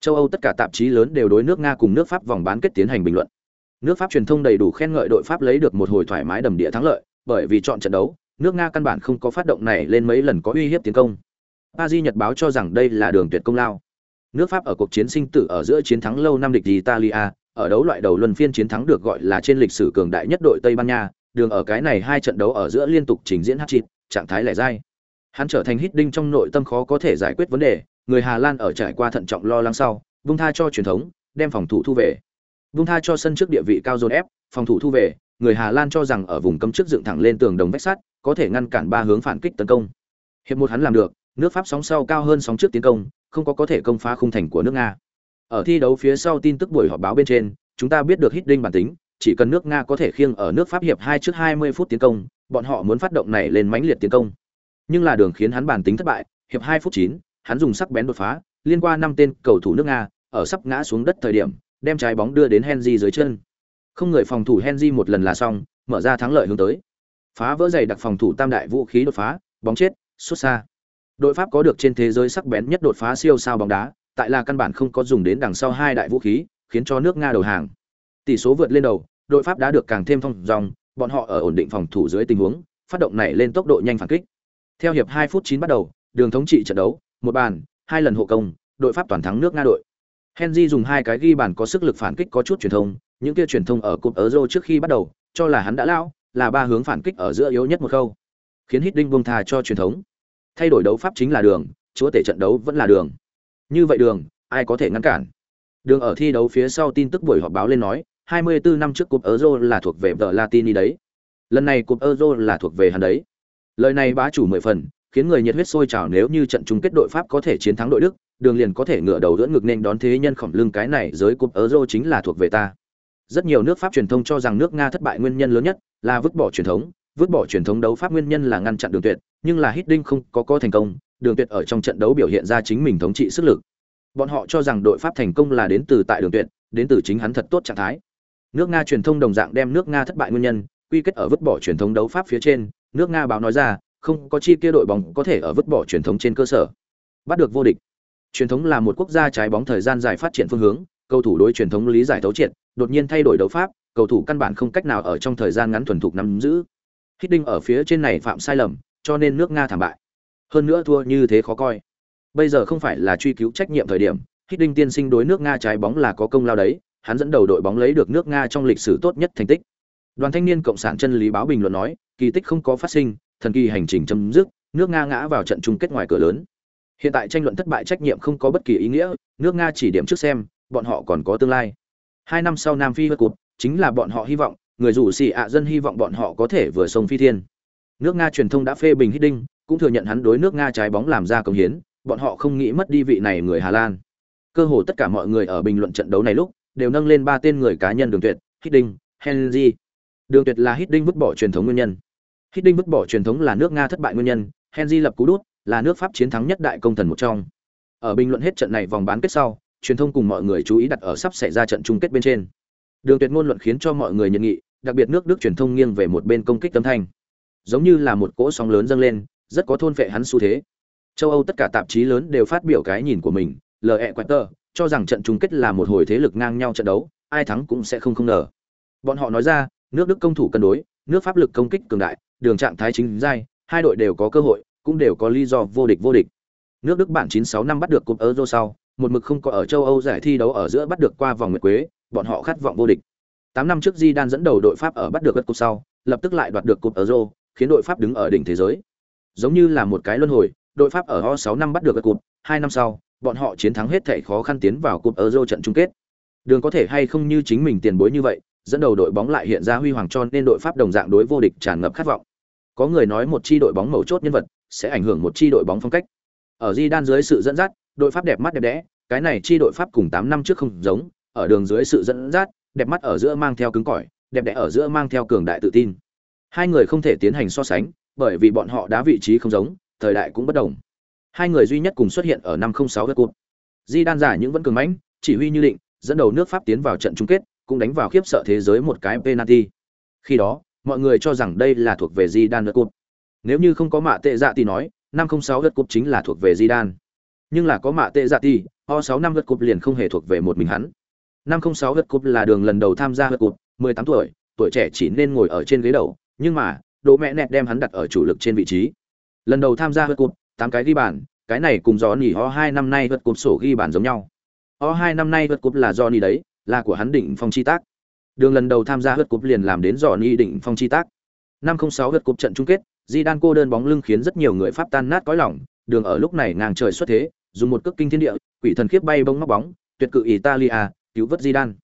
châu âu tất cả tạp chí lớn đều đối nước nga cùng nước pháp vòng bán kết tiến hành bình luận. Nước pháp truyền thông đầy đủ khen ngợi đội pháp lấy được một hồi thoải mái đầm địa thắng lợi, bởi vì chọn trận đấu, nước nga căn bản không có phát động này lên mấy lần có uy hiếp tiến công. Paris, nhật báo cho rằng đây là đường tuyệt công lao. Nước pháp ở cuộc chiến sinh tử ở giữa chiến thắng lâu năm địch italia, ở đấu loại đầu luân phiên chiến thắng được gọi là trên lịch sử cường đại nhất đội tây ban nha, đường ở cái này hai trận đấu ở giữa liên tục trình diễn hát chịt trạng thái lẻ dai. Hắn trở thành hít đinh trong nội tâm khó có thể giải quyết vấn đề người hà lan ở trải qua thận trọng lo lắng sau vung tha cho truyền thống đem phòng thủ thu về. Vung tha cho sân trước địa vị cao dồn ép phòng thủ thu về người hà lan cho rằng ở vùng cấm trước dựng thẳng lên tường đồng vách sắt có thể ngăn cản ba hướng phản kích tấn công. Hiệp một hắn làm được nước pháp sóng sau cao hơn sóng trước tiến công không có có thể công phá khung thành của nước nga. Ở thi đấu phía sau tin tức buổi họp báo bên trên chúng ta biết được hít đinh bản tính chỉ cần nước nga có thể khiêng ở nước pháp hiệp hai trước 20 phút tiến công bọn họ muốn phát động này lên mãnh liệt tiến công. Nhưng là đường khiến hắn bản tính thất bại hiệp 2 phút 9, hắn dùng sắc bén đột phá, liên qua năm tên cầu thủ nước nga, ở sắp ngã xuống đất thời điểm, đem trái bóng đưa đến Henry dưới chân. Không người phòng thủ Henry một lần là xong, mở ra thắng lợi hướng tới. Phá vỡ dày đặc phòng thủ tam đại vũ khí đột phá, bóng chết, xuất xa. Đội pháp có được trên thế giới sắc bén nhất đột phá siêu sao bóng đá, tại là căn bản không có dùng đến đằng sau hai đại vũ khí, khiến cho nước nga đầu hàng. Tỷ số vượt lên đầu, đội pháp đã được càng thêm thông dòng, bọn họ ở ổn định phòng thủ dưới tình huống, phát động này lên tốc độ nhanh phản kích. Theo hiệp 2 phút 9 bắt đầu, đường thống trị trận đấu một bàn, hai lần hộ công, đội pháp toàn thắng nước nga đội. Henry dùng hai cái ghi bàn có sức lực phản kích có chút truyền thông, những kia truyền thông ở cúp euro trước khi bắt đầu, cho là hắn đã lao là ba hướng phản kích ở giữa yếu nhất một khâu. Khiến Hiddink buông thà cho truyền thống. Thay đổi đấu pháp chính là đường, chúa tể trận đấu vẫn là đường. Như vậy đường, ai có thể ngăn cản? Đường ở thi đấu phía sau tin tức buổi họp báo lên nói 24 năm trước cúp euro là thuộc về The Latini đấy. Lần này cúp euro là thuộc về hắn đấy. Lời này bá chủ mười phần khiến người nhiệt huyết sôi trào nếu như trận chung kết đội pháp có thể chiến thắng đội đức, đường liền có thể ngửa đầu đỡ ngực nên đón thế nhân khổng lưng cái này giới cúp euro chính là thuộc về ta. Rất nhiều nước pháp truyền thông cho rằng nước nga thất bại nguyên nhân lớn nhất là vứt bỏ truyền thống, vứt bỏ truyền thống đấu pháp nguyên nhân là ngăn chặn đường tuyệt, nhưng là hít đinh không có có thành công, đường tuyệt ở trong trận đấu biểu hiện ra chính mình thống trị sức lực. Bọn họ cho rằng đội pháp thành công là đến từ tại đường tuyệt, đến từ chính hắn thật tốt trạng thái. Nước nga truyền thông đồng dạng đem nước nga thất bại nguyên nhân quy kết ở vứt bỏ truyền thống đấu pháp phía trên, nước nga báo nói ra không có chi kia đội bóng có thể ở vứt bỏ truyền thống trên cơ sở. Bắt được vô địch. Truyền thống là một quốc gia trái bóng thời gian dài phát triển phương hướng, cầu thủ đối truyền thống lý giải thấu triệt, đột nhiên thay đổi đấu pháp, cầu thủ căn bản không cách nào ở trong thời gian ngắn thuần thục nắm giữ. Hiddink ở phía trên này phạm sai lầm, cho nên nước nga thảm bại. Hơn nữa thua như thế khó coi. Bây giờ không phải là truy cứu trách nhiệm thời điểm Hiddink tiên sinh đối nước nga trái bóng là có công lao đấy, hắn dẫn đầu đội bóng lấy được nước nga trong lịch sử tốt nhất thành tích. Đoàn thanh niên cộng sản chân lý báo bình luận nói, kỳ tích không có phát sinh thần kỳ hành trình chấm dứt nước nga ngã vào trận chung kết ngoài cửa lớn. Hiện tại tranh luận thất bại trách nhiệm không có bất kỳ ý nghĩa nước nga chỉ điểm trước xem bọn họ còn có tương lai. Hai năm sau nam phi vượt cột chính là bọn họ hy vọng người rủ xì ạ dân hy vọng bọn họ có thể vừa sông phi thiên. Nước nga truyền thông đã phê bình Hiddink, cũng thừa nhận hắn đối nước nga trái bóng làm ra công hiến bọn họ không nghĩ mất đi vị này người hà lan. Cơ hồ tất cả mọi người ở bình luận trận đấu này lúc đều nâng lên ba tên người cá nhân đường tuyệt Hiddink, henry. Đường tuyệt là Hiddink vứt bỏ truyền thống nguyên nhân hít đinh vứt bỏ truyền thống là nước nga thất bại nguyên nhân, henry lập cú đút, là nước pháp chiến thắng nhất đại công thần một trong. Ở bình luận hết trận này vòng bán kết sau, truyền thông cùng mọi người chú ý đặt ở sắp xảy ra trận chung kết bên trên. Đường tuyệt ngôn luận khiến cho mọi người nhận nghị, đặc biệt nước đức truyền thông nghiêng về một bên công kích tâm thanh. Giống như là một cỗ sóng lớn dâng lên, rất có thôn phệ hắn xu thế. Châu âu tất cả tạp chí lớn đều phát biểu cái nhìn của mình le Quarter cho rằng trận chung kết là một hồi thế lực ngang nhau trận đấu, ai thắng cũng sẽ không không ngờ. Bọn họ nói ra, nước đức công thủ cân đối, nước pháp lực công kích cường đại đường trạng thái chính giai hai đội đều có cơ hội cũng đều có lý do vô địch vô địch nước đức bản 96 năm bắt được cúp euro sau một mực không có ở châu âu giải thi đấu ở giữa bắt được qua vòng nguyệt quế bọn họ khát vọng vô địch 8 năm trước Di Đan dẫn đầu đội Pháp ở bắt được cúp sau, lập tức lại đoạt được cúp Euro, khiến đội Pháp đứng ở đỉnh thế giới. Giống như là một cái luân hồi, đội Pháp ở O6 năm bắt được cúp, 2 năm sau, bọn họ chiến thắng hết thảy khó khăn tiến vào cúp Euro trận chung kết. Đường có thể hay không như chính mình tiền bối như vậy, dẫn đầu đội bóng lại hiện ra huy hoàng tròn nên đội Pháp đồng dạng đối vô địch tràn ngập khát vọng. Có người nói một chi đội bóng mấu chốt nhân vật sẽ ảnh hưởng một chi đội bóng phong cách. Ở Di Đan dưới sự dẫn dắt, đội Pháp đẹp mắt đẹp đẽ, cái này chi đội Pháp cùng 8 năm trước không giống, ở đường dưới sự dẫn dắt, đẹp mắt ở giữa mang theo cứng cỏi đẹp đẽ ở giữa mang theo cường đại tự tin hai người không thể tiến hành so sánh bởi vì bọn họ đá vị trí không giống thời đại cũng bất đồng hai người duy nhất cùng xuất hiện ở năm 06 World Cup. di đan giả những vẫn cường mãnh chỉ huy như định dẫn đầu nước pháp tiến vào trận chung kết cũng đánh vào khiếp sợ thế giới một cái penalty khi đó mọi người cho rằng đây là thuộc về Zidane đất cột nếu như không có mạ tệ dạ thì nói năm 06 đất cột chính là thuộc về Zidane. Nhưng là có mạ tệ dạ ti, o sáu năm vượt cúp liền không hề thuộc về một mình hắn. Năm đất sáu cúp là đường lần đầu tham gia đất cúp, mười tám tuổi, tuổi trẻ chỉ nên ngồi ở trên ghế đầu, nhưng mà, Đỗ Mẹ Nẹt đem hắn đặt ở chủ lực trên vị trí. Lần đầu tham gia đất cúp, tám cái ghi bàn, cái này cùng gió nỉ o2 năm nay vượt cúp sổ ghi bàn giống nhau. O2 năm nay vượt cúp là do nỉ đấy, là của hắn đỉnh phong chi tác. Đường lần đầu tham gia vượt cúp liền làm đến giỏ ni định phong chi tác. Năm không sáu vượt cúp trận chung kết, Di Đan cô đơn bóng lưng khiến rất nhiều người Pháp tan nát cõi lòng, đường ở lúc này ngang trời xuất thế, dùng một cước kinh thiên địa, quỷ thần khiếp bay bóng móc bóng, tuyệt cự Italia, cứu vớt Di Đan.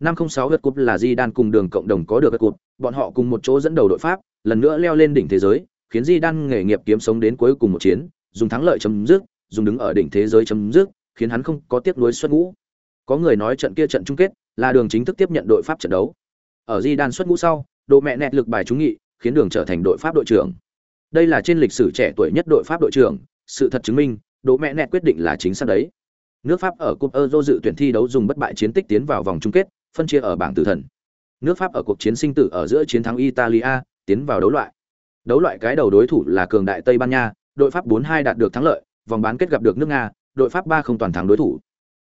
Năm không sáu vượt cúp là Di Đan cùng đường cộng đồng có được vượt cúp, bọn họ cùng một chỗ dẫn đầu đội Pháp, lần nữa leo lên đỉnh thế giới, khiến Di Đan nghề nghiệp kiếm sống đến cuối cùng một chiến, dùng thắng lợi chấm dứt, dùng đứng ở đỉnh thế giới chấm dứt, khiến hắn không có tiếc nuối xuất ngũ. Có người nói trận kia trận chung kết là đường chính thức tiếp nhận đội Pháp trận đấu. Ở Di Đan xuất ngũ sau, độ mẹ nẹt lực bài trúng nghị, khiến đường trở thành đội Pháp đội trưởng. Đây là trên lịch sử trẻ tuổi nhất đội Pháp đội trưởng, sự thật chứng minh, độ Mẹ Nẹt quyết định là chính xác đấy. Nước Pháp ở cúp Euro dự tuyển thi đấu dùng bất bại chiến tích tiến vào vòng chung kết, phân chia ở bảng tử thần. Nước Pháp ở cuộc chiến sinh tử ở giữa chiến thắng Italia, tiến vào đấu loại. Đấu loại cái đầu đối thủ là cường đại Tây Ban Nha, đội Pháp 4-2 đạt được thắng lợi, vòng bán kết gặp được nước Nga, đội Pháp 3 không toàn thắng đối thủ.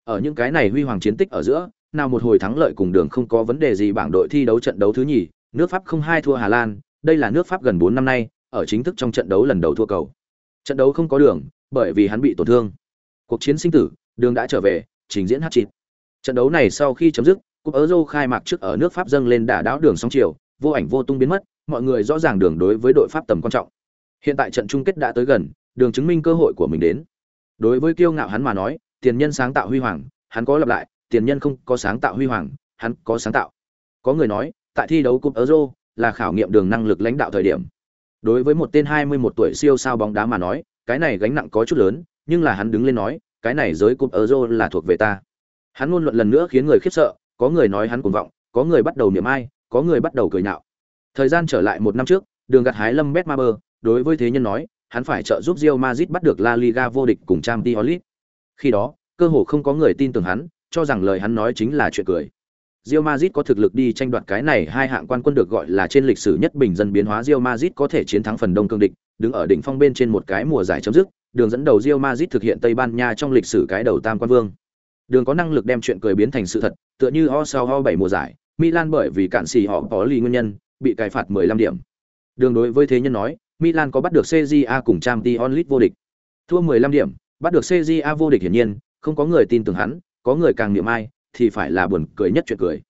Ở những cái này huy hoàng chiến tích ở giữa, nào một hồi thắng lợi cùng đường không có vấn đề gì bảng đội thi đấu trận đấu thứ nhì, nước Pháp không hai thua Hà Lan, đây là nước Pháp gần 4 năm nay, ở chính thức trong trận đấu lần đầu thua cầu. Trận đấu không có đường, bởi vì hắn bị tổn thương. Cuộc chiến sinh tử, đường đã trở về, trình diễn hát chít. Trận đấu này sau khi chấm dứt, cúp Euro khai mạc trước ở nước Pháp dâng lên đả đảo đường sóng chiều, vô ảnh vô tung biến mất, mọi người rõ ràng đường đối với đội Pháp tầm quan trọng. Hiện tại trận chung kết đã tới gần, đường chứng minh cơ hội của mình đến. Đối với kiêu ngạo hắn mà nói, tiền nhân sáng tạo huy hoàng, hắn có lặp lại, tiền nhân không có sáng tạo huy hoàng, hắn có sáng tạo. Có người nói, tại thi đấu cúp Euro là khảo nghiệm đường năng lực lãnh đạo thời điểm. Đối với một tên 21 tuổi siêu sao bóng đá mà nói, cái này gánh nặng có chút lớn, nhưng là hắn đứng lên nói, cái này giới cúp Euro là thuộc về ta. Hắn ngôn luận lần nữa khiến người khiếp sợ, có người nói hắn cuồng vọng, có người bắt đầu niệm ai, có người bắt đầu cười nhạo. Thời gian trở lại một năm trước, đường gặt hái Lâm Betmaber, đối với thế nhân nói, hắn phải trợ giúp Real Madrid bắt được La Liga vô địch cùng Champions League. Khi đó, cơ hồ không có người tin tưởng hắn, cho rằng lời hắn nói chính là chuyện cười. Real Madrid có thực lực đi tranh đoạt cái này hai hạng quan quân được gọi là trên lịch sử nhất bình dân biến hóa Real Madrid có thể chiến thắng phần đông cương địch, đứng ở đỉnh phong bên trên một cái mùa giải chấm dứt, đường dẫn đầu Real Madrid thực hiện Tây Ban Nha trong lịch sử cái đầu tam quan vương. Đường có năng lực đem chuyện cười biến thành sự thật, tựa như O sau ho 7 mùa giải, Milan bởi vì cản xì họ có lý nguyên nhân, bị cài phạt 15 điểm. Đường đối với thế nhân nói, Milan có bắt được CJA cùng Champions League vô địch. Thua 15 điểm, bắt được CJA vô địch hiển nhiên, không có người tin tưởng hắn, có người càng niệm ai, thì phải là buồn cười nhất chuyện cười.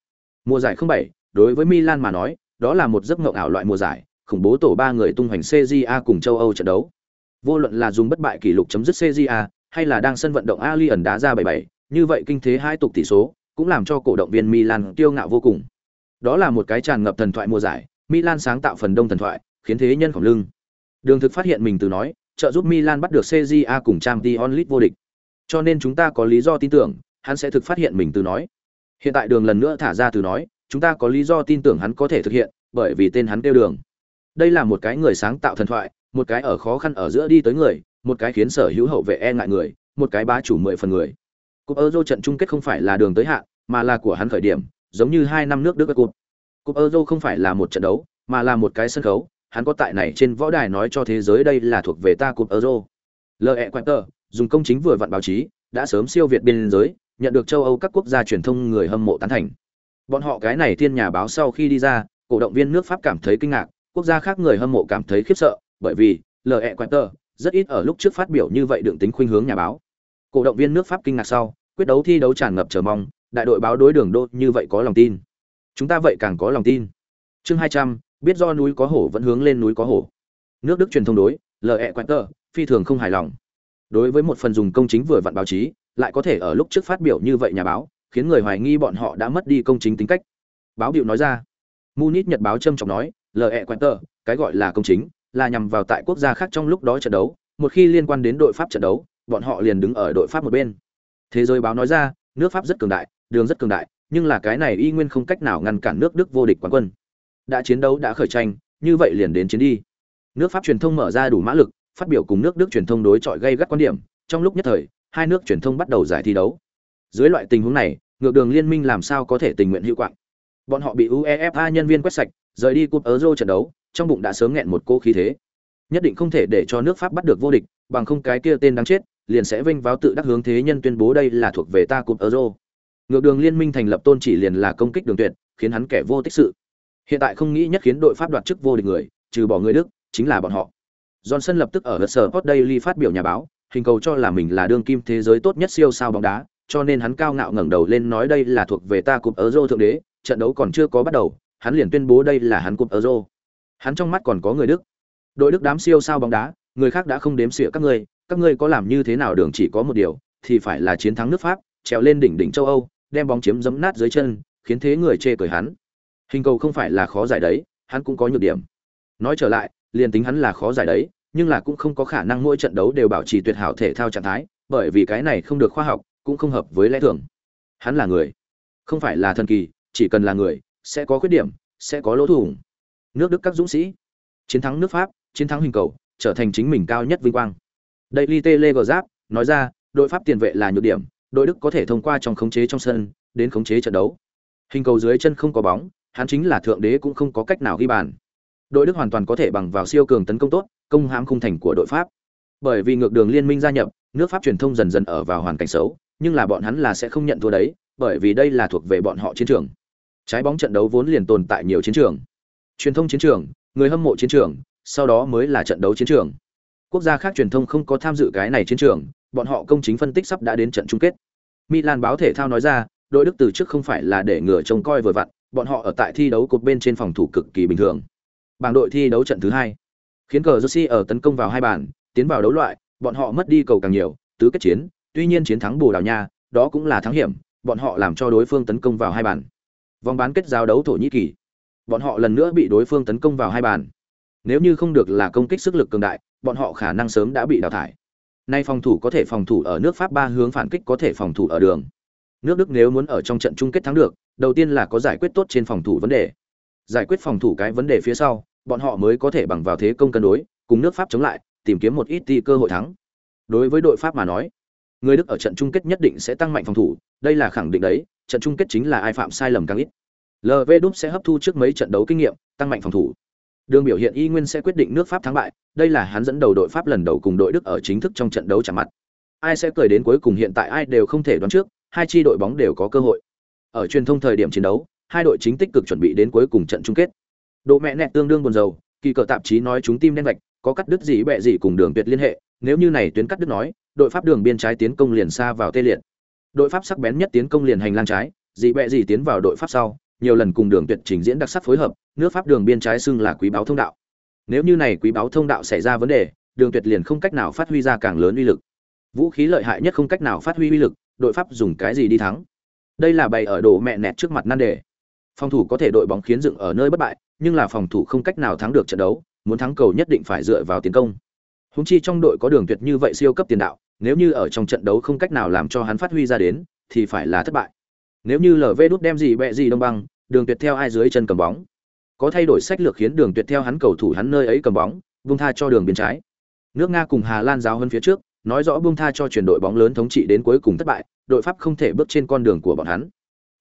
Mùa giải 07, đối với Milan mà nói, đó là một giấc mộng ảo loại mùa giải, khủng bố tổ ba người tung hoành CJA cùng châu Âu trận đấu. Vô luận là dùng bất bại kỷ lục chấm dứt CJA, hay là đang sân vận động Allianz đá ra 77, như vậy kinh thế hai tục tỷ số, cũng làm cho cổ động viên Milan kiêu ngạo vô cùng. Đó là một cái tràn ngập thần thoại mùa giải, Milan sáng tạo phần đông thần thoại, khiến thế nhân khổng lưng. Đường thực phát hiện mình từ nói, trợ giúp Milan bắt được CJA cùng Champions League vô địch. Cho nên chúng ta có lý do tin tưởng, hắn sẽ thực phát hiện mình từ nói. Hiện tại Đường lần nữa thả ra từ nói, chúng ta có lý do tin tưởng hắn có thể thực hiện, bởi vì tên hắn tiêu Đường. Đây là một cái người sáng tạo thần thoại, một cái ở khó khăn ở giữa đi tới người, một cái khiến sở hữu hậu vệ e ngại người, một cái bá chủ mười phần người. Cúp Euro trận chung kết không phải là đường tới hạn, mà là của hắn khởi điểm, giống như hai năm nước Đức cúp. Cúp Euro không phải là một trận đấu, mà là một cái sân khấu, hắn có tại này trên võ đài nói cho thế giới đây là thuộc về ta cúp Euro. Lợi e tờ dùng công chính vừa vặn báo chí, đã sớm siêu việt biên giới, nhận được châu Âu các quốc gia truyền thông người hâm mộ tán thành. Bọn họ cái này thiên nhà báo sau khi đi ra, cổ động viên nước Pháp cảm thấy kinh ngạc, quốc gia khác người hâm mộ cảm thấy khiếp sợ, bởi vì L.E. Quater rất ít ở lúc trước phát biểu như vậy đựng tính khuynh hướng nhà báo. Cổ động viên nước Pháp kinh ngạc sau, quyết đấu thi đấu tràn ngập chờ mong, đại đội báo đối đường đô như vậy có lòng tin. Chúng ta vậy càng có lòng tin. Chương 200, biết do núi có hổ vẫn hướng lên núi có hổ. Nước Đức truyền thông đối, L.E. Quater phi thường không hài lòng. Đối với một phần dùng công chính vừa vặn báo chí, lại có thể ở lúc trước phát biểu như vậy nhà báo, khiến người hoài nghi bọn họ đã mất đi công chính tính cách. Báo biểu nói ra. Munich Nhật báo châm trọng nói, L.E. tờ cái gọi là công chính, là nhằm vào tại quốc gia khác trong lúc đó trận đấu, một khi liên quan đến đội Pháp trận đấu, bọn họ liền đứng ở đội Pháp một bên. Thế giới báo nói ra, nước Pháp rất cường đại, đường rất cường đại, nhưng là cái này y nguyên không cách nào ngăn cản nước Đức vô địch quán quân. Đã chiến đấu đã khởi tranh, như vậy liền đến chiến đi. Nước Pháp truyền thông mở ra đủ mã lực, phát biểu cùng nước Đức truyền thông đối chọi gây gắt quan điểm, trong lúc nhất thời, hai nước truyền thông bắt đầu giải thi đấu. Dưới loại tình huống này, ngược đường liên minh làm sao có thể tình nguyện hữu quạng. Bọn họ bị UEFA nhân viên quét sạch, rời đi cúp Euro trận đấu, trong bụng đã sớm nghẹn một cô khí thế. Nhất định không thể để cho nước Pháp bắt được vô địch, bằng không cái kia tên đáng chết, liền sẽ vinh vào tự đắc hướng thế nhân tuyên bố đây là thuộc về ta cúp euro ngược đường liên minh thành lập tôn chỉ liền là công kích đường tuyệt khiến hắn kẻ vô tích sự hiện tại không nghĩ nhất khiến đội pháp đoạt chức vô địch người trừ bỏ người đức chính là bọn họ johnson lập tức ở The sở hot daily phát biểu nhà báo hình cầu cho là mình là đương kim thế giới tốt nhất siêu sao bóng đá, cho nên hắn cao ngạo ngẩng đầu lên nói đây là thuộc về ta Cúp euro thượng đế, trận đấu còn chưa có bắt đầu, hắn liền tuyên bố đây là hắn Cúp euro. Hắn trong mắt còn có người đức. Đội đức đám siêu sao bóng đá, người khác đã không đếm xỉa các ngươi các ngươi có làm như thế nào đường chỉ có một điều, thì phải là chiến thắng nước pháp, trèo lên đỉnh đỉnh châu âu, đem bóng chiếm giẫm nát dưới chân, khiến thế người chê cười hắn. Hình cầu không phải là khó giải đấy, hắn cũng có nhược điểm. Nói trở lại, liền tính hắn là khó giải đấy nhưng là cũng không có khả năng mỗi trận đấu đều bảo trì tuyệt hảo thể thao trạng thái, bởi vì cái này không được khoa học, cũng không hợp với lẽ thường. Hắn là người. Không phải là thần kỳ, chỉ cần là người, sẽ có khuyết điểm, sẽ có lỗ thủng. Nước đức các dũng sĩ. Chiến thắng nước pháp, chiến thắng hình cầu, trở thành chính mình cao nhất vinh quang. Đây Telegraph tê giáp nói ra, đội pháp tiền vệ là nhược điểm, đội đức có thể thông qua trong khống chế trong sân, đến khống chế trận đấu. Hình cầu dưới chân không có bóng, hắn chính là thượng đế cũng không có cách nào ghi bàn đội đức hoàn toàn có thể bằng vào siêu cường tấn công tốt, công hãm khung thành của đội pháp. Bởi vì ngược đường liên minh gia nhập, nước pháp truyền thông dần dần ở vào hoàn cảnh xấu, nhưng là bọn hắn là sẽ không nhận thua đấy, bởi vì đây là thuộc về bọn họ chiến trường. Trái bóng trận đấu vốn liền tồn tại nhiều chiến trường. Truyền thông chiến trường, người hâm mộ chiến trường, sau đó mới là trận đấu chiến trường. Quốc gia khác truyền thông không có tham dự cái này chiến trường, bọn họ công chính phân tích sắp đã đến trận chung kết. Milan báo thể thao nói ra, đội đức từ trước không phải là để ngừa trông coi vừa vặn, bọn họ ở tại thi đấu cột bên trên phòng thủ cực kỳ bình thường bảng đội thi đấu trận thứ hai. Khiến cờ Jersey ở tấn công vào hai bàn, tiến vào đấu loại, bọn họ mất đi cầu càng nhiều, tứ kết chiến, tuy nhiên chiến thắng bồ đào nha, đó cũng là thắng hiểm, bọn họ làm cho đối phương tấn công vào hai bàn. Vòng bán kết giao đấu thổ nhĩ kỳ, bọn họ lần nữa bị đối phương tấn công vào hai bàn. Nếu như không được là công kích sức lực cường đại, bọn họ khả năng sớm đã bị đào thải. Nay phòng thủ có thể phòng thủ ở nước pháp ba hướng phản kích có thể phòng thủ ở đường. Nước đức nếu muốn ở trong trận chung kết thắng được, đầu tiên là có giải quyết tốt trên phòng thủ vấn đề. Giải quyết phòng thủ cái vấn đề phía sau bọn họ mới có thể bằng vào thế công cân đối, cùng nước pháp chống lại, tìm kiếm một ít ti cơ hội thắng. Đối với đội pháp mà nói, người đức ở trận chung kết nhất định sẽ tăng mạnh phòng thủ, đây là khẳng định đấy, trận chung kết chính là ai phạm sai lầm càng ít. Lv đúc sẽ hấp thu trước mấy trận đấu kinh nghiệm, tăng mạnh phòng thủ. Đường biểu hiện y nguyên sẽ quyết định nước pháp thắng bại, đây là hắn dẫn đầu đội pháp lần đầu cùng đội đức ở chính thức trong trận đấu chạm mặt. Ai sẽ cười đến cuối cùng hiện tại ai đều không thể đoán trước, hai chi đội bóng đều có cơ hội. Ở truyền thông thời điểm chiến đấu, hai đội chính tích cực chuẩn bị đến cuối cùng trận chung kết độ mẹ nẹt tương đương buồn rầu, kỳ cờ tạp chí nói chúng tim đen vạch, có cắt đứt gì bẹ gì cùng đường tuyệt liên hệ, nếu như này tuyến cắt đứt nói, đội pháp đường biên trái tiến công liền xa vào tê liệt. Đội pháp sắc bén nhất tiến công liền hành lang trái dị bẹ gì tiến vào đội pháp sau, nhiều lần cùng đường tuyệt trình diễn đặc sắc phối hợp, nước pháp đường biên trái xưng là quý báo thông đạo. Nếu như này quý báo thông đạo xảy ra vấn đề, đường tuyệt liền không cách nào phát huy ra càng lớn uy lực. Vũ khí lợi hại nhất không cách nào phát huy uy lực, đội pháp dùng cái gì đi thắng? Đây là bày ở độ mẹ nẹt trước mặt nan đề. Phòng thủ có thể đội bóng khiến dựng ở nơi bất bại nhưng là phòng thủ không cách nào thắng được trận đấu, muốn thắng cầu nhất định phải dựa vào tiến công. Húng chi trong đội có đường tuyệt như vậy siêu cấp tiền đạo, nếu như ở trong trận đấu không cách nào làm cho hắn phát huy ra đến, thì phải là thất bại. Nếu như lv đút đem gì bẹ gì đông băng, đường tuyệt theo ai dưới chân cầm bóng. Có thay đổi sách lược khiến đường tuyệt theo hắn cầu thủ hắn nơi ấy cầm bóng vung tha cho đường biên trái. Nước nga cùng hà lan giáo hơn phía trước, nói rõ buông tha cho chuyển đội bóng lớn thống trị đến cuối cùng thất bại, đội pháp không thể bước trên con đường của bọn hắn.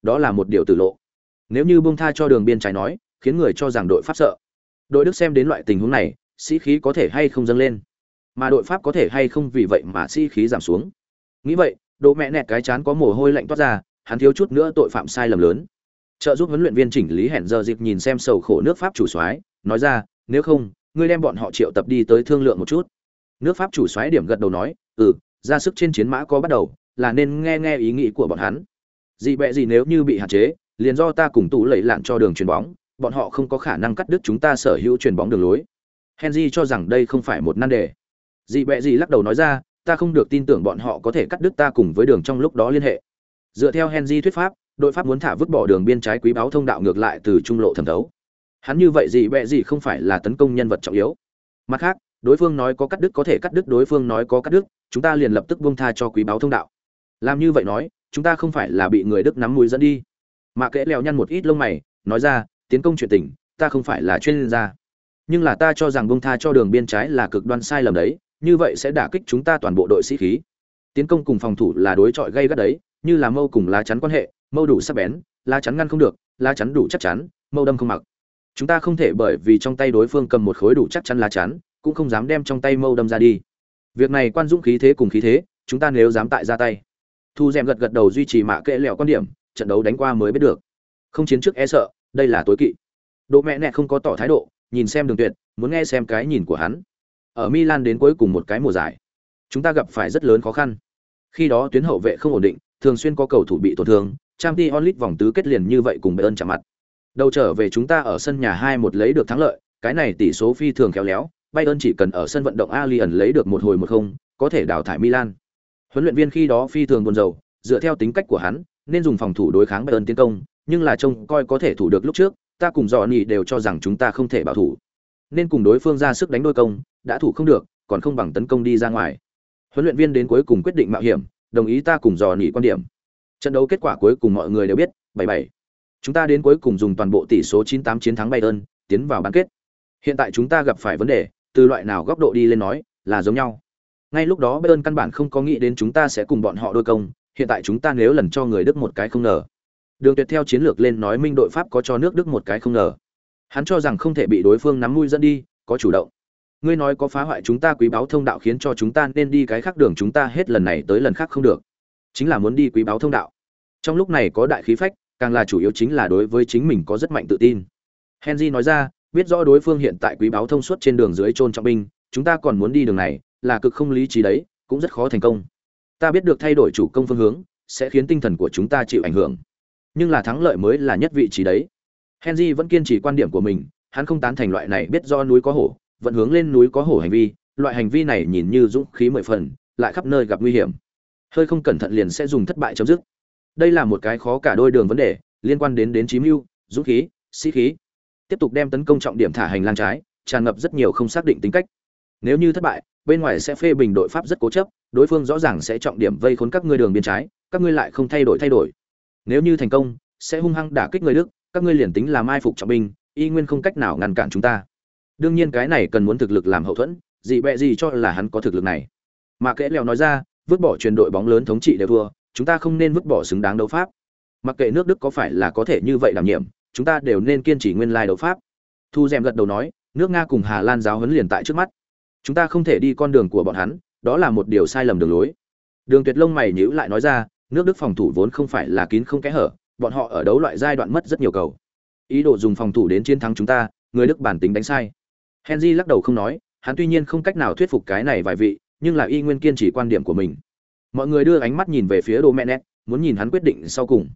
Đó là một điều tử lộ. Nếu như buông tha cho đường biên trái nói khiến người cho rằng đội pháp sợ. Đội đức xem đến loại tình huống này, sĩ khí có thể hay không dâng lên? Mà đội pháp có thể hay không vì vậy mà sĩ khí giảm xuống? Nghĩ vậy độ mẹ nẹt cái chán có mồ hôi lạnh toát ra, hắn thiếu chút nữa tội phạm sai lầm lớn. Trợ giúp huấn luyện viên chỉnh lý hẹn giờ dịp nhìn xem sầu khổ nước pháp chủ soái, nói ra, nếu không, ngươi đem bọn họ triệu tập đi tới thương lượng một chút. Nước pháp chủ soái điểm gật đầu nói ừ ra sức trên chiến mã có bắt đầu, là nên nghe nghe ý nghĩ của bọn hắn. Gì bẹ gì nếu như bị hạn chế, liền do ta cùng tụ lẩy lạn cho đường chuyền bóng bọn họ không có khả năng cắt đứt chúng ta sở hữu chuyền bóng đường lối. Henry cho rằng đây không phải một nan đề. Dị bẹ gì lắc đầu nói ra, ta không được tin tưởng bọn họ có thể cắt đứt ta cùng với đường trong lúc đó liên hệ. Dựa theo henry thuyết pháp, đội pháp muốn thả vứt bỏ đường biên trái quý báo thông đạo ngược lại từ trung lộ thẩm thấu. Hắn như vậy dị bẹ gì không phải là tấn công nhân vật trọng yếu. Mặt khác, đối phương nói có cắt đứt có thể cắt đứt, đối phương nói có cắt đứt, chúng ta liền lập tức buông tha cho quý báo thông đạo. Làm như vậy nói, chúng ta không phải là bị người đức nắm mũi dẫn đi. Mà kẽ lèo nhăn một ít lông mày, nói ra tiến công chuyện tình, ta không phải là chuyên gia. Nhưng là ta cho rằng bông tha cho đường biên trái là cực đoan sai lầm đấy, như vậy sẽ đả kích chúng ta toàn bộ đội sĩ khí. Tiến công cùng phòng thủ là đối chọi gây gắt đấy, như là mâu cùng lá chắn quan hệ, mâu đủ sắc bén, lá chắn ngăn không được, lá chắn đủ chắc chắn, mâu đâm không mặc. Chúng ta không thể bởi vì trong tay đối phương cầm một khối đủ chắc chắn lá chắn, cũng không dám đem trong tay mâu đâm ra đi. Việc này quan dũng khí thế cùng khí thế, chúng ta nếu dám tại ra tay. Thu rèm gật gật đầu duy trì mạ kệ lẹo quan điểm, trận đấu đánh qua mới biết được. Không chiến trước e sợ đây là tối kỵ. Đỗ mẹ nẹ không có tỏ thái độ, nhìn xem đường tuyệt, muốn nghe xem cái nhìn của hắn. Ở milan đến cuối cùng một cái mùa giải, chúng ta gặp phải rất lớn khó khăn. Khi đó tuyến hậu vệ không ổn định, thường xuyên có cầu thủ bị tổn thương trang t onlit vòng tứ kết liền như vậy cùng bayern chạm mặt. Đầu trở về chúng ta ở sân nhà hai một lấy được thắng lợi, cái này tỷ số phi thường khéo léo, bayern chỉ cần ở sân vận động allianz lấy được một hồi một không, có thể đào thải milan. Huấn luyện viên khi đó phi thường buồn rầu, dựa theo tính cách của hắn, nên dùng phòng thủ đối kháng bayern tiến công nhưng là trông coi có thể thủ được lúc trước, ta cùng dò nỉ đều cho rằng chúng ta không thể bảo thủ. Nên cùng đối phương ra sức đánh đôi công, đã thủ không được, còn không bằng tấn công đi ra ngoài. Huấn luyện viên đến cuối cùng quyết định mạo hiểm, đồng ý ta cùng dò nỉ quan điểm. Trận đấu kết quả cuối cùng mọi người đều biết 77. chúng ta đến cuối cùng dùng toàn bộ tỷ số 98 chiến thắng bayern, tiến vào bán kết. Hiện tại chúng ta gặp phải vấn đề, từ loại nào góc độ đi lên nói, là giống nhau. Ngay lúc đó bayern căn bản không có nghĩ đến chúng ta sẽ cùng bọn họ đôi công, hiện tại chúng ta nếu lần cho người đức một cái không ngờ đường tuyệt theo chiến lược lên nói minh đội pháp có cho nước đức một cái không ngờ. Hắn cho rằng không thể bị đối phương nắm mũi dẫn đi, có chủ động. Ngươi nói có phá hoại chúng ta quý báo thông đạo khiến cho chúng ta nên đi cái khác đường chúng ta hết lần này tới lần khác không được. Chính là muốn đi quý báo thông đạo. Trong lúc này có đại khí phách, càng là chủ yếu chính là đối với chính mình có rất mạnh tự tin. Henry nói ra, biết rõ đối phương hiện tại quý báo thông suốt trên đường dưới trôn trọng binh, chúng ta còn muốn đi đường này, là cực không lý trí đấy, cũng rất khó thành công. Ta biết được thay đổi chủ công phương hướng, sẽ khiến tinh thần của chúng ta chịu ảnh hưởng nhưng là thắng lợi mới là nhất vị trí đấy. Henry vẫn kiên trì quan điểm của mình, hắn không tán thành loại này biết do núi có hổ, vẫn hướng lên núi có hổ hành vi, loại hành vi này nhìn như dũng khí mười phần, lại khắp nơi gặp nguy hiểm. Hơi không cẩn thận liền sẽ dùng thất bại chấm dứt. Đây là một cái khó cả đôi đường vấn đề, liên quan đến đến chí mưu, dũng khí, sĩ khí. Tiếp tục đem tấn công trọng điểm thả hành lang trái, tràn ngập rất nhiều không xác định tính cách. Nếu như thất bại, bên ngoài sẽ phê bình đội pháp rất cố chấp, đối phương rõ ràng sẽ trọng điểm vây khốn các ngươi đường biên trái, các ngươi lại không thay đổi thay đổi nếu như thành công, sẽ hung hăng đả kích người đức, các ngươi liền tính là mai phục trọng binh, y nguyên không cách nào ngăn cản chúng ta. Đương nhiên cái này cần muốn thực lực làm hậu thuẫn, dị bẹ gì cho là hắn có thực lực này. Mà kẽ lèo nói ra, vứt bỏ truyền đội bóng lớn thống trị đều thua, chúng ta không nên vứt bỏ xứng đáng đấu pháp. Mặc kệ nước đức có phải là có thể như vậy đảm nhiệm, chúng ta đều nên kiên trì nguyên lai đấu pháp. Thu rèm gật đầu nói, nước nga cùng hà lan giáo huấn liền tại trước mắt. Chúng ta không thể đi con đường của bọn hắn, đó là một điều sai lầm đường lối. Đường tuyệt lông mày nhữ lại nói ra nước đức phòng thủ vốn không phải là kín không kẽ hở, bọn họ ở đấu loại giai đoạn mất rất nhiều cầu. Ý đồ dùng phòng thủ đến chiến thắng chúng ta, người đức bản tính đánh sai. Henry lắc đầu không nói, hắn tuy nhiên không cách nào thuyết phục cái này vài vị, nhưng là y nguyên kiên trì quan điểm của mình. Mọi người đưa ánh mắt nhìn về phía đồ muốn nhìn hắn quyết định sau cùng.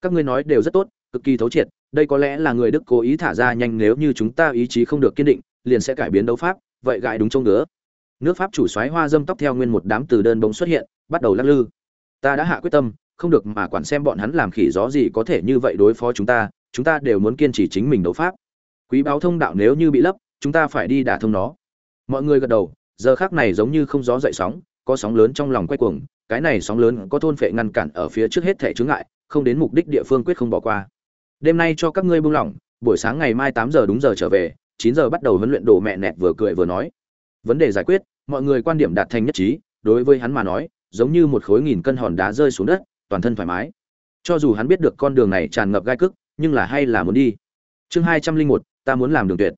Các ngươi nói đều rất tốt, cực kỳ thấu triệt, đây có lẽ là người đức cố ý thả ra nhanh nếu như chúng ta ý chí không được kiên định, liền sẽ cải biến đấu pháp, vậy gãi đúng trông nữa nước pháp chủ soái hoa dâm tóc theo nguyên một đám từ đơn bóng xuất hiện, bắt đầu lắc lư ta đã hạ quyết tâm, không được mà quản xem bọn hắn làm khỉ gió gì có thể như vậy đối phó chúng ta chúng ta đều muốn kiên trì chính mình đấu pháp. Quý báo thông đạo nếu như bị lấp, chúng ta phải đi đả thông nó. Mọi người gật đầu, giờ khác này giống như không gió dậy sóng, có sóng lớn trong lòng quay cuồng, cái này sóng lớn có thôn phệ ngăn cản ở phía trước hết thể chướng ngại, không đến mục đích địa phương quyết không bỏ qua. Đêm nay cho các ngươi buông lỏng, buổi sáng ngày mai tám giờ đúng giờ trở về, chín giờ bắt đầu huấn luyện đồ mẹ nẹt vừa cười vừa nói. Vấn đề giải quyết, mọi người quan điểm đạt thành nhất trí, đối với hắn mà nói giống như một khối nghìn cân hòn đá rơi xuống đất, toàn thân thoải mái. Cho dù hắn biết được con đường này tràn ngập gai cức, nhưng là hay là muốn đi. Chương hai trăm linh một, ta muốn làm đường tuyệt.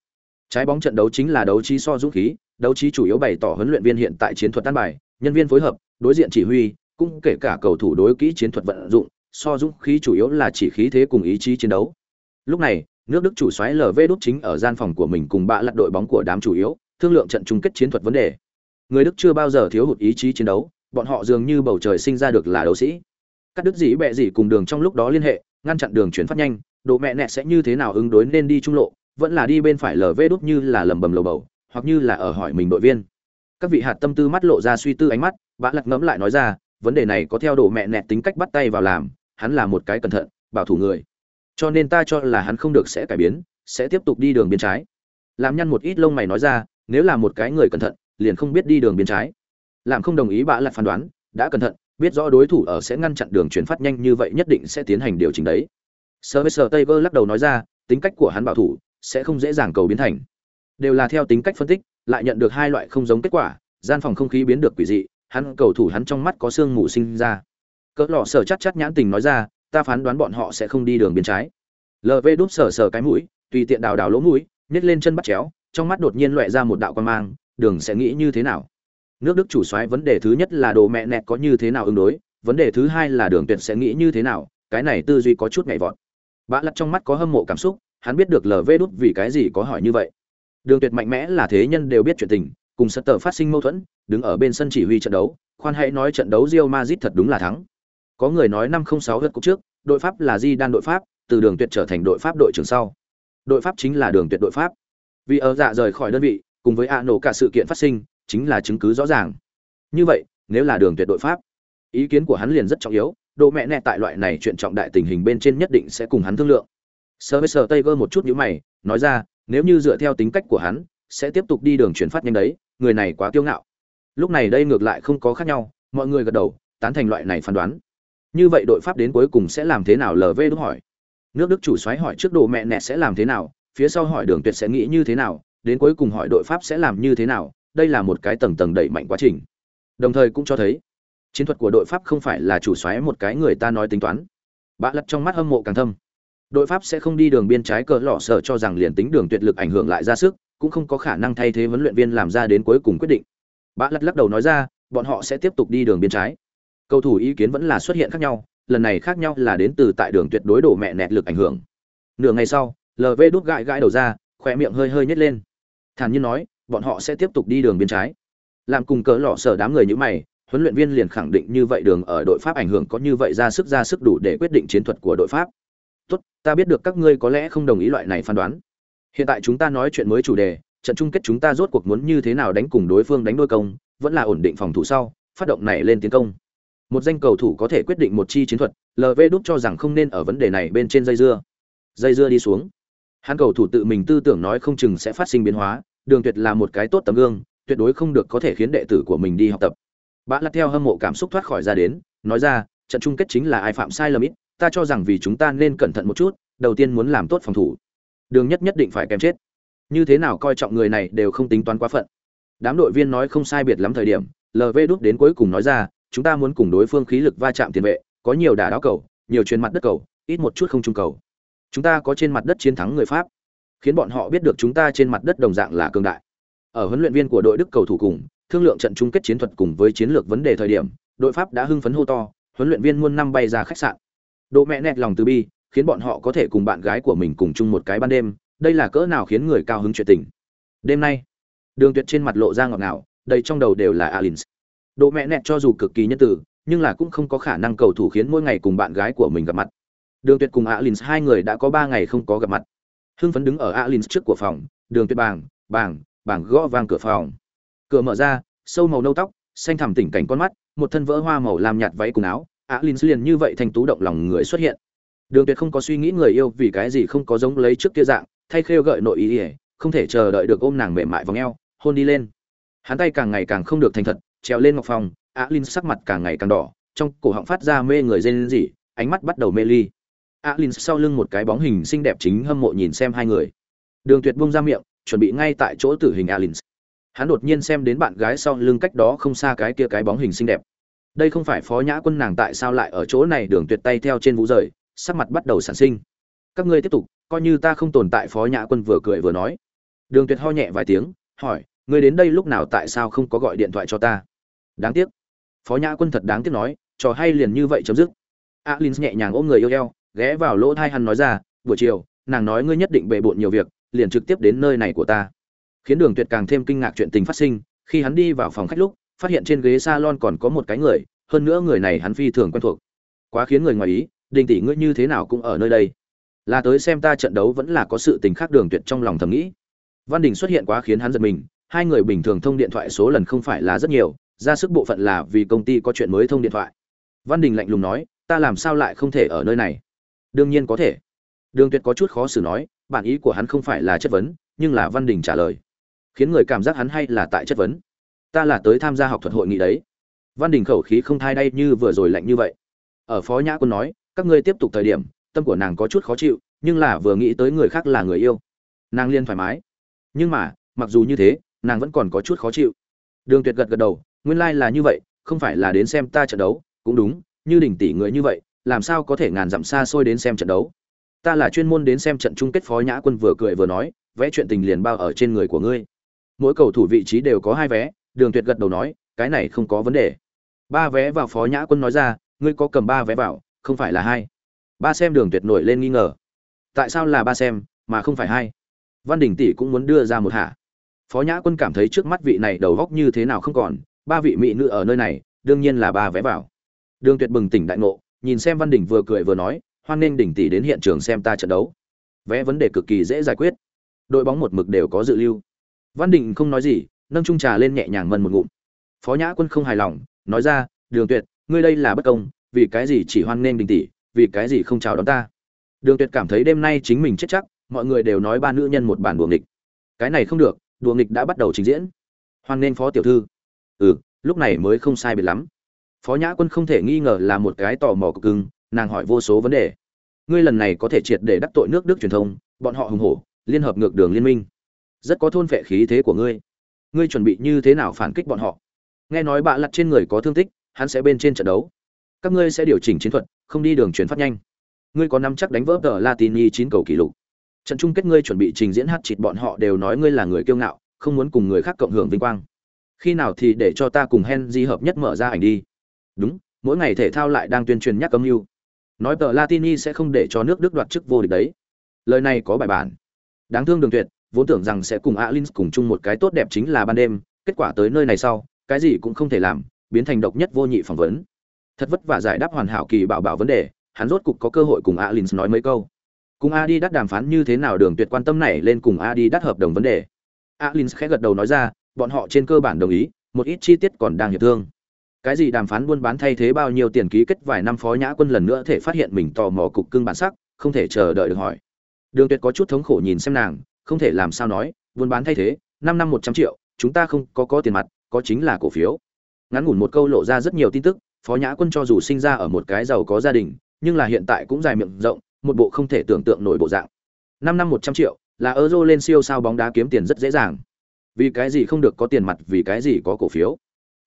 Trái bóng trận đấu chính là đấu trí so dũng khí, đấu trí chủ yếu bày tỏ huấn luyện viên hiện tại chiến thuật tan bài, nhân viên phối hợp, đối diện chỉ huy, cũng kể cả cầu thủ đối kỹ chiến thuật vận dụng, so dũng khí chủ yếu là chỉ khí thế cùng ý chí chiến đấu. Lúc này, nước đức chủ soái lv đúc chính ở gian phòng của mình cùng bạ lật đội bóng của đám chủ yếu, thương lượng trận chung kết chiến thuật vấn đề. Người đức chưa bao giờ thiếu hụt ý chí chiến đấu bọn họ dường như bầu trời sinh ra được là đấu sĩ. Cắt đứt dĩ bẹ dĩ cùng đường trong lúc đó liên hệ, ngăn chặn đường chuyển phát nhanh, độ mẹ nẹ sẽ như thế nào ứng đối nên đi trung lộ, vẫn là đi bên phải lv đúc như là lầm bầm lầu bầu, hoặc như là ở hỏi mình đội viên. Các vị hạt tâm tư mắt lộ ra suy tư ánh mắt, bạ lật ngẫm lại nói ra, vấn đề này có theo đồ mẹ nẹt tính cách bắt tay vào làm, hắn là một cái cẩn thận, bảo thủ người. Cho nên ta cho là hắn không được sẽ cải biến, sẽ tiếp tục đi đường biên trái. Làm nhăn một ít lông mày nói ra, nếu là một cái người cẩn thận, liền không biết đi đường biên trái làm không đồng ý bạ lặt phán đoán, đã cẩn thận, biết rõ đối thủ ở sẽ ngăn chặn đường chuyển phát nhanh như vậy nhất định sẽ tiến hành điều chỉnh đấy. Sơ với sơ tây vơ lắc đầu nói ra, tính cách của hắn bảo thủ sẽ không dễ dàng cầu biến thành. Đều là theo tính cách phân tích, lại nhận được hai loại không giống kết quả, gian phòng không khí biến được quỷ dị, hắn cầu thủ hắn trong mắt có sương mù sinh ra. Cỡ lọ sở chắc chắc nhãn tình nói ra, ta phán đoán bọn họ sẽ không đi đường biến trái. Lv đúp sở sở cái mũi, tùy tiện đào đào lỗ mũi, nhét lên chân bắt chéo, trong mắt đột nhiên loại ra một đạo quan mang, đường sẽ nghĩ như thế nào? Nước đức chủ soái vấn đề thứ nhất là đồ mẹ nẹt có như thế nào ứng đối, vấn đề thứ hai là đường tuyệt sẽ nghĩ như thế nào, cái này tư duy có chút nhảy vọt. Bã lặt trong mắt có hâm mộ cảm xúc, hắn biết được lv đút vì cái gì có hỏi như vậy. Đường tuyệt mạnh mẽ là thế nhân đều biết chuyện tình, cùng sật tờ phát sinh mâu thuẫn, đứng ở bên sân chỉ huy trận đấu, khoan hãy nói trận đấu Real Madrid thật đúng là thắng. Có người nói năm không sáu lượt cúp trước, đội pháp là di đan đội pháp, từ đường tuyệt trở thành đội pháp đội trưởng sau. Đội pháp chính là đường tuyệt đội pháp. Vì ở dạ rời khỏi đơn vị, cùng với a nổ cả sự kiện phát sinh chính là chứng cứ rõ ràng. Như vậy, nếu là đường tuyệt đội pháp, ý kiến của hắn liền rất trọng yếu độ mẹ nẹ tại loại này chuyện trọng đại tình hình bên trên nhất định sẽ cùng hắn thương lượng. Sơ với sơ tây gơ một chút nhữ mày, nói ra, nếu như dựa theo tính cách của hắn, sẽ tiếp tục đi đường chuyển phát nhanh đấy, người này quá kiêu ngạo. Lúc này đây ngược lại không có khác nhau, mọi người gật đầu, tán thành loại này phán đoán. Như vậy đội pháp đến cuối cùng sẽ làm thế nào lv đúng hỏi. Nước đức chủ xoáy hỏi trước đồ mẹ nẹ sẽ làm thế nào, phía sau hỏi đường tuyệt sẽ nghĩ như thế nào, đến cuối cùng hỏi đội pháp sẽ làm như thế nào đây là một cái tầng tầng đẩy mạnh quá trình. Đồng thời cũng cho thấy, chiến thuật của đội pháp không phải là chủ xoáy một cái người ta nói tính toán. Bạ lật trong mắt hâm mộ càng thâm. Đội pháp sẽ không đi đường biên trái cờ lọ sợ cho rằng liền tính đường tuyệt lực ảnh hưởng lại ra sức, cũng không có khả năng thay thế huấn luyện viên làm ra đến cuối cùng quyết định. Bạ lật lắc đầu nói ra, bọn họ sẽ tiếp tục đi đường biên trái. Cầu thủ ý kiến vẫn là xuất hiện khác nhau, lần này khác nhau là đến từ tại đường tuyệt đối đổ mẹ nẹt lực ảnh hưởng. Nửa ngày sau lv đút gãi gãi đầu ra khỏe miệng hơi hơi nhét lên. Thản nhiên nói bọn họ sẽ tiếp tục đi đường biên trái. Làm cùng cỡ lọ sở đám người như mày, huấn luyện viên liền khẳng định như vậy đường ở đội pháp ảnh hưởng có như vậy ra sức ra sức đủ để quyết định chiến thuật của đội pháp. Tốt, ta biết được các ngươi có lẽ không đồng ý loại này phán đoán. Hiện tại chúng ta nói chuyện mới chủ đề, trận chung kết chúng ta rốt cuộc muốn như thế nào đánh cùng đối phương đánh đôi công, vẫn là ổn định phòng thủ sau, phát động này lên tiến công. Một danh cầu thủ có thể quyết định một chi chiến thuật lv đúc cho rằng không nên ở vấn đề này bên trên dây dưa. Dây dưa đi xuống. Hắn cầu thủ tự mình tư tưởng nói không chừng sẽ phát sinh biến hóa đường tuyệt là một cái tốt tấm gương, tuyệt đối không được có thể khiến đệ tử của mình đi học tập. Bã lắc theo hâm mộ cảm xúc thoát khỏi ra đến, nói ra, trận chung kết chính là ai phạm sai lầm ít, ta cho rằng vì chúng ta nên cẩn thận một chút, đầu tiên muốn làm tốt phòng thủ. Đường nhất nhất định phải kèm chết. Như thế nào coi trọng người này đều không tính toán quá phận. Đám đội viên nói không sai biệt lắm thời điểm lv đúc đến cuối cùng nói ra, chúng ta muốn cùng đối phương khí lực va chạm tiền vệ, có nhiều đả đáo cầu, nhiều chuyến mặt đất cầu, ít một chút không trung cầu. Chúng ta có trên mặt đất chiến thắng người pháp khiến bọn họ biết được chúng ta trên mặt đất đồng dạng là cường đại. Ở huấn luyện viên của đội đức cầu thủ cùng, thương lượng trận chung kết chiến thuật cùng với chiến lược vấn đề thời điểm, đội pháp đã hưng phấn hô to, huấn luyện viên muôn năm bay ra khách sạn. Độ mẹ nẹt lòng từ bi, khiến bọn họ có thể cùng bạn gái của mình cùng chung một cái ban đêm, đây là cỡ nào khiến người cao hứng chuyện tình. Đêm nay, đường tuyệt trên mặt lộ ra ngọt ngào, đầy trong đầu đều là alins. Độ mẹ nẹt cho dù cực kỳ nhân từ, nhưng là cũng không có khả năng cầu thủ khiến mỗi ngày cùng bạn gái của mình gặp mặt. Đường tuyệt cùng alins hai người đã có ba ngày không có gặp mặt hưng phấn đứng ở alin trước của phòng đường tuyệt bàng bàng bàng gõ vang cửa phòng. Cửa mở ra sâu màu nâu tóc xanh thẳm tỉnh cảnh con mắt một thân vỡ hoa màu làm nhạt váy cùng áo. Alin liền như vậy thành tú động lòng người xuất hiện. Đường tuyệt không có suy nghĩ người yêu vì cái gì không có giống lấy trước kia dạng thay khêu gợi nội ý ỉa không thể chờ đợi được ôm nàng mềm mại vòng eo hôn đi lên. Hắn tay càng ngày càng không được thành thật trèo lên ngọc phòng alin sắc mặt càng ngày càng đỏ trong cổ họng phát ra mê người dê gì, ánh mắt bắt đầu mê ly alin sau lưng một cái bóng hình xinh đẹp chính hâm mộ nhìn xem hai người. Đường tuyệt buông ra miệng, chuẩn bị ngay tại chỗ tử hình alin. Hắn đột nhiên xem đến bạn gái sau lưng cách đó không xa cái kia cái bóng hình xinh đẹp. Đây không phải phó nhã quân nàng tại sao lại ở chỗ này, đường tuyệt tay theo trên vũ rời, sắc mặt bắt đầu sản sinh. Các ngươi tiếp tục, coi như ta không tồn tại, phó nhã quân vừa cười vừa nói. Đường tuyệt ho nhẹ vài tiếng, hỏi, ngươi đến đây lúc nào, tại sao không có gọi điện thoại cho ta? Đáng tiếc. Phó nhã quân thật đáng tiếc nói, trò hay liền như vậy chấm dứt. Alin nhẹ nhàng ôm người yêu eo ghé vào lỗ thai hắn nói ra, buổi chiều, nàng nói ngươi nhất định bề bộn nhiều việc, liền trực tiếp đến nơi này của ta. Khiến đường tuyệt càng thêm kinh ngạc chuyện tình phát sinh, khi hắn đi vào phòng khách lúc, phát hiện trên ghế salon còn có một cái người, hơn nữa người này hắn phi thường quen thuộc. Quá khiến người ngoài ý, đình tỷ ngươi như thế nào cũng ở nơi đây? Là tới xem ta trận đấu vẫn là có sự tình khác? Đường tuyệt trong lòng thầm nghĩ. Văn đình xuất hiện quá khiến hắn giật mình, hai người bình thường thông điện thoại số lần không phải là rất nhiều, ra sức bộ phận là vì công ty có chuyện mới thông điện thoại. Văn đình lạnh lùng nói, ta làm sao lại không thể ở nơi này? Đương nhiên có thể. Đường tuyệt có chút khó xử nói, bản ý của hắn không phải là chất vấn, nhưng là văn đình trả lời. Khiến người cảm giác hắn hay là tại chất vấn. Ta là tới tham gia học thuật hội nghị đấy. Văn đình khẩu khí không thai đây như vừa rồi lạnh như vậy. Ở phó nhã quân nói, các ngươi tiếp tục thời điểm, tâm của nàng có chút khó chịu, nhưng là vừa nghĩ tới người khác là người yêu. Nàng liên thoải mái. Nhưng mà, mặc dù như thế, nàng vẫn còn có chút khó chịu. Đường tuyệt gật gật đầu, nguyên lai là như vậy, không phải là đến xem ta trận đấu. Cũng đúng, như đỉnh tỷ người như vậy làm sao có thể ngàn dặm xa xôi đến xem trận đấu? Ta là chuyên môn đến xem trận chung kết phó nhã quân vừa cười vừa nói, vẽ chuyện tình liền bao ở trên người của ngươi. Mỗi cầu thủ vị trí đều có hai vé, đường tuyệt gật đầu nói, cái này không có vấn đề. Ba vé vào phó nhã quân nói ra, ngươi có cầm ba vé vào, không phải là hai. Ba xem đường tuyệt nổi lên nghi ngờ. Tại sao là ba xem, mà không phải hai? Văn đình tỷ cũng muốn đưa ra một hạ. Phó nhã quân cảm thấy trước mắt vị này đầu góc như thế nào không còn, ba vị mỹ nữ ở nơi này, đương nhiên là ba vé vào. Đường tuyệt bừng tỉnh đại ngộ nhìn xem văn đỉnh vừa cười vừa nói, hoan nghênh đỉnh tỷ đến hiện trường xem ta trận đấu. Vẽ vấn đề cực kỳ dễ giải quyết. Đội bóng một mực đều có dự lưu. Văn đình không nói gì, nâng trung trà lên nhẹ nhàng mân một ngụm. Phó nhã quân không hài lòng, nói ra, đường tuyệt, ngươi đây là bất công, vì cái gì chỉ hoan nghênh đình tỷ, vì cái gì không chào đón ta? Đường tuyệt cảm thấy đêm nay chính mình chết chắc, mọi người đều nói ba nữ nhân một bản đùa nghịch. Cái này không được, đùa nghịch đã bắt đầu trình diễn. Hoan nghênh phó tiểu thư. Ừ lúc này mới không sai biệt lắm phó nhã quân không thể nghi ngờ là một cái tò mò cực cưng nàng hỏi vô số vấn đề. Ngươi lần này có thể triệt để đắc tội nước đức truyền thông, bọn họ hùng hổ, liên hợp ngược đường liên minh. Rất có thôn vệ khí thế của ngươi. Ngươi chuẩn bị như thế nào phản kích bọn họ? Nghe nói bạ lặt trên người có thương tích, hắn sẽ bên trên trận đấu. Các ngươi sẽ điều chỉnh chiến thuật, không đi đường chuyển phát nhanh. Ngươi có nắm chắc đánh vỡ tờ latini chín cầu kỷ lục. Trận chung kết ngươi chuẩn bị trình diễn hát chịt bọn họ đều nói ngươi là người kiêu ngạo, không muốn cùng người khác cộng hưởng vinh quang. Khi nào thì để cho ta cùng henry hợp nhất mở ra ảnh đi? Đúng, mỗi ngày thể thao lại đang tuyên truyền nhắc âm mưu. Nói tờ latini sẽ không để cho nước đức đoạt chức vô địch đấy. Lời này có bài bản. Đáng thương đường tuyệt, vốn tưởng rằng sẽ cùng alin cùng chung một cái tốt đẹp chính là ban đêm, kết quả tới nơi này sau, cái gì cũng không thể làm, biến thành độc nhất vô nhị phỏng vấn. Thật vất vả giải đáp hoàn hảo kỳ bảo bảo vấn đề, hắn rốt cục có cơ hội cùng alin nói mấy câu. Cùng adi đắt đàm phán như thế nào đường tuyệt quan tâm này lên cùng adi đắt hợp đồng vấn đề. Alin khẽ gật đầu nói ra, bọn họ trên cơ bản đồng ý, một ít chi tiết còn đang hiệp thương cái gì đàm phán buôn bán thay thế bao nhiêu tiền ký kết vài năm phó nhã quân lần nữa thể phát hiện mình tò mò cục cưng bản sắc, không thể chờ đợi được hỏi. Đường tuyệt có chút thống khổ nhìn xem nàng, không thể làm sao nói, buôn bán thay thế, năm năm một trăm triệu, chúng ta không có có tiền mặt, có chính là cổ phiếu. Ngắn ngủn một câu lộ ra rất nhiều tin tức, phó nhã quân cho dù sinh ra ở một cái giàu có gia đình, nhưng là hiện tại cũng dài miệng rộng, một bộ không thể tưởng tượng nổi bộ dạng. Năm năm một trăm triệu, là euro lên siêu sao bóng đá kiếm tiền rất dễ dàng. Vì cái gì không được có tiền mặt, vì cái gì có cổ phiếu?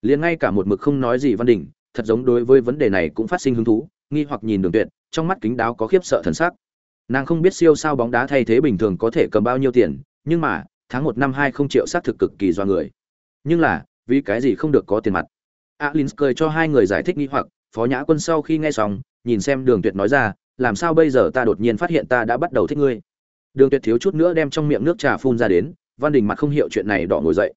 Liền ngay cả một mực không nói gì văn đình, thật giống đối với vấn đề này cũng phát sinh hứng thú, nghi hoặc nhìn đường tuyệt, trong mắt kính đáo có khiếp sợ thần sắc. Nàng không biết siêu sao bóng đá thay thế bình thường có thể cầm bao nhiêu tiền, nhưng mà, tháng một năm hai không triệu xác thực cực kỳ do người. Nhưng là, vì cái gì không được có tiền mặt? Alin cười cho hai người giải thích nghi hoặc, phó nhã quân sau khi nghe xong, nhìn xem đường tuyệt nói ra, làm sao bây giờ ta đột nhiên phát hiện ta đã bắt đầu thích ngươi? Đường tuyệt thiếu chút nữa đem trong miệng nước trà phun ra đến, văn đình mặt không hiểu chuyện này đỏ ngồi dậy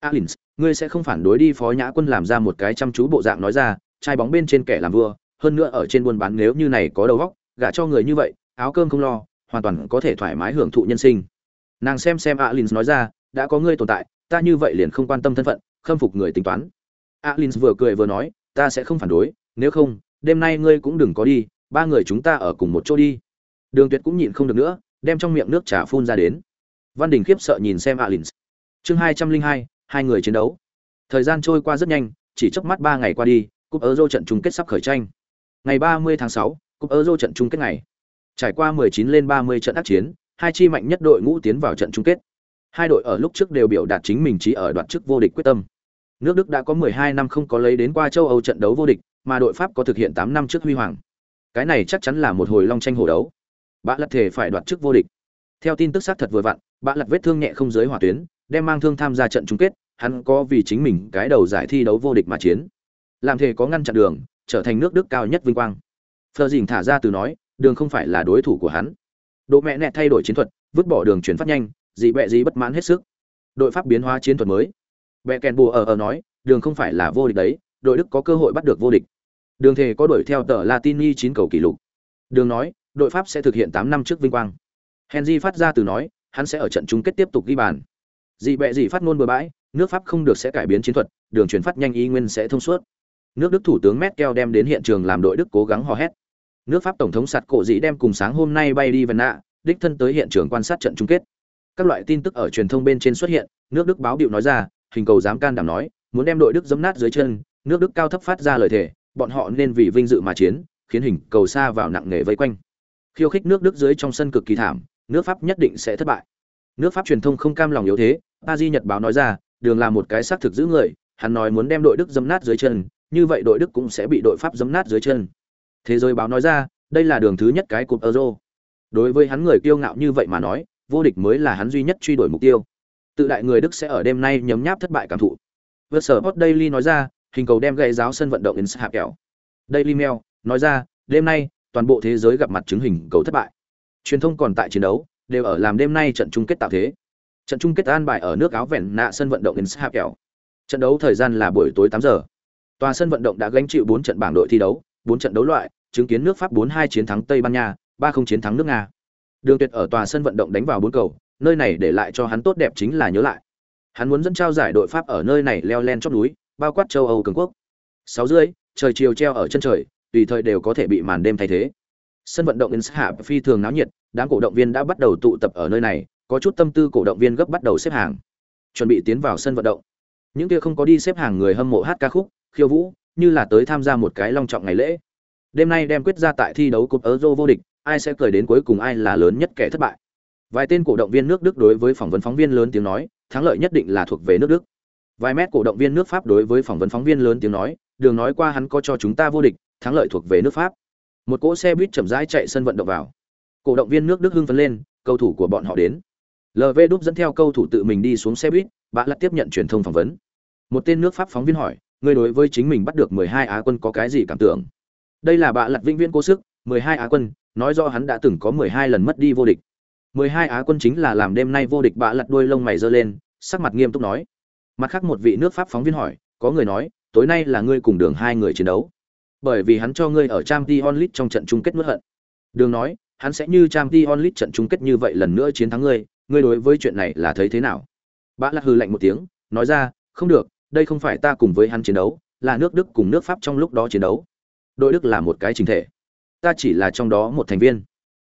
alins, ngươi sẽ không phản đối đi phó nhã quân làm ra một cái chăm chú bộ dạng nói ra, trai bóng bên trên kẻ làm vua, hơn nữa ở trên buôn bán nếu như này có đầu óc, gả cho người như vậy, áo cơm không lo, hoàn toàn có thể thoải mái hưởng thụ nhân sinh. Nàng xem xem alins nói ra, đã có ngươi tồn tại, ta như vậy liền không quan tâm thân phận, khâm phục người tính toán. Alins vừa cười vừa nói, ta sẽ không phản đối, nếu không, đêm nay ngươi cũng đừng có đi, ba người chúng ta ở cùng một chỗ đi. Đường tuyệt cũng nhịn không được nữa, đem trong miệng nước trà phun ra đến. Văn đình khiếp sợ nhìn xem alins. Chương hai trăm linh hai hai người chiến đấu. Thời gian trôi qua rất nhanh, chỉ chớp mắt ba ngày qua đi, cúp euro trận chung kết sắp khởi tranh. Ngày ba mươi tháng sáu, cúp euro trận chung kết ngày. Trải qua 19 lên 30 trận ác chiến, hai chi mạnh nhất đội ngũ tiến vào trận chung kết. Hai đội ở lúc trước đều biểu đạt chính mình chỉ ở đoạn chức vô địch quyết tâm. Nước đức đã có 12 năm không có lấy đến qua châu âu trận đấu vô địch, mà đội pháp có thực hiện 8 năm trước huy hoàng. Cái này chắc chắn là một hồi long tranh hổ đấu. Bạ lật thể phải đoạt chức vô địch. Theo tin tức xác thật vừa vặn, bạ lật vết thương nhẹ không giới hỏa tuyến đem mang thương tham gia trận chung kết, hắn có vì chính mình cái đầu giải thi đấu vô địch mà chiến. Làm thể có ngăn chặn đường, trở thành nước đức cao nhất vinh quang. Phờ dình thả ra từ nói, đường không phải là đối thủ của hắn. Độ mẹ nẹ thay đổi chiến thuật, vứt bỏ đường chuyển phát nhanh, dị bẹ gì bất mãn hết sức. Đội pháp biến hóa chiến thuật mới. Bẹ kèn bùa ở ở nói, đường không phải là vô địch đấy, đội đức có cơ hội bắt được vô địch. Đường thề có đuổi theo tờ latini chín cầu kỷ lục. Đường nói, đội pháp sẽ thực hiện tám năm trước vinh quang. Henry phát ra từ nói, hắn sẽ ở trận chung kết tiếp tục ghi bàn dị bẹ dị phát ngôn bừa bãi, nước pháp không được sẽ cải biến chiến thuật, đường chuyển phát nhanh y nguyên sẽ thông suốt. Nước đức thủ tướng merkel đem đến hiện trường làm đội đức cố gắng hò hét. Nước pháp tổng thống sạt cổ dĩ đem cùng sáng hôm nay bay đi vân nạ, đích thân tới hiện trường quan sát trận chung kết. Các loại tin tức ở truyền thông bên trên xuất hiện, nước đức báo điệu nói ra, hình cầu dám can đảm nói, muốn đem đội đức giấm nát dưới chân, nước đức cao thấp phát ra lời thề, bọn họ nên vì vinh dự mà chiến, khiến hình cầu xa vào nặng nề vây quanh. Khiêu khích nước đức dưới trong sân cực kỳ thảm, nước pháp nhất định sẽ thất bại. Nước pháp truyền thông không cam lòng yếu thế pa di nhật báo nói ra đường là một cái xác thực giữ người hắn nói muốn đem đội đức giấm nát dưới chân như vậy đội đức cũng sẽ bị đội pháp giấm nát dưới chân Thế giới báo nói ra, đây là đường thứ nhất cái cúp Euro. Đối với hắn người kiêu ngạo như vậy mà nói, vô địch mới là hắn duy nhất truy đuổi mục tiêu. Tự đại người Đức sẽ ở đêm nay nhấm nháp thất bại cảm thụ. vượt sở hot daily nói ra hình cầu đem gậy giáo sân vận động in hạ kẹo daily mail nói ra đêm nay toàn bộ thế giới gặp mặt chứng hình cầu thất bại truyền thông còn tại chiến đấu đều ở làm đêm nay trận chung kết tạo thế trận chung kết an bài ở nước áo vẹn nạ sân vận động in kẹo trận đấu thời gian là buổi tối 8 giờ. Tòa sân vận động đã gánh chịu 4 trận bảng đội thi đấu 4 trận đấu loại, chứng kiến nước pháp 4-2 chiến thắng tây ban nha 3-0 chiến thắng nước nga. Đường tuyệt ở tòa sân vận động đánh vào bốn cầu, nơi này để lại cho hắn tốt đẹp chính là nhớ lại. Hắn muốn dẫn trao giải đội pháp ở nơi này leo lên chót núi, bao quát châu âu, cường quốc. Sáu rưỡi, trời chiều treo ở chân trời, tùy thời đều có thể bị màn đêm thay thế. Sân vận động in hạ phi thường náo nhiệt, đám cổ động viên đã bắt đầu tụ tập ở nơi này có chút tâm tư cổ động viên gấp bắt đầu xếp hàng, chuẩn bị tiến vào sân vận động. Những kia không có đi xếp hàng người hâm mộ hát ca khúc, khiêu vũ, như là tới tham gia một cái long trọng ngày lễ. Đêm nay đem quyết ra tại thi đấu cúp euro vô địch, ai sẽ cười đến cuối cùng ai là lớn nhất kẻ thất bại. Vài tên cổ động viên nước đức đối với phỏng vấn phóng viên lớn tiếng nói, thắng lợi nhất định là thuộc về nước đức. Vài mét cổ động viên nước pháp đối với phỏng vấn phóng viên lớn tiếng nói, đường nói qua hắn có cho chúng ta vô địch, thắng lợi thuộc về nước pháp. Một cỗ xe buýt chậm rãi chạy sân vận động vào. Cổ động viên nước đức hưng phấn lên, cầu thủ của bọn họ đến lv đúc dẫn theo câu thủ tự mình đi xuống xe buýt Bạ lặt tiếp nhận truyền thông phỏng vấn. Một tên nước pháp phóng viên hỏi người đối với chính mình bắt được 12 á quân có cái gì cảm tưởng? Đây là Bạ lặt vĩnh viễn cố sức 12 á quân, nói rõ hắn đã từng có 12 lần mất đi vô địch. 12 á quân chính là làm đêm nay vô địch Bạ lặt đuôi lông mày giơ lên, sắc mặt nghiêm túc nói. Mặt khác một vị nước pháp phóng viên hỏi, có người nói, tối nay là ngươi cùng đường hai người chiến đấu. Bởi vì hắn cho ngươi ở trang t onlit trong trận chung kết nuốt hận. Đường nói, hắn sẽ như trang t onlit trận chung kết như vậy lần nữa chiến thắng ngươi ngươi đối với chuyện này là thấy thế nào? Bã lắc hư lạnh một tiếng, nói ra, không được, đây không phải ta cùng với hắn chiến đấu, là nước đức cùng nước pháp trong lúc đó chiến đấu. Đội đức là một cái chính thể. Ta chỉ là trong đó một thành viên.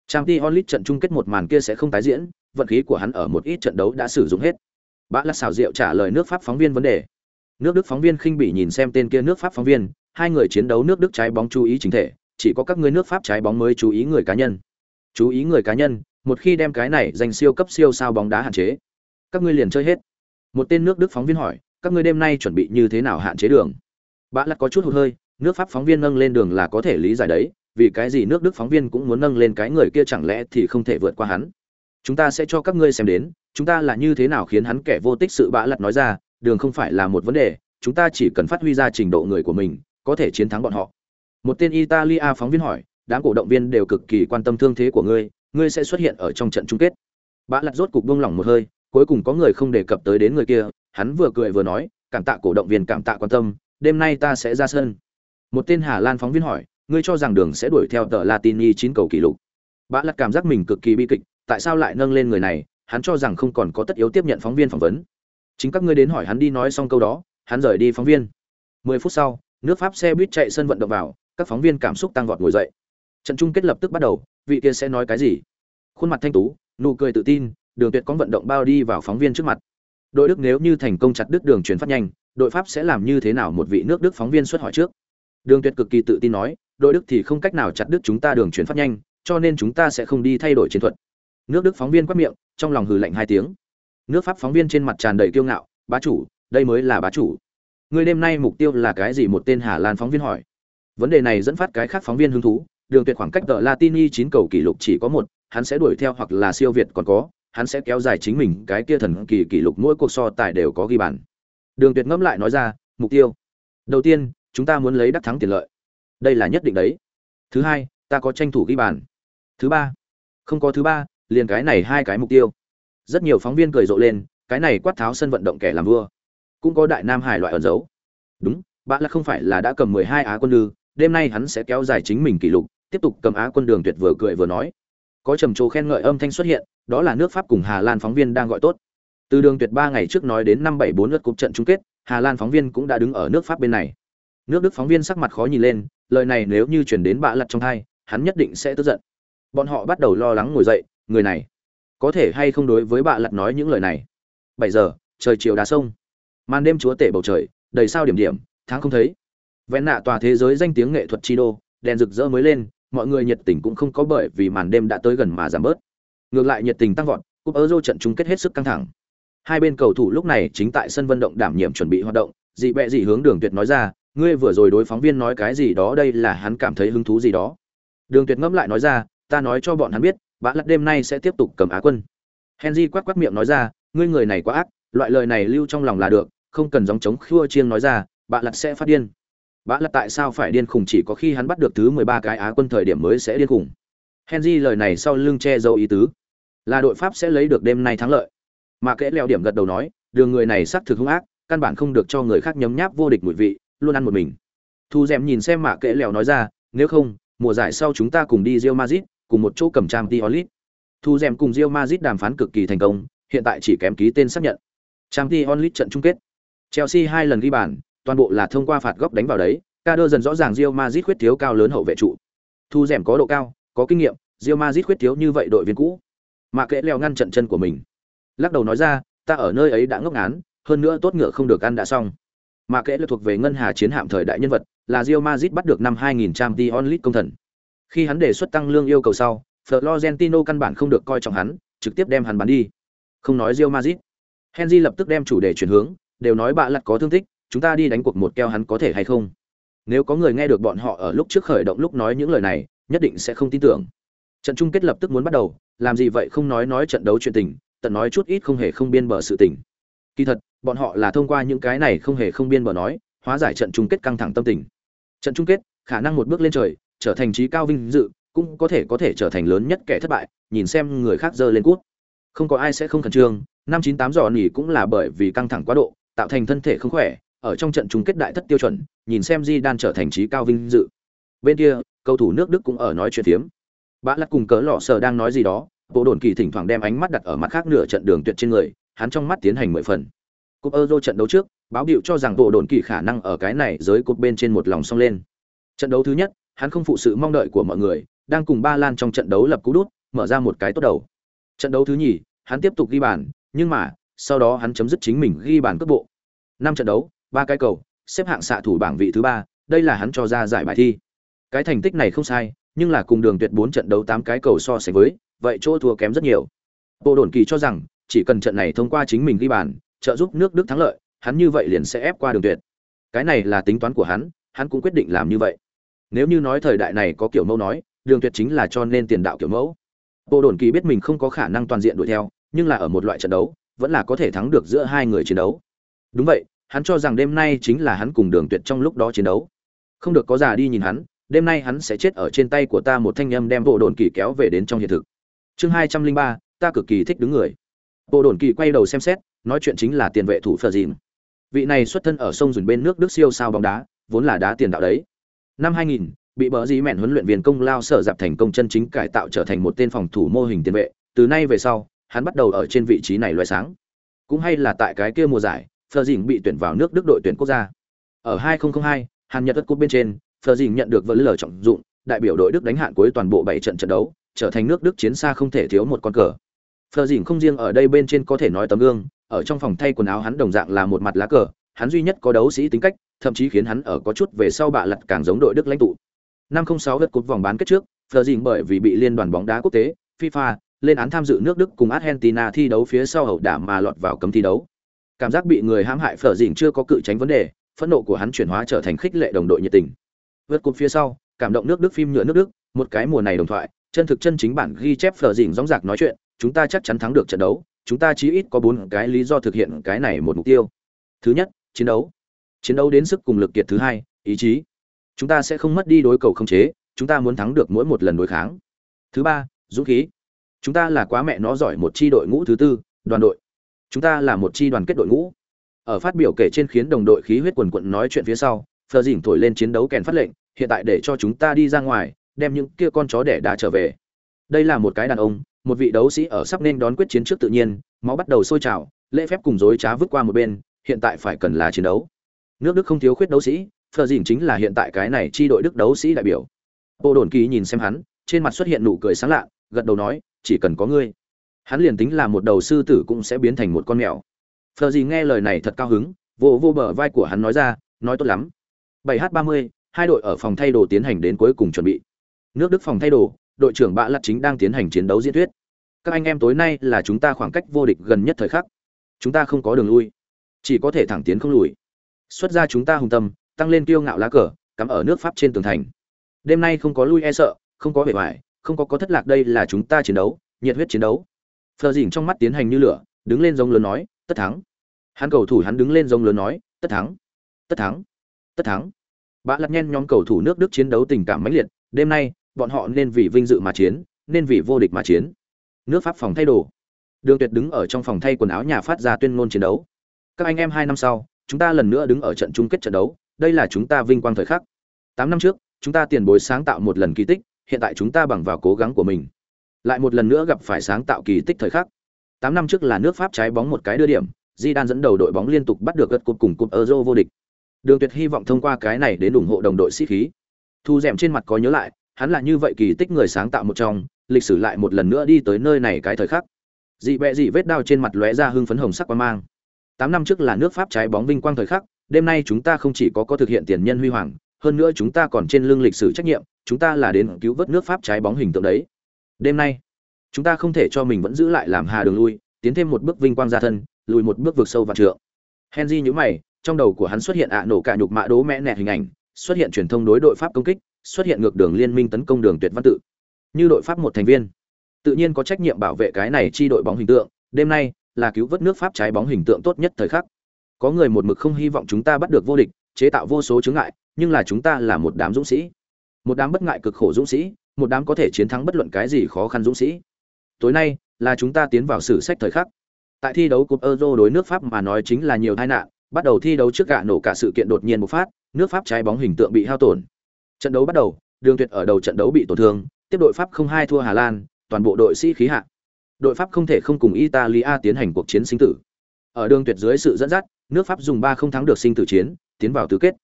Trang t onlit trận chung kết một màn kia sẽ không tái diễn, vận khí của hắn ở một ít trận đấu đã sử dụng hết. Bã lắc xào rượu trả lời nước pháp phóng viên vấn đề. Nước đức phóng viên khinh bỉ nhìn xem tên kia nước pháp phóng viên, hai người chiến đấu nước đức trái bóng chú ý chính thể, chỉ có các ngươi nước pháp trái bóng mới chú ý người cá nhân. Chú ý người cá nhân một khi đem cái này dành siêu cấp siêu sao bóng đá hạn chế, các ngươi liền chơi hết. Một tên nước đức phóng viên hỏi, các ngươi đêm nay chuẩn bị như thế nào hạn chế đường? Bã lắc có chút hụt hơi, nước pháp phóng viên nâng lên đường là có thể lý giải đấy, vì cái gì nước đức phóng viên cũng muốn nâng lên cái người kia chẳng lẽ thì không thể vượt qua hắn? Chúng ta sẽ cho các ngươi xem đến, chúng ta là như thế nào khiến hắn kẻ vô tích sự bã lặt nói ra, đường không phải là một vấn đề, chúng ta chỉ cần phát huy ra trình độ người của mình, có thể chiến thắng bọn họ. Một tên italia phóng viên hỏi, đám cổ động viên đều cực kỳ quan tâm thương thế của ngươi ngươi sẽ xuất hiện ở trong trận chung kết. Bã lặt rốt cục buông lỏng một hơi, cuối cùng có người không đề cập tới đến người kia, hắn vừa cười vừa nói, cảm tạ cổ động viên, cảm tạ quan tâm, đêm nay ta sẽ ra sân. Một tên hà lan phóng viên hỏi, ngươi cho rằng đường sẽ đuổi theo tờ latini chín cầu kỷ lục? Bã lặt cảm giác mình cực kỳ bi kịch, tại sao lại nâng lên người này, hắn cho rằng không còn có tất yếu tiếp nhận phóng viên phỏng vấn. Chính các ngươi đến hỏi hắn đi nói xong câu đó, hắn rời đi phóng viên. Mười phút sau, nước pháp xe buýt chạy sân vận động vào, các phóng viên cảm xúc tăng vọt ngồi dậy trận chung kết lập tức bắt đầu, vị kia sẽ nói cái gì? Khuôn mặt thanh tú, nụ cười tự tin, đường tuyệt có vận động bao đi vào phóng viên trước mặt. Đội đức nếu như thành công chặt đứt đường chuyển phát nhanh, đội pháp sẽ làm như thế nào một vị nước đức phóng viên xuất hỏi trước? Đường tuyệt cực kỳ tự tin nói, đội đức thì không cách nào chặt đứt chúng ta đường chuyển phát nhanh, cho nên chúng ta sẽ không đi thay đổi chiến thuật. Nước đức phóng viên quát miệng, trong lòng hừ lạnh hai tiếng. Nước pháp phóng viên trên mặt tràn đầy kiêu ngạo, bá chủ, đây mới là bá chủ. Người đêm nay mục tiêu là cái gì? Một tên hà lan phóng viên hỏi. Vấn đề này dẫn phát cái khác phóng viên hứng thú đường tuyệt khoảng cách tờ latini chín cầu kỷ lục chỉ có một hắn sẽ đuổi theo hoặc là siêu việt còn có hắn sẽ kéo dài chính mình cái kia thần kỳ kỷ lục mỗi cuộc so tài đều có ghi bàn. Đường tuyệt ngẫm lại nói ra mục tiêu. Đầu tiên chúng ta muốn lấy đắc thắng tiền lợi. Đây là nhất định đấy. Thứ hai ta có tranh thủ ghi bàn. Thứ ba không có thứ ba liền cái này hai cái mục tiêu. Rất nhiều phóng viên cười rộ lên cái này quát tháo sân vận động kẻ làm vua. Cũng có đại nam hải loại ẩn dấu đúng bạn là không phải là đã cầm mười hai á quân lư, đêm nay hắn sẽ kéo dài chính mình kỷ lục tiếp tục cầm á quân đường tuyệt vừa cười vừa nói. Có trầm trồ khen ngợi âm thanh xuất hiện, đó là nước pháp cùng hà lan phóng viên đang gọi tốt. Từ đường tuyệt ba ngày trước nói đến năm bảy bốn lượt cúp trận chung kết, hà lan phóng viên cũng đã đứng ở nước pháp bên này. Nước đức phóng viên sắc mặt khó nhìn lên, lời này nếu như chuyển đến bạ lặt trong thai, hắn nhất định sẽ tức giận. Bọn họ bắt đầu lo lắng ngồi dậy, người này, có thể hay không đối với bạ lặt nói những lời này. Bảy giờ, trời chiều đá sông. Màn đêm chúa tể bầu trời, đầy sao điểm điểm, tháng không thấy. Vẹn nạ tòa thế giới danh tiếng nghệ thuật chi đô, đèn rực rỡ mới lên mọi người nhiệt tình cũng không có bởi vì màn đêm đã tới gần mà giảm bớt. Ngược lại nhiệt tình tăng vọt, cúp euro trận chung kết hết sức căng thẳng. Hai bên cầu thủ lúc này chính tại sân vận động đảm nhiệm chuẩn bị hoạt động, dị bẹ dị hướng đường tuyệt nói ra, ngươi vừa rồi đối phóng viên nói cái gì đó đây là hắn cảm thấy hứng thú gì đó. Đường tuyệt ngẫm lại nói ra, ta nói cho bọn hắn biết bạn lật đêm nay sẽ tiếp tục cầm á quân. Henry quát quát miệng nói ra, ngươi người này quá ác, loại lời này lưu trong lòng là được, không cần gióng chống khua chiêng nói ra bạn lật sẽ phát điên. Bã là tại sao phải điên khùng chỉ có khi hắn bắt được thứ mười ba cái á quân thời điểm mới sẽ điên khùng? Henry lời này sau lưng che giấu ý tứ. Là đội pháp sẽ lấy được đêm nay thắng lợi. Mà kẽ leo điểm gật đầu nói, đường người này sắc thực hung ác, căn bản không được cho người khác nhấm nháp vô địch mùi vị, luôn ăn một mình. Thu dèm nhìn xem mà kẽ leo nói ra, nếu không, mùa giải sau chúng ta cùng đi real madrid, cùng một chỗ cầm trang Tiolit. thu dèm cùng real madrid đàm phán cực kỳ thành công, hiện tại chỉ kém ký tên xác nhận. Trang Tiolit trận chung kết. Chelsea hai lần ghi bàn toàn bộ là thông qua phạt góc đánh vào đấy ca đơ dần rõ ràng Real Madrid khuyết thiếu cao lớn hậu vệ trụ. Thu rèm có độ cao có kinh nghiệm Real Madrid khuyết thiếu như vậy đội viên cũ. Mà kệ leo ngăn trận chân của mình. Lắc đầu nói ra ta ở nơi ấy đã ngốc ngán hơn nữa tốt ngựa không được ăn đã xong. Mà kệ là thuộc về ngân hà chiến hạm thời đại nhân vật là Real Madrid bắt được năm 2000 trăm t công thần. Khi hắn đề xuất tăng lương yêu cầu sau florentino căn bản không được coi trọng hắn trực tiếp đem hắn bán đi. Không nói Real Madrid, henry lập tức đem chủ đề chuyển hướng đều nói bạ lật có thương tích chúng ta đi đánh cuộc một keo hắn có thể hay không? Nếu có người nghe được bọn họ ở lúc trước khởi động lúc nói những lời này, nhất định sẽ không tin tưởng. Trận chung kết lập tức muốn bắt đầu, làm gì vậy không nói nói trận đấu chuyện tình, tận nói chút ít không hề không biên bờ sự tình. Kỳ thật, bọn họ là thông qua những cái này không hề không biên bờ nói, hóa giải trận chung kết căng thẳng tâm tình. Trận chung kết, khả năng một bước lên trời, trở thành trí cao vinh dự, cũng có thể có thể trở thành lớn nhất kẻ thất bại, nhìn xem người khác giơ lên cút. Không có ai sẽ không khẩn trương, năm chín tám dò nỉ cũng là bởi vì căng thẳng quá độ, tạo thành thân thể không khỏe ở trong trận chung kết đại thất tiêu chuẩn, nhìn xem di đan trở thành trí cao vinh dự. Bên kia, cầu thủ nước đức cũng ở nói chuyện phiếm. Bã lắc cùng cỡ lọ sờ đang nói gì đó, bộ đồn kỳ thỉnh thoảng đem ánh mắt đặt ở mặt khác nửa trận đường tuyệt trên người, hắn trong mắt tiến hành mười phần. Cúp euro trận đấu trước, báo hiệu cho rằng bộ đồn kỳ khả năng ở cái này giới cột bên trên một lòng song lên. Trận đấu thứ nhất, hắn không phụ sự mong đợi của mọi người, đang cùng ba lan trong trận đấu lập cú đút, mở ra một cái tốt đầu. Trận đấu thứ nhì, hắn tiếp tục ghi bàn, nhưng mà, sau đó hắn chấm dứt chính mình ghi bàn cước bộ. Năm trận đấu ba cái cầu, xếp hạng xạ thủ bảng vị thứ ba, đây là hắn cho ra giải bài thi. Cái thành tích này không sai, nhưng là cùng đường tuyệt bốn trận đấu tám cái cầu so sánh với, vậy chỗ thua kém rất nhiều. Bộ đồn kỳ cho rằng, chỉ cần trận này thông qua chính mình ghi bàn, trợ giúp nước đức thắng lợi, hắn như vậy liền sẽ ép qua đường tuyệt. Cái này là tính toán của hắn hắn cũng quyết định làm như vậy. Nếu như nói thời đại này có kiểu mẫu nói, đường tuyệt chính là cho nên tiền đạo kiểu mẫu. Bộ đồn kỳ biết mình không có khả năng toàn diện đuổi theo, nhưng là ở một loại trận đấu, vẫn là có thể thắng được giữa hai người chiến đấu. Đúng vậy hắn cho rằng đêm nay chính là hắn cùng đường tuyệt trong lúc đó chiến đấu. Không được có già đi nhìn hắn đêm nay hắn sẽ chết ở trên tay của ta một thanh âm đem bộ đồn kỳ kéo về đến trong hiện thực. Chương hai trăm linh ba ta cực kỳ thích đứng người. Bộ đồn kỳ quay đầu xem xét nói chuyện chính là tiền vệ thủ phờ dìm. Vị này xuất thân ở sông dùn bên nước đức siêu sao bóng đá vốn là đá tiền đạo đấy. Năm 2000, bị bỡ dí mẹn huấn luyện viên công lao sở dạp thành công chân chính cải tạo trở thành một tên phòng thủ mô hình tiền vệ. Từ nay về sau hắn bắt đầu ở trên vị trí này loại sáng. Cũng hay là tại cái kia mùa giải phờ Dĩnh bị tuyển vào nước đức đội tuyển quốc gia. Ở 2002, hàn nhật đất cúp bên trên phờ Dĩnh nhận được vỡ lở trọng dụng đại biểu đội đức đánh hạn cuối toàn bộ 7 trận trận đấu trở thành nước đức chiến xa không thể thiếu một con cờ. Phờ Dĩnh không riêng ở đây bên trên có thể nói tấm gương ở trong phòng thay quần áo hắn đồng dạng là một mặt lá cờ hắn duy nhất có đấu sĩ tính cách thậm chí khiến hắn ở có chút về sau bạ lật càng giống đội đức lãnh tụ. năm 06 vượt cột vòng bán kết trước phờ Dĩnh bởi vì bị liên đoàn bóng đá quốc tế fifa lên án tham dự nước đức cùng argentina thi đấu phía sau hậu đảm mà lọt vào cấm thi đấu cảm giác bị người hãm hại phở dìn chưa có cự tránh vấn đề, phẫn nộ của hắn chuyển hóa trở thành khích lệ đồng đội nhiệt tình. Vượt cột phía sau, cảm động nước đức phim nhựa nước đức, một cái mùa này đồng thoại, chân thực chân chính bản ghi chép phở dìn dóng dạc nói chuyện, chúng ta chắc chắn thắng được trận đấu, chúng ta chí ít có bốn cái lý do thực hiện cái này một mục tiêu. Thứ nhất, chiến đấu. Chiến đấu đến sức cùng lực kiệt thứ hai, ý chí. Chúng ta sẽ không mất đi đối cầu không chế, chúng ta muốn thắng được mỗi một lần đối kháng. Thứ ba, dũng khí. Chúng ta là quá mẹ nó giỏi một chi đội ngũ thứ tư, đoàn đội chúng ta là một chi đoàn kết đội ngũ. Ở phát biểu kể trên khiến đồng đội khí huyết quần quận nói chuyện phía sau, phờ dỉnh thổi lên chiến đấu kèn phát lệnh, hiện tại để cho chúng ta đi ra ngoài, đem những kia con chó đẻ đá trở về. Đây là một cái đàn ông, một vị đấu sĩ ở sắp nên đón quyết chiến trước tự nhiên, máu bắt đầu sôi trào, lễ phép cùng dối trá vứt qua một bên, hiện tại phải cần là chiến đấu. Nước đức không thiếu khuyết đấu sĩ, phờ dìn chính là hiện tại cái này chi đội đức đấu sĩ đại biểu. Bộ đồn kỳ nhìn xem hắn, trên mặt xuất hiện nụ cười sáng lạ, gật đầu nói, chỉ cần có ngươi hắn liền tính là một đầu sư tử cũng sẽ biến thành một con mèo. Phờ gì nghe lời này thật cao hứng, vô vô bờ vai của hắn nói ra, nói tốt lắm. 7 h 30 hai đội ở phòng thay đồ tiến hành đến cuối cùng chuẩn bị. Nước đức phòng thay đồ, đội trưởng bạ lặt chính đang tiến hành chiến đấu diễn thuyết. Các anh em tối nay là chúng ta khoảng cách vô địch gần nhất thời khắc. Chúng ta không có đường lui. Chỉ có thể thẳng tiến không lùi. Xuất ra chúng ta hùng tâm, tăng lên kiêu ngạo lá cờ, cắm ở nước pháp trên tường thành. Đêm nay không có lui e sợ, không có vẻ vải, không có có thất lạc đây là chúng ta chiến đấu, nhiệt huyết chiến đấu phờ Dĩnh trong mắt tiến hành như lửa, đứng lên giống lớn nói, tất thắng. Hắn cầu thủ hắn đứng lên giống lớn nói, tất thắng tất thắng tất thắng. Bã lật nhen nhóm cầu thủ nước đức chiến đấu tình cảm mãnh liệt, đêm nay, bọn họ nên vì vinh dự mà chiến, nên vì vô địch mà chiến. Nước pháp phòng thay đồ. Đường tuyệt đứng ở trong phòng thay quần áo nhà phát ra tuyên ngôn chiến đấu. Các anh em hai năm sau, chúng ta lần nữa đứng ở trận chung kết trận đấu, đây là chúng ta vinh quang thời khắc. Tám năm trước, chúng ta tiền bối sáng tạo một lần kỳ tích, hiện tại chúng ta bằng vào cố gắng của mình lại một lần nữa gặp phải sáng tạo kỳ tích thời khắc. Tám năm trước là nước pháp trái bóng một cái đưa điểm di dẫn đầu đội bóng liên tục bắt được gật cột cùng cúp euro vô địch. Đường tuyệt hy vọng thông qua cái này đến ủng hộ đồng đội sĩ khí. Thu rèm trên mặt có nhớ lại, hắn là như vậy kỳ tích người sáng tạo một trong, lịch sử lại một lần nữa đi tới nơi này cái thời khắc. Dị bẹ dị vết đao trên mặt lóe ra hưng phấn hồng sắc quan mang. Tám năm trước là nước pháp trái bóng vinh quang thời khắc, đêm nay chúng ta không chỉ có có thực hiện tiền nhân huy hoàng, hơn nữa chúng ta còn trên lưng lịch sử trách nhiệm, chúng ta là đến cứu vớt nước pháp trái bóng hình tượng đấy đêm nay, chúng ta không thể cho mình vẫn giữ lại làm hà đường lui, tiến thêm một bước vinh quang ra thân, lùi một bước vượt sâu và trượng. Henry nhũ mày, trong đầu của hắn xuất hiện ạ nổ cả nhục mạ đố mẽ nẹt hình ảnh, xuất hiện truyền thông đối đội pháp công kích, xuất hiện ngược đường liên minh tấn công đường tuyệt văn tự. Như đội pháp một thành viên, tự nhiên có trách nhiệm bảo vệ cái này chi đội bóng hình tượng, đêm nay là cứu vớt nước pháp trái bóng hình tượng tốt nhất thời khắc. Có người một mực không hy vọng chúng ta bắt được vô địch, chế tạo vô số chướng ngại, nhưng là chúng ta là một đám dũng sĩ. Một đám bất ngại cực khổ dũng sĩ một đám có thể chiến thắng bất luận cái gì khó khăn dũng sĩ. Tối nay, là chúng ta tiến vào sử sách thời khắc. Tại thi đấu cúp euro đối nước pháp mà nói chính là nhiều tai nạn, bắt đầu thi đấu trước gạ nổ cả sự kiện đột nhiên bộc phát, nước pháp trái bóng hình tượng bị hao tổn. Trận đấu bắt đầu, đường tuyệt ở đầu trận đấu bị tổn thương, tiếp đội pháp không hai thua hà lan, toàn bộ đội sĩ khí hạ. Đội pháp không thể không cùng italia tiến hành cuộc chiến sinh tử. Ở đường tuyệt dưới sự dẫn dắt, nước pháp dùng ba không thắng được sinh tử chiến, tiến vào tứ kết.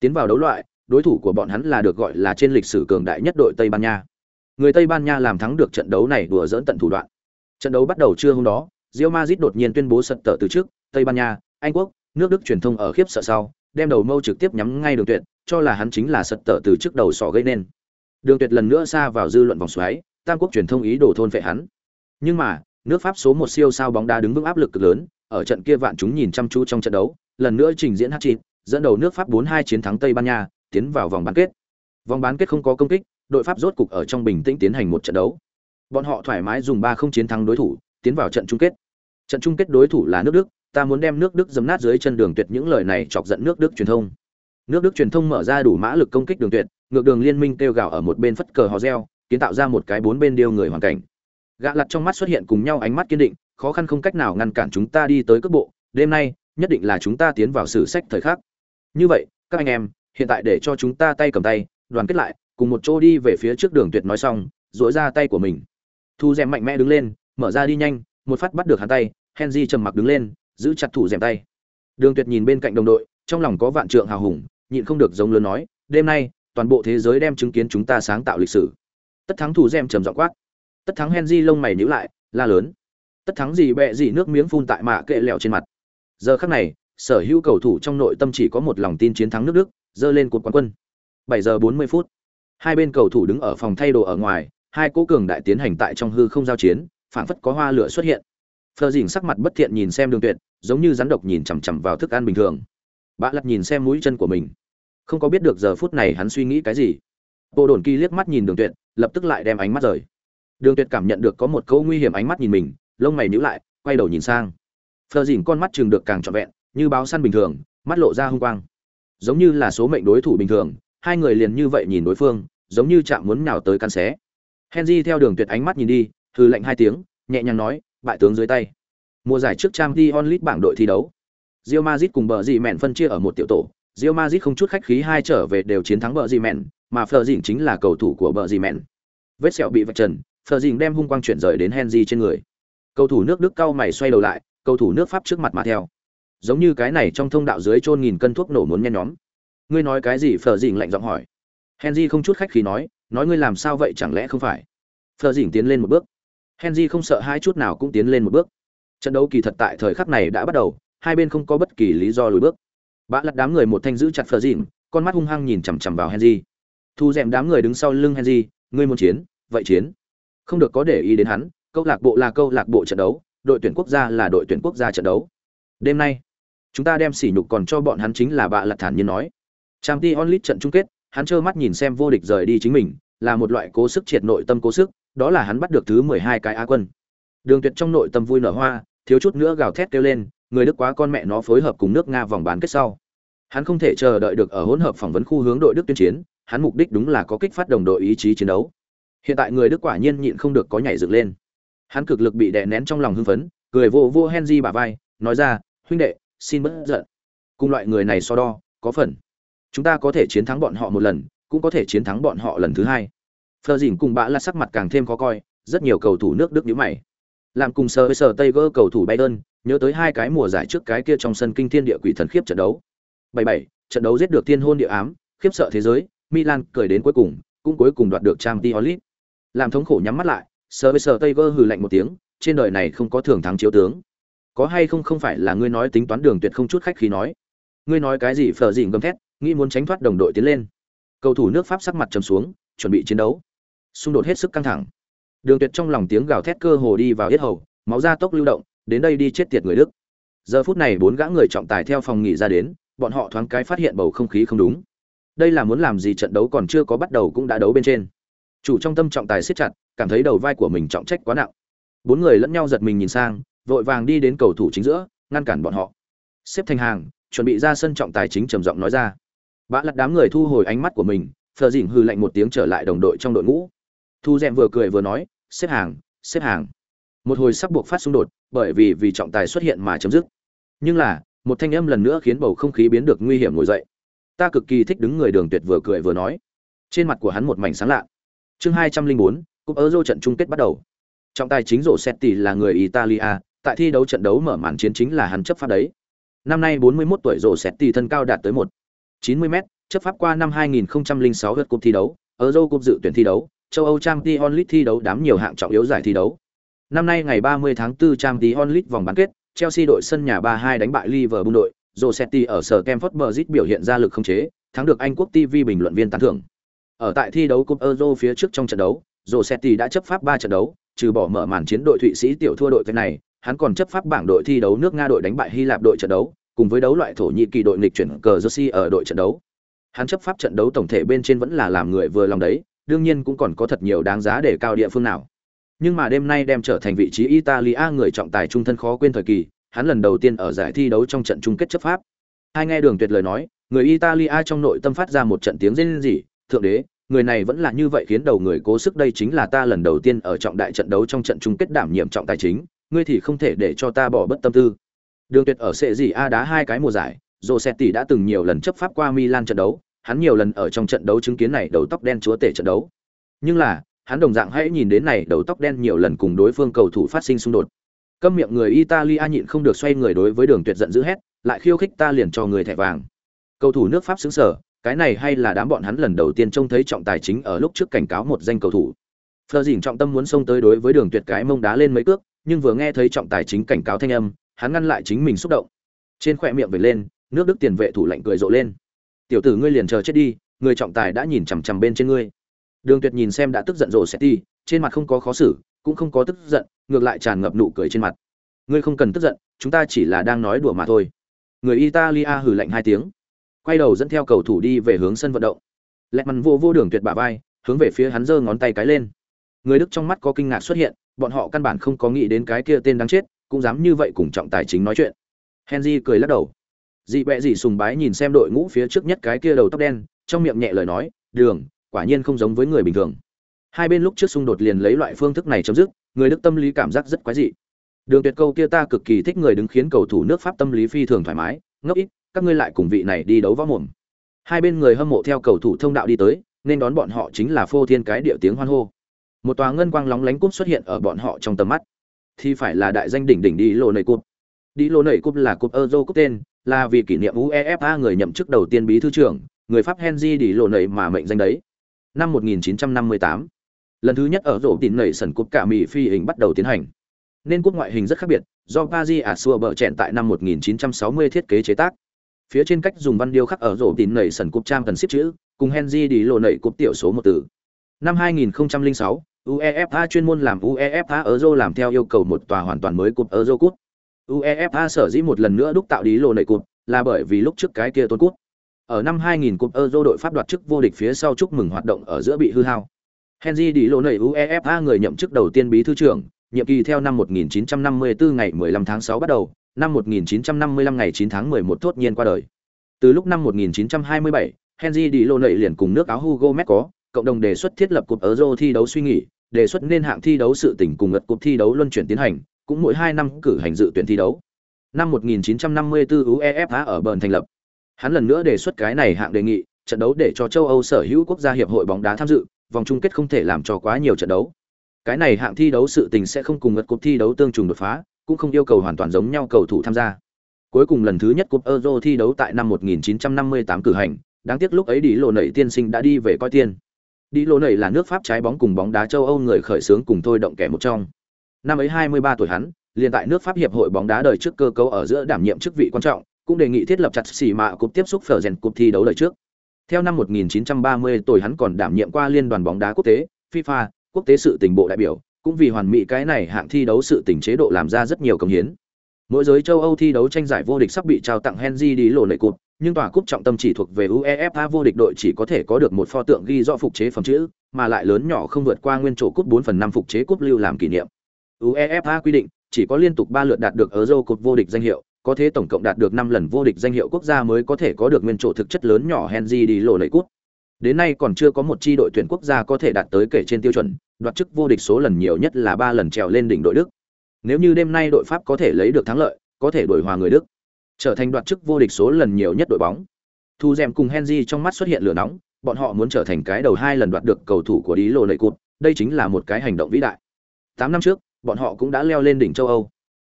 Tiến vào đấu loại đối thủ của bọn hắn là được gọi là trên lịch sử cường đại nhất đội tây ban nha. Người tây ban nha làm thắng được trận đấu này đùa dỡn tận thủ đoạn. Trận đấu bắt đầu trưa hôm đó Real Madrid đột nhiên tuyên bố sật tờ từ trước tây ban nha anh quốc nước đức truyền thông ở khiếp sợ sau đem đầu mâu trực tiếp nhắm ngay đường tuyệt cho là hắn chính là sật tờ từ trước đầu sọ gây nên. Đường tuyệt lần nữa xa vào dư luận vòng xoáy tam quốc truyền thông ý đồ thôn phệ hắn. Nhưng mà nước pháp số một siêu sao bóng đá đứng vững áp lực cực lớn ở trận kia vạn chúng nhìn chăm chú trong trận đấu lần nữa trình diễn hat-trick, dẫn đầu nước pháp 4-2 chiến thắng tây ban nha tiến vào vòng bán kết. Vòng bán kết không có công kích, đội pháp rốt cục ở trong bình tĩnh tiến hành một trận đấu. Bọn họ thoải mái dùng ba không chiến thắng đối thủ, tiến vào trận chung kết. Trận chung kết đối thủ là nước đức, ta muốn đem nước đức dầm nát dưới chân đường tuyệt những lời này chọc giận nước đức truyền thông. Nước đức truyền thông mở ra đủ mã lực công kích đường tuyệt, ngược đường liên minh kêu gào ở một bên phất cờ hò reo, kiến tạo ra một cái bốn bên điêu người hoàn cảnh. Gã lật trong mắt xuất hiện cùng nhau ánh mắt kiên định, khó khăn không cách nào ngăn cản chúng ta đi tới cấp bộ, đêm nay, nhất định là chúng ta tiến vào sử sách thời khắc. Như vậy, các anh em hiện tại để cho chúng ta tay cầm tay, đoàn kết lại, cùng một chỗ đi về phía trước đường tuyệt nói xong dỗi ra tay của mình. Thu rèm mạnh mẽ đứng lên, mở ra đi nhanh, một phát bắt được hắn tay, henry trầm mặc đứng lên, giữ chặt thủ rèm tay. Đường tuyệt nhìn bên cạnh đồng đội, trong lòng có vạn trượng hào hùng, nhịn không được giống lớn nói, đêm nay, toàn bộ thế giới đem chứng kiến chúng ta sáng tạo lịch sử. Tất thắng thủ rèm trầm giọng quát. Tất thắng henry lông mày nhíu lại, la lớn. Tất thắng gì bẹ gì nước miếng phun tại mạ kệ lẹo trên mặt. Giờ khắc này, sở hữu cầu thủ trong nội tâm chỉ có một lòng tin chiến thắng nước đức dơ lên cột quán quân. 7 giờ 40 phút, hai bên cầu thủ đứng ở phòng thay đồ ở ngoài, hai cố cường đại tiến hành tại trong hư không giao chiến, phảng phất có hoa lửa xuất hiện. Fleur dìn sắc mặt bất thiện nhìn xem đường tuyệt, giống như rắn độc nhìn chằm chằm vào thức ăn bình thường. Bạ lật nhìn xem mũi chân của mình. Không có biết được giờ phút này hắn suy nghĩ cái gì. Bộ đồn kỳ liếc mắt nhìn đường tuyệt, lập tức lại đem ánh mắt rời. Đường tuyệt cảm nhận được có một câu nguy hiểm ánh mắt nhìn mình, lông mày nhíu lại, quay đầu nhìn sang. Fleur dìn con mắt trừng được càng trọn vẹn, như báo săn bình thường, mắt lộ ra hung quang giống như là số mệnh đối thủ bình thường, hai người liền như vậy nhìn đối phương, giống như chạm muốn nào tới căn xé. Henry theo đường tuyệt ánh mắt nhìn đi hư lệnh hai tiếng, nhẹ nhàng nói, bại tướng dưới tay. Mùa giải trước trang t onlit bảng đội thi đấu. Rio mazit cùng bờ gì mẹn phân chia ở một tiểu tổ. Rio mazit không chút khách khí hai trở về đều chiến thắng bờ gì mẹn, mà phờ dịn chính là cầu thủ của bờ gì mẹn. Vết sẹo bị vạch trần phờ dịn đem hung quang chuyển rời đến Henry trên người. Cầu thủ nước đức cao mày xoay đầu lại, cầu thủ nước pháp trước mặt mà theo giống như cái này trong thông đạo dưới chôn nghìn cân thuốc nổ muốn nhen nhóm. Ngươi nói cái gì? Phờ dỉnh lạnh giọng hỏi. Henry không chút khách khí nói nói ngươi làm sao vậy? Chẳng lẽ không phải? Phờ dỉnh tiến lên một bước. Henry không sợ hai chút nào cũng tiến lên một bước. Trận đấu kỳ thật tại thời khắc này đã bắt đầu, hai bên không có bất kỳ lý do lùi bước. Bã lật đám người một thanh giữ chặt phờ dỉnh con mắt hung hăng nhìn chằm chằm vào henry. Thu dẹm đám người đứng sau lưng henry, ngươi muốn chiến, vậy chiến. Không được có để ý đến hắn, câu lạc bộ là câu lạc bộ trận đấu, đội tuyển quốc gia là đội tuyển quốc gia trận đấu. Đêm nay chúng ta đem sỉ nhục còn cho bọn hắn chính là bạ lật thản nhiên nói trang t onlit trận chung kết hắn trơ mắt nhìn xem vô địch rời đi chính mình là một loại cố sức triệt nội tâm cố sức đó là hắn bắt được thứ mười hai cái á quân đường tuyệt trong nội tâm vui nở hoa thiếu chút nữa gào thét kêu lên người Đức quá con mẹ nó phối hợp cùng nước Nga vòng bán kết sau. Hắn không thể chờ đợi được ở hỗn hợp phỏng vấn khu hướng đội Đức tuyên chiến, hắn mục đích đúng là có kích phát đồng đội ý chí chiến đấu. Hiện tại người Đức quả nhiên nhịn không được có nhảy dựng lên. Hắn cực lực bị đè nén trong lòng hưng phấn, cười vô vô Henry bả vai, nói ra, huynh đệ, xin bớt giận. Cùng loại người này so đo, có phần. Chúng ta có thể chiến thắng bọn họ một lần, cũng có thể chiến thắng bọn họ lần thứ hai. Phờ dìn cùng bã là sắc mặt càng thêm khó coi, rất nhiều cầu thủ nước Đức nhíu mày. Làm cùng sờ với sờ Tây gỡ cầu thủ Bayern, nhớ tới hai cái mùa giải trước cái kia trong sân kinh thiên địa quỷ thần khiếp trận đấu. 77, trận đấu giết được tiên hôn địa ám, khiếp sợ thế giới, Milan cười đến cuối cùng, cũng cuối cùng đoạt được trang League. Làm thống khổ nhắm mắt lại, sờ với sờ Tiger hừ lạnh một tiếng, trên đời này không có thường thắng chiếu tướng. Có hay không không phải là ngươi nói tính toán đường tuyệt không chút khách khí nói. Ngươi nói cái gì phở dỉn gầm thét, nghĩ muốn tránh thoát đồng đội tiến lên. Cầu thủ nước Pháp sắc mặt trầm xuống, chuẩn bị chiến đấu. Xung đột hết sức căng thẳng. Đường Tuyệt trong lòng tiếng gào thét cơ hồ đi vào yết hầu, máu ra tốc lưu động, đến đây đi chết tiệt người Đức. Giờ phút này bốn gã người trọng tài theo phòng nghỉ ra đến, bọn họ thoáng cái phát hiện bầu không khí không đúng. Đây là muốn làm gì trận đấu còn chưa có bắt đầu cũng đã đấu bên trên. Chủ trong tâm trọng tài siết chặt, cảm thấy đầu vai của mình trọng trách quá nặng. Bốn người lẫn nhau giật mình nhìn sang, vội vàng đi đến cầu thủ chính giữa, ngăn cản bọn họ. Xếp thành hàng, chuẩn bị ra sân trọng tài chính trầm giọng nói ra. Bã lật đám người thu hồi ánh mắt của mình, Phờ Dĩnh hừ lạnh một tiếng trở lại đồng đội trong đội ngũ. Thu dẹm vừa cười vừa nói, xếp hàng, xếp hàng. Một hồi sắp buộc phát xung đột, bởi vì vì trọng tài xuất hiện mà chấm dứt. Nhưng là, một thanh âm lần nữa khiến bầu không khí biến được nguy hiểm ngồi dậy. Ta cực kỳ thích đứng người đường tuyệt vừa cười vừa nói. Trên mặt của hắn một mảnh sáng lạ. Chương hai trăm linh bốn, cúp Euro trận chung kết bắt đầu. Trọng tài chính rổ Setti là người Italia, tại thi đấu trận đấu mở màn chiến chính là hắn chấp pháp đấy. Năm nay 41 tuổi rổ tỷ thân cao đạt tới 1 90 m chấp pháp qua năm 2006 lượt cúp thi đấu, Euro cúp dự tuyển thi đấu, châu Âu Champions League thi đấu đám nhiều hạng trọng yếu giải thi đấu. Năm nay ngày 30 tháng 4 Champions League vòng bán kết, Chelsea đội sân nhà 3-2 đánh bại Liverpool đội, Rossetti ở sở Stamford Bridge biểu hiện ra lực không chế, thắng được Anh quốc TV bình luận viên tán thưởng. Ở tại thi đấu cúp Euro phía trước trong trận đấu, Rossetti đã chấp pháp 3 trận đấu, trừ bỏ mở màn chiến đội Thụy Sĩ tiểu thua đội thế này, hắn còn chấp pháp bảng đội thi đấu nước Nga đội đánh bại Hy Lạp đội trận đấu, cùng với đấu loại thổ nhĩ kỳ đội nghịch chuyển cờ Jersey ở đội trận đấu. Hắn chấp pháp trận đấu tổng thể bên trên vẫn là làm người vừa lòng đấy, đương nhiên cũng còn có thật nhiều đáng giá để cao địa phương nào. Nhưng mà đêm nay đem trở thành vị trí Italia người trọng tài trung thân khó quên thời kỳ, hắn lần đầu tiên ở giải thi đấu trong trận chung kết chấp pháp. Hai nghe Đường Tuyệt lời nói, người Italia trong nội tâm phát ra một trận tiếng rên rỉ, thượng đế, người này vẫn là như vậy khiến đầu người cố sức đây chính là ta lần đầu tiên ở trọng đại trận đấu trong trận chung kết đảm nhiệm trọng tài chính, ngươi thì không thể để cho ta bỏ bất tâm tư. Đường Tuyệt ở sẽ gì A đá hai cái mùa giải, Rossetti đã từng nhiều lần chấp pháp qua Milan trận đấu, hắn nhiều lần ở trong trận đấu chứng kiến này đầu tóc đen chúa tể trận đấu. Nhưng là, hắn đồng dạng hãy nhìn đến này đầu tóc đen nhiều lần cùng đối phương cầu thủ phát sinh xung đột. Câm miệng người Italia nhịn không được xoay người đối với Đường Tuyệt giận dữ hét, lại khiêu khích ta liền cho người thẻ vàng. Cầu thủ nước Pháp sững sờ, cái này hay là đám bọn hắn lần đầu tiên trông thấy trọng tài chính ở lúc trước cảnh cáo một danh cầu thủ. Fleur trọng tâm muốn xông tới đối với Đường Tuyệt cái mông đá lên mấy cước, nhưng vừa nghe thấy trọng tài chính cảnh cáo thanh âm, hắn ngăn lại chính mình xúc động. Trên khóe miệng vẩy lên, nước Đức tiền vệ thủ lạnh cười rộ lên. "Tiểu tử ngươi liền chờ chết đi, người trọng tài đã nhìn chằm chằm bên trên ngươi." Đường Tuyệt nhìn xem đã tức giận rồ Setti, trên mặt không có khó xử, cũng không có tức giận, ngược lại tràn ngập nụ cười trên mặt. Ngươi không cần tức giận, chúng ta chỉ là đang nói đùa mà thôi. Người Italia hừ lạnh hai tiếng, quay đầu dẫn theo cầu thủ đi về hướng sân vận động. Lẹt mằn vô vô đường tuyệt bả vai, hướng về phía hắn giơ ngón tay cái lên. Người Đức trong mắt có kinh ngạc xuất hiện, bọn họ căn bản không có nghĩ đến cái kia tên đáng chết, cũng dám như vậy cùng trọng tài chính nói chuyện. Henry cười lắc đầu. Dị bẹ dị sùng bái nhìn xem đội ngũ phía trước nhất cái kia đầu tóc đen, trong miệng nhẹ lời nói, "Đường, quả nhiên không giống với người bình thường." Hai bên lúc trước xung đột liền lấy loại phương thức này chấm dứt, người Đức tâm lý cảm giác rất quái dị. Đường Tuyệt câu kia ta cực kỳ thích người đứng khiến cầu thủ nước Pháp tâm lý phi thường thoải mái, ngốc ít, các ngươi lại cùng vị này đi đấu võ mồm. Hai bên người hâm mộ theo cầu thủ thông đạo đi tới, nên đón bọn họ chính là phô thiên cái điệu tiếng hoan hô. Một tòa ngân quang lóng lánh cúp xuất hiện ở bọn họ trong tầm mắt. Thì phải là đại danh đỉnh đỉnh đi lô nảy cúp. Đi lô nảy cúp là cúp Euro cúp tên, là vì kỷ niệm UEFA người nhậm chức đầu tiên bí thư trưởng, người Pháp Henry đi lô nảy mà mệnh danh đấy. Năm 1958, lần thứ nhất ở rổ tín nảy sần cúp cả Mỹ phi hình bắt đầu tiến hành nên cúp ngoại hình rất khác biệt, do Paris à xua bờ chèn tại năm 1960 thiết kế chế tác. Phía trên cách dùng văn điêu khắc ở rổ tín nảy sần cúp trang cần xếp chữ, cùng Henry đi lộ nảy cúp tiểu số một từ. Năm 2006, UEFA chuyên môn làm UEFA Euro làm theo yêu cầu một tòa hoàn toàn mới cúp Euro cúp. UEFA sở dĩ một lần nữa đúc tạo đi lô nệ cúp, là bởi vì lúc trước cái kia tôn cúp. Ở năm 2000 cúp Euro đội Pháp đoạt chức vô địch phía sau chúc mừng hoạt động ở giữa bị hư hao. Henry đi lô nệ UEFA người nhậm chức đầu tiên bí thư trưởng, nhiệm kỳ theo năm 1954 ngày 15 tháng 6 bắt đầu, năm 1955 ngày 9 tháng 11 thốt nhiên qua đời. Từ lúc năm 1927, Henry đi lô nệ liền cùng nước áo Hugo Meco, cộng đồng đề xuất thiết lập cúp Euro thi đấu suy nghĩ, đề xuất nên hạng thi đấu sự tỉnh cùng ngật cuộc thi đấu luân chuyển tiến hành, cũng mỗi 2 năm cử hành dự tuyển thi đấu. Năm 1954 UEFA ở Bern thành lập. Hắn lần nữa đề xuất cái này hạng đề nghị, trận đấu để cho châu Âu sở hữu quốc gia hiệp hội bóng đá tham dự, vòng chung kết không thể làm cho quá nhiều trận đấu. Cái này hạng thi đấu sự tình sẽ không cùng ngật cuộc thi đấu tương trùng đột phá, cũng không yêu cầu hoàn toàn giống nhau cầu thủ tham gia. Cuối cùng lần thứ nhất cúp Euro thi đấu tại năm 1958 cử hành, đáng tiếc lúc ấy đi lộ nảy tiên sinh đã đi về coi tiên. Đi lô này là nước Pháp trái bóng cùng bóng đá châu Âu người khởi xướng cùng thôi động kẻ một trong. Năm ấy 23 tuổi hắn, liền tại nước Pháp hiệp hội bóng đá đời trước cơ cấu ở giữa đảm nhiệm chức vị quan trọng, cũng đề nghị thiết lập chặt xỉ mạ cúp tiếp xúc phở rèn cúp thi đấu đời trước. Theo năm 1930 tuổi hắn còn đảm nhiệm qua liên đoàn bóng đá quốc tế, FIFA, quốc tế sự tình bộ đại biểu, cũng vì hoàn mỹ cái này hạng thi đấu sự tình chế độ làm ra rất nhiều công hiến. Mỗi giới châu Âu thi đấu tranh giải vô địch sắp bị trao tặng Henry đi lộ nệ cột, nhưng tòa cúp trọng tâm chỉ thuộc về UEFA vô địch đội chỉ có thể có được một pho tượng ghi rõ phục chế phẩm chữ, mà lại lớn nhỏ không vượt qua nguyên chỗ cúp 4 phần 5 phục chế cúp lưu làm kỷ niệm. UEFA quy định, chỉ có liên tục 3 lượt đạt được Euro cột vô địch danh hiệu, có thế tổng cộng đạt được 5 lần vô địch danh hiệu quốc gia mới có thể có được nguyên chỗ thực chất lớn nhỏ Henry đi lộ lợi cúp. Đến nay còn chưa có một chi đội tuyển quốc gia có thể đạt tới kể trên tiêu chuẩn, đoạt chức vô địch số lần nhiều nhất là 3 lần trèo lên đỉnh đội Đức. Nếu như đêm nay đội Pháp có thể lấy được thắng lợi, có thể đổi hòa người Đức, trở thành đoạt chức vô địch số lần nhiều nhất đội bóng. Thu Dèm cùng Henry trong mắt xuất hiện lửa nóng, bọn họ muốn trở thành cái đầu hai lần đoạt được cầu thủ của Đi Lô Lợi Cụt, đây chính là một cái hành động vĩ đại. 8 năm trước, bọn họ cũng đã leo lên đỉnh châu Âu.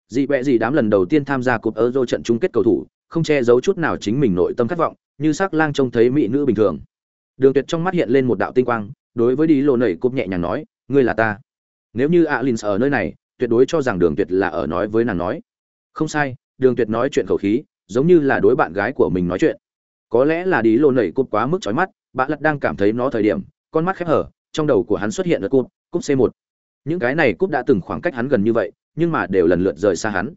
Dị bẹ gì đám lần đầu tiên tham gia cúp Euro trận chung kết cầu thủ, không che giấu chút nào chính mình nội tâm khát vọng, như sắc lang trông thấy mỹ nữ bình thường. Đường Tuyệt trong mắt hiện lên một đạo tinh quang, đối với Đi Lô Nảy cúp nhẹ nhàng nói, ngươi là ta. Nếu như Alins ở nơi này, tuyệt đối cho rằng Đường Tuyệt là ở nói với nàng nói. Không sai, Đường Tuyệt nói chuyện khẩu khí, giống như là đối bạn gái của mình nói chuyện. Có lẽ là Đi Lô nẩy cúp quá mức chói mắt, bạn lật đang cảm thấy nó thời điểm, con mắt khép hở, trong đầu của hắn xuất hiện là cúp, cúp C1. Những cái này cúp đã từng khoảng cách hắn gần như vậy, nhưng mà đều lần lượt rời xa hắn.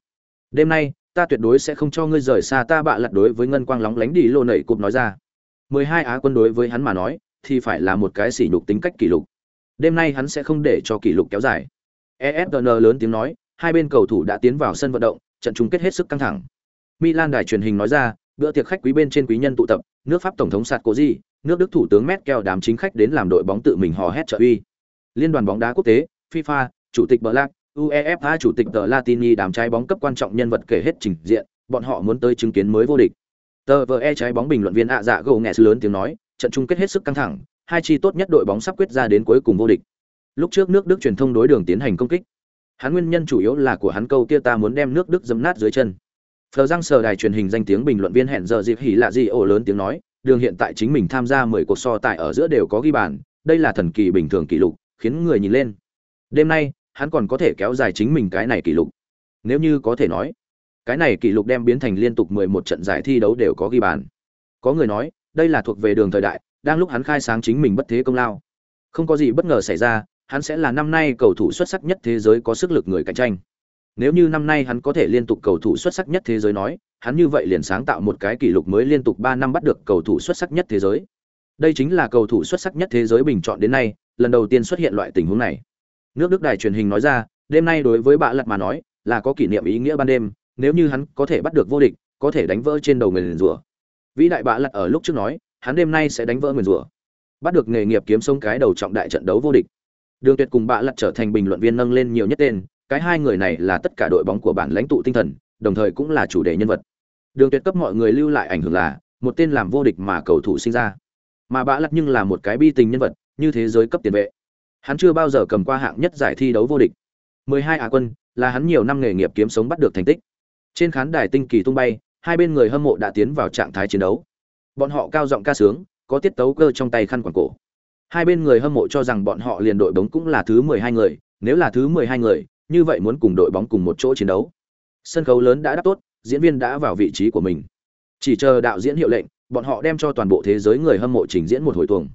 Đêm nay, ta tuyệt đối sẽ không cho ngươi rời xa ta bạ lật đối với ngân quang lóng lánh đi lô nẩy cúp nói ra. 12 á quân đối với hắn mà nói, thì phải là một cái sỉ nhục tính cách kỷ lục. Đêm nay hắn sẽ không để cho kỷ lục kéo dài. esn lớn tiếng nói, hai bên cầu thủ đã tiến vào sân vận động, trận chung kết hết sức căng thẳng. Milan đài truyền hình nói ra, bữa tiệc khách quý bên trên quý nhân tụ tập, nước Pháp tổng thống Sarkozy, nước Đức thủ tướng Merkel đám chính khách đến làm đội bóng tự mình hò hét trợ uy. Liên đoàn bóng đá quốc tế, FIFA, chủ tịch Black, UEFA chủ tịch tờ Latini đám trái bóng cấp quan trọng nhân vật kể hết trình diện, bọn họ muốn tới chứng kiến mới vô địch. Tờ VE trái bóng bình luận viên ạ dạ gồ nghe lớn tiếng nói, trận chung kết hết sức căng thẳng, hai chi tốt nhất đội bóng sắp quyết ra đến cuối cùng vô địch. Lúc trước nước Đức truyền thông đối đường tiến hành công kích. Hắn nguyên nhân chủ yếu là của hắn câu kia ta muốn đem nước Đức dẫm nát dưới chân. Phờ răng sờ đài truyền hình danh tiếng bình luận viên hẹn giờ dịp hỉ lạ gì ổ lớn tiếng nói, đường hiện tại chính mình tham gia 10 cuộc so tài ở giữa đều có ghi bàn, đây là thần kỳ bình thường kỷ lục, khiến người nhìn lên. Đêm nay, hắn còn có thể kéo dài chính mình cái này kỷ lục. Nếu như có thể nói, cái này kỷ lục đem biến thành liên tục 11 trận giải thi đấu đều có ghi bàn. Có người nói, đây là thuộc về đường thời đại, đang lúc hắn khai sáng chính mình bất thế công lao. Không có gì bất ngờ xảy ra, hắn sẽ là năm nay cầu thủ xuất sắc nhất thế giới có sức lực người cạnh tranh. Nếu như năm nay hắn có thể liên tục cầu thủ xuất sắc nhất thế giới nói, hắn như vậy liền sáng tạo một cái kỷ lục mới liên tục 3 năm bắt được cầu thủ xuất sắc nhất thế giới. Đây chính là cầu thủ xuất sắc nhất thế giới bình chọn đến nay, lần đầu tiên xuất hiện loại tình huống này. Nước Đức đài truyền hình nói ra, đêm nay đối với bạ lật mà nói, là có kỷ niệm ý nghĩa ban đêm, nếu như hắn có thể bắt được vô địch, có thể đánh vỡ trên đầu người liền rủa. Vĩ đại bạ lật ở lúc trước nói, hắn đêm nay sẽ đánh vỡ người rủa bắt được nghề nghiệp kiếm sống cái đầu trọng đại trận đấu vô địch đường tuyệt cùng bạ Lật trở thành bình luận viên nâng lên nhiều nhất tên, cái hai người này là tất cả đội bóng của bản lãnh tụ tinh thần, đồng thời cũng là chủ đề nhân vật. Đường tuyệt cấp mọi người lưu lại ảnh hưởng là, một tên làm vô địch mà cầu thủ sinh ra. Mà bạ Lật nhưng là một cái bi tình nhân vật, như thế giới cấp tiền vệ. Hắn chưa bao giờ cầm qua hạng nhất giải thi đấu vô địch. 12 Á quân, là hắn nhiều năm nghề nghiệp kiếm sống bắt được thành tích. Trên khán đài tinh kỳ tung bay, hai bên người hâm mộ đã tiến vào trạng thái chiến đấu. Bọn họ cao giọng ca sướng, có tiết tấu cơ trong tay khăn quàng cổ hai bên người hâm mộ cho rằng bọn họ liền đội bóng cũng là thứ mười hai người nếu là thứ mười hai người như vậy muốn cùng đội bóng cùng một chỗ chiến đấu. Sân khấu lớn đã đáp tốt diễn viên đã vào vị trí của mình. Chỉ chờ đạo diễn hiệu lệnh bọn họ đem cho toàn bộ thế giới người hâm mộ trình diễn một hồi tuồng.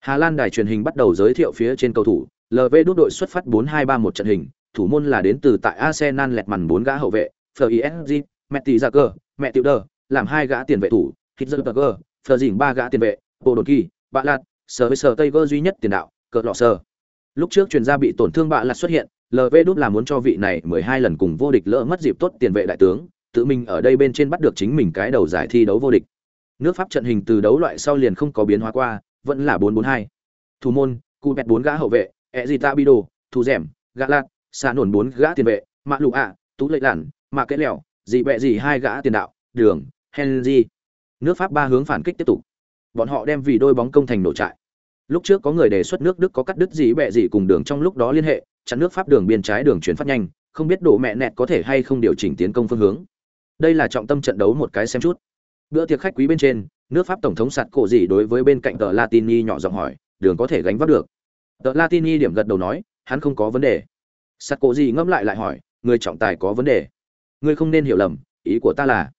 Hà lan đài truyền hình bắt đầu giới thiệu phía trên cầu thủ lv đút đội xuất phát 4-2-3 một trận hình thủ môn là đến từ tại arsenal lẹt màn bốn gã hậu vệ fisg metti ra mẹ tiểu đờ làm hai gã tiền vệ thủ Hitzelsberger, Phờ Dĩnh ba gã tiền vệ, Bộ Đồn Kỳ, Bạ Lạt, Sở với Sở Tây Gơ duy nhất tiền đạo, cỡ lọ sơ. Lúc trước truyền gia bị tổn thương Bạ Lạt xuất hiện, LV đúc là muốn cho vị này 12 lần cùng vô địch lỡ mất dịp tốt tiền vệ đại tướng, tự mình ở đây bên trên bắt được chính mình cái đầu giải thi đấu vô địch. Nước Pháp trận hình từ đấu loại sau liền không có biến hóa qua, vẫn là 4-4-2. Thủ môn, cụ bẹt bốn gã hậu vệ, Ezita Bido, thủ rèm, gã lạc, xa nổn bốn gã tiền vệ, Mạ Lụ ạ, Tú Lệ Lản, Mạ Kế lẹo, gì bẹ gì hai gã tiền đạo, Đường, Henry. Nước Pháp ba hướng phản kích tiếp tục. Bọn họ đem vì đôi bóng công thành nổ trại. Lúc trước có người đề xuất nước Đức có cắt đứt gì bẹ gì cùng đường trong lúc đó liên hệ, chặn nước Pháp đường biên trái đường chuyển phát nhanh, không biết đổ mẹ nẹt có thể hay không điều chỉnh tiến công phương hướng. Đây là trọng tâm trận đấu một cái xem chút. Bữa tiệc khách quý bên trên, nước Pháp tổng thống sạt cổ gì đối với bên cạnh tờ Latini nhỏ giọng hỏi, đường có thể gánh vác được. Tờ Latini điểm gật đầu nói, hắn không có vấn đề. Sạt cổ gì ngẫm lại lại hỏi, người trọng tài có vấn đề. Ngươi không nên hiểu lầm, ý của ta là.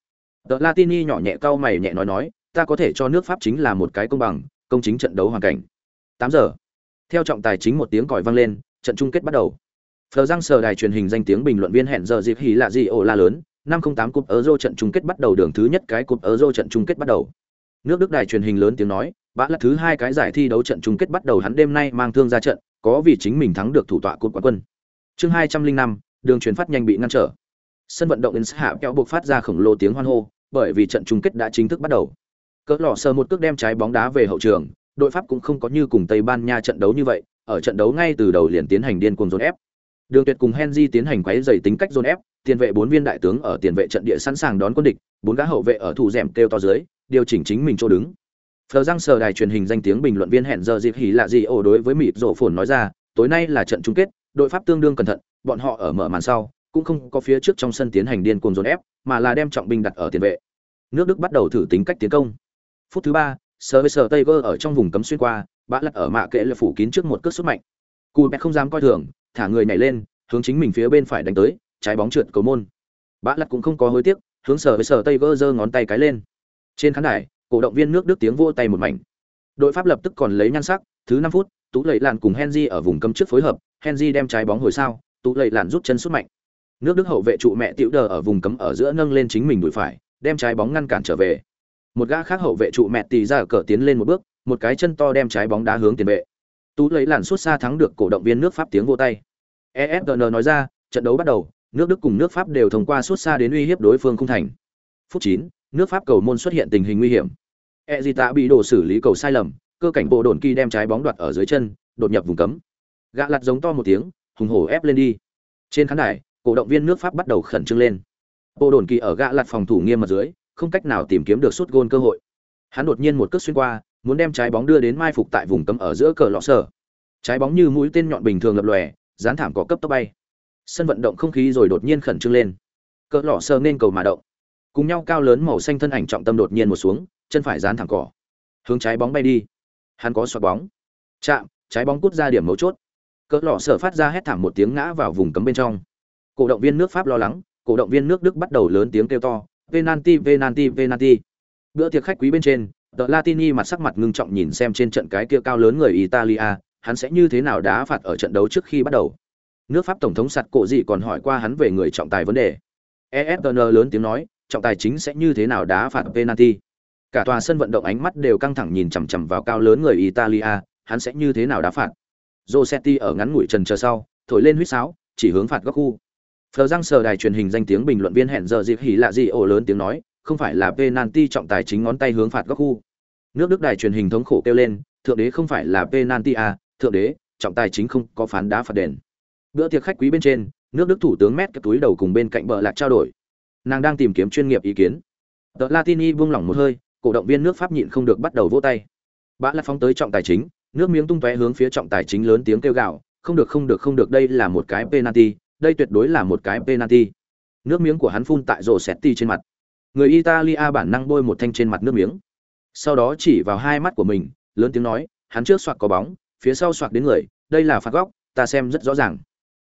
Tờ Latini nhỏ nhẹ cau mày nhẹ nói nói, ta có thể cho nước Pháp chính là một cái công bằng, công chính trận đấu hoàn cảnh. 8 giờ. Theo trọng tài chính một tiếng còi vang lên, trận chung kết bắt đầu. Phờ răng sờ đài truyền hình danh tiếng bình luận viên hẹn giờ dịp hỉ lạ gì ổ la lớn, 508 cúp Euro trận chung kết bắt đầu đường thứ nhất cái cúp Euro trận chung kết bắt đầu. Nước Đức đài truyền hình lớn tiếng nói, bã là thứ hai cái giải thi đấu trận chung kết bắt đầu hắn đêm nay mang thương ra trận, có vì chính mình thắng được thủ tọa cúp quán quân. Chương 205, đường truyền phát nhanh bị ngăn trở. Sân vận động Inns hạ kéo buộc phát ra khổng lồ tiếng hoan hô, bởi vì trận chung kết đã chính thức bắt đầu. Cỡ lọ sờ một cước đem trái bóng đá về hậu trường, đội Pháp cũng không có như cùng Tây Ban Nha trận đấu như vậy, ở trận đấu ngay từ đầu liền tiến hành điên cuồng dồn ép. Đường Tuyệt cùng Henry tiến hành quấy rầy tính cách dồn ép, tiền vệ bốn viên đại tướng ở tiền vệ trận địa sẵn sàng đón quân địch, bốn gã hậu vệ ở thủ rèm kêu to dưới, điều chỉnh chính mình chỗ đứng. Phờ răng sờ đài truyền hình danh tiếng bình luận viên hẹn giờ dịp hỉ lạ gì ổ đối với mịt rổ phồn nói ra, tối nay là trận chung kết, đội Pháp tương đương cẩn thận, bọn họ ở mở màn sau, cũng không có phía trước trong sân tiến hành điên cuồng dồn ép, mà là đem trọng binh đặt ở tiền vệ. Nước Đức bắt đầu thử tính cách tiến công. Phút thứ ba, sờ với sờ tay gơ ở trong vùng cấm xuyên qua, bã lật ở mạ kệ là phủ kín trước một cước sức mạnh. cù bé không dám coi thường, thả người nhảy lên, hướng chính mình phía bên phải đánh tới, trái bóng trượt cầu môn. Bã lật cũng không có hối tiếc, hướng sờ với sờ tay gơ giơ ngón tay cái lên. Trên khán đài, cổ động viên nước Đức tiếng vỗ tay một mảnh. Đội Pháp lập tức còn lấy nhan sắc, thứ 5 phút, Tú Lệ làn cùng Henry ở vùng cấm trước phối hợp, Henry đem trái bóng hồi sao, Tú Lệ làn rút chân sút mạnh. Nước Đức hậu vệ trụ mẹ Tiểu Đờ ở vùng cấm ở giữa nâng lên chính mình đùi phải, đem trái bóng ngăn cản trở về một gã khác hậu vệ trụ mẹ tì ra ở cờ tiến lên một bước, một cái chân to đem trái bóng đá hướng tiền vệ. Tú lấy làn suốt xa thắng được cổ động viên nước pháp tiếng vô tay. Efgn nói ra, trận đấu bắt đầu, nước đức cùng nước pháp đều thông qua suốt xa đến uy hiếp đối phương không thành. Phút chín, nước pháp cầu môn xuất hiện tình hình nguy hiểm. Ezita bị đổ xử lý cầu sai lầm, cơ cảnh bộ đồn kỳ đem trái bóng đoạt ở dưới chân, đột nhập vùng cấm. Gạ lặt giống to một tiếng, hùng hổ ép lên đi. Trên khán đài, cổ động viên nước pháp bắt đầu khẩn trương lên. Bộ đồn kỳ ở gạ lặt phòng thủ nghiêm mặt dưới không cách nào tìm kiếm được sút gôn cơ hội. Hắn đột nhiên một cước xuyên qua, muốn đem trái bóng đưa đến mai phục tại vùng cấm ở giữa cờ lọ sở. Trái bóng như mũi tên nhọn bình thường lập lòe, dán thảm cỏ cấp tốc bay. Sân vận động không khí rồi đột nhiên khẩn trương lên. Cờ lọ sở nên cầu mà động. Cùng nhau cao lớn màu xanh thân ảnh trọng tâm đột nhiên một xuống, chân phải dán thẳng cỏ. Hướng trái bóng bay đi. Hắn có xoạc bóng. Chạm, trái bóng cút ra điểm mấu chốt. Cờ lọ sở phát ra hét thảm một tiếng ngã vào vùng cấm bên trong. Cổ động viên nước Pháp lo lắng, cổ động viên nước Đức bắt đầu lớn tiếng kêu to, Venanti, Venanti, Venanti. bữa tiệc khách quý bên trên The latini mặt sắc mặt ngưng trọng nhìn xem trên trận cái kia cao lớn người italia hắn sẽ như thế nào đá phạt ở trận đấu trước khi bắt đầu. Nước pháp tổng thống sạt cổ gì còn hỏi qua hắn về người trọng tài vấn đề. ESPN lớn tiếng nói trọng tài chính sẽ như thế nào đá phạt penalty? Cả tòa sân vận động ánh mắt đều căng thẳng nhìn chằm chằm vào cao lớn người italia hắn sẽ như thế nào đá phạt? Rossetti ở ngắn ngủi trần chờ sau thổi lên huýt sáo chỉ hướng phạt góc khu. Phờ răng sờ đài truyền hình danh tiếng bình luận viên hẹn giờ dịp hỉ lạ gì ổ lớn tiếng nói, không phải là penalty trọng tài chính ngón tay hướng phạt góc khu. Nước Đức đài truyền hình thống khổ kêu lên, thượng đế không phải là penalty à, thượng đế, trọng tài chính không có phán đá phạt đền. Bữa tiệc khách quý bên trên, nước Đức thủ tướng mét cái túi đầu cùng bên cạnh bờ lạc trao đổi. Nàng đang tìm kiếm chuyên nghiệp ý kiến. The Latini buông lỏng một hơi, cổ động viên nước Pháp nhịn không được bắt đầu vỗ tay. Bã là phóng tới trọng tài chính, nước miếng tung tóe hướng phía trọng tài chính lớn tiếng kêu gào, không được không được không được đây là một cái penalty, đây tuyệt đối là một cái penalty. Nước miếng của hắn phun tại rổ Setti trên mặt. Người Italia bản năng bôi một thanh trên mặt nước miếng. Sau đó chỉ vào hai mắt của mình, lớn tiếng nói, hắn trước soạt có bóng, phía sau soạt đến người, đây là phạt góc, ta xem rất rõ ràng.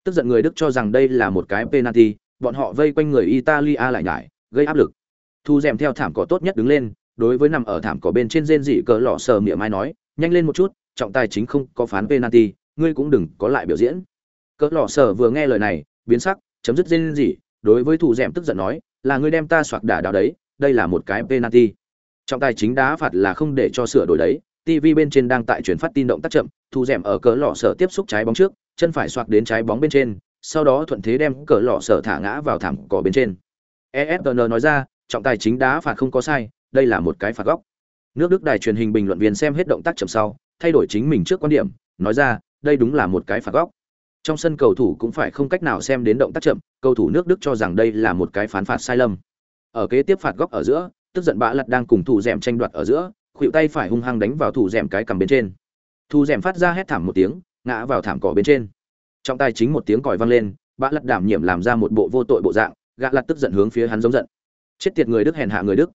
Tức giận người Đức cho rằng đây là một cái penalty, bọn họ vây quanh người Italia lại nhải, gây áp lực. Thu dèm theo thảm cỏ tốt nhất đứng lên, đối với nằm ở thảm cỏ bên trên rên dị cỡ lọ sờ miệng mai nói, nhanh lên một chút, trọng tài chính không có phán penalty, ngươi cũng đừng có lại biểu diễn cỡ lọ sở vừa nghe lời này biến sắc chấm dứt dên gì đối với thủ dẻm tức giận nói là ngươi đem ta soạc đả đào đấy đây là một cái penalty trọng tài chính đá phạt là không để cho sửa đổi đấy tv bên trên đang tại chuyển phát tin động tác chậm thủ dẻm ở cỡ lọ sở tiếp xúc trái bóng trước chân phải soạc đến trái bóng bên trên sau đó thuận thế đem cỡ lọ sở thả ngã vào thảm cỏ bên trên ESPN nói ra, trọng tài chính đá phạt không có sai, đây là một cái phạt góc. Nước Đức đài truyền hình bình luận viên xem hết động tác chậm sau, thay đổi chính mình trước quan điểm, nói ra, đây đúng là một cái phạt góc. Trong sân cầu thủ cũng phải không cách nào xem đến động tác chậm, cầu thủ nước Đức cho rằng đây là một cái phán phạt sai lầm. Ở kế tiếp phạt góc ở giữa, tức giận bạ lật đang cùng thủ dẻm tranh đoạt ở giữa, khuỵu tay phải hung hăng đánh vào thủ dẻm cái cầm bên trên. Thủ dẻm phát ra hét thảm một tiếng, ngã vào thảm cỏ bên trên. Trong tay chính một tiếng còi vang lên, bạ lật đảm nhiệm làm ra một bộ vô tội bộ dạng, gã lật tức giận hướng phía hắn giống giận. Chết tiệt người Đức hèn hạ người Đức.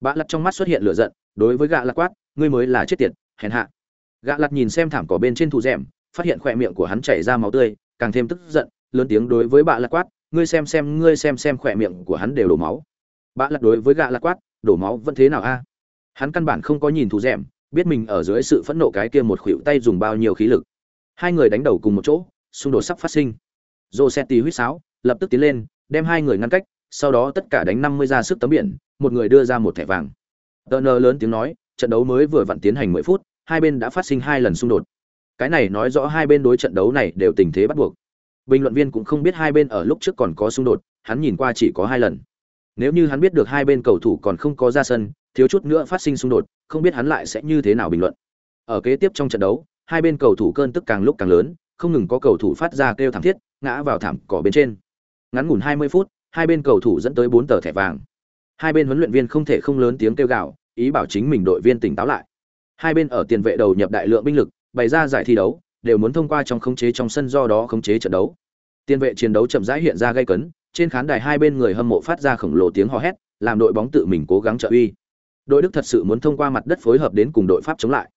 Bạ lật trong mắt xuất hiện lửa giận, đối với gã lặt quát, ngươi mới là chết tiệt, hèn hạ. Gã lật nhìn xem thảm cỏ bên trên thủ dẻm, phát hiện khỏe miệng của hắn chảy ra máu tươi, càng thêm tức giận, lớn tiếng đối với bạ lật quát, ngươi xem xem ngươi xem xem khỏe miệng của hắn đều đổ máu. Bạ lật đối với gã lật quát, đổ máu vẫn thế nào a? Hắn căn bản không có nhìn thù dẻm, biết mình ở dưới sự phẫn nộ cái kia một khuỷu tay dùng bao nhiêu khí lực. Hai người đánh đầu cùng một chỗ, xung đột sắp phát sinh. Rosetti huýt sáo, lập tức tiến lên, đem hai người ngăn cách, sau đó tất cả đánh 50 ra sức tấm biển, một người đưa ra một thẻ vàng. Turner lớn tiếng nói, trận đấu mới vừa vặn tiến hành 10 phút, hai bên đã phát sinh hai lần xung đột. Cái này nói rõ hai bên đối trận đấu này đều tình thế bắt buộc. Bình luận viên cũng không biết hai bên ở lúc trước còn có xung đột, hắn nhìn qua chỉ có hai lần. Nếu như hắn biết được hai bên cầu thủ còn không có ra sân, thiếu chút nữa phát sinh xung đột, không biết hắn lại sẽ như thế nào bình luận. Ở kế tiếp trong trận đấu, hai bên cầu thủ cơn tức càng lúc càng lớn, không ngừng có cầu thủ phát ra kêu thảm thiết, ngã vào thảm cỏ bên trên. Ngắn ngủn 20 phút, hai bên cầu thủ dẫn tới 4 tờ thẻ vàng. Hai bên huấn luyện viên không thể không lớn tiếng kêu gào, ý bảo chính mình đội viên tỉnh táo lại. Hai bên ở tiền vệ đầu nhập đại lượng binh lực, bày ra giải thi đấu, đều muốn thông qua trong khống chế trong sân do đó khống chế trận đấu. Tiền vệ chiến đấu chậm rãi hiện ra gây cấn, trên khán đài hai bên người hâm mộ phát ra khổng lồ tiếng hò hét, làm đội bóng tự mình cố gắng trợ uy. Đội Đức thật sự muốn thông qua mặt đất phối hợp đến cùng đội Pháp chống lại.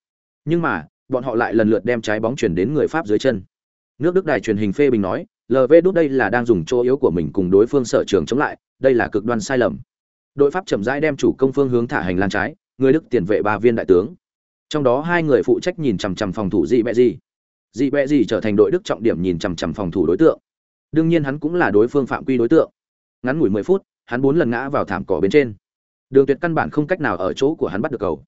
Nhưng mà, bọn họ lại lần lượt đem trái bóng chuyển đến người Pháp dưới chân. Nước Đức đài truyền hình phê bình nói, LV đút đây là đang dùng chỗ yếu của mình cùng đối phương sở trường chống lại, đây là cực đoan sai lầm. Đội Pháp chậm rãi đem chủ công phương hướng thả hành lang trái, người Đức tiền vệ ba viên đại tướng. Trong đó hai người phụ trách nhìn chằm chằm phòng thủ dị bẹ gì. Dị bẹ gì trở thành đội Đức trọng điểm nhìn chằm chằm phòng thủ đối tượng. Đương nhiên hắn cũng là đối phương phạm quy đối tượng. Ngắn ngủi 10 phút, hắn bốn lần ngã vào thảm cỏ bên trên. Đường Tuyệt căn bản không cách nào ở chỗ của hắn bắt được cầu.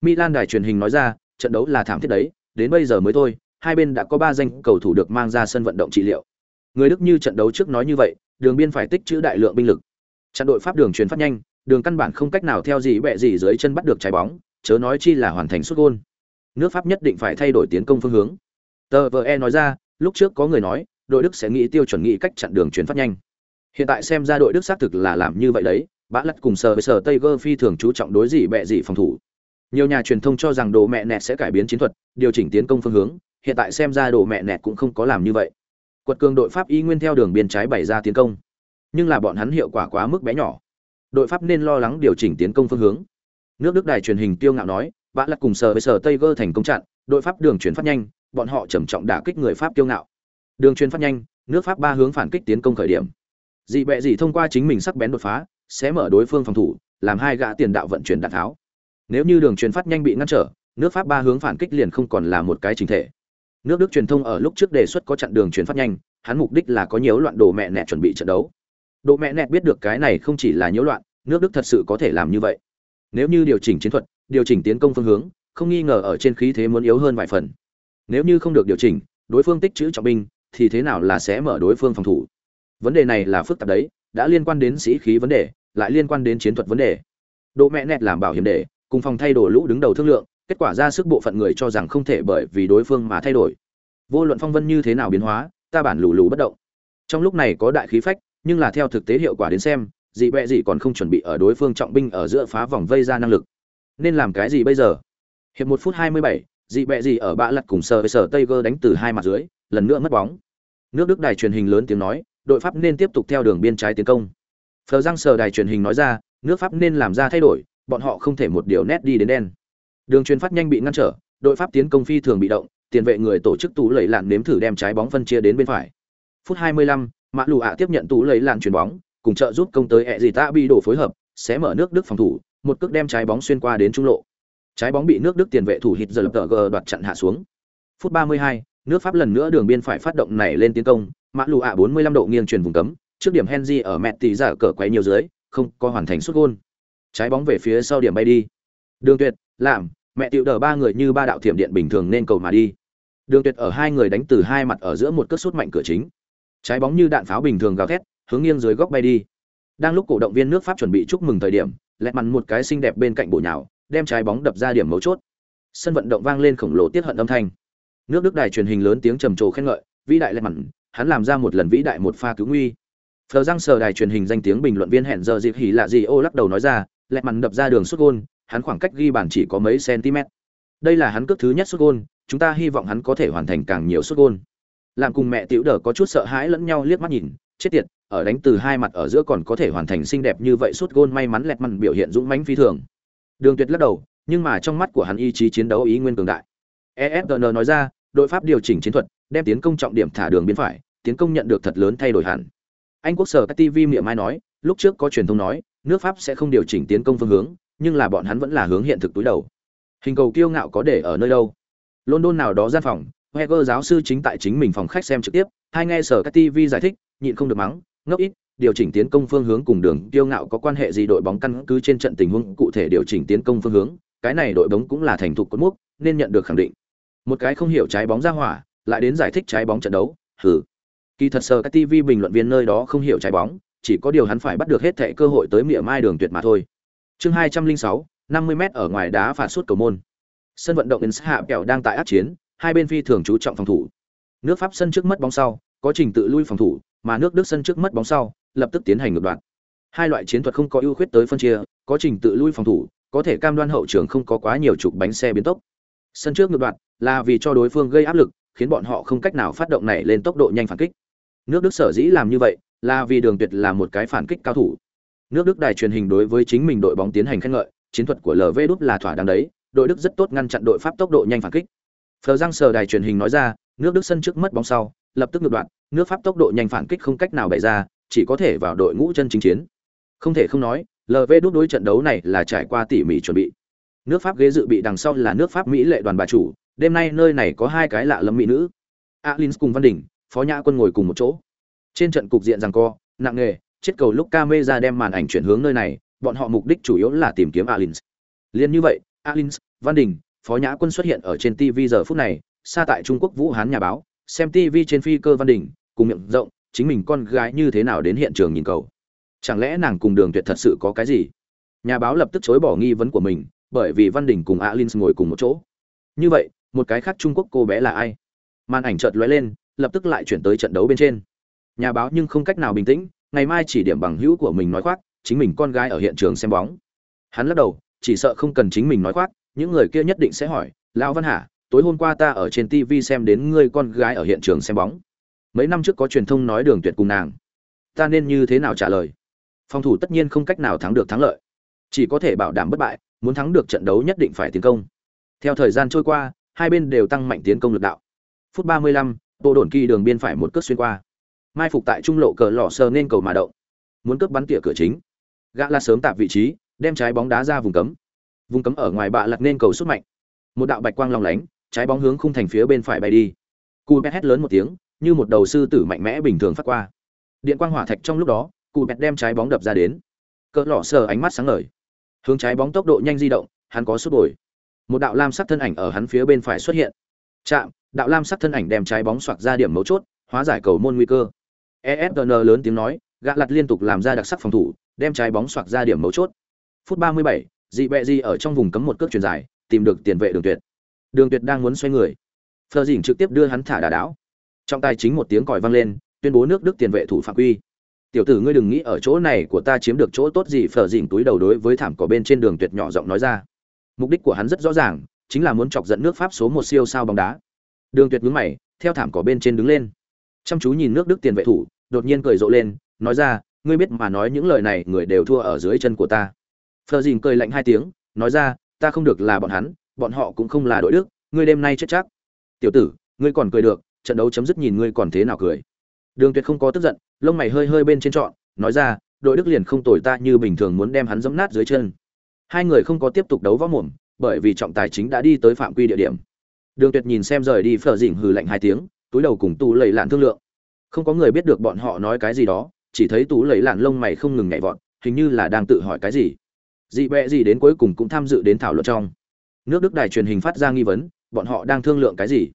Milan đài truyền hình nói ra, trận đấu là thảm thiết đấy, đến bây giờ mới thôi, hai bên đã có ba danh cầu thủ được mang ra sân vận động trị liệu. Người Đức như trận đấu trước nói như vậy, đường biên phải tích trữ đại lượng binh lực. Trận đội Pháp đường truyền phát nhanh, đường căn bản không cách nào theo gì bẹ gì dưới chân bắt được trái bóng, chớ nói chi là hoàn thành xuất gôn Nước Pháp nhất định phải thay đổi tiến công phương hướng. Tờ VE nói ra, lúc trước có người nói, đội Đức sẽ nghĩ tiêu chuẩn nghĩ cách chặn đường truyền phát nhanh. Hiện tại xem ra đội Đức xác thực là làm như vậy đấy, bã lật cùng sờ với sờ Tiger phi thường chú trọng đối gì bẹ gì phòng thủ. Nhiều nhà truyền thông cho rằng đồ mẹ nẹt sẽ cải biến chiến thuật, điều chỉnh tiến công phương hướng, hiện tại xem ra đồ mẹ nẹt cũng không có làm như vậy. Quật cường đội Pháp y nguyên theo đường biên trái bày ra tiến công, nhưng là bọn hắn hiệu quả quá mức bé nhỏ. Đội Pháp nên lo lắng điều chỉnh tiến công phương hướng. Nước Đức đài truyền hình tiêu ngạo nói, vã lật cùng sở với sở Tây Gơ thành công chặn, đội Pháp đường chuyển phát nhanh, bọn họ trầm trọng đả kích người Pháp tiêu ngạo. Đường truyền phát nhanh, nước Pháp ba hướng phản kích tiến công khởi điểm. Dị bẹ gì thông qua chính mình sắc bén đột phá, sẽ mở đối phương phòng thủ, làm hai gã tiền đạo vận chuyển đạn tháo. Nếu như đường truyền phát nhanh bị ngăn trở, nước Pháp ba hướng phản kích liền không còn là một cái chính thể. Nước Đức truyền thông ở lúc trước đề xuất có chặn đường truyền phát nhanh, hắn mục đích là có nhiễu loạn đồ mẹ nẹt chuẩn bị trận đấu. Đồ mẹ nẹt biết được cái này không chỉ là nhiễu loạn, nước Đức thật sự có thể làm như vậy. Nếu như điều chỉnh chiến thuật, điều chỉnh tiến công phương hướng, không nghi ngờ ở trên khí thế muốn yếu hơn vài phần. Nếu như không được điều chỉnh, đối phương tích trữ trọng binh, thì thế nào là sẽ mở đối phương phòng thủ? Vấn đề này là phức tạp đấy, đã liên quan đến sĩ khí vấn đề, lại liên quan đến chiến thuật vấn đề. Độ mẹ nẹt làm bảo hiểm để, cùng phòng thay đổi lũ đứng đầu thương lượng, kết quả ra sức bộ phận người cho rằng không thể bởi vì đối phương mà thay đổi. Vô luận phong vân như thế nào biến hóa, ta bản lù lù bất động. Trong lúc này có đại khí phách, nhưng là theo thực tế hiệu quả đến xem, dị bẹ gì còn không chuẩn bị ở đối phương trọng binh ở giữa phá vòng vây ra năng lực. Nên làm cái gì bây giờ? Hiệp một phút hai mươi bảy, dị bẹ gì ở bạ lật cùng sờ với sờ Tiger đánh từ hai mặt dưới, lần nữa mất bóng. Nước Đức đài truyền hình lớn tiếng nói, đội Pháp nên tiếp tục theo đường biên trái tiến công. Phờ Giang sờ đài truyền hình nói ra, nước Pháp nên làm ra thay đổi, bọn họ không thể một điều nét đi đến đen. Đường truyền phát nhanh bị ngăn trở, đội Pháp tiến công phi thường bị động, tiền vệ người tổ chức tú lẩy lạn nếm thử đem trái bóng phân chia đến bên phải. Phút 25, Mã Lù ạ tiếp nhận tú lẩy lạn chuyền bóng, cùng trợ giúp công tới ẹ gì ta bị đổ phối hợp, sẽ mở nước Đức phòng thủ, một cước đem trái bóng xuyên qua đến trung lộ. Trái bóng bị nước Đức tiền vệ thủ hít giờ lập tờ đoạt chặn hạ xuống. Phút 32, nước Pháp lần nữa đường biên phải phát động này lên tiến công, mã lù ạ 45 độ nghiêng chuyển vùng cấm, trước điểm Henry ở mẹ tỷ giả cờ quay nhiều dưới, không có hoàn thành xuất gôn. Trái bóng về phía sau điểm bay đi. Đường Tuyệt, làm, mẹ tiểu đờ ba người như ba đạo thiểm điện bình thường nên cầu mà đi. Đường Tuyệt ở hai người đánh từ hai mặt ở giữa một cước sút mạnh cửa chính. Trái bóng như đạn pháo bình thường gào thét, hướng nghiêng dưới góc bay đi. đang lúc cổ động viên nước pháp chuẩn bị chúc mừng thời điểm, lẹt mặn một cái xinh đẹp bên cạnh bổ nhào, đem trái bóng đập ra điểm mấu chốt. Sân vận động vang lên khổng lồ tiết hận âm thanh. Nước đức đài truyền hình lớn tiếng trầm trồ khen ngợi, vĩ đại lẹt mặn, hắn làm ra một lần vĩ đại một pha cứu nguy. Phờ răng sờ đài truyền hình danh tiếng bình luận viên hẹn giờ dịp hỉ lạ gì ô lắc đầu nói ra, lẹt mặn đập ra đường xuất gôn, hắn khoảng cách ghi bàn chỉ có mấy cm đây là hắn cước thứ nhất xuất gôn, chúng ta hy vọng hắn có thể hoàn thành càng nhiều xuất gôn. Làm cùng mẹ tiểu đờ có chút sợ hãi lẫn nhau liếc mắt nhìn, chết tiệt ở đánh từ hai mặt ở giữa còn có thể hoàn thành xinh đẹp như vậy, suốt gôn may mắn lẹt mặn biểu hiện dũng mãnh phi thường. Đường tuyệt lắc đầu, nhưng mà trong mắt của hắn ý chí chiến đấu ý nguyên cường đại. Efn nói ra, đội pháp điều chỉnh chiến thuật, đem tiến công trọng điểm thả đường biên phải, tiến công nhận được thật lớn thay đổi hẳn. Anh quốc sở các tv miệng mai nói, lúc trước có truyền thông nói, nước pháp sẽ không điều chỉnh tiến công phương hướng, nhưng là bọn hắn vẫn là hướng hiện thực túi đầu. Hình cầu kiêu ngạo có để ở nơi đâu? London nào đó gian phòng heger giáo sư chính tại chính mình phòng khách xem trực tiếp hai nghe sở các tv giải thích, nhịn không được mắng ngốc ít, điều chỉnh tiến công phương hướng cùng đường Tiêu ngạo có quan hệ gì đội bóng căn cứ trên trận tình huống cụ thể điều chỉnh tiến công phương hướng, cái này đội bóng cũng là thành thục cột mốc, nên nhận được khẳng định. Một cái không hiểu trái bóng ra hỏa, lại đến giải thích trái bóng trận đấu, hừ. Kỳ thật sờ các tv bình luận viên nơi đó không hiểu trái bóng, chỉ có điều hắn phải bắt được hết thệ cơ hội tới miệng mai đường tuyệt mà thôi. Chương hai trăm linh sáu, năm mươi m ở ngoài đá phạt suốt cầu môn. Sân vận động ins hạ kẹo đang tại át chiến, hai bên phi thường chú trọng phòng thủ. Nước pháp sân trước mất bóng sau, có trình tự lui phòng thủ mà nước đức sân trước mất bóng sau, lập tức tiến hành ngược đoạn hai loại chiến thuật không có ưu khuyết tới phân chia, có trình tự lui phòng thủ, có thể cam đoan hậu trường không có quá nhiều trục bánh xe biến tốc. Sân trước ngược đoạn là vì cho đối phương gây áp lực, khiến bọn họ không cách nào phát động này lên tốc độ nhanh phản kích. Nước đức sở dĩ làm như vậy là vì đường tuyệt là một cái phản kích cao thủ. Nước đức đài truyền hình đối với chính mình đội bóng tiến hành khen ngợi, chiến thuật của lv đúc là thỏa đáng đấy, đội đức rất tốt ngăn chặn đội pháp tốc độ nhanh phản kích. Phờ giang sở đài truyền hình nói ra, nước đức sân trước mất bóng sau, lập tức ngược đoạn nước pháp tốc độ nhanh phản kích không cách nào bày ra, chỉ có thể vào đội ngũ chân chính chiến. Không thể không nói lv đúc đối trận đấu này là trải qua tỉ mỉ chuẩn bị. Nước pháp ghế dự bị đằng sau là nước pháp mỹ lệ đoàn bà chủ, đêm nay nơi này có hai cái lạ lẫm mỹ nữ. Alin cùng văn đình, phó nhã quân ngồi cùng một chỗ. Trên trận cục diện rằng co, nặng nề chết cầu lúc camera đem màn ảnh chuyển hướng nơi này, bọn họ mục đích chủ yếu là tìm kiếm alin liên như vậy alin văn đình, phó nhã quân xuất hiện ở trên tv giờ phút này, xa tại trung quốc vũ hán nhà báo xem tv trên phi cơ văn đình cùng miệng rộng, chính mình con gái như thế nào đến hiện trường nhìn cầu. Chẳng lẽ nàng cùng đường tuyệt thật sự có cái gì? Nhà báo lập tức chối bỏ nghi vấn của mình, bởi vì văn đình cùng alin ngồi cùng một chỗ. Như vậy, một cái khác trung quốc cô bé là ai? Màn ảnh chợt lóe lên, lập tức lại chuyển tới trận đấu bên trên. Nhà báo nhưng không cách nào bình tĩnh, ngày mai chỉ điểm bằng hữu của mình nói khoác, chính mình con gái ở hiện trường xem bóng. Hắn lắc đầu, chỉ sợ không cần chính mình nói khoác, những người kia nhất định sẽ hỏi, lão văn hà tối hôm qua ta ở trên tv xem đến ngươi con gái ở hiện trường xem bóng. Mấy năm trước có truyền thông nói đường tuyệt cùng nàng. Ta nên như thế nào trả lời? Phòng thủ tất nhiên không cách nào thắng được thắng lợi. Chỉ có thể bảo đảm bất bại muốn thắng được trận đấu nhất định phải tiến công. Theo thời gian trôi qua hai bên đều tăng mạnh tiến công lực đạo. Phút 35, bộ đồn kỳ đường biên phải một cước xuyên qua. Mai phục tại trung lộ cờ lò sờ nên cầu mà động. Muốn cướp bắn tỉa cửa chính. Gã la sớm tạp vị trí đem trái bóng đá ra vùng cấm. Vùng cấm ở ngoài bạ lật nên cầu xuất mạnh. Một đạo bạch quang long lánh trái bóng hướng khung thành phía bên phải bay đi. Cu hét lớn một tiếng như một đầu sư tử mạnh mẽ bình thường phát qua. Điện quang hỏa thạch trong lúc đó cụ đem trái bóng đập ra đến. Cỡ lọ sờ ánh mắt sáng ngời. Hướng trái bóng tốc độ nhanh di động hắn có sút bồi. Một đạo lam sắc thân ảnh ở hắn phía bên phải xuất hiện. Chạm đạo lam sắc thân ảnh đem trái bóng xoạc ra điểm mấu chốt hóa giải cầu môn nguy cơ. Esn lớn tiếng nói gã lật liên tục làm ra đặc sắc phòng thủ đem trái bóng xoạc ra điểm mấu chốt. Phút 37, dị bẹ di ở trong vùng cấm một cước truyền dài tìm được tiền vệ đường tuyệt đường tuyệt đang muốn xoay người. Phờ dỉnh trực tiếp đưa hắn thả đà đảo. Trong tay chính một tiếng còi vang lên, tuyên bố nước đức tiền vệ thủ phạm quy. Tiểu tử ngươi đừng nghĩ ở chỗ này của ta chiếm được chỗ tốt gì, phờ dỉnh túi đầu đối với thảm cỏ bên trên đường tuyệt nhỏ giọng nói ra. Mục đích của hắn rất rõ ràng, chính là muốn chọc giận nước pháp số một siêu sao bóng đá. Đường tuyệt nhướng mày, theo thảm cỏ bên trên đứng lên. Chăm chú nhìn nước đức tiền vệ thủ, đột nhiên cười rộ lên, nói ra, ngươi biết mà nói những lời này, người đều thua ở dưới chân của ta. Phờ dìn cười lạnh hai tiếng, nói ra, ta không được là bọn hắn bọn họ cũng không là đội đức, ngươi đêm nay chết chắc. Tiểu tử, ngươi còn cười được, trận đấu chấm dứt nhìn ngươi còn thế nào cười. Đường tuyệt không có tức giận, lông mày hơi hơi bên trên trọn, nói ra, đội đức liền không tồi ta như bình thường muốn đem hắn dẫm nát dưới chân. Hai người không có tiếp tục đấu võ mồm, bởi vì trọng tài chính đã đi tới phạm quy địa điểm. Đường tuyệt nhìn xem rời đi phở dỉnh hừ lạnh hai tiếng, túi đầu cùng tù lầy lạn thương lượng. Không có người biết được bọn họ nói cái gì đó, chỉ thấy tú lầy lạn lông mày không ngừng nhảy vọt, hình như là đang tự hỏi cái gì. Dị bẹ gì đến cuối cùng cũng tham dự đến thảo luận trong nước đức đài truyền hình phát ra nghi vấn bọn họ đang thương lượng cái gì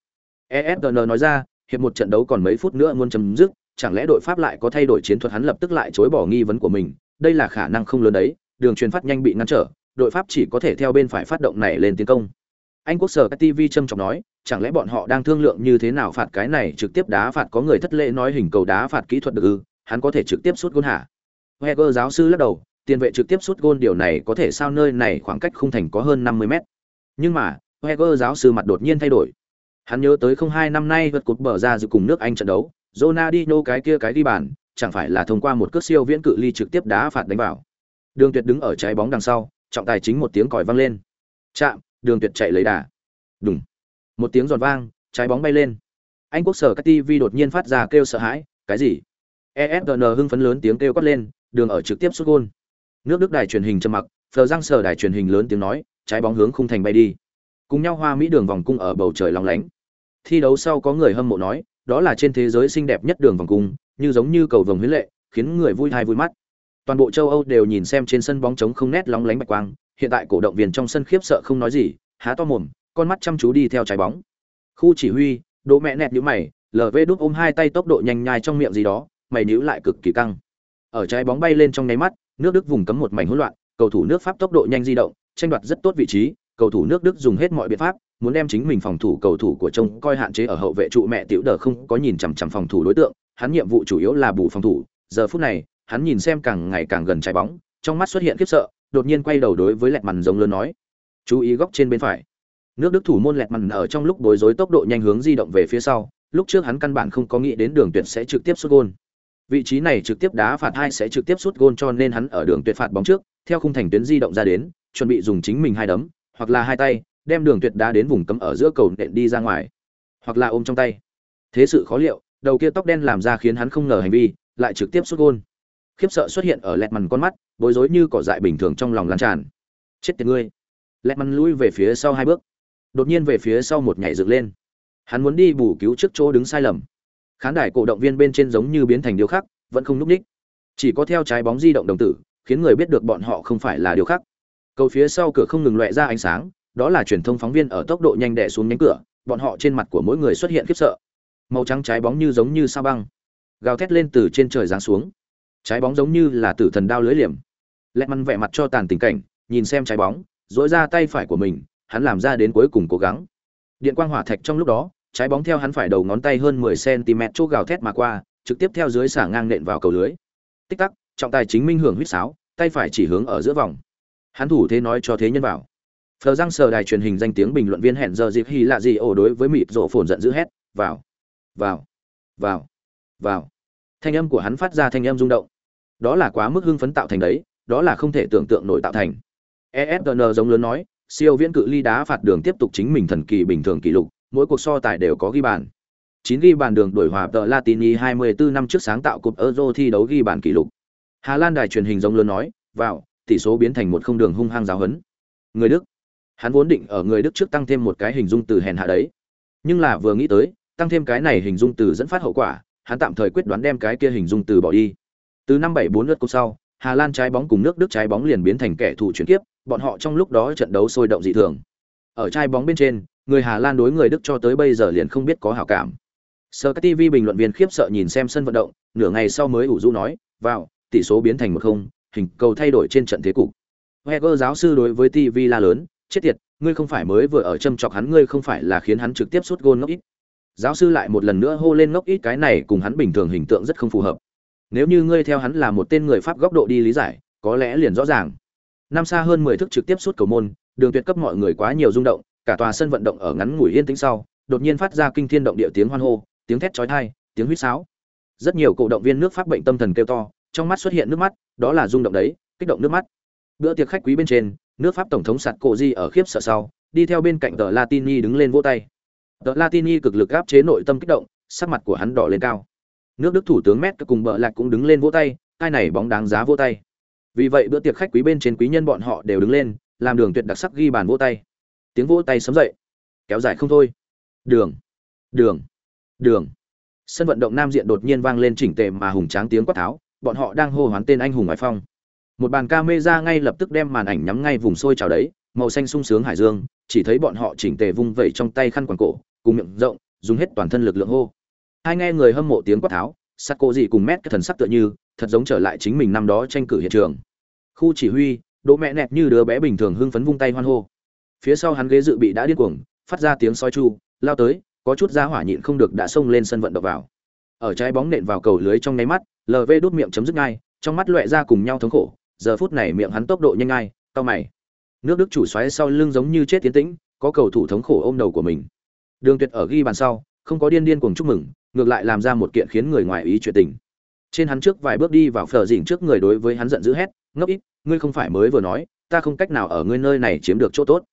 ESPN nói ra hiệp một trận đấu còn mấy phút nữa muốn chấm dứt chẳng lẽ đội pháp lại có thay đổi chiến thuật hắn lập tức lại chối bỏ nghi vấn của mình đây là khả năng không lớn đấy, đường truyền phát nhanh bị ngăn trở, đội Pháp chỉ có thể theo bên phải phát động này lên tiến công. Anh quốc sở TV trầm trọng nói, chẳng lẽ bọn họ đang thương lượng như thế nào phạt cái này trực tiếp đá phạt có người thất lễ nói hình cầu đá phạt kỹ thuật được ư, hắn có thể trực tiếp sút gôn hả? Heger giáo sư lắc đầu, tiền vệ trực tiếp sút gôn điều này có thể sao nơi này khoảng cách khung thành có hơn 50 mét. Nhưng mà, Heger giáo sư mặt đột nhiên thay đổi. Hắn nhớ tới không hai năm nay vượt cột bờ ra dự cùng nước Anh trận đấu, Ronaldinho cái kia cái đi bàn, chẳng phải là thông qua một cước siêu viễn cự ly trực tiếp đá phạt đánh vào. Đường Tuyệt đứng ở trái bóng đằng sau, trọng tài chính một tiếng còi vang lên. Chạm, Đường Tuyệt chạy lấy đà. Đùng. Một tiếng giòn vang, trái bóng bay lên. Anh quốc sở các TV đột nhiên phát ra kêu sợ hãi, cái gì? ESPN hưng phấn lớn tiếng kêu quát lên, đường ở trực tiếp sút gôn. Nước Đức đài truyền hình trầm mặc, Phờ Giang sở đài truyền hình lớn tiếng nói, trái bóng hướng khung thành bay đi. Cùng nhau hoa mỹ đường vòng cung ở bầu trời long lánh. Thi đấu sau có người hâm mộ nói, đó là trên thế giới xinh đẹp nhất đường vòng cung, như giống như cầu vồng huyết lệ, khiến người vui hai vui mắt. Toàn bộ châu Âu đều nhìn xem trên sân bóng trống không nét lóng lánh bạch quang, hiện tại cổ động viên trong sân khiếp sợ không nói gì, há to mồm, con mắt chăm chú đi theo trái bóng. Khu chỉ huy, Đỗ mẹ nẹt nhíu mày, LV đút ôm hai tay tốc độ nhanh nhai trong miệng gì đó, mày nhíu lại cực kỳ căng. Ở trái bóng bay lên trong nháy mắt, nước Đức vùng cấm một mảnh hỗn loạn, cầu thủ nước Pháp tốc độ nhanh di động, tranh đoạt rất tốt vị trí, cầu thủ nước Đức dùng hết mọi biện pháp, muốn đem chính mình phòng thủ cầu thủ của trông coi hạn chế ở hậu vệ trụ mẹ tiểu đờ không có nhìn chằm chằm phòng thủ đối tượng, hắn nhiệm vụ chủ yếu là bù phòng thủ, giờ phút này, hắn nhìn xem càng ngày càng gần trái bóng, trong mắt xuất hiện khiếp sợ, đột nhiên quay đầu đối với lẹt màn giống lớn nói: "Chú ý góc trên bên phải." Nước Đức thủ môn lẹt màn ở trong lúc bối rối tốc độ nhanh hướng di động về phía sau, lúc trước hắn căn bản không có nghĩ đến đường tuyệt sẽ trực tiếp sút gôn. Vị trí này trực tiếp đá phạt hai sẽ trực tiếp sút gôn cho nên hắn ở đường tuyệt phạt bóng trước, theo khung thành tuyến di động ra đến, chuẩn bị dùng chính mình hai đấm, hoặc là hai tay, đem đường tuyệt đá đến vùng cấm ở giữa cầu nện đi ra ngoài, hoặc là ôm trong tay. Thế sự khó liệu, đầu kia tóc đen làm ra khiến hắn không ngờ hành vi, lại trực tiếp sút gôn. Khiếp sợ xuất hiện ở lẹt màn con mắt, bối rối như cỏ dại bình thường trong lòng lan tràn. Chết tiệt ngươi! Lẹt màn lui về phía sau hai bước, đột nhiên về phía sau một nhảy dựng lên. Hắn muốn đi bù cứu trước chỗ đứng sai lầm. Khán đài cổ động viên bên trên giống như biến thành điều khác, vẫn không lúc ních. Chỉ có theo trái bóng di động đồng tử, khiến người biết được bọn họ không phải là điều khác. Cầu phía sau cửa không ngừng loẹ ra ánh sáng, đó là truyền thông phóng viên ở tốc độ nhanh đè xuống nhánh cửa, bọn họ trên mặt của mỗi người xuất hiện khiếp sợ. Màu trắng trái bóng như giống như sao băng, gào thét lên từ trên trời giáng xuống. Trái bóng giống như là tử thần đao lưới liềm. Lẹt măn vẻ mặt cho tàn tình cảnh, nhìn xem trái bóng, dỗi ra tay phải của mình, hắn làm ra đến cuối cùng cố gắng. Điện quang hỏa thạch trong lúc đó, trái bóng theo hắn phải đầu ngón tay hơn 10 cm chỗ gào thét mà qua, trực tiếp theo dưới xả ngang nện vào cầu lưới. Tích tắc, trọng tài chính minh hưởng huýt sáo, tay phải chỉ hướng ở giữa vòng. Hắn thủ thế nói cho thế nhân vào. Phờ răng sờ đài truyền hình danh tiếng bình luận viên hẹn giờ dịp hy lạ gì ổ đối với mịt rộ phồn giận dữ hét, vào, vào, vào, vào. Thanh âm của hắn phát ra thanh âm rung động. Đó là quá mức hưng phấn tạo thành đấy, đó là không thể tưởng tượng nổi tạo thành. ESPN giống lớn nói, siêu viễn cự ly đá phạt đường tiếp tục chính mình thần kỳ bình thường kỷ lục, mỗi cuộc so tài đều có ghi bàn. Chín ghi bàn đường đổi hòa tờ Latini 24 năm trước sáng tạo cục Euro thi đấu ghi bàn kỷ lục. Hà Lan đài truyền hình giống lớn nói, vào, tỷ số biến thành một không đường hung hăng giáo hấn. Người Đức, hắn vốn định ở người Đức trước tăng thêm một cái hình dung từ hèn hạ đấy, nhưng là vừa nghĩ tới, tăng thêm cái này hình dung từ dẫn phát hậu quả, hắn tạm thời quyết đoán đem cái kia hình dung từ bỏ đi. Từ năm 74 lượt cúp sau, Hà Lan trái bóng cùng nước Đức trái bóng liền biến thành kẻ thù chuyển kiếp, bọn họ trong lúc đó trận đấu sôi động dị thường. Ở trái bóng bên trên, người Hà Lan đối người Đức cho tới bây giờ liền không biết có hảo cảm. sơ các TV bình luận viên khiếp sợ nhìn xem sân vận động, nửa ngày sau mới ủ rũ nói, "Vào, tỷ số biến thành một không, hình cầu thay đổi trên trận thế cục." Heger giáo sư đối với TV la lớn, "Chết tiệt, ngươi không phải mới vừa ở châm chọc hắn, ngươi không phải là khiến hắn trực tiếp sút gôn ngốc ít." Giáo sư lại một lần nữa hô lên ngốc ít cái này cùng hắn bình thường hình tượng rất không phù hợp. Nếu như ngươi theo hắn là một tên người Pháp góc độ đi lý giải, có lẽ liền rõ ràng. Năm xa hơn 10 thước trực tiếp sút cầu môn, đường tuyệt cấp mọi người quá nhiều rung động, cả tòa sân vận động ở ngắn ngủi yên tĩnh sau, đột nhiên phát ra kinh thiên động địa tiếng hoan hô, tiếng thét chói tai, tiếng huýt sáo. Rất nhiều cổ động viên nước Pháp bệnh tâm thần kêu to, trong mắt xuất hiện nước mắt, đó là rung động đấy, kích động nước mắt. Bữa tiệc khách quý bên trên, nước Pháp tổng thống sạt cổ di ở khiếp sợ sau, đi theo bên cạnh tờ Latini đứng lên vỗ tay. Tờ Latini cực lực áp chế nội tâm kích động, sắc mặt của hắn đỏ lên cao. Nước Đức thủ tướng Met cùng bợ lạc cũng đứng lên vỗ tay, cái này bóng đáng giá vỗ tay. Vì vậy bữa tiệc khách quý bên trên quý nhân bọn họ đều đứng lên, làm đường tuyệt đặc sắc ghi bàn vỗ tay. Tiếng vỗ tay sớm dậy, kéo dài không thôi. Đường, đường, đường. Sân vận động nam diện đột nhiên vang lên chỉnh tề mà hùng tráng tiếng quát tháo, bọn họ đang hô hoán tên anh hùng ngoại phong. Một bàn camera ngay lập tức đem màn ảnh nhắm ngay vùng sôi trào đấy, màu xanh sung sướng hải dương, chỉ thấy bọn họ chỉnh tề vung vẩy trong tay khăn quàng cổ, cùng miệng rộng, dùng hết toàn thân lực lượng hô. Hai nghe người hâm mộ tiếng quát tháo sắc cô gì cùng mét cái thần sắc tựa như thật giống trở lại chính mình năm đó tranh cử hiện trường. Khu chỉ huy đỗ mẹ nẹt như đứa bé bình thường hưng phấn vung tay hoan hô. Phía sau hắn ghế dự bị đã điên cuồng phát ra tiếng soi chu lao tới có chút ra hỏa nhịn không được đã xông lên sân vận động vào ở trái bóng nện vào cầu lưới trong nháy mắt lv đốt miệng chấm dứt ngay, trong mắt loẹ ra cùng nhau thống khổ, giờ phút này miệng hắn tốc độ nhanh ngay, cau mày. Nước đức chủ xoáy sau lưng giống như chết tiến tĩnh, có cầu thủ thống khổ ôm đầu của mình. Đường tuyệt ở ghi bàn sau, không có điên điên cuồng chúc mừng, ngược lại làm ra một kiện khiến người ngoài ý chuyện tình. Trên hắn trước vài bước đi vào phở dỉnh trước người đối với hắn giận dữ hét, ngốc ít, ngươi không phải mới vừa nói, ta không cách nào ở ngươi nơi này chiếm được chỗ tốt.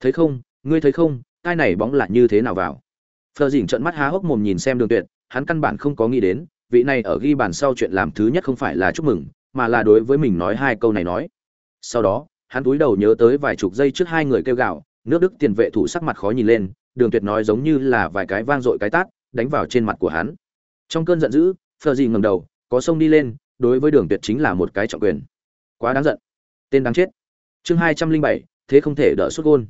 Thấy không, ngươi thấy không tai này bóng là như thế nào vào? Phờ dỉnh trợn mắt há hốc mồm nhìn xem đường tuyệt hắn căn bản không có nghĩ đến vị này ở ghi bàn sau chuyện làm thứ nhất không phải là chúc mừng mà là đối với mình nói hai câu này nói. Sau đó hắn cúi đầu nhớ tới vài chục giây trước hai người kêu gạo, nước đức tiền vệ thủ sắc mặt khó nhìn lên đường tuyệt nói giống như là vài cái vang dội cái tát đánh vào trên mặt của hắn. Trong cơn giận dữ phờ gì ngẩng đầu có sông đi lên đối với đường tuyệt chính là một cái trọng quyền. Quá đáng giận. Tên đáng chết. Chương hai trăm linh bảy thế không thể đỡ xuất gôn.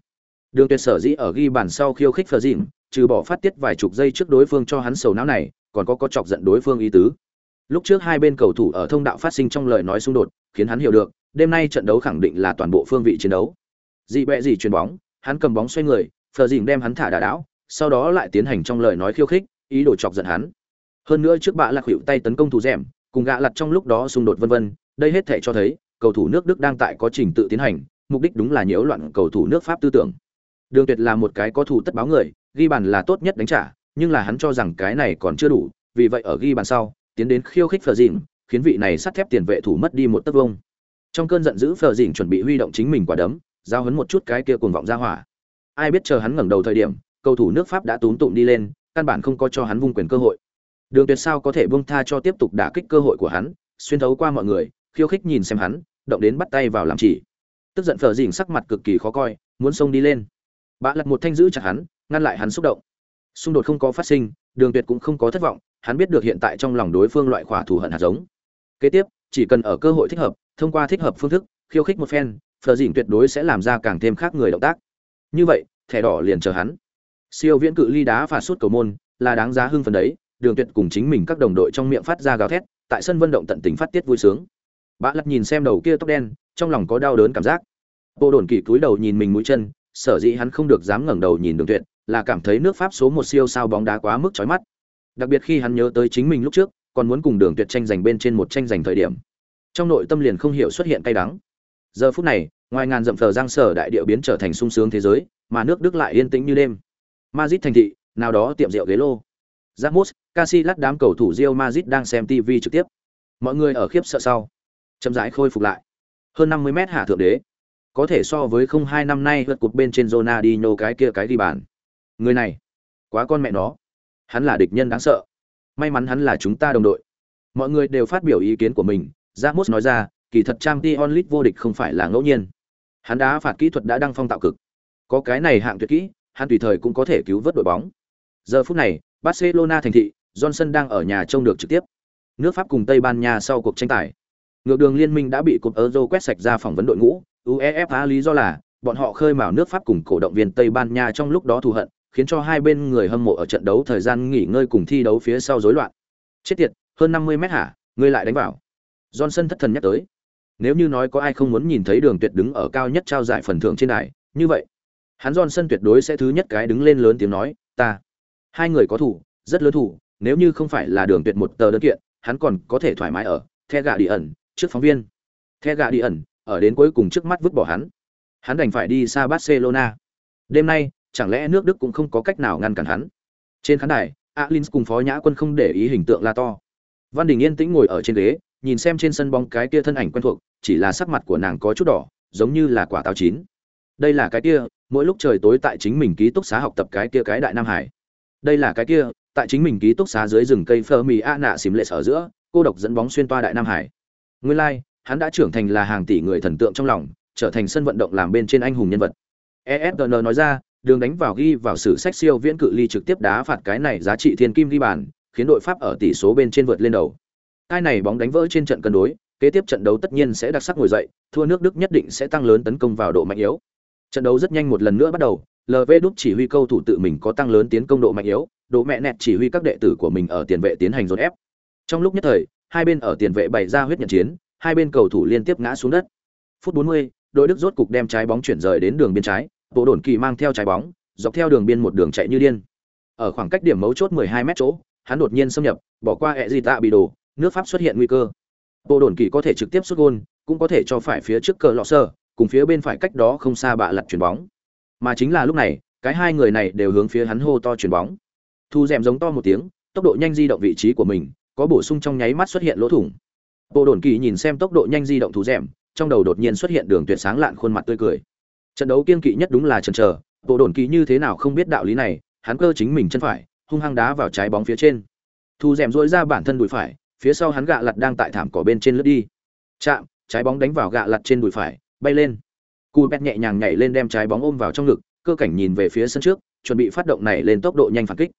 Đường tuyệt sở dĩ ở ghi bàn sau khiêu khích phờ dìm trừ bỏ phát tiết vài chục giây trước đối phương cho hắn sầu não này còn có có chọc giận đối phương ý tứ. Lúc trước hai bên cầu thủ ở thông đạo phát sinh trong lời nói xung đột khiến hắn hiểu được đêm nay trận đấu khẳng định là toàn bộ phương vị chiến đấu. Dị bẹ gì chuyền bóng hắn cầm bóng xoay người phờ dìm đem hắn thả đà đảo sau đó lại tiến hành trong lời nói khiêu khích ý đồ chọc giận hắn. Hơn nữa trước bạ lạc hữu tay tấn công thủ rèm cùng gạ lật trong lúc đó xung đột vân vân đây hết thể cho thấy cầu thủ nước Đức đang tại có trình tự tiến hành, mục đích đúng là nhiễu loạn cầu thủ nước Pháp tư tưởng. Đường Tuyệt là một cái có thủ tất báo người, ghi bàn là tốt nhất đánh trả, nhưng là hắn cho rằng cái này còn chưa đủ, vì vậy ở ghi bàn sau, tiến đến khiêu khích Phở Dĩnh, khiến vị này sắt thép tiền vệ thủ mất đi một tấc vông. Trong cơn giận dữ Phở Dĩnh chuẩn bị huy động chính mình quả đấm, giao hấn một chút cái kia cuồng vọng ra hỏa. Ai biết chờ hắn ngẩng đầu thời điểm, cầu thủ nước Pháp đã túm tụm đi lên, căn bản không có cho hắn vung quyền cơ hội. Đường Tuyệt sao có thể buông tha cho tiếp tục đả kích cơ hội của hắn, xuyên thấu qua mọi người, khiêu khích nhìn xem hắn, động đến bắt tay vào làm chỉ tức giận phở Dĩnh sắc mặt cực kỳ khó coi muốn xông đi lên bạ lật một thanh giữ chặt hắn ngăn lại hắn xúc động. Xung đột không có phát sinh, đường tuyệt cũng không có thất vọng, hắn biết được hiện tại trong lòng đối phương loại khỏa thù hận hạt giống. Kế tiếp, chỉ cần ở cơ hội thích hợp, thông qua thích hợp phương thức, khiêu khích một phen, phở dỉnh tuyệt đối sẽ làm ra càng thêm khác người động tác. Như vậy, thẻ đỏ liền chờ hắn. Siêu viễn cự ly đá phạt suốt cầu môn, là đáng giá hưng phấn đấy, đường tuyệt cùng chính mình các đồng đội trong miệng phát ra gào thét, tại sân vận động tận tình phát tiết vui sướng. Bã lặt nhìn xem đầu kia tóc đen, trong lòng có đau đớn cảm giác. Bộ đồn kỳ cúi đầu nhìn mình mũi chân, sở dĩ hắn không được dám ngẩng đầu nhìn đường tuyệt là cảm thấy nước pháp số một siêu sao bóng đá quá mức chói mắt. Đặc biệt khi hắn nhớ tới chính mình lúc trước còn muốn cùng đường tuyệt tranh giành bên trên một tranh giành thời điểm. Trong nội tâm liền không hiểu xuất hiện cay đắng. Giờ phút này ngoài ngàn dặm phở giang sở đại địa biến trở thành sung sướng thế giới mà nước đức lại yên tĩnh như đêm. Madrid thành thị nào đó tiệm rượu ghế lô. Ramos, Casillas đám cầu thủ Real Madrid đang xem TV trực tiếp. Mọi người ở khiếp sợ sau. Chậm rãi khôi phục lại. Hơn năm mươi mét hạ thượng đế. Có thể so với không hai năm nay vượt cột bên trên Ronaldinho cái kia cái đi bàn người này quá con mẹ nó. Hắn là địch nhân đáng sợ. May mắn hắn là chúng ta đồng đội. Mọi người đều phát biểu ý kiến của mình. Ramos nói ra kỳ thật trang t onlit vô địch không phải là ngẫu nhiên. Hắn đá phạt kỹ thuật đã đăng phong tạo cực. Có cái này hạng tuyệt kỹ hắn tùy thời cũng có thể cứu vớt đội bóng. Giờ phút này barcelona thành thị johnson đang ở nhà trông được trực tiếp. Nước pháp cùng tây ban nha sau cuộc tranh tài. Ngược đường liên minh đã bị cục Euro quét sạch ra phỏng vấn đội ngũ, UEFA lý do là bọn họ khơi mào nước Pháp cùng cổ động viên Tây Ban Nha trong lúc đó thù hận, khiến cho hai bên người hâm mộ ở trận đấu thời gian nghỉ ngơi cùng thi đấu phía sau rối loạn. Chết tiệt, hơn 50 mét hả, ngươi lại đánh vào. Johnson thất thần nhắc tới. Nếu như nói có ai không muốn nhìn thấy Đường Tuyệt đứng ở cao nhất trao giải phần thưởng trên đài, như vậy, hắn Johnson tuyệt đối sẽ thứ nhất cái đứng lên lớn tiếng nói, "Ta." Hai người có thủ, rất lớn thủ, nếu như không phải là Đường Tuyệt một tờ đơn kiện, hắn còn có thể thoải mái ở, The gạ đi ẩn, trước phóng viên the gạ đi ẩn ở đến cuối cùng trước mắt vứt bỏ hắn hắn đành phải đi xa barcelona đêm nay chẳng lẽ nước đức cũng không có cách nào ngăn cản hắn? Trên khán đài Alins cùng phó nhã quân không để ý hình tượng la to. Văn đình yên tĩnh ngồi ở trên ghế nhìn xem trên sân bóng cái kia thân ảnh quen thuộc chỉ là sắc mặt của nàng có chút đỏ giống như là quả táo chín. Đây là cái kia mỗi lúc trời tối tại chính mình ký túc xá học tập cái kia cái đại nam hải. Đây là cái kia tại chính mình ký túc xá dưới rừng cây phơ mì a nạ lệ sở giữa cô độc dẫn bóng xuyên toa đại nam hải. Nguyên lai, like, hắn đã trưởng thành là hàng tỷ người thần tượng trong lòng, trở thành sân vận động làm bên trên anh hùng nhân vật. ESGN nói ra, đường đánh vào ghi vào sử sách siêu viễn cự ly trực tiếp đá phạt cái này giá trị thiên kim ghi bàn, khiến đội Pháp ở tỷ số bên trên vượt lên đầu. Cái này bóng đánh vỡ trên trận cân đối, kế tiếp trận đấu tất nhiên sẽ đặc sắc ngồi dậy, thua nước Đức nhất định sẽ tăng lớn tấn công vào độ mạnh yếu. Trận đấu rất nhanh một lần nữa bắt đầu, LV đúc chỉ huy cầu thủ tự mình có tăng lớn tiến công độ mạnh yếu, độ mẹ nẹt chỉ huy các đệ tử của mình ở tiền vệ tiến hành dồn ép. Trong lúc nhất thời, hai bên ở tiền vệ bày ra huyết nhận chiến, hai bên cầu thủ liên tiếp ngã xuống đất. Phút 40, đội Đức rốt cục đem trái bóng chuyển rời đến đường biên trái, bộ đồn kỳ mang theo trái bóng, dọc theo đường biên một đường chạy như điên. Ở khoảng cách điểm mấu chốt 12 mét chỗ, hắn đột nhiên xâm nhập, bỏ qua Ezita bị đổ, nước Pháp xuất hiện nguy cơ. Bộ đồn kỳ có thể trực tiếp sút gôn, cũng có thể cho phải phía trước cờ lọ sơ, cùng phía bên phải cách đó không xa bạ lật chuyển bóng. Mà chính là lúc này, cái hai người này đều hướng phía hắn hô to chuyển bóng. Thu rèm giống to một tiếng, tốc độ nhanh di động vị trí của mình, có bổ sung trong nháy mắt xuất hiện lỗ thủng. Bộ đồn kỳ nhìn xem tốc độ nhanh di động thú rèm, trong đầu đột nhiên xuất hiện đường tuyệt sáng lạn khuôn mặt tươi cười. Trận đấu kiên kỵ nhất đúng là trần trờ bộ đồn kỳ như thế nào không biết đạo lý này, hắn cơ chính mình chân phải, hung hăng đá vào trái bóng phía trên. Thu dẻm dỗi ra bản thân đùi phải, phía sau hắn gạ lật đang tại thảm cỏ bên trên lướt đi. Chạm, trái bóng đánh vào gạ lật trên đùi phải, bay lên. Cú bét nhẹ nhàng nhảy lên đem trái bóng ôm vào trong ngực, cơ cảnh nhìn về phía sân trước, chuẩn bị phát động này lên tốc độ nhanh phản kích.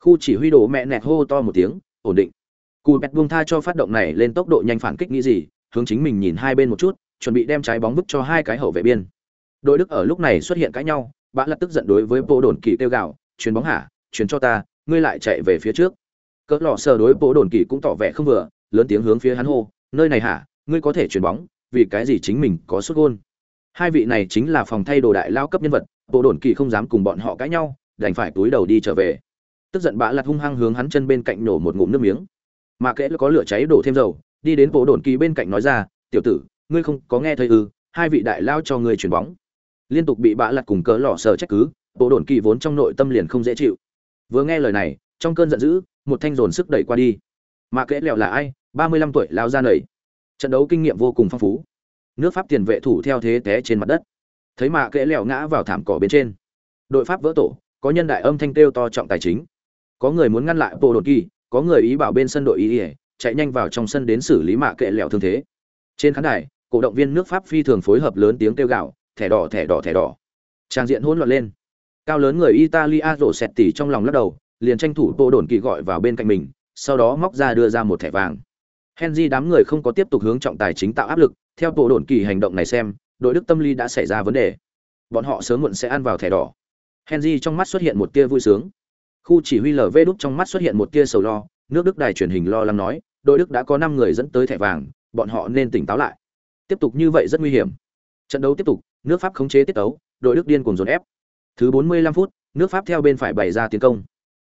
Khu chỉ huy đồ mẹ nẹt hô to một tiếng, ổn định. Cú bét buông tha cho phát động này lên tốc độ nhanh phản kích nghĩ gì, hướng chính mình nhìn hai bên một chút, chuẩn bị đem trái bóng vứt cho hai cái hậu vệ biên. Đội Đức ở lúc này xuất hiện cãi nhau, bã lập tức giận đối với Bộ Đồn Kỳ tiêu gạo, "Chuyền bóng hả? Chuyền cho ta, ngươi lại chạy về phía trước." Cỡ lọ sờ đối Bộ Đồn Kỳ cũng tỏ vẻ không vừa, lớn tiếng hướng phía hắn hô, "Nơi này hả? Ngươi có thể chuyền bóng, vì cái gì chính mình có xuất gôn?" Hai vị này chính là phòng thay đồ đại lao cấp nhân vật, Bộ Đồn Kỳ không dám cùng bọn họ cãi nhau, đành phải túi đầu đi trở về. Tức giận bã lật hung hăng hướng hắn chân bên cạnh nổ một ngụm nước miếng. Mà kệ có lửa cháy đổ thêm dầu, đi đến Bộ Đồn Kỳ bên cạnh nói ra, "Tiểu tử, ngươi không có nghe thấy ư? Hai vị đại lao cho ngươi chuyền bóng." Liên tục bị bạ lặt cùng cớ lọ sờ trách cứ, bộ đồn kỳ vốn trong nội tâm liền không dễ chịu. Vừa nghe lời này, trong cơn giận dữ, một thanh dồn sức đẩy qua đi. Mà kẽ lẹo là ai? Ba mươi lăm tuổi, lao ra nầy. Trận đấu kinh nghiệm vô cùng phong phú. Nước pháp tiền vệ thủ theo thế té trên mặt đất. Thấy mạ kẽ lẹo ngã vào thảm cỏ bên trên. Đội pháp vỡ tổ, có nhân đại âm thanh kêu to trọng tài chính. Có người muốn ngăn lại bộ đột kỳ, có người ý bảo bên sân đội ý ỉa, chạy nhanh vào trong sân đến xử lý mạ kệ lẹo thương thế. Trên khán đài, cổ động viên nước pháp phi thường phối hợp lớn tiếng kêu gạo thẻ đỏ thẻ đỏ thẻ đỏ. Trang diện hỗn loạn lên. Cao lớn người italia rổ xẹt tỉ trong lòng lắc đầu, liền tranh thủ bộ đồn kỳ gọi vào bên cạnh mình, sau đó móc ra đưa ra một thẻ vàng. Henry đám người không có tiếp tục hướng trọng tài chính tạo áp lực, theo bộ đồn kỳ hành động này xem, đội đức tâm lý đã xảy ra vấn đề. Bọn họ sớm muộn sẽ ăn vào thẻ đỏ. Henry trong mắt xuất hiện một tia vui sướng. Khu chỉ huy lv đúc trong mắt xuất hiện một tia sầu lo, nước đức đài truyền hình lo lắng nói, đội đức đã có năm người dẫn tới thẻ vàng, bọn họ nên tỉnh táo lại. Tiếp tục như vậy rất nguy hiểm. Trận đấu tiếp tục nước Pháp khống chế tiết tấu, đội Đức điên cuồng dồn ép. Thứ 45 phút, nước Pháp theo bên phải bày ra tiến công.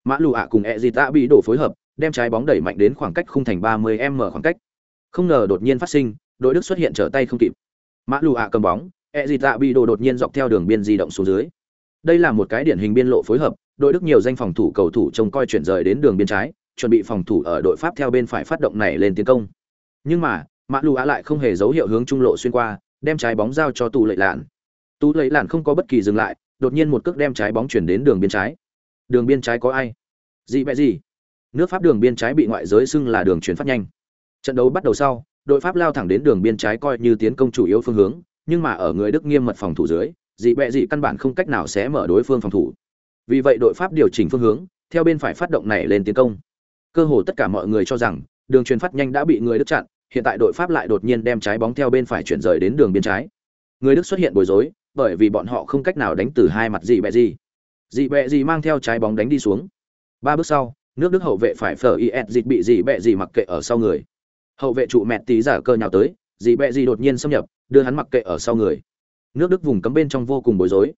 Mã Lù ạ cùng Ezita bị đổ phối hợp, đem trái bóng đẩy mạnh đến khoảng cách khung thành 30m khoảng cách. Không ngờ đột nhiên phát sinh, đội Đức xuất hiện trở tay không kịp. Mã Lù ạ cầm bóng, Ezita bị đổ đột nhiên dọc theo đường biên di động xuống dưới. Đây là một cái điển hình biên lộ phối hợp, đội Đức nhiều danh phòng thủ cầu thủ trông coi chuyển rời đến đường biên trái, chuẩn bị phòng thủ ở đội Pháp theo bên phải phát động này lên tiến công. Nhưng mà, Mã Lù ạ lại không hề dấu hiệu hướng trung lộ xuyên qua, đem trái bóng giao cho tù lệ lạn. Tù lệ lạn không có bất kỳ dừng lại, đột nhiên một cước đem trái bóng chuyển đến đường biên trái. Đường biên trái có ai? Dị bẹ gì? Nước pháp đường biên trái bị ngoại giới xưng là đường chuyển phát nhanh. Trận đấu bắt đầu sau, đội pháp lao thẳng đến đường biên trái coi như tiến công chủ yếu phương hướng, nhưng mà ở người đức nghiêm mật phòng thủ dưới, dị bẹ dị căn bản không cách nào sẽ mở đối phương phòng thủ. Vì vậy đội pháp điều chỉnh phương hướng, theo bên phải phát động này lên tiến công. Cơ hồ tất cả mọi người cho rằng, đường truyền phát nhanh đã bị người đức chặn hiện tại đội pháp lại đột nhiên đem trái bóng theo bên phải chuyển rời đến đường biên trái. Người đức xuất hiện bối rối, bởi vì bọn họ không cách nào đánh từ hai mặt gì bẹ gì dị bẹ gì mang theo trái bóng đánh đi xuống. Ba bước sau, nước đức hậu vệ phải phở is dịch bị dị bẹ gì mặc kệ ở sau người. Hậu vệ trụ mẹ tí giả cơ nhào tới, dị bẹ gì đột nhiên xâm nhập, đưa hắn mặc kệ ở sau người. Nước đức vùng cấm bên trong vô cùng bối rối.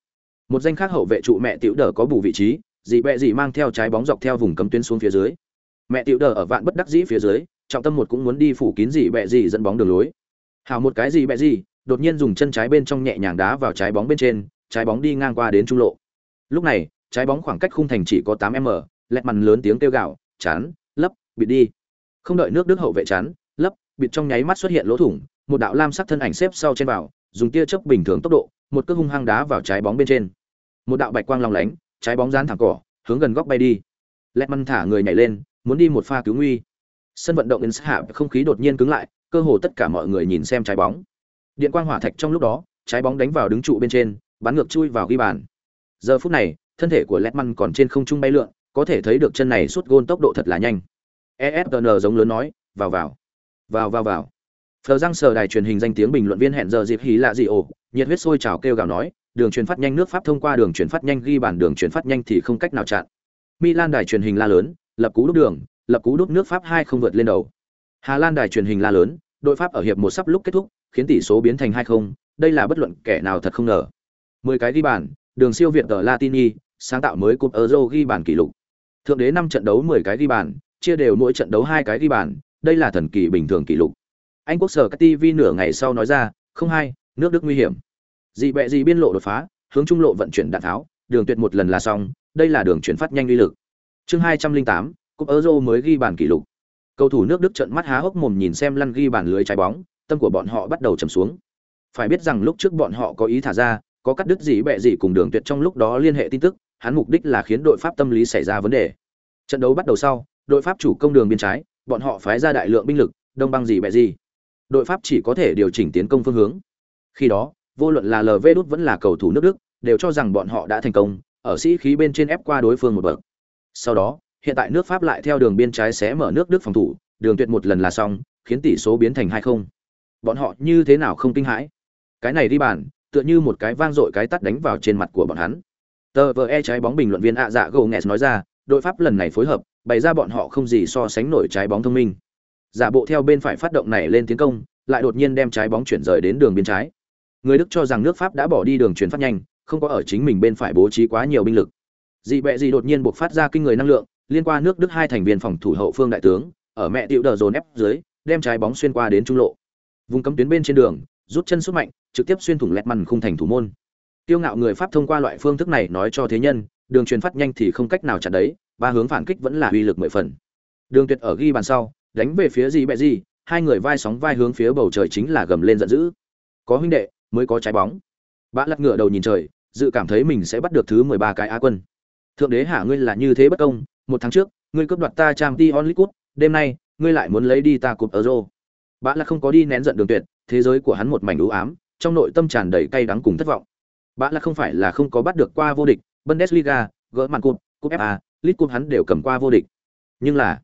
Một danh khác hậu vệ trụ mẹ tiểu đờ có bù vị trí, dị bẹ gì mang theo trái bóng dọc theo vùng cấm tuyến xuống phía dưới. Mẹ tiểu đờ ở vạn bất đắc dĩ phía dưới trọng tâm một cũng muốn đi phủ kín gì bẹ gì dẫn bóng đường lối. Hào một cái gì bẹ gì, đột nhiên dùng chân trái bên trong nhẹ nhàng đá vào trái bóng bên trên, trái bóng đi ngang qua đến trung lộ. Lúc này, trái bóng khoảng cách khung thành chỉ có 8 m, lẹt mằn lớn tiếng kêu gào, chán, lấp, bịt đi. Không đợi nước đức hậu vệ chán, lấp, bịt trong nháy mắt xuất hiện lỗ thủng, một đạo lam sắc thân ảnh xếp sau trên vào, dùng tia chớp bình thường tốc độ, một cước hung hăng đá vào trái bóng bên trên. Một đạo bạch quang long lánh, trái bóng dán thẳng cỏ, hướng gần góc bay đi. Lẹt mằn thả người nhảy lên, muốn đi một pha cứu nguy sân vận động in hạ không khí đột nhiên cứng lại, cơ hồ tất cả mọi người nhìn xem trái bóng. Điện quang hỏa thạch trong lúc đó, trái bóng đánh vào đứng trụ bên trên, bắn ngược chui vào ghi bàn. Giờ phút này, thân thể của Letman còn trên không trung bay lượn, có thể thấy được chân này suốt gôn tốc độ thật là nhanh. Efn giống lớn nói, vào vào vào vào vào. Phờ răng sờ đài truyền hình danh tiếng bình luận viên hẹn giờ dịp hí lạ gì ồ nhiệt huyết sôi trào kêu gào nói, đường truyền phát nhanh, nước pháp thông qua đường truyền phát nhanh, ghi bàn đường truyền phát nhanh thì không cách nào chặn. Milan đài truyền hình la lớn, lập cú đúc đường lập cú đúp nước Pháp hai không vượt lên đầu. Hà Lan đài truyền hình la lớn, đội Pháp ở hiệp một sắp lúc kết thúc, khiến tỷ số biến thành hai không. đây là bất luận kẻ nào thật không ngờ. 10 cái ghi bàn, đường siêu việt ở Latini, sáng tạo mới cúp Euro ghi bàn kỷ lục. Thượng đế 5 trận đấu 10 cái ghi bàn, chia đều mỗi trận đấu hai cái ghi bàn, đây là thần kỳ bình thường kỷ lục. Anh quốc sở TV nửa ngày sau nói ra, không hai, nước Đức nguy hiểm. Dị bẹ dị biên lộ đột phá, hướng trung lộ vận chuyển đạn tháo, đường tuyệt một lần là xong, đây là đường chuyển phát nhanh uy lực. Chương 208, cúp Euro mới ghi bàn kỷ lục. Cầu thủ nước Đức trợn mắt há hốc mồm nhìn xem lăn ghi bàn lưới trái bóng, tâm của bọn họ bắt đầu trầm xuống. Phải biết rằng lúc trước bọn họ có ý thả ra, có cắt đứt gì bẹ gì cùng đường tuyệt trong lúc đó liên hệ tin tức, hắn mục đích là khiến đội Pháp tâm lý xảy ra vấn đề. Trận đấu bắt đầu sau, đội Pháp chủ công đường biên trái, bọn họ phái ra đại lượng binh lực, đông băng gì bẹ gì. Đội Pháp chỉ có thể điều chỉnh tiến công phương hướng. Khi đó, vô luận là LV đút vẫn là cầu thủ nước Đức, đều cho rằng bọn họ đã thành công, ở sĩ khí bên trên ép qua đối phương một bậc. Sau đó, hiện tại nước Pháp lại theo đường biên trái sẽ mở nước Đức phòng thủ, đường tuyệt một lần là xong, khiến tỷ số biến thành 2-0. Bọn họ như thế nào không kinh hãi? Cái này đi bàn, tựa như một cái vang dội cái tắt đánh vào trên mặt của bọn hắn. Tờ vờ e trái bóng bình luận viên ạ dạ gồ nghẹt nói ra, đội Pháp lần này phối hợp, bày ra bọn họ không gì so sánh nổi trái bóng thông minh. Giả bộ theo bên phải phát động này lên tiến công, lại đột nhiên đem trái bóng chuyển rời đến đường biên trái. Người Đức cho rằng nước Pháp đã bỏ đi đường chuyển phát nhanh, không có ở chính mình bên phải bố trí quá nhiều binh lực. Dị bẹ gì đột nhiên buộc phát ra kinh người năng lượng, liên qua nước Đức hai thành viên phòng thủ hậu phương đại tướng, ở mẹ tiểu đờ dồn ép dưới, đem trái bóng xuyên qua đến trung lộ. Vùng cấm tuyến bên trên đường, rút chân sút mạnh, trực tiếp xuyên thủng lẹt màn khung thành thủ môn. Tiêu ngạo người Pháp thông qua loại phương thức này nói cho thế nhân, đường truyền phát nhanh thì không cách nào chặn đấy, ba hướng phản kích vẫn là uy lực mười phần. Đường Tuyệt ở ghi bàn sau, đánh về phía gì bẹ gì, hai người vai sóng vai hướng phía bầu trời chính là gầm lên giận dữ. Có huynh đệ, mới có trái bóng. Bã lật ngựa đầu nhìn trời, dự cảm thấy mình sẽ bắt được thứ mười ba cái á quân. Thượng đế hạ ngươi là như thế bất công, một tháng trước, ngươi cướp đoạt ta Champions League, đêm nay, ngươi lại muốn lấy đi ta cúp Euro. Bã là không có đi nén giận đường tuyệt, thế giới của hắn một mảnh u ám, trong nội tâm tràn đầy cay đắng cùng thất vọng. Bã là không phải là không có bắt được qua vô địch, Bundesliga, gỡ màn cúp, cúp FA, League cúp hắn đều cầm qua vô địch. Nhưng là,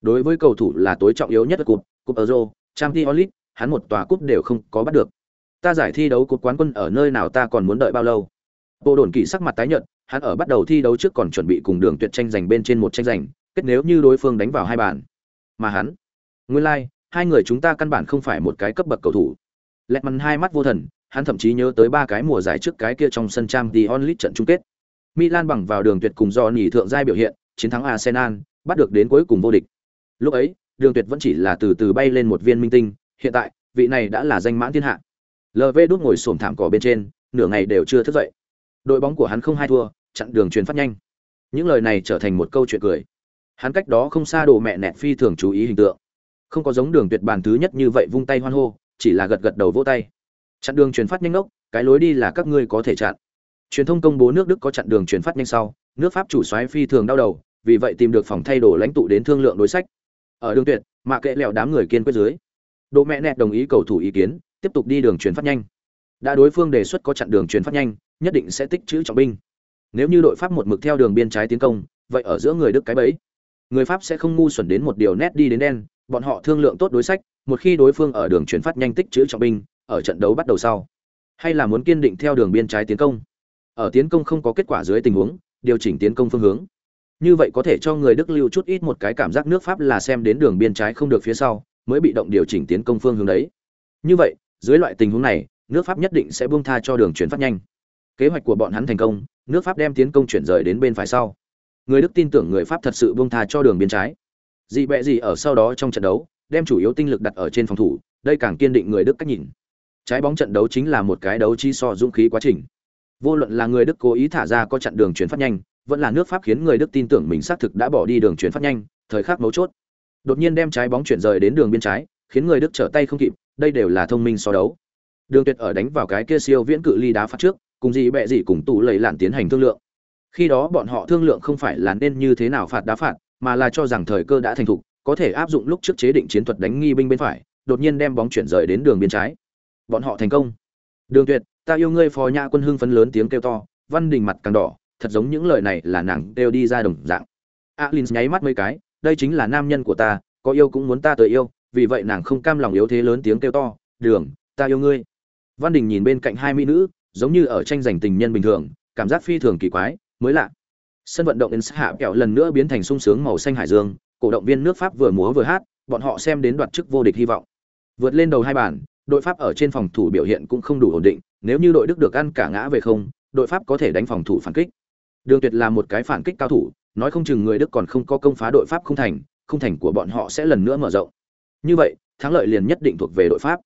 đối với cầu thủ là tối trọng yếu nhất của cúp, cúp Euro, Champions League, hắn một tòa cúp đều không có bắt được. Ta giải thi đấu cúp quán quân ở nơi nào ta còn muốn đợi bao lâu? Bộ đồn kỳ sắc mặt tái nhợt, hắn ở bắt đầu thi đấu trước còn chuẩn bị cùng Đường Tuyệt tranh giành bên trên một tranh giành, kết nếu như đối phương đánh vào hai bàn. Mà hắn, nguyên lai, like, hai người chúng ta căn bản không phải một cái cấp bậc cầu thủ. Lẹt mằn hai mắt vô thần, hắn thậm chí nhớ tới ba cái mùa giải trước cái kia trong sân trang The Only trận chung kết. Milan bằng vào đường tuyệt cùng do nhỉ thượng giai biểu hiện, chiến thắng Arsenal, bắt được đến cuối cùng vô địch. Lúc ấy, đường tuyệt vẫn chỉ là từ từ bay lên một viên minh tinh, hiện tại, vị này đã là danh mãn thiên hạ. LV đút ngồi xổm thảm cỏ bên trên, nửa ngày đều chưa thức dậy. Đội bóng của hắn không hai thua, chặn đường truyền phát nhanh. Những lời này trở thành một câu chuyện cười. Hắn cách đó không xa đồ mẹ nẹt phi thường chú ý hình tượng. Không có giống đường tuyệt bàn thứ nhất như vậy vung tay hoan hô chỉ là gật gật đầu vỗ tay. Chặn đường truyền phát nhanh ốc cái lối đi là các ngươi có thể chặn. Truyền thông công bố nước đức có chặn đường truyền phát nhanh sau nước pháp chủ soái phi thường đau đầu vì vậy tìm được phòng thay đồ lãnh tụ đến thương lượng đối sách. Ở đường tuyệt mà kệ lẹo đám người kiên quyết dưới. Đồ mẹ nẹt đồng ý cầu thủ ý kiến tiếp tục đi đường truyền phát nhanh. Đã đối phương đề xuất có chặn đường truyền phát nhanh nhất định sẽ tích trữ trọng binh. Nếu như đội pháp một mực theo đường biên trái tiến công, vậy ở giữa người đức cái bẫy. Người pháp sẽ không ngu xuẩn đến một điều nét đi đến đen, bọn họ thương lượng tốt đối sách, một khi đối phương ở đường chuyển phát nhanh tích chữ trọng binh, ở trận đấu bắt đầu sau. Hay là muốn kiên định theo đường biên trái tiến công. Ở tiến công không có kết quả dưới tình huống, điều chỉnh tiến công phương hướng. Như vậy có thể cho người đức lưu chút ít một cái cảm giác nước pháp là xem đến đường biên trái không được phía sau, mới bị động điều chỉnh tiến công phương hướng đấy. Như vậy, dưới loại tình huống này, nước pháp nhất định sẽ buông tha cho đường chuyển phát nhanh kế hoạch của bọn hắn thành công, nước pháp đem tiến công chuyển rời đến bên phải sau. Người đức tin tưởng người pháp thật sự buông tha cho đường biên trái. Dị bẹ gì ở sau đó trong trận đấu, đem chủ yếu tinh lực đặt ở trên phòng thủ, đây càng kiên định người đức cách nhìn. Trái bóng trận đấu chính là một cái đấu chi so dũng khí quá trình. Vô luận là người đức cố ý thả ra có chặn đường chuyển phát nhanh, vẫn là nước pháp khiến người đức tin tưởng mình xác thực đã bỏ đi đường chuyển phát nhanh, thời khắc mấu chốt. Đột nhiên đem trái bóng chuyển rời đến đường biên trái, khiến người đức trở tay không kịp, đây đều là thông minh so đấu. Đường tuyệt ở đánh vào cái kia siêu viễn cự ly đá phát trước cùng gì bẹ gì cùng tụ lầy lạn tiến hành thương lượng khi đó bọn họ thương lượng không phải là nên như thế nào phạt đá phạt mà là cho rằng thời cơ đã thành thục, có thể áp dụng lúc trước chế định chiến thuật đánh nghi binh bên phải, đột nhiên đem bóng chuyển rời đến đường biên trái. Bọn họ thành công. Đường Tuyệt, ta yêu ngươi phò nhã quân hưng phấn lớn tiếng kêu to, Văn Đình mặt càng đỏ, thật giống những lời này là nàng đều đi ra đồng dạng. Alin nháy mắt mấy cái, đây chính là nam nhân của ta, có yêu cũng muốn ta tới yêu, vì vậy nàng không cam lòng yếu thế lớn tiếng kêu to, "Đường, ta yêu ngươi." Văn Đình nhìn bên cạnh hai mỹ nữ, giống như ở tranh giành tình nhân bình thường, cảm giác phi thường kỳ quái, mới lạ sân vận động ins hạ kẹo lần nữa biến thành sung sướng màu xanh hải dương cổ động viên nước Pháp vừa múa vừa hát, bọn họ xem đến đoạt chức vô địch hy vọng. Vượt lên đầu hai bàn, đội Pháp ở trên phòng thủ biểu hiện cũng không đủ ổn định, nếu như đội Đức được ăn cả ngã về không, đội Pháp có thể đánh phòng thủ phản kích. Đường Tuyệt là một cái phản kích cao thủ, nói không chừng người Đức còn không có công phá đội Pháp không thành, không thành của bọn họ sẽ lần nữa mở rộng. Như vậy, thắng lợi liền nhất định thuộc về đội Pháp.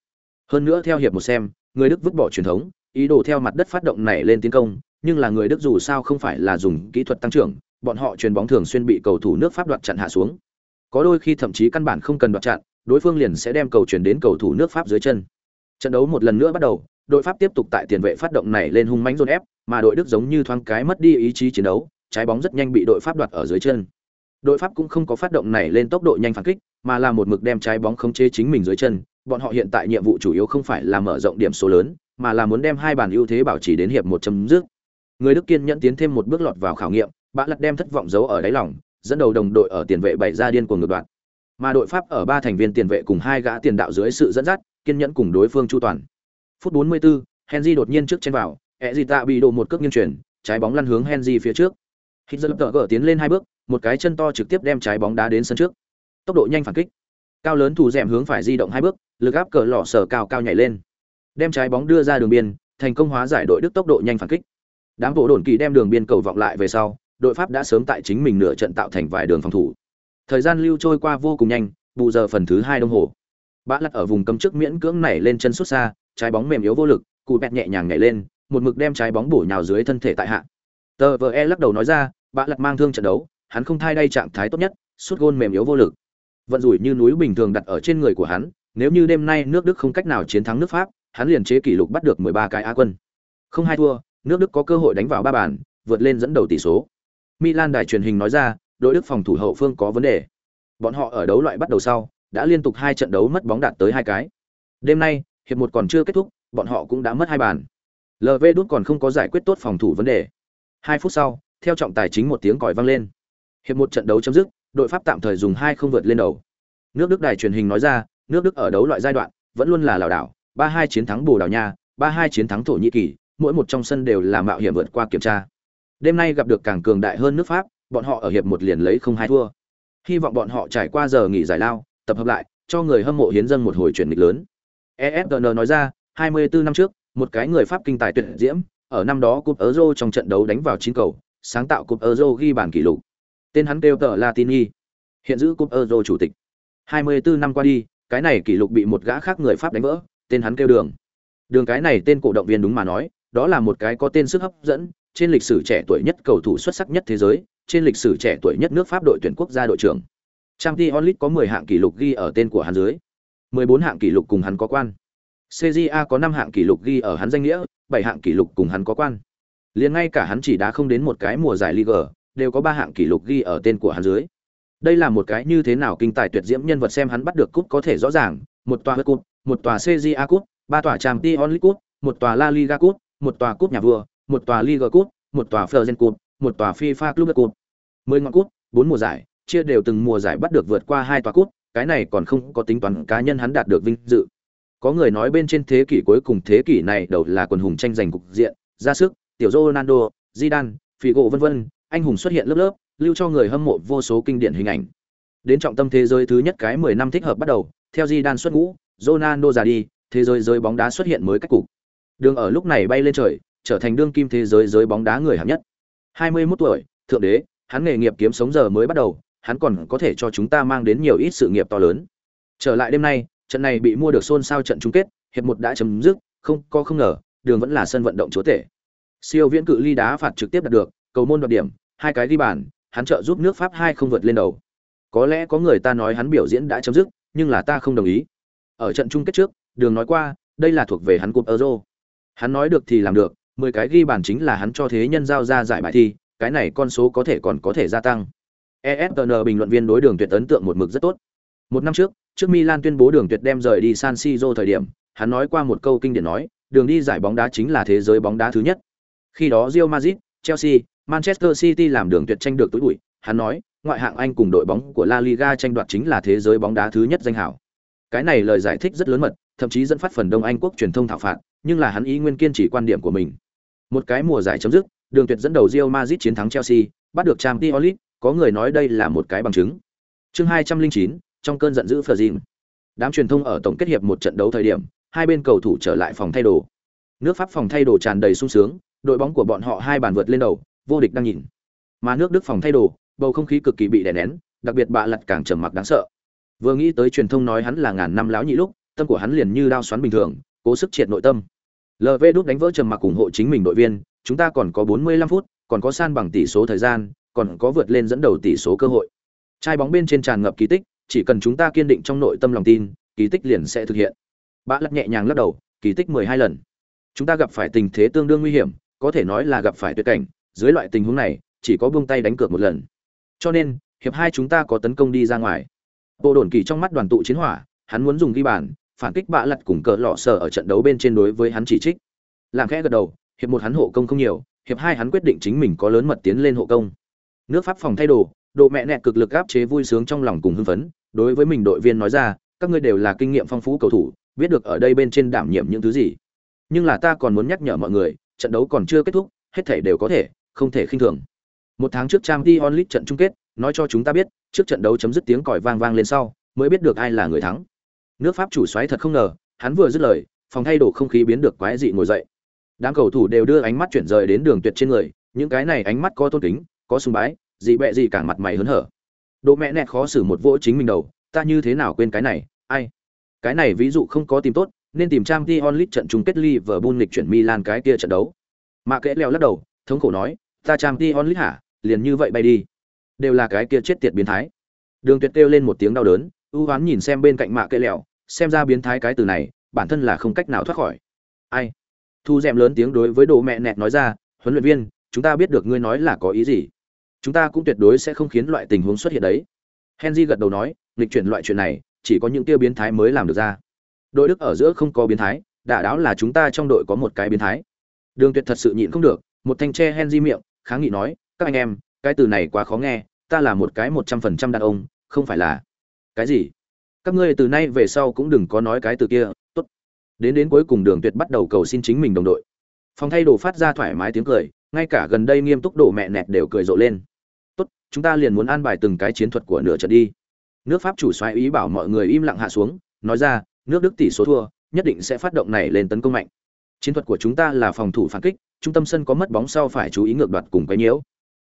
Hơn nữa theo hiệp một xem, người Đức vứt bỏ truyền thống, ý đồ theo mặt đất phát động này lên tiến công, nhưng là người Đức dù sao không phải là dùng kỹ thuật tăng trưởng, bọn họ chuyền bóng thường xuyên bị cầu thủ nước Pháp đoạt chặn hạ xuống. Có đôi khi thậm chí căn bản không cần đoạt chặn, đối phương liền sẽ đem cầu chuyển đến cầu thủ nước Pháp dưới chân. Trận đấu một lần nữa bắt đầu, đội Pháp tiếp tục tại tiền vệ phát động này lên hung mãnh dồn ép, mà đội Đức giống như thoáng cái mất đi ý chí chiến đấu, trái bóng rất nhanh bị đội Pháp đoạt ở dưới chân. Đội Pháp cũng không có phát động này lên tốc độ nhanh phản kích, mà là một mực đem trái bóng khống chế chính mình dưới chân. Bọn họ hiện tại nhiệm vụ chủ yếu không phải là mở rộng điểm số lớn, mà là muốn đem hai bàn ưu thế bảo trì đến hiệp một chấm dứt. Người Đức kiên nhẫn tiến thêm một bước lọt vào khảo nghiệm, bã lật đem thất vọng giấu ở đáy lòng, dẫn đầu đồng đội ở tiền vệ bày ra điên cuồng ngược đoạn. Mà đội Pháp ở ba thành viên tiền vệ cùng hai gã tiền đạo dưới sự dẫn dắt, kiên nhẫn cùng đối phương chu toàn. Phút 44, Henry đột nhiên trước trên vào, Ezita bị đổ một cước nghiêng chuyển, trái bóng lăn hướng Henry phía trước. Hitler gỡ tiến lên hai bước, một cái chân to trực tiếp đem trái bóng đá đến sân trước. Tốc độ nhanh phản kích. Cao lớn thủ dẻm hướng phải di động hai bước, lực áp cờ lọ sở cao cao nhảy lên. Đem trái bóng đưa ra đường biên, thành công hóa giải đội Đức tốc độ nhanh phản kích. Đám bộ đồn kỳ đem đường biên cầu vọng lại về sau, đội Pháp đã sớm tại chính mình nửa trận tạo thành vài đường phòng thủ. Thời gian lưu trôi qua vô cùng nhanh, bù giờ phần thứ hai đồng hồ. Bã lật ở vùng cấm trước miễn cưỡng nảy lên chân xuất xa, trái bóng mềm yếu vô lực, cụ bẹt nhẹ nhàng nhảy lên, một mực đem trái bóng bổ nhào dưới thân thể tại hạ. Tờ VE lắc đầu nói ra, bã lật mang thương trận đấu, hắn không thay đây trạng thái tốt nhất, suốt gôn mềm yếu vô lực. Vận rủi như núi bình thường đặt ở trên người của hắn, nếu như đêm nay nước Đức không cách nào chiến thắng nước Pháp, hắn liền chế kỷ lục bắt được 13 cái Á quân. Không hai thua, nước Đức có cơ hội đánh vào ba bàn, vượt lên dẫn đầu tỷ số. Milan đài truyền hình nói ra, đội Đức phòng thủ hậu phương có vấn đề. Bọn họ ở đấu loại bắt đầu sau, đã liên tục hai trận đấu mất bóng đạt tới hai cái. Đêm nay, hiệp một còn chưa kết thúc, bọn họ cũng đã mất hai bàn. LV đút còn không có giải quyết tốt phòng thủ vấn đề. Hai phút sau, theo trọng tài chính một tiếng còi vang lên. Hiệp một trận đấu chấm dứt, đội Pháp tạm thời dùng hai không vượt lên đầu. Nước Đức đài truyền hình nói ra, nước Đức ở đấu loại giai đoạn vẫn luôn là lảo đảo, ba hai chiến thắng Bồ Đào Nha, ba hai chiến thắng Thổ Nhĩ Kỳ, mỗi một trong sân đều là mạo hiểm vượt qua kiểm tra. Đêm nay gặp được càng cường đại hơn nước Pháp, bọn họ ở hiệp một liền lấy không hai thua. Hy vọng bọn họ trải qua giờ nghỉ giải lao, tập hợp lại, cho người hâm mộ hiến dâng một hồi chuyển nghịch lớn. ESPN nói ra, 24 năm trước, một cái người Pháp kinh tài tuyệt diễm, ở năm đó cúp Euro trong trận đấu đánh vào chín cầu, sáng tạo cúp Euro ghi bàn kỷ lục. Tên hắn kêu tờ Latini, hiện giữ cúp Euro chủ tịch. 24 năm qua đi, cái này kỷ lục bị một gã khác người Pháp đánh vỡ, tên hắn kêu Đường. Đường cái này tên cổ động viên đúng mà nói, đó là một cái có tên sức hấp dẫn, trên lịch sử trẻ tuổi nhất cầu thủ xuất sắc nhất thế giới, trên lịch sử trẻ tuổi nhất nước Pháp đội tuyển quốc gia đội trưởng. trang t onlit có 10 hạng kỷ lục ghi ở tên của hắn dưới. 14 hạng kỷ lục cùng hắn có quan. CJA có 5 hạng kỷ lục ghi ở hắn danh nghĩa, 7 hạng kỷ lục cùng hắn có quan. Liền ngay cả hắn chỉ đá không đến một cái mùa giải Liga, đều có 3 hạng kỷ lục ghi ở tên của hắn dưới. Đây là một cái như thế nào kinh tài tuyệt diễm nhân vật xem hắn bắt được cúp có thể rõ ràng, một toa hất cúp, một tòa CJA Cup, ba tòa Champions League Cup, một tòa La Liga Cup, một tòa cúp nhà vua, một tòa Liga Cup, một tòa Fergen Cup, một tòa FIFA Club Cup. 10 ngọn cúp, 4 mùa giải, chia đều từng mùa giải bắt được vượt qua hai tòa cúp, cái này còn không có tính toán cá nhân hắn đạt được vinh dự. Có người nói bên trên thế kỷ cuối cùng thế kỷ này đầu là quần hùng tranh giành cục diện, ra sức, tiểu Ronaldo, Zidane, Figo vân vân, anh hùng xuất hiện lớp lớp, lưu cho người hâm mộ vô số kinh điển hình ảnh. Đến trọng tâm thế giới thứ nhất cái 10 năm thích hợp bắt đầu, theo Zidane xuất ngũ, Ronaldo ra đi, thế giới giới bóng đá xuất hiện mới cách cục. Đường ở lúc này bay lên trời, trở thành đương kim thế giới giới bóng đá người hạng nhất. 21 tuổi, thượng đế, hắn nghề nghiệp kiếm sống giờ mới bắt đầu, hắn còn có thể cho chúng ta mang đến nhiều ít sự nghiệp to lớn. Trở lại đêm nay, trận này bị mua được xôn xao trận chung kết, hiệp một đã chấm dứt, không có không ngờ, đường vẫn là sân vận động chúa tể. Siêu viễn cự ly đá phạt trực tiếp đạt được, cầu môn đoạt điểm, hai cái ghi bàn, hắn trợ giúp nước Pháp hai không vượt lên đầu. Có lẽ có người ta nói hắn biểu diễn đã chấm dứt, nhưng là ta không đồng ý. Ở trận chung kết trước, Đường nói qua, đây là thuộc về hắn cúp Euro. Hắn nói được thì làm được, 10 cái ghi bàn chính là hắn cho thế nhân giao ra giải bài thi, cái này con số có thể còn có thể gia tăng. ESPN bình luận viên đối Đường Tuyệt ấn tượng một mực rất tốt. Một năm trước, trước Milan tuyên bố Đường Tuyệt đem rời đi San Siro thời điểm, hắn nói qua một câu kinh điển nói, đường đi giải bóng đá chính là thế giới bóng đá thứ nhất. Khi đó Real Madrid, Chelsea, Manchester City làm Đường Tuyệt tranh được túi bụi, hắn nói, ngoại hạng Anh cùng đội bóng của La Liga tranh đoạt chính là thế giới bóng đá thứ nhất danh hiệu. Cái này lời giải thích rất lớn mật, thậm chí dẫn phát phần Đông Anh quốc truyền thông thảo phạt, nhưng là hắn ý nguyên kiên trì quan điểm của mình. Một cái mùa giải chấm dứt, Đường Tuyệt dẫn đầu Real Madrid chiến thắng Chelsea, bắt được Champions League, có người nói đây là một cái bằng chứng. chương hai trăm linh chín trong cơn giận dữ phờ dìm đám truyền thông ở tổng kết hiệp một trận đấu thời điểm hai bên cầu thủ trở lại phòng thay đồ nước pháp phòng thay đồ tràn đầy sung sướng đội bóng của bọn họ hai bàn vượt lên đầu vô địch đang nhìn mà nước đức phòng thay đồ bầu không khí cực kỳ bị đè nén đặc biệt bạ lặt càng trầm mặc đáng sợ vừa nghĩ tới truyền thông nói hắn là ngàn năm láo nhị lúc, tâm của hắn liền như đao xoắn bình thường, cố sức triệt nội tâm. Lv đúc đánh vỡ trầm mặc ủng hộ chính mình đội viên, chúng ta còn có 45 phút, còn có san bằng tỷ số thời gian, còn có vượt lên dẫn đầu tỷ số cơ hội. Trai bóng bên trên tràn ngập kỳ tích, chỉ cần chúng ta kiên định trong nội tâm lòng tin, kỳ tích liền sẽ thực hiện. Bã lắc nhẹ nhàng lắc đầu, kỳ tích 12 lần. Chúng ta gặp phải tình thế tương đương nguy hiểm, có thể nói là gặp phải tuyệt cảnh, dưới loại tình huống này, chỉ có buông tay đánh cược một lần. Cho nên, hiệp hai chúng ta có tấn công đi ra ngoài bộ đồn kỳ trong mắt đoàn tụ chiến hỏa, hắn muốn dùng ghi bàn, phản kích bạ lặt cùng cờ lọ sở ở trận đấu bên trên đối với hắn chỉ trích. Làm khẽ gật đầu, hiệp một hắn hộ công không nhiều, hiệp hai hắn quyết định chính mình có lớn mật tiến lên hộ công. Nước pháp phòng thay đồ độ mẹ nẹ cực lực áp chế vui sướng trong lòng cùng hưng phấn, đối với mình đội viên nói ra, các ngươi đều là kinh nghiệm phong phú cầu thủ, biết được ở đây bên trên đảm nhiệm những thứ gì. Nhưng là ta còn muốn nhắc nhở mọi người, trận đấu còn chưa kết thúc, hết thể đều có thể, không thể khinh thường. Một tháng trước trang t onlit trận chung kết nói cho chúng ta biết, trước trận đấu chấm dứt tiếng còi vang vang lên sau, mới biết được ai là người thắng. Nước pháp chủ xoáy thật không ngờ, hắn vừa dứt lời, phòng thay đồ không khí biến được quái dị ngồi dậy. Đám cầu thủ đều đưa ánh mắt chuyển rời đến đường tuyệt trên người, những cái này ánh mắt có tôn kính, có sùng bái, dị bẹ gì cả mặt mày hớn hở. Độ mẹ nẹt khó xử một vỗ chính mình đầu, ta như thế nào quên cái này, ai? Cái này ví dụ không có tìm tốt, nên tìm trang t onlit trận chung kết liverpool lịch chuyển milan cái kia trận đấu. Mạ kẽ leo lắc đầu, thống khổ nói, ta trang t onlit hả? Liền như vậy bay đi đều là cái kia chết tiệt biến thái. Đường tuyệt kêu lên một tiếng đau đớn, ưu hoán nhìn xem bên cạnh mạ kệ lẹo, xem ra biến thái cái từ này, bản thân là không cách nào thoát khỏi. Ai? Thu d lớn tiếng đối với đồ mẹ nẹt nói ra, huấn luyện viên, chúng ta biết được ngươi nói là có ý gì. Chúng ta cũng tuyệt đối sẽ không khiến loại tình huống xuất hiện đấy. Henry gật đầu nói, nghịch chuyển loại chuyện này, chỉ có những tiêu biến thái mới làm được ra. Đội đức ở giữa không có biến thái, đả đáo là chúng ta trong đội có một cái biến thái. Đường tuyệt thật sự nhịn không được, một thanh tre henry miệng, kháng nghị nói, các anh em, cái từ này quá khó nghe ta là một cái một trăm phần trăm đàn ông, không phải là. Cái gì? Các ngươi từ nay về sau cũng đừng có nói cái từ kia, tốt. Đến đến cuối cùng đường tuyệt bắt đầu cầu xin chính mình đồng đội. Phòng thay đồ phát ra thoải mái tiếng cười, ngay cả gần đây nghiêm túc đổ mẹ nẹt đều cười rộ lên. Tốt, chúng ta liền muốn an bài từng cái chiến thuật của nửa trận đi. Nước pháp chủ xoáy ý bảo mọi người im lặng hạ xuống, nói ra, nước đức tỷ số thua, nhất định sẽ phát động này lên tấn công mạnh. Chiến thuật của chúng ta là phòng thủ phản kích, trung tâm sân có mất bóng sau phải chú ý ngược đoạt cùng quấy nhiễu.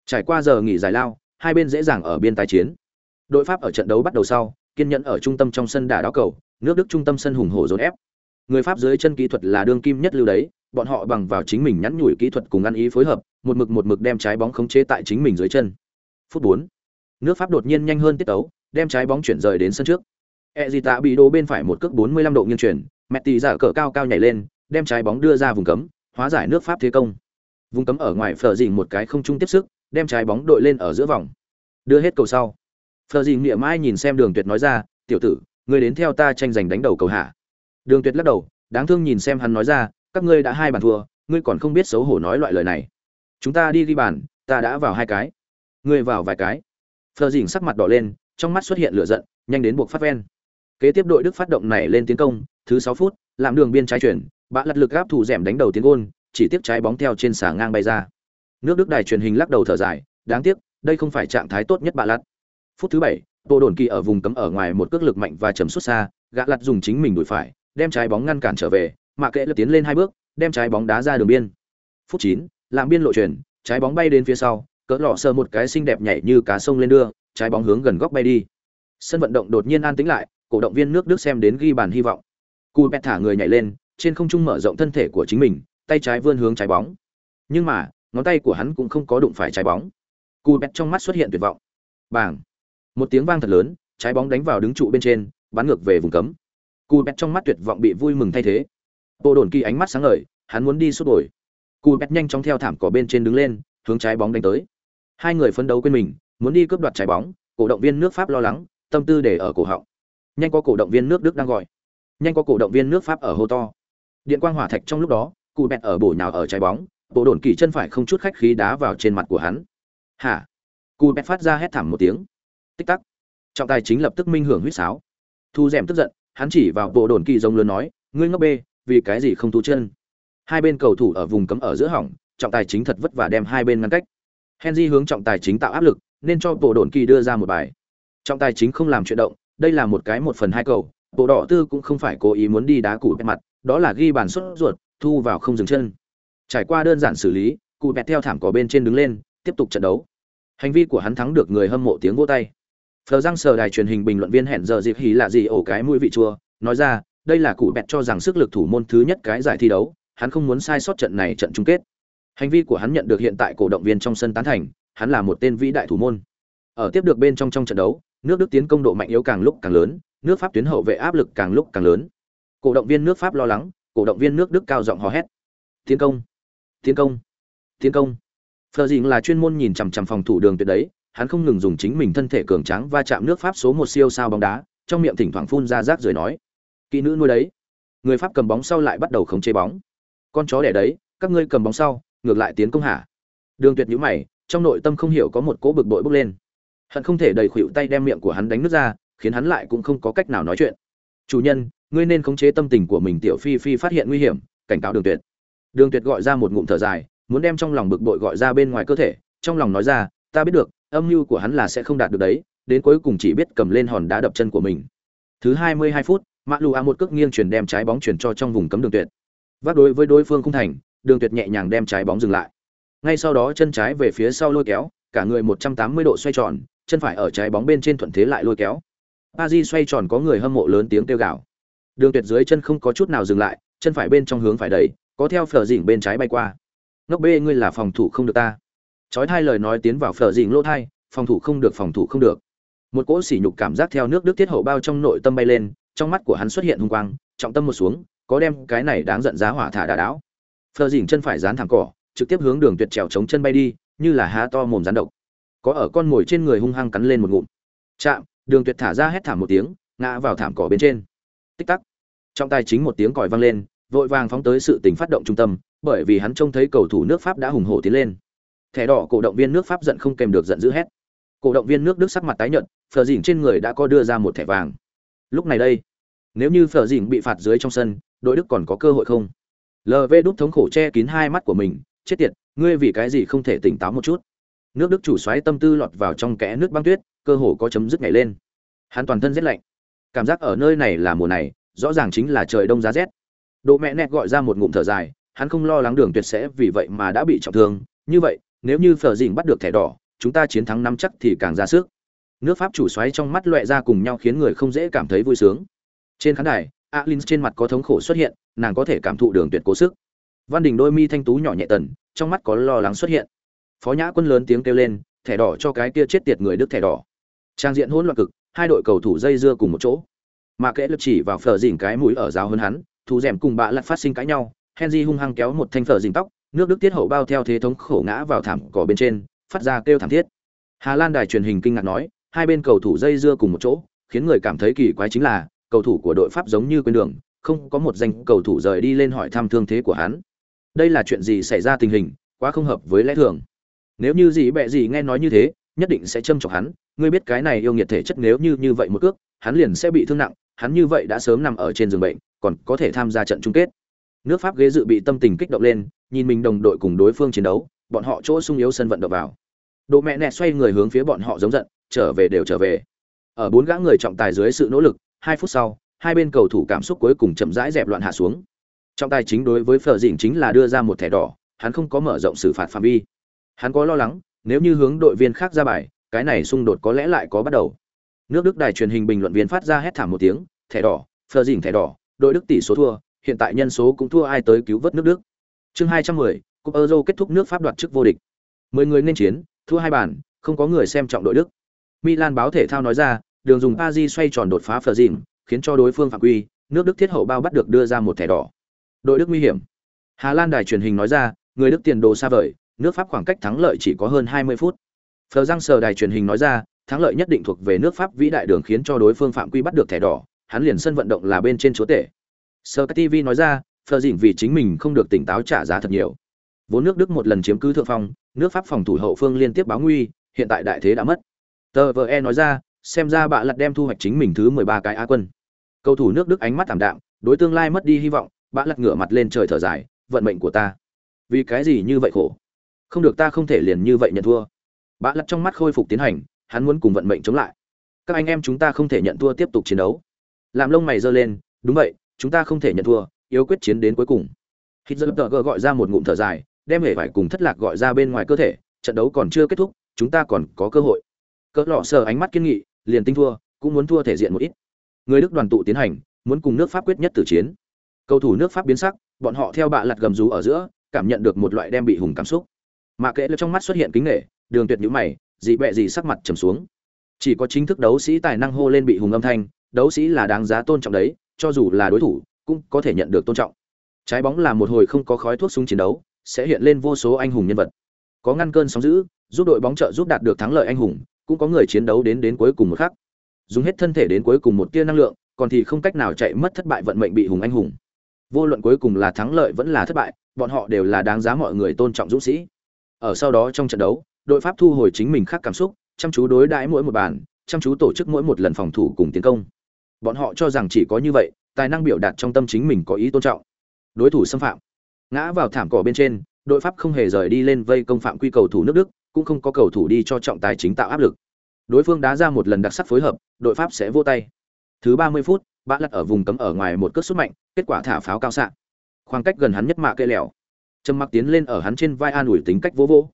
Trải qua giờ nghỉ dài lao hai bên dễ dàng ở biên tái chiến đội pháp ở trận đấu bắt đầu sau kiên nhẫn ở trung tâm trong sân đả đáo cầu nước đức trung tâm sân hùng hổ dồn ép người pháp dưới chân kỹ thuật là đương kim nhất lưu đấy bọn họ bằng vào chính mình nhắn nhủi kỹ thuật cùng ăn ý phối hợp một mực một mực đem trái bóng khống chế tại chính mình dưới chân phút 4. nước pháp đột nhiên nhanh hơn tiết tấu đem trái bóng chuyển rời đến sân trước Ezita bị đổ bên phải một cước 45 độ nghiêng chuyển, Messi giả cờ cao cao nhảy lên, đem trái bóng đưa ra vùng cấm, hóa giải nước Pháp thế công. Vùng cấm ở ngoài phở dình một cái không trung tiếp sức, đem trái bóng đội lên ở giữa vòng. Đưa hết cầu sau. phờ dình niệm mai nhìn xem Đường Tuyệt nói ra, "Tiểu tử, ngươi đến theo ta tranh giành đánh đầu cầu hạ." Đường Tuyệt lắc đầu, đáng thương nhìn xem hắn nói ra, "Các ngươi đã hai bàn thua, ngươi còn không biết xấu hổ nói loại lời này. Chúng ta đi ghi bàn, ta đã vào hai cái, ngươi vào vài cái." phờ dình sắc mặt đỏ lên, trong mắt xuất hiện lửa giận, nhanh đến buộc phát ven Kế tiếp đội Đức phát động này lên tiến công, thứ 6 phút, làm đường biên trái chuyển, bạ lật lực gáp thủ rẻm đánh đầu tiến gôn, chỉ tiếp trái bóng theo trên xà ngang bay ra. Nước Đức đài truyền hình lắc đầu thở dài, đáng tiếc, đây không phải trạng thái tốt nhất bạ lật. Phút thứ 7, Tô Đồn Kỳ ở vùng cấm ở ngoài một cước lực mạnh và chấm xuất xa, gã lật dùng chính mình đuổi phải, đem trái bóng ngăn cản trở về, mà kệ lập tiến lên hai bước, đem trái bóng đá ra đường biên. Phút 9, làm biên lộ chuyển, trái bóng bay đến phía sau, cỡ lọ sờ một cái xinh đẹp nhảy như cá sông lên đưa, trái bóng hướng gần góc bay đi. Sân vận động đột nhiên an tĩnh lại, cổ động viên nước Đức xem đến ghi bàn hy vọng. Cú bẹt thả người nhảy lên, trên không trung mở rộng thân thể của chính mình, tay trái vươn hướng trái bóng. Nhưng mà, ngón tay của hắn cũng không có đụng phải trái bóng. Cú bẹt trong mắt xuất hiện tuyệt vọng. Bàng! Một tiếng vang thật lớn, trái bóng đánh vào đứng trụ bên trên, bắn ngược về vùng cấm. Cú bẹt trong mắt tuyệt vọng bị vui mừng thay thế. Bộ đồn kỳ ánh mắt sáng ngời, hắn muốn đi sút đổi. Cú bẹt nhanh chóng theo thảm cỏ bên trên đứng lên, hướng trái bóng đánh tới. Hai người phấn đấu quên mình, muốn đi cướp đoạt trái bóng, cổ động viên nước Pháp lo lắng, tâm tư để ở cổ họng nhanh có cổ động viên nước đức đang gọi nhanh có cổ động viên nước pháp ở hô to điện quang hỏa thạch trong lúc đó cụ bẹt ở bổ nhào ở trái bóng bộ đồn kỳ chân phải không chút khách khí đá vào trên mặt của hắn. Hả? Cụ bẹt phát ra hét thảm một tiếng. Tích tắc. Trọng tài chính lập tức minh hưởng huýt sáo. Thu rèm tức giận hắn chỉ vào bộ đồn kỳ giống lớn nói ngươi ngốc bê vì cái gì không thu chân? Hai bên cầu thủ ở vùng cấm ở giữa hỏng trọng tài chính thật vất vả đem hai bên ngăn cách. Henry hướng trọng tài chính tạo áp lực nên cho bộ đồn kỳ đưa ra một bài. Trọng tài chính không làm chuyện động, đây là một cái một phần hai cầu, bộ đỏ tư cũng không phải cố ý muốn đi đá củ bẹt mặt, đó là ghi bàn xuất ruột, thu vào không dừng chân. Trải qua đơn giản xử lý, cụ bẹt theo thảm cỏ bên trên đứng lên, tiếp tục trận đấu. Hành vi của hắn thắng được người hâm mộ tiếng vỗ tay. Phờ răng sờ đài truyền hình bình luận viên hẹn giờ dịp hí là gì ổ cái mũi vị chua, nói ra, đây là cụ bẹt cho rằng sức lực thủ môn thứ nhất cái giải thi đấu, hắn không muốn sai sót trận này trận chung kết. Hành vi của hắn nhận được hiện tại cổ động viên trong sân tán thành, hắn là một tên vĩ đại thủ môn. Ở tiếp được bên trong trong trận đấu, nước Đức tiến công độ mạnh yếu càng lúc càng lớn, nước Pháp tuyến hậu vệ áp lực càng lúc càng lớn. Cổ động viên nước Pháp lo lắng, cổ động viên nước Đức cao giọng hò hét. Tiến công! Tiến công! Tiến công! Phờ dịn là chuyên môn nhìn chằm chằm phòng thủ đường tuyệt đấy, hắn không ngừng dùng chính mình thân thể cường tráng va chạm nước Pháp số một siêu sao bóng đá, trong miệng thỉnh thoảng phun ra rác rồi nói: "Kỹ nữ nuôi đấy." Người Pháp cầm bóng sau lại bắt đầu khống chế bóng. "Con chó đẻ đấy, các ngươi cầm bóng sau, ngược lại tiến công hả?" Đường Tuyệt nhũ mày, trong nội tâm không hiểu có một cỗ bực bội bốc lên. Hận không thể đầy khuỵu tay đem miệng của hắn đánh nứt ra, khiến hắn lại cũng không có cách nào nói chuyện. "Chủ nhân, ngươi nên khống chế tâm tình của mình." Tiểu Phi Phi phát hiện nguy hiểm, cảnh cáo Đường Tuyệt. Đường Tuyệt gọi ra một ngụm thở dài, muốn đem trong lòng bực bội gọi ra bên ngoài cơ thể, trong lòng nói ra, "Ta biết được, âm mưu của hắn là sẽ không đạt được đấy, đến cuối cùng chỉ biết cầm lên hòn đá đập chân của mình." Thứ 22 phút, Mã Lù A một cước nghiêng chuyển đem trái bóng chuyển cho trong vùng cấm Đường Tuyệt. Vác đối với đối phương không thành, Đường Tuyệt nhẹ nhàng đem trái bóng dừng lại. Ngay sau đó chân trái về phía sau lôi kéo, cả người 180 độ xoay tròn, chân phải ở trái bóng bên trên thuận thế lại lôi kéo. Pazi xoay tròn có người hâm mộ lớn tiếng kêu gào. Đường Tuyệt dưới chân không có chút nào dừng lại, chân phải bên trong hướng phải đẩy, có theo phở dỉnh bên trái bay qua. Ngốc bê ngươi là phòng thủ không được ta. trói thai lời nói tiến vào phở dỉnh lỗ thai, phòng thủ không được phòng thủ không được. Một cỗ sỉ nhục cảm giác theo nước Đức tiết hậu bao trong nội tâm bay lên, trong mắt của hắn xuất hiện hung quang, trọng tâm một xuống, có đem cái này đáng giận giá hỏa thả đà đáo. Phở dỉnh chân phải dán thẳng cỏ, trực tiếp hướng Đường Tuyệt trèo chống chân bay đi, như là há to mồm rán độc có ở con mồi trên người hung hăng cắn lên một ngụm chạm đường tuyệt thả ra hét thảm một tiếng ngã vào thảm cỏ bên trên tích tắc trong tay chính một tiếng còi vang lên vội vàng phóng tới sự tình phát động trung tâm, bởi vì hắn trông thấy cầu thủ nước pháp đã hùng hổ tiến lên. Thẻ đỏ cổ động viên nước pháp giận không kèm được giận dữ hét. Cổ động viên nước đức sắc mặt tái nhợt phờ dỉn trên người đã có đưa ra một thẻ vàng. Lúc này đây, nếu như phờ dỉn bị phạt dưới trong sân, đội đức còn có cơ hội không? Lv đúc thống khổ che kín hai mắt của mình, chết tiệt, ngươi vì cái gì không thể tỉnh táo một chút? Nước đức chủ xoáy tâm tư lọt vào trong kẽ nước băng tuyết, cơ hồ có chấm dứt ngày lên. Hắn toàn thân rét lạnh. Cảm giác ở nơi này là mùa này, rõ ràng chính là trời đông giá rét độ mẹ nẹt gọi ra một ngụm thở dài, hắn không lo lắng đường tuyệt sẽ vì vậy mà đã bị trọng thương. Như vậy, nếu như phở Dĩnh bắt được thẻ đỏ, chúng ta chiến thắng năm chắc thì càng ra sức. Nước pháp chủ xoáy trong mắt loẹt ra cùng nhau khiến người không dễ cảm thấy vui sướng. Trên khán đài, Alins trên mặt có thống khổ xuất hiện, nàng có thể cảm thụ đường tuyệt cố sức. Văn đình đôi mi thanh tú nhỏ nhẹ tần, trong mắt có lo lắng xuất hiện. Phó nhã quân lớn tiếng kêu lên, thẻ đỏ cho cái kia chết tiệt người đức thẻ đỏ. Trang diện hỗn loạn cực, hai đội cầu thủ dây dưa cùng một chỗ. Mà kẽ lực chỉ vào phở dỉnh cái mũi ở giáo hơn hắn thủ rèm cùng bạ lật phát sinh cãi nhau, henry hung hăng kéo một thanh phở dính tóc, nước đức tiết hậu bao theo thế thống khổ ngã vào thảm cỏ bên trên, phát ra kêu thảm thiết. Hà lan đài truyền hình kinh ngạc nói, hai bên cầu thủ dây dưa cùng một chỗ, khiến người cảm thấy kỳ quái chính là, cầu thủ của đội pháp giống như quên đường, không có một danh cầu thủ rời đi lên hỏi thăm thương thế của hắn. Đây là chuyện gì xảy ra tình hình, quá không hợp với lẽ thường. Nếu như gì bẹ gì nghe nói như thế, nhất định sẽ châm chọc hắn, ngươi biết cái này yêu nghiệt thể chất nếu như như vậy một cước, hắn liền sẽ bị thương nặng, hắn như vậy đã sớm nằm ở trên giường bệnh còn có thể tham gia trận chung kết. Nước pháp ghế dự bị tâm tình kích động lên nhìn mình đồng đội cùng đối phương chiến đấu bọn họ chỗ sung yếu sân vận động vào. Đồ mẹ nẹ xoay người hướng phía bọn họ giống giận trở về đều trở về. Ở bốn gã người trọng tài dưới sự nỗ lực hai phút sau hai bên cầu thủ cảm xúc cuối cùng chậm rãi dẹp loạn hạ xuống. Trọng tài chính đối với phở dỉnh chính là đưa ra một thẻ đỏ hắn không có mở rộng xử phạt phạm vi. Hắn có lo lắng, nếu như hướng đội viên khác ra bài, cái này xung đột có lẽ lại có bắt đầu. Nước Đức đài truyền hình bình luận viên phát ra hét thảm một tiếng, thẻ đỏ, phờ dỉnh thẻ đỏ, đội Đức tỷ số thua, hiện tại nhân số cũng thua ai tới cứu vớt nước Đức. Chương 210, Cúp Euro kết thúc nước Pháp đoạt chức vô địch. 10 người nên chiến, thua hai bàn, không có người xem trọng đội Đức. Milan báo thể thao nói ra, đường dùng Paris xoay tròn đột phá phờ khiến cho đối phương phạm quy, nước Đức thiết hậu bao bắt được đưa ra một thẻ đỏ. Đội Đức nguy hiểm. Hà Lan đài truyền hình nói ra, người Đức tiền đồ xa vời, nước Pháp khoảng cách thắng lợi chỉ có hơn 20 phút. Phờ Giang Sờ đài truyền hình nói ra, thắng lợi nhất định thuộc về nước Pháp vĩ đại đường khiến cho đối phương phạm quy bắt được thẻ đỏ, hắn liền sân vận động là bên trên chúa tể. Sờ TV nói ra, Phờ Dĩnh vì chính mình không được tỉnh táo trả giá thật nhiều. Vốn nước Đức một lần chiếm cứ thượng phong, nước Pháp phòng thủ hậu phương liên tiếp báo nguy, hiện tại đại thế đã mất. Tờ VE nói ra, xem ra bạ lật đem thu hoạch chính mình thứ 13 cái á quân. Cầu thủ nước Đức ánh mắt tạm đạm, đối tương lai mất đi hy vọng, bạ lật ngửa mặt lên trời thở dài, vận mệnh của ta. Vì cái gì như vậy khổ? không được ta không thể liền như vậy nhận thua bạ lặt trong mắt khôi phục tiến hành hắn muốn cùng vận mệnh chống lại các anh em chúng ta không thể nhận thua tiếp tục chiến đấu làm lông mày giơ lên, đúng vậy, chúng ta không thể nhận thua, yếu quyết chiến đến cuối cùng. Hít giật tờ gờ gọi ra một ngụm thở dài, đem hề vải cùng thất lạc gọi ra bên ngoài cơ thể, trận đấu còn chưa kết thúc, chúng ta còn có cơ hội. Cỡ lọ sờ ánh mắt kiên nghị, liền tinh thua, cũng muốn thua thể diện một ít. Người đức đoàn tụ tiến hành, muốn cùng nước pháp quyết nhất tử chiến. Cầu thủ nước pháp biến sắc, bọn họ theo bạ lặt gầm rú ở giữa, cảm nhận được một loại đem bị hùng cảm xúc. Mà kệ trong mắt xuất hiện kính nghệ đường tuyệt nhũ mày, dị bẹ gì sắc mặt trầm xuống. Chỉ có chính thức đấu sĩ tài năng hô lên bị hùng âm thanh đấu sĩ là đáng giá tôn trọng đấy, cho dù là đối thủ, cũng có thể nhận được tôn trọng. Trái bóng là một hồi không có khói thuốc súng chiến đấu, sẽ hiện lên vô số anh hùng nhân vật. Có ngăn cơn sóng dữ, giúp đội bóng trợ giúp đạt được thắng lợi anh hùng, cũng có người chiến đấu đến đến cuối cùng một khắc. Dùng hết thân thể đến cuối cùng một tia năng lượng, còn thì không cách nào chạy mất thất bại vận mệnh bị hùng anh hùng. Vô luận cuối cùng là thắng lợi vẫn là thất bại, bọn họ đều là đáng giá mọi người tôn trọng dũng sĩ. Ở sau đó trong trận đấu, đội pháp thu hồi chính mình khác cảm xúc, chăm chú đối đãi mỗi một bàn, chăm chú tổ chức mỗi một lần phòng thủ cùng tiến công bọn họ cho rằng chỉ có như vậy, tài năng biểu đạt trong tâm chính mình có ý tôn trọng. Đối thủ xâm phạm. Ngã vào thảm cỏ bên trên, đội pháp không hề rời đi lên vây công phạm quy cầu thủ nước đức, cũng không có cầu thủ đi cho trọng tài chính tạo áp lực. Đối phương đá ra một lần đặc sắc phối hợp, đội pháp sẽ vô tay. Thứ ba mươi phút, bã lật ở vùng cấm ở ngoài một cất sút mạnh, kết quả thả pháo cao xạ. Khoảng cách gần hắn nhất mạ cây lẻo. Trầm mặc tiến lên ở hắn trên vai an ủi tính cách vô vô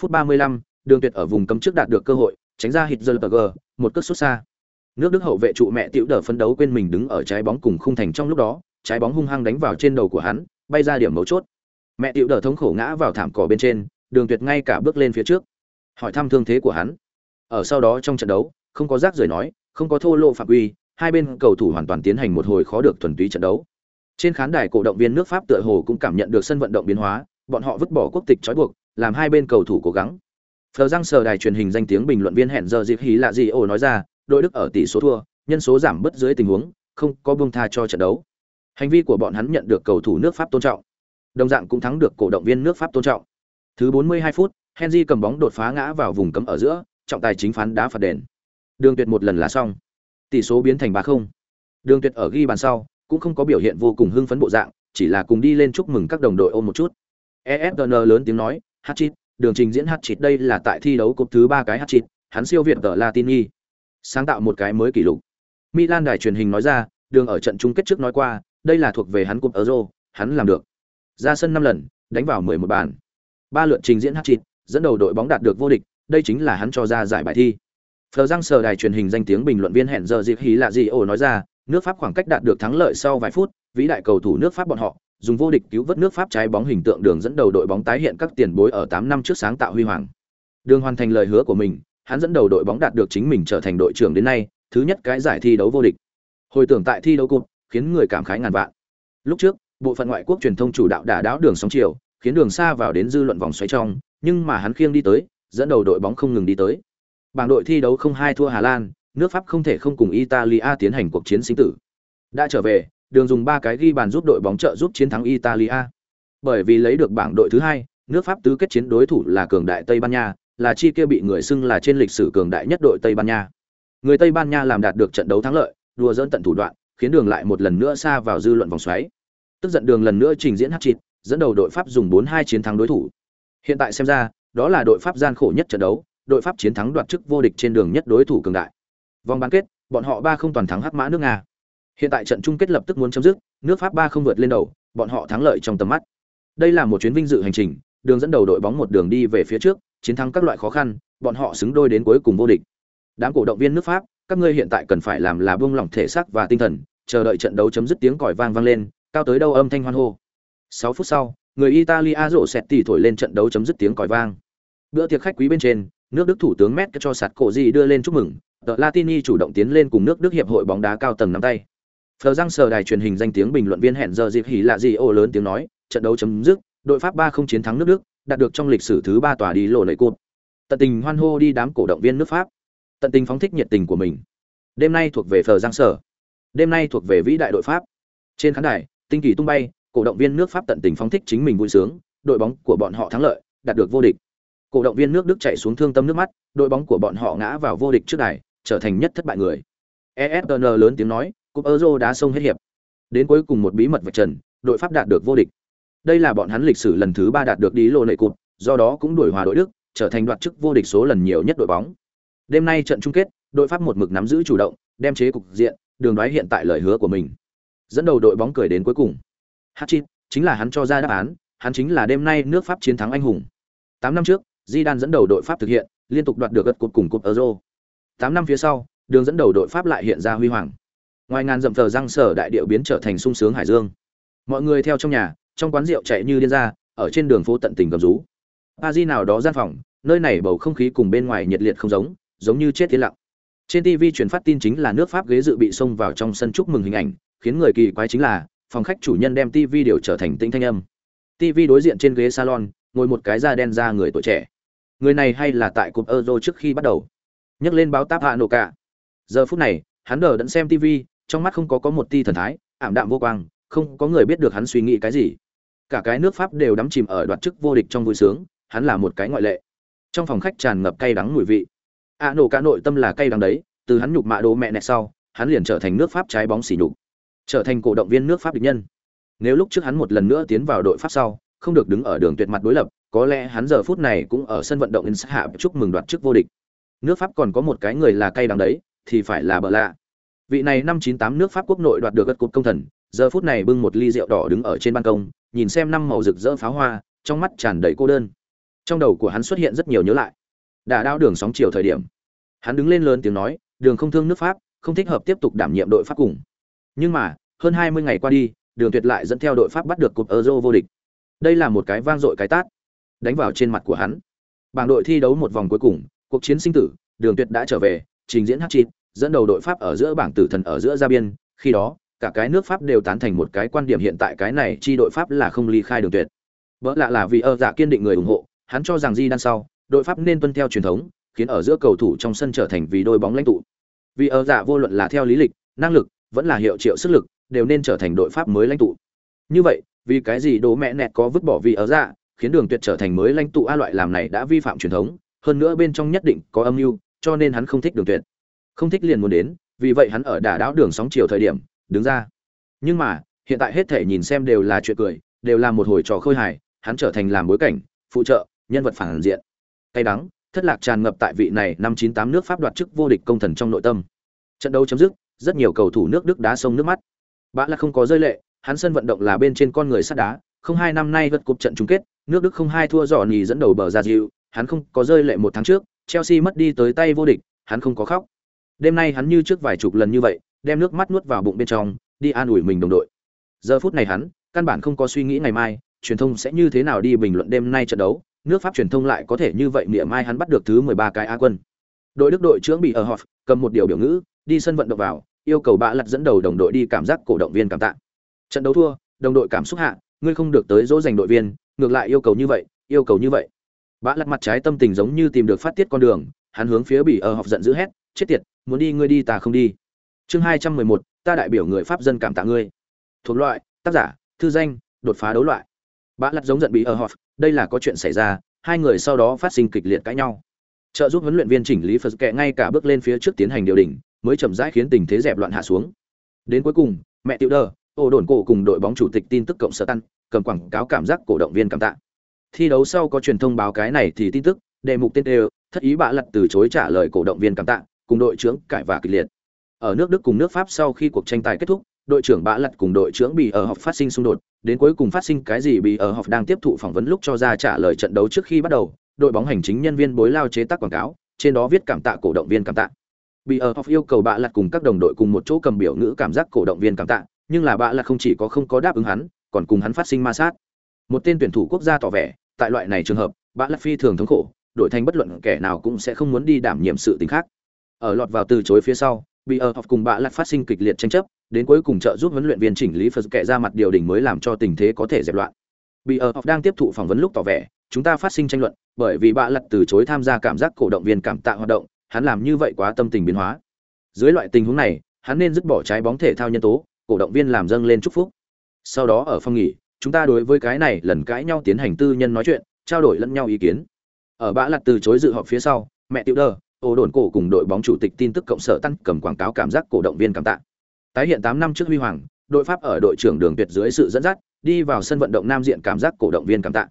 phút ba mươi lăm, đường tuyệt ở vùng cấm trước đạt được cơ hội, tránh ra hít giờ một cất sút xa nước đức hậu vệ trụ mẹ tiểu đờ phấn đấu quên mình đứng ở trái bóng cùng khung thành trong lúc đó, trái bóng hung hăng đánh vào trên đầu của hắn, bay ra điểm mấu chốt. Mẹ tiểu đờ thống khổ ngã vào thảm cỏ bên trên, đường tuyệt ngay cả bước lên phía trước. Hỏi thăm thương thế của hắn. Ở sau đó trong trận đấu, không có rác rưởi nói, không có thô lộ phạm quy, hai bên cầu thủ hoàn toàn tiến hành một hồi khó được thuần túy trận đấu. Trên khán đài cổ động viên nước pháp tựa hồ cũng cảm nhận được sân vận động biến hóa, bọn họ vứt bỏ quốc tịch trói buộc, làm hai bên cầu thủ cố gắng. Phờ răng sờ đài truyền hình danh tiếng bình luận viên hẹn giờ dịp hí lạ gì ồ nói ra đội đức ở tỷ số thua, nhân số giảm bớt dưới tình huống, không có buông tha cho trận đấu. Hành vi của bọn hắn nhận được cầu thủ nước pháp tôn trọng. Đồng dạng cũng thắng được cổ động viên nước pháp tôn trọng. Thứ 42 phút, henry cầm bóng đột phá ngã vào vùng cấm ở giữa, trọng tài chính phán đá phạt đền. Đường tuyệt một lần là xong. Tỷ số biến thành ba không. Đường tuyệt ở ghi bàn sau, cũng không có biểu hiện vô cùng hưng phấn bộ dạng, chỉ là cùng đi lên chúc mừng các đồng đội ôm một chút. Esn lớn tiếng nói hát chít đường trình diễn hát chít đây là tại thi đấu cúp thứ ba cái hát chít hắn siêu việt tờ latini sáng tạo một cái mới kỷ lục. Milan đài truyền hình nói ra đường ở trận chung kết trước nói qua đây là thuộc về hắn cúp euro hắn làm được. Ra sân năm lần đánh vào 11 bàn. Ba lượt trình diễn hat-trick, dẫn đầu đội bóng đạt được vô địch đây chính là hắn cho ra giải bài thi. Phờ răng sờ đài truyền hình danh tiếng bình luận viên hẹn giờ dịp hí là gì ồ nói ra, nước Pháp khoảng cách đạt được thắng lợi sau vài phút, vĩ đại cầu thủ nước Pháp bọn họ, dùng vô địch cứu vớt nước Pháp trái bóng hình tượng đường dẫn đầu đội bóng tái hiện các tiền bối ở 8 năm trước sáng tạo huy hoàng. Đường hoàn thành lời hứa của mình, hắn dẫn đầu đội bóng đạt được chính mình trở thành đội trưởng đến nay, thứ nhất cái giải thi đấu vô địch. Hồi tưởng tại thi đấu cúp, khiến người cảm khái ngàn vạn. Lúc trước, bộ phận ngoại quốc truyền thông chủ đạo đả đáo đường sóng chiều, khiến đường xa vào đến dư luận vòng xoáy trong, nhưng mà hắn khiêng đi tới, dẫn đầu đội bóng không ngừng đi tới. Bảng đội thi đấu không hai thua Hà Lan, nước Pháp không thể không cùng Italia tiến hành cuộc chiến sinh tử. Đã trở về, đường dùng ba cái ghi bàn giúp đội bóng trợ giúp chiến thắng Italia. Bởi vì lấy được bảng đội thứ hai, nước Pháp tứ kết chiến đối thủ là cường đại Tây Ban Nha, là chi kia bị người xưng là trên lịch sử cường đại nhất đội Tây Ban Nha. Người Tây Ban Nha làm đạt được trận đấu thắng lợi, đùa dỡn tận thủ đoạn, khiến đường lại một lần nữa xa vào dư luận vòng xoáy. Tức giận đường lần nữa trình diễn hát chít, dẫn đầu đội Pháp dùng 4-2 chiến thắng đối thủ. Hiện tại xem ra, đó là đội Pháp gian khổ nhất trận đấu, đội Pháp chiến thắng đoạt chức vô địch trên đường nhất đối thủ cường đại. Vòng bán kết, bọn họ ba không toàn thắng Hắc Mã nước Nga. Hiện tại trận chung kết lập tức muốn chấm dứt, nước Pháp ba không vượt lên đầu, bọn họ thắng lợi trong tầm mắt. Đây là một chuyến vinh dự hành trình, đường dẫn đầu đội bóng một đường đi về phía trước, chiến thắng các loại khó khăn, bọn họ xứng đôi đến cuối cùng vô địch. Đám cổ động viên nước Pháp, các ngươi hiện tại cần phải làm là buông lỏng thể xác và tinh thần, chờ đợi trận đấu chấm dứt tiếng còi vang vang lên, cao tới đâu âm thanh hoan hô. 6 phút sau, người Italia rộ sẹt tỉ thổi lên trận đấu chấm dứt tiếng còi vang. Bữa tiệc khách quý bên trên, nước Đức thủ tướng Merkel cho sạt cổ gì đưa lên chúc mừng, The Latini chủ động tiến lên cùng nước Đức hiệp hội bóng đá cao tầng nắm tay. Phờ răng sờ đài truyền hình danh tiếng bình luận viên hẹn giờ dịp hỉ lạ gì ô lớn tiếng nói, trận đấu chấm dứt, đội Pháp 3 không chiến thắng nước Đức, đạt được trong lịch sử thứ ba tòa đi lộ lệ cột. Tận tình hoan hô đi đám cổ động viên nước Pháp. Tận tình phóng thích nhiệt tình của mình. Đêm nay thuộc về Phờ giang sở. Đêm nay thuộc về vĩ đại đội Pháp. Trên khán đài, tinh kỳ tung bay, cổ động viên nước Pháp tận tình phóng thích chính mình vui sướng, đội bóng của bọn họ thắng lợi, đạt được vô địch cổ động viên nước Đức chạy xuống thương tâm nước mắt, đội bóng của bọn họ ngã vào vô địch trước đài, trở thành nhất thất bại người. esn lớn tiếng nói, cúp Euro đá sông hết hiệp. Đến cuối cùng một bí mật vạch trần, đội Pháp đạt được vô địch. Đây là bọn hắn lịch sử lần thứ ba đạt được đi lô nệ cột, do đó cũng đuổi hòa đội Đức, trở thành đoạt chức vô địch số lần nhiều nhất đội bóng. Đêm nay trận chung kết, đội Pháp một mực nắm giữ chủ động, đem chế cục diện, đường đoái hiện tại lời hứa của mình. Dẫn đầu đội bóng cười đến cuối cùng. Hatchit, chính là hắn cho ra đáp án, hắn chính là đêm nay nước Pháp chiến thắng anh hùng. 8 năm trước, Zidane dẫn đầu đội Pháp thực hiện, liên tục đoạt được gật cột cùng cột Euro. 8 năm phía sau, đường dẫn đầu đội Pháp lại hiện ra huy hoàng. Ngoài ngàn dặm thờ răng sở đại điệu biến trở thành sung sướng hải dương. Mọi người theo trong nhà, trong quán rượu chạy như điên ra, ở trên đường phố tận tình gầm rú. Paris nào đó gian phòng, nơi này bầu không khí cùng bên ngoài nhiệt liệt không giống, giống như chết tiến lặng. Trên TV truyền phát tin chính là nước Pháp ghế dự bị xông vào trong sân chúc mừng hình ảnh, khiến người kỳ quái chính là, phòng khách chủ nhân đem TV điều trở thành tĩnh thanh âm. TV đối diện trên ghế salon, ngồi một cái da đen da người tuổi trẻ. Người này hay là tại cục Euro trước khi bắt đầu. Nhấc lên báo táp hạ nổ cả. Giờ phút này, hắn đờ đẫn xem TV, trong mắt không có có một tia thần thái, ảm đạm vô quang, không có người biết được hắn suy nghĩ cái gì. Cả cái nước Pháp đều đắm chìm ở đoạt chức vô địch trong vui sướng, hắn là một cái ngoại lệ. Trong phòng khách tràn ngập cay đắng mùi vị. A nổ cả nội tâm là cay đắng đấy, từ hắn nhục mạ đồ mẹ nẹt sau, hắn liền trở thành nước Pháp trái bóng xỉ nhục, trở thành cổ động viên nước Pháp địch nhân. Nếu lúc trước hắn một lần nữa tiến vào đội Pháp sau, không được đứng ở đường tuyệt mặt đối lập, có lẽ hắn giờ phút này cũng ở sân vận động Inns hạ chúc mừng đoạt chức vô địch. Nước Pháp còn có một cái người là cay đắng đấy, thì phải là bợ lạ. Vị này năm 98 nước Pháp quốc nội đoạt được gật cột công thần, giờ phút này bưng một ly rượu đỏ đứng ở trên ban công, nhìn xem năm màu rực rỡ pháo hoa, trong mắt tràn đầy cô đơn. Trong đầu của hắn xuất hiện rất nhiều nhớ lại. Đã đao đường sóng chiều thời điểm, hắn đứng lên lớn tiếng nói, đường không thương nước Pháp, không thích hợp tiếp tục đảm nhiệm đội Pháp cùng. Nhưng mà, hơn 20 ngày qua đi, đường tuyệt lại dẫn theo đội Pháp bắt được cục Euro vô địch. Đây là một cái vang dội cái tát, đánh vào trên mặt của hắn. Bảng đội thi đấu một vòng cuối cùng, cuộc chiến sinh tử, đường tuyệt đã trở về, trình diễn hát chít, dẫn đầu đội Pháp ở giữa bảng tử thần ở giữa gia biên, khi đó, cả cái nước Pháp đều tán thành một cái quan điểm hiện tại cái này chi đội Pháp là không ly khai đường tuyệt. Bỡ lạ là vì ở dạ kiên định người ủng hộ, hắn cho rằng Di đan sau, đội Pháp nên tuân theo truyền thống, khiến ở giữa cầu thủ trong sân trở thành vì đôi bóng lãnh tụ. Vì ở dạ vô luận là theo lý lịch, năng lực, vẫn là hiệu triệu sức lực, đều nên trở thành đội Pháp mới lãnh tụ. Như vậy, vì cái gì đồ mẹ nẹt có vứt bỏ vì ở dạ, khiến đường tuyệt trở thành mới lãnh tụ a loại làm này đã vi phạm truyền thống, hơn nữa bên trong nhất định có âm mưu, cho nên hắn không thích đường tuyệt. Không thích liền muốn đến, vì vậy hắn ở đả đáo đường sóng chiều thời điểm, đứng ra. Nhưng mà, hiện tại hết thể nhìn xem đều là chuyện cười, đều là một hồi trò khơi hài, hắn trở thành làm bối cảnh, phụ trợ, nhân vật phản diện. Cay đắng, thất lạc tràn ngập tại vị này năm 98 nước Pháp đoạt chức vô địch công thần trong nội tâm. Trận đấu chấm dứt, rất nhiều cầu thủ nước Đức đá sông nước mắt. bạn là không có rơi lệ, hắn sân vận động là bên trên con người sắt đá, không hai năm nay vượt cục trận chung kết, nước Đức không hai thua dò nhì dẫn đầu bờ ra dịu, hắn không có rơi lệ một tháng trước, Chelsea mất đi tới tay vô địch, hắn không có khóc. Đêm nay hắn như trước vài chục lần như vậy, đem nước mắt nuốt vào bụng bên trong, đi an ủi mình đồng đội. Giờ phút này hắn, căn bản không có suy nghĩ ngày mai, truyền thông sẽ như thế nào đi bình luận đêm nay trận đấu, nước Pháp truyền thông lại có thể như vậy niệm mai hắn bắt được thứ 13 cái Á quân. Đội Đức đội trưởng bị ở Hoff, cầm một điều biểu ngữ, đi sân vận động vào, yêu cầu bạ lật dẫn đầu đồng đội đi cảm giác cổ động viên cảm tạ. Trận đấu thua, đồng đội cảm xúc hạ, ngươi không được tới dỗ dành đội viên, ngược lại yêu cầu như vậy, yêu cầu như vậy. Bạ lật mặt trái tâm tình giống như tìm được phát tiết con đường, hắn hướng phía bị ở Hoff giận dữ hét, chết tiệt, muốn đi ngươi đi ta không đi. Chương 211, ta đại biểu người Pháp dân cảm tạ ngươi. Thuộc loại, tác giả, thư danh, đột phá đấu loại. bã lật giống giận bị ở họp đây là có chuyện xảy ra, hai người sau đó phát sinh kịch liệt cãi nhau. Trợ giúp huấn luyện viên chỉnh lý Phật kệ ngay cả bước lên phía trước tiến hành điều đình mới chậm rãi khiến tình thế dẹp loạn hạ xuống. Đến cuối cùng, mẹ Tiểu Đờ, ổ đồn cổ cùng đội bóng chủ tịch tin tức cộng sở tăng, cầm quảng cáo cảm giác cổ động viên cảm tạ. Thi đấu sau có truyền thông báo cái này thì tin tức, đề mục tên đều, thất ý bạ lật từ chối trả lời cổ động viên cảm tạ, cùng đội trưởng cãi và kịch liệt. Ở nước Đức cùng nước Pháp sau khi cuộc tranh tài kết thúc, đội trưởng bạ lật cùng đội trưởng Bỉ ở học phát sinh xung đột, đến cuối cùng phát sinh cái gì bị ở học đang tiếp thụ phỏng vấn lúc cho ra trả lời trận đấu trước khi bắt đầu, đội bóng hành chính nhân viên bối lao chế tác quảng cáo, trên đó viết cảm tạ cổ động viên cảm tạ. Bị ở học yêu cầu bạ lật cùng các đồng đội cùng một chỗ cầm biểu ngữ cảm giác cổ động viên cảm tạ, nhưng là bạ lật không chỉ có không có đáp ứng hắn, còn cùng hắn phát sinh ma sát. Một tên tuyển thủ quốc gia tỏ vẻ, tại loại này trường hợp, bạ lật phi thường thống khổ, đội thành bất luận kẻ nào cũng sẽ không muốn đi đảm nhiệm sự tình khác. Ở lọt vào từ chối phía sau, bị ở học cùng bạ lật phát sinh kịch liệt tranh chấp, đến cuối cùng trợ giúp huấn luyện viên chỉnh lý Phật kệ ra mặt điều đình mới làm cho tình thế có thể dẹp loạn. Bị ở học đang tiếp thụ phỏng vấn lúc tỏ vẻ, chúng ta phát sinh tranh luận, bởi vì bạ lật từ chối tham gia cảm giác cổ động viên cảm tạ hoạt động, hắn làm như vậy quá tâm tình biến hóa. Dưới loại tình huống này, hắn nên dứt bỏ trái bóng thể thao nhân tố, cổ động viên làm dâng lên chúc phúc. Sau đó ở phòng nghỉ, chúng ta đối với cái này lần cãi nhau tiến hành tư nhân nói chuyện, trao đổi lẫn nhau ý kiến. Ở bạ lặt từ chối dự họp phía sau, mẹ Tiểu Đờ, ô đồn cổ cùng đội bóng chủ tịch tin tức cộng sở tăng cầm quảng cáo cảm giác cổ động viên cảm tạ. Tái hiện 8 năm trước huy hoàng, đội Pháp ở đội trưởng Đường Tuyệt dưới sự dẫn dắt, đi vào sân vận động nam diện cảm giác cổ động viên cảm tạ.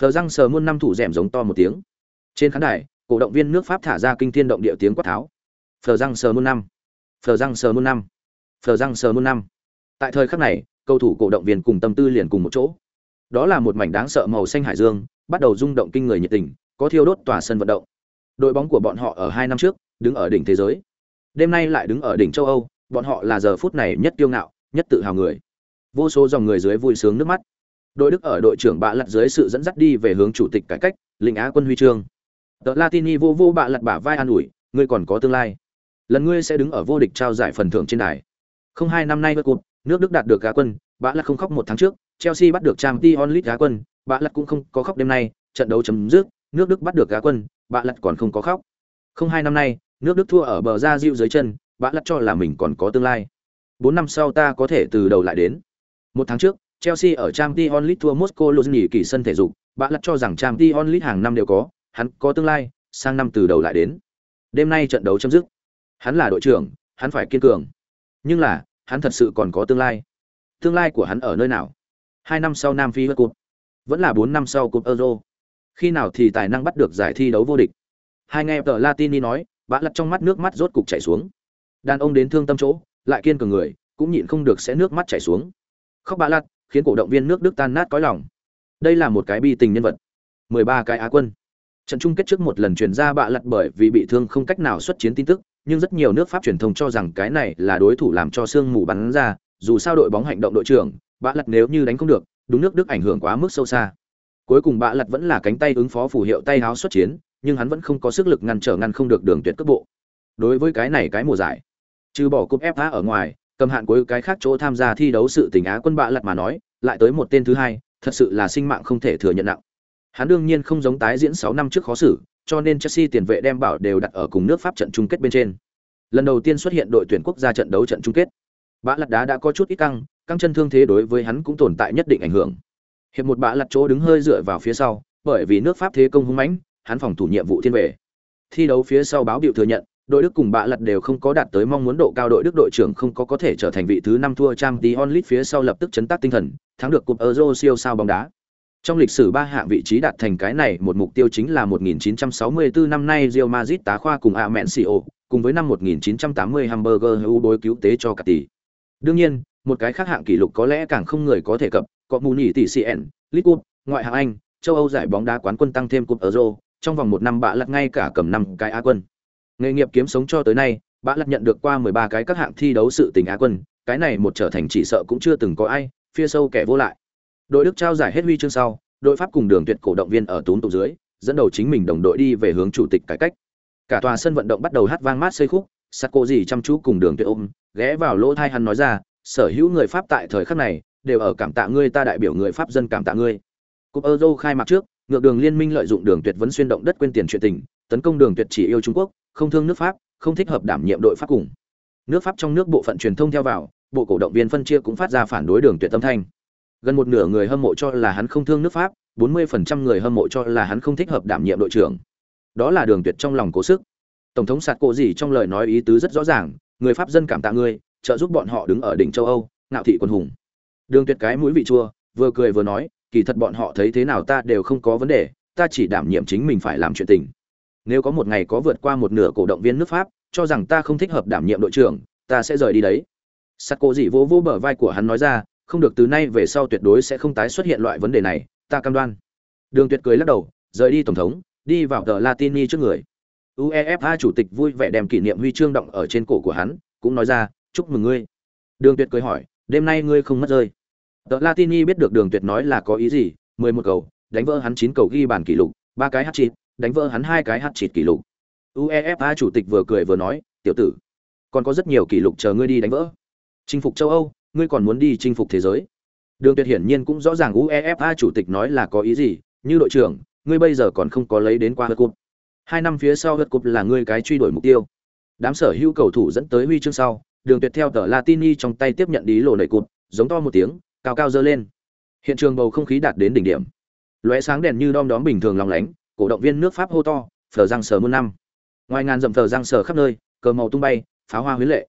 Phờ răng sờ muôn năm thủ rèm giống to một tiếng. Trên khán đài, cổ động viên nước Pháp thả ra kinh thiên động địa tiếng quát tháo. phờ răng sờ muôn năm phờ răng sờ muôn năm phờ răng sờ muôn năm tại thời khắc này cầu thủ cổ động viên cùng tâm tư liền cùng một chỗ đó là một mảnh đáng sợ màu xanh hải dương bắt đầu rung động kinh người nhiệt tình có thiêu đốt tòa sân vận động đội bóng của bọn họ ở hai năm trước, đứng ở đỉnh thế giới. Đêm nay lại đứng ở đỉnh châu âu, bọn họ là giờ phút này nhất kiêu ngạo, nhất tự hào người. Vô số dòng người dưới vui sướng nước mắt. Đội đức ở đội trưởng bạ lặt dưới sự dẫn dắt đi về hướng chủ tịch cải cách lĩnh á quân huy chương. Tờ latini vô vô bạ lặt bả vai an ủi, ngươi còn có tương lai. Lần ngươi sẽ đứng ở vô địch trao giải phần thưởng trên đài. Không hai năm nay vượt cụt, nước đức đạt được cá quân, bạ lặt không khóc một tháng trước, chelsea bắt được trang t onlit quân, bạ lặt cũng không có khóc đêm nay, trận đấu chấm dứt, nước đức bắt được cá quân bạ lật còn không có khóc. Không hai năm nay, nước đức thua ở bờ ra diệu dưới chân, bạ lật cho là mình còn có tương lai. Bốn năm sau ta có thể từ đầu lại đến. Một tháng trước, chelsea ở trang t onlit thua moscow lô kỳ sân thể dục, bạ lật cho rằng trang t onlit hàng năm đều có, hắn có tương lai, sang năm từ đầu lại đến. Đêm nay trận đấu chấm dứt. Hắn là đội trưởng, hắn phải kiên cường. Nhưng là, hắn thật sự còn có tương lai. Tương lai của hắn ở nơi nào? Hai năm sau nam phi hớt cup. Vẫn là bốn năm sau cúp euro khi nào thì tài năng bắt được giải thi đấu vô địch? Hai nghe tờ latini nói, bã lặt trong mắt nước mắt rốt cục chảy xuống. Đàn ông đến thương tâm chỗ, lại kiên cường người, cũng nhịn không được sẽ nước mắt chảy xuống. Khóc bã lặt khiến cổ động viên nước đức tan nát cõi lòng. Đây là một cái bi tình nhân vật. 13 cái á quân. Trận chung kết trước một lần truyền ra bạ lặt bởi vì bị thương không cách nào xuất chiến tin tức, nhưng rất nhiều nước pháp truyền thông cho rằng cái này là đối thủ làm cho sương mù bắn ra, dù sao đội bóng hành động đội trưởng bạ lặt nếu như đánh không được, đúng nước đức ảnh hưởng quá mức sâu xa cuối cùng bạ lặt vẫn là cánh tay ứng phó phù hiệu tay háo xuất chiến, nhưng hắn vẫn không có sức lực ngăn trở ngăn không được đường tuyệt cấp bộ. Đối với cái này cái mùa giải, trừ bỏ cúp fa ở ngoài, cầm hạn cuối cái khác chỗ tham gia thi đấu sự tình á quân bạ lặt mà nói, lại tới một tên thứ hai, thật sự là sinh mạng không thể thừa nhận nặng. Hắn đương nhiên không giống tái diễn sáu năm trước khó xử, cho nên chelsea tiền vệ đem bảo đều đặt ở cùng nước pháp trận chung kết bên trên. Lần đầu tiên xuất hiện đội tuyển quốc gia trận đấu trận chung kết. Bạ lặt đá đã có chút ít căng căng chân thương thế đối với hắn cũng tồn tại nhất định ảnh hưởng hiệp một bạ lặt chỗ đứng hơi dựa vào phía sau bởi vì nước pháp thế công hung mãnh hắn phòng thủ nhiệm vụ thiên về thi đấu phía sau báo biểu thừa nhận đội đức cùng bạ lặt đều không có đạt tới mong muốn độ cao đội đức đội trưởng không có có thể trở thành vị thứ năm thua trang tí onlit phía sau lập tức chấn tác tinh thần thắng được cúp euro siêu sao bóng đá trong lịch sử ba hạng vị trí đạt thành cái này một mục tiêu chính là 1964 năm nay Real Madrid tá khoa cùng Amensio, cùng với năm 1980 Hamburger hữu đối cứu tế cho cả tỷ. Đương nhiên, một cái khác hạng kỷ lục có lẽ càng không người có thể cập, có mù nhỉ tỷ CN, lit Cup, ngoại hạng Anh, châu Âu giải bóng đá quán quân tăng thêm cúp Euro, trong vòng một năm bạ lật ngay cả cầm năm cái Á quân. Nghề nghiệp kiếm sống cho tới nay, bạ lật nhận được qua 13 cái các hạng thi đấu sự tình Á quân, cái này một trở thành chỉ sợ cũng chưa từng có ai, phía sâu kẻ vô lại. Đội Đức trao giải hết huy chương sau, đội Pháp cùng Đường Tuyệt cổ động viên ở túm tụ dưới, dẫn đầu chính mình đồng đội đi về hướng chủ tịch cải cách. Cả tòa sân vận động bắt đầu hát vang mát xây khúc, Sát cô gì chăm chú cùng Đường Tuyệt ôm, ghé vào lỗ thai hắn nói ra, sở hữu người Pháp tại thời khắc này đều ở cảm tạ ngươi ta đại biểu người Pháp dân cảm tạ ngươi. Cúp Euro khai mạc trước, ngược đường liên minh lợi dụng Đường Tuyệt vấn xuyên động đất quên tiền chuyện tình, tấn công Đường Tuyệt chỉ yêu Trung Quốc, không thương nước Pháp, không thích hợp đảm nhiệm đội Pháp cùng. Nước Pháp trong nước bộ phận truyền thông theo vào, bộ cổ động viên phân chia cũng phát ra phản đối Đường Tuyệt tâm thanh gần một nửa người hâm mộ cho là hắn không thương nước pháp 40% người hâm mộ cho là hắn không thích hợp đảm nhiệm đội trưởng đó là đường tuyệt trong lòng cố sức tổng thống sạt cổ gì trong lời nói ý tứ rất rõ ràng người pháp dân cảm tạ ngươi trợ giúp bọn họ đứng ở đỉnh châu âu ngạo thị quân hùng đường tuyệt cái mũi vị chua, vừa cười vừa nói, kỳ thật bọn họ thấy thế nào ta đều không có vấn đề, ta chỉ đảm nhiệm chính mình phải làm chuyện tình. Nếu có một ngày có vượt qua một nửa cổ động viên nước pháp, cho rằng ta không thích hợp đảm nhiệm đội trưởng, ta sẽ rời đi đấy. Sắt cổ Dị vỗ vỗ bờ vai của hắn nói ra, không được từ nay về sau tuyệt đối sẽ không tái xuất hiện loại vấn đề này, ta cam đoan. Đường tuyệt cười lắc đầu, rời đi tổng thống, đi vào tờ latini trước người. Uefa chủ tịch vui vẻ đem kỷ niệm huy chương động ở trên cổ của hắn, cũng nói ra, chúc mừng ngươi. Đường tuyệt cười hỏi đêm nay ngươi không mất rơi. Tờ latini biết được đường tuyệt nói là có ý gì, mười một cầu, đánh vỡ hắn chín cầu ghi bàn kỷ lục, ba cái hát chịt đánh vỡ hắn hai cái hát chịt kỷ lục. Uefa chủ tịch vừa cười vừa nói, tiểu tử, còn có rất nhiều kỷ lục chờ ngươi đi đánh vỡ. Chinh phục châu âu, ngươi còn muốn đi chinh phục thế giới. Đường tuyệt hiển nhiên cũng rõ ràng uefa chủ tịch nói là có ý gì, như đội trưởng, ngươi bây giờ còn không có lấy đến qua hớt cúp hai năm phía sau hớt cúp là ngươi cái truy đuổi mục tiêu. Đám sở hữu cầu thủ dẫn tới huy chương sau đường tuyệt theo tờ latini trong tay tiếp nhận đi lộ nảy cụt, giống to một tiếng, cao cao dơ lên. Hiện trường bầu không khí đạt đến đỉnh điểm. Lóe sáng đèn như đom đóm bình thường lòng lánh, cổ động viên nước pháp hô to phờ răng sờ muôn năm. Ngoài ngàn dầm phờ răng sờ khắp nơi, cờ màu tung bay, pháo hoa huyến lệ.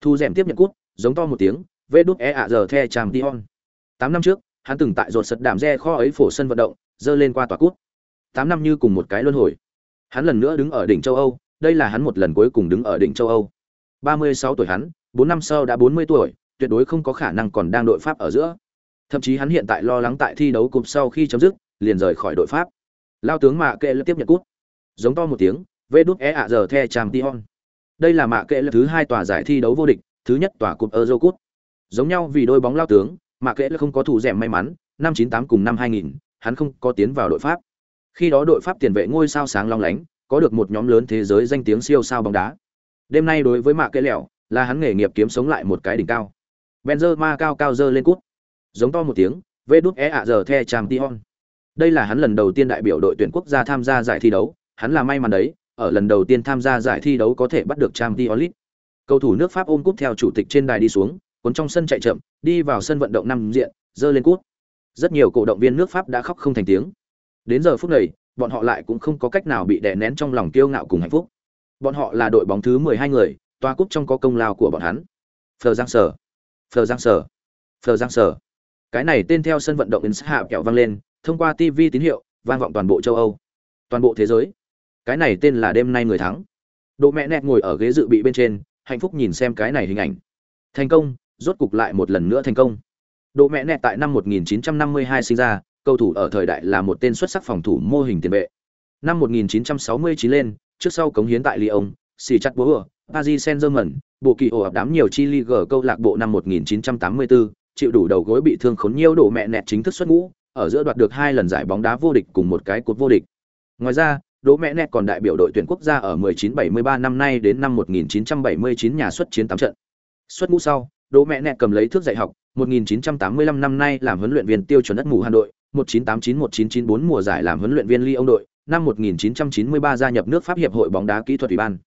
Thu rèm tiếp nhận cút, giống to một tiếng, vê đút e ạ giờ the tràm tion tám năm trước, hắn từng tại ruột sật đảm re kho ấy phổ sân vận động, dơ lên qua tòa cút. Tám năm như cùng một cái luân hồi. Hắn lần nữa đứng ở đỉnh châu âu, đây là hắn một lần cuối cùng đứng ở đỉnh châu Âu. 36 tuổi hắn, 4 năm sau đã 40 tuổi, tuyệt đối không có khả năng còn đang đội Pháp ở giữa. Thậm chí hắn hiện tại lo lắng tại thi đấu cúp sau khi chấm dứt, liền rời khỏi đội Pháp. Lao tướng Mạ Kệ tiếp nhận cúp. Giống to một tiếng, vê đút é ạ giờ the champion. Đây là Mạ Kệ thứ hai tòa giải thi đấu vô địch, thứ nhất tòa cúp Euro Cup. Giống nhau vì đôi bóng lao tướng, Mạ Kệ không có thủ rèm may mắn, năm 98 cùng năm 2000, hắn không có tiến vào đội Pháp. Khi đó đội Pháp tiền vệ ngôi sao sáng long lánh, có được một nhóm lớn thế giới danh tiếng siêu sao bóng đá. Đêm nay đối với Mạ Kệ lẹo, là hắn nghề nghiệp kiếm sống lại một cái đỉnh cao. Benzema cao cao dơ lên cút. Giống to một tiếng, vê đút é ạ giờ the champion. Đây là hắn lần đầu tiên đại biểu đội tuyển quốc gia tham gia giải thi đấu, hắn là may mắn đấy, ở lần đầu tiên tham gia giải thi đấu có thể bắt được Champions League. Cầu thủ nước Pháp ôm cúp theo chủ tịch trên đài đi xuống, cuốn trong sân chạy chậm, đi vào sân vận động năm diện, dơ lên cúp. Rất nhiều cổ động viên nước Pháp đã khóc không thành tiếng. Đến giờ phút này, bọn họ lại cũng không có cách nào bị đè nén trong lòng kiêu ngạo cùng hạnh phúc. Bọn họ là đội bóng thứ 12 người, toa cúp trong có công lao của bọn hắn. Phờ Giang Sở, Phờ Giang Sở, Phờ Giang Sở. Cái này tên theo sân vận động đến hạ kẹo vang lên, thông qua TV tín hiệu, vang vọng toàn bộ châu Âu, toàn bộ thế giới. Cái này tên là đêm nay người thắng. Độ mẹ nẹt ngồi ở ghế dự bị bên trên, hạnh phúc nhìn xem cái này hình ảnh. Thành công, rốt cục lại một lần nữa thành công. Độ mẹ nẹt tại năm 1952 sinh ra, cầu thủ ở thời đại là một tên xuất sắc phòng thủ mô hình tiền vệ. Năm 1969 lên, trước sau cống hiến tại Lyon, xì chặt búa, Paris Saint-Germain, bộ kỳ ổ ập đám nhiều chi league câu lạc bộ năm 1984, chịu đủ đầu gối bị thương khốn nhiều đổ mẹ nẹt chính thức xuất ngũ, ở giữa đoạt được hai lần giải bóng đá vô địch cùng một cái cúp vô địch. Ngoài ra, Đỗ Mẹ Nẹt còn đại biểu đội tuyển quốc gia ở 1973 năm nay đến năm 1979 nhà xuất chiến 8 trận. Xuất ngũ sau, Đỗ Mẹ Nẹt cầm lấy thước dạy học, 1985 năm nay làm huấn luyện viên tiêu chuẩn đất mù Hà Nội, 1989-1994 mùa giải làm huấn luyện viên Lyon đội, năm 1993 gia nhập nước Pháp hiệp hội bóng đá kỹ thuật ủy ban.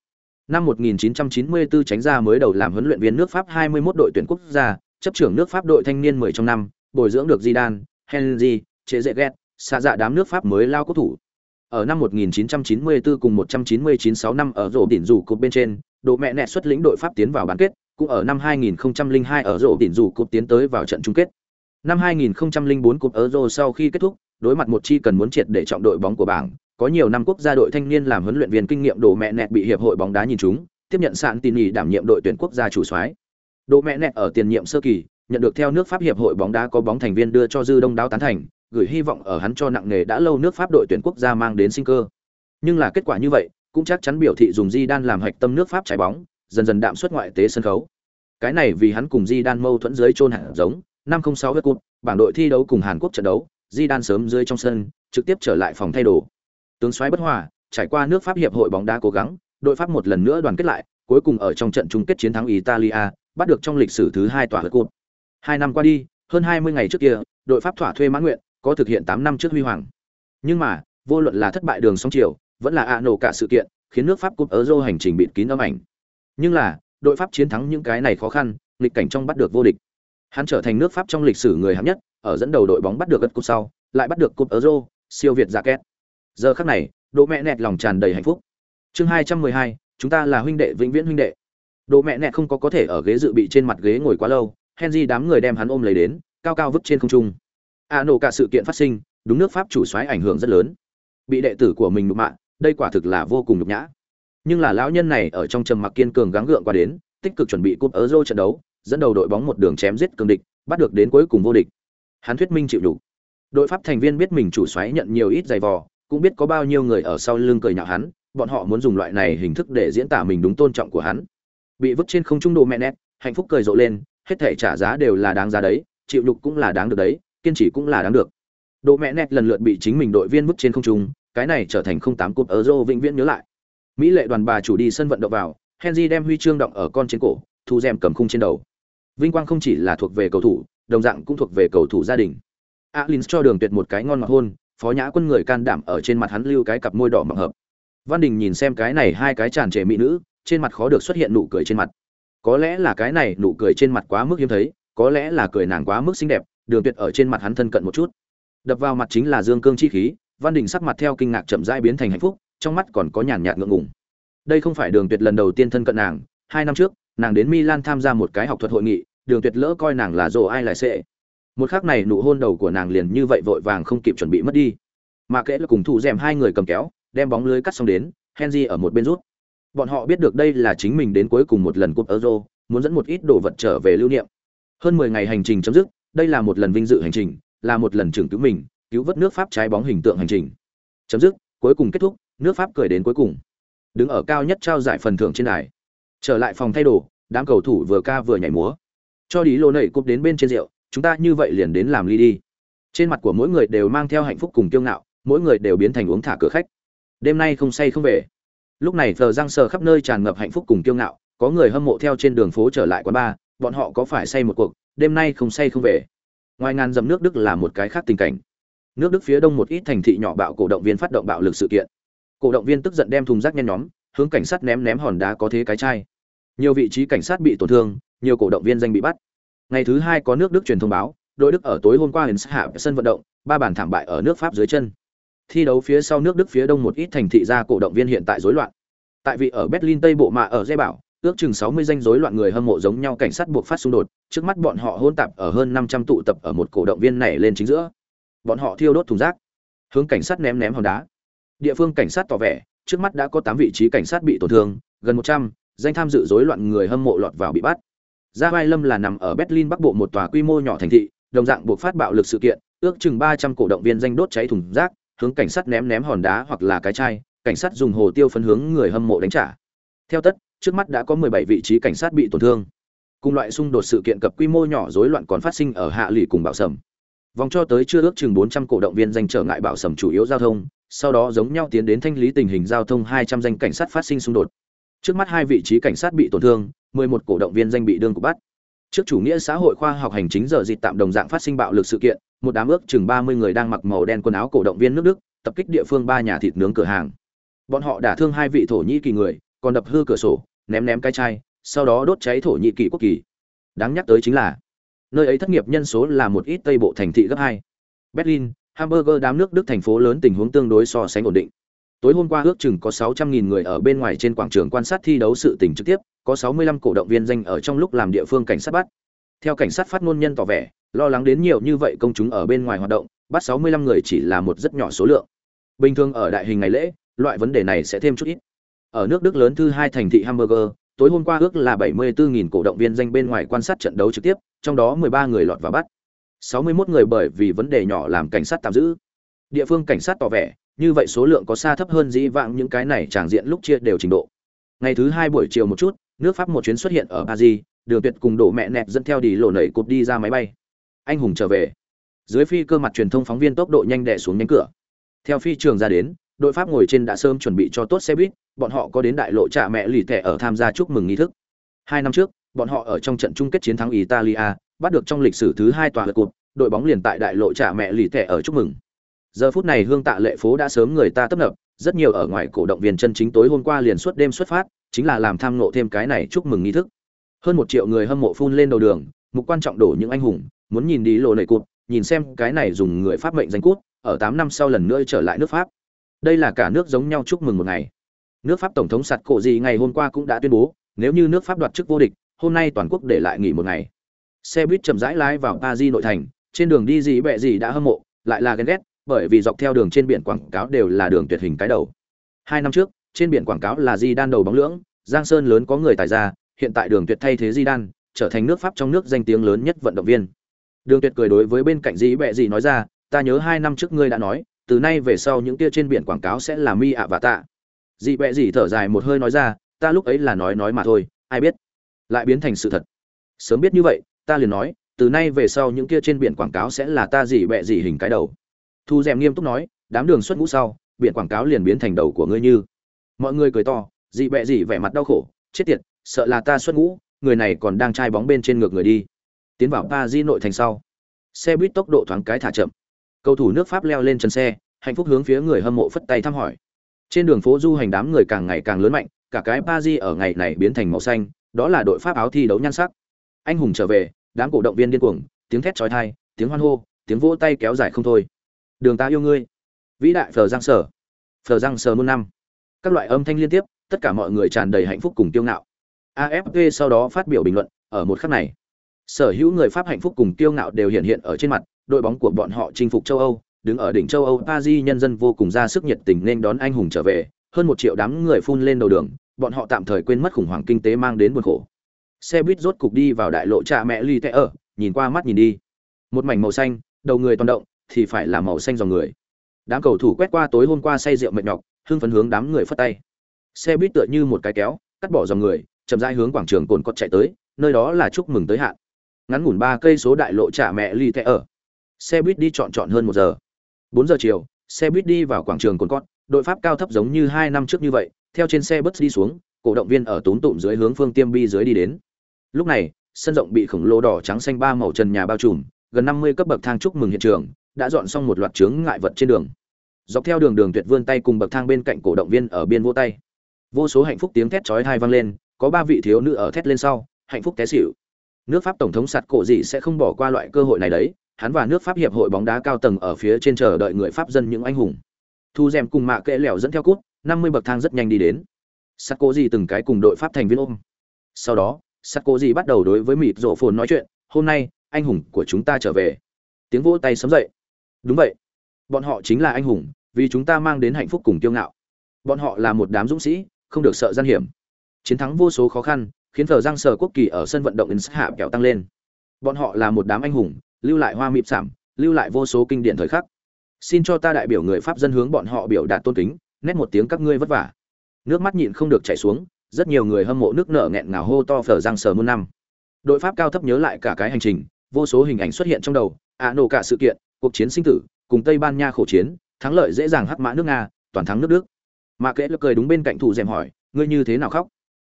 Năm 1994 tránh ra mới đầu làm huấn luyện viên nước Pháp 21 đội tuyển quốc gia, chấp trưởng nước Pháp đội thanh niên 10 trong năm, bồi dưỡng được Zidane, Henry, chế dễ ghét, xa dạ đám nước Pháp mới lao quốc thủ. Ở năm 1994 cùng 1996 năm ở rổ đỉnh rủ cột bên trên, độ mẹ nẹ xuất lĩnh đội Pháp tiến vào bán kết, cũng ở năm 2002 ở rổ đỉnh rủ cột tiến tới vào trận chung kết. Năm 2004 cúp Euro sau khi kết thúc, đối mặt một chi cần muốn triệt để trọng đội bóng của bảng, có nhiều năm quốc gia đội thanh niên làm huấn luyện viên kinh nghiệm đồ mẹ nẹt bị hiệp hội bóng đá nhìn chúng, tiếp nhận sạn tin nhì đảm nhiệm đội tuyển quốc gia chủ soái. Đồ mẹ nẹt ở tiền nhiệm sơ kỳ, nhận được theo nước Pháp hiệp hội bóng đá có bóng thành viên đưa cho dư đông đáo tán thành, gửi hy vọng ở hắn cho nặng nghề đã lâu nước Pháp đội tuyển quốc gia mang đến sinh cơ. Nhưng là kết quả như vậy, cũng chắc chắn biểu thị dùng Di Đan làm hạch tâm nước Pháp trái bóng, dần dần đạm xuất ngoại tế sân khấu. Cái này vì hắn cùng Di Đan mâu thuẫn dưới chôn hạt giống, năm không sáu với cúp, bảng đội thi đấu cùng Hàn Quốc trận đấu, Di Đan sớm rơi trong sân, trực tiếp trở lại phòng thay đồ. Tướng xoáy bất hòa, trải qua nước Pháp hiệp hội bóng đá cố gắng, đội Pháp một lần nữa đoàn kết lại, cuối cùng ở trong trận chung kết chiến thắng Italia, bắt được trong lịch sử thứ hai tòa hất cột. Hai năm qua đi, hơn 20 ngày trước kia, đội Pháp thỏa thuê mãn nguyện, có thực hiện 8 năm trước huy hoàng. Nhưng mà, vô luận là thất bại đường sóng chiều, vẫn là ạ nổ cả sự kiện, khiến nước Pháp cúp Euro hành trình bịt kín âm ảnh. Nhưng là, đội Pháp chiến thắng những cái này khó khăn, nghịch cảnh trong bắt được vô địch. Hắn trở thành nước Pháp trong lịch sử người hạng nhất, ở dẫn đầu đội bóng bắt được gật cúp sau, lại bắt được cúp Euro, siêu việt ra két. Giờ khắc này, Đỗ mẹ nẹt lòng tràn đầy hạnh phúc. Chương 212, chúng ta là huynh đệ vĩnh viễn huynh đệ. Đỗ mẹ nẹt không có có thể ở ghế dự bị trên mặt ghế ngồi quá lâu, Henry đám người đem hắn ôm lấy đến, cao cao vứt trên không trung. A nổ cả sự kiện phát sinh, đúng nước Pháp chủ soái ảnh hưởng rất lớn. Bị đệ tử của mình nhục mạ, đây quả thực là vô cùng nhục nhã. Nhưng là lão nhân này ở trong trầm mặc kiên cường gắng gượng qua đến, tích cực chuẩn bị cúp Euro trận đấu, dẫn đầu đội bóng một đường chém giết cường địch, bắt được đến cuối cùng vô địch. Hắn thuyết minh chịu đủ. Đội Pháp thành viên biết mình chủ soái nhận nhiều ít giày vò, cũng biết có bao nhiêu người ở sau lưng cười nhạo hắn, bọn họ muốn dùng loại này hình thức để diễn tả mình đúng tôn trọng của hắn. Bị vứt trên không trung đồ mẹ nét, hạnh phúc cười rộ lên, hết thể trả giá đều là đáng giá đấy, chịu nhục cũng là đáng được đấy, kiên trì cũng là đáng được. Đồ mẹ nét lần lượt bị chính mình đội viên vứt trên không trung, cái này trở thành không tám cúp Euro vĩnh viễn nhớ lại. Mỹ lệ đoàn bà chủ đi sân vận động vào, Henry đem huy chương đọng ở con trên cổ, thu rèm cầm khung trên đầu. Vinh quang không chỉ là thuộc về cầu thủ, đồng dạng cũng thuộc về cầu thủ gia đình. Alins cho Đường Tuyệt một cái ngon ngọt hôn, Phó Nhã Quân người can đảm ở trên mặt hắn lưu cái cặp môi đỏ mọng hợp. Văn Đình nhìn xem cái này hai cái tràn trề mỹ nữ, trên mặt khó được xuất hiện nụ cười trên mặt. Có lẽ là cái này nụ cười trên mặt quá mức hiếm thấy, có lẽ là cười nàng quá mức xinh đẹp, Đường Tuyệt ở trên mặt hắn thân cận một chút. Đập vào mặt chính là dương cương chi khí, Văn Đình sắc mặt theo kinh ngạc chậm rãi biến thành hạnh phúc, trong mắt còn có nhàn nhạt ngượng ngùng. Đây không phải Đường Tuyệt lần đầu tiên thân cận nàng, hai năm trước, nàng đến Milan tham gia một cái học thuật hội nghị, Đường Tuyệt lỡ coi nàng là rồ ai lại sẽ. Một khắc này nụ hôn đầu của nàng liền như vậy vội vàng không kịp chuẩn bị mất đi. Mà kệ là cùng thủ rèm hai người cầm kéo, đem bóng lưới cắt xong đến, Henry ở một bên rút. Bọn họ biết được đây là chính mình đến cuối cùng một lần cúp Euro, muốn dẫn một ít đồ vật trở về lưu niệm. Hơn 10 ngày hành trình chấm dứt, đây là một lần vinh dự hành trình, là một lần trưởng cứu mình, cứu vớt nước Pháp trái bóng hình tượng hành trình. Chấm dứt, cuối cùng kết thúc, nước Pháp cười đến cuối cùng. Đứng ở cao nhất trao giải phần thưởng trên đài. Trở lại phòng thay đồ, đám cầu thủ vừa ca vừa nhảy múa. Cho đi lô nậy cúp đến bên trên rượu, chúng ta như vậy liền đến làm ly đi. Trên mặt của mỗi người đều mang theo hạnh phúc cùng kiêu ngạo, mỗi người đều biến thành uống thả cửa khách. Đêm nay không say không về. Lúc này thờ Giang sờ khắp nơi tràn ngập hạnh phúc cùng kiêu ngạo, có người hâm mộ theo trên đường phố trở lại quán bar, bọn họ có phải say một cuộc, đêm nay không say không về. Ngoài ngàn dầm nước Đức là một cái khác tình cảnh. Nước Đức phía đông một ít thành thị nhỏ bạo cổ động viên phát động bạo lực sự kiện. Cổ động viên tức giận đem thùng rác nhen nhóm, hướng cảnh sát ném ném hòn đá có thế cái chai. Nhiều vị trí cảnh sát bị tổn thương, nhiều cổ động viên danh bị bắt. Ngày thứ hai có nước Đức truyền thông báo, đội Đức ở tối hôm qua Hens hạ sân vận động, ba bàn thảm bại ở nước Pháp dưới chân. Thi đấu phía sau nước Đức phía đông một ít thành thị ra cổ động viên hiện tại rối loạn. Tại vị ở Berlin Tây bộ mà ở dây bảo, ước chừng 60 danh rối loạn người hâm mộ giống nhau cảnh sát buộc phát xung đột, trước mắt bọn họ hỗn tạp ở hơn 500 tụ tập ở một cổ động viên này lên chính giữa. Bọn họ thiêu đốt thùng rác, hướng cảnh sát ném ném hòn đá. Địa phương cảnh sát tỏ vẻ, trước mắt đã có 8 vị trí cảnh sát bị tổn thương, gần 100 danh tham dự rối loạn người hâm mộ lọt vào bị bắt. Gia Vai Lâm là nằm ở Berlin Bắc Bộ một tòa quy mô nhỏ thành thị, đồng dạng buộc phát bạo lực sự kiện, ước chừng 300 cổ động viên danh đốt cháy thùng rác, hướng cảnh sát ném ném hòn đá hoặc là cái chai, cảnh sát dùng hồ tiêu phấn hướng người hâm mộ đánh trả. Theo tất, trước mắt đã có 17 vị trí cảnh sát bị tổn thương. Cùng loại xung đột sự kiện cập quy mô nhỏ rối loạn còn phát sinh ở Hạ Lỷ cùng Bảo Sầm. Vòng cho tới chưa ước chừng 400 cổ động viên danh trở ngại Bảo Sầm chủ yếu giao thông, sau đó giống nhau tiến đến thanh lý tình hình giao thông 200 danh cảnh sát phát sinh xung đột. Trước mắt hai vị trí cảnh sát bị tổn thương, 11 cổ động viên danh bị đương cục bắt. Trước chủ nghĩa xã hội khoa học hành chính giờ dịch tạm đồng dạng phát sinh bạo lực sự kiện, một đám ước chừng 30 người đang mặc màu đen quần áo cổ động viên nước Đức, tập kích địa phương ba nhà thịt nướng cửa hàng. Bọn họ đả thương hai vị thổ nhĩ kỳ người, còn đập hư cửa sổ, ném ném cái chai, sau đó đốt cháy thổ nhĩ kỳ quốc kỳ. Đáng nhắc tới chính là, nơi ấy thất nghiệp nhân số là một ít tây bộ thành thị gấp hai. Berlin, Hamburger đám nước Đức thành phố lớn tình huống tương đối so sánh ổn định. Tối hôm qua ước chừng có 600.000 người ở bên ngoài trên quảng trường quan sát thi đấu sự tình trực tiếp, có 65 cổ động viên danh ở trong lúc làm địa phương cảnh sát bắt. Theo cảnh sát phát ngôn nhân tỏ vẻ, lo lắng đến nhiều như vậy công chúng ở bên ngoài hoạt động, bắt 65 người chỉ là một rất nhỏ số lượng. Bình thường ở đại hình ngày lễ, loại vấn đề này sẽ thêm chút ít. Ở nước Đức lớn thứ hai thành thị Hamburger, tối hôm qua ước là 74.000 cổ động viên danh bên ngoài quan sát trận đấu trực tiếp, trong đó 13 người lọt vào bắt. 61 người bởi vì vấn đề nhỏ làm cảnh sát tạm giữ. Địa phương cảnh sát tỏ vẻ, như vậy số lượng có xa thấp hơn dĩ vãng những cái này tràng diện lúc chia đều trình độ. Ngày thứ hai buổi chiều một chút, nước Pháp một chuyến xuất hiện ở Paris, Đường Tuyệt cùng đổ mẹ nẹt dẫn theo đi lộ nảy cột đi ra máy bay. Anh hùng trở về. Dưới phi cơ mặt truyền thông phóng viên tốc độ nhanh đẻ xuống nhánh cửa. Theo phi trường ra đến, đội Pháp ngồi trên đã sớm chuẩn bị cho tốt xe buýt, bọn họ có đến đại lộ trả mẹ lì thẻ ở tham gia chúc mừng nghi thức. Hai năm trước, bọn họ ở trong trận chung kết chiến thắng Italia, bắt được trong lịch sử thứ hai tòa lượt cột, đội bóng liền tại đại lộ trả mẹ lì thẻ ở chúc mừng. Giờ phút này hương tạ lệ phố đã sớm người ta tấp nập, rất nhiều ở ngoài cổ động viên chân chính tối hôm qua liền suốt đêm xuất phát, chính là làm tham ngộ thêm cái này chúc mừng nghi thức. Hơn một triệu người hâm mộ phun lên đầu đường, mục quan trọng đổ những anh hùng, muốn nhìn đi lộ nảy cụt nhìn xem cái này dùng người pháp mệnh danh cút, ở 8 năm sau lần nữa trở lại nước Pháp. Đây là cả nước giống nhau chúc mừng một ngày. Nước Pháp tổng thống sạt cổ gì ngày hôm qua cũng đã tuyên bố, nếu như nước Pháp đoạt chức vô địch, hôm nay toàn quốc để lại nghỉ một ngày. Xe buýt chậm rãi lái vào Paris nội thành, trên đường đi gì bẹ gì đã hâm mộ, lại là ghen ghét, bởi vì dọc theo đường trên biển quảng cáo đều là đường tuyệt hình cái đầu. Hai năm trước, trên biển quảng cáo là Di Đan đầu bóng lưỡng, Giang Sơn lớn có người tài ra, hiện tại đường tuyệt thay thế Di Đan, trở thành nước Pháp trong nước danh tiếng lớn nhất vận động viên. Đường Tuyệt cười đối với bên cạnh Dĩ Bệ gì nói ra, ta nhớ hai năm trước ngươi đã nói, từ nay về sau những kia trên biển quảng cáo sẽ là mi ạ và tạ. Dĩ Bệ gì thở dài một hơi nói ra, ta lúc ấy là nói nói mà thôi, ai biết, lại biến thành sự thật. Sớm biết như vậy, ta liền nói, từ nay về sau những kia trên biển quảng cáo sẽ là ta Dĩ Bệ gì hình cái đầu. Thu Dệm nghiêm túc nói, đám đường xuất ngũ sau, biển quảng cáo liền biến thành đầu của ngươi như. Mọi người cười to, dị bẹ dị vẻ mặt đau khổ, chết tiệt, sợ là ta xuất ngũ, người này còn đang trai bóng bên trên ngược người đi tiến vào Paris nội thành sau. Xe buýt tốc độ thoáng cái thả chậm. Cầu thủ nước Pháp leo lên chân xe, hạnh phúc hướng phía người hâm mộ phất tay thăm hỏi. Trên đường phố du hành đám người càng ngày càng lớn mạnh, cả cái Paris ở ngày này biến thành màu xanh, đó là đội Pháp áo thi đấu nhan sắc. Anh hùng trở về, đám cổ động viên điên cuồng, tiếng thét chói tai, tiếng hoan hô, tiếng vỗ tay kéo dài không thôi. Đường ta yêu ngươi. Vĩ đại Phờ Giang Sở. Phờ Giang Sở muôn năm. Các loại âm thanh liên tiếp, tất cả mọi người tràn đầy hạnh phúc cùng kiêu ngạo. AFP sau đó phát biểu bình luận, ở một khắc này, sở hữu người pháp hạnh phúc cùng kiêu ngạo đều hiện hiện ở trên mặt đội bóng của bọn họ chinh phục châu âu đứng ở đỉnh châu âu paris nhân dân vô cùng ra sức nhiệt tình nên đón anh hùng trở về hơn một triệu đám người phun lên đầu đường bọn họ tạm thời quên mất khủng hoảng kinh tế mang đến buồn khổ xe buýt rốt cục đi vào đại lộ cha mẹ ly tệ ở nhìn qua mắt nhìn đi một mảnh màu xanh đầu người toàn động thì phải là màu xanh dòng người. Đám cầu thủ quét qua tối hôm qua say rượu mệt nhọc, hưng phấn hướng đám người phất tay. Xe buýt tựa như một cái kéo, cắt bỏ dòng người, chậm rãi hướng quảng trường cồn cọt chạy tới, nơi đó là chúc mừng tới hạn. Ngắn ngủn ba cây số đại lộ trả mẹ ly tệ ở. Xe buýt đi trọn trọn hơn một giờ. Bốn giờ chiều, xe buýt đi vào quảng trường cồn cọt đội pháp cao thấp giống như hai năm trước như vậy, theo trên xe bus đi xuống, cổ động viên ở tốn tụm dưới hướng phương tiêm bi dưới đi đến. Lúc này, sân rộng bị khổng lồ đỏ trắng xanh ba màu trần nhà bao trùm, gần năm mươi cấp bậc thang chúc mừng hiện trường đã dọn xong một loạt chướng ngại vật trên đường. Dọc theo đường đường tuyệt vươn tay cùng bậc thang bên cạnh cổ động viên ở biên vô tay. Vô số hạnh phúc tiếng thét chói tai vang lên, có ba vị thiếu nữ ở thét lên sau, hạnh phúc té xỉu. Nước pháp tổng thống sạt cổ gì sẽ không bỏ qua loại cơ hội này đấy, hắn và nước pháp hiệp hội bóng đá cao tầng ở phía trên chờ đợi người pháp dân những anh hùng. Thu rèm cùng mạ kệ lẻo dẫn theo cút, năm mươi bậc thang rất nhanh đi đến. Sạt cổ gì từng cái cùng đội pháp thành viên ôm. Sau đó, sạt cổ gì bắt đầu đối với mịt rộ phồn nói chuyện, hôm nay, anh hùng của chúng ta trở về. Tiếng vỗ tay sấm dậy đúng vậy. Bọn họ chính là anh hùng, vì chúng ta mang đến hạnh phúc cùng kiêu ngạo. Bọn họ là một đám dũng sĩ, không được sợ gian hiểm. Chiến thắng vô số khó khăn, khiến thờ giang sở quốc kỳ ở sân vận động in hạ kẹo tăng lên. Bọn họ là một đám anh hùng, lưu lại hoa mịp sảm, lưu lại vô số kinh điển thời khắc. Xin cho ta đại biểu người pháp dân hướng bọn họ biểu đạt tôn kính, nét một tiếng các ngươi vất vả. Nước mắt nhịn không được chảy xuống, rất nhiều người hâm mộ nước nở nghẹn ngào hô to phở giang sở muôn năm. Đội pháp cao thấp nhớ lại cả cái hành trình, vô số hình ảnh xuất hiện trong đầu, ạ nổ cả sự kiện cuộc chiến sinh tử, cùng tây ban nha khổ chiến, thắng lợi dễ dàng hắc mã nước nga, toàn thắng nước đức. Mà kệ lực cười đúng bên cạnh thủ rèm hỏi, ngươi như thế nào khóc?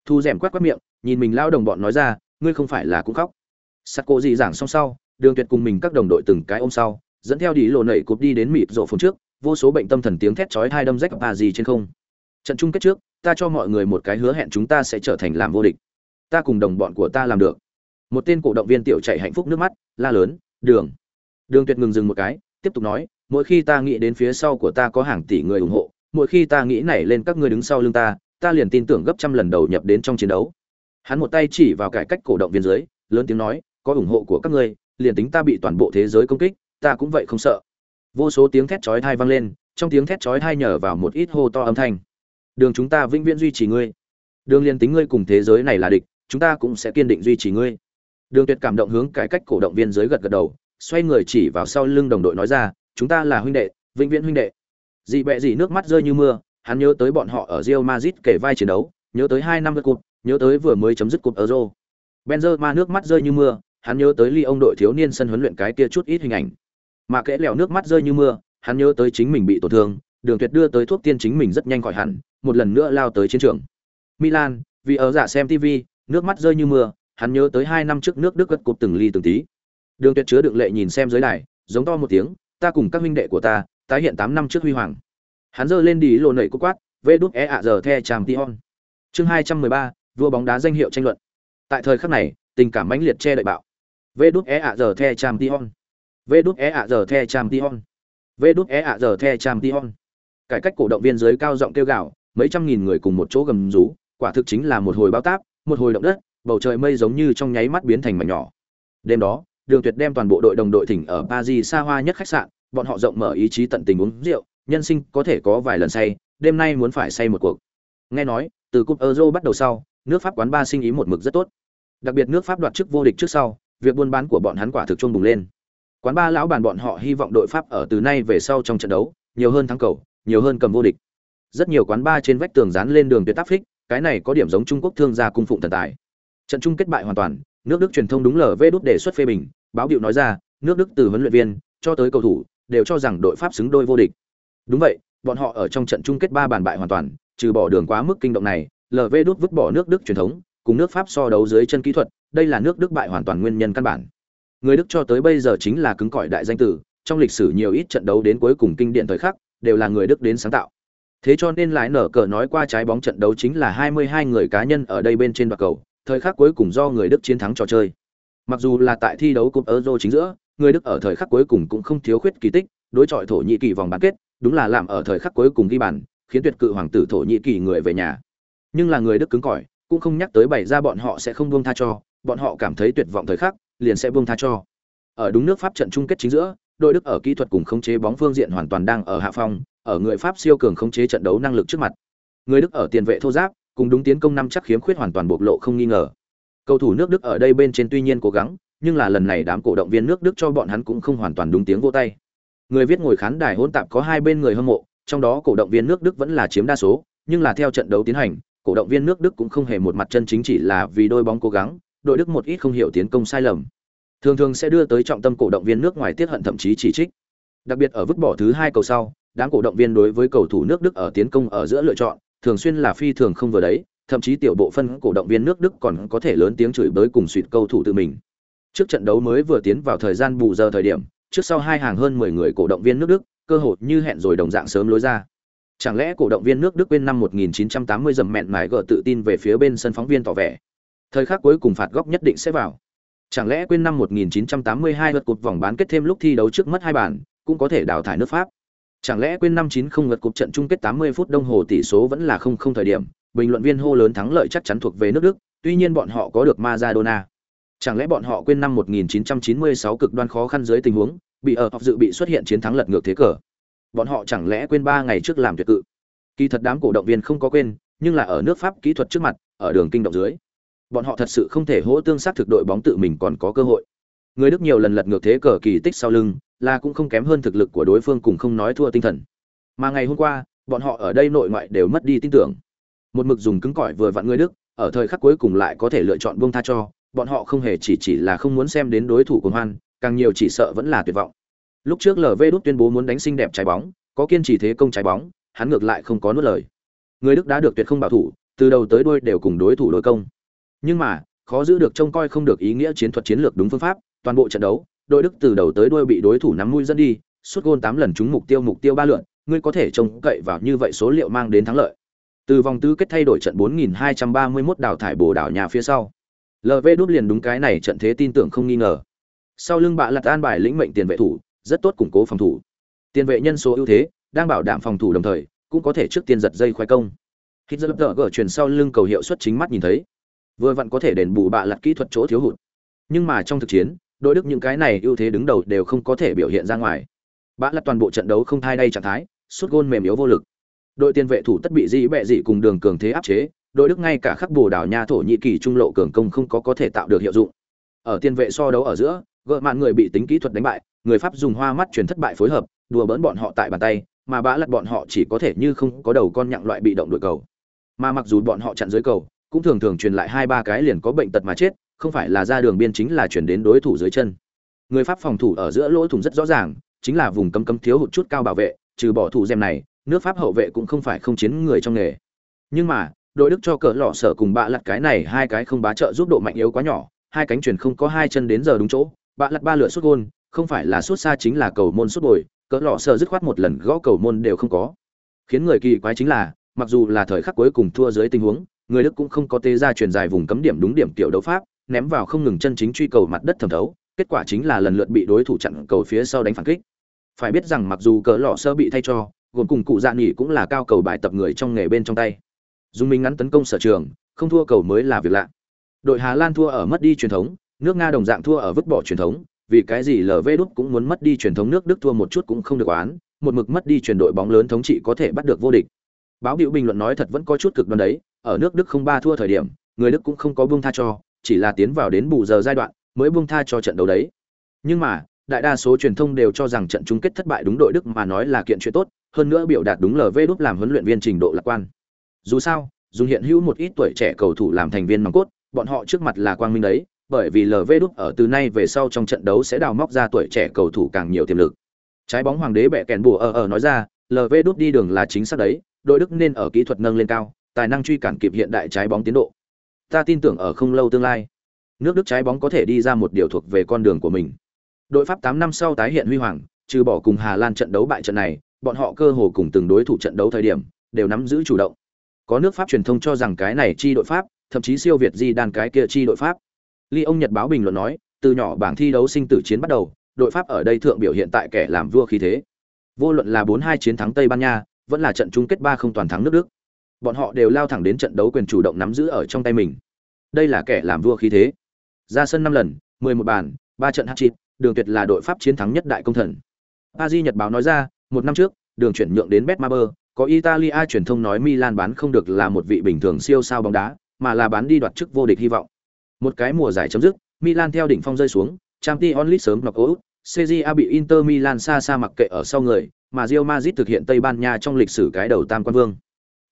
Thu rèm quét quát miệng, nhìn mình lao đồng bọn nói ra, ngươi không phải là cũng khóc. Sắt cô gì giảng xong sau, đường tuyệt cùng mình các đồng đội từng cái ôm sau, dẫn theo đi lộ nẩy cụp đi đến mịt rộ phồn trước, vô số bệnh tâm thần tiếng thét chói hai đâm rách bà gì trên không. Trận chung kết trước, ta cho mọi người một cái hứa hẹn chúng ta sẽ trở thành làm vô địch. Ta cùng đồng bọn của ta làm được. Một tên cổ động viên tiểu chạy hạnh phúc nước mắt, la lớn, đường đường tuyệt ngừng dừng một cái, tiếp tục nói, mỗi khi ta nghĩ đến phía sau của ta có hàng tỷ người ủng hộ, mỗi khi ta nghĩ nảy lên các ngươi đứng sau lưng ta ta liền tin tưởng gấp trăm lần đầu nhập đến trong chiến đấu. Hắn một tay chỉ vào cải cách cổ động viên dưới, lớn tiếng nói, có ủng hộ của các ngươi, liền tính ta bị toàn bộ thế giới công kích, ta cũng vậy không sợ. Vô số tiếng thét chói tai vang lên, trong tiếng thét chói tai nhở vào một ít hô to âm thanh. Đường chúng ta vĩnh viễn duy trì ngươi. Đường liền tính ngươi cùng thế giới này là địch, chúng ta cũng sẽ kiên định duy trì ngươi. Đường tuyệt cảm động hướng cải cách cổ động viên dưới gật gật đầu xoay người chỉ vào sau lưng đồng đội nói ra, chúng ta là huynh đệ, vĩnh viễn huynh đệ. Dị bẹ dị nước mắt rơi như mưa, hắn nhớ tới bọn họ ở Real Madrid kể vai chiến đấu, nhớ tới hai năm vượt cụt nhớ tới vừa mới chấm dứt cúp Euro. Benzema nước mắt rơi như mưa, hắn nhớ tới ly ông đội thiếu niên sân huấn luyện cái kia chút ít hình ảnh. Mà kẽ lẹo nước mắt rơi như mưa, hắn nhớ tới chính mình bị tổn thương, đường tuyệt đưa tới thuốc tiên chính mình rất nhanh khỏi hẳn, một lần nữa lao tới chiến trường. Milan, vì ở giả xem TV nước mắt rơi như mưa, hắn nhớ tới hai năm trước nước Đức gật cục từng ly từng tí đường tuyệt chứa đựng lệ nhìn xem dưới đài, giống to một tiếng, ta cùng các huynh đệ của ta, tái hiện tám năm trước huy hoàng. Hắn giơ lên đi lộ nẩy cú quát, vê đút e ạ giờ the tràm tion chương hai trăm mười ba, vua bóng đá danh hiệu tranh luận. Tại thời khắc này, tình cảm mãnh liệt che đậy bạo. Vê đút e ạ giờ the tràm tion vê đút e ạ giờ the tràm tion vê đút e ạ giờ the tràm tion cải cách cổ động viên dưới cao giọng kêu gào, mấy trăm nghìn người cùng một chỗ gầm rú, quả thực chính là một hồi bao táp, một hồi động đất, bầu trời mây giống như trong nháy mắt biến thành mảnh nhỏ. Đêm đó đường tuyệt đem toàn bộ đội đồng đội thỉnh ở paris xa hoa nhất khách sạn, bọn họ rộng mở ý chí tận tình uống rượu, nhân sinh có thể có vài lần say, đêm nay muốn phải say một cuộc. Nghe nói, từ cúp euro bắt đầu sau, nước pháp quán ba sinh ý một mực rất tốt. Đặc biệt nước pháp đoạt chức vô địch trước sau, việc buôn bán của bọn hắn quả thực chung bùng lên. Quán ba lão bàn bọn họ hy vọng đội pháp ở từ nay về sau trong trận đấu, nhiều hơn thắng cầu, nhiều hơn cầm vô địch. Rất nhiều quán ba trên vách tường dán lên đường tuyệt tác phích, cái này có điểm giống trung quốc thương gia cung phụng thần tài. Trận chung kết bại hoàn toàn nước đức truyền thông đúng lờ vê đút đề xuất phê bình, báo biểu nói ra, nước đức từ huấn luyện viên cho tới cầu thủ đều cho rằng đội pháp xứng đôi vô địch. Đúng vậy, bọn họ ở trong trận chung kết ba bàn bại hoàn toàn, trừ bỏ đường quá mức kinh động này lv đút vứt bỏ nước đức truyền thống, cùng nước pháp so đấu dưới chân kỹ thuật, đây là nước đức bại hoàn toàn nguyên nhân căn bản. Người đức cho tới bây giờ chính là cứng cỏi đại danh tử, trong lịch sử nhiều ít trận đấu đến cuối cùng kinh điển thời khắc, đều là người đức đến sáng tạo. Thế cho nên lái nở cờ nói qua trái bóng trận đấu chính là 22 người cá nhân ở đây bên trên đoạt cầu thời khắc cuối cùng do người đức chiến thắng trò chơi. Mặc dù là tại thi đấu cúp euro chính giữa, người đức ở thời khắc cuối cùng cũng không thiếu khuyết kỳ tích, đối chọi thổ nhĩ kỳ vòng bán kết, đúng là làm ở thời khắc cuối cùng ghi bàn, khiến tuyệt cự hoàng tử thổ nhĩ kỳ người về nhà. Nhưng là người đức cứng cỏi, cũng không nhắc tới bày ra bọn họ sẽ không buông tha cho, bọn họ cảm thấy tuyệt vọng thời khắc, liền sẽ buông tha cho. Ở đúng nước pháp trận chung kết chính giữa, đội đức ở kỹ thuật cùng khống chế bóng phương diện hoàn toàn đang ở hạ phong, ở người pháp siêu cường khống chế trận đấu năng lực trước mặt. Người đức ở tiền vệ thô giáp cùng đúng tiến công năm chắc khiếm khuyết hoàn toàn bộc lộ không nghi ngờ. Cầu thủ nước Đức ở đây bên trên tuy nhiên cố gắng, nhưng là lần này đám cổ động viên nước Đức cho bọn hắn cũng không hoàn toàn đúng tiếng vô tay. Người viết ngồi khán đài hỗn tạp có hai bên người hâm mộ, trong đó cổ động viên nước Đức vẫn là chiếm đa số, nhưng là theo trận đấu tiến hành, cổ động viên nước Đức cũng không hề một mặt chân chính chỉ là vì đôi bóng cố gắng, đội Đức một ít không hiểu tiến công sai lầm. Thường thường sẽ đưa tới trọng tâm cổ động viên nước ngoài tiết hận thậm chí chỉ trích. Đặc biệt ở vứt bỏ thứ hai cầu sau, đám cổ động viên đối với cầu thủ nước Đức ở tiến công ở giữa lựa chọn, thường xuyên là phi thường không vừa đấy, thậm chí tiểu bộ phân cổ động viên nước Đức còn có thể lớn tiếng chửi bới cùng suýt cầu thủ tự mình. Trước trận đấu mới vừa tiến vào thời gian bù giờ thời điểm, trước sau hai hàng hơn 10 người cổ động viên nước Đức, cơ hội như hẹn rồi đồng dạng sớm lối ra. Chẳng lẽ cổ động viên nước Đức quên năm 1980 dầm mẹn mài gỡ tự tin về phía bên sân phóng viên tỏ vẻ. Thời khắc cuối cùng phạt góc nhất định sẽ vào. Chẳng lẽ quên năm 1982 vượt cột vòng bán kết thêm lúc thi đấu trước mất hai bàn, cũng có thể đào thải nước Pháp. Chẳng lẽ quên năm 90 ngật cột trận chung kết 80 phút đồng hồ tỷ số vẫn là không không thời điểm, bình luận viên hô lớn thắng lợi chắc chắn thuộc về nước Đức, tuy nhiên bọn họ có được Maradona. Chẳng lẽ bọn họ quên năm 1996 cực đoan khó khăn dưới tình huống, bị ở học dự bị xuất hiện chiến thắng lật ngược thế cờ. Bọn họ chẳng lẽ quên 3 ngày trước làm tuyệt cự. Kỳ thật đám cổ động viên không có quên, nhưng là ở nước Pháp kỹ thuật trước mặt, ở đường kinh động dưới. Bọn họ thật sự không thể hỗ tương sát thực đội bóng tự mình còn có cơ hội. Người Đức nhiều lần lật ngược thế cờ kỳ tích sau lưng, là cũng không kém hơn thực lực của đối phương cùng không nói thua tinh thần. Mà ngày hôm qua, bọn họ ở đây nội ngoại đều mất đi tin tưởng. Một mực dùng cứng cỏi vừa vặn người Đức, ở thời khắc cuối cùng lại có thể lựa chọn buông tha cho, bọn họ không hề chỉ chỉ là không muốn xem đến đối thủ của Hoan, càng nhiều chỉ sợ vẫn là tuyệt vọng. Lúc trước LV đút tuyên bố muốn đánh xinh đẹp trái bóng, có kiên trì thế công trái bóng, hắn ngược lại không có nuốt lời. Người Đức đã được tuyệt không bảo thủ, từ đầu tới đuôi đều cùng đối thủ đối công. Nhưng mà, khó giữ được trông coi không được ý nghĩa chiến thuật chiến lược đúng phương pháp, toàn bộ trận đấu, đội Đức từ đầu tới đuôi bị đối thủ nắm mũi dẫn đi, suốt gôn 8 lần trúng mục tiêu mục tiêu ba lượt, ngươi có thể trông cậy vào như vậy số liệu mang đến thắng lợi. Từ vòng tứ kết thay đổi trận 4231 đào thải Bồ đảo nhà phía sau. LV đút liền đúng cái này trận thế tin tưởng không nghi ngờ. Sau lưng bạ lật an bài lĩnh mệnh tiền vệ thủ, rất tốt củng cố phòng thủ. Tiền vệ nhân số ưu thế, đang bảo đảm phòng thủ đồng thời, cũng có thể trước tiên giật dây khoái công. Hít dẫn lập gỡ chuyển sau lưng cầu hiệu suất chính mắt nhìn thấy. Vừa vặn có thể đền bù bạ lật kỹ thuật chỗ thiếu hụt. Nhưng mà trong thực chiến, đội Đức những cái này ưu thế đứng đầu đều không có thể biểu hiện ra ngoài. bã lật toàn bộ trận đấu không thay đây trạng thái, suốt gôn mềm yếu vô lực. Đội tiền vệ thủ tất bị dị bẹ dị cùng đường cường thế áp chế, đội Đức ngay cả khắc bồ đảo nha thổ nhĩ kỳ trung lộ cường công không có có thể tạo được hiệu dụng. Ở tiền vệ so đấu ở giữa, gỡ mạn người bị tính kỹ thuật đánh bại, người Pháp dùng hoa mắt truyền thất bại phối hợp, đùa bỡn bọn họ tại bàn tay, mà bã lật bọn họ chỉ có thể như không có đầu con nhặng loại bị động đội cầu. Mà mặc dù bọn họ chặn dưới cầu, cũng thường thường truyền lại hai ba cái liền có bệnh tật mà chết, không phải là ra đường biên chính là chuyển đến đối thủ dưới chân. Người Pháp phòng thủ ở giữa lỗ thủng rất rõ ràng, chính là vùng cấm cấm thiếu hụt chút cao bảo vệ, trừ bỏ thủ dèm này, nước Pháp hậu vệ cũng không phải không chiến người trong nghề. Nhưng mà, đội Đức cho cỡ lọ sở cùng bạ lật cái này hai cái không bá trợ giúp độ mạnh yếu quá nhỏ, hai cánh truyền không có hai chân đến giờ đúng chỗ, bạ lật ba lượt sút gôn, không phải là sút xa chính là cầu môn sút bồi, cỡ lọ sở dứt khoát một lần gõ cầu môn đều không có. Khiến người kỳ quái chính là, mặc dù là thời khắc cuối cùng thua dưới tình huống, người Đức cũng không có tê ra truyền dài vùng cấm điểm đúng điểm tiểu đấu pháp, ném vào không ngừng chân chính truy cầu mặt đất thẩm thấu, kết quả chính là lần lượt bị đối thủ chặn cầu phía sau đánh phản kích. Phải biết rằng mặc dù cỡ lọ sơ bị thay cho, gồm cùng cụ dạ nghỉ cũng là cao cầu bài tập người trong nghề bên trong tay. Dùng mình ngắn tấn công sở trường, không thua cầu mới là việc lạ. Đội Hà Lan thua ở mất đi truyền thống, nước Nga đồng dạng thua ở vứt bỏ truyền thống, vì cái gì LV đúc cũng muốn mất đi truyền thống nước Đức thua một chút cũng không được oán, một mực mất đi truyền đội bóng lớn thống trị có thể bắt được vô địch. Báo biểu bình luận nói thật vẫn có chút cực đoan đấy, ở nước Đức không ba thua thời điểm, người Đức cũng không có buông tha cho, chỉ là tiến vào đến bù giờ giai đoạn mới buông tha cho trận đấu đấy. Nhưng mà, đại đa số truyền thông đều cho rằng trận chung kết thất bại đúng đội Đức mà nói là kiện chuyện tốt, hơn nữa biểu đạt đúng LV đúc làm huấn luyện viên trình độ lạc quan. Dù sao, dùng hiện hữu một ít tuổi trẻ cầu thủ làm thành viên nòng cốt, bọn họ trước mặt là quang minh đấy, bởi vì LV đúc ở từ nay về sau trong trận đấu sẽ đào móc ra tuổi trẻ cầu thủ càng nhiều tiềm lực. Trái bóng hoàng đế bẻ kèn bùa ở ở nói ra, LV đúc đi đường là chính xác đấy, đội Đức nên ở kỹ thuật nâng lên cao, tài năng truy cản kịp hiện đại trái bóng tiến độ. Ta tin tưởng ở không lâu tương lai, nước Đức trái bóng có thể đi ra một điều thuộc về con đường của mình. Đội Pháp 8 năm sau tái hiện huy hoàng, trừ bỏ cùng Hà Lan trận đấu bại trận này, bọn họ cơ hồ cùng từng đối thủ trận đấu thời điểm đều nắm giữ chủ động. Có nước Pháp truyền thông cho rằng cái này chi đội Pháp, thậm chí siêu việt Di đàn cái kia chi đội Pháp. Ly ông Nhật báo bình luận nói, từ nhỏ bảng thi đấu sinh tử chiến bắt đầu, đội Pháp ở đây thượng biểu hiện tại kẻ làm vua khí thế. Vô luận là 4-2 chiến thắng Tây Ban Nha, vẫn là trận chung kết 3 không toàn thắng nước Đức. Bọn họ đều lao thẳng đến trận đấu quyền chủ động nắm giữ ở trong tay mình. Đây là kẻ làm vua khí thế. Ra sân 5 lần, 11 bàn, 3 trận hat-trick, Đường Tuyệt là đội Pháp chiến thắng nhất đại công thần. Paris Nhật báo nói ra, một năm trước, Đường chuyển nhượng đến Betmaber, có Italia truyền thông nói Milan bán không được là một vị bình thường siêu sao bóng đá, mà là bán đi đoạt chức vô địch hy vọng. Một cái mùa giải chấm dứt, Milan theo đỉnh phong rơi xuống, Champions League sớm knock out, CJA bị Inter Milan xa xa mặc kệ ở sau người, mà Real Madrid thực hiện Tây Ban Nha trong lịch sử cái đầu tam quan vương.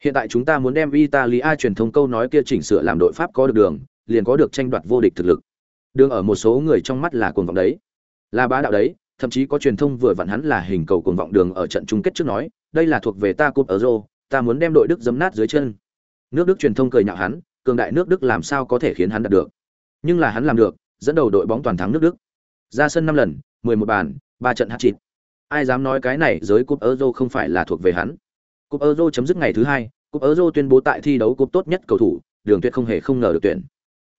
Hiện tại chúng ta muốn đem Italia truyền thông câu nói kia chỉnh sửa làm đội Pháp có được đường, liền có được tranh đoạt vô địch thực lực. Đường ở một số người trong mắt là cuồng vọng đấy. Là bá đạo đấy, thậm chí có truyền thông vừa vặn hắn là hình cầu cuồng vọng đường ở trận chung kết trước nói, đây là thuộc về ta cúp Euro, ta muốn đem đội Đức giấm nát dưới chân. Nước Đức truyền thông cười nhạo hắn, cường đại nước Đức làm sao có thể khiến hắn đạt được. Nhưng là hắn làm được, dẫn đầu đội bóng toàn thắng nước Đức. Ra sân 5 lần, 11 bàn, 3 trận hat-trick. Ai dám nói cái này giới cúp Euro không phải là thuộc về hắn. Cúp Euro chấm dứt ngày thứ hai, cúp Euro tuyên bố tại thi đấu cúp tốt nhất cầu thủ, Đường Tuyệt không hề không ngờ được tuyển.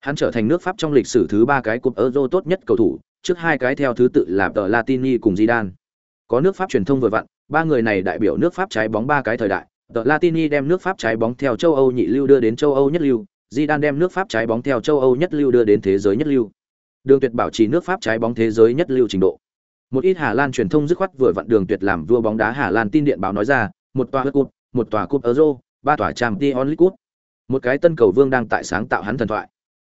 Hắn trở thành nước Pháp trong lịch sử thứ ba cái cúp Euro tốt nhất cầu thủ, trước hai cái theo thứ tự là tờ Latini cùng Zidane. Có nước Pháp truyền thông vừa vặn, ba người này đại biểu nước Pháp trái bóng ba cái thời đại. Tờ Latini đem nước Pháp trái bóng theo châu Âu nhị lưu đưa đến châu Âu nhất lưu, Zidane đem nước Pháp trái bóng theo châu Âu nhất lưu đưa đến thế giới nhất lưu. Đường Tuyệt bảo trì nước Pháp trái bóng thế giới nhất lưu trình độ. Một ít Hà Lan truyền thông dứt khoát vừa vặn Đường Tuyệt làm vua bóng đá Hà Lan tin điện báo nói ra, một tòa cúp, một tòa cúp Euro, ba tòa trang t onlit cúp. Một cái tân cầu vương đang tại sáng tạo hắn thần thoại.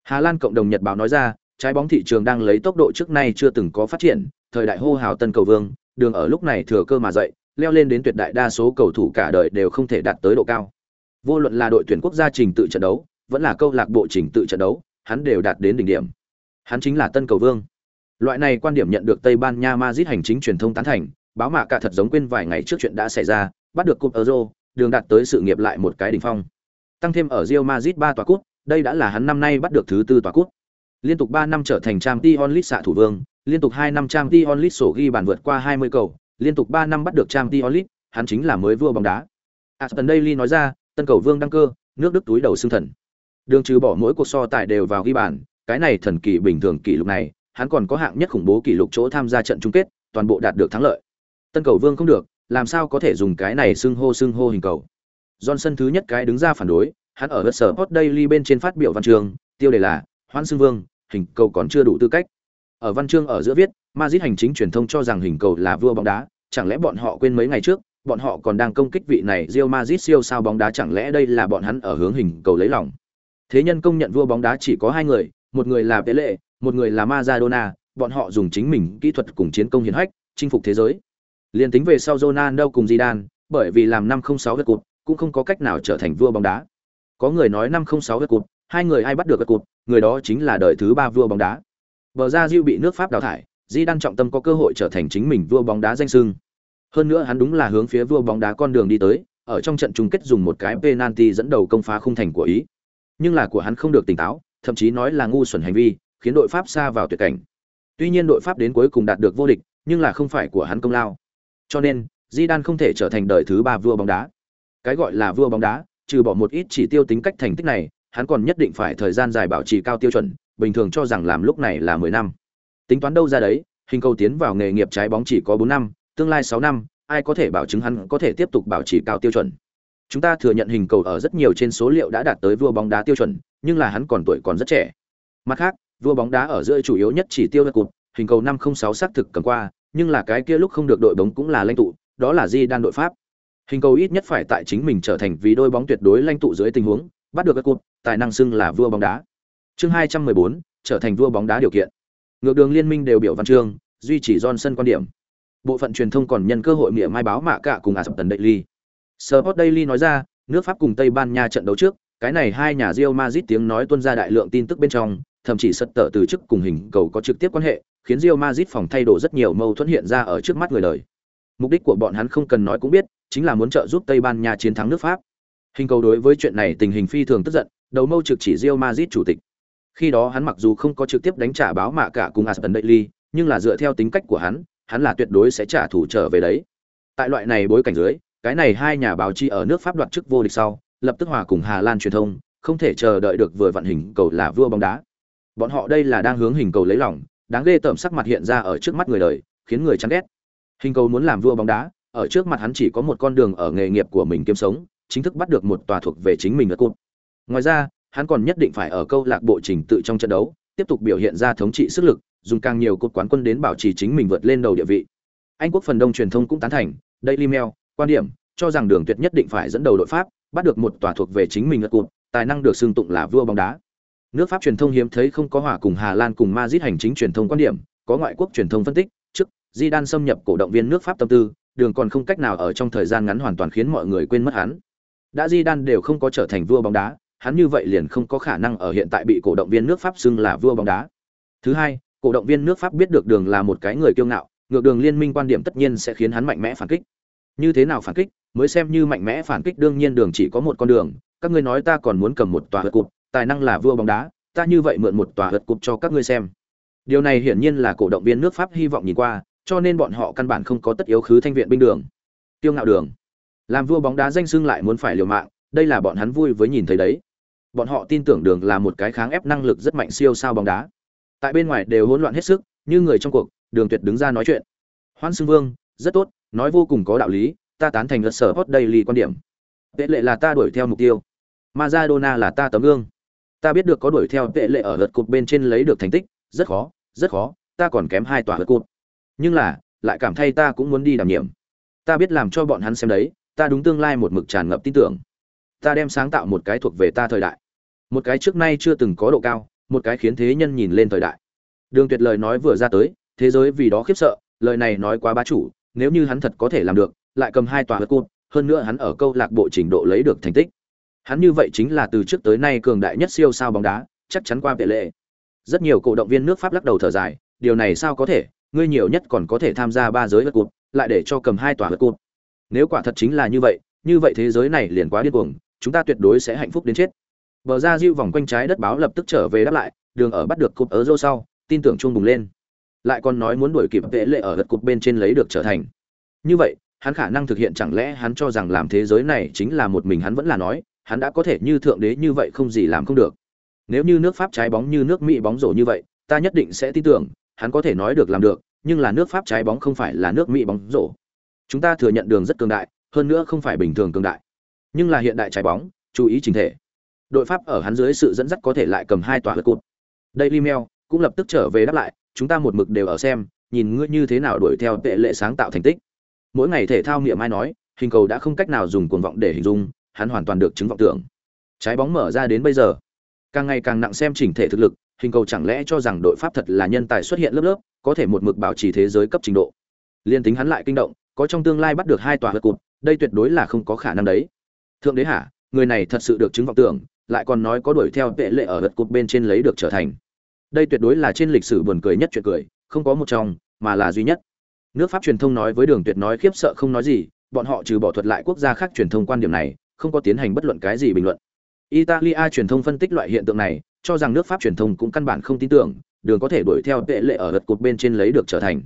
Hà Lan cộng đồng Nhật báo nói ra, trái bóng thị trường đang lấy tốc độ trước nay chưa từng có phát triển, thời đại hô hào tân cầu vương, đường ở lúc này thừa cơ mà dậy, leo lên đến tuyệt đại đa số cầu thủ cả đời đều không thể đạt tới độ cao. Vô luận là đội tuyển quốc gia trình tự trận đấu, vẫn là câu lạc bộ trình tự trận đấu, hắn đều đạt đến đỉnh điểm. Hắn chính là tân cầu vương. Loại này quan điểm nhận được Tây Ban Nha Madrid hành chính truyền thông tán thành, báo mạ cả thật giống quên vài ngày trước chuyện đã xảy ra, bắt được cúp Euro, đường đạt tới sự nghiệp lại một cái đỉnh phong. Tăng thêm ở Real Madrid ba tòa cúp, đây đã là hắn năm nay bắt được thứ tư tòa cúp. Liên tục 3 năm trở thành Champions League xạ thủ vương, liên tục 2 năm Champions League sổ ghi bàn vượt qua 20 cầu, liên tục 3 năm bắt được Champions League, hắn chính là mới vua bóng đá. Aston Daily nói ra, tân cầu vương đăng cơ, nước Đức túi đầu xương thần. Đường trừ bỏ mỗi cuộc so tài đều vào ghi bàn, cái này thần kỳ bình thường kỷ lục này, hắn còn có hạng nhất khủng bố kỷ lục chỗ tham gia trận chung kết, toàn bộ đạt được thắng lợi. Tân cầu vương không được, làm sao có thể dùng cái này xưng hô xưng hô hình cầu. Johnson thứ nhất cái đứng ra phản đối, hắn ở sở Sport Daily bên trên phát biểu văn chương, tiêu đề là Hoan Xưng Vương, hình cầu còn chưa đủ tư cách. Ở văn chương ở giữa viết, Madrid hành chính truyền thông cho rằng hình cầu là vua bóng đá, chẳng lẽ bọn họ quên mấy ngày trước, bọn họ còn đang công kích vị này Real Madrid siêu sao bóng đá chẳng lẽ đây là bọn hắn ở hướng hình cầu lấy lòng. Thế nhân công nhận vua bóng đá chỉ có hai người, một người là Pele, một người là Maradona, bọn họ dùng chính mình kỹ thuật cùng chiến công hiển hách, chinh phục thế giới. Liên tính về sau Ronaldo cùng Zidane, bởi vì làm năm không sáu vật cột, cũng không có cách nào trở thành vua bóng đá. Có người nói năm không sáu vật cột, hai người ai bắt được vật cột, người đó chính là đời thứ ba vua bóng đá. Bờ ra Diu bị nước Pháp đào thải, Zidane trọng tâm có cơ hội trở thành chính mình vua bóng đá danh xưng. Hơn nữa hắn đúng là hướng phía vua bóng đá con đường đi tới, ở trong trận chung kết dùng một cái penalty dẫn đầu công phá khung thành của ý. Nhưng là của hắn không được tỉnh táo, thậm chí nói là ngu xuẩn hành vi, khiến đội Pháp xa vào tuyệt cảnh. Tuy nhiên đội Pháp đến cuối cùng đạt được vô địch, nhưng là không phải của hắn công lao. Cho nên, Zidane không thể trở thành đời thứ ba vua bóng đá. Cái gọi là vua bóng đá, trừ bỏ một ít chỉ tiêu tính cách thành tích này, hắn còn nhất định phải thời gian dài bảo trì cao tiêu chuẩn, bình thường cho rằng làm lúc này là 10 năm. Tính toán đâu ra đấy, hình cầu tiến vào nghề nghiệp trái bóng chỉ có 4 năm, tương lai 6 năm, ai có thể bảo chứng hắn có thể tiếp tục bảo trì cao tiêu chuẩn. Chúng ta thừa nhận hình cầu ở rất nhiều trên số liệu đã đạt tới vua bóng đá tiêu chuẩn, nhưng là hắn còn tuổi còn rất trẻ. Mặt khác, vua bóng đá ở giữa chủ yếu nhất chỉ tiêu là cột, hình cầu 506 xác thực cầm qua, nhưng là cái kia lúc không được đội bóng cũng là lãnh tụ, đó là Di đan đội Pháp. Hình cầu ít nhất phải tại chính mình trở thành vì đôi bóng tuyệt đối lãnh tụ dưới tình huống, bắt được cái cột, tài năng xưng là vua bóng đá. Chương 214, trở thành vua bóng đá điều kiện. Ngược đường liên minh đều biểu văn chương, duy trì Johnson quan điểm. Bộ phận truyền thông còn nhân cơ hội miệng mai báo mạ cả cùng Aston Daily. Sport Daily nói ra, nước Pháp cùng Tây Ban Nha trận đấu trước, cái này hai nhà Real Madrid tiếng nói tuôn ra đại lượng tin tức bên trong, thậm chí sật tở từ chức cùng hình cầu có trực tiếp quan hệ, khiến Real Madrid phòng thay đổi rất nhiều mâu thuẫn hiện ra ở trước mắt người đời. Mục đích của bọn hắn không cần nói cũng biết, chính là muốn trợ giúp Tây Ban Nha chiến thắng nước Pháp. Hình cầu đối với chuyện này tình hình phi thường tức giận, đầu mâu trực chỉ Real Madrid chủ tịch. Khi đó hắn mặc dù không có trực tiếp đánh trả báo mạ cả cùng Aston Daily, nhưng là dựa theo tính cách của hắn, hắn là tuyệt đối sẽ trả thù trở về đấy. Tại loại này bối cảnh dưới, cái này hai nhà báo chí ở nước Pháp đoạt chức vô địch sau, lập tức hòa cùng Hà Lan truyền thông, không thể chờ đợi được vừa vận hình cầu là vua bóng đá. Bọn họ đây là đang hướng hình cầu lấy lòng, đáng ghê tởm sắc mặt hiện ra ở trước mắt người đời, khiến người chán ghét. Hình cầu muốn làm vua bóng đá, ở trước mặt hắn chỉ có một con đường ở nghề nghiệp của mình kiếm sống, chính thức bắt được một tòa thuộc về chính mình ở cột. Ngoài ra, hắn còn nhất định phải ở câu lạc bộ trình tự trong trận đấu, tiếp tục biểu hiện ra thống trị sức lực, dùng càng nhiều cột quán quân đến bảo trì chính mình vượt lên đầu địa vị. Anh quốc phần đông truyền thông cũng tán thành, Daily Mail, quan điểm, cho rằng Đường Tuyệt nhất định phải dẫn đầu đội Pháp, bắt được một tòa thuộc về chính mình ở cụt, tài năng được xưng tụng là vua bóng đá. Nước Pháp truyền thông hiếm thấy không có hòa cùng Hà Lan cùng Madrid hành chính truyền thông quan điểm, có ngoại quốc truyền thông phân tích, trước Zidane xâm nhập cổ động viên nước Pháp tâm tư, đường còn không cách nào ở trong thời gian ngắn hoàn toàn khiến mọi người quên mất hắn. Đã Zidane đều không có trở thành vua bóng đá, hắn như vậy liền không có khả năng ở hiện tại bị cổ động viên nước Pháp xưng là vua bóng đá. Thứ hai, cổ động viên nước Pháp biết được đường là một cái người kiêu ngạo, ngược đường liên minh quan điểm tất nhiên sẽ khiến hắn mạnh mẽ phản kích. Như thế nào phản kích, mới xem như mạnh mẽ phản kích đương nhiên đường chỉ có một con đường, các ngươi nói ta còn muốn cầm một tòa hật cục, tài năng là vua bóng đá, ta như vậy mượn một tòa hật cục cho các ngươi xem. Điều này hiển nhiên là cổ động viên nước Pháp hy vọng nhìn qua, cho nên bọn họ căn bản không có tất yếu khứ thanh viện binh đường. Tiêu ngạo đường, làm vua bóng đá danh xưng lại muốn phải liều mạng, đây là bọn hắn vui với nhìn thấy đấy. Bọn họ tin tưởng đường là một cái kháng ép năng lực rất mạnh siêu sao bóng đá. Tại bên ngoài đều hỗn loạn hết sức, như người trong cuộc, đường tuyệt đứng ra nói chuyện. Hoan Xưng Vương, rất tốt, nói vô cùng có đạo lý, ta tán thành luật sở hot daily quan điểm. Vệ lệ là ta đuổi theo mục tiêu. Maradona là ta tấm gương. Ta biết được có đuổi theo tệ lệ ở lượt cột bên trên lấy được thành tích, rất khó, rất khó, ta còn kém hai tòa lượt cột. Nhưng là, lại cảm thấy ta cũng muốn đi đảm nhiệm. Ta biết làm cho bọn hắn xem đấy, ta đúng tương lai một mực tràn ngập tin tưởng. Ta đem sáng tạo một cái thuộc về ta thời đại. Một cái trước nay chưa từng có độ cao, một cái khiến thế nhân nhìn lên thời đại. Đường Tuyệt lời nói vừa ra tới, thế giới vì đó khiếp sợ, lời này nói quá bá chủ, nếu như hắn thật có thể làm được, lại cầm hai tòa hớt cột, hơn nữa hắn ở câu lạc bộ trình độ lấy được thành tích. Hắn như vậy chính là từ trước tới nay cường đại nhất siêu sao bóng đá, chắc chắn qua vệ lệ. Rất nhiều cổ động viên nước Pháp lắc đầu thở dài, điều này sao có thể, ngươi nhiều nhất còn có thể tham gia ba giới vật cột, lại để cho cầm hai tòa vật cột. Nếu quả thật chính là như vậy, như vậy thế giới này liền quá điên cuồng, chúng ta tuyệt đối sẽ hạnh phúc đến chết. Bờ ra diêu vòng quanh trái đất báo lập tức trở về đáp lại, đường ở bắt được cột ở rô sau, tin tưởng chuông bùng lên. Lại còn nói muốn đuổi kịp vệ lệ ở gật cột bên trên lấy được trở thành. Như vậy, hắn khả năng thực hiện chẳng lẽ hắn cho rằng làm thế giới này chính là một mình hắn vẫn là nói, hắn đã có thể như thượng đế như vậy không gì làm không được. Nếu như nước Pháp trái bóng như nước Mỹ bóng rổ như vậy, ta nhất định sẽ tin tưởng, hắn có thể nói được làm được, nhưng là nước Pháp trái bóng không phải là nước Mỹ bóng rổ. Chúng ta thừa nhận đường rất cường đại, hơn nữa không phải bình thường cường đại. Nhưng là hiện đại trái bóng, chú ý chỉnh thể. Đội Pháp ở hắn dưới sự dẫn dắt có thể lại cầm hai tòa cột. Daily Mail cũng lập tức trở về đáp lại, chúng ta một mực đều ở xem, nhìn ngươi như thế nào đuổi theo tệ lệ sáng tạo thành tích. Mỗi ngày thể thao niệm ai nói, hình cầu đã không cách nào dùng cuồng vọng để hình dung, hắn hoàn toàn được chứng vọng tưởng. Trái bóng mở ra đến bây giờ, càng ngày càng nặng xem chỉnh thể thực lực, hình cầu chẳng lẽ cho rằng đội Pháp thật là nhân tài xuất hiện lớp lớp, có thể một mực bảo trì thế giới cấp trình độ. Liên tính hắn lại kinh động, có trong tương lai bắt được hai tòa hất cụt, đây tuyệt đối là không có khả năng đấy. Thượng đế hả, người này thật sự được chứng vọng tưởng, lại còn nói có đuổi theo vệ lệ ở hất cụt bên trên lấy được trở thành. Đây tuyệt đối là trên lịch sử buồn cười nhất chuyện cười, không có một trong, mà là duy nhất. Nước Pháp truyền thông nói với Đường Tuyệt nói khiếp sợ không nói gì, bọn họ trừ bỏ thuật lại quốc gia khác truyền thông quan điểm này, không có tiến hành bất luận cái gì bình luận. Italia truyền thông phân tích loại hiện tượng này, cho rằng nước Pháp truyền thông cũng căn bản không tin tưởng, đường có thể đuổi theo tệ lệ ở gật cột bên trên lấy được trở thành.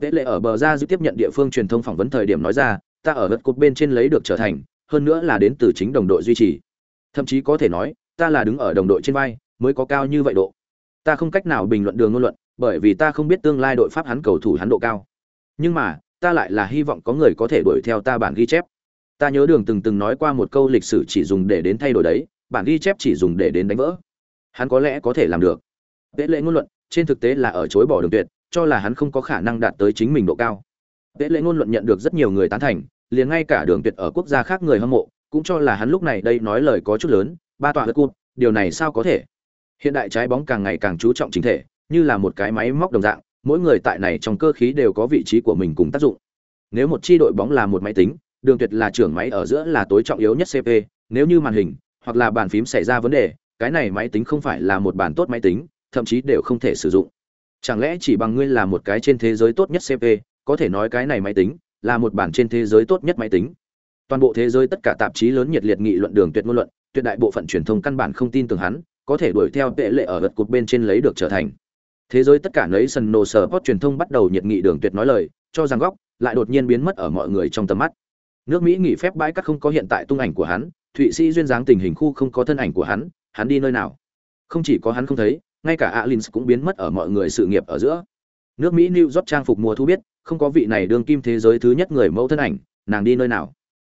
Tệ lệ ở bờ ra giữ tiếp nhận địa phương truyền thông phỏng vấn thời điểm nói ra, ta ở gật cột bên trên lấy được trở thành, hơn nữa là đến từ chính đồng đội duy trì. Thậm chí có thể nói, ta là đứng ở đồng đội trên vai, mới có cao như vậy độ. Ta không cách nào bình luận đường ngôn luận, bởi vì ta không biết tương lai đội Pháp hắn cầu thủ hắn độ cao. Nhưng mà, ta lại là hy vọng có người có thể đuổi theo ta bản ghi chép. Ta nhớ đường từng từng nói qua một câu lịch sử chỉ dùng để đến thay đổi đấy, bản ghi chép chỉ dùng để đến đánh vỡ. Hắn có lẽ có thể làm được. Tế lệ ngôn luận, trên thực tế là ở chối bỏ đường tuyệt, cho là hắn không có khả năng đạt tới chính mình độ cao. Tế lệ ngôn luận nhận được rất nhiều người tán thành, liền ngay cả đường tuyệt ở quốc gia khác người hâm mộ, cũng cho là hắn lúc này đây nói lời có chút lớn, ba tòa hất cụt, điều này sao có thể? Hiện đại trái bóng càng ngày càng chú trọng chính thể, như là một cái máy móc đồng dạng, mỗi người tại này trong cơ khí đều có vị trí của mình cùng tác dụng. Nếu một chi đội bóng là một máy tính, đường tuyệt là trưởng máy ở giữa là tối trọng yếu nhất CP, nếu như màn hình hoặc là bàn phím xảy ra vấn đề, cái này máy tính không phải là một bản tốt máy tính, thậm chí đều không thể sử dụng. Chẳng lẽ chỉ bằng ngươi là một cái trên thế giới tốt nhất CP, có thể nói cái này máy tính là một bản trên thế giới tốt nhất máy tính? Toàn bộ thế giới tất cả tạp chí lớn nhiệt liệt nghị luận đường tuyệt ngôn luận, tuyệt đại bộ phận truyền thông căn bản không tin tưởng hắn, có thể đuổi theo tệ lệ ở gật cột bên trên lấy được trở thành thế giới tất cả nấy sân nổ sở post truyền thông bắt đầu nhiệt nghị đường tuyệt nói lời cho rằng góc lại đột nhiên biến mất ở mọi người trong tầm mắt nước mỹ nghỉ phép bãi cắt không có hiện tại tung ảnh của hắn thụy sĩ duyên dáng tình hình khu không có thân ảnh của hắn hắn đi nơi nào không chỉ có hắn không thấy ngay cả alins cũng biến mất ở mọi người sự nghiệp ở giữa nước mỹ new york trang phục mùa thu biết không có vị này đương kim thế giới thứ nhất người mẫu thân ảnh nàng đi nơi nào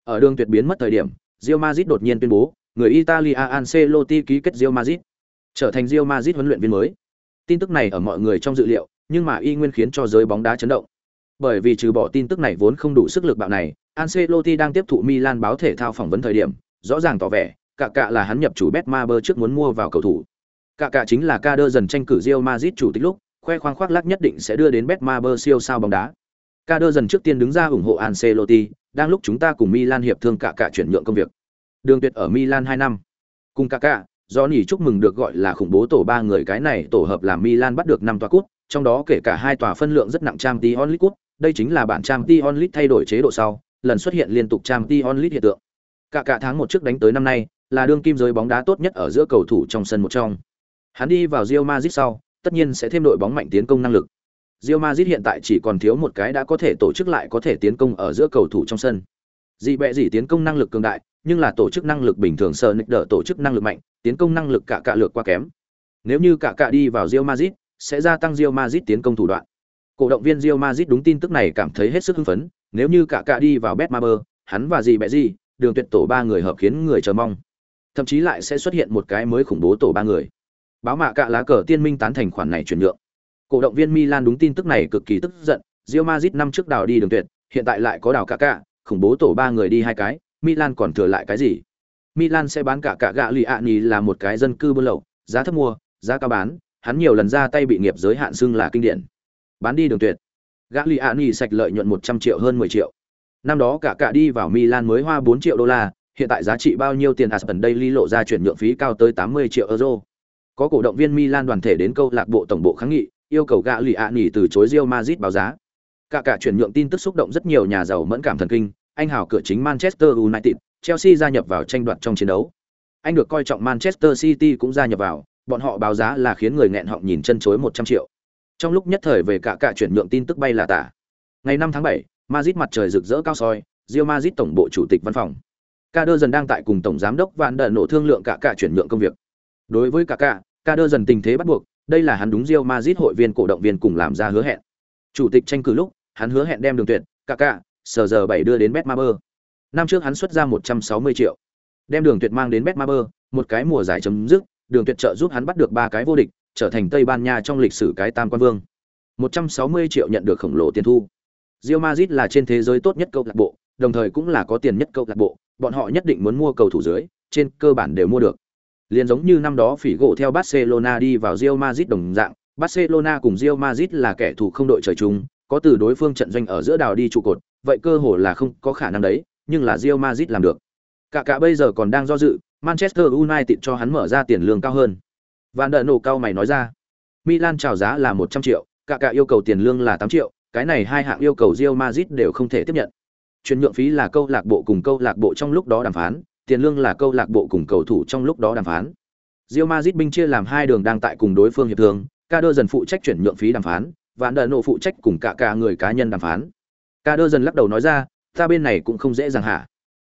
ở đường tuyệt biến mất thời điểm rio mazit đột nhiên tuyên bố người Italia Ancelotti ký kết rio mazit trở thành rio mazit huấn luyện viên mới. Tin tức này ở mọi người trong dự liệu, nhưng mà y nguyên khiến cho giới bóng đá chấn động. Bởi vì trừ bỏ tin tức này vốn không đủ sức lực bạo này, Ancelotti đang tiếp thụ Milan báo thể thao phỏng vấn thời điểm, rõ ràng tỏ vẻ, cả cả là hắn nhập chủ Betmaber trước muốn mua vào cầu thủ. Cả cả chính là Kader dần tranh cử Real Madrid chủ tịch lúc, khoe khoang khoác lác nhất định sẽ đưa đến Betmaber siêu sao bóng đá. Kader dần trước tiên đứng ra ủng hộ Ancelotti, đang lúc chúng ta cùng Milan hiệp thương cả cả chuyển nhượng công việc. Đường Tuyệt ở Milan 2 năm. Cùng cả cả, Johnny chúc mừng được gọi là khủng bố tổ ba người cái này tổ hợp làm Milan bắt được năm tòa cúp, trong đó kể cả hai tòa phân lượng rất nặng Champions League cúp, đây chính là bản Champions League thay đổi chế độ sau, lần xuất hiện liên tục Champions League hiện tượng. Cả cả tháng một trước đánh tới năm nay, là đương kim giới bóng đá tốt nhất ở giữa cầu thủ trong sân một trong. Hắn đi vào Real Madrid sau, tất nhiên sẽ thêm đội bóng mạnh tiến công năng lực. Real Madrid hiện tại chỉ còn thiếu một cái đã có thể tổ chức lại có thể tiến công ở giữa cầu thủ trong sân. Dị bẹ dị tiến công năng lực cường đại, nhưng là tổ chức năng lực bình thường sợ nịch đỡ tổ chức năng lực mạnh, tiến công năng lực cả cả lược quá kém. Nếu như cả cả đi vào Real Madrid, sẽ gia tăng Real Madrid tiến công thủ đoạn. Cổ động viên Real Madrid đúng tin tức này cảm thấy hết sức hưng phấn, nếu như cả cả đi vào Betmaber, hắn và gì bẹ gì, đường tuyệt tổ ba người hợp khiến người chờ mong. Thậm chí lại sẽ xuất hiện một cái mới khủng bố tổ ba người. Báo mạ cả lá cờ tiên minh tán thành khoản này chuyển nhượng. Cổ động viên Milan đúng tin tức này cực kỳ tức giận, Real Madrid năm trước đào đi đường tuyệt, hiện tại lại có đào cả cả, khủng bố tổ ba người đi hai cái, Milan còn thừa lại cái gì? Milan sẽ bán cả cả gạ lì ạ nhì là một cái dân cư buôn lậu, giá thấp mua, giá cao bán, hắn nhiều lần ra tay bị nghiệp giới hạn xưng là kinh điển. Bán đi đường tuyệt gã li ạ nhì sạch lợi nhuận 100 triệu hơn 10 triệu. Năm đó cả cả đi vào Milan mới hoa 4 triệu đô la, hiện tại giá trị bao nhiêu tiền Aston Daily lộ ra chuyển nhượng phí cao tới 80 triệu euro. Có cổ động viên Milan đoàn thể đến câu lạc bộ tổng bộ kháng nghị, yêu cầu gã lì ạ nhì từ chối Real Madrid báo giá. Cả cả chuyển nhượng tin tức xúc động rất nhiều nhà giàu mẫn cảm thần kinh, anh hào cửa chính Manchester United, Chelsea gia nhập vào tranh đoạt trong chiến đấu. Anh được coi trọng Manchester City cũng gia nhập vào, bọn họ báo giá là khiến người nghẹn họng nhìn chân chối 100 triệu. Trong lúc nhất thời về cả cả chuyển nhượng tin tức bay là tả. Ngày 5 tháng 7, Madrid mặt trời rực rỡ cao soi, Real Madrid tổng bộ chủ tịch văn phòng. Kader dần đang tại cùng tổng giám đốc Van der nổ thương lượng cả cả chuyển nhượng công việc. Đối với cả cả, Kader dần tình thế bắt buộc, đây là hắn đúng Real Madrid hội viên cổ động viên cùng làm ra hứa hẹn. Chủ tịch tranh cử lúc, hắn hứa hẹn đem đường tuyệt, cả cả, sờ giờ 7 đưa đến Betmaber. Năm trước hắn xuất ra 160 triệu, đem đường tuyệt mang đến Betmaber, một cái mùa giải chấm dứt, đường tuyệt trợ giúp hắn bắt được ba cái vô địch, trở thành Tây Ban Nha trong lịch sử cái tam quan vương. 160 triệu nhận được khổng lồ tiền thu. Real Madrid là trên thế giới tốt nhất câu lạc bộ, đồng thời cũng là có tiền nhất câu lạc bộ, bọn họ nhất định muốn mua cầu thủ dưới, trên cơ bản đều mua được. Liên giống như năm đó phỉ gỗ theo Barcelona đi vào Real Madrid đồng dạng, Barcelona cùng Real Madrid là kẻ thù không đội trời chung, có từ đối phương trận doanh ở giữa đào đi trụ cột, vậy cơ hội là không có khả năng đấy, nhưng là Real Madrid làm được. Cả cả bây giờ còn đang do dự, Manchester United cho hắn mở ra tiền lương cao hơn. Van der nổ cao mày nói ra. Milan chào giá là 100 triệu, cả cả yêu cầu tiền lương là 8 triệu, cái này hai hạng yêu cầu Real Madrid đều không thể tiếp nhận. Chuyển nhượng phí là câu lạc bộ cùng câu lạc bộ trong lúc đó đàm phán, tiền lương là câu lạc bộ cùng cầu thủ trong lúc đó đàm phán. Real Madrid binh chia làm hai đường đang tại cùng đối phương hiệp thương, Kader dần phụ trách chuyển nhượng phí đàm phán, Vạn Đợn nổ phụ trách cùng cả cả người cá nhân đàm phán. Kader dần lắc đầu nói ra, ta bên này cũng không dễ dàng hả?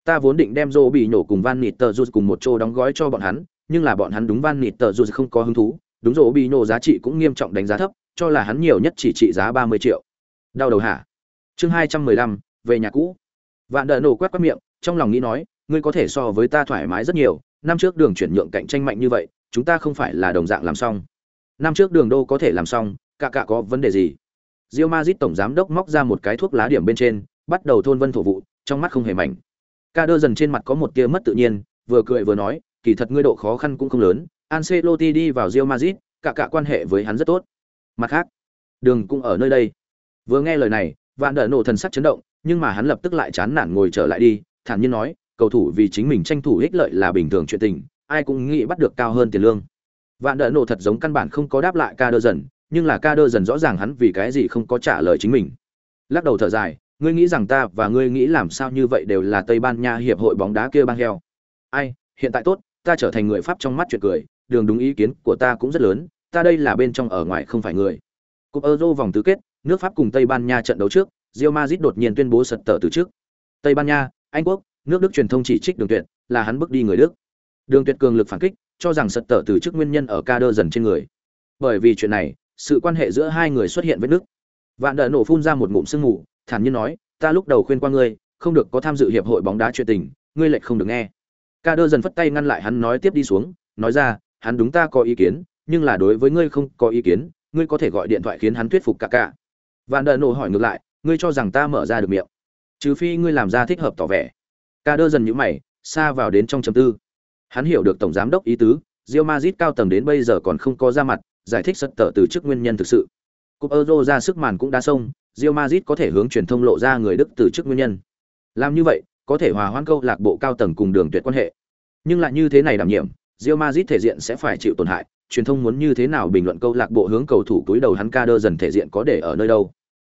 Ta vốn định đem Zô bị nhổ cùng Van Niter cùng một chỗ đóng gói cho bọn hắn, nhưng là bọn hắn đúng Van nịt tờ dù không có hứng thú, đúng rồi bị nổ giá trị cũng nghiêm trọng đánh giá thấp, cho là hắn nhiều nhất chỉ trị giá 30 triệu. Đau đầu hả? Chương 215, về nhà cũ. Vạn Đợn nổ quét quát miệng, trong lòng nghĩ nói, ngươi có thể so với ta thoải mái rất nhiều, năm trước đường chuyển nhượng cạnh tranh mạnh như vậy, chúng ta không phải là đồng dạng làm xong. Năm trước đường đô có thể làm xong, cả cả có vấn đề gì? Real Madrid tổng giám đốc móc ra một cái thuốc lá điểm bên trên, bắt đầu thôn vân thổ vụ, trong mắt không hề mảnh. Ca đơ dần trên mặt có một tia mất tự nhiên, vừa cười vừa nói, kỳ thật ngươi độ khó khăn cũng không lớn, Ancelotti đi vào Real Madrid, cả cả quan hệ với hắn rất tốt. Mặt khác, đường cũng ở nơi đây. Vừa nghe lời này, Vạn Đở nổ thần sắc chấn động, nhưng mà hắn lập tức lại chán nản ngồi trở lại đi, thản nhiên nói, cầu thủ vì chính mình tranh thủ ích lợi là bình thường chuyện tình, ai cũng nghĩ bắt được cao hơn tiền lương. Vạn Đở nổ thật giống căn bản không có đáp lại Ca đơ dần, nhưng là Ca đơ dần rõ ràng hắn vì cái gì không có trả lời chính mình. Lắc đầu thở dài, ngươi nghĩ rằng ta và ngươi nghĩ làm sao như vậy đều là Tây Ban Nha hiệp hội bóng đá kia ban heo. Ai, hiện tại tốt, ta trở thành người Pháp trong mắt chuyện cười, đường đúng ý kiến của ta cũng rất lớn, ta đây là bên trong ở ngoài không phải người. Cúp Euro vòng tứ kết, nước Pháp cùng Tây Ban Nha trận đấu trước, rio mazit đột nhiên tuyên bố sật tờ từ trước. Tây Ban Nha, Anh quốc, nước Đức truyền thông chỉ trích Đường Tuyệt, là hắn bước đi người Đức. Đường Tuyệt cường lực phản kích, cho rằng sật tờ từ trước nguyên nhân ở ca đơ dần trên người. Bởi vì chuyện này, sự quan hệ giữa hai người xuất hiện với nước. Vạn đợ nổ phun ra một ngụm sương mù, thản nhiên nói, ta lúc đầu khuyên qua ngươi, không được có tham dự hiệp hội bóng đá chuyện tình, ngươi lại không được nghe. Ca đơ dần phất tay ngăn lại hắn nói tiếp đi xuống, nói ra, hắn đúng ta có ý kiến, nhưng là đối với ngươi không có ý kiến, ngươi có thể gọi điện thoại khiến hắn thuyết phục cả cả. Vạn Đở nổ hỏi ngược lại, ngươi cho rằng ta mở ra được miệng? Trừ phi ngươi làm ra thích hợp tỏ vẻ. Ca đơ dần nhũ mày, xa vào đến trong trầm tư. Hắn hiểu được tổng giám đốc ý tứ, rio mazit cao tầng đến bây giờ còn không có ra mặt, giải thích sật tở từ chức nguyên nhân thực sự. Cúp Euro ra sức màn cũng đã xong, rio mazit có thể hướng truyền thông lộ ra người Đức từ chức nguyên nhân. Làm như vậy, có thể hòa hoãn câu lạc bộ cao tầng cùng đường tuyệt quan hệ. Nhưng lại như thế này đảm nhiệm, Real Madrid thể diện sẽ phải chịu tổn hại, truyền thông muốn như thế nào bình luận câu lạc bộ hướng cầu thủ túi đầu hắn ca đơ dần thể diện có để ở nơi đâu.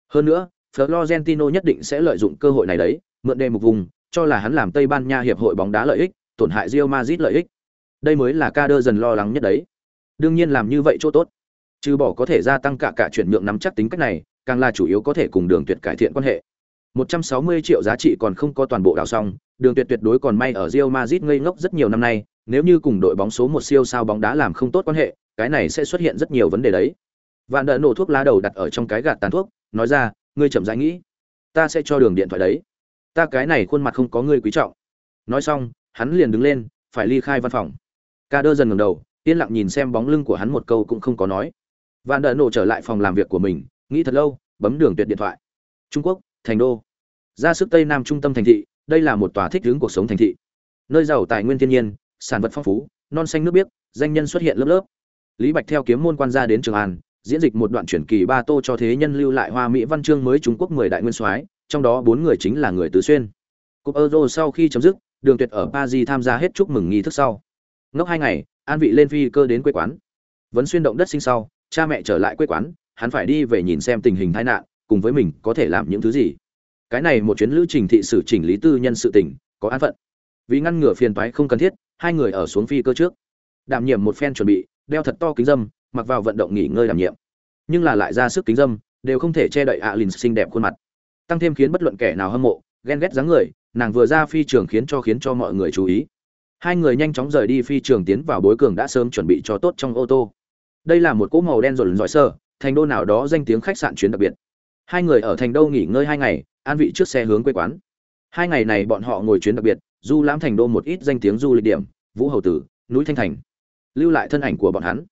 Hơn nữa, Florentino nhất định sẽ lợi dụng cơ hội này đấy, mượn đề mục vùng, cho là hắn làm Tây Ban Nha hiệp hội bóng đá lợi ích, tổn hại Real Madrid lợi ích. Đây mới là ca đơ dần lo lắng nhất đấy. Đương nhiên làm như vậy chỗ tốt. Trừ bỏ có thể gia tăng cả cả chuyển nhượng nắm chắc tính cách này, càng là chủ yếu có thể cùng Đường Tuyệt cải thiện quan hệ. 160 triệu giá trị còn không có toàn bộ đào xong, Đường Tuyệt tuyệt đối còn may ở Real Madrid ngây ngốc rất nhiều năm nay, nếu như cùng đội bóng số một siêu sao bóng đá làm không tốt quan hệ, cái này sẽ xuất hiện rất nhiều vấn đề đấy. Vạn Đận nổ thuốc lá đầu đặt ở trong cái gạt tàn thuốc, nói ra, ngươi chậm rãi nghĩ, ta sẽ cho đường điện thoại đấy. Ta cái này khuôn mặt không có ngươi quý trọng. Nói xong, hắn liền đứng lên, phải ly khai văn phòng. Ca đơ dần ngẩng đầu, yên lặng nhìn xem bóng lưng của hắn một câu cũng không có nói. Vạn Đận nổ trở lại phòng làm việc của mình, nghĩ thật lâu, bấm đường tuyệt điện thoại. Trung Quốc, Thành Đô. Ra sức Tây Nam trung tâm thành thị, đây là một tòa thích hướng cuộc sống thành thị. Nơi giàu tài nguyên thiên nhiên, sản vật phong phú, non xanh nước biếc, danh nhân xuất hiện lớp lớp. Lý Bạch theo kiếm môn quan ra đến Trường An, diễn dịch một đoạn chuyển kỳ ba tô cho thế nhân lưu lại hoa mỹ văn chương mới Trung Quốc mười đại nguyên soái, trong đó bốn người chính là người tứ xuyên. Cúp Euro sau khi chấm dứt, Đường Tuyệt ở Paris tham gia hết chúc mừng nghi thức sau. Ngốc hai ngày, an vị lên phi cơ đến quê quán. Vẫn xuyên động đất sinh sau, cha mẹ trở lại quê quán, hắn phải đi về nhìn xem tình hình tai nạn, cùng với mình có thể làm những thứ gì. Cái này một chuyến lữ trình thị sử chỉnh lý tư nhân sự tình, có an phận. Vì ngăn ngừa phiền toái không cần thiết, hai người ở xuống phi cơ trước. Đảm nhiệm một phen chuẩn bị, đeo thật to kính dâm, mặc vào vận động nghỉ ngơi đảm nhiệm. Nhưng là lại ra sức kính dâm, đều không thể che đậy ạ lìn xinh đẹp khuôn mặt. Tăng thêm khiến bất luận kẻ nào hâm mộ, ghen ghét dáng người, nàng vừa ra phi trường khiến cho khiến cho mọi người chú ý. Hai người nhanh chóng rời đi phi trường tiến vào bối cường đã sớm chuẩn bị cho tốt trong ô tô. Đây là một cỗ màu đen rộn rọi sơ, thành đô nào đó danh tiếng khách sạn chuyến đặc biệt. Hai người ở thành đô nghỉ ngơi hai ngày, an vị trước xe hướng quê quán. Hai ngày này bọn họ ngồi chuyến đặc biệt, du lãm thành đô một ít danh tiếng du lịch điểm, Vũ Hầu Tử, núi Thanh Thành. Lưu lại thân ảnh của bọn hắn.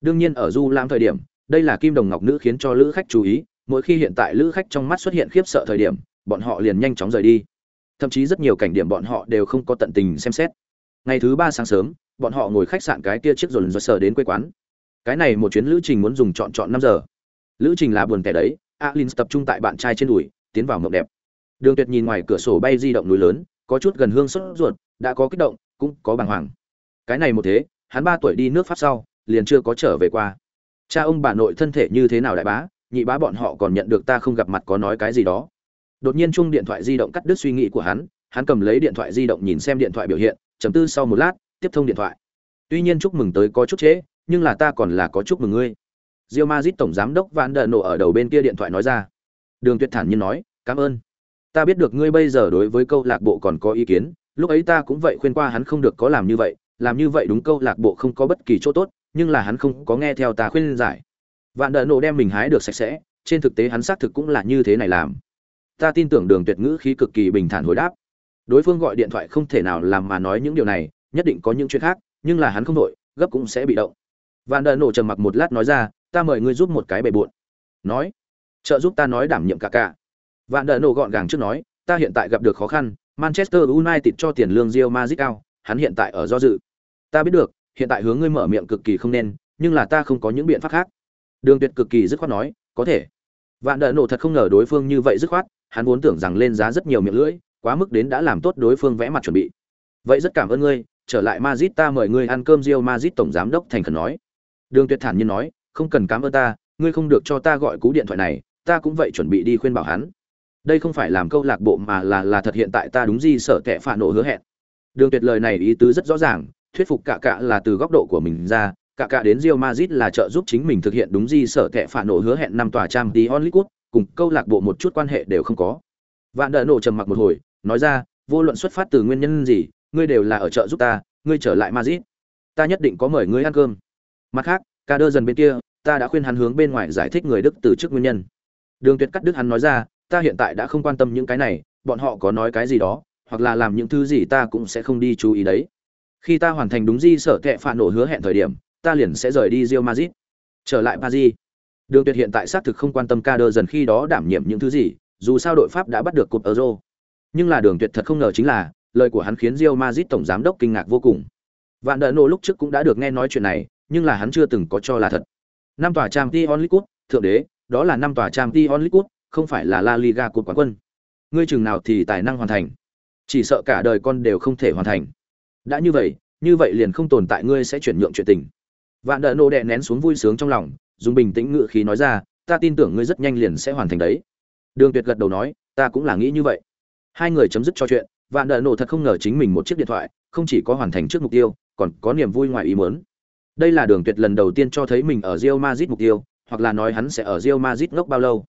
Đương nhiên ở du lãm thời điểm, đây là kim đồng ngọc nữ khiến cho lữ khách chú ý, mỗi khi hiện tại lữ khách trong mắt xuất hiện khiếp sợ thời điểm, bọn họ liền nhanh chóng rời đi. Thậm chí rất nhiều cảnh điểm bọn họ đều không có tận tình xem xét. Ngày thứ ba sáng sớm, bọn họ ngồi khách sạn cái kia chiếc rồi rồi sở đến quê quán. Cái này một chuyến lữ trình muốn dùng chọn chọn năm giờ. Lữ trình là buồn tẻ đấy, Alin tập trung tại bạn trai trên đùi, tiến vào mộng đẹp. Đường Tuyệt nhìn ngoài cửa sổ bay di động núi lớn, có chút gần hương sốt ruột, đã có kích động, cũng có bàng hoàng. Cái này một thế, hắn ba tuổi đi nước Pháp sau, liền chưa có trở về qua. Cha ông bà nội thân thể như thế nào đại bá, nhị bá bọn họ còn nhận được ta không gặp mặt có nói cái gì đó. Đột nhiên chung điện thoại di động cắt đứt suy nghĩ của hắn, hắn cầm lấy điện thoại di động nhìn xem điện thoại biểu hiện, trầm tư sau một lát, tiếp thông điện thoại. Tuy nhiên chúc mừng tới có chút trễ, nhưng là ta còn là có chúc mừng ngươi. Real Madrid tổng giám đốc Van der Nô ở đầu bên kia điện thoại nói ra. Đường Tuyệt thản nhiên nói, "Cảm ơn. Ta biết được ngươi bây giờ đối với câu lạc bộ còn có ý kiến, lúc ấy ta cũng vậy khuyên qua hắn không được có làm như vậy, làm như vậy đúng câu lạc bộ không có bất kỳ chỗ tốt, nhưng là hắn không có nghe theo ta khuyên giải. Vạn Đở Nổ đem mình hái được sạch sẽ, trên thực tế hắn xác thực cũng là như thế này làm. Ta tin tưởng Đường Tuyệt ngữ khí cực kỳ bình thản hồi đáp. Đối phương gọi điện thoại không thể nào làm mà nói những điều này, nhất định có những chuyện khác, nhưng là hắn không đội, gấp cũng sẽ bị động. Vạn Đở Nổ trầm mặc một lát nói ra, ta mời ngươi giúp một cái bề bộn. Nói, trợ giúp ta nói đảm nhiệm cả cả. Vạn Đở Nổ gọn gàng trước nói, ta hiện tại gặp được khó khăn, Manchester United cho tiền lương Real Madrid cao, hắn hiện tại ở do dự. Ta biết được, hiện tại hướng ngươi mở miệng cực kỳ không nên, nhưng là ta không có những biện pháp khác. Đường Tuyệt cực kỳ dứt khoát nói, có thể. Vạn Đở Nổ thật không ngờ đối phương như vậy dứt khoát, hắn vốn tưởng rằng lên giá rất nhiều miệng lưỡi, quá mức đến đã làm tốt đối phương vẽ mặt chuẩn bị. Vậy rất cảm ơn ngươi, trở lại Madrid ta mời ngươi ăn cơm Real Madrid tổng giám đốc thành khẩn nói. Đường Tuyệt thản nhiên nói, không cần cảm ơn ta, ngươi không được cho ta gọi cú điện thoại này, ta cũng vậy chuẩn bị đi khuyên bảo hắn. Đây không phải làm câu lạc bộ mà là là thật hiện tại ta đúng gì sợ kẻ phản nộ hứa hẹn. Đường tuyệt lời này ý tứ rất rõ ràng, thuyết phục cả cả là từ góc độ của mình ra, cả cả đến Real Madrid là trợ giúp chính mình thực hiện đúng gì sở kẻ phản nộ hứa hẹn năm tòa trang tí onlit cùng câu lạc bộ một chút quan hệ đều không có. Vạn đợi nổ trầm mặc một hồi, nói ra, vô luận xuất phát từ nguyên nhân gì, ngươi đều là ở trợ giúp ta, ngươi trở lại Madrid. Ta nhất định có mời ngươi ăn cơm. Mặt khác ca đơ dần bên kia, ta đã khuyên hắn hướng bên ngoài giải thích người đức từ trước nguyên nhân đường tuyệt cắt đứt hắn nói ra ta hiện tại đã không quan tâm những cái này bọn họ có nói cái gì đó hoặc là làm những thứ gì ta cũng sẽ không đi chú ý đấy. Khi ta hoàn thành đúng di sở kệ phản nổ hứa hẹn thời điểm ta liền sẽ rời đi rio Madrid, trở lại paris. Đường tuyệt hiện tại xác thực không quan tâm ca đơ dần khi đó đảm nhiệm những thứ gì dù sao đội pháp đã bắt được cúp euro. Nhưng là đường tuyệt thật không ngờ chính là lời của hắn khiến Real Madrid tổng giám đốc kinh ngạc vô cùng. Vạn đỡ Nộ lúc trước cũng đã được nghe nói chuyện này nhưng là hắn chưa từng có cho là thật. Năm tòa trang t onlit thượng đế đó là năm tòa trang t onlit không phải là la liga cột quán quân. Ngươi chừng nào thì tài năng hoàn thành. Chỉ sợ cả đời con đều không thể hoàn thành. Đã như vậy như vậy liền không tồn tại ngươi sẽ chuyển nhượng chuyện tình. Vạn đỡ nổ đè nén xuống vui sướng trong lòng, dùng bình tĩnh ngự khí nói ra, ta tin tưởng ngươi rất nhanh liền sẽ hoàn thành đấy. Đường tuyệt gật đầu nói, ta cũng là nghĩ như vậy. Hai người chấm dứt cho chuyện, vạn đỡ nổ thật không ngờ chính mình một chiếc điện thoại, không chỉ có hoàn thành trước mục tiêu, còn có niềm vui ngoài ý muốn. Đây là đường tuyệt lần đầu tiên cho thấy mình ở Real Madrid mục tiêu hoặc là nói hắn sẽ ở Real Madrid ngốc bao lâu.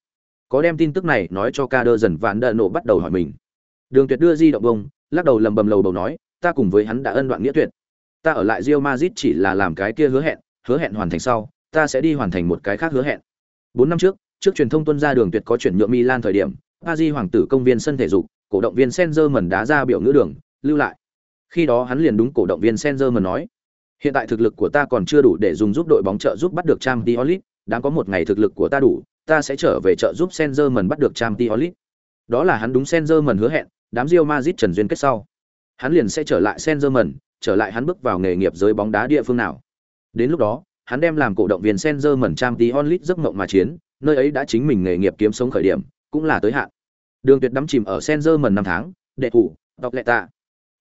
Có đem tin tức này nói cho Kader dần vạn đợn nổ bắt đầu hỏi mình. Đường tuyệt đưa di động bông, lắc đầu lầm bầm lầu bầu nói, ta cùng với hắn đã ân đoạn nghĩa tuyệt. Ta ở lại Real Madrid chỉ là làm cái kia hứa hẹn hứa hẹn hoàn thành sau, ta sẽ đi hoàn thành một cái khác hứa hẹn. Bốn năm trước trước truyền thông tuân ra đường tuyệt có chuyển nhượng Milan thời điểm, Paris hoàng tử công viên sân thể dục, cổ động viên Senzerman đá ra biểu ngữ đường, lưu lại. Khi đó hắn liền đúng cổ động viên Senzerman nói, hiện tại thực lực của ta còn chưa đủ để dùng giúp đội bóng trợ giúp bắt được Trang Diolit đang có một ngày thực lực của ta đủ ta sẽ trở về trợ giúp Senzerman bắt được Trang đó là hắn đúng Senzerman hứa hẹn đám Real Madrid trần duyên kết sau hắn liền sẽ trở lại Senzerman, trở lại hắn bước vào nghề nghiệp giới bóng đá địa phương nào đến lúc đó hắn đem làm cổ động viên Senzerman mẩn trang giấc mộng mà chiến, nơi ấy đã chính mình nghề nghiệp kiếm sống khởi điểm, cũng là tới hạn. Đường Tuyệt đắm chìm ở Senzerman năm tháng, đệ thủ, đọc lệ tạ.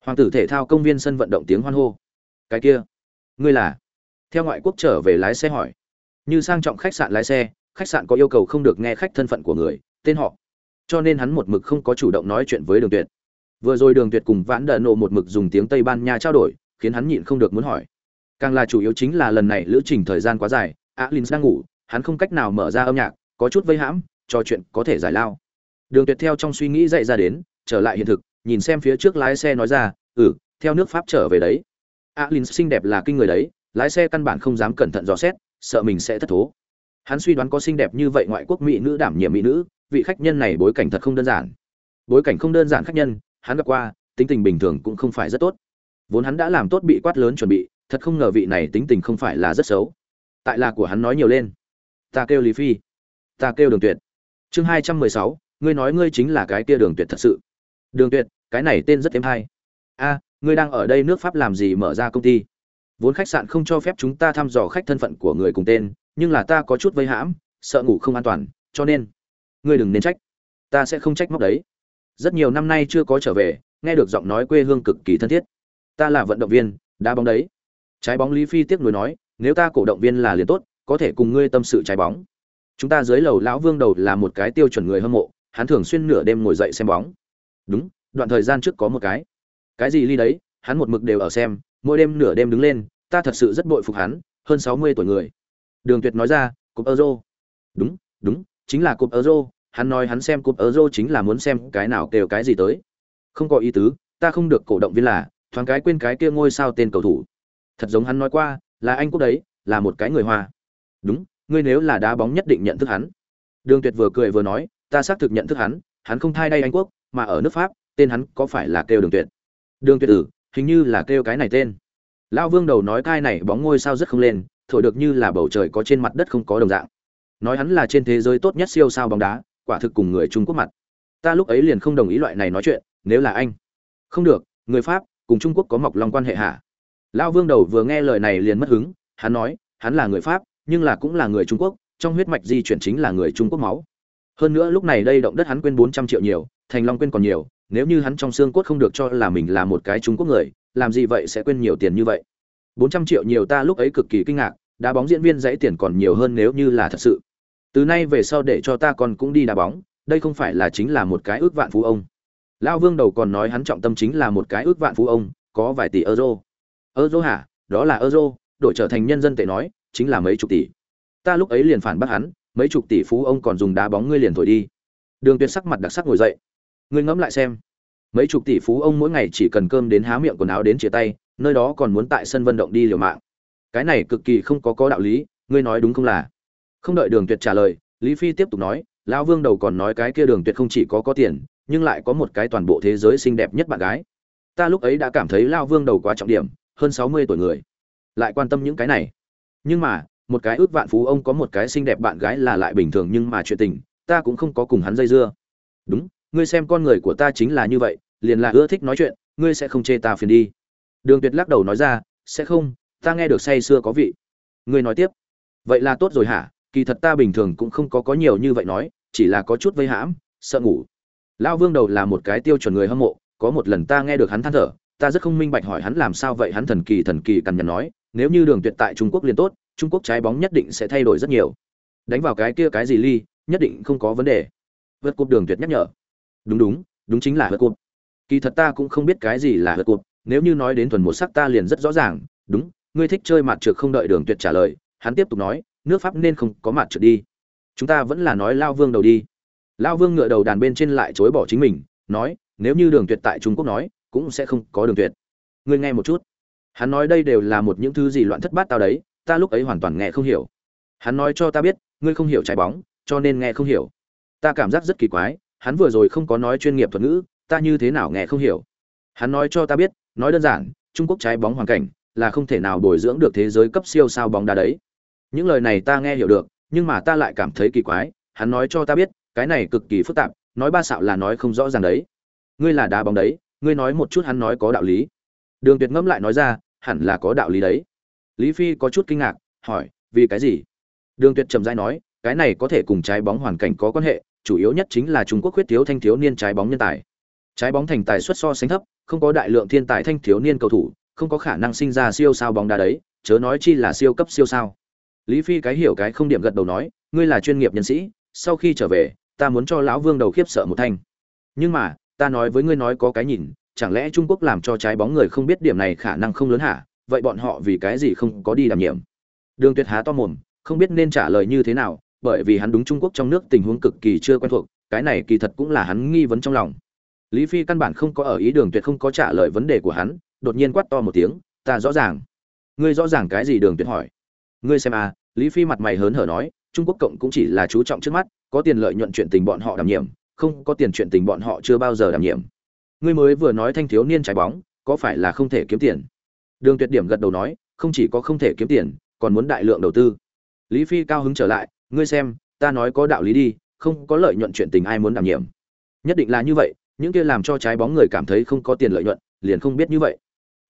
Hoàng tử thể thao công viên sân vận động tiếng hoan hô. Cái kia, ngươi là? Theo ngoại quốc trở về lái xe hỏi. Như sang trọng khách sạn lái xe, khách sạn có yêu cầu không được nghe khách thân phận của người, tên họ. Cho nên hắn một mực không có chủ động nói chuyện với Đường Tuyệt. Vừa rồi Đường Tuyệt cùng Vãn Đở nộ một mực dùng tiếng Tây Ban Nha trao đổi, khiến hắn nhịn không được muốn hỏi càng là chủ yếu chính là lần này lữ trình thời gian quá dài alin đang ngủ hắn không cách nào mở ra âm nhạc có chút vây hãm trò chuyện có thể giải lao đường tuyệt theo trong suy nghĩ dậy ra đến trở lại hiện thực nhìn xem phía trước lái xe nói ra ừ theo nước pháp trở về đấy alin xinh đẹp là kinh người đấy lái xe căn bản không dám cẩn thận dò xét sợ mình sẽ thất thố. Hắn suy đoán có xinh đẹp như vậy ngoại quốc mỹ nữ đảm nhiệm mỹ nữ, vị khách nhân này bối cảnh thật không đơn giản. Bối cảnh không đơn giản khách nhân, hắn gặp qua, tính tình bình thường cũng không phải rất tốt. Vốn hắn đã làm tốt bị quát lớn chuẩn bị, thật không ngờ vị này tính tình không phải là rất xấu. Tại là của hắn nói nhiều lên. Ta kêu lý phi. Ta kêu đường tuyệt. Chương hai trăm mười sáu, ngươi nói ngươi chính là cái kia đường tuyệt thật sự. Đường tuyệt, cái này tên rất thêm hay. A, ngươi đang ở đây nước pháp làm gì mở ra công ty? Vốn khách sạn không cho phép chúng ta thăm dò khách thân phận của người cùng tên nhưng là ta có chút vây hãm sợ ngủ không an toàn cho nên ngươi đừng nên trách ta sẽ không trách móc đấy rất nhiều năm nay chưa có trở về nghe được giọng nói quê hương cực kỳ thân thiết ta là vận động viên đá bóng đấy Trái bóng Lý Phi tiếc nuối nói, nếu ta cổ động viên là liền tốt, có thể cùng ngươi tâm sự trái bóng. Chúng ta dưới lầu lão Vương đầu là một cái tiêu chuẩn người hâm mộ, hắn thường xuyên nửa đêm ngồi dậy xem bóng. Đúng, đoạn thời gian trước có một cái. Cái gì ly đấy, hắn một mực đều ở xem, mỗi đêm nửa đêm đứng lên, ta thật sự rất bội phục hắn, hơn 60 tuổi người. Đường Tuyệt nói ra, cúp Euro. Đúng, đúng, chính là cúp Euro, hắn nói hắn xem cúp Euro chính là muốn xem cái nào kêu cái gì tới. Không có ý tứ, ta không được cổ động viên là, thoáng cái quên cái kia ngôi sao tên cầu thủ thật giống hắn nói qua là anh quốc đấy là một cái người hoa đúng ngươi nếu là đá bóng nhất định nhận thức hắn đường tuyệt vừa cười vừa nói ta xác thực nhận thức hắn hắn không thay đây anh quốc mà ở nước pháp tên hắn có phải là kêu đường tuyệt đường tuyệt ừ hình như là kêu cái này tên. Lão vương đầu nói cai này bóng ngôi sao rất không lên thổi được như là bầu trời có trên mặt đất không có đồng dạng. Nói hắn là trên thế giới tốt nhất siêu sao bóng đá quả thực cùng người trung quốc mặt. Ta lúc ấy liền không đồng ý loại này nói chuyện nếu là anh. Không được người pháp cùng trung quốc có mọc lòng quan hệ hả? Lão Vương đầu vừa nghe lời này liền mất hứng, hắn nói, hắn là người Pháp, nhưng là cũng là người Trung Quốc, trong huyết mạch di chuyển chính là người Trung Quốc máu. Hơn nữa lúc này đây động đất hắn quên 400 triệu nhiều, Thành Long quên còn nhiều, nếu như hắn trong xương cốt không được cho là mình là một cái Trung Quốc người, làm gì vậy sẽ quên nhiều tiền như vậy. 400 triệu nhiều ta lúc ấy cực kỳ kinh ngạc, đá bóng diễn viên dãy tiền còn nhiều hơn nếu như là thật sự. Từ nay về sau để cho ta còn cũng đi đá bóng, đây không phải là chính là một cái ước vạn phú ông. Lão Vương đầu còn nói hắn trọng tâm chính là một cái ước vạn phú ông, có vài tỷ euro euro hả đó là euro đổi trở thành nhân dân tệ nói chính là mấy chục tỷ ta lúc ấy liền phản bác hắn mấy chục tỷ phú ông còn dùng đá bóng ngươi liền thổi đi đường tuyệt sắc mặt đặc sắc ngồi dậy ngươi ngẫm lại xem. Mấy chục tỷ phú ông mỗi ngày chỉ cần cơm đến há miệng quần áo đến chia tay, nơi đó còn muốn tại sân vận động đi liều mạng. Cái này cực kỳ không có có đạo lý, ngươi nói đúng không là? Không đợi đường tuyệt trả lời, lý phi tiếp tục nói, lão vương đầu còn nói cái kia đường tuyệt không chỉ có có tiền, nhưng lại có một cái toàn bộ thế giới xinh đẹp nhất bạn gái. Ta lúc ấy đã cảm thấy Lão vương đầu quá trọng điểm, hơn sáu mươi tuổi người. Lại quan tâm những cái này. Nhưng mà, một cái ước vạn phú ông có một cái xinh đẹp bạn gái là lại bình thường nhưng mà chuyện tình, ta cũng không có cùng hắn dây dưa. Đúng ngươi xem con người của ta chính là như vậy, liền là ưa thích nói chuyện, ngươi sẽ không chê ta phiền đi. Đường tuyệt lắc đầu nói ra, sẽ không, ta nghe được say xưa có vị. Ngươi nói tiếp. Vậy là tốt rồi hả? Kỳ thật ta bình thường cũng không có có nhiều như vậy nói, chỉ là có chút vây hãm, sợ ngủ. Lão vương đầu là một cái tiêu chuẩn người hâm mộ, có một lần ta nghe được hắn than thở, ta rất không minh bạch hỏi hắn làm sao vậy hắn thần kỳ thần kỳ cằn nhằn nói, nếu như đường tuyệt tại trung quốc liền tốt, trung quốc trái bóng nhất định sẽ thay đổi rất nhiều. Đánh vào cái kia cái gì ly, nhất định không có vấn đề. Vượt cúp đường tuyệt nhắc nhở đúng đúng đúng chính là hớt cúp kỳ thật ta cũng không biết cái gì là hớt cúp nếu như nói đến thuần một sắc ta liền rất rõ ràng. Đúng, ngươi thích chơi mặt trượt không đợi đường tuyệt trả lời, hắn tiếp tục nói, nước pháp nên không có mặt trượt đi. Chúng ta vẫn là nói lao vương đầu đi. Lao vương ngựa đầu đàn bên trên lại chối bỏ chính mình, nói, nếu như đường tuyệt tại trung quốc nói, cũng sẽ không có đường tuyệt. Ngươi nghe một chút. Hắn nói đây đều là một những thứ gì loạn thất bát tao đấy, ta lúc ấy hoàn toàn nghe không hiểu. Hắn nói cho ta biết, ngươi không hiểu trái bóng, cho nên nghe không hiểu. Ta cảm giác rất kỳ quái hắn vừa rồi không có nói chuyên nghiệp thuật ngữ, ta như thế nào nghe không hiểu. Hắn nói cho ta biết, nói đơn giản, trung quốc trái bóng hoàn cảnh là không thể nào bồi dưỡng được thế giới cấp siêu sao bóng đá đấy. Những lời này ta nghe hiểu được, nhưng mà ta lại cảm thấy kỳ quái, hắn nói cho ta biết, cái này cực kỳ phức tạp, nói ba xạo là nói không rõ ràng đấy. Ngươi là đá bóng đấy, ngươi nói một chút hắn nói có đạo lý. Đường tuyệt ngẫm lại nói ra, hẳn là có đạo lý đấy. Lý phi có chút kinh ngạc, hỏi, vì cái gì? Đường tuyệt trầm dai nói, cái này có thể cùng trái bóng hoàn cảnh có quan hệ chủ yếu nhất chính là trung quốc khuyết thiếu thanh thiếu niên trái bóng nhân tài. Trái bóng thành tài suất so sánh thấp, không có đại lượng thiên tài thanh thiếu niên cầu thủ, không có khả năng sinh ra siêu sao bóng đá đấy, chớ nói chi là siêu cấp siêu sao. Lý phi cái hiểu cái không điểm gật đầu nói, ngươi là chuyên nghiệp nhân sĩ, sau khi trở về, ta muốn cho lão vương đầu khiếp sợ một thanh. Nhưng mà, ta nói với ngươi nói có cái nhìn, chẳng lẽ trung quốc làm cho trái bóng người không biết điểm này khả năng không lớn hả? Vậy bọn họ vì cái gì không có đi đảm nhiệm? Đường tuyệt há to mồm, không biết nên trả lời như thế nào bởi vì hắn đúng trung quốc trong nước tình huống cực kỳ chưa quen thuộc, cái này kỳ thật cũng là hắn nghi vấn trong lòng. Lý phi căn bản không có ở ý đường tuyệt không có trả lời vấn đề của hắn, đột nhiên quát to một tiếng, ta rõ ràng. Ngươi rõ ràng cái gì? Đường tuyệt hỏi. Ngươi xem à lý phi mặt mày hớn hở nói, trung quốc cộng cũng chỉ là chú trọng trước mắt, có tiền lợi nhuận chuyện tình bọn họ đảm nhiệm, không có tiền chuyện tình bọn họ chưa bao giờ đảm nhiệm. Ngươi mới vừa nói thanh thiếu niên trái bóng, có phải là không thể kiếm tiền? Đường tuyệt điểm gật đầu nói, không chỉ có không thể kiếm tiền, còn muốn đại lượng đầu tư. Lý phi cao hứng trở lại ngươi xem ta nói có đạo lý đi không có lợi nhuận chuyện tình ai muốn đảm nhiệm. Nhất định là như vậy những kia làm cho trái bóng người cảm thấy không có tiền lợi nhuận liền không biết như vậy.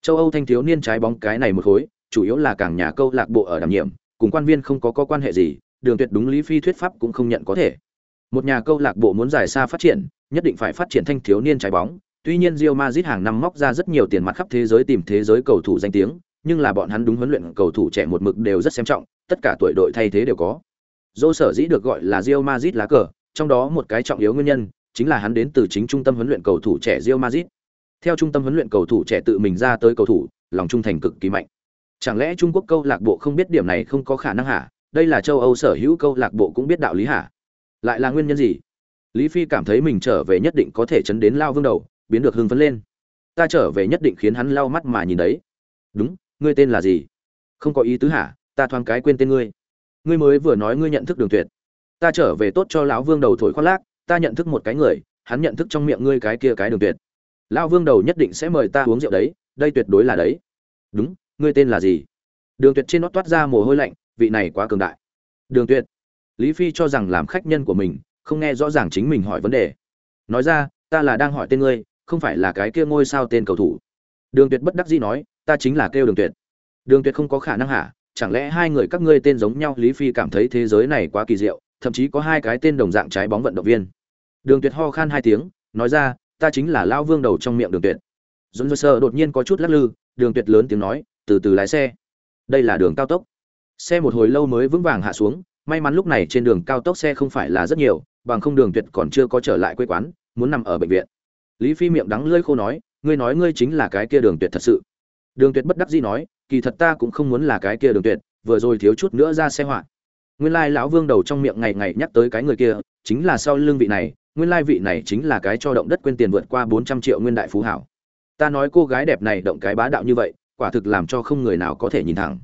Châu âu thanh thiếu niên trái bóng cái này một khối chủ yếu là cảng nhà câu lạc bộ ở đảm nhiệm cùng quan viên không có, có quan hệ gì đường tuyệt đúng lý phi thuyết pháp cũng không nhận có thể. Một nhà câu lạc bộ muốn giải xa phát triển nhất định phải phát triển thanh thiếu niên trái bóng. Tuy nhiên Real Madrid hàng năm móc ra rất nhiều tiền mặt khắp thế giới tìm thế giới cầu thủ danh tiếng nhưng là bọn hắn đúng huấn luyện cầu thủ trẻ một mực đều rất xem trọng tất cả tuổi đội thay thế đều có dô sở dĩ được gọi là Real Madrid lá cờ, trong đó một cái trọng yếu nguyên nhân chính là hắn đến từ chính trung tâm huấn luyện cầu thủ trẻ Real Madrid. Theo trung tâm huấn luyện cầu thủ trẻ tự mình ra tới cầu thủ, lòng trung thành cực kỳ mạnh. Chẳng lẽ trung quốc câu lạc bộ không biết điểm này không có khả năng hả? Đây là châu âu sở hữu câu lạc bộ cũng biết đạo lý hả? Lại là nguyên nhân gì? Lý phi cảm thấy mình trở về nhất định có thể chấn đến lao vương đầu, biến được hưng phấn lên. Ta trở về nhất định khiến hắn lau mắt mà nhìn đấy. Đúng, ngươi tên là gì? Không có ý tứ hả? Ta thoáng cái quên tên ngươi ngươi mới vừa nói ngươi nhận thức đường tuyệt. Ta trở về tốt cho lão vương đầu thổi khoác lác, ta nhận thức một cái người, hắn nhận thức trong miệng ngươi cái kia cái đường tuyệt. Lão vương đầu nhất định sẽ mời ta uống rượu đấy, đây tuyệt đối là đấy. Đúng, ngươi tên là gì? Đường tuyệt trên nó toát ra mồ hôi lạnh, vị này quá cường đại. Đường tuyệt. Lý phi cho rằng làm khách nhân của mình, không nghe rõ ràng chính mình hỏi vấn đề. Nói ra, ta là đang hỏi tên ngươi, không phải là cái kia ngôi sao tên cầu thủ. Đường tuyệt bất đắc dĩ nói, ta chính là kêu đường tuyệt. Đường tuyệt không có khả năng hả? Chẳng lẽ hai người các ngươi tên giống nhau? Lý phi cảm thấy thế giới này quá kỳ diệu, thậm chí có hai cái tên đồng dạng trái bóng vận động viên. Đường tuyệt ho khan hai tiếng, nói ra, ta chính là lao vương đầu trong miệng đường tuyệt. Dồn dơ sơ đột nhiên có chút lắc lư, đường tuyệt lớn tiếng nói, từ từ lái xe. Đây là đường cao tốc. Xe một hồi lâu mới vững vàng hạ xuống, may mắn lúc này trên đường cao tốc xe không phải là rất nhiều, bằng không đường tuyệt còn chưa có trở lại quê quán, muốn nằm ở bệnh viện. Lý phi miệng đắng lưỡi khô nói, ngươi nói ngươi chính là cái kia đường tuyệt thật sự. Đường tuyệt bất đắc dĩ nói kỳ thật ta cũng không muốn là cái kia đường tuyệt, vừa rồi thiếu chút nữa ra xe họa. Nguyên lai lão vương đầu trong miệng ngày ngày nhắc tới cái người kia, chính là sau lưng vị này, nguyên lai vị này chính là cái cho động đất quên tiền vượt qua bốn trăm triệu nguyên đại phú hảo. Ta nói cô gái đẹp này động cái bá đạo như vậy, quả thực làm cho không người nào có thể nhìn thẳng.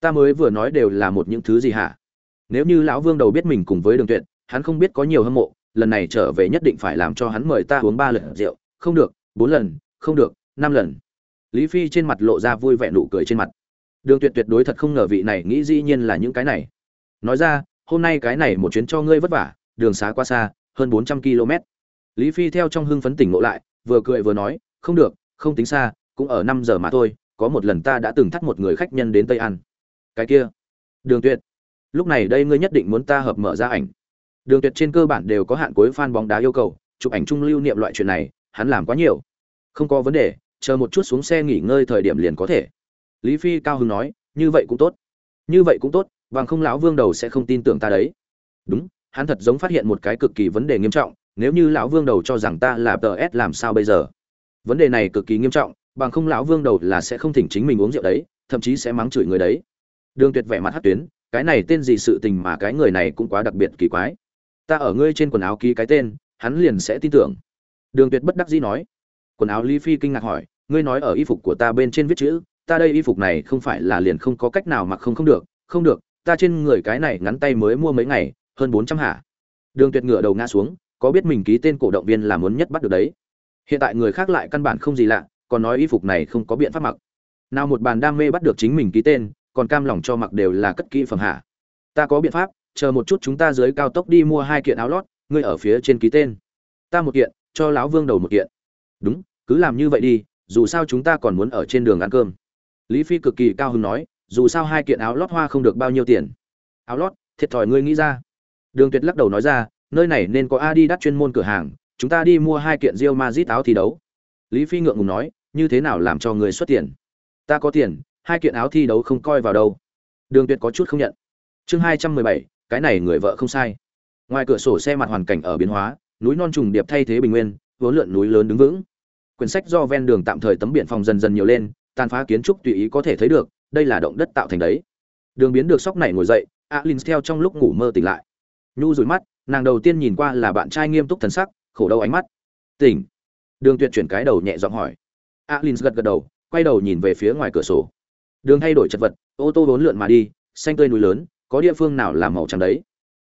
Ta mới vừa nói đều là một những thứ gì hả? Nếu như lão vương đầu biết mình cùng với đường tuyệt, hắn không biết có nhiều hâm mộ, lần này trở về nhất định phải làm cho hắn mời ta uống ba lần rượu. Không được, bốn lần, không được, năm lần lý phi trên mặt lộ ra vui vẻ nụ cười trên mặt. Đường tuyệt tuyệt đối thật không ngờ vị này nghĩ dĩ nhiên là những cái này. Nói ra, hôm nay cái này một chuyến cho ngươi vất vả, đường xá qua xa, hơn bốn trăm km lý phi theo trong hưng phấn tỉnh ngộ lại, vừa cười vừa nói, không được, không tính xa, cũng ở năm giờ mà thôi, có một lần ta đã từng thắt một người khách nhân đến tây ăn cái kia. Đường tuyệt. Lúc này đây ngươi nhất định muốn ta hợp mở ra ảnh. Đường tuyệt trên cơ bản đều có hạn cuối fan bóng đá yêu cầu, chụp ảnh chung lưu niệm loại chuyện này, hắn làm quá nhiều. Không có vấn đề chờ một chút xuống xe nghỉ ngơi thời điểm liền có thể. Lý phi cao Hưng nói, như vậy cũng tốt. Như vậy cũng tốt, bằng không lão vương đầu sẽ không tin tưởng ta đấy. Đúng, hắn thật giống phát hiện một cái cực kỳ vấn đề nghiêm trọng, nếu như lão vương đầu cho rằng ta là tờ s làm sao bây giờ? Vấn đề này cực kỳ nghiêm trọng, bằng không lão vương đầu là sẽ không thỉnh chính mình uống rượu đấy, thậm chí sẽ mắng chửi người đấy. Đường tuyệt vẻ mặt hát tuyến, cái này tên gì sự tình mà cái người này cũng quá đặc biệt kỳ quái. Ta ở ngươi trên quần áo ký cái tên, hắn liền sẽ tin tưởng. Đường tuyệt bất đắc dĩ nói. Quần áo lý phi kinh ngạc hỏi ngươi nói ở y phục của ta bên trên viết chữ, ta đây y phục này không phải là liền không có cách nào mặc không không được không được, ta trên người cái này ngắn tay mới mua mấy ngày, hơn bốn trăm hả? Đường tuyệt ngựa đầu ngã xuống, có biết mình ký tên cổ động viên là muốn nhất bắt được đấy. Hiện tại người khác lại căn bản không gì lạ, còn nói y phục này không có biện pháp mặc. Nào một bàn đam mê bắt được chính mình ký tên, còn cam lòng cho mặc đều là cất kỹ phẩm hả? ta có biện pháp, chờ một chút chúng ta dưới cao tốc đi mua hai kiện áo lót, ngươi ở phía trên ký tên. Ta một kiện, cho lão vương đầu một kiện. Đúng, cứ làm như vậy đi dù sao chúng ta còn muốn ở trên đường ăn cơm. Lý phi cực kỳ cao hứng nói, dù sao hai kiện áo lót hoa không được bao nhiêu tiền. Áo lót, thiệt thòi ngươi nghĩ ra. Đường tuyệt lắc đầu nói ra, nơi này nên có adi đắt chuyên môn cửa hàng, chúng ta đi mua hai kiện rio mazit áo thi đấu. Lý phi ngượng ngùng nói, như thế nào làm cho người xuất tiền? Ta có tiền, hai kiện áo thi đấu không coi vào đâu. Đường tuyệt có chút không nhận. Chương hai trăm mười bảy, cái này người vợ không sai. Ngoài cửa sổ xe mặt hoàn cảnh ở biến hóa, núi non trùng điệp thay thế bình nguyên, vốn lượn núi lớn đứng vững quyển sách do ven đường tạm thời tấm biển phòng dần dần nhiều lên, tàn phá kiến trúc tùy ý có thể thấy được, đây là động đất tạo thành đấy. Đường biến được sóc này ngồi dậy, alin theo trong lúc ngủ mơ tỉnh lại. Nhu rủi mắt, nàng đầu tiên nhìn qua là bạn trai nghiêm túc thần sắc, khổ đau ánh mắt. Tỉnh. Đường tuyệt chuyển cái đầu nhẹ giọng hỏi. Alin gật gật đầu, quay đầu nhìn về phía ngoài cửa sổ. Đường thay đổi chật vật, ô tô vốn lượn mà đi, xanh tươi núi lớn, có địa phương nào làm màu trắng đấy?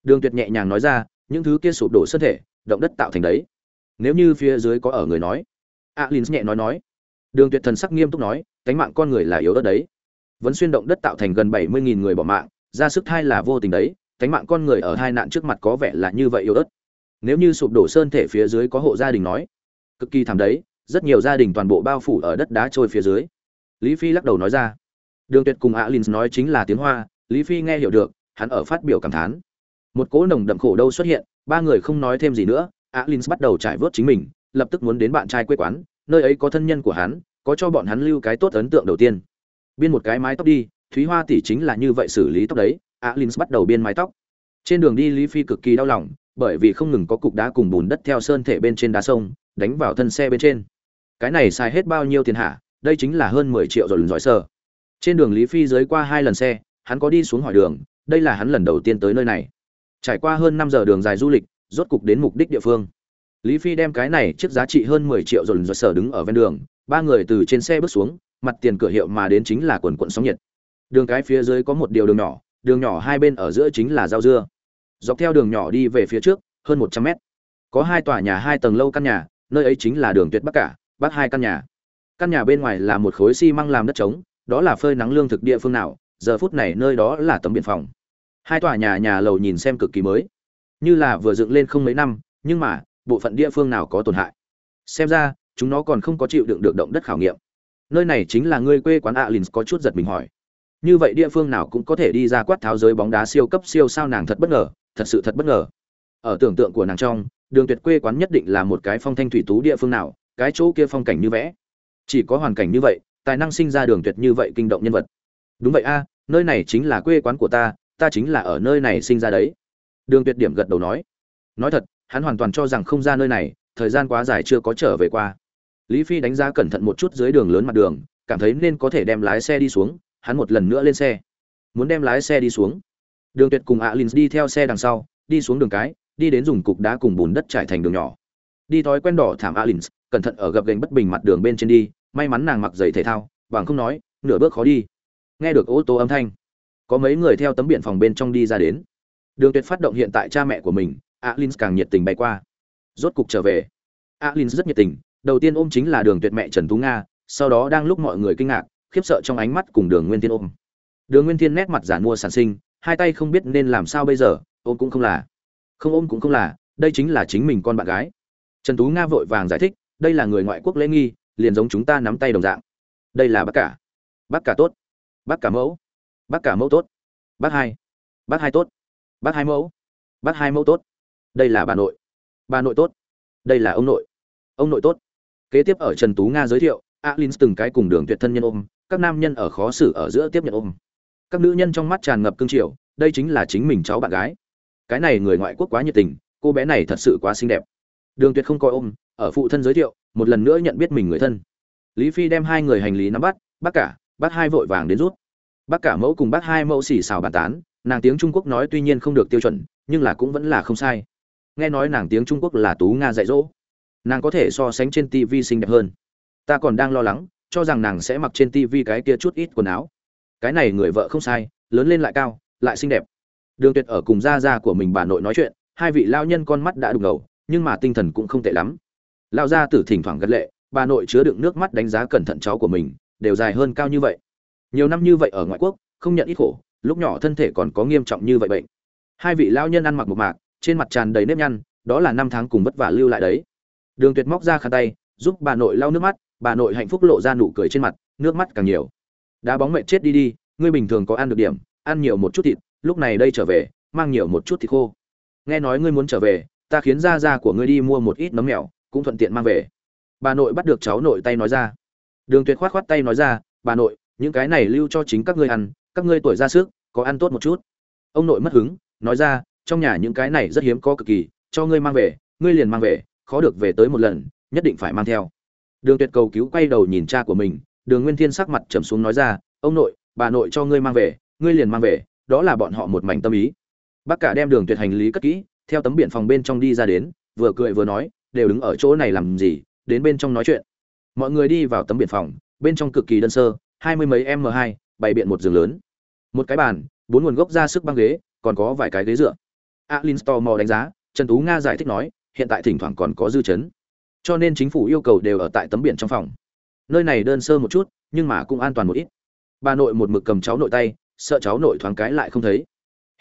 Đường tuyệt nhẹ nhàng nói ra, những thứ kia sụp đổ sơn thể, động đất tạo thành đấy. Nếu như phía dưới có ở người nói alin nhẹ nói nói. Đường tuyệt thần sắc nghiêm túc nói, cánh mạng con người là yếu ớt đấy. Vẫn xuyên động đất tạo thành gần bảy mươi nghìn người bỏ mạng, ra sức thai là vô tình đấy, cánh mạng con người ở hai nạn trước mặt có vẻ là như vậy yếu ớt. Nếu như sụp đổ sơn thể phía dưới có hộ gia đình nói, cực kỳ thảm đấy, rất nhiều gia đình toàn bộ bao phủ ở đất đá trôi phía dưới. Lý phi lắc đầu nói ra. Đường tuyệt cùng alin nói chính là tiếng hoa, lý phi nghe hiểu được, hắn ở phát biểu cảm thán. Một cỗ nồng đậm khổ đâu xuất hiện, ba người không nói thêm gì nữa alin bắt đầu trải vớt chính mình lập tức muốn đến bạn trai quê quán, nơi ấy có thân nhân của hắn, có cho bọn hắn lưu cái tốt ấn tượng đầu tiên. Biên một cái mái tóc đi, thúy hoa tỷ chính là như vậy xử lý tóc đấy alin bắt đầu biên mái tóc. Trên đường đi lý phi cực kỳ đau lòng, bởi vì không ngừng có cục đá cùng bùn đất theo sơn thể bên trên đá sông, đánh vào thân xe bên trên. Cái này xài hết bao nhiêu tiền hả? Đây chính là hơn mười triệu rồi lần giỏi sơ trên đường lý phi dưới qua hai lần xe, hắn có đi xuống hỏi đường, đây là hắn lần đầu tiên tới nơi này. Trải qua hơn năm giờ đường dài du lịch, rốt cục đến mục đích địa phương lý phi đem cái này chiếc giá trị hơn mười triệu rồi lần sở đứng ở ven đường, ba người từ trên xe bước xuống, mặt tiền cửa hiệu mà đến chính là quần quần sóng nhiệt. Đường cái phía dưới có một điều đường nhỏ đường nhỏ hai bên ở giữa chính là rau dưa. Dọc theo đường nhỏ đi về phía trước, hơn một trăm mét. Có hai tòa nhà, hai tầng lâu căn nhà, nơi ấy chính là đường tuyệt bắc cả, bắc hai căn nhà. Căn nhà bên ngoài là một khối xi măng làm đất trống, đó là phơi nắng lương thực địa phương nào, giờ phút này nơi đó là tấm biển phòng. Hai tòa nhà nhà lầu nhìn xem cực kỳ mới. Như là vừa dựng lên không mấy năm, nhưng mà bộ phận địa phương nào có tổn hại. Xem ra, chúng nó còn không có chịu đựng được động đất khảo nghiệm. Nơi này chính là ngươi quê quán alin có chút giật mình hỏi. Như vậy địa phương nào cũng có thể đi ra quát tháo giới bóng đá siêu cấp siêu sao nàng thật bất ngờ, thật sự thật bất ngờ. Ở tưởng tượng của nàng trong, đường tuyệt quê quán nhất định là một cái phong thanh thủy tú địa phương nào, cái chỗ kia phong cảnh như vẽ. Chỉ có hoàn cảnh như vậy, tài năng sinh ra đường tuyệt như vậy kinh động nhân vật. Đúng vậy a, nơi này chính là quê quán của ta ta chính là ở nơi này sinh ra đấy. Đường tuyệt điểm gật đầu nói. Nói thật hắn hoàn toàn cho rằng không ra nơi này, thời gian quá dài chưa có trở về qua. Lý phi đánh giá cẩn thận một chút dưới đường lớn mặt đường, cảm thấy nên có thể đem lái xe đi xuống, hắn một lần nữa lên xe. Muốn đem lái xe đi xuống. Đường tuyệt cùng alin đi theo xe đằng sau, đi xuống đường cái, đi đến dùng cục đá cùng bùn đất trải thành đường nhỏ. Đi thói quen đỏ thảm alin, cẩn thận ở gập gành bất bình mặt đường bên trên đi, may mắn nàng mặc giày thể thao, bằng không nói, nửa bước khó đi. Nghe được ô tô âm thanh, có mấy người theo tấm biển phòng bên trong đi ra đến. Đường tuyệt phát động hiện tại cha mẹ của mình alin càng nhiệt tình bay qua. Rốt cục trở về. Alin rất nhiệt tình, đầu tiên ôm chính là đường tuyệt mẹ trần tú nga, sau đó đang lúc mọi người kinh ngạc, khiếp sợ trong ánh mắt cùng đường nguyên thiên ôm. Đường nguyên thiên nét mặt giản mua sản sinh, hai tay không biết nên làm sao bây giờ, ôm cũng không là. Không ôm cũng không là, đây chính là chính mình con bạn gái. Trần tú nga vội vàng giải thích, đây là người ngoại quốc lễ nghi, liền giống chúng ta nắm tay đồng dạng. Đây là bác cả. Bác cả tốt. Bác cả mẫu. Bác cả mẫu tốt. Bác hai. Bác hai tốt. Bác hai mẫu. Bác hai mẫu tốt đây là bà nội. Bà nội tốt. Đây là ông nội. Ông nội tốt. Kế tiếp ở trần tú nga giới thiệu alin từng cái cùng đường tuyệt thân nhân ôm, các nam nhân ở khó xử ở giữa tiếp nhận ôm. Các nữ nhân trong mắt tràn ngập cương triều, đây chính là chính mình cháu bạn gái. Cái này người ngoại quốc quá nhiệt tình, cô bé này thật sự quá xinh đẹp. Đường tuyệt không coi ôm, ở phụ thân giới thiệu, một lần nữa nhận biết mình người thân. Lý phi đem hai người hành lý nắm bắt, bác cả, bác hai vội vàng đến rút. Bác cả mẫu cùng bác hai mẫu xì xào bàn tán, nàng tiếng trung quốc nói tuy nhiên không được tiêu chuẩn, nhưng là cũng vẫn là không sai nghe nói nàng tiếng trung quốc là tú nga dạy dỗ. Nàng có thể so sánh trên tv xinh đẹp hơn. Ta còn đang lo lắng, cho rằng nàng sẽ mặc trên tv cái kia chút ít quần áo. Cái này người vợ không sai, lớn lên lại cao, lại xinh đẹp. Đường tuyệt ở cùng gia gia của mình bà nội nói chuyện, hai vị lao nhân con mắt đã đục ngầu, nhưng mà tinh thần cũng không tệ lắm. Lao gia tử thỉnh thoảng gật lệ, bà nội chứa đựng nước mắt đánh giá cẩn thận cháu của mình, đều dài hơn cao như vậy. Nhiều năm như vậy ở ngoại quốc, không nhận ít khổ, lúc nhỏ thân thể còn có nghiêm trọng như vậy bệnh. Hai vị lao nhân ăn mặc một mạc trên mặt tràn đầy nếp nhăn, đó là năm tháng cùng vất vả lưu lại đấy. Đường tuyệt móc ra khăn tay, giúp bà nội lau nước mắt, bà nội hạnh phúc lộ ra nụ cười trên mặt, nước mắt càng nhiều. Đá bóng mệt chết đi đi, ngươi bình thường có ăn được điểm, ăn nhiều một chút thịt, lúc này đây trở về, mang nhiều một chút thịt khô. Nghe nói ngươi muốn trở về, ta khiến gia gia của ngươi đi mua một ít nấm mèo, cũng thuận tiện mang về. Bà nội bắt được cháu nội tay nói ra. Đường tuyệt khoát khoát tay nói ra, bà nội, những cái này lưu cho chính các ngươi ăn, các ngươi tuổi ra sức, có ăn tốt một chút. Ông nội mất hứng, nói ra trong nhà những cái này rất hiếm có cực kỳ, cho ngươi mang về, ngươi liền mang về, khó được về tới một lần, nhất định phải mang theo. Đường tuyệt cầu cứu quay đầu nhìn cha của mình, đường nguyên thiên sắc mặt trầm xuống nói ra, ông nội, bà nội cho ngươi mang về, ngươi liền mang về, đó là bọn họ một mảnh tâm ý. Bác cả đem đường tuyệt hành lý cất kỹ, theo tấm biển phòng bên trong đi ra đến, vừa cười vừa nói, đều đứng ở chỗ này làm gì, đến bên trong nói chuyện. Mọi người đi vào tấm biển phòng, bên trong cực kỳ đơn sơ, hai mươi mấy m hai, bày biện một giường lớn. Một cái bàn, bốn nguồn gốc ra sức băng ghế, còn có vài cái ghế dựa alin mò đánh giá, trần tú nga giải thích nói, hiện tại thỉnh thoảng còn có dư chấn. Cho nên chính phủ yêu cầu đều ở tại tấm biển trong phòng. Nơi này đơn sơ một chút, nhưng mà cũng an toàn một ít. Bà nội một mực cầm cháu nội tay, sợ cháu nội thoáng cái lại không thấy.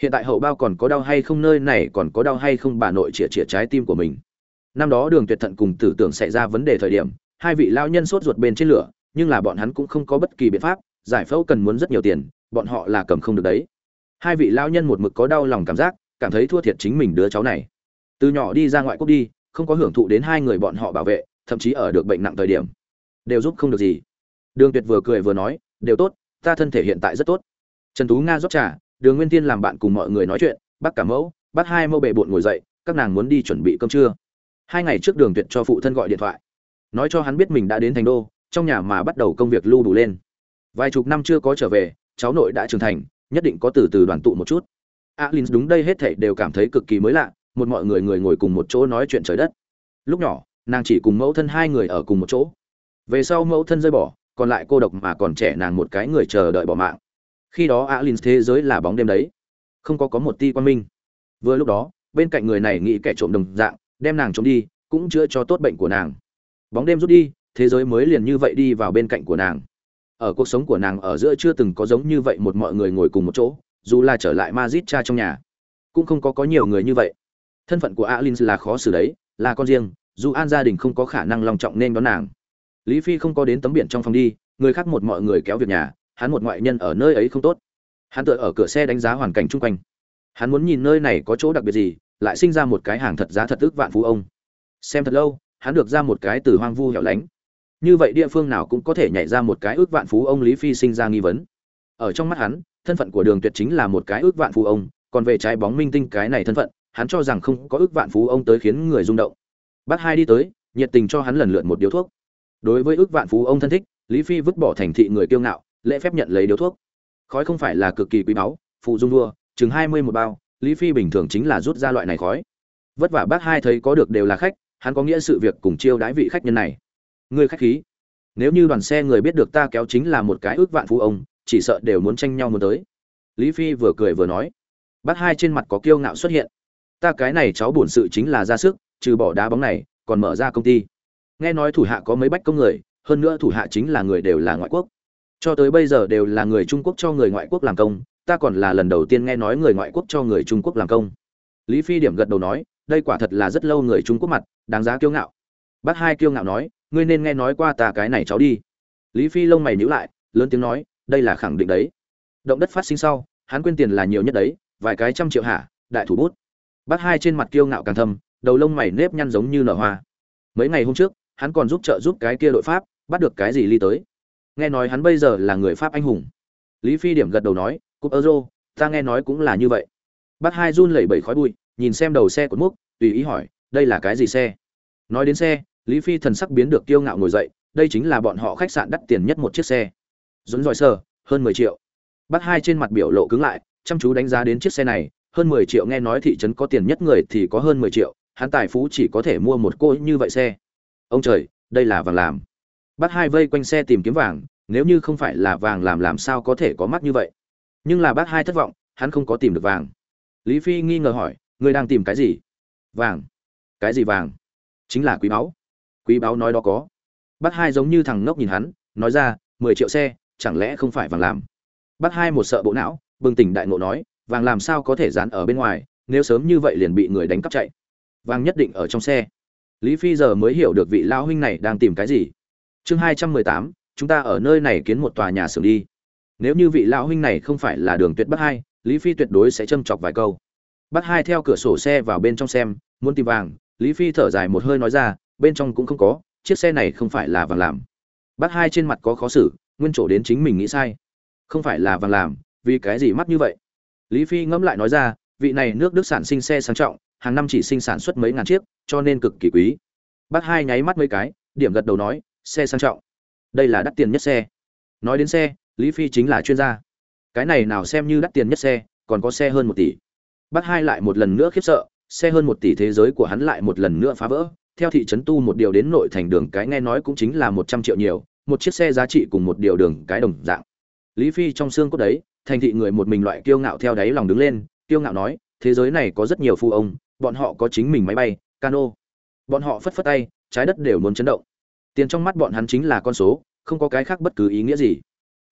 Hiện tại hậu bao còn có đau hay không, nơi này còn có đau hay không, bà nội chĩa chĩa trái tim của mình. Năm đó đường tuyệt thận cùng tử tưởng xảy ra vấn đề thời điểm, hai vị lao nhân sốt ruột bên trên lửa, nhưng là bọn hắn cũng không có bất kỳ biện pháp, giải phẫu cần muốn rất nhiều tiền, bọn họ là cầm không được đấy. Hai vị lao nhân một mực có đau lòng cảm giác cảm thấy thua thiệt chính mình đứa cháu này. Từ nhỏ đi ra ngoại quốc đi, không có hưởng thụ đến hai người bọn họ bảo vệ, thậm chí ở được bệnh nặng thời điểm, đều giúp không được gì. Đường tuyệt vừa cười vừa nói, đều tốt, ta thân thể hiện tại rất tốt. Trần tú nga rót trà, đường nguyên tiên làm bạn cùng mọi người nói chuyện, bác cả mẫu, bác hai mẫu bệ bộn ngồi dậy, các nàng muốn đi chuẩn bị cơm trưa. Hai ngày trước đường tuyệt cho phụ thân gọi điện thoại. Nói cho hắn biết mình đã đến thành đô, trong nhà mà bắt đầu công việc lưu đủ lên. Vài chục năm chưa có trở về, cháu nội đã trưởng thành, nhất định có từ từ đoàn tụ một chút alin đúng đây hết thảy đều cảm thấy cực kỳ mới lạ, một mọi người người ngồi cùng một chỗ nói chuyện trời đất. Lúc nhỏ, nàng chỉ cùng mẫu thân hai người ở cùng một chỗ. Về sau mẫu thân rơi bỏ, còn lại cô độc mà còn trẻ nàng một cái người chờ đợi bỏ mạng. Khi đó alin thế giới là bóng đêm đấy. Không có có một ti quan minh. Vừa lúc đó, bên cạnh người này nghĩ kẻ trộm đồng dạng, đem nàng trộm đi, cũng chữa cho tốt bệnh của nàng. Bóng đêm rút đi, thế giới mới liền như vậy đi vào bên cạnh của nàng. Ở cuộc sống của nàng ở giữa chưa từng có giống như vậy một mọi người ngồi cùng một chỗ dù là trở lại Madrid cha trong nhà, cũng không có có nhiều người như vậy. Thân phận của alin là khó xử đấy, là con riêng, dù an gia đình không có khả năng lòng trọng nên đón nàng. Lý phi không có đến tấm biển trong phòng đi, người khác một mọi người kéo việc nhà, hắn một ngoại nhân ở nơi ấy không tốt. Hắn tựa ở cửa xe đánh giá hoàn cảnh chung quanh. Hắn muốn nhìn nơi này có chỗ đặc biệt gì, lại sinh ra một cái hàng thật giá thật ước vạn phú ông. Xem thật lâu, hắn được ra một cái từ hoang vu hẻo lánh. Như vậy địa phương nào cũng có thể nhảy ra một cái ước vạn phú ông lý phi sinh ra nghi vấn. Ở trong mắt hắn thân phận của đường tuyệt chính là một cái ước vạn phú ông, còn về trái bóng minh tinh cái này thân phận, hắn cho rằng không có ước vạn phú ông tới khiến người rung động. Bác hai đi tới, nhiệt tình cho hắn lần lượt một điếu thuốc. Đối với ước vạn phú ông thân thích, lý phi vứt bỏ thành thị người kiêu ngạo, lễ phép nhận lấy điếu thuốc. Khói không phải là cực kỳ quý báu, phụ dung đua chừng hai mươi một bao, lý phi bình thường chính là rút ra loại này khói. Vất vả bác hai thấy có được đều là khách, hắn có nghĩa sự việc cùng chiêu đãi vị khách nhân này. Người khách khí, nếu như đoàn xe người biết được ta kéo chính là một cái ước vạn phú ông chỉ sợ đều muốn tranh nhau muốn tới. Lý phi vừa cười vừa nói, bác hai trên mặt có kiêu ngạo xuất hiện. Ta cái này cháu bổn sự chính là ra sức, trừ bỏ đá bóng này, còn mở ra công ty. Nghe nói thủ hạ có mấy bách công người, hơn nữa thủ hạ chính là người đều là ngoại quốc. Cho tới bây giờ đều là người trung quốc cho người ngoại quốc làm công, ta còn là lần đầu tiên nghe nói người ngoại quốc cho người trung quốc làm công. Lý phi điểm gật đầu nói, đây quả thật là rất lâu người trung quốc mặt, đáng giá kiêu ngạo. Bác hai kiêu ngạo nói, ngươi nên nghe nói qua ta cái này cháu đi. Lý phi lông mày nhíu lại, lớn tiếng nói đây là khẳng định đấy. Động đất phát sinh sau, hắn quên tiền là nhiều nhất đấy, vài cái trăm triệu hả, đại thủ bút. Bác hai trên mặt kiêu ngạo càng thâm, đầu lông mày nếp nhăn giống như nở hoa. Mấy ngày hôm trước, hắn còn giúp trợ giúp cái kia đội pháp, bắt được cái gì ly tới. Nghe nói hắn bây giờ là người pháp anh hùng. Lý phi điểm gật đầu nói, cúp euro, ta nghe nói cũng là như vậy. Bác hai run lẩy bẩy khói bụi, nhìn xem đầu xe của múc, tùy ý hỏi, đây là cái gì xe? Nói đến xe, lý phi thần sắc biến được kiêu ngạo ngồi dậy, đây chính là bọn họ khách sạn đắt tiền nhất một chiếc xe dũng dòi sơ, hơn mười triệu. Bác hai trên mặt biểu lộ cứng lại, chăm chú đánh giá đến chiếc xe này, hơn mười triệu nghe nói thị trấn có tiền nhất người thì có hơn mười triệu, hắn tài phú chỉ có thể mua một cô như vậy xe. Ông trời, đây là vàng làm. Bác hai vây quanh xe tìm kiếm vàng, nếu như không phải là vàng làm làm sao có thể có mắt như vậy? Nhưng là bác hai thất vọng, hắn không có tìm được vàng. Lý phi nghi ngờ hỏi, ngươi đang tìm cái gì? Vàng. Cái gì vàng? Chính là quý báu. Quý báu nói đó có. Bác hai giống như thằng ngốc nhìn hắn, nói ra, mười triệu xe chẳng lẽ không phải vàng làm? Bác hai một sợ bộ não, bừng tỉnh đại ngộ nói, vàng làm sao có thể dán ở bên ngoài, nếu sớm như vậy liền bị người đánh cắp chạy. Vàng nhất định ở trong xe. Lý phi giờ mới hiểu được vị lao huynh này đang tìm cái gì. Chương hai trăm mười tám, chúng ta ở nơi này kiến một tòa nhà xưởng đi. Nếu như vị lão huynh này không phải là đường tuyệt bắc hai, lý phi tuyệt đối sẽ châm chọc vài câu. Bắc hai theo cửa sổ xe vào bên trong xem, muốn tìm vàng, lý phi thở dài một hơi nói ra, bên trong cũng không có, chiếc xe này không phải là vàng làm. Bác hai trên mặt có khó xử nguyên chỗ đến chính mình nghĩ sai. Không phải là vàng làm, vì cái gì mắc như vậy? Lý phi ngẫm lại nói ra, vị này nước đức sản sinh xe sang trọng, hàng năm chỉ sinh sản xuất mấy ngàn chiếc, cho nên cực kỳ quý. Bác hai nháy mắt mấy cái, điểm gật đầu nói, xe sang trọng. Đây là đắt tiền nhất xe. Nói đến xe, lý phi chính là chuyên gia. Cái này nào xem như đắt tiền nhất xe, còn có xe hơn một tỷ. Bác hai lại một lần nữa khiếp sợ, xe hơn một tỷ thế giới của hắn lại một lần nữa phá vỡ. Theo thị trấn tu một điều đến nội thành đường cái nghe nói cũng chính là một trăm triệu nhiều một chiếc xe giá trị cùng một điều đường cái đồng dạng. Lý phi trong xương cốt đấy, thành thị người một mình loại kiêu ngạo theo đáy lòng đứng lên, kiêu ngạo nói, thế giới này có rất nhiều phu ông, bọn họ có chính mình máy bay, cano. Bọn họ phất phất tay, trái đất đều muốn chấn động. Tiền trong mắt bọn hắn chính là con số, không có cái khác bất cứ ý nghĩa gì.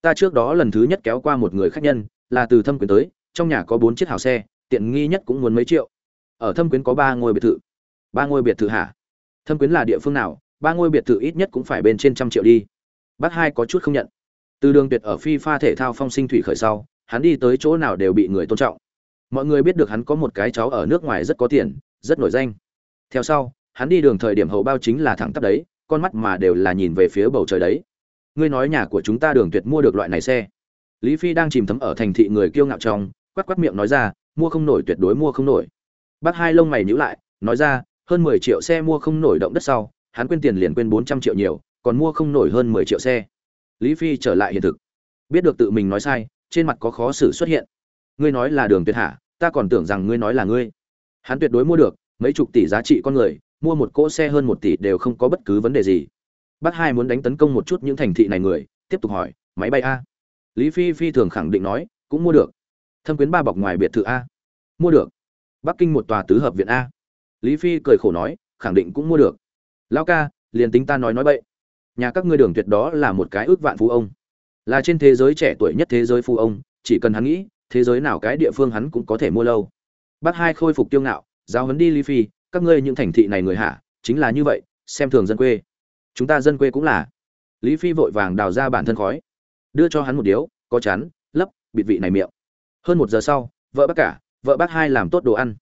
Ta trước đó lần thứ nhất kéo qua một người khách nhân, là từ thâm quyến tới, trong nhà có bốn chiếc hào xe, tiện nghi nhất cũng muốn mấy triệu. Ở thâm quyến có ba ngôi biệt thự. Ba ngôi biệt thự hả? Thâm quyến là địa phương nào? Ba ngôi biệt thự ít nhất cũng phải bên trên trăm triệu đi bác hai có chút không nhận. Từ đường tuyệt ở phi pha thể thao phong sinh thủy khởi sau, hắn đi tới chỗ nào đều bị người tôn trọng. Mọi người biết được hắn có một cái cháu ở nước ngoài rất có tiền, rất nổi danh. Theo sau, hắn đi đường thời điểm hậu bao chính là thẳng tắp đấy, con mắt mà đều là nhìn về phía bầu trời đấy. Ngươi nói nhà của chúng ta đường tuyệt mua được loại này xe. Lý phi đang chìm thấm ở thành thị người kiêu ngạo trong, quát quát miệng nói ra, mua không nổi, tuyệt đối mua không nổi. Bác hai lông mày nhíu lại, nói ra, hơn mười triệu xe mua không nổi động đất sau, hắn quên tiền liền quên bốn trăm triệu nhiều còn mua không nổi hơn mười triệu xe. Lý phi trở lại hiện thực. Biết được tự mình nói sai, trên mặt có khó xử xuất hiện. Ngươi nói là đường tuyệt hạ, ta còn tưởng rằng ngươi nói là ngươi. Hắn tuyệt đối mua được, mấy chục tỷ giá trị con người, mua một cỗ xe hơn một tỷ đều không có bất cứ vấn đề gì. Bác hai muốn đánh tấn công một chút những thành thị này người, tiếp tục hỏi, máy bay a? Lý phi phi thường khẳng định nói, cũng mua được. Thâm quyến ba bọc ngoài biệt thự a? Mua được. Bắc kinh một tòa tứ hợp viện a? Lý phi cười khổ nói, khẳng định cũng mua được. Lao ca, liền tính ta nói nói bậy nhà các ngươi đường tuyệt đó là một cái ước vạn phú ông. Là trên thế giới trẻ tuổi nhất thế giới phú ông, chỉ cần hắn nghĩ, thế giới nào cái địa phương hắn cũng có thể mua lâu. Bác hai khôi phục tiêu ngạo, giáo huấn đi lý phi, các ngươi những thành thị này người hạ, chính là như vậy, xem thường dân quê. Chúng ta dân quê cũng là. Lý phi vội vàng đào ra bản thân khói. Đưa cho hắn một điếu, có chắn lấp, bịt vị này miệng. Hơn một giờ sau, vợ bác cả, vợ bác hai làm tốt đồ ăn.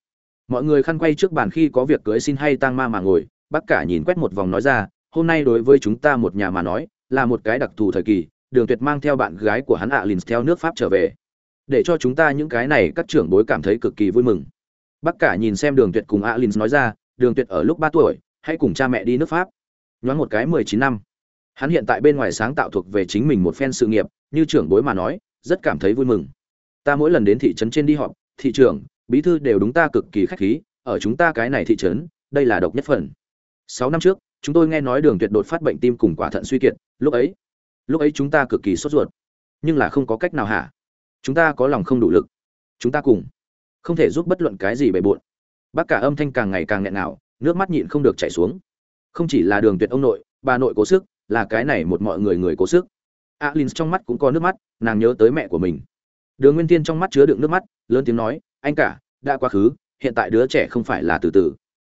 Mọi người khăn quay trước bàn khi có việc cưới xin hay tang ma mà ngồi, bác cả nhìn quét một vòng nói ra hôm nay đối với chúng ta một nhà mà nói, là một cái đặc thù thời kỳ, đường tuyệt mang theo bạn gái của hắn ạ à theo nước pháp trở về. Để cho chúng ta những cái này, các trưởng bối cảm thấy cực kỳ vui mừng. Bác cả nhìn xem đường tuyệt cùng ạ à nói ra, đường tuyệt ở lúc ba tuổi, hãy cùng cha mẹ đi nước pháp. Nhoáng một cái mười chín năm. Hắn hiện tại bên ngoài sáng tạo thuộc về chính mình một phen sự nghiệp, như trưởng bối mà nói, rất cảm thấy vui mừng. Ta mỗi lần đến thị trấn trên đi họp, thị trưởng, bí thư đều đúng ta cực kỳ khách khí, ở chúng ta cái này thị trấn, đây là độc nhất phần. Sáu năm trước chúng tôi nghe nói đường tuyệt đột phát bệnh tim cùng quả thận suy kiệt, lúc ấy lúc ấy chúng ta cực kỳ sốt ruột. Nhưng là không có cách nào hả? Chúng ta có lòng không đủ lực. Chúng ta cùng không thể giúp bất luận cái gì bề bộn. Bác cả âm thanh càng ngày càng nghẹn nào nước mắt nhịn không được chảy xuống. Không chỉ là đường tuyệt ông nội, bà nội cố sức, là cái này một mọi người người cố sức. Alin trong mắt cũng có nước mắt, nàng nhớ tới mẹ của mình. Đường nguyên tiên trong mắt chứa đựng nước mắt, lớn tiếng nói, anh cả, đã quá khứ, hiện tại đứa trẻ không phải là từ từ.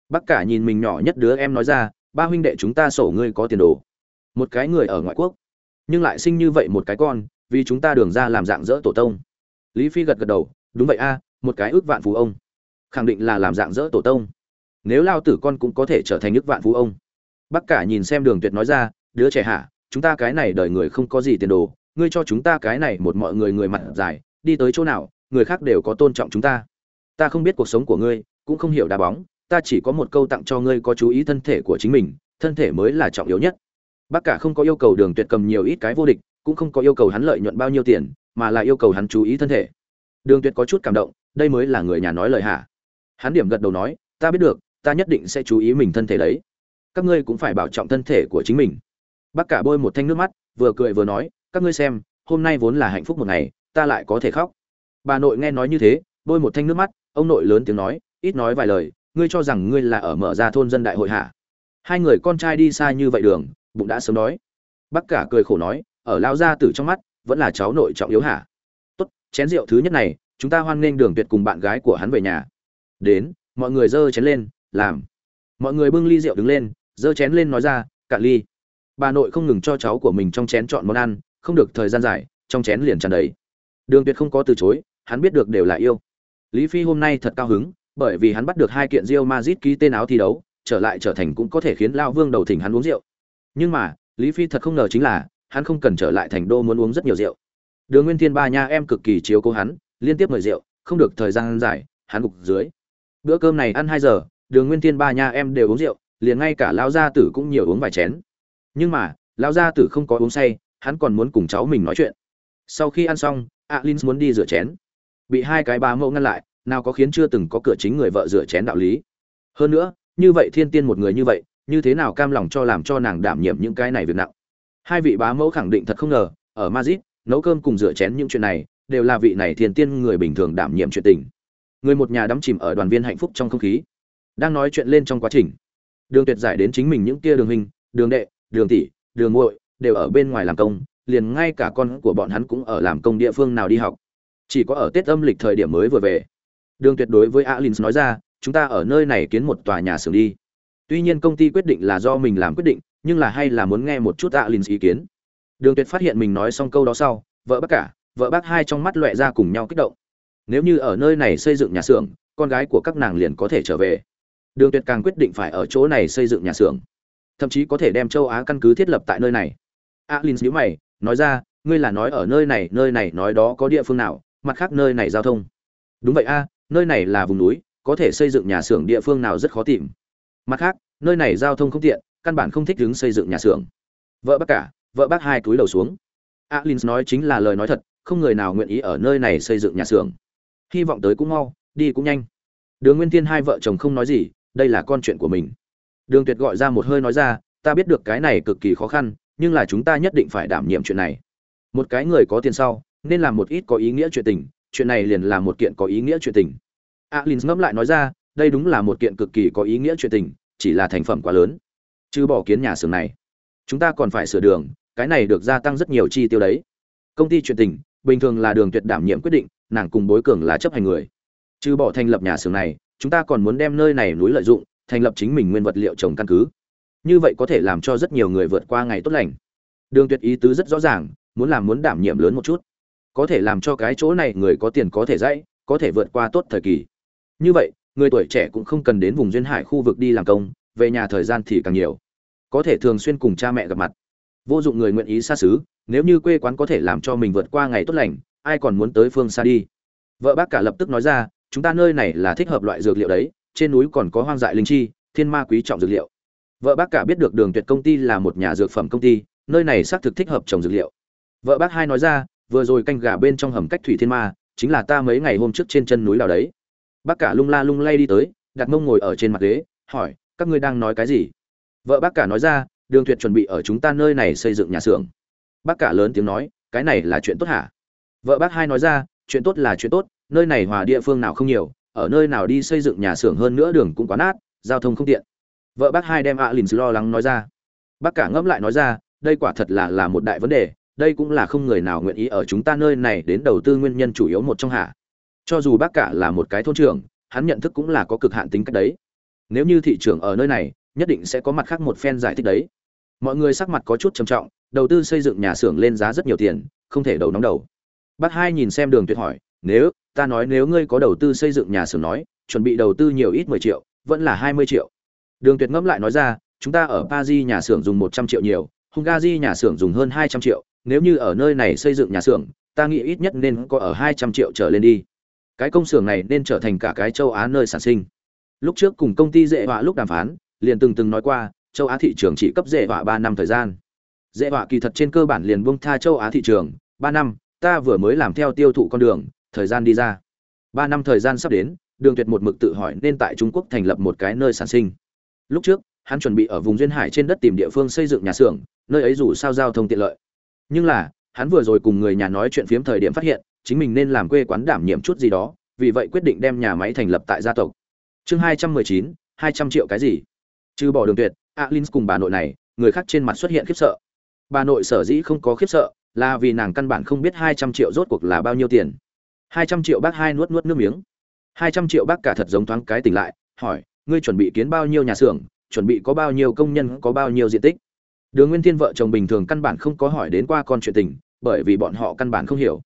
Bác cả nhìn mình nhỏ nhất đứa em nói ra ba huynh đệ chúng ta sổ ngươi có tiền đồ. Một cái người ở ngoại quốc. Nhưng lại sinh như vậy một cái con, vì chúng ta đường ra làm dạng dỡ tổ tông. Lý phi gật gật đầu, đúng vậy a, một cái ước vạn phú ông. Khẳng định là làm dạng dỡ tổ tông. Nếu lao tử con cũng có thể trở thành ước vạn phú ông. Bắc cả nhìn xem đường tuyệt nói ra, đứa trẻ hả, chúng ta cái này đời người không có gì tiền đồ, ngươi cho chúng ta cái này một mọi người người mặt dài, đi tới chỗ nào, người khác đều có tôn trọng chúng ta. Ta không biết cuộc sống của ngươi, cũng không hiểu đá bóng ta chỉ có một câu tặng cho ngươi có chú ý thân thể của chính mình, thân thể mới là trọng yếu nhất. Bác cả không có yêu cầu đường tuyệt cầm nhiều ít cái vô địch, cũng không có yêu cầu hắn lợi nhuận bao nhiêu tiền, mà là yêu cầu hắn chú ý thân thể. Đường tuyệt có chút cảm động, đây mới là người nhà nói lời hả? Hắn điểm gật đầu nói, ta biết được, ta nhất định sẽ chú ý mình thân thể đấy. Các ngươi cũng phải bảo trọng thân thể của chính mình. Bác cả bôi một thanh nước mắt, vừa cười vừa nói, các ngươi xem, hôm nay vốn là hạnh phúc một ngày, ta lại có thể khóc. Bà nội nghe nói như thế, bôi một thanh nước mắt, ông nội lớn tiếng nói, ít nói vài lời ngươi cho rằng ngươi là ở mở ra thôn dân đại hội hạ hai người con trai đi xa như vậy đường, bụng đã sớm đói. Bác cả cười khổ nói, ở lao gia tử trong mắt, vẫn là cháu nội trọng yếu hả? Tốt, chén rượu thứ nhất này, chúng ta hoan nghênh đường tuyệt cùng bạn gái của hắn về nhà. Đến, mọi người dơ chén lên, làm. Mọi người bưng ly rượu đứng lên dơ chén lên nói ra, cạn ly. Bà nội không ngừng cho cháu của mình trong chén chọn món ăn, không được thời gian dài, trong chén liền tràn đầy. Đường tuyệt không có từ chối, hắn biết được đều là yêu. Lý phi hôm nay thật cao hứng bởi vì hắn bắt được hai kiện Real Madrid ký tên áo thi đấu, trở lại trở thành cũng có thể khiến Lão vương đầu thỉnh hắn uống rượu. Nhưng mà, lý phi thật không ngờ chính là, hắn không cần trở lại thành đô muốn uống rất nhiều rượu. Đường nguyên thiên ba nha em cực kỳ chiếu cố hắn, liên tiếp mời rượu, không được thời gian dài, hắn gục dưới. Bữa cơm này ăn hai giờ, đường nguyên thiên ba nha em đều uống rượu, liền ngay cả lão gia tử cũng nhiều uống vài chén. Nhưng mà lão gia tử không có uống say, hắn còn muốn cùng cháu mình nói chuyện. Sau khi ăn xong, Alins muốn đi rửa chén. Bị hai cái bà mẫu ngăn lại nào có khiến chưa từng có cửa chính người vợ rửa chén đạo lý. Hơn nữa, như vậy thiên tiên một người như vậy, như thế nào cam lòng cho làm cho nàng đảm nhiệm những cái này việc nặng? Hai vị bá mẫu khẳng định thật không ngờ, ở Madrid, nấu cơm cùng rửa chén những chuyện này, đều là vị này thiên tiên người bình thường đảm nhiệm chuyện tình. Người một nhà đắm chìm ở đoàn viên hạnh phúc trong không khí, đang nói chuyện lên trong quá trình. Đường tuyệt giải đến chính mình những kia đường hình, đường đệ, đường tỷ, đường muội, đều ở bên ngoài làm công, liền ngay cả con của bọn hắn cũng ở làm công địa phương nào đi học. Chỉ có ở tết âm lịch thời điểm mới vừa về đường tuyệt đối với Alins nói ra, chúng ta ở nơi này kiến một tòa nhà xưởng đi. Tuy nhiên công ty quyết định là do mình làm quyết định, nhưng là hay là muốn nghe một chút Alins ý kiến. Đường tuyệt phát hiện mình nói xong câu đó sau, vợ bác cả, vợ bác hai trong mắt loẹ ra cùng nhau kích động. Nếu như ở nơi này xây dựng nhà xưởng, con gái của các nàng liền có thể trở về. Đường tuyệt càng quyết định phải ở chỗ này xây dựng nhà xưởng. Thậm chí có thể đem châu á căn cứ thiết lập tại nơi này. Alins nhíu mày, nói ra, ngươi là nói ở nơi này nơi này nói đó có địa phương nào, mặt khác nơi này giao thông. Đúng vậy a nơi này là vùng núi, có thể xây dựng nhà xưởng địa phương nào rất khó tìm. Mặt khác, nơi này giao thông không tiện, căn bản không thích đứng xây dựng nhà xưởng. Vợ bác cả, vợ bác hai túi đầu xuống. Alin nói chính là lời nói thật, không người nào nguyện ý ở nơi này xây dựng nhà xưởng. Hy vọng tới cũng mau, đi cũng nhanh. Đường nguyên tiên hai vợ chồng không nói gì, đây là con chuyện của mình. Đường tuyệt gọi ra một hơi nói ra, ta biết được cái này cực kỳ khó khăn, nhưng là chúng ta nhất định phải đảm nhiệm chuyện này. Một cái người có tiền sau, nên làm một ít có ý nghĩa chuyện tình chuyện này liền là một kiện có ý nghĩa chuyện tình. Alin ngẫm lại nói ra, đây đúng là một kiện cực kỳ có ý nghĩa chuyện tình, chỉ là thành phẩm quá lớn. Chứ bỏ kiến nhà xưởng này. Chúng ta còn phải sửa đường, cái này được gia tăng rất nhiều chi tiêu đấy. Công ty chuyện tình, bình thường là đường tuyệt đảm nhiệm quyết định, nàng cùng bối cường là chấp hành người. Trừ bỏ thành lập nhà xưởng này, chúng ta còn muốn đem nơi này núi lợi dụng, thành lập chính mình nguyên vật liệu trồng căn cứ. Như vậy có thể làm cho rất nhiều người vượt qua ngày tốt lành. Đường tuyệt ý tứ rất rõ ràng, muốn làm muốn đảm nhiệm lớn một chút có thể làm cho cái chỗ này người có tiền có thể dãy có thể vượt qua tốt thời kỳ. Như vậy, người tuổi trẻ cũng không cần đến vùng duyên hải khu vực đi làm công, về nhà thời gian thì càng nhiều. Có thể thường xuyên cùng cha mẹ gặp mặt. Vô dụng người nguyện ý xa xứ, nếu như quê quán có thể làm cho mình vượt qua ngày tốt lành, ai còn muốn tới phương xa đi? Vợ bác cả lập tức nói ra, chúng ta nơi này là thích hợp loại dược liệu đấy, trên núi còn có hoang dại linh chi, thiên ma quý trọng dược liệu. Vợ bác cả biết được đường tuyệt công ty là một nhà dược phẩm công ty, nơi này xác thực thích hợp trồng dược liệu. Vợ bác hai nói ra vừa rồi canh gà bên trong hầm cách thủy thiên ma, chính là ta mấy ngày hôm trước trên chân núi nào đấy. Bác cả lung la lung lay đi tới, đặt mông ngồi ở trên mặt ghế, hỏi, các ngươi đang nói cái gì? Vợ bác cả nói ra, đường tuyệt chuẩn bị ở chúng ta nơi này xây dựng nhà xưởng. Bác cả lớn tiếng nói, cái này là chuyện tốt hả? Vợ bác hai nói ra, chuyện tốt là chuyện tốt, nơi này hòa địa phương nào không nhiều, ở nơi nào đi xây dựng nhà xưởng hơn nữa đường cũng quá nát, giao thông không tiện. Vợ bác hai đem ạ lìn lo lắng nói ra. Bác cả ngẫm lại nói ra, đây quả thật là là một đại vấn đề đây cũng là không người nào nguyện ý ở chúng ta nơi này đến đầu tư nguyên nhân chủ yếu một trong hạ. Cho dù bác cả là một cái thôn trưởng, hắn nhận thức cũng là có cực hạn tính cách đấy. Nếu như thị trường ở nơi này, nhất định sẽ có mặt khác một phen giải thích đấy. Mọi người sắc mặt có chút trầm trọng, đầu tư xây dựng nhà xưởng lên giá rất nhiều tiền, không thể đầu nóng đầu. Bác hai nhìn xem đường tuyệt hỏi, nếu, ta nói nếu ngươi có đầu tư xây dựng nhà xưởng nói, chuẩn bị đầu tư nhiều ít mười triệu, vẫn là hai mươi triệu. Đường tuyệt ngẫm lại nói ra, chúng ta ở paris nhà xưởng dùng một trăm triệu nhiều, hungary nhà xưởng dùng hơn hai trăm triệu nếu như ở nơi này xây dựng nhà xưởng, ta nghĩ ít nhất nên có ở hai trăm triệu trở lên đi. Cái công xưởng này nên trở thành cả cái châu á nơi sản sinh. Lúc trước cùng công ty dễ họa lúc đàm phán, liền từng từng nói qua, châu á thị trường chỉ cấp dễ họa ba năm thời gian. Dễ họa kỳ thật trên cơ bản liền buông tha châu á thị trường, ba năm, ta vừa mới làm theo tiêu thụ con đường, thời gian đi ra. Ba năm thời gian sắp đến, đường tuyệt một mực tự hỏi nên tại trung quốc thành lập một cái nơi sản sinh. Lúc trước, hắn chuẩn bị ở vùng duyên hải trên đất tìm địa phương xây dựng nhà xưởng, nơi ấy dù sao giao thông tiện lợi nhưng là, hắn vừa rồi cùng người nhà nói chuyện phiếm thời điểm phát hiện, chính mình nên làm quê quán đảm nhiệm chút gì đó, vì vậy quyết định đem nhà máy thành lập tại gia tộc. Chương hai trăm mười chín, hai trăm triệu cái gì? Trừ bỏ đường tuyệt alin cùng bà nội này, người khác trên mặt xuất hiện khiếp sợ. Bà nội sở dĩ không có khiếp sợ, là vì nàng căn bản không biết hai trăm triệu rốt cuộc là bao nhiêu tiền. Hai trăm triệu bác hai nuốt nuốt nước miếng. Hai trăm triệu bác cả thật giống thoáng cái tỉnh lại, hỏi, ngươi chuẩn bị kiến bao nhiêu nhà xưởng, chuẩn bị có bao nhiêu công nhân, có bao nhiêu diện tích? Đường nguyên thiên vợ chồng bình thường căn bản không có hỏi đến qua con chuyện tình, bởi vì bọn họ căn bản không hiểu.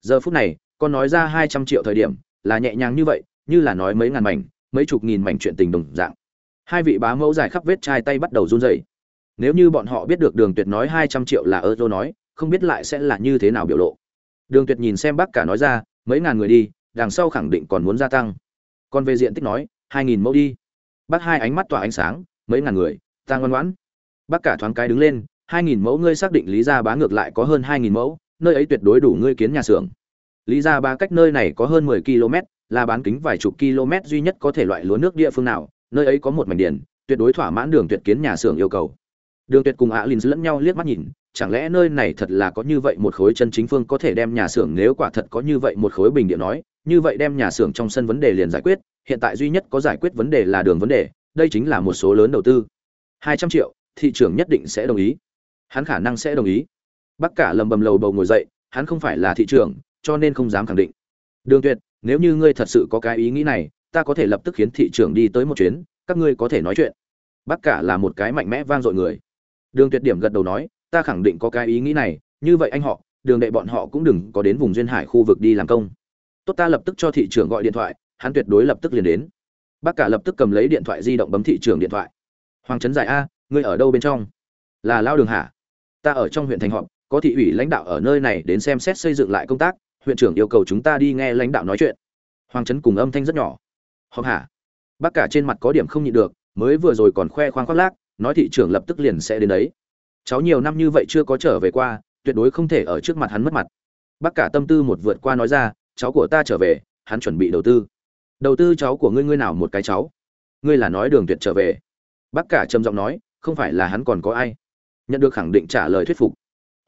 Giờ phút này, con nói ra hai trăm triệu thời điểm, là nhẹ nhàng như vậy, như là nói mấy ngàn mảnh, mấy chục nghìn mảnh chuyện tình đồng dạng. Hai vị bá mẫu dài khắp vết chai tay bắt đầu run rẩy. Nếu như bọn họ biết được đường tuyệt nói hai trăm triệu là euro nói, không biết lại sẽ là như thế nào biểu lộ. Đường tuyệt nhìn xem bác cả nói ra, mấy ngàn người đi, đằng sau khẳng định còn muốn gia tăng. Còn về diện tích nói, hai nghìn mẫu đi. Bác hai ánh mắt tỏa ánh sáng, mấy ngàn người, ta ngoan ngoãn bác cả thoáng cái đứng lên, hai nghìn mẫu ngươi xác định lý gia bá ngược lại có hơn hai nghìn mẫu, nơi ấy tuyệt đối đủ ngươi kiến nhà xưởng. Lý gia bá cách nơi này có hơn mười km là bán kính vài chục km duy nhất có thể loại lúa nước địa phương nào, nơi ấy có một mảnh điền tuyệt đối thỏa mãn đường tuyệt kiến nhà xưởng yêu cầu. Đường tuyệt cùng ạ lìn lẫn nhau liếc mắt nhìn, chẳng lẽ nơi này thật là có như vậy một khối chân chính phương có thể đem nhà xưởng nếu quả thật có như vậy một khối bình điện nói, như vậy đem nhà xưởng trong sân vấn đề liền giải quyết, hiện tại duy nhất có giải quyết vấn đề là đường vấn đề, đây chính là một số lớn đầu tư. Hai trăm triệu thị trưởng nhất định sẽ đồng ý. Hắn khả năng sẽ đồng ý. Bắc cả lầm bầm lầu bầu ngồi dậy hắn không phải là thị trưởng, cho nên không dám khẳng định. Đường tuyệt nếu như ngươi thật sự có cái ý nghĩ này ta có thể lập tức khiến thị trưởng đi tới một chuyến các ngươi có thể nói chuyện. Bắc cả là một cái mạnh mẽ vang dội người. Đường tuyệt điểm gật đầu nói ta khẳng định có cái ý nghĩ này như vậy anh họ đường đệ bọn họ cũng đừng có đến vùng duyên hải khu vực đi làm công. Tốt ta lập tức cho thị trưởng gọi điện thoại hắn tuyệt đối lập tức liền đến. Bác cả lập tức cầm lấy điện thoại di động bấm thị trường điện thoại. Hoàng trấn giải a ngươi ở đâu bên trong? Là lao đường hả? Ta ở trong huyện thành họp, có thị ủy lãnh đạo ở nơi này đến xem xét xây dựng lại công tác, huyện trưởng yêu cầu chúng ta đi nghe lãnh đạo nói chuyện. Hoàng trấn cùng âm thanh rất nhỏ. Họp hả? Bác cả trên mặt có điểm không nhịn được, mới vừa rồi còn khoe khoang khoác lác, nói thị trưởng lập tức liền sẽ đến đấy. Cháu nhiều năm như vậy chưa có trở về qua, tuyệt đối không thể ở trước mặt hắn mất mặt. Bác cả tâm tư một vượt qua nói ra, cháu của ta trở về, hắn chuẩn bị đầu tư. Đầu tư cháu của ngươi ngươi nào một cái cháu? Ngươi là nói đường tuyệt trở về. Bác cả trầm giọng nói không phải là hắn còn có ai. Nhận được khẳng định trả lời thuyết phục,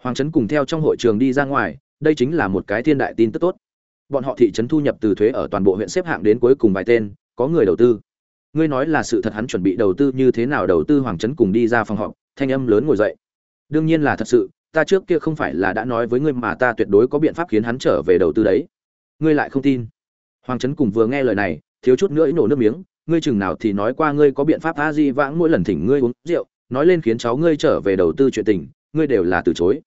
hoàng trấn cùng theo trong hội trường đi ra ngoài, đây chính là một cái thiên đại tin tức tốt. Bọn họ thị trấn thu nhập từ thuế ở toàn bộ huyện xếp hạng đến cuối cùng vài tên, có người đầu tư. Ngươi nói là sự thật hắn chuẩn bị đầu tư như thế nào đầu tư hoàng trấn cùng đi ra phòng họp, thanh âm lớn ngồi dậy. Đương nhiên là thật sự, ta trước kia không phải là đã nói với ngươi mà ta tuyệt đối có biện pháp khiến hắn trở về đầu tư đấy. Ngươi lại không tin. Hoàng trấn cùng vừa nghe lời này, thiếu chút nữa nổ nước miếng ngươi chừng nào thì nói qua ngươi có biện pháp a di vãng mỗi lần thỉnh ngươi uống rượu, nói lên khiến cháu ngươi trở về đầu tư chuyện tình, ngươi đều là từ chối.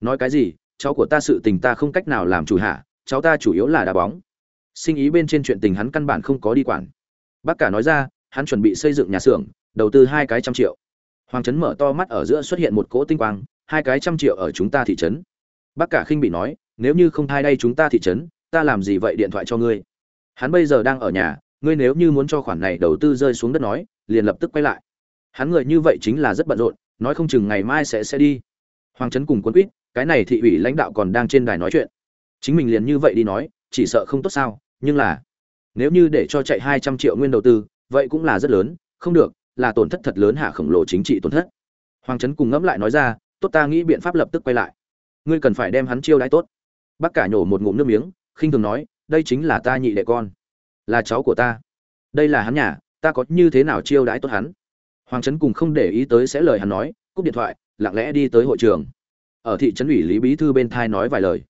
Nói cái gì, cháu của ta sự tình ta không cách nào làm chủ hạ cháu ta chủ yếu là đá bóng. Sinh ý bên trên chuyện tình hắn căn bản không có đi quản. Bác cả nói ra, hắn chuẩn bị xây dựng nhà xưởng, đầu tư hai cái trăm triệu. Hoàng trấn mở to mắt ở giữa xuất hiện một cỗ tinh quang, hai cái trăm triệu ở chúng ta thị trấn. Bác cả khinh bị nói, nếu như không thay đây chúng ta thị trấn, ta làm gì vậy điện thoại cho ngươi. Hắn bây giờ đang ở nhà ngươi nếu như muốn cho khoản này đầu tư rơi xuống đất nói, liền lập tức quay lại. Hắn người như vậy chính là rất bận rộn, nói không chừng ngày mai sẽ sẽ đi. Hoàng trấn cùng quân quýt, cái này thị ủy lãnh đạo còn đang trên đài nói chuyện. Chính mình liền như vậy đi nói, chỉ sợ không tốt sao, nhưng là, nếu như để cho chạy hai trăm triệu nguyên đầu tư, vậy cũng là rất lớn, không được, là tổn thất thật lớn hạ khổng lồ chính trị tổn thất. Hoàng trấn cùng ngẫm lại nói ra, tốt ta nghĩ biện pháp lập tức quay lại. Ngươi cần phải đem hắn chiêu đãi tốt. Bác cả nhổ một ngụm nước miếng, khinh thường nói, đây chính là ta nhị đệ con là cháu của ta. Đây là hắn nhà, ta có như thế nào chiêu đãi tốt hắn? Hoàng trấn cùng không để ý tới sẽ lời hắn nói, cúp điện thoại, lặng lẽ đi tới hội trường. Ở thị trấn ủy lý bí thư bên thai nói vài lời.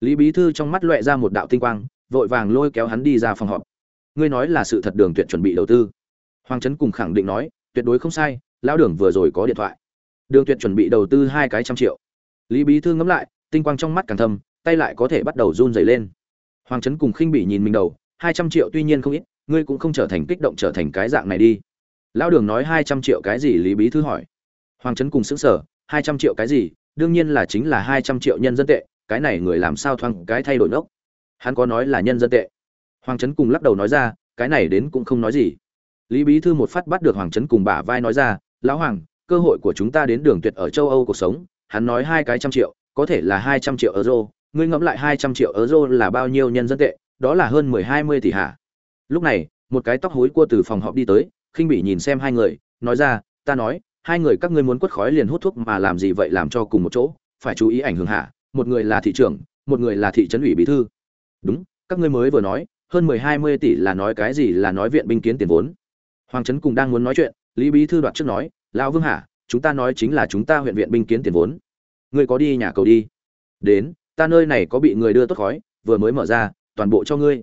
Lý bí thư trong mắt loẹ ra một đạo tinh quang, vội vàng lôi kéo hắn đi ra phòng họp. Ngươi nói là sự thật đường tuyệt chuẩn bị đầu tư. Hoàng trấn cùng khẳng định nói, tuyệt đối không sai, lão đường vừa rồi có điện thoại. Đường tuyệt chuẩn bị đầu tư hai cái trăm triệu. Lý bí thư ngẫm lại, tinh quang trong mắt càng thâm, tay lại có thể bắt đầu run rẩy lên. Hoàng trấn cùng khinh bỉ nhìn mình đầu hai trăm triệu tuy nhiên không ít, ngươi cũng không trở thành kích động trở thành cái dạng này đi. Lão đường nói hai trăm triệu cái gì lý bí thư hỏi. Hoàng trấn cùng sững sờ, hai trăm triệu cái gì, đương nhiên là chính là hai trăm triệu nhân dân tệ, cái này người làm sao thoáng cái thay đổi nốc hắn có nói là nhân dân tệ. Hoàng trấn cùng lắc đầu nói ra, cái này đến cũng không nói gì. Lý bí thư một phát bắt được hoàng trấn cùng bả vai nói ra, lão hoàng, cơ hội của chúng ta đến đường tuyệt ở châu âu cuộc sống. Hắn nói hai cái trăm triệu, có thể là hai trăm triệu euro, ngươi ngẫm lại hai trăm triệu euro là bao nhiêu nhân dân tệ? Đó là hơn mười hai mươi tỷ hạ. Lúc này, một cái tóc hối cua từ phòng họp đi tới, khinh bị nhìn xem hai người, nói ra, ta nói, hai người các ngươi muốn quất khói liền hút thuốc mà làm gì vậy làm cho cùng một chỗ, phải chú ý ảnh hưởng hạ, một người là thị trưởng, một người là thị trấn ủy bí thư. Đúng, các ngươi mới vừa nói, hơn mười hai mươi tỷ là nói cái gì là nói viện binh kiến tiền vốn. Hoàng trấn cùng đang muốn nói chuyện, lý bí thư đoạt trước nói, lão vương hạ, chúng ta nói chính là chúng ta huyện viện binh kiến tiền vốn. Ngươi có đi nhà cầu đi. Đến, ta nơi này có bị người đưa tốt khói, vừa mới mở ra toàn bộ cho ngươi.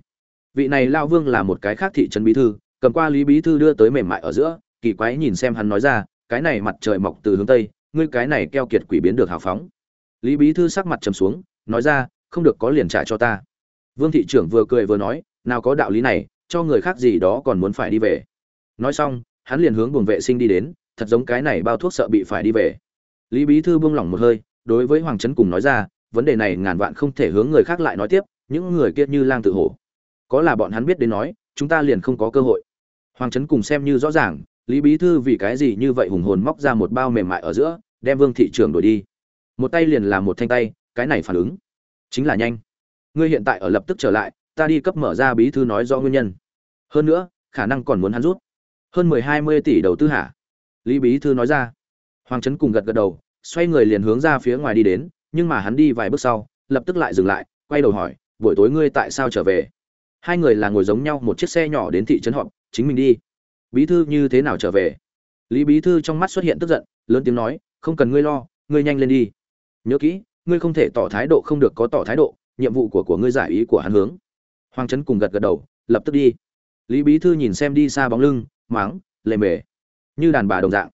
Vị này lao vương là một cái khác thị trấn bí thư, cầm qua lý bí thư đưa tới mềm mại ở giữa, kỳ quái nhìn xem hắn nói ra, cái này mặt trời mọc từ hướng tây, ngươi cái này keo kiệt quỷ biến được hào phóng. Lý bí thư sắc mặt trầm xuống, nói ra, không được có liền trả cho ta. Vương thị trưởng vừa cười vừa nói, nào có đạo lý này, cho người khác gì đó còn muốn phải đi về. Nói xong, hắn liền hướng buồng vệ sinh đi đến, thật giống cái này bao thuốc sợ bị phải đi về. Lý bí thư buông lỏng một hơi, đối với hoàng trấn cùng nói ra, vấn đề này ngàn vạn không thể hướng người khác lại nói tiếp những người kia như lang tự hổ. Có là bọn hắn biết đến nói, chúng ta liền không có cơ hội. Hoàng trấn cùng xem như rõ ràng, lý bí thư vì cái gì như vậy hùng hồn móc ra một bao mềm mại ở giữa, đem vương thị trường đổi đi. Một tay liền làm một thanh tay, cái này phản ứng chính là nhanh. Ngươi hiện tại ở lập tức trở lại, ta đi cấp mở ra bí thư nói do nguyên nhân. Hơn nữa, khả năng còn muốn hắn rút. Hơn mười hai mươi tỷ đầu tư hả? Lý bí thư nói ra. Hoàng trấn cùng gật gật đầu, xoay người liền hướng ra phía ngoài đi đến, nhưng mà hắn đi vài bước sau, lập tức lại dừng lại, quay đầu hỏi buổi tối ngươi tại sao trở về? Hai người là ngồi giống nhau một chiếc xe nhỏ đến thị trấn họp, chính mình đi. Bí thư như thế nào trở về? Lý bí thư trong mắt xuất hiện tức giận, lớn tiếng nói, không cần ngươi lo, ngươi nhanh lên đi. Nhớ kỹ, ngươi không thể tỏ thái độ không được có tỏ thái độ, nhiệm vụ của của ngươi giải ý của hắn hướng. Hoàng trấn cùng gật gật đầu, lập tức đi. Lý bí thư nhìn xem đi xa bóng lưng máng lề mề. Như đàn bà đồng dạng.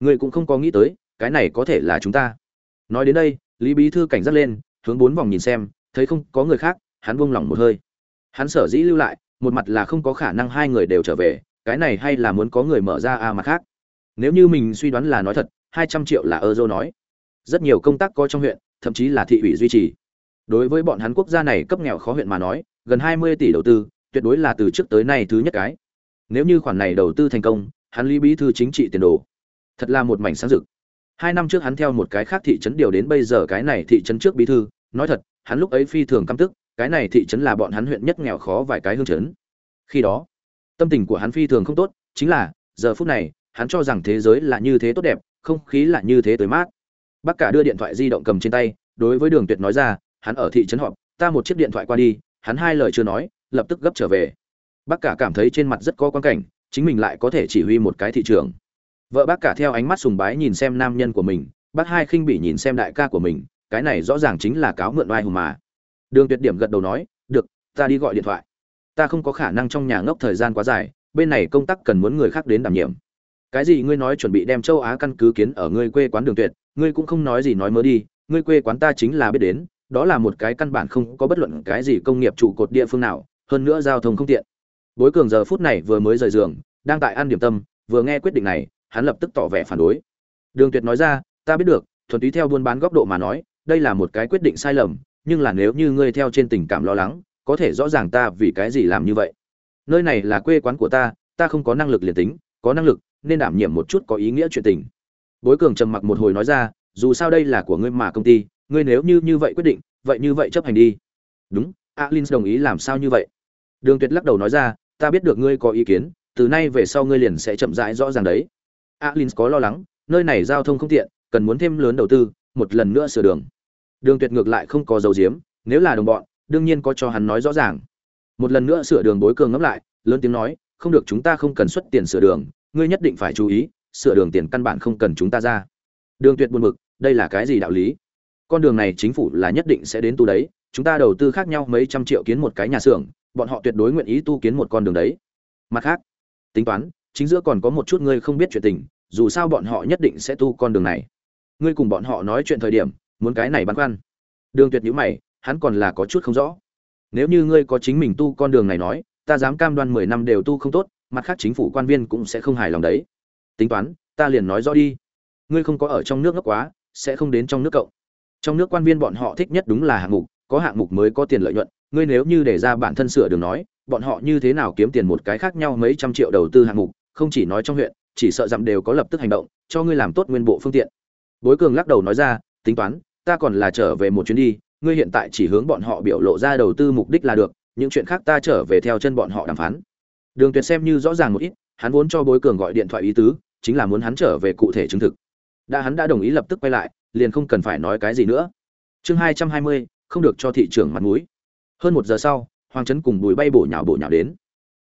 Ngươi cũng không có nghĩ tới, cái này có thể là chúng ta. Nói đến đây, lý bí thư cảnh giác lên, hướng bốn vòng nhìn xem thấy không có người khác, hắn buông lỏng một hơi. Hắn sở dĩ lưu lại, một mặt là không có khả năng hai người đều trở về, cái này hay là muốn có người mở ra a mặt khác. Nếu như mình suy đoán là nói thật, hai trăm triệu là euro nói. Rất nhiều công tác có trong huyện, thậm chí là thị ủy duy trì. Đối với bọn hắn quốc gia này cấp nghèo khó huyện mà nói, gần hai mươi tỷ đầu tư, tuyệt đối là từ trước tới nay thứ nhất cái. Nếu như khoản này đầu tư thành công, hắn lý bí thư chính trị tiền đồ. Thật là một mảnh sáng rực. Hai năm trước hắn theo một cái khác thị trấn điều đến bây giờ cái này thị trấn trước bí thư, nói thật hắn lúc ấy phi thường căm tức, cái này thị trấn là bọn hắn huyện nhất nghèo khó vài cái hương trấn. Khi đó, tâm tình của hắn phi thường không tốt, chính là, giờ phút này, hắn cho rằng thế giới là như thế tốt đẹp, không khí là như thế tươi mát. Bác cả đưa điện thoại di động cầm trên tay, đối với đường tuyệt nói ra, hắn ở thị trấn họp, ta một chiếc điện thoại qua đi. Hắn hai lời chưa nói, lập tức gấp trở về. Bác cả cảm thấy trên mặt rất có quan cảnh, chính mình lại có thể chỉ huy một cái thị trường. Vợ bác cả theo ánh mắt sùng bái nhìn xem nam nhân của mình, bác hai khinh bỉ nhìn xem đại ca của mình cái này rõ ràng chính là cáo mượn oai hùng mà. Đường tuyệt điểm gật đầu nói, được, ta đi gọi điện thoại. Ta không có khả năng trong nhà ngốc thời gian quá dài, bên này công tác cần muốn người khác đến đảm nhiệm. Cái gì ngươi nói chuẩn bị đem châu á căn cứ kiến ở ngươi quê quán đường tuyệt, ngươi cũng không nói gì nói mớ đi, ngươi quê quán ta chính là biết đến, đó là một cái căn bản không có bất luận cái gì công nghiệp trụ cột địa phương nào, hơn nữa giao thông không tiện. Bối cường giờ phút này vừa mới rời giường, đang tại ăn điểm tâm, vừa nghe quyết định này, hắn lập tức tỏ vẻ phản đối. Đường tuyệt nói ra, ta biết được, thuần túy theo buôn bán góc độ mà nói đây là một cái quyết định sai lầm, nhưng là nếu như ngươi theo trên tình cảm lo lắng, có thể rõ ràng ta vì cái gì làm như vậy. Nơi này là quê quán của ta ta không có năng lực liền tính, có năng lực, nên đảm nhiệm một chút có ý nghĩa chuyện tình. Bối cường trầm mặc một hồi nói ra, dù sao đây là của ngươi mà công ty, ngươi nếu như như vậy quyết định, vậy như vậy chấp hành đi. Đúng, alin đồng ý làm sao như vậy? Đường tuyệt lắc đầu nói ra, ta biết được ngươi có ý kiến, từ nay về sau ngươi liền sẽ chậm rãi rõ ràng đấy. Alin có lo lắng, nơi này giao thông không tiện, cần muốn thêm lớn đầu tư, một lần nữa sửa đường đường tuyệt ngược lại không có dấu diếm nếu là đồng bọn, đương nhiên có cho hắn nói rõ ràng. Một lần nữa sửa đường bối cường ngẫm lại, lớn tiếng nói, không được, chúng ta không cần xuất tiền sửa đường, ngươi nhất định phải chú ý, sửa đường tiền căn bản không cần chúng ta ra. Đường tuyệt buồn bực, đây là cái gì đạo lý? Con đường này chính phủ là nhất định sẽ đến tu đấy, chúng ta đầu tư khác nhau mấy trăm triệu kiến một cái nhà xưởng, bọn họ tuyệt đối nguyện ý tu kiến một con đường đấy. Mặt khác, tính toán, chính giữa còn có một chút ngươi không biết chuyện tình, dù sao bọn họ nhất định sẽ tu con đường này. Ngươi cùng bọn họ nói chuyện thời điểm muốn cái này băn khoăn. Đường tuyệt nhữ mày, hắn còn là có chút không rõ. Nếu như ngươi có chính mình tu con đường này nói, ta dám cam đoan mười năm đều tu không tốt, mặt khác chính phủ quan viên cũng sẽ không hài lòng đấy. Tính toán, ta liền nói rõ đi. Ngươi không có ở trong nước ngốc quá, sẽ không đến trong nước cậu. Trong nước quan viên bọn họ thích nhất đúng là hạng mục, có hạng mục mới có tiền lợi nhuận. Ngươi nếu như để ra bản thân sửa đường nói, bọn họ như thế nào kiếm tiền một cái khác nhau mấy trăm triệu đầu tư hạng mục, không chỉ nói trong huyện, chỉ sợ dặm đều có lập tức hành động, cho ngươi làm tốt nguyên bộ phương tiện. Bối cường lắc đầu nói ra, tính toán ta còn là trở về một chuyến đi, ngươi hiện tại chỉ hướng bọn họ biểu lộ ra đầu tư mục đích là được, những chuyện khác ta trở về theo chân bọn họ đàm phán. Đường tuyệt xem như rõ ràng một ít, hắn vốn cho bối cường gọi điện thoại ý tứ, chính là muốn hắn trở về cụ thể chứng thực. Đã hắn đã đồng ý lập tức quay lại, liền không cần phải nói cái gì nữa. Chương hai trăm hai mươi, không được cho thị trường mặt mũi. Hơn một giờ sau, hoàng trấn cùng bùi bay bổ nhào bổ nhào đến.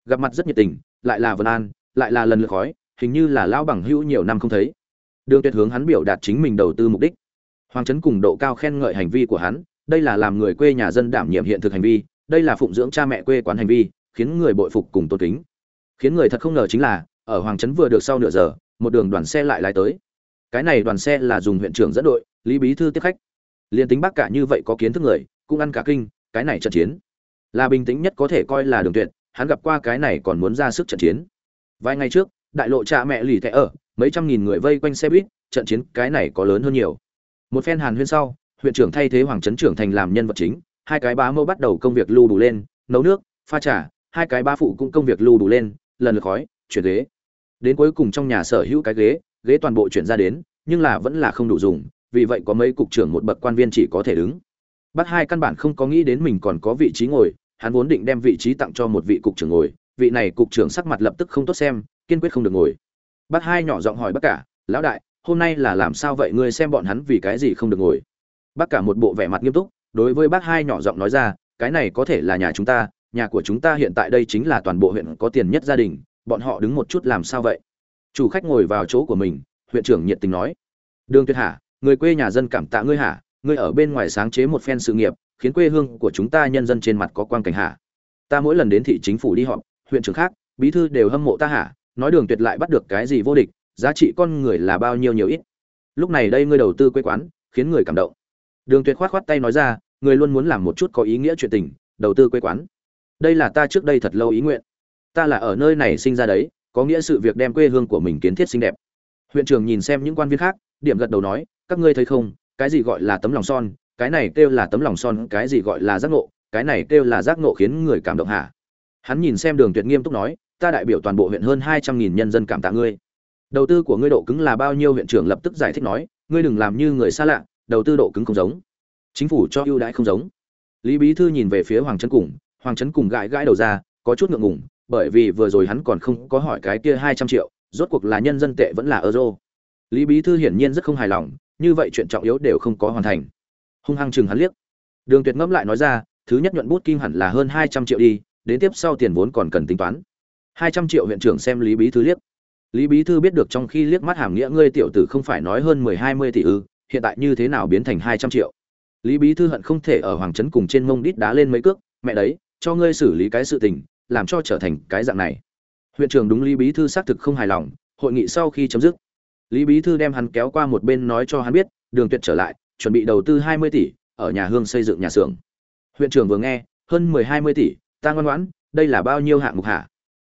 Gặp mặt rất nhiệt tình, lại là vân an, lại là lần lượt khói, hình như là lão bằng hữu nhiều năm không thấy. Đường tuyệt hướng hắn biểu đạt chính mình đầu tư mục đích hoàng trấn cùng độ cao khen ngợi hành vi của hắn, đây là làm người quê nhà dân đảm nhiệm hiện thực hành vi, đây là phụng dưỡng cha mẹ quê quán hành vi, khiến người bội phục cùng tôn kính. Khiến người thật không ngờ chính là, ở hoàng trấn vừa được sau nửa giờ, một đường đoàn xe lại lái tới. Cái này đoàn xe là dùng huyện trưởng dẫn đội, lý bí thư tiếp khách. Liên tính bác cả như vậy có kiến thức người, cũng ăn cả kinh, cái này trận chiến. Là bình tĩnh nhất có thể coi là đường tuyệt, hắn gặp qua cái này còn muốn ra sức trận chiến. Vài ngày trước, đại lộ cha mẹ lì thẻ ở, mấy trăm nghìn người vây quanh xe buýt, trận chiến cái này có lớn hơn nhiều một phen hàn huyên sau, huyện trưởng thay thế hoàng trấn trưởng thành làm nhân vật chính, hai cái bá mâu bắt đầu công việc lưu đủ lên, nấu nước, pha trà, hai cái ba phụ cũng công việc lưu đủ lên, lần lượt khói, chuyển ghế. Đến cuối cùng trong nhà sở hữu cái ghế ghế toàn bộ chuyển ra đến, nhưng là vẫn là không đủ dùng, vì vậy có mấy cục trưởng một bậc quan viên chỉ có thể đứng. Bắt hai căn bản không có nghĩ đến mình còn có vị trí ngồi, hắn vốn định đem vị trí tặng cho một vị cục trưởng ngồi, vị này cục trưởng sắc mặt lập tức không tốt xem, kiên quyết không được ngồi. Bác hai nhỏ giọng hỏi bác cả, lão đại hôm nay là làm sao vậy ngươi xem bọn hắn vì cái gì không được ngồi? Bác cả một bộ vẻ mặt nghiêm túc, đối với bác hai nhỏ giọng nói ra, cái này có thể là nhà chúng ta, nhà của chúng ta hiện tại đây chính là toàn bộ huyện có tiền nhất gia đình, bọn họ đứng một chút làm sao vậy? Chủ khách ngồi vào chỗ của mình, huyện trưởng nhiệt tình nói. Đường tuyệt hả, người quê nhà dân cảm tạ ngươi hả? Ngươi ở bên ngoài sáng chế một phen sự nghiệp, khiến quê hương của chúng ta nhân dân trên mặt có quan cảnh hả? Ta mỗi lần đến thị chính phủ đi họp, huyện trưởng khác, bí thư đều hâm mộ ta hả? Nói đường tuyệt lại bắt được cái gì vô địch giá trị con người là bao nhiêu nhiều ít. Lúc này đây ngươi đầu tư quê quán, khiến người cảm động. Đường tuyệt khoát khoát tay nói ra, người luôn muốn làm một chút có ý nghĩa chuyện tình, đầu tư quê quán. Đây là ta trước đây thật lâu ý nguyện. Ta là ở nơi này sinh ra đấy, có nghĩa sự việc đem quê hương của mình kiến thiết xinh đẹp. Huyện trưởng nhìn xem những quan viên khác, điểm gật đầu nói, các ngươi thấy không, cái gì gọi là tấm lòng son, cái này kêu là tấm lòng son, cái gì gọi là giác ngộ, cái này kêu là giác ngộ khiến người cảm động hả? Hắn nhìn xem đường tuyệt nghiêm túc nói, ta đại biểu toàn bộ huyện hơn hai trăm nghìn nhân dân cảm tạ ngươi đầu tư của ngươi độ cứng là bao nhiêu? Huyện trưởng lập tức giải thích nói, ngươi đừng làm như người xa lạ, đầu tư độ cứng không giống. Chính phủ cho ưu đãi không giống. Lý bí thư nhìn về phía hoàng trấn cùng, hoàng trấn cùng gãi gãi đầu ra, có chút ngượng ngùng, bởi vì vừa rồi hắn còn không có hỏi cái kia hai trăm triệu, rốt cuộc là nhân dân tệ vẫn là euro. Lý bí thư hiển nhiên rất không hài lòng, như vậy chuyện trọng yếu đều không có hoàn thành. Hung hăng chừng hắn liếc. Đường tuyệt ngẫm lại nói ra, thứ nhất nhuận bút kim hẳn là hơn hai trăm triệu đi, đến tiếp sau tiền vốn còn cần tính toán. Hai trăm triệu huyện trưởng xem lý bí thư liếc lý bí thư biết được trong khi liếc mắt hàm nghĩa ngươi tiểu tử không phải nói hơn mười hai mươi tỷ ư, hiện tại như thế nào biến thành hai trăm triệu? Lý bí thư hận không thể ở hoàng trấn cùng trên mông đít đá lên mấy cước, mẹ đấy, cho ngươi xử lý cái sự tình, làm cho trở thành cái dạng này. Huyện trưởng đúng lý bí thư xác thực không hài lòng, hội nghị sau khi chấm dứt, lý bí thư đem hắn kéo qua một bên nói cho hắn biết, đường tuyệt trở lại, chuẩn bị đầu tư hai mươi tỷ ở nhà hương xây dựng nhà xưởng. Huyện trưởng vừa nghe, hơn mười hai mươi tỷ, ta ngoan ngoãn, đây là bao nhiêu hạng mục hạ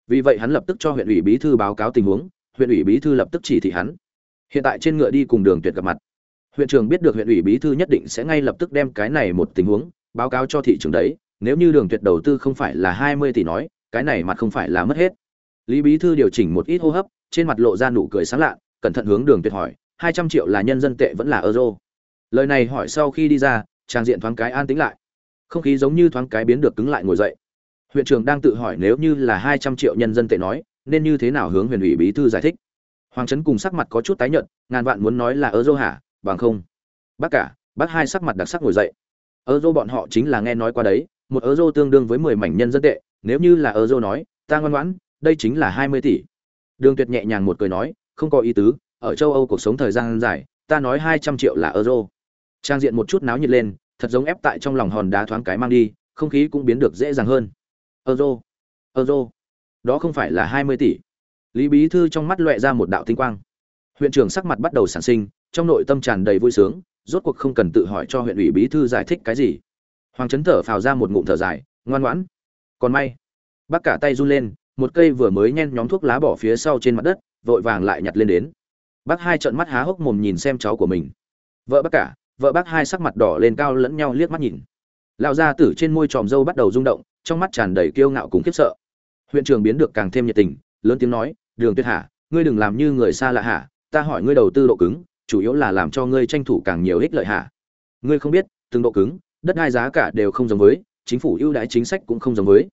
vì vậy hắn lập tức cho huyện ủy bí thư báo cáo tình huống, huyện ủy bí thư lập tức chỉ thị hắn. Hiện tại trên ngựa đi cùng đường tuyệt gặp mặt. Huyện trưởng biết được huyện ủy bí thư nhất định sẽ ngay lập tức đem cái này một tình huống báo cáo cho thị trường đấy, nếu như đường tuyệt đầu tư không phải là hai mươi tỷ nói, cái này mặt không phải là mất hết. Lý bí thư điều chỉnh một ít hô hấp, trên mặt lộ ra nụ cười sáng lạ, cẩn thận hướng đường tuyệt hỏi, hai trăm triệu là nhân dân tệ vẫn là euro? Lời này hỏi sau khi đi ra, trang diện thoáng cái an tĩnh lại. Không khí giống như thoáng cái biến được cứng lại ngồi dậy huyện trưởng đang tự hỏi nếu như là hai trăm triệu nhân dân tệ nói, nên như thế nào hướng huyện ủy bí thư giải thích. Hoàng trấn cùng sắc mặt có chút tái nhợt, ngàn vạn muốn nói là euro hả? Bằng không. Bác cả, bác hai sắc mặt đặc sắc ngồi dậy. Euro bọn họ chính là nghe nói qua đấy, một euro tương đương với mười mảnh nhân dân tệ, nếu như là euro nói, ta ngoan ngoãn, đây chính là hai mươi tỷ. Đường tuyệt nhẹ nhàng một cười nói, không có ý tứ, ở châu âu cuộc sống thời gian dài, ta nói hai trăm triệu là euro. Trang diện một chút náo nhiệt lên, thật giống ép tại trong lòng hòn đá thoáng cái mang đi, không khí cũng biến được dễ dàng hơn euro. Euro. Đó không phải là hai mươi tỷ. Lý bí thư trong mắt loẹ ra một đạo tinh quang. Huyện trưởng sắc mặt bắt đầu sản sinh, trong nội tâm tràn đầy vui sướng, rốt cuộc không cần tự hỏi cho huyện ủy bí thư giải thích cái gì. Hoàng trấn thở phào ra một ngụm thở dài, ngoan ngoãn. Còn may, bác cả tay run lên, một cây vừa mới nhen nhóm thuốc lá bỏ phía sau trên mặt đất, vội vàng lại nhặt lên đến. Bác hai trợn mắt há hốc mồm nhìn xem cháu của mình. Vợ bác cả, vợ bác hai sắc mặt đỏ lên cao lẫn nhau liếc mắt nhìn lão gia tử trên môi tròm râu bắt đầu rung động, trong mắt tràn đầy kiêu ngạo cùng khiếp sợ. Huyện trưởng biến được càng thêm nhiệt tình, lớn tiếng nói, đường tuyết hạ ngươi đừng làm như người xa lạ hạ ta hỏi ngươi đầu tư độ cứng, chủ yếu là làm cho ngươi tranh thủ càng nhiều ích lợi hạ ngươi không biết, từng độ cứng, đất hai giá cả đều không giống với, chính phủ ưu đãi chính sách cũng không giống với.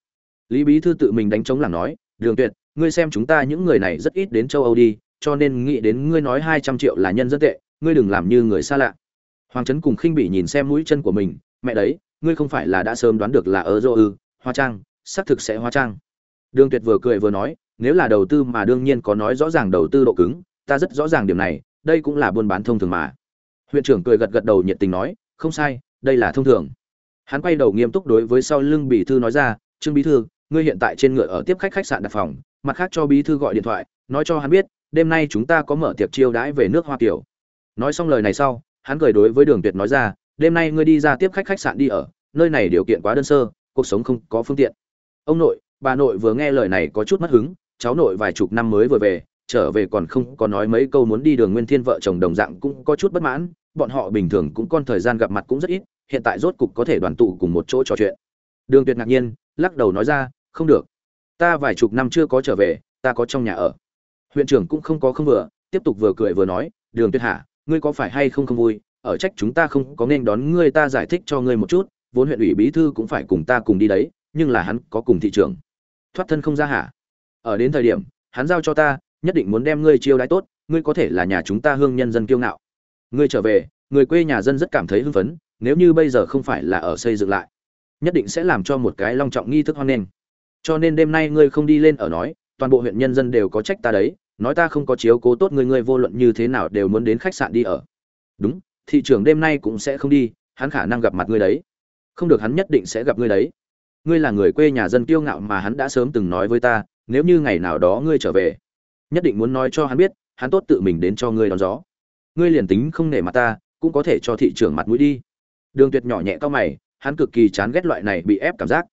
Lý bí thư tự mình đánh chống làm nói, đường tuyệt, ngươi xem chúng ta những người này rất ít đến châu âu đi, cho nên nghĩ đến ngươi nói hai trăm triệu là nhân dân tệ, ngươi đừng làm như người xa lạ. Hoàng trấn cùng khinh bị nhìn xem mũi chân của mình, mẹ đấy ngươi không phải là đã sớm đoán được là ở dô ư, hoa trang, xác thực sẽ hoa trang. Đường tuyệt vừa cười vừa nói, nếu là đầu tư mà đương nhiên có nói rõ ràng đầu tư độ cứng, ta rất rõ ràng điểm này, đây cũng là buôn bán thông thường mà. Huyện trưởng cười gật gật đầu nhiệt tình nói, không sai, đây là thông thường. Hắn quay đầu nghiêm túc đối với sau lưng bí thư nói ra, trương bí thư, ngươi hiện tại trên ngựa ở tiếp khách khách sạn đặt phòng, mặt khác cho bí thư gọi điện thoại, nói cho hắn biết, đêm nay chúng ta có mở tiệc chiêu đãi về nước hoa kiều. Nói xong lời này sau, hắn cười đối với đường tuyệt nói ra đêm nay ngươi đi ra tiếp khách khách sạn đi ở, nơi này điều kiện quá đơn sơ, cuộc sống không có phương tiện. Ông nội, bà nội vừa nghe lời này có chút mất hứng, cháu nội vài chục năm mới vừa về, trở về còn không có nói mấy câu muốn đi đường nguyên thiên vợ chồng đồng dạng cũng có chút bất mãn, bọn họ bình thường cũng con thời gian gặp mặt cũng rất ít, hiện tại rốt cục có thể đoàn tụ cùng một chỗ trò chuyện. Đường tuyệt ngạc nhiên, lắc đầu nói ra, không được. Ta vài chục năm chưa có trở về, ta có trong nhà ở. Huyện trưởng cũng không có không vừa, tiếp tục vừa cười vừa nói, đường tuyệt hạ, ngươi có phải hay không không vui? Ở trách chúng ta không có nên đón ngươi ta giải thích cho ngươi một chút, vốn huyện ủy bí thư cũng phải cùng ta cùng đi đấy, nhưng là hắn có cùng thị trưởng. Thoát thân không ra hả? Ở đến thời điểm, hắn giao cho ta, nhất định muốn đem ngươi chiêu đãi tốt, ngươi có thể là nhà chúng ta hương nhân dân kiêu ngạo. Ngươi trở về, người quê nhà dân rất cảm thấy hưng phấn, nếu như bây giờ không phải là ở xây dựng lại, nhất định sẽ làm cho một cái long trọng nghi thức hoan nghênh. Cho nên đêm nay ngươi không đi lên ở nói, toàn bộ huyện nhân dân đều có trách ta đấy, nói ta không có chiếu cố tốt ngươi ngươi vô luận như thế nào đều muốn đến khách sạn đi ở. Đúng thị trường đêm nay cũng sẽ không đi, hắn khả năng gặp mặt ngươi đấy. Không được hắn nhất định sẽ gặp ngươi đấy. Ngươi là người quê nhà dân kiêu ngạo mà hắn đã sớm từng nói với ta, nếu như ngày nào đó ngươi trở về, nhất định muốn nói cho hắn biết, hắn tốt tự mình đến cho ngươi đón gió. Ngươi liền tính không nể mặt ta, cũng có thể cho thị trường mặt mũi đi. Đường tuyệt nhỏ nhẹ cao mày, hắn cực kỳ chán ghét loại này bị ép cảm giác.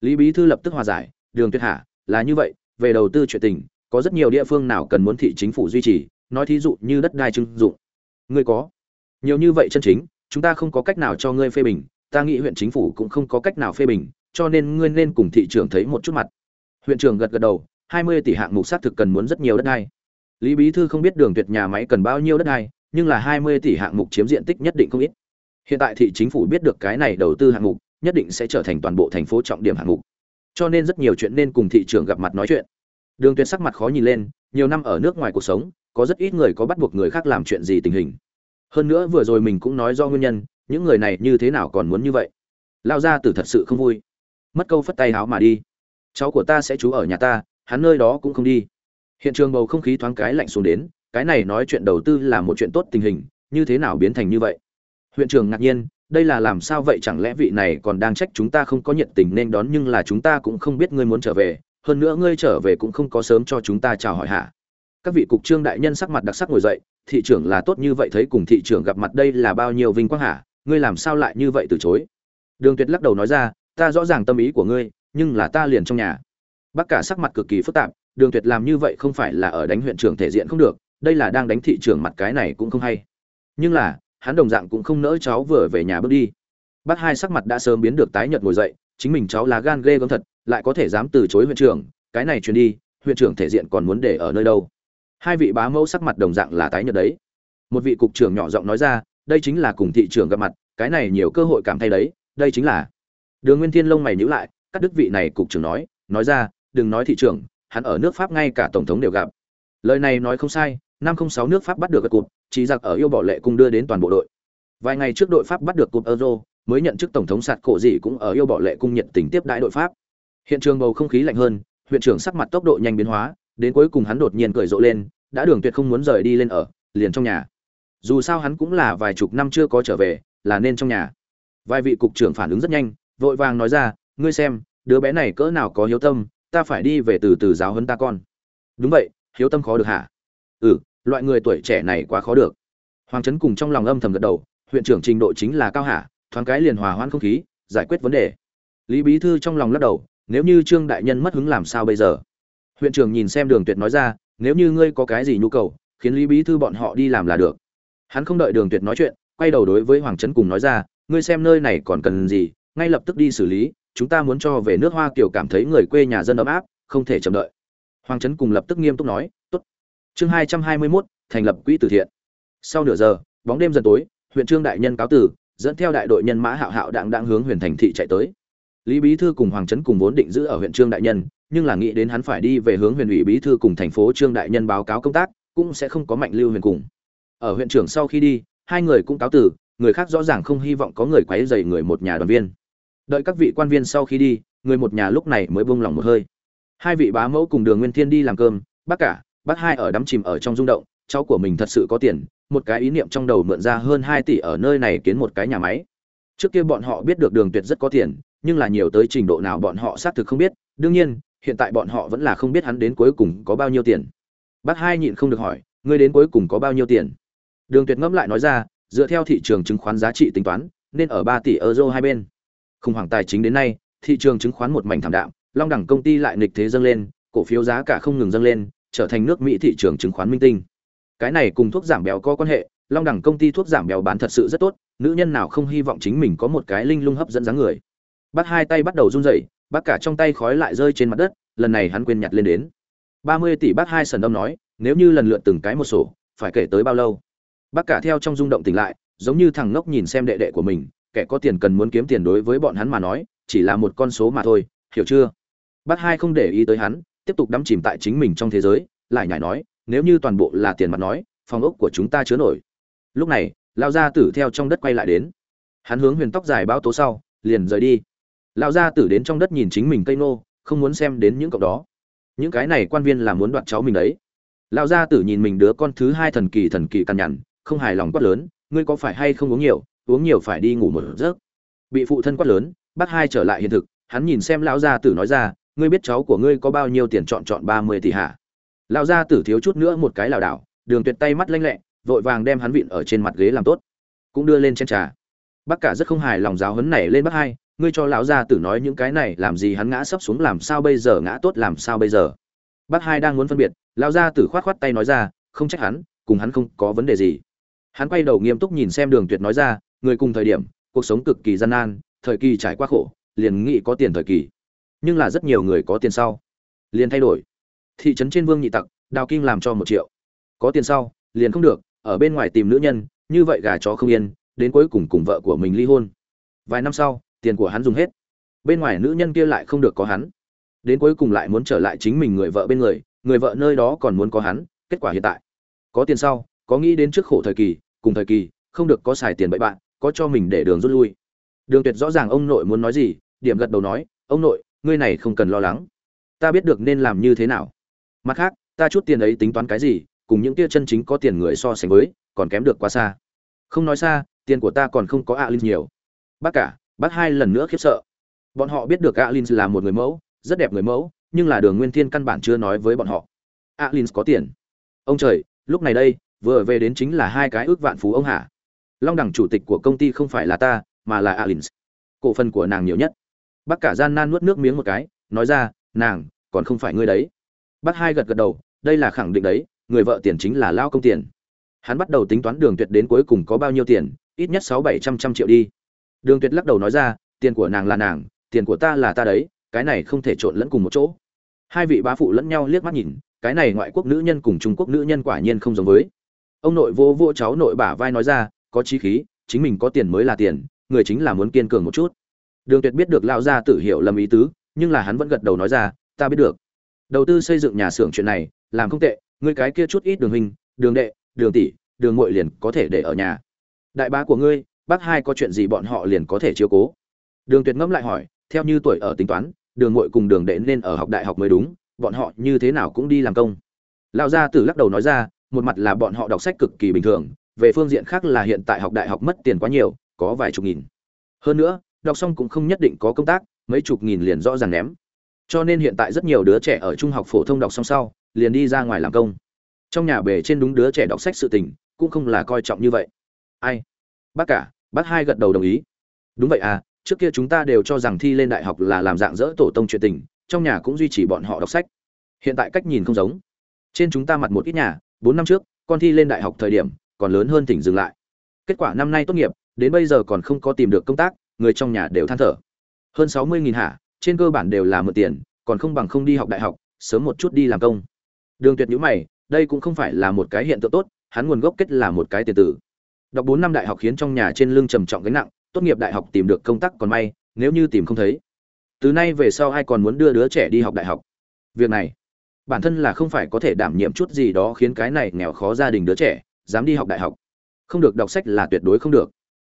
Lý bí thư lập tức hòa giải, đường tuyệt hạ là như vậy, về đầu tư chuyện tình, có rất nhiều địa phương nào cần muốn thị chính phủ duy trì, nói thí dụ như đất đai trưng dụng. Ngươi có? Nhiều như vậy chân chính, chúng ta không có cách nào cho ngươi phê bình, ta nghĩ huyện chính phủ cũng không có cách nào phê bình, cho nên ngươi nên cùng thị trường thấy một chút mặt. Huyện trưởng gật gật đầu, hai mươi tỷ hạng mục xác thực cần muốn rất nhiều đất đai. Lý bí thư không biết đường tuyệt nhà máy cần bao nhiêu đất đai, nhưng là hai mươi tỷ hạng mục chiếm diện tích nhất định không ít. Hiện tại thị chính phủ biết được cái này đầu tư hạng mục, nhất định sẽ trở thành toàn bộ thành phố trọng điểm hạng mục. Cho nên rất nhiều chuyện nên cùng thị trường gặp mặt nói chuyện. Đường tuyệt sắc mặt khó nhìn lên, nhiều năm ở nước ngoài cuộc sống, có rất ít người có bắt buộc người khác làm chuyện gì tình hình hơn nữa vừa rồi mình cũng nói do nguyên nhân, những người này như thế nào còn muốn như vậy? Lao ra tử thật sự không vui. Mất câu phất tay háo mà đi. Cháu của ta sẽ trú ở nhà ta, hắn nơi đó cũng không đi. Hiện trường bầu không khí thoáng cái lạnh xuống đến, cái này nói chuyện đầu tư là một chuyện tốt tình hình, như thế nào biến thành như vậy? Huyện trưởng ngạc nhiên, đây là làm sao vậy? Chẳng lẽ vị này còn đang trách chúng ta không có nhiệt tình nên đón nhưng là chúng ta cũng không biết ngươi muốn trở về, hơn nữa ngươi trở về cũng không có sớm cho chúng ta chào hỏi hả? Các vị cục trương đại nhân sắc mặt đặc sắc ngồi dậy thị trưởng là tốt như vậy, thấy cùng thị trưởng gặp mặt đây là bao nhiêu vinh quang hả? Ngươi làm sao lại như vậy từ chối? Đường tuyệt lắc đầu nói ra, ta rõ ràng tâm ý của ngươi, nhưng là ta liền trong nhà. Bác cả sắc mặt cực kỳ phức tạp, đường tuyệt làm như vậy không phải là ở đánh huyện trưởng thể diện không được, đây là đang đánh thị trưởng mặt cái này cũng không hay. Nhưng là, hắn đồng dạng cũng không nỡ cháu vừa về nhà bước đi. Bác hai sắc mặt đã sớm biến được tái nhợt ngồi dậy, chính mình cháu là gan ghê gớm thật, lại có thể dám từ chối huyện trưởng, cái này truyền đi, huyện trưởng thể diện còn muốn để ở nơi đâu? Hai vị bá mẫu sắc mặt đồng dạng là tái nhợt đấy. Một vị cục trưởng nhỏ giọng nói ra, đây chính là cùng thị trường gặp mặt, cái này nhiều cơ hội cảm thấy đấy, đây chính là. Đường nguyên thiên lông mày nhíu lại các đức vị này cục trưởng nói nói ra, đừng nói thị trường hắn ở nước pháp ngay cả tổng thống đều gặp. Lời này nói không sai, năm không sáu nước pháp bắt được cụt chỉ giặc ở yêu bỏ lệ cung đưa đến toàn bộ đội. Vài ngày trước đội pháp bắt được cụt euro, mới nhận chức tổng thống sạt cổ gì cũng ở yêu bỏ lệ cung nhiệt tình tiếp đãi đội pháp. Hiện trường bầu không khí lạnh hơn, huyện trưởng sắc mặt tốc độ nhanh biến hóa đến cuối cùng hắn đột nhiên cười rộ lên, đã đường tuyệt không muốn rời đi lên ở, liền trong nhà. Dù sao hắn cũng là vài chục năm chưa có trở về, là nên trong nhà. Vài vị cục trưởng phản ứng rất nhanh, vội vàng nói ra, ngươi xem, đứa bé này cỡ nào có hiếu tâm, ta phải đi về từ từ giáo huấn ta con. Đúng vậy, hiếu tâm khó được hả? Ừ loại người tuổi trẻ này quá khó được. Hoàng trấn cùng trong lòng âm thầm gật đầu, huyện trưởng trình độ chính là cao hả? thoáng cái liền hòa hoãn không khí, giải quyết vấn đề. Lý bí thư trong lòng lắc đầu, nếu như trương đại nhân mất hứng làm sao bây giờ? Huyện trưởng nhìn xem đường tuyệt nói ra, nếu như ngươi có cái gì nhu cầu, khiến lý bí thư bọn họ đi làm là được. Hắn không đợi đường tuyệt nói chuyện, quay đầu đối với hoàng trấn cùng nói ra, ngươi xem nơi này còn cần gì, ngay lập tức đi xử lý, chúng ta muốn cho về nước hoa kiểu cảm thấy người quê nhà dân ấm áp, không thể chậm đợi. Hoàng trấn cùng lập tức nghiêm túc nói, tốt. Chương hai trăm hai mươi mốt, thành lập quỹ từ thiện. Sau nửa giờ, bóng đêm dần tối, huyện trương đại nhân cáo tử dẫn theo đại đội nhân mã hạo hạo đặng đang hướng huyện thành thị chạy tới. Lý bí thư cùng hoàng trấn cùng vốn định giữ ở huyện trương đại nhân nhưng là nghĩ đến hắn phải đi về hướng huyện ủy bí thư cùng thành phố trương đại nhân báo cáo công tác, cũng sẽ không có mạnh lưu huyền cùng. Ở huyện trưởng sau khi đi, hai người cũng cáo từ, người khác rõ ràng không hy vọng có người quấy rầy người một nhà đoàn viên. Đợi các vị quan viên sau khi đi, người một nhà lúc này mới buông lòng một hơi. Hai vị bá mẫu cùng đường nguyên thiên đi làm cơm, bác cả, bác hai ở đắm chìm ở trong rung động, cháu của mình thật sự có tiền, một cái ý niệm trong đầu mượn ra hơn hai tỷ ở nơi này kiến một cái nhà máy. Trước kia bọn họ biết được đường tuyệt rất có tiền, nhưng là nhiều tới trình độ nào bọn họ xác thực không biết, đương nhiên hiện tại bọn họ vẫn là không biết hắn đến cuối cùng có bao nhiêu tiền. Bác hai nhịn không được hỏi, ngươi đến cuối cùng có bao nhiêu tiền? Đường tuyệt ngẫm lại nói ra, dựa theo thị trường chứng khoán giá trị tính toán, nên ở ba tỷ euro hai bên. Khủng hoảng tài chính đến nay, thị trường chứng khoán một mảnh thảm đạm, long đẳng công ty lại nghịch thế dâng lên, cổ phiếu giá cả không ngừng dâng lên, trở thành nước mỹ thị trường chứng khoán minh tinh. Cái này cùng thuốc giảm béo có quan hệ, long đẳng công ty thuốc giảm béo bán thật sự rất tốt, nữ nhân nào không hy vọng chính mình có một cái linh lung hấp dẫn dáng người. Bắt hai tay bắt đầu run rẩy bác cả trong tay khói lại rơi trên mặt đất, lần này hắn quên nhặt lên đến. Ba mươi tỷ bác hai sần đông nói, nếu như lần lượt từng cái một sổ, phải kể tới bao lâu? Bác cả theo trong rung động tỉnh lại, giống như thằng ngốc nhìn xem đệ đệ của mình, kẻ có tiền cần muốn kiếm tiền đối với bọn hắn mà nói, chỉ là một con số mà thôi, hiểu chưa? Bác hai không để ý tới hắn, tiếp tục đắm chìm tại chính mình trong thế giới, lại nhải nói, nếu như toàn bộ là tiền mặt nói, phòng ốc của chúng ta chứa nổi. Lúc này lao ra tử theo trong đất quay lại đến. Hắn hướng huyền tóc dài bao tố sau, liền rời đi. Lão gia tử đến trong đất nhìn chính mình cây nô, không muốn xem đến những cậu đó. Những cái này quan viên là muốn đoạt cháu mình đấy. Lão gia tử nhìn mình đứa con thứ hai thần kỳ thần kỳ cằn nhằn, không hài lòng quát lớn, ngươi có phải hay không uống nhiều? Uống nhiều phải đi ngủ một giấc. Bị phụ thân quát lớn, bác hai trở lại hiện thực, hắn nhìn xem lão gia tử nói ra, ngươi biết cháu của ngươi có bao nhiêu tiền chọn chọn ba mươi tỷ hả? Lão gia tử thiếu chút nữa một cái lảo đảo, đường tuyệt tay mắt lanh lẹ, vội vàng đem hắn vịn ở trên mặt ghế làm tốt, cũng đưa lên trên trà. Bác cả rất không hài lòng giáo hấn này lên bác hai ngươi cho lão gia tử nói những cái này, làm gì hắn ngã sấp xuống, làm sao bây giờ ngã tốt, làm sao bây giờ? Bác hai đang muốn phân biệt, lão gia tử khoát khoát tay nói ra, không trách hắn, cùng hắn không có vấn đề gì. Hắn quay đầu nghiêm túc nhìn xem đường tuyệt nói ra, người cùng thời điểm, cuộc sống cực kỳ gian nan, thời kỳ trải qua khổ, liền nghĩ có tiền thời kỳ. Nhưng là rất nhiều người có tiền sau, liền thay đổi. Thị trấn trên vương nhị tặc, đào kinh làm cho một triệu. Có tiền sau, liền không được, ở bên ngoài tìm nữ nhân, như vậy gà chó không yên, đến cuối cùng cùng vợ của mình ly hôn. Vài năm sau tiền của hắn dùng hết. Bên ngoài nữ nhân kia lại không được có hắn. Đến cuối cùng lại muốn trở lại chính mình người vợ bên người người vợ nơi đó còn muốn có hắn, kết quả hiện tại. Có tiền sau, có nghĩ đến trước khổ thời kỳ, cùng thời kỳ, không được có xài tiền bậy bạn, có cho mình để đường rút lui. Đường tuyệt rõ ràng ông nội muốn nói gì, điểm gật đầu nói, ông nội, ngươi này không cần lo lắng. Ta biết được nên làm như thế nào. Mặt khác, ta chút tiền ấy tính toán cái gì, cùng những kia chân chính có tiền người so sánh với, còn kém được quá xa. Không nói xa, tiền của ta còn không có alin nhiều. Bác cả bác hai lần nữa khiếp sợ. Bọn họ biết được alin là một người mẫu, rất đẹp người mẫu, nhưng là đường nguyên thiên căn bản chưa nói với bọn họ. Alin có tiền. Ông trời, lúc này đây, vừa về đến chính là hai cái ước vạn phú ông hả? Long đẳng chủ tịch của công ty không phải là ta, mà là alin cổ phần của nàng nhiều nhất. Bác cả gian nan nuốt nước miếng một cái, nói ra, nàng, còn không phải ngươi đấy. Bác hai gật gật đầu, đây là khẳng định đấy, người vợ tiền chính là lao công tiền. Hắn bắt đầu tính toán đường tuyệt đến cuối cùng có bao nhiêu tiền, ít nhất sáu bảy trăm trăm triệu đi đường tuyệt lắc đầu nói ra, tiền của nàng là nàng, tiền của ta là ta đấy, cái này không thể trộn lẫn cùng một chỗ. Hai vị bá phụ lẫn nhau liếc mắt nhìn, cái này ngoại quốc nữ nhân cùng trung quốc nữ nhân quả nhiên không giống với. Ông nội vô vô cháu nội bả vai nói ra, có chí khí, chính mình có tiền mới là tiền, người chính là muốn kiên cường một chút. Đường tuyệt biết được lão gia tử hiểu lầm ý tứ, nhưng là hắn vẫn gật đầu nói ra, ta biết được. Đầu tư xây dựng nhà xưởng chuyện này, làm không tệ, ngươi cái kia chút ít đường hình đường đệ, đường tỷ, đường muội liền có thể để ở nhà. Đại bá của ngươi bác hai có chuyện gì bọn họ liền có thể chiếu cố. Đường tuyệt ngẫm lại hỏi, theo như tuổi ở tính toán, đường muội cùng đường đệ nên ở học đại học mới đúng, bọn họ như thế nào cũng đi làm công. Lão gia tử lắc đầu nói ra, một mặt là bọn họ đọc sách cực kỳ bình thường, về phương diện khác là hiện tại học đại học mất tiền quá nhiều, có vài chục nghìn. Hơn nữa, đọc xong cũng không nhất định có công tác, mấy chục nghìn liền rõ ràng ném. Cho nên hiện tại rất nhiều đứa trẻ ở trung học phổ thông đọc xong sau, liền đi ra ngoài làm công. Trong nhà bề trên đúng đứa trẻ đọc sách sự tình, cũng không là coi trọng như vậy. Ai? Bác cả bác hai gật đầu đồng ý. Đúng vậy à trước kia chúng ta đều cho rằng thi lên đại học là làm dạng dỡ tổ tông chuyện tình, trong nhà cũng duy trì bọn họ đọc sách. Hiện tại cách nhìn không giống. Trên chúng ta mặt một ít nhà, bốn năm trước, con thi lên đại học thời điểm, còn lớn hơn tỉnh dừng lại. Kết quả năm nay tốt nghiệp, đến bây giờ còn không có tìm được công tác, người trong nhà đều than thở. Hơn sáu mươi nghìn hạ trên cơ bản đều là mượn tiền, còn không bằng không đi học đại học, sớm một chút đi làm công. Đường tuyệt nhữ mày, đây cũng không phải là một cái hiện tượng tốt, hắn nguồn gốc kết là một cái tiền tử đọc bốn năm đại học khiến trong nhà trên lưng trầm trọng gánh nặng, tốt nghiệp đại học tìm được công tác còn may, nếu như tìm không thấy. Từ nay về sau ai còn muốn đưa đứa trẻ đi học đại học? Việc này, bản thân là không phải có thể đảm nhiệm chút gì đó khiến cái này nghèo khó gia đình đứa trẻ, dám đi học đại học. Không được đọc sách là tuyệt đối không được.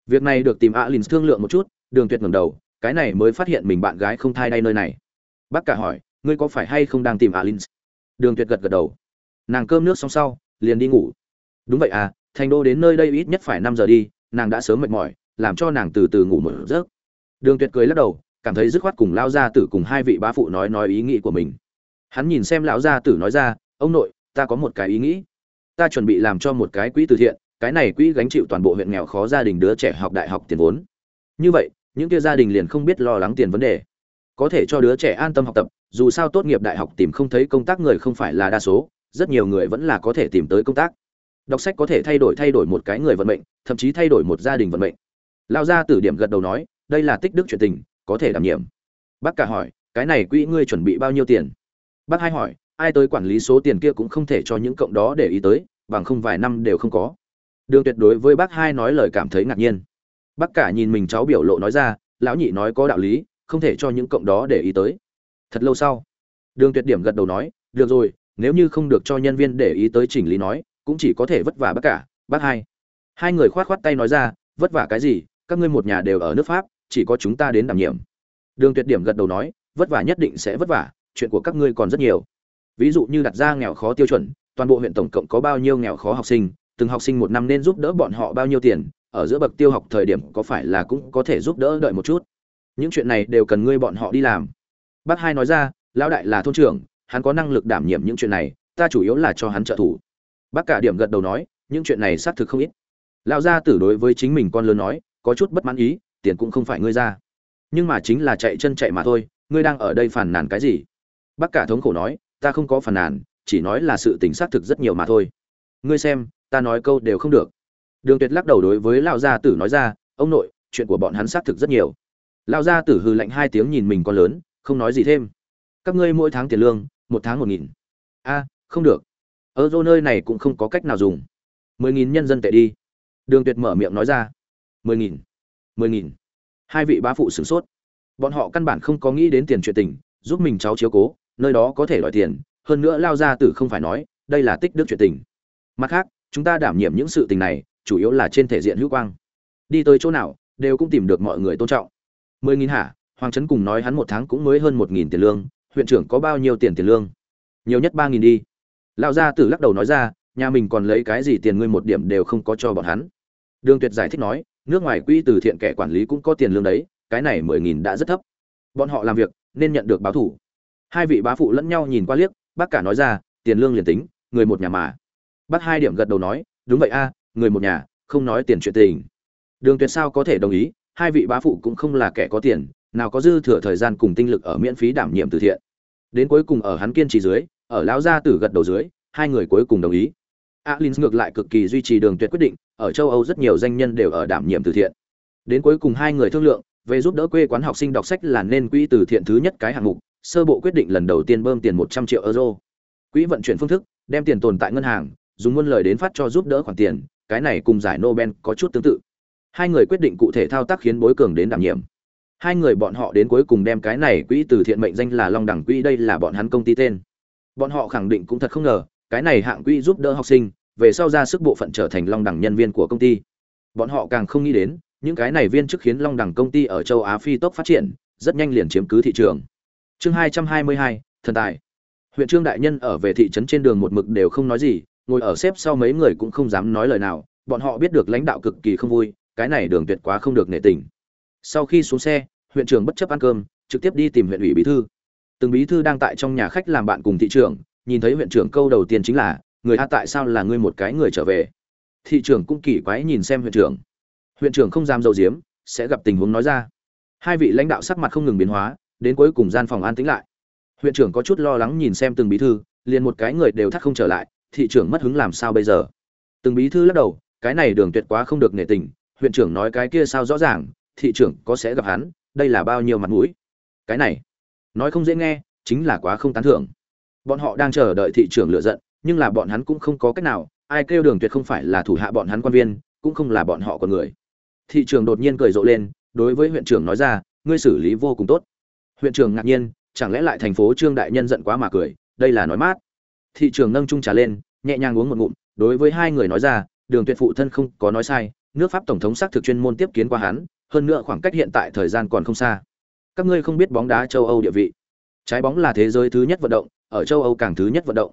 Việc này được tìm alin thương lượng một chút, đường tuyệt ngẩng đầu, cái này mới phát hiện mình bạn gái không thai đây nơi này. Bác cả hỏi, ngươi có phải hay không đang tìm alin đường tuyệt gật gật đầu. Nàng cơm nước xong sau, liền đi ngủ. Đúng vậy à thành đô đến nơi đây ít nhất phải năm giờ đi, nàng đã sớm mệt mỏi, làm cho nàng từ từ ngủ một giấc. Đường tuyệt cười lắc đầu, cảm thấy dứt khoát cùng lao gia tử cùng hai vị bá phụ nói nói ý nghĩ của mình. Hắn nhìn xem lão gia tử nói ra, ông nội, ta có một cái ý nghĩ. Ta chuẩn bị làm cho một cái quỹ từ thiện, cái này quỹ gánh chịu toàn bộ huyện nghèo khó gia đình đứa trẻ học đại học tiền vốn. Như vậy, những kia gia đình liền không biết lo lắng tiền vấn đề. Có thể cho đứa trẻ an tâm học tập, dù sao tốt nghiệp đại học tìm không thấy công tác người không phải là đa số, rất nhiều người vẫn là có thể tìm tới công tác đọc sách có thể thay đổi thay đổi một cái người vận mệnh, thậm chí thay đổi một gia đình vận mệnh. Lao gia tử điểm gật đầu nói, đây là tích đức chuyện tình, có thể đảm nhiệm. Bác cả hỏi, cái này quỹ ngươi chuẩn bị bao nhiêu tiền? Bác hai hỏi, ai tới quản lý số tiền kia cũng không thể cho những cộng đó để ý tới, bằng không vài năm đều không có. Đường tuyệt đối với bác hai nói lời cảm thấy ngạc nhiên. Bác cả nhìn mình cháu biểu lộ nói ra, lão nhị nói có đạo lý, không thể cho những cộng đó để ý tới. Thật lâu sau, đường tuyệt điểm gật đầu nói, được rồi, nếu như không được cho nhân viên để ý tới chỉnh lý nói cũng chỉ có thể vất vả bác cả bác hai. Hai người khoát khoát tay nói ra, vất vả cái gì? Các ngươi một nhà đều ở nước pháp, chỉ có chúng ta đến đảm nhiệm. Đường tuyệt điểm gật đầu nói, vất vả nhất định sẽ vất vả, chuyện của các ngươi còn rất nhiều. Ví dụ như đặt ra nghèo khó tiêu chuẩn, toàn bộ huyện tổng cộng có bao nhiêu nghèo khó học sinh, từng học sinh một năm nên giúp đỡ bọn họ bao nhiêu tiền, ở giữa bậc tiêu học thời điểm có phải là cũng có thể giúp đỡ đợi một chút? Những chuyện này đều cần ngươi bọn họ đi làm. Bác hai nói ra, lão đại là thôn trưởng, hắn có năng lực đảm nhiệm những chuyện này, ta chủ yếu là cho hắn trợ thủ bác cả điểm gật đầu nói, những chuyện này xác thực không ít. Lão gia tử đối với chính mình con lớn nói, có chút bất mãn ý, tiền cũng không phải ngươi ra. Nhưng mà chính là chạy chân chạy mà thôi, ngươi đang ở đây phản nàn cái gì? Bác cả thống khổ nói, ta không có phản nàn, chỉ nói là sự tình xác thực rất nhiều mà thôi. Ngươi xem, ta nói câu đều không được. Đường tuyệt lắc đầu đối với lão gia tử nói ra, ông nội, chuyện của bọn hắn xác thực rất nhiều. Lão gia tử hừ lạnh hai tiếng nhìn mình con lớn, không nói gì thêm. Các ngươi mỗi tháng tiền lương, một tháng một nghìn. A, không được ở nơi này cũng không có cách nào dùng. Mười nghìn nhân dân tệ đi. Đường tuyệt mở miệng nói ra. Mười nghìn. Mười nghìn. Hai vị bá phụ sửng sốt. Bọn họ căn bản không có nghĩ đến tiền chuyện tình, giúp mình cháu chiếu cố, nơi đó có thể đòi tiền, hơn nữa lao ra tử không phải nói, đây là tích đức chuyện tình. Mặt khác, chúng ta đảm nhiệm những sự tình này, chủ yếu là trên thể diện hữu quang. Đi tới chỗ nào, đều cũng tìm được mọi người tôn trọng. Mười nghìn hả? Hoàng trấn cùng nói hắn một tháng cũng mới hơn một nghìn tiền lương, huyện trưởng có bao nhiêu tiền tiền lương? Nhiều nhất ba nghìn đi lão gia tử lắc đầu nói ra, nhà mình còn lấy cái gì tiền ngươi một điểm đều không có cho bọn hắn. Đường tuyệt giải thích nói, nước ngoài quỹ từ thiện kẻ quản lý cũng có tiền lương đấy, cái này mười nghìn đã rất thấp. Bọn họ làm việc, nên nhận được báo thủ hai vị bá phụ lẫn nhau nhìn qua liếc, bác cả nói ra, tiền lương liền tính, người một nhà mà. Bác hai điểm gật đầu nói, đúng vậy a, người một nhà, không nói tiền chuyện tình. Đường tuyệt sao có thể đồng ý, hai vị bá phụ cũng không là kẻ có tiền, nào có dư thừa thời gian cùng tinh lực ở miễn phí đảm nhiệm từ thiện. Đến cuối cùng ở hắn kiên trì dưới ở lão gia tử gật đầu dưới, hai người cuối cùng đồng ý. Alins ngược lại cực kỳ duy trì đường tuyệt quyết định, ở châu âu rất nhiều danh nhân đều ở đảm nhiệm từ thiện. Đến cuối cùng hai người thương lượng, về giúp đỡ quê quán học sinh đọc sách là nên quỹ từ thiện thứ nhất cái hạng mục, sơ bộ quyết định lần đầu tiên bơm tiền một trăm triệu euro. Quỹ vận chuyển phương thức, đem tiền tồn tại ngân hàng, dùng nguồn lời đến phát cho giúp đỡ khoản tiền, cái này cùng giải nobel có chút tương tự. Hai người quyết định cụ thể thao tác khiến bối cường đến đảm nhiệm. Hai người bọn họ đến cuối cùng đem cái này quỹ từ thiện mệnh danh là long đẳng quỹ, đây là bọn hắn công ty tên bọn họ khẳng định cũng thật không ngờ, cái này hạng quỹ giúp đỡ học sinh, về sau ra sức bộ phận trở thành long đẳng nhân viên của công ty. Bọn họ càng không nghĩ đến, những cái này viên chức khiến long đẳng công ty ở châu á phi tốc phát triển, rất nhanh liền chiếm cứ thị trường. Chương hai trăm hai mươi hai, thần tài. Huyện trương đại nhân ở về thị trấn trên đường một mực đều không nói gì, ngồi ở xếp sau mấy người cũng không dám nói lời nào, bọn họ biết được lãnh đạo cực kỳ không vui, cái này đường tuyệt quá không được nể tình. Sau khi xuống xe, huyện trưởng bất chấp ăn cơm, trực tiếp đi tìm huyện ủy bí thư từng bí thư đang tại trong nhà khách làm bạn cùng thị trưởng, nhìn thấy huyện trưởng câu đầu tiên chính là, người a tại sao là ngươi một cái người trở về? Thị trưởng cũng kỳ quái nhìn xem huyện trưởng. Huyện trưởng không dám dầu diếm sẽ gặp tình huống nói ra. Hai vị lãnh đạo sắc mặt không ngừng biến hóa, đến cuối cùng gian phòng an tĩnh lại. Huyện trưởng có chút lo lắng nhìn xem từng bí thư, liền một cái người đều thắt không trở lại, thị trưởng mất hứng làm sao bây giờ? Từng bí thư lắc đầu, cái này đường tuyệt quá không được nể tình, huyện trưởng nói cái kia sao rõ ràng, thị trưởng có sẽ gặp hắn, đây là bao nhiêu mặt mũi? Cái này nói không dễ nghe, chính là quá không tán thưởng. Bọn họ đang chờ đợi thị trưởng lựa giận, nhưng là bọn hắn cũng không có cách nào, ai kêu đường tuyệt không phải là thủ hạ bọn hắn quan viên, cũng không là bọn họ con người. Thị trưởng đột nhiên cười rộ lên, đối với huyện trưởng nói ra, ngươi xử lý vô cùng tốt. Huyện trưởng ngạc nhiên, chẳng lẽ lại thành phố trương đại nhân giận quá mà cười, đây là nói mát. Thị trưởng nâng trung trà lên, nhẹ nhàng uống một ngụm, đối với hai người nói ra, đường tuyệt phụ thân không có nói sai, nước pháp tổng thống xác thực chuyên môn tiếp kiến qua hắn, hơn nữa khoảng cách hiện tại thời gian còn không xa các ngươi không biết bóng đá châu âu địa vị. Trái bóng là thế giới thứ nhất vận động, ở châu âu càng thứ nhất vận động.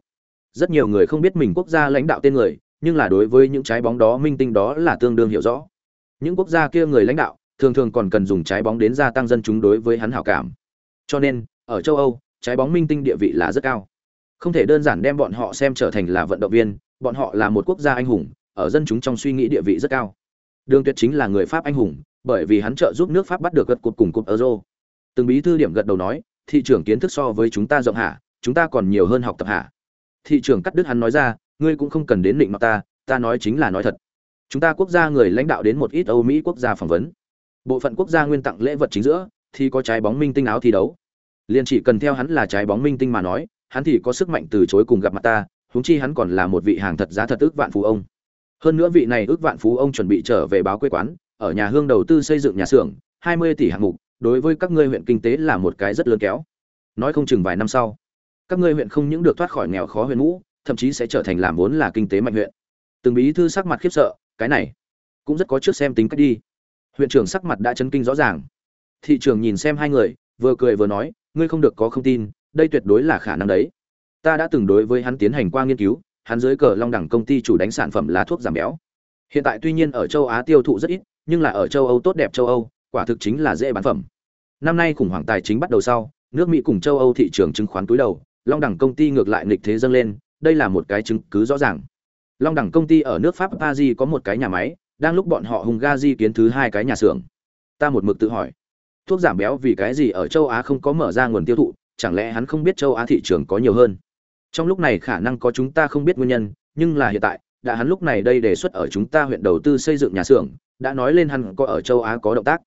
Rất nhiều người không biết mình quốc gia lãnh đạo tên người, nhưng là đối với những trái bóng đó minh tinh đó là tương đương hiểu rõ. Những quốc gia kia người lãnh đạo, thường thường còn cần dùng trái bóng đến gia tăng dân chúng đối với hắn hảo cảm. Cho nên, ở châu âu, trái bóng minh tinh địa vị là rất cao. Không thể đơn giản đem bọn họ xem trở thành là vận động viên, bọn họ là một quốc gia anh hùng, ở dân chúng trong suy nghĩ địa vị rất cao. Đường tuyệt chính là người pháp anh hùng, bởi vì hắn trợ giúp nước pháp bắt được gật cột cùng cột euro từng bí thư điểm gật đầu nói, thị trường kiến thức so với chúng ta rộng hả? Chúng ta còn nhiều hơn học tập hả? Thị trưởng cắt đứt hắn nói ra, ngươi cũng không cần đến định mặt ta ta nói chính là nói thật. Chúng ta quốc gia người lãnh đạo đến một ít âu mỹ quốc gia phỏng vấn. Bộ phận quốc gia nguyên tặng lễ vật chính giữa, thì có trái bóng minh tinh áo thi đấu. Liền chỉ cần theo hắn là trái bóng minh tinh mà nói, hắn thì có sức mạnh từ chối cùng gặp mặt ta, huống chi hắn còn là một vị hàng thật giá thật ước vạn phú ông. Hơn nữa vị này ước vạn phú ông chuẩn bị trở về báo quê quán, ở nhà hương đầu tư xây dựng nhà xưởng, hai mươi tỷ hạng mục đối với các ngươi huyện kinh tế là một cái rất lớn kéo. Nói không chừng vài năm sau, các ngươi huyện không những được thoát khỏi nghèo khó huyện ngũ, thậm chí sẽ trở thành làm vốn là kinh tế mạnh huyện. Từng bí thư sắc mặt khiếp sợ, cái này cũng rất có trước xem tính cách đi. Huyện trưởng sắc mặt đã chấn kinh rõ ràng. Thị trưởng nhìn xem hai người, vừa cười vừa nói, ngươi không được có không tin, đây tuyệt đối là khả năng đấy. Ta đã từng đối với hắn tiến hành qua nghiên cứu, hắn dưới cờ long đẳng công ty chủ đánh sản phẩm là thuốc giảm béo. Hiện tại tuy nhiên ở châu á tiêu thụ rất ít, nhưng là ở châu âu tốt đẹp châu âu quả thực chính là dễ bán phẩm. Năm nay khủng hoảng tài chính bắt đầu sau, nước mỹ cùng châu âu thị trường chứng khoán túi đầu, long đẳng công ty ngược lại nghịch thế dâng lên, đây là một cái chứng cứ rõ ràng. Long đẳng công ty ở nước pháp paris có một cái nhà máy, đang lúc bọn họ hùng gazi kiến thứ hai cái nhà xưởng. Ta một mực tự hỏi, thuốc giảm béo vì cái gì ở châu á không có mở ra nguồn tiêu thụ, chẳng lẽ hắn không biết châu á thị trường có nhiều hơn? Trong lúc này khả năng có chúng ta không biết nguyên nhân, nhưng là hiện tại, đã hắn lúc này đây đề xuất ở chúng ta huyện đầu tư xây dựng nhà xưởng, đã nói lên hắn có ở châu á có động tác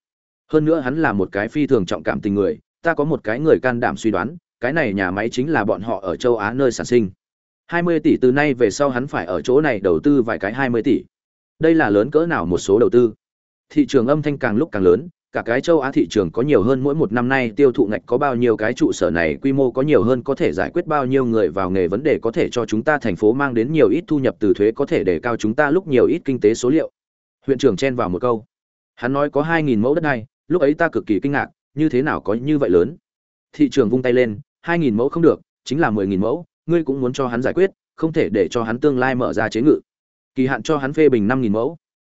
hơn nữa hắn là một cái phi thường trọng cảm tình người ta có một cái người can đảm suy đoán cái này nhà máy chính là bọn họ ở châu á nơi sản sinh 20 tỷ từ nay về sau hắn phải ở chỗ này đầu tư vài cái 20 tỷ đây là lớn cỡ nào một số đầu tư thị trường âm thanh càng lúc càng lớn cả cái châu Á thị trường có nhiều hơn mỗi một năm nay tiêu thụ ngạch có bao nhiêu cái trụ sở này quy mô có nhiều hơn có thể giải quyết bao nhiêu người vào nghề vấn đề có thể cho chúng ta thành phố mang đến nhiều ít thu nhập từ thuế có thể để cao chúng ta lúc nhiều ít kinh tế số liệu. Huyện trưởng chen vào một câu. Hắn nói có 2000 mẫu đất này, lúc ấy ta cực kỳ kinh ngạc, như thế nào có như vậy lớn. Thị trường vung tay lên, 2000 mẫu không được, chính là 10000 mẫu, ngươi cũng muốn cho hắn giải quyết, không thể để cho hắn tương lai mở ra chế ngự. Kỳ hạn cho hắn phê bình 5000 mẫu.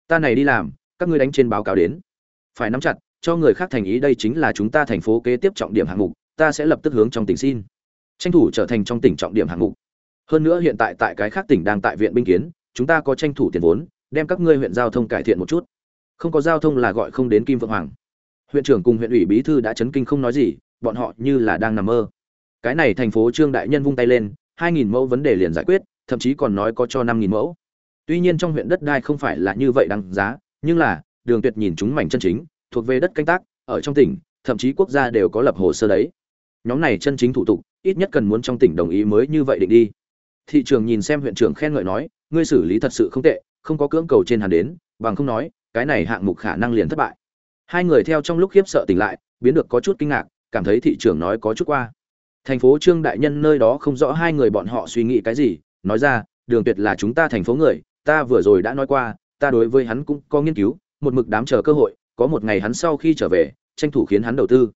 Ta này đi làm, các ngươi đánh trên báo cáo đến. Phải nắm chặt, cho người khác thành ý đây chính là chúng ta thành phố kế tiếp trọng điểm hạng mục ta sẽ lập tức hướng trong tỉnh xin tranh thủ trở thành trong tỉnh trọng điểm hạng mục hơn nữa hiện tại tại cái khác tỉnh đang tại viện binh kiến chúng ta có tranh thủ tiền vốn đem các ngươi huyện giao thông cải thiện một chút không có giao thông là gọi không đến kim vượng hoàng huyện trưởng cùng huyện ủy bí thư đã chấn kinh không nói gì, bọn họ như là đang nằm mơ. Cái này thành phố trương đại nhân vung tay lên, hai nghìn mẫu vấn đề liền giải quyết, thậm chí còn nói có cho năm nghìn mẫu. Tuy nhiên trong huyện đất đai không phải là như vậy đáng giá, nhưng là, đường tuyệt nhìn chúng mảnh chân chính, thuộc về đất canh tác, ở trong tỉnh, thậm chí quốc gia đều có lập hồ sơ đấy. Nhóm này chân chính thủ tục, ít nhất cần muốn trong tỉnh đồng ý mới như vậy định đi. Thị trường nhìn xem huyện trưởng khen ngợi nói, ngươi xử lý thật sự không tệ, không có cưỡng cầu trên hàn đến, bằng không nói, cái này hạng mục khả năng liền thất bại hai người theo trong lúc khiếp sợ tỉnh lại, biến được có chút kinh ngạc, cảm thấy thị trường nói có chút qua. Thành phố trương đại nhân nơi đó không rõ hai người bọn họ suy nghĩ cái gì, nói ra, đường tuyệt là chúng ta thành phố người, ta vừa rồi đã nói qua, ta đối với hắn cũng có nghiên cứu, một mực đám chờ cơ hội, có một ngày hắn sau khi trở về, tranh thủ khiến hắn đầu tư.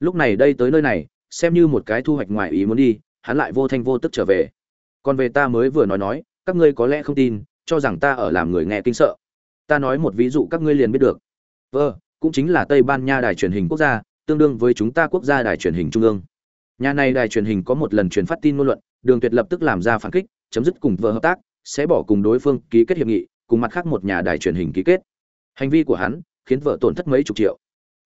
Lúc này đây tới nơi này, xem như một cái thu hoạch ngoài ý muốn đi, hắn lại vô thanh vô tức trở về. Còn về ta mới vừa nói nói, các ngươi có lẽ không tin, cho rằng ta ở làm người nghe kinh sợ. Ta nói một ví dụ các ngươi liền biết được. Vâng cũng chính là tây ban nha đài truyền hình quốc gia, tương đương với chúng ta quốc gia đài truyền hình trung ương. Nhà này đài truyền hình có một lần truyền phát tin ngôn luận, đường tuyệt lập tức làm ra phản kích, chấm dứt cùng vợ hợp tác, sẽ bỏ cùng đối phương ký kết hiệp nghị, cùng mặt khác một nhà đài truyền hình ký kết. Hành vi của hắn khiến vợ tổn thất mấy chục triệu.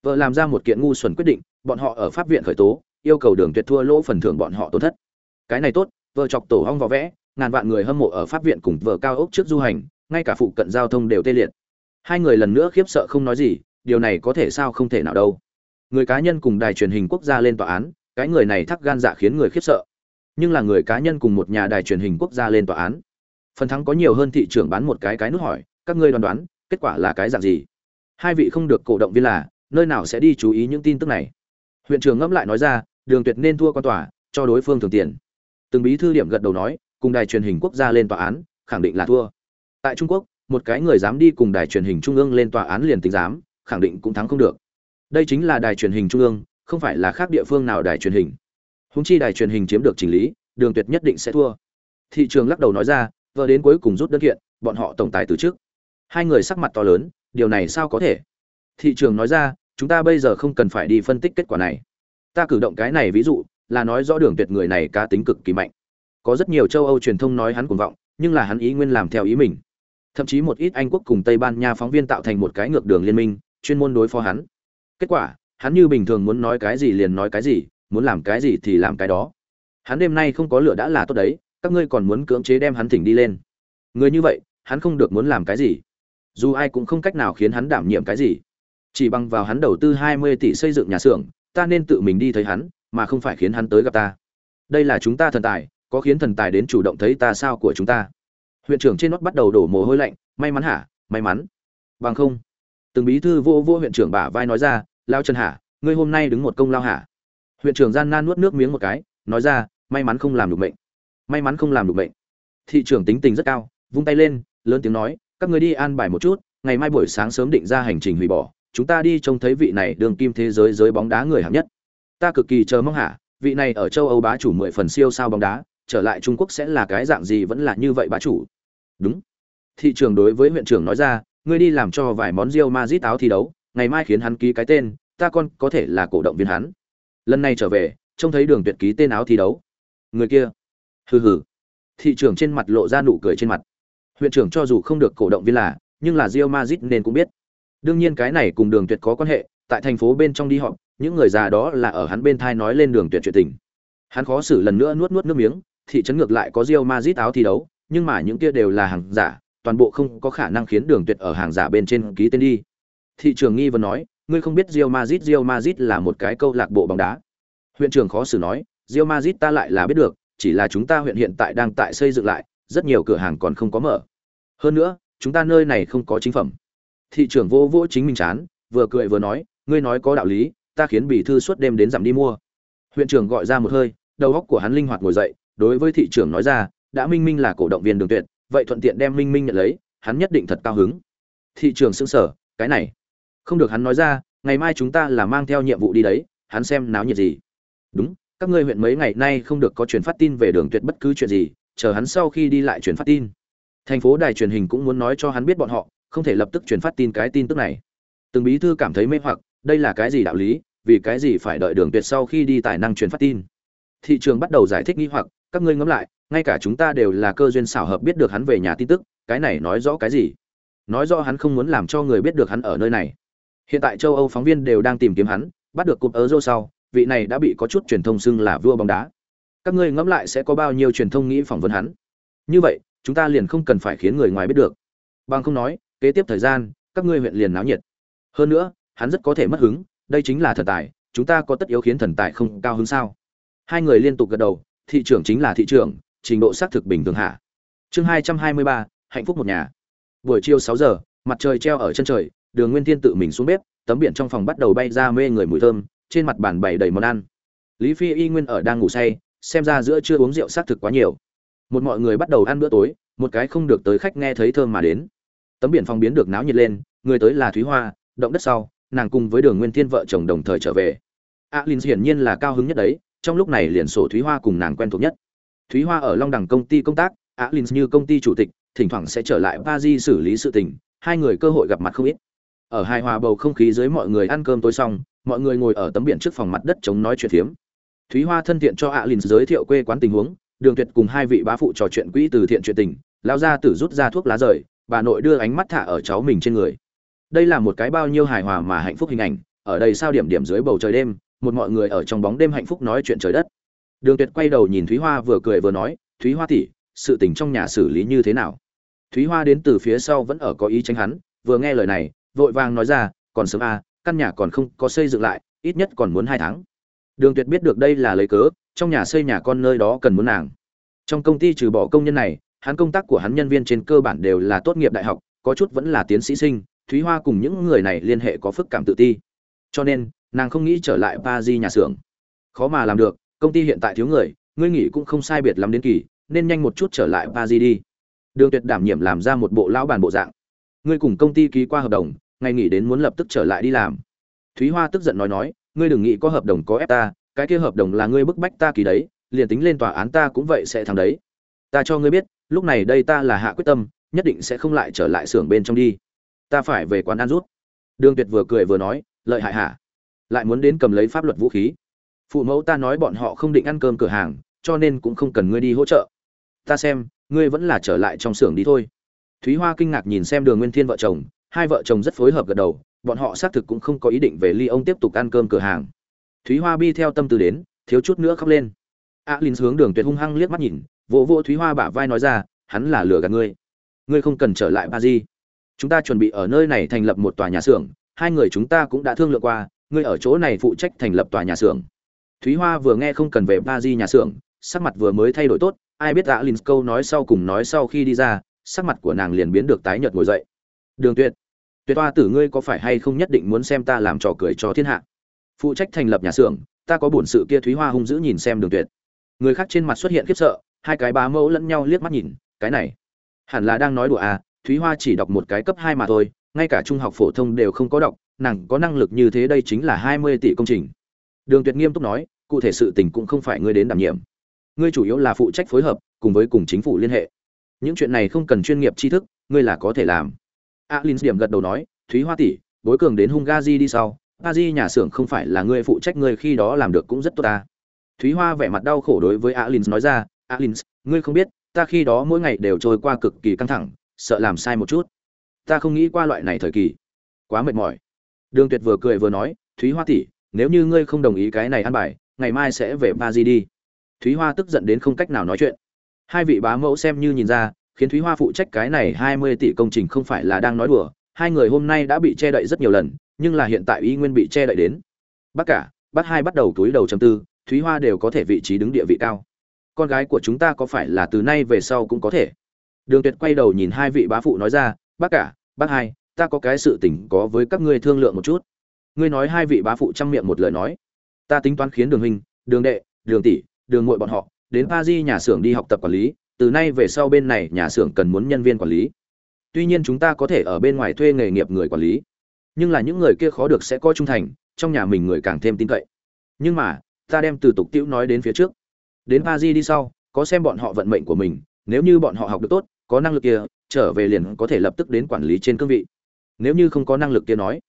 Vợ làm ra một kiện ngu xuẩn quyết định, bọn họ ở pháp viện khởi tố, yêu cầu đường tuyệt thua lỗ phần thưởng bọn họ tổn thất. Cái này tốt, vợ chọc tổ hong vào vẽ, ngàn vạn người hâm mộ ở pháp viện cùng vợ cao ốc trước du hành, ngay cả phụ cận giao thông đều tê liệt. Hai người lần nữa khiếp sợ không nói gì điều này có thể sao không thể nào đâu. Người cá nhân cùng đài truyền hình quốc gia lên tòa án, cái người này thắc gan dạ khiến người khiếp sợ. Nhưng là người cá nhân cùng một nhà đài truyền hình quốc gia lên tòa án. Phần thắng có nhiều hơn thị trường bán một cái cái nút hỏi, các ngươi đoán đoán, kết quả là cái dạng gì? Hai vị không được cổ động viên là, nơi nào sẽ đi chú ý những tin tức này? Huyện trưởng ngẫm lại nói ra, đường tuyệt nên thua quan tòa, cho đối phương thường tiền. Từng bí thư điểm gật đầu nói, cùng đài truyền hình quốc gia lên tòa án, khẳng định là thua. Tại trung quốc, một cái người dám đi cùng đài truyền hình trung ương lên tòa án liền tính dám khẳng định cũng thắng không được. Đây chính là đài truyền hình trung ương, không phải là khác địa phương nào đài truyền hình. Húng chi đài truyền hình chiếm được chỉnh lý, đường tuyệt nhất định sẽ thua. Thị trường lắc đầu nói ra, vợ đến cuối cùng rút đơn kiện, bọn họ tổng tài từ trước hai người sắc mặt to lớn, điều này sao có thể? Thị trường nói ra, chúng ta bây giờ không cần phải đi phân tích kết quả này. Ta cử động cái này ví dụ, là nói rõ đường tuyệt người này cá tính cực kỳ mạnh. Có rất nhiều châu âu truyền thông nói hắn cuồng vọng, nhưng là hắn ý nguyên làm theo ý mình. Thậm chí một ít anh quốc cùng tây ban nha phóng viên tạo thành một cái ngược đường liên minh chuyên môn đối phó hắn. Kết quả, hắn như bình thường muốn nói cái gì liền nói cái gì, muốn làm cái gì thì làm cái đó. Hắn đêm nay không có lửa đã là tốt đấy, các ngươi còn muốn cưỡng chế đem hắn thỉnh đi lên. Người như vậy, hắn không được muốn làm cái gì. Dù ai cũng không cách nào khiến hắn đảm nhiệm cái gì. Chỉ bằng vào hắn đầu tư hai mươi tỷ xây dựng nhà xưởng, ta nên tự mình đi thấy hắn, mà không phải khiến hắn tới gặp ta. Đây là chúng ta thần tài, có khiến thần tài đến chủ động thấy ta sao của chúng ta. Huyện trưởng trên nót bắt đầu đổ mồ hôi lạnh, may mắn hả? May mắn. Bằng không từng bí thư vô vô huyện trưởng bả vai nói ra, lao chân hả ngươi hôm nay đứng một công lao hả? Huyện trưởng gian nan nuốt nước miếng một cái, nói ra, may mắn không làm được bệnh may mắn không làm được bệnh thị trưởng tính tình rất cao, vung tay lên, lớn tiếng nói, các người đi an bài một chút, ngày mai buổi sáng sớm định ra hành trình hủy bỏ, chúng ta đi trông thấy vị này đường kim thế giới giới bóng đá người hạng nhất. Ta cực kỳ chờ mong hả? Vị này ở châu âu bá chủ mười phần siêu sao bóng đá, trở lại trung quốc sẽ là cái dạng gì vẫn là như vậy bá chủ? Đúng. Thị trường đối với huyện trưởng nói ra ngươi đi làm cho vài món Real Madrid áo thi đấu, ngày mai khiến hắn ký cái tên, ta con có thể là cổ động viên hắn. Lần này trở về, trông thấy đường tuyệt ký tên áo thi đấu. Người kia. Hừ hừ. Thị trưởng trên mặt lộ ra nụ cười trên mặt. Huyện trưởng cho dù không được cổ động viên là, nhưng là Real Madrid nên cũng biết. Đương nhiên cái này cùng đường tuyệt có quan hệ, tại thành phố bên trong đi họp, những người già đó là ở hắn bên thai nói lên đường tuyệt chuyện tình. Hắn khó xử lần nữa nuốt nuốt nước miếng, thị trấn ngược lại có Real Madrid áo thi đấu, nhưng mà những kia đều là hàng giả toàn bộ không có khả năng khiến đường tuyệt ở hàng giả bên trên ký tên đi. Thị trường nghi vấn nói, ngươi không biết Real Madrid Real Madrid là một cái câu lạc bộ bóng đá. Huyện trưởng khó xử nói, Real Madrid ta lại là biết được, chỉ là chúng ta huyện hiện tại đang tại xây dựng lại, rất nhiều cửa hàng còn không có mở. Hơn nữa, chúng ta nơi này không có chính phẩm. Thị trưởng vô vô chính mình chán, vừa cười vừa nói, ngươi nói có đạo lý, ta khiến bỉ thư suốt đêm đến giảm đi mua. Huyện trưởng gọi ra một hơi, đầu óc của hắn linh hoạt ngồi dậy, đối với thị trưởng nói ra, đã minh minh là cổ động viên đường tuyệt vậy thuận tiện đem minh minh nhận lấy, hắn nhất định thật cao hứng. Thị trường sững sở cái này. Không được hắn nói ra, ngày mai chúng ta là mang theo nhiệm vụ đi đấy, hắn xem náo nhiệt gì. Đúng, các ngươi huyện mấy ngày nay không được có truyền phát tin về đường tuyệt bất cứ chuyện gì, chờ hắn sau khi đi lại truyền phát tin. Thành phố đài truyền hình cũng muốn nói cho hắn biết bọn họ, không thể lập tức truyền phát tin cái tin tức này. Từng bí thư cảm thấy mê hoặc, đây là cái gì đạo lý, vì cái gì phải đợi đường tuyệt sau khi đi tài năng truyền phát tin. Thị trường bắt đầu giải thích nghi hoặc, các ngươi ngẫm lại ngay cả chúng ta đều là cơ duyên xảo hợp biết được hắn về nhà tin tức, cái này nói rõ cái gì? Nói rõ hắn không muốn làm cho người biết được hắn ở nơi này. Hiện tại châu âu phóng viên đều đang tìm kiếm hắn, bắt được cụp ớ rô sau, vị này đã bị có chút truyền thông xưng là vua bóng đá. Các ngươi ngẫm lại sẽ có bao nhiêu truyền thông nghĩ phỏng vấn hắn? Như vậy, chúng ta liền không cần phải khiến người ngoài biết được. Bằng không nói, kế tiếp thời gian, các ngươi huyện liền náo nhiệt. Hơn nữa, hắn rất có thể mất hứng, đây chính là thần tài, chúng ta có tất yếu khiến thần tài không cao hứng sao? Hai người liên tục gật đầu, thị trưởng chính là thị trưởng trình độ xác thực bình thường hạ. Chương hai trăm hai mươi ba, hạnh phúc một nhà. Buổi chiều sáu giờ, mặt trời treo ở chân trời, đường nguyên thiên tự mình xuống bếp, tấm biển trong phòng bắt đầu bay ra mê người mùi thơm, trên mặt bàn bày đầy món ăn. Lý phi, y nguyên ở đang ngủ say, xem ra giữa chưa uống rượu xác thực quá nhiều. Một mọi người bắt đầu ăn bữa tối, một cái không được tới khách nghe thấy thơm mà đến. Tấm biển phòng biến được náo nhiệt lên, người tới là thúy hoa, động đất sau, nàng cùng với đường nguyên thiên vợ chồng đồng thời trở về. Alin hiển nhiên là cao hứng nhất đấy, trong lúc này liền sổ thúy hoa cùng nàng quen thuộc nhất thúy hoa ở long đẳng công ty công tác alin như công ty chủ tịch, thỉnh thoảng sẽ trở lại paris xử lý sự tình, hai người cơ hội gặp mặt không ít. Ở hài hòa bầu không khí dưới mọi người ăn cơm tối xong, mọi người ngồi ở tấm biển trước phòng mặt đất chống nói chuyện phiếm. Thúy hoa thân thiện cho alin giới thiệu quê quán tình huống, đường tuyệt cùng hai vị bá phụ trò chuyện quỹ từ thiện chuyện tình lao ra tử rút ra thuốc lá rời, bà nội đưa ánh mắt thả ở cháu mình trên người. Đây là một cái bao nhiêu hài hòa mà hạnh phúc hình ảnh, ở đây sao điểm điểm dưới bầu trời đêm, một mọi người ở trong bóng đêm hạnh phúc nói chuyện trời đất đường tuyệt quay đầu nhìn thúy hoa vừa cười vừa nói, thúy hoa tỷ, sự tình trong nhà xử lý như thế nào? Thúy hoa đến từ phía sau vẫn ở có ý tránh hắn, vừa nghe lời này, vội vàng nói ra, còn sớm à căn nhà còn không có xây dựng lại, ít nhất còn muốn hai tháng. Đường tuyệt biết được đây là lấy cớ, trong nhà xây nhà con nơi đó cần muốn nàng. Trong công ty trừ bỏ công nhân này, hắn công tác của hắn nhân viên trên cơ bản đều là tốt nghiệp đại học, có chút vẫn là tiến sĩ sinh, thúy hoa cùng những người này liên hệ có phức cảm tự ti. Cho nên, nàng không nghĩ trở lại pa di nhà xưởng. Khó mà làm được công ty hiện tại thiếu người, ngươi nghỉ cũng không sai biệt lắm đến kỳ, nên nhanh một chút trở lại Ba di đi. Đường tuyệt đảm nhiệm làm ra một bộ lão bản bộ dạng. Ngươi cùng công ty ký qua hợp đồng, ngày nghỉ đến muốn lập tức trở lại đi làm. Thúy hoa tức giận nói nói, ngươi đừng nghĩ có hợp đồng có ép ta, cái kia hợp đồng là ngươi bức bách ta ký đấy, liền tính lên tòa án ta cũng vậy sẽ thắng đấy. Ta cho ngươi biết, lúc này đây ta là hạ quyết tâm, nhất định sẽ không lại trở lại xưởng bên trong đi. Ta phải về quán ăn rút. Đường tuyệt vừa cười vừa nói, lợi hại hả? lại muốn đến cầm lấy pháp luật vũ khí phụ mẫu ta nói bọn họ không định ăn cơm cửa hàng cho nên cũng không cần ngươi đi hỗ trợ. Ta xem ngươi vẫn là trở lại trong xưởng đi thôi. Thúy hoa kinh ngạc nhìn xem đường nguyên thiên vợ chồng hai vợ chồng rất phối hợp gật đầu bọn họ xác thực cũng không có ý định về ly ông tiếp tục ăn cơm cửa hàng. Thúy hoa bi theo tâm tư đến thiếu chút nữa khóc lên. A à, hướng đường tuyệt hung hăng liếc mắt nhìn vỗ vỗ thúy hoa bả vai nói ra hắn là lừa gạt ngươi. Ngươi không cần trở lại ba di chúng ta chuẩn bị ở nơi này thành lập một tòa nhà xưởng hai người chúng ta cũng đã thương lượng qua ngươi ở chỗ này phụ trách thành lập tòa nhà xưởng thúy hoa vừa nghe không cần về ba di nhà xưởng, sắc mặt vừa mới thay đổi tốt, ai biết đã lin câu nói sau cùng nói sau khi đi ra, sắc mặt của nàng liền biến được tái nhợt ngồi dậy. Đường tuyệt tuyệt Hoa tử ngươi có phải hay không nhất định muốn xem ta làm trò cười cho thiên hạ? Phụ trách thành lập nhà xưởng, ta có bổn sự kia thúy hoa hung dữ nhìn xem đường tuyệt. Người khác trên mặt xuất hiện khiếp sợ, hai cái bá mẫu lẫn nhau liếc mắt nhìn, cái này, hẳn là đang nói đùa à thúy hoa chỉ đọc một cái cấp hai mà thôi, ngay cả trung học phổ thông đều không có đọc, nàng có năng lực như thế đây chính là hai mươi tỷ công trình. Đường tuyệt nghiêm túc nói cụ thể sự tình cũng không phải ngươi đến đảm nhiệm ngươi chủ yếu là phụ trách phối hợp cùng với cùng chính phủ liên hệ những chuyện này không cần chuyên nghiệp tri thức ngươi là có thể làm alin điểm gật đầu nói thúy hoa tỷ bối cường đến hungary đi sau Gazi nhà xưởng không phải là ngươi phụ trách ngươi khi đó làm được cũng rất tốt ta. Thúy Hoa vẻ mặt đau khổ đối với Alins nói ra, "Alins, ngươi không biết, ta khi đó mỗi ngày đều trôi qua cực kỳ căng thẳng, sợ làm sai một chút. Ta không nghĩ qua loại này thời kỳ, quá mệt mỏi." Đường Tuyệt vừa cười vừa nói, "Thúy Hoa tỷ, nếu như ngươi không đồng ý cái này ăn bài, ngày mai sẽ về Paris đi." Thúy Hoa tức giận đến không cách nào nói chuyện. Hai vị bá mẫu xem như nhìn ra, khiến Thúy Hoa phụ trách cái này 20 tỷ công trình không phải là đang nói đùa, hai người hôm nay đã bị che đậy rất nhiều lần, nhưng là hiện tại y nguyên bị che đậy đến. Bác cả bác hai bắt đầu túi đầu trầm tư thúy hoa đều có thể vị trí đứng địa vị cao. Con gái của chúng ta có phải là từ nay về sau cũng có thể? Đường tuyệt quay đầu nhìn hai vị bá phụ nói ra bác cả bác hai ta có cái sự tình có với các ngươi thương lượng một chút. Ngươi nói hai vị bá phụ chăm miệng một lời nói ta tính toán khiến đường huynh, đường đệ, đường tỷ, đường muội bọn họ, đến pa di nhà xưởng đi học tập quản lý, từ nay về sau bên này nhà xưởng cần muốn nhân viên quản lý. Tuy nhiên chúng ta có thể ở bên ngoài thuê nghề nghiệp người quản lý. Nhưng là những người kia khó được sẽ có trung thành, trong nhà mình người càng thêm tin cậy. Nhưng mà, ta đem từ tục tiễu nói đến phía trước. Đến pa di đi sau, có xem bọn họ vận mệnh của mình, nếu như bọn họ học được tốt, có năng lực kia, trở về liền có thể lập tức đến quản lý trên cương vị. Nếu như không có năng lực kia nói,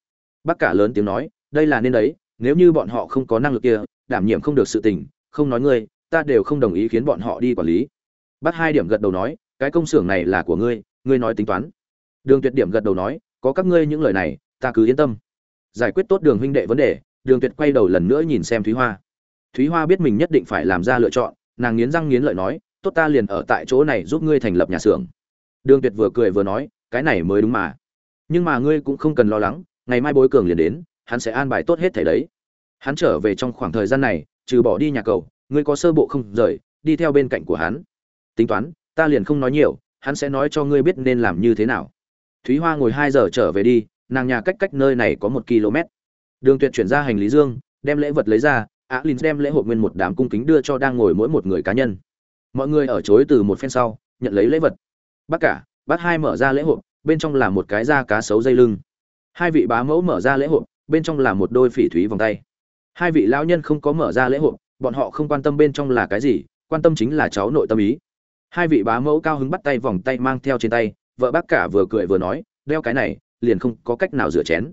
bác cả lớn tiếng nói, đây là nên đấy nếu như bọn họ không có năng lực kia, đảm nhiệm không được sự tình, không nói ngươi, ta đều không đồng ý khiến bọn họ đi quản lý. Bắt hai điểm gật đầu nói, cái công xưởng này là của ngươi ngươi nói tính toán. Đường tuyệt điểm gật đầu nói, có các ngươi những lời này, ta cứ yên tâm. Giải quyết tốt đường huynh đệ vấn đề, đường tuyệt quay đầu lần nữa nhìn xem thúy hoa. Thúy hoa biết mình nhất định phải làm ra lựa chọn, nàng nghiến răng nghiến lợi nói, tốt ta liền ở tại chỗ này giúp ngươi thành lập nhà xưởng. Đường tuyệt vừa cười vừa nói, cái này mới đúng mà. Nhưng mà ngươi cũng không cần lo lắng, ngày mai bối cường liền đến hắn sẽ an bài tốt hết thể đấy. Hắn trở về trong khoảng thời gian này, trừ bỏ đi nhà cầu, ngươi có sơ bộ không rời, đi theo bên cạnh của hắn. Tính toán, ta liền không nói nhiều, hắn sẽ nói cho ngươi biết nên làm như thế nào. Thúy hoa ngồi hai giờ trở về đi, nàng nhà cách cách nơi này có một km. Đường tuyệt chuyển ra hành lý dương, đem lễ vật lấy ra, á l đem lễ hội nguyên một đám cung kính đưa cho đang ngồi mỗi một người cá nhân. Mọi người ở chối từ một phen sau, nhận lấy lễ vật. Bác cả, bác hai mở ra lễ hội, bên trong là một cái da cá sấu dây lưng. Hai vị bá mẫu mở ra lễ hội bên trong là một đôi phỉ thúy vòng tay. Hai vị lão nhân không có mở ra lễ hội, bọn họ không quan tâm bên trong là cái gì, quan tâm chính là cháu nội tâm ý. Hai vị bá mẫu cao hứng bắt tay vòng tay mang theo trên tay, vợ bác cả vừa cười vừa nói, đeo cái này, liền không có cách nào rửa chén.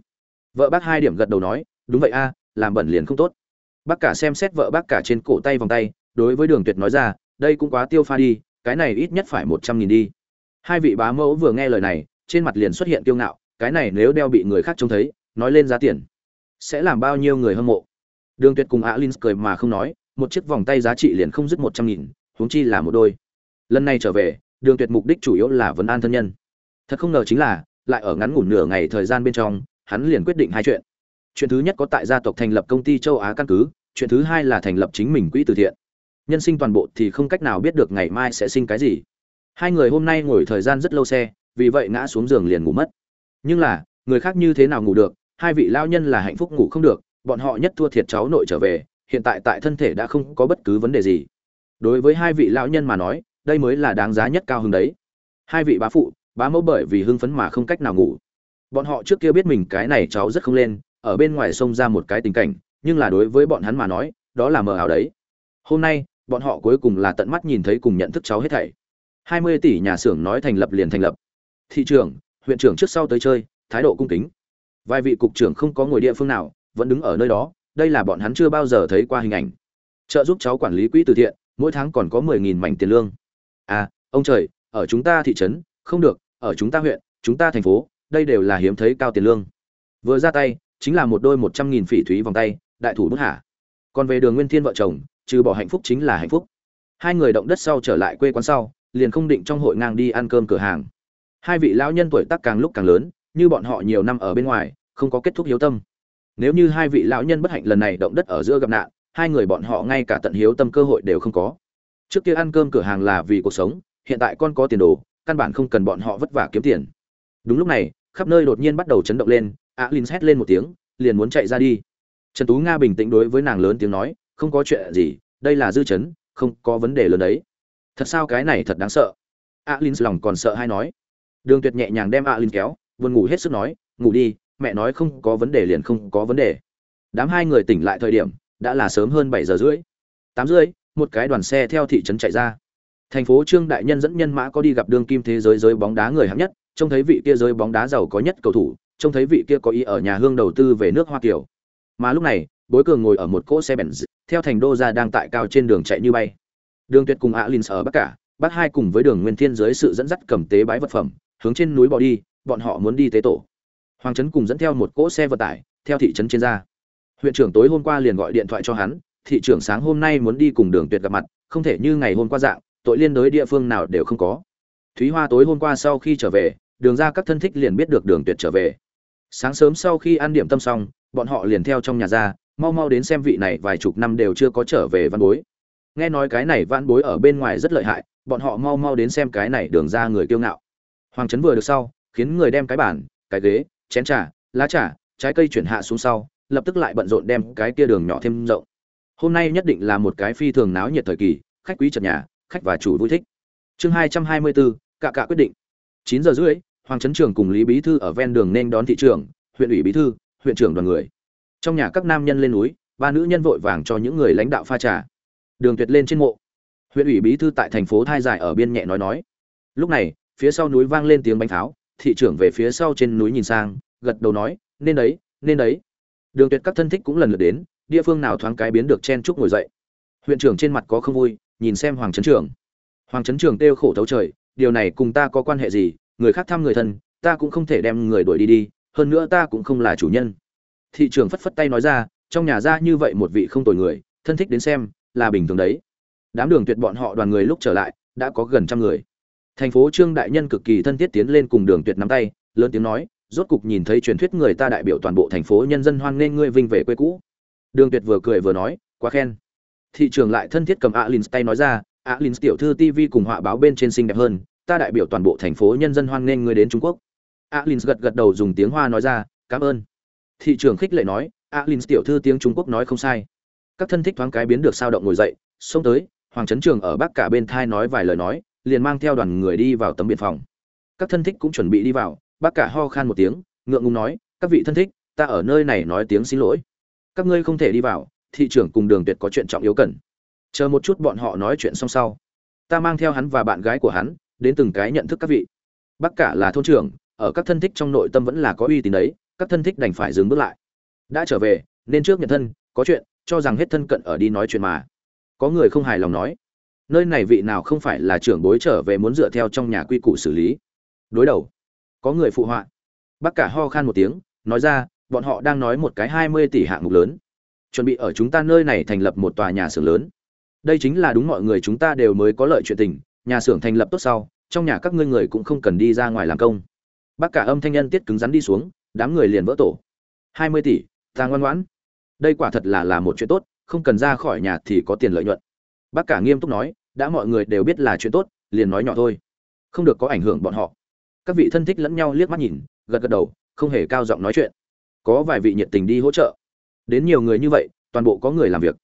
Vợ bác hai điểm gật đầu nói, đúng vậy a, làm bẩn liền không tốt. Bác cả xem xét vợ bác cả trên cổ tay vòng tay, đối với đường tuyệt nói ra, đây cũng quá tiêu pha đi, cái này ít nhất phải một trăm nghìn đi. Hai vị bá mẫu vừa nghe lời này, trên mặt liền xuất hiện kiêu ngạo, cái này nếu đeo bị người khác trông thấy nói lên giá tiền. Sẽ làm bao nhiêu người hâm mộ? Đường tuyệt cùng alin cười mà không nói, một chiếc vòng tay giá trị liền không dứt một trăm nghìn, huống chi là một đôi. Lần này trở về, đường tuyệt mục đích chủ yếu là vấn an thân nhân. Thật không ngờ chính là, lại ở ngắn ngủn nửa ngày thời gian bên trong, hắn liền quyết định hai chuyện. Chuyện thứ nhất có tại gia tộc thành lập công ty châu á căn cứ, chuyện thứ hai là thành lập chính mình quỹ từ thiện. Nhân sinh toàn bộ thì không cách nào biết được ngày mai sẽ sinh cái gì. Hai người hôm nay ngồi thời gian rất lâu xe, vì vậy ngã xuống giường liền ngủ mất. Nhưng là, người khác như thế nào ngủ được hai vị lao nhân là hạnh phúc ngủ không được, bọn họ nhất thua thiệt cháu nội trở về, hiện tại tại thân thể đã không có bất cứ vấn đề gì. Đối với hai vị lão nhân mà nói, đây mới là đáng giá nhất cao hứng đấy. Hai vị bá phụ, bá mẫu bởi vì hưng phấn mà không cách nào ngủ. Bọn họ trước kia biết mình cái này cháu rất không lên, ở bên ngoài xông ra một cái tình cảnh, nhưng là đối với bọn hắn mà nói, đó là mờ ảo đấy. Hôm nay, bọn họ cuối cùng là tận mắt nhìn thấy cùng nhận thức cháu hết thảy. Hai mươi tỷ nhà xưởng nói thành lập liền thành lập. Thị trưởng, huyện trưởng trước sau tới chơi, thái độ cung kính vài vị cục trưởng không có ngồi địa phương nào, vẫn đứng ở nơi đó, đây là bọn hắn chưa bao giờ thấy qua hình ảnh. Trợ giúp cháu quản lý quỹ từ thiện, mỗi tháng còn có mười nghìn mảnh tiền lương. À ông trời, ở chúng ta thị trấn, không được, ở chúng ta huyện, chúng ta thành phố, đây đều là hiếm thấy cao tiền lương. Vừa ra tay, chính là một đôi một trăm nghìn phỉ thúy vòng tay, đại thủ bức hạ. Còn về đường nguyên thiên vợ chồng, trừ bỏ hạnh phúc chính là hạnh phúc. Hai người động đất sau trở lại quê quán sau, liền không định trong hội ngang đi ăn cơm cửa hàng. Hai vị lão nhân tuổi tác càng lúc càng lớn như bọn họ nhiều năm ở bên ngoài, không có kết thúc hiếu tâm. Nếu như hai vị lão nhân bất hạnh lần này động đất ở giữa gặp nạn, hai người bọn họ ngay cả tận hiếu tâm cơ hội đều không có. Trước kia ăn cơm cửa hàng là vì cuộc sống, hiện tại con có tiền đồ, căn bản không cần bọn họ vất vả kiếm tiền. Đúng lúc này, khắp nơi đột nhiên bắt đầu chấn động lên á l hét lên một tiếng, liền muốn chạy ra đi. Trần tú nga bình tĩnh đối với nàng lớn tiếng nói, không có chuyện gì, đây là dư chấn, không có vấn đề lớn đấy. Thật sao cái này thật đáng sợ? Á l lòng còn sợ hay nói. Đường tuyệt nhẹ nhàng đem á l kéo buồn ngủ hết sức nói, ngủ đi, mẹ nói không có vấn đề liền không có vấn đề. Đám hai người tỉnh lại thời điểm, đã là sớm hơn bảy giờ rưỡi. Tám rưỡi, một cái đoàn xe theo thị trấn chạy ra. Thành phố trương đại nhân dẫn nhân mã có đi gặp đương kim thế giới giới bóng đá người hạng nhất, trông thấy vị kia giới bóng đá giàu có nhất cầu thủ, trông thấy vị kia có ý ở nhà hương đầu tư về nước hoa kiều. Mà lúc này, bối cường ngồi ở một cỗ xe benz, theo thành đô ra đang tại cao trên đường chạy như bay. Đường tuyệt cùng alin ở bắc cả bắt hai cùng với đường nguyên thiên dưới sự dẫn dắt cầm tế bái vật phẩm, hướng trên núi bỏ đi bọn họ muốn đi tế tổ. Hoàng trấn cùng dẫn theo một cỗ xe vận tải, theo thị trấn trên ra. Huyện trưởng tối hôm qua liền gọi điện thoại cho hắn, thị trưởng sáng hôm nay muốn đi cùng đường tuyệt gặp mặt, không thể như ngày hôm qua dạng, tội liên đối địa phương nào đều không có. Thúy hoa tối hôm qua sau khi trở về, đường ra các thân thích liền biết được đường tuyệt trở về. Sáng sớm sau khi ăn điểm tâm xong, bọn họ liền theo trong nhà ra, mau mau đến xem vị này vài chục năm đều chưa có trở về văn bối. Nghe nói cái này văn bối ở bên ngoài rất lợi hại, bọn họ mau mau đến xem cái này đường ra người kiêu ngạo. Hoàng trấn vừa được sau khiến người đem cái bàn, cái ghế, chén trà, lá trà, trái cây chuyển hạ xuống sau, lập tức lại bận rộn đem cái kia đường nhỏ thêm rộng. Hôm nay nhất định là một cái phi thường náo nhiệt thời kỳ, khách quý chật nhà, khách và chủ vui thích. Chương hai trăm hai mươi bốn cạ cạ quyết định. Chín giờ rưỡi, hoàng trấn trưởng cùng lý bí thư ở ven đường nên đón thị trưởng, huyện ủy bí thư, huyện trưởng đoàn người. Trong nhà các nam nhân lên núi, ba nữ nhân vội vàng cho những người lãnh đạo pha trà. Đường tuyệt lên trên mộ. Huyện ủy bí thư tại thành phố thai giải ở biên nhẹ nói nói. Lúc này, phía sau núi vang lên tiếng bánh tháo thị trưởng về phía sau trên núi nhìn sang, gật đầu nói, nên đấy nên đấy. Đường tuyệt các thân thích cũng lần lượt đến, địa phương nào thoáng cái biến được chen chúc ngồi dậy. Huyện trưởng trên mặt có không vui, nhìn xem hoàng trấn trưởng hoàng trấn trưởng kêu khổ thấu trời, điều này cùng ta có quan hệ gì? Người khác thăm người thân, ta cũng không thể đem người đuổi đi đi, hơn nữa ta cũng không là chủ nhân. Thị trưởng phất phất tay nói ra, trong nhà ra như vậy một vị không tồi người, thân thích đến xem, là bình thường đấy. Đám đường tuyệt bọn họ đoàn người lúc trở lại, đã có gần trăm người thành phố trương đại nhân cực kỳ thân thiết tiến lên cùng đường tuyệt nắm tay, lớn tiếng nói, rốt cục nhìn thấy truyền thuyết người ta đại biểu toàn bộ thành phố nhân dân hoan nghênh ngươi vinh về quê cũ. Đường tuyệt vừa cười vừa nói, quá khen. Thị trường lại thân thiết cầm alin tay nói ra alin tiểu thư tv cùng họa báo bên trên xinh đẹp hơn, ta đại biểu toàn bộ thành phố nhân dân hoan nghênh ngươi đến trung quốc. Alin gật gật đầu dùng tiếng hoa nói ra, cảm ơn. Thị trường khích lệ nói alin tiểu thư tiếng trung quốc nói không sai. Các thân thích thoáng cái biến được sao động ngồi dậy, xông tới. Hoàng trấn trường ở bắc cả bên thai nói vài lời nói liền mang theo đoàn người đi vào tấm biệt phòng. Các thân thích cũng chuẩn bị đi vào, bác cả ho khan một tiếng, ngượng ngùng nói, các vị thân thích, ta ở nơi này nói tiếng xin lỗi. Các ngươi không thể đi vào, thị trưởng cùng đường tuyệt có chuyện trọng yếu cần. Chờ một chút bọn họ nói chuyện xong sau. Ta mang theo hắn và bạn gái của hắn, đến từng cái nhận thức các vị. Bác cả là thôn trưởng, ở các thân thích trong nội tâm vẫn là có uy tín đấy, các thân thích đành phải dừng bước lại. Đã trở về, nên trước nhận thân, có chuyện, cho rằng hết thân cận ở đi nói chuyện mà. Có người không hài lòng nói nơi này vị nào không phải là trưởng bối trở về muốn dựa theo trong nhà quy củ xử lý. Đối đầu. Có người phụ họa. Bác cả ho khan một tiếng, nói ra, bọn họ đang nói một cái hai mươi tỷ hạng mục lớn. Chuẩn bị ở chúng ta nơi này thành lập một tòa nhà xưởng lớn. Đây chính là đúng mọi người chúng ta đều mới có lợi chuyện tình, nhà xưởng thành lập tốt sau, trong nhà các ngươi người cũng không cần đi ra ngoài làm công. Bác cả âm thanh nhân tiết cứng rắn đi xuống, đám người liền vỡ tổ. Hai mươi tỷ, ta ngoan ngoãn. Đây quả thật là là một chuyện tốt, không cần ra khỏi nhà thì có tiền lợi nhuận. Bác cả nghiêm túc nói đã mọi người đều biết là chuyện tốt, liền nói nhỏ thôi. Không được có ảnh hưởng bọn họ. Các vị thân thích lẫn nhau liếc mắt nhìn, gật gật đầu, không hề cao giọng nói chuyện. Có vài vị nhiệt tình đi hỗ trợ. Đến nhiều người như vậy, toàn bộ có người làm việc.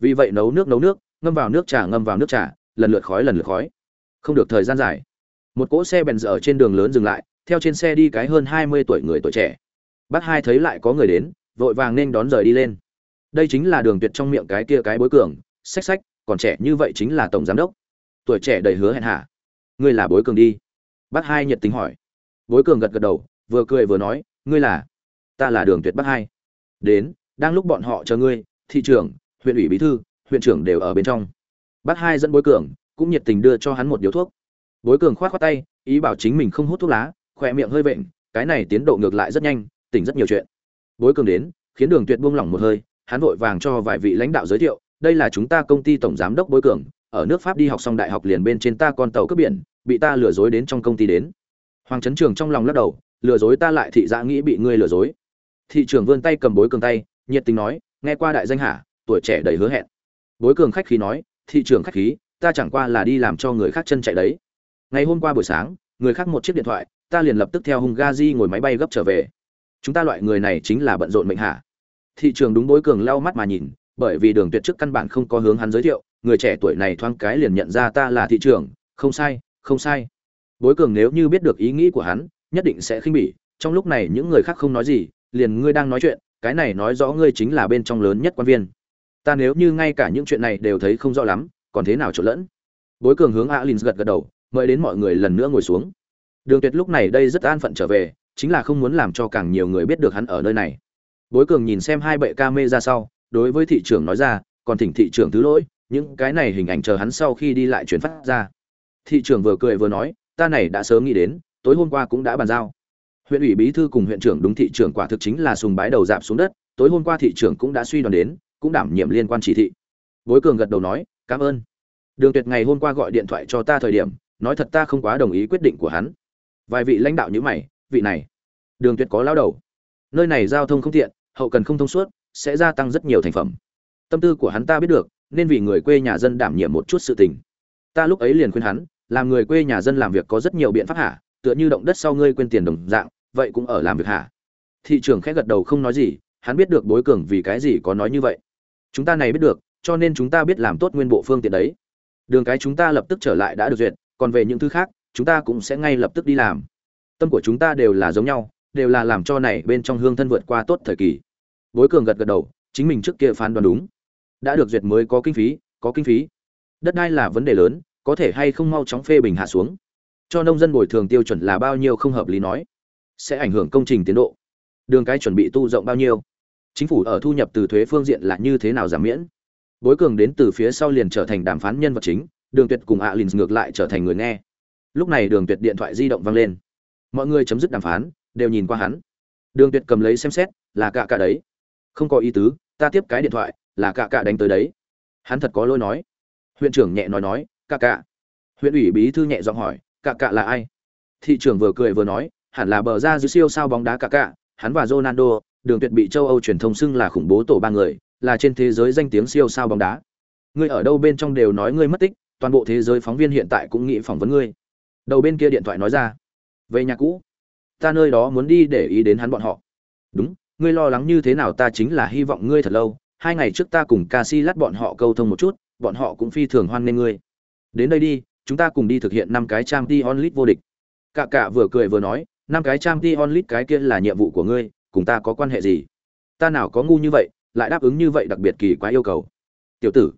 Vì vậy nấu nước nấu nước, ngâm vào nước trà, ngâm vào nước trà, lần lượt khói lần lượt khói. Không được thời gian dài. Một cỗ xe bèn dở trên đường lớn dừng lại, theo trên xe đi cái hơn hai mươi tuổi người tuổi trẻ. Bác hai thấy lại có người đến, vội vàng nên đón rời đi lên. Đây chính là đường tuyệt trong miệng cái kia cái bối cường, xách xách còn trẻ như vậy chính là tổng giám đốc. Tuổi trẻ đầy hứa hẹn hả? Ngươi là bối cường đi. Bác hai nhiệt tình hỏi. Bối cường gật gật đầu, vừa cười vừa nói, ngươi là, ta là đường tuyệt bác hai. Đến, đang lúc bọn họ chờ ngươi, thị trưởng, huyện ủy bí thư, huyện trưởng đều ở bên trong. Bác hai dẫn bối cường, cũng nhiệt tình đưa cho hắn một điếu thuốc. Bối cường khoát khoát tay, ý bảo chính mình không hút thuốc lá, khỏe miệng hơi vện, cái này tiến độ ngược lại rất nhanh, tỉnh rất nhiều chuyện. Bối cường đến, khiến đường tuyệt buông lỏng một hơi, hắn vội vàng cho vài vị lãnh đạo giới thiệu đây là chúng ta công ty tổng giám đốc bối cường, ở nước pháp đi học xong đại học liền bên trên ta con tàu cướp biển, bị ta lừa dối đến trong công ty đến. Hoàng trấn trường trong lòng lắc đầu, lừa dối ta lại thị giã nghĩ bị ngươi lừa dối. Thị trưởng vươn tay cầm bối cường tay, nhiệt tình nói, nghe qua đại danh hả, tuổi trẻ đầy hứa hẹn. Bối cường khách khí nói, thị trưởng khách khí, ta chẳng qua là đi làm cho người khác chân chạy đấy. Ngày hôm qua buổi sáng, người khác một chiếc điện thoại, ta liền lập tức theo Hung gazi ngồi máy bay gấp trở về. Chúng ta loại người này chính là bận rộn mệnh hạ thị trường đúng bối cường lau mắt mà nhìn bởi vì đường tuyệt trước căn bản không có hướng hắn giới thiệu, người trẻ tuổi này thoáng cái liền nhận ra ta là thị trưởng, không sai không sai. Bối cường nếu như biết được ý nghĩ của hắn, nhất định sẽ khinh bỉ, trong lúc này những người khác không nói gì, liền ngươi đang nói chuyện, cái này nói rõ ngươi chính là bên trong lớn nhất quan viên. Ta nếu như ngay cả những chuyện này đều thấy không rõ lắm, còn thế nào trộn lẫn? Bối cường hướng alin gật gật đầu, mời đến mọi người lần nữa ngồi xuống. Đường tuyệt lúc này đây rất an phận trở về, chính là không muốn làm cho càng nhiều người biết được hắn ở nơi này. Bối cường nhìn xem hai bệ ca mê ra sau đối với thị trưởng nói ra, còn thỉnh thị trưởng thứ lỗi, những cái này hình ảnh chờ hắn sau khi đi lại chuyển phát ra. Thị trưởng vừa cười vừa nói, ta này đã sớm nghĩ đến, tối hôm qua cũng đã bàn giao. Huyện ủy bí thư cùng huyện trưởng đúng thị trưởng quả thực chính là sùng bái đầu dạp xuống đất, tối hôm qua thị trưởng cũng đã suy đoán đến, cũng đảm nhiệm liên quan chỉ thị. Bối cường gật đầu nói, cảm ơn. Đường tuyệt ngày hôm qua gọi điện thoại cho ta thời điểm, nói thật ta không quá đồng ý quyết định của hắn. Vài vị lãnh đạo như mày, vị này. Đường tuyệt có lao đầu. Nơi này giao thông không tiện, hậu cần không thông suốt sẽ gia tăng rất nhiều thành phẩm. Tâm tư của hắn ta biết được, nên vì người quê nhà dân đảm nhiệm một chút sự tình. Ta lúc ấy liền khuyên hắn, làm người quê nhà dân làm việc có rất nhiều biện pháp hả? Tựa như động đất sau ngươi quên tiền đồng dạng, vậy cũng ở làm việc hả? Thị trưởng khẽ gật đầu không nói gì, hắn biết được bối cường vì cái gì có nói như vậy. Chúng ta này biết được, cho nên chúng ta biết làm tốt nguyên bộ phương tiện đấy. Đường cái chúng ta lập tức trở lại đã được duyệt, còn về những thứ khác, chúng ta cũng sẽ ngay lập tức đi làm. Tâm của chúng ta đều là giống nhau, đều là làm cho này bên trong hương thân vượt qua tốt thời kỳ bối cường gật gật đầu, chính mình trước kia phán đoán đúng. Đã được duyệt mới có kinh phí, có kinh phí. Đất đai là vấn đề lớn, có thể hay không mau chóng phê bình hạ xuống. Cho nông dân bồi thường tiêu chuẩn là bao nhiêu không hợp lý nói. Sẽ ảnh hưởng công trình tiến độ. Đường cái chuẩn bị tu rộng bao nhiêu. Chính phủ ở thu nhập từ thuế phương diện là như thế nào giảm miễn. Bối cường đến từ phía sau liền trở thành đàm phán nhân vật chính, đường tuyệt cùng alin ngược lại trở thành người nghe. Lúc này đường tuyệt điện thoại di động vang lên. Mọi người chấm dứt đàm phán, đều nhìn qua hắn. Đường tuyệt cầm lấy xem xét, là cả cả đấy không có ý tứ, ta tiếp cái điện thoại, là cạ cạ đánh tới đấy. Hắn thật có lỗi nói. Huyện trưởng nhẹ nói nói cạ cạ huyện ủy bí thư nhẹ giọng hỏi cạ cạ là ai? Thị trưởng vừa cười vừa nói, hẳn là bờ ra dưới siêu sao bóng đá cạ cạ hắn và ronaldo, đường tuyệt bị châu âu truyền thông xưng là khủng bố tổ ba người, là trên thế giới danh tiếng siêu sao bóng đá. Ngươi ở đâu bên trong đều nói ngươi mất tích, toàn bộ thế giới phóng viên hiện tại cũng nghĩ phỏng vấn ngươi. Đầu bên kia điện thoại nói ra. Về nhà cũ. Ta nơi đó muốn đi để ý đến hắn bọn họ. Đúng ngươi lo lắng như thế nào ta chính là hy vọng ngươi thật lâu, hai ngày trước ta cùng ca si lát bọn họ câu thông một chút, bọn họ cũng phi thường hoan nghênh ngươi. Đến đây đi, chúng ta cùng đi thực hiện năm cái trang t onlit vô địch. Cạ cạ vừa cười vừa nói, năm cái trang t onlit cái kia là nhiệm vụ của ngươi, cùng ta có quan hệ gì? Ta nào có ngu như vậy, lại đáp ứng như vậy đặc biệt kỳ quá yêu cầu. Tiểu tử,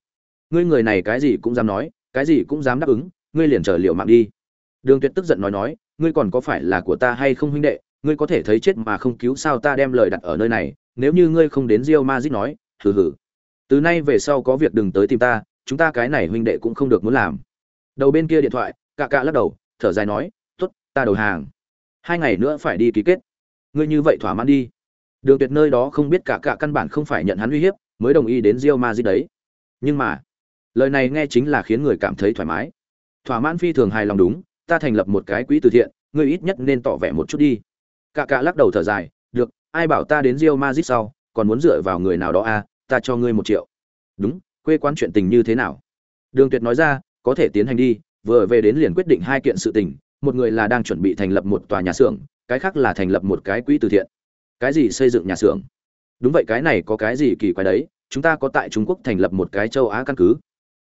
ngươi người này cái gì cũng dám nói, cái gì cũng dám đáp ứng, ngươi liền trở liệu mạng đi. Đường tuyệt tức giận nói nói, ngươi còn có phải là của ta hay không huynh đệ ngươi có thể thấy chết mà không cứu sao ta đem lời đặt ở nơi này, nếu như ngươi không đến rio mazit nói, hừ hừ. Từ nay về sau có việc đừng tới tìm ta, chúng ta cái này huynh đệ cũng không được muốn làm. Đầu bên kia điện thoại, cạ cạ lắc đầu, thở dài nói, tốt, ta đầu hàng. Hai ngày nữa phải đi ký kết. Ngươi như vậy thỏa mãn đi. Đường tuyệt nơi đó không biết cả cạ căn bản không phải nhận hắn uy hiếp, mới đồng ý đến rio mazit đấy. Nhưng mà, lời này nghe chính là khiến người cảm thấy thoải mái. Thỏa mãn phi thường hài lòng đúng, ta thành lập một cái quỹ từ thiện, ngươi ít nhất nên tỏ vẻ một chút đi cạ cạ lắc đầu thở dài, được, ai bảo ta đến Real Madrid sau, còn muốn dựa vào người nào đó à ta cho ngươi một triệu. Đúng, quê quán chuyện tình như thế nào? Đường tuyệt nói ra, có thể tiến hành đi, vừa về đến liền quyết định hai kiện sự tình, một người là đang chuẩn bị thành lập một tòa nhà xưởng, cái khác là thành lập một cái quỹ từ thiện. Cái gì xây dựng nhà xưởng? Đúng vậy, cái này có cái gì kỳ quái đấy, chúng ta có tại trung quốc thành lập một cái châu á căn cứ.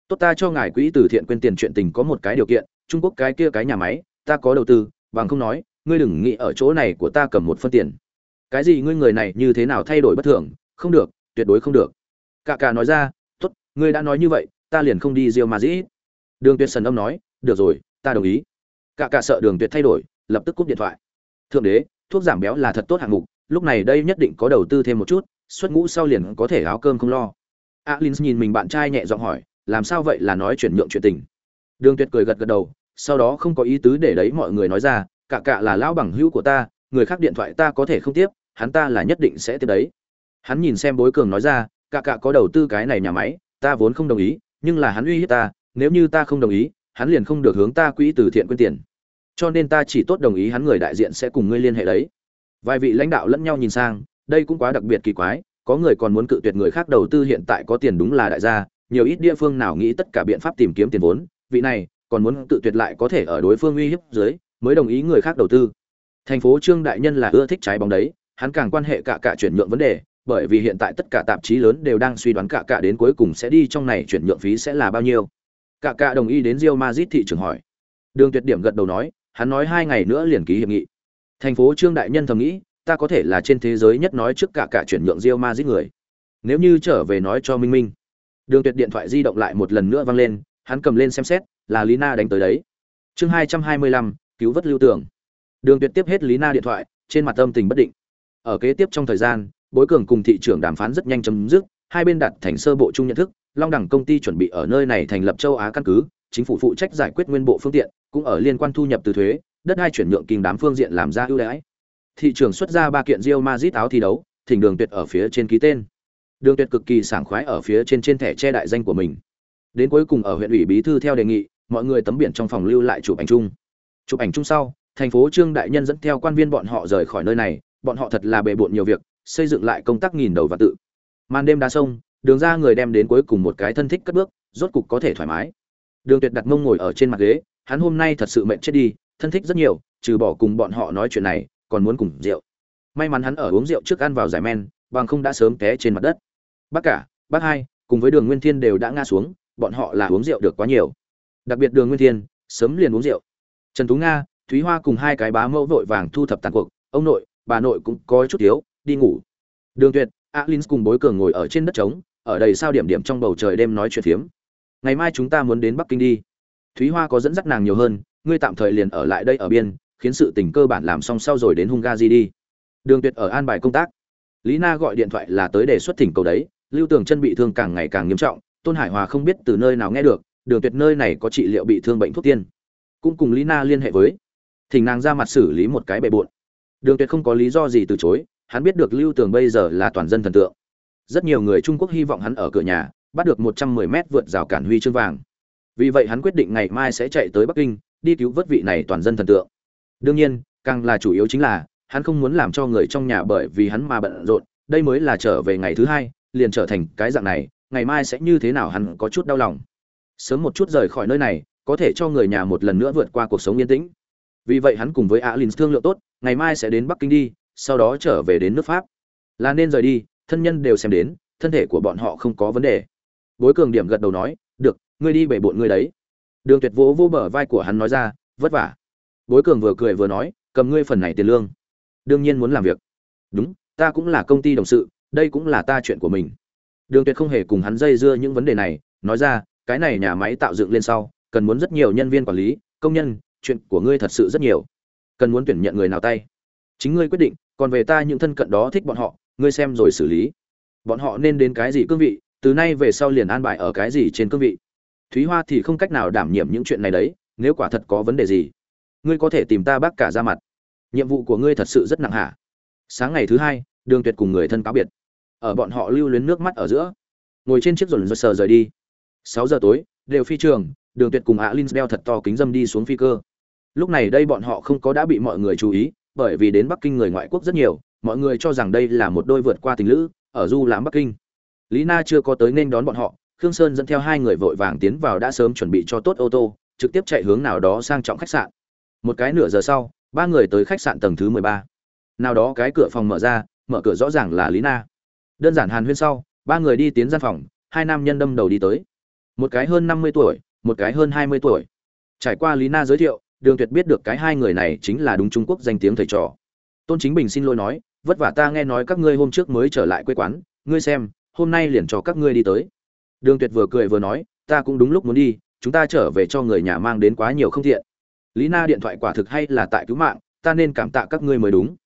Tốt, ta cho ngài quỹ từ thiện quên tiền chuyện tình có một cái điều kiện, trung quốc cái kia cái nhà máy, ta có đầu tư, bằng không nói ngươi đừng nghĩ ở chỗ này của ta cầm một phân tiền. Cái gì ngươi người này như thế nào thay đổi bất thường? Không được, tuyệt đối không được. Cả cả nói ra, tốt, ngươi đã nói như vậy, ta liền không đi rio dĩ. đường tuyệt sần âm nói, được rồi, ta đồng ý. Cả cả sợ đường tuyệt thay đổi, lập tức cúp điện thoại. Thượng đế, thuốc giảm béo là thật tốt hạng mục, lúc này đây nhất định có đầu tư thêm một chút, xuất ngũ sau liền có thể áo cơm không lo. Alin nhìn mình bạn trai nhẹ giọng hỏi, làm sao vậy là nói chuyển nhượng chuyện tình? Đường tuyệt cười gật gật đầu, sau đó không có ý tứ để đấy mọi người nói ra cả cả là lão bằng hữu của ta, người khác điện thoại ta có thể không tiếp, hắn ta là nhất định sẽ tiếp đấy. Hắn nhìn xem bối cường nói ra, cả cả có đầu tư cái này nhà máy, ta vốn không đồng ý, nhưng là hắn uy hiếp ta, nếu như ta không đồng ý, hắn liền không được hướng ta quỹ từ thiện quyên tiền. Cho nên ta chỉ tốt đồng ý hắn người đại diện sẽ cùng ngươi liên hệ đấy. Vài vị lãnh đạo lẫn nhau nhìn sang, đây cũng quá đặc biệt kỳ quái, có người còn muốn cự tuyệt người khác đầu tư hiện tại có tiền đúng là đại gia, nhiều ít địa phương nào nghĩ tất cả biện pháp tìm kiếm tiền vốn, vị này còn muốn cự tuyệt lại có thể ở đối phương uy hiếp dưới mới đồng ý người khác đầu tư. Thành phố trương đại nhân là ưa thích trái bóng đấy, hắn càng quan hệ cả cả chuyển nhượng vấn đề, bởi vì hiện tại tất cả tạp chí lớn đều đang suy đoán cả cả đến cuối cùng sẽ đi trong này chuyển nhượng phí sẽ là bao nhiêu. Cả cả đồng ý đến Real Madrid thị trường hỏi. Đường tuyệt điểm gật đầu nói, hắn nói hai ngày nữa liền ký hiệp nghị. Thành phố trương đại nhân thầm nghĩ, ta có thể là trên thế giới nhất nói trước cả cả chuyển nhượng Real Madrid người. Nếu như trở về nói cho minh minh. Đường tuyệt điện thoại di động lại một lần nữa vang lên, hắn cầm lên xem xét, là Lina đánh tới đấy. Chương hai trăm hai mươi lăm cứu vớt lưu tưởng đường tuyệt tiếp hết Lý Na điện thoại, trên mặt tâm tình bất định. Ở kế tiếp trong thời gian, bối cường cùng thị trưởng đàm phán rất nhanh chấm dứt, hai bên đặt thành sơ bộ chung nhận thức, long đẳng công ty chuẩn bị ở nơi này thành lập châu á căn cứ, chính phủ phụ trách giải quyết nguyên bộ phương tiện, cũng ở liên quan thu nhập từ thuế, đất hai chuyển nhượng kinh đám phương diện làm ra ưu đãi. Thị trường xuất ra ba kiện rio mazit áo thi đấu, thỉnh đường tuyệt ở phía trên ký tên. Đường tuyệt cực kỳ sảng khoái ở phía trên trên thẻ che đại danh của mình. Đến cuối cùng ở huyện ủy bí thư theo đề nghị, mọi người tấm biển trong phòng lưu lại chụp ảnh chung chụp ảnh chung sau, thành phố trương đại nhân dẫn theo quan viên bọn họ rời khỏi nơi này, bọn họ thật là bề bộn nhiều việc, xây dựng lại công tác nghìn đầu và tự. Màn đêm đá sông, đường ra người đem đến cuối cùng một cái thân thích cất bước, rốt cục có thể thoải mái. Đường tuyệt đặt mông ngồi ở trên mặt ghế, hắn hôm nay thật sự mệnh chết đi, thân thích rất nhiều, trừ bỏ cùng bọn họ nói chuyện này, còn muốn cùng rượu. May mắn hắn ở uống rượu trước ăn vào giải men, bằng không đã sớm té trên mặt đất. Bác cả, bác hai, cùng với đường nguyên thiên đều đã ngã xuống, bọn họ là uống rượu được quá nhiều. Đặc biệt đường nguyên thiên, sớm liền uống rượu trần tú nga, thúy hoa cùng hai cái bá mẫu vội vàng thu thập tàn cuộc, ông nội, bà nội cũng có chút thiếu đi ngủ. Đường tuyệt alin cùng bối cường ngồi ở trên đất trống, ở đây sao điểm điểm trong bầu trời đêm nói chuyện phiếm. Ngày mai chúng ta muốn đến bắc kinh đi. Thúy hoa có dẫn dắt nàng nhiều hơn, ngươi tạm thời liền ở lại đây ở biên, khiến sự tình cơ bản làm xong sau rồi đến hungary đi. Đường tuyệt ở an bài công tác. Lý na gọi điện thoại là tới đề xuất thỉnh cầu đấy, lưu tường chân bị thương càng ngày càng nghiêm trọng, tôn hải hòa không biết từ nơi nào nghe được, đường tuyệt nơi này có trị liệu bị thương bệnh thuốc tiên cũng cùng lý na liên hệ với. Thỉnh nàng ra mặt xử lý một cái bề bộn. Đường tuyệt không có lý do gì từ chối, hắn biết được lưu tường bây giờ là toàn dân thần tượng. Rất nhiều người trung quốc hy vọng hắn ở cửa nhà, bắt được 110 mét vượt rào cản huy chương vàng. Vì vậy hắn quyết định ngày mai sẽ chạy tới bắc kinh, đi cứu vớt vị này toàn dân thần tượng. Đương nhiên, càng là chủ yếu chính là, hắn không muốn làm cho người trong nhà bởi vì hắn mà bận rộn, đây mới là trở về ngày thứ hai, liền trở thành cái dạng này, ngày mai sẽ như thế nào hắn có chút đau lòng. Sớm một chút rời khỏi nơi này có thể cho người nhà một lần nữa vượt qua cuộc sống yên tĩnh. Vì vậy hắn cùng với alin thương lượng tốt, ngày mai sẽ đến bắc kinh đi, sau đó trở về đến nước pháp. Là nên rời đi, thân nhân đều xem đến, thân thể của bọn họ không có vấn đề. Bối cường điểm gật đầu nói, được, ngươi đi bể bộn ngươi đấy. Đường tuyệt vỗ vô bờ vai của hắn nói ra, vất vả. Bối cường vừa cười vừa nói, cầm ngươi phần này tiền lương. Đương nhiên muốn làm việc. Đúng, ta cũng là công ty đồng sự, đây cũng là ta chuyện của mình. Đường tuyệt không hề cùng hắn dây dưa những vấn đề này, nói ra, cái này nhà máy tạo dựng lên sau cần muốn rất nhiều nhân viên quản lý, công nhân, chuyện của ngươi thật sự rất nhiều. Cần muốn tuyển nhận người nào tay? Chính ngươi quyết định, còn về ta những thân cận đó thích bọn họ, ngươi xem rồi xử lý. Bọn họ nên đến cái gì cương vị, từ nay về sau liền an bài ở cái gì trên cương vị? Thúy hoa thì không cách nào đảm nhiệm những chuyện này đấy, nếu quả thật có vấn đề gì, ngươi có thể tìm ta bác cả ra mặt. Nhiệm vụ của ngươi thật sự rất nặng hả? Sáng ngày thứ hai, đường tuyệt cùng người thân cáo biệt. Ở bọn họ lưu luyến nước mắt ở giữa. Ngồi trên chiếc rồn rơ sờ rời đi. Sáu giờ tối, đều phi trường đường tuyệt cùng ạ linh đeo thật to kính dâm đi xuống phi cơ. Lúc này đây bọn họ không có đã bị mọi người chú ý, bởi vì đến bắc kinh người ngoại quốc rất nhiều, mọi người cho rằng đây là một đôi vượt qua tình lữ, ở du lãm bắc kinh. Lý na chưa có tới nên đón bọn họ, khương sơn dẫn theo hai người vội vàng tiến vào đã sớm chuẩn bị cho tốt ô tô, trực tiếp chạy hướng nào đó sang trọng khách sạn. Một cái nửa giờ sau, ba người tới khách sạn tầng thứ mười ba. Nào đó cái cửa phòng mở ra, mở cửa rõ ràng là lý na. Đơn giản hàn huyên sau, ba người đi tiến gian phòng, hai nam nhân đâm đầu đi tới. Một cái hơn năm mươi tuổi một cái hơn hai mươi tuổi. Trải qua lý na giới thiệu, đường tuyệt biết được cái hai người này chính là đúng trung quốc danh tiếng thầy trò. Tôn chính bình xin lỗi nói, vất vả ta nghe nói các ngươi hôm trước mới trở lại quê quán, ngươi xem, hôm nay liền cho các ngươi đi tới. Đường tuyệt vừa cười vừa nói, ta cũng đúng lúc muốn đi, chúng ta trở về cho người nhà mang đến quá nhiều không thiện lý na điện thoại quả thực hay là tại cứu mạng, ta nên cảm tạ các ngươi mới đúng.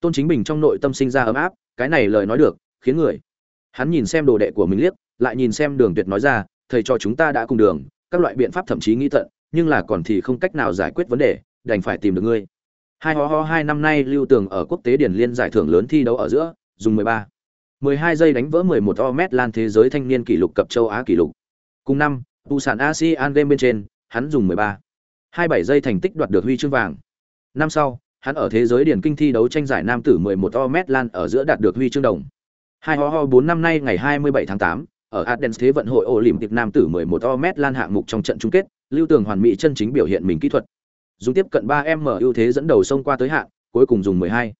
Tôn chính bình trong nội tâm sinh ra ấm áp, cái này lời nói được, khiến người. Hắn nhìn xem đồ đệ của mình liếc, lại nhìn xem đường tuyệt nói ra, thầy cho chúng ta đã cùng đường các loại biện pháp thậm chí nghĩ tận nhưng là còn thì không cách nào giải quyết vấn đề đành phải tìm được ngươi hai ho ho hai năm nay lưu tường ở quốc tế điển liên giải thưởng lớn thi đấu ở giữa dùng 13. 12 giây đánh vỡ 11 o mét lan thế giới thanh niên kỷ lục cập châu Á kỷ lục. Cùng năm, tu sản ASEAN Game bên trên, hắn dùng 13. 27 giây thành tích đoạt được huy chương vàng. Năm sau, hắn ở thế giới điển kinh thi đấu tranh giải nam tử 11 o mét lan ở giữa đạt được huy chương đồng. Hai ho ho bốn năm nay ngày 27 tháng 8, ở Athens Thế vận hội Olympic nam tử 11 m mét lan hạng mục trong trận chung kết, Lưu Tường hoàn mỹ chân chính biểu hiện mình kỹ thuật. Dùng tiếp cận 3m ưu thế dẫn đầu sông qua tới hạn, cuối cùng dùng 12.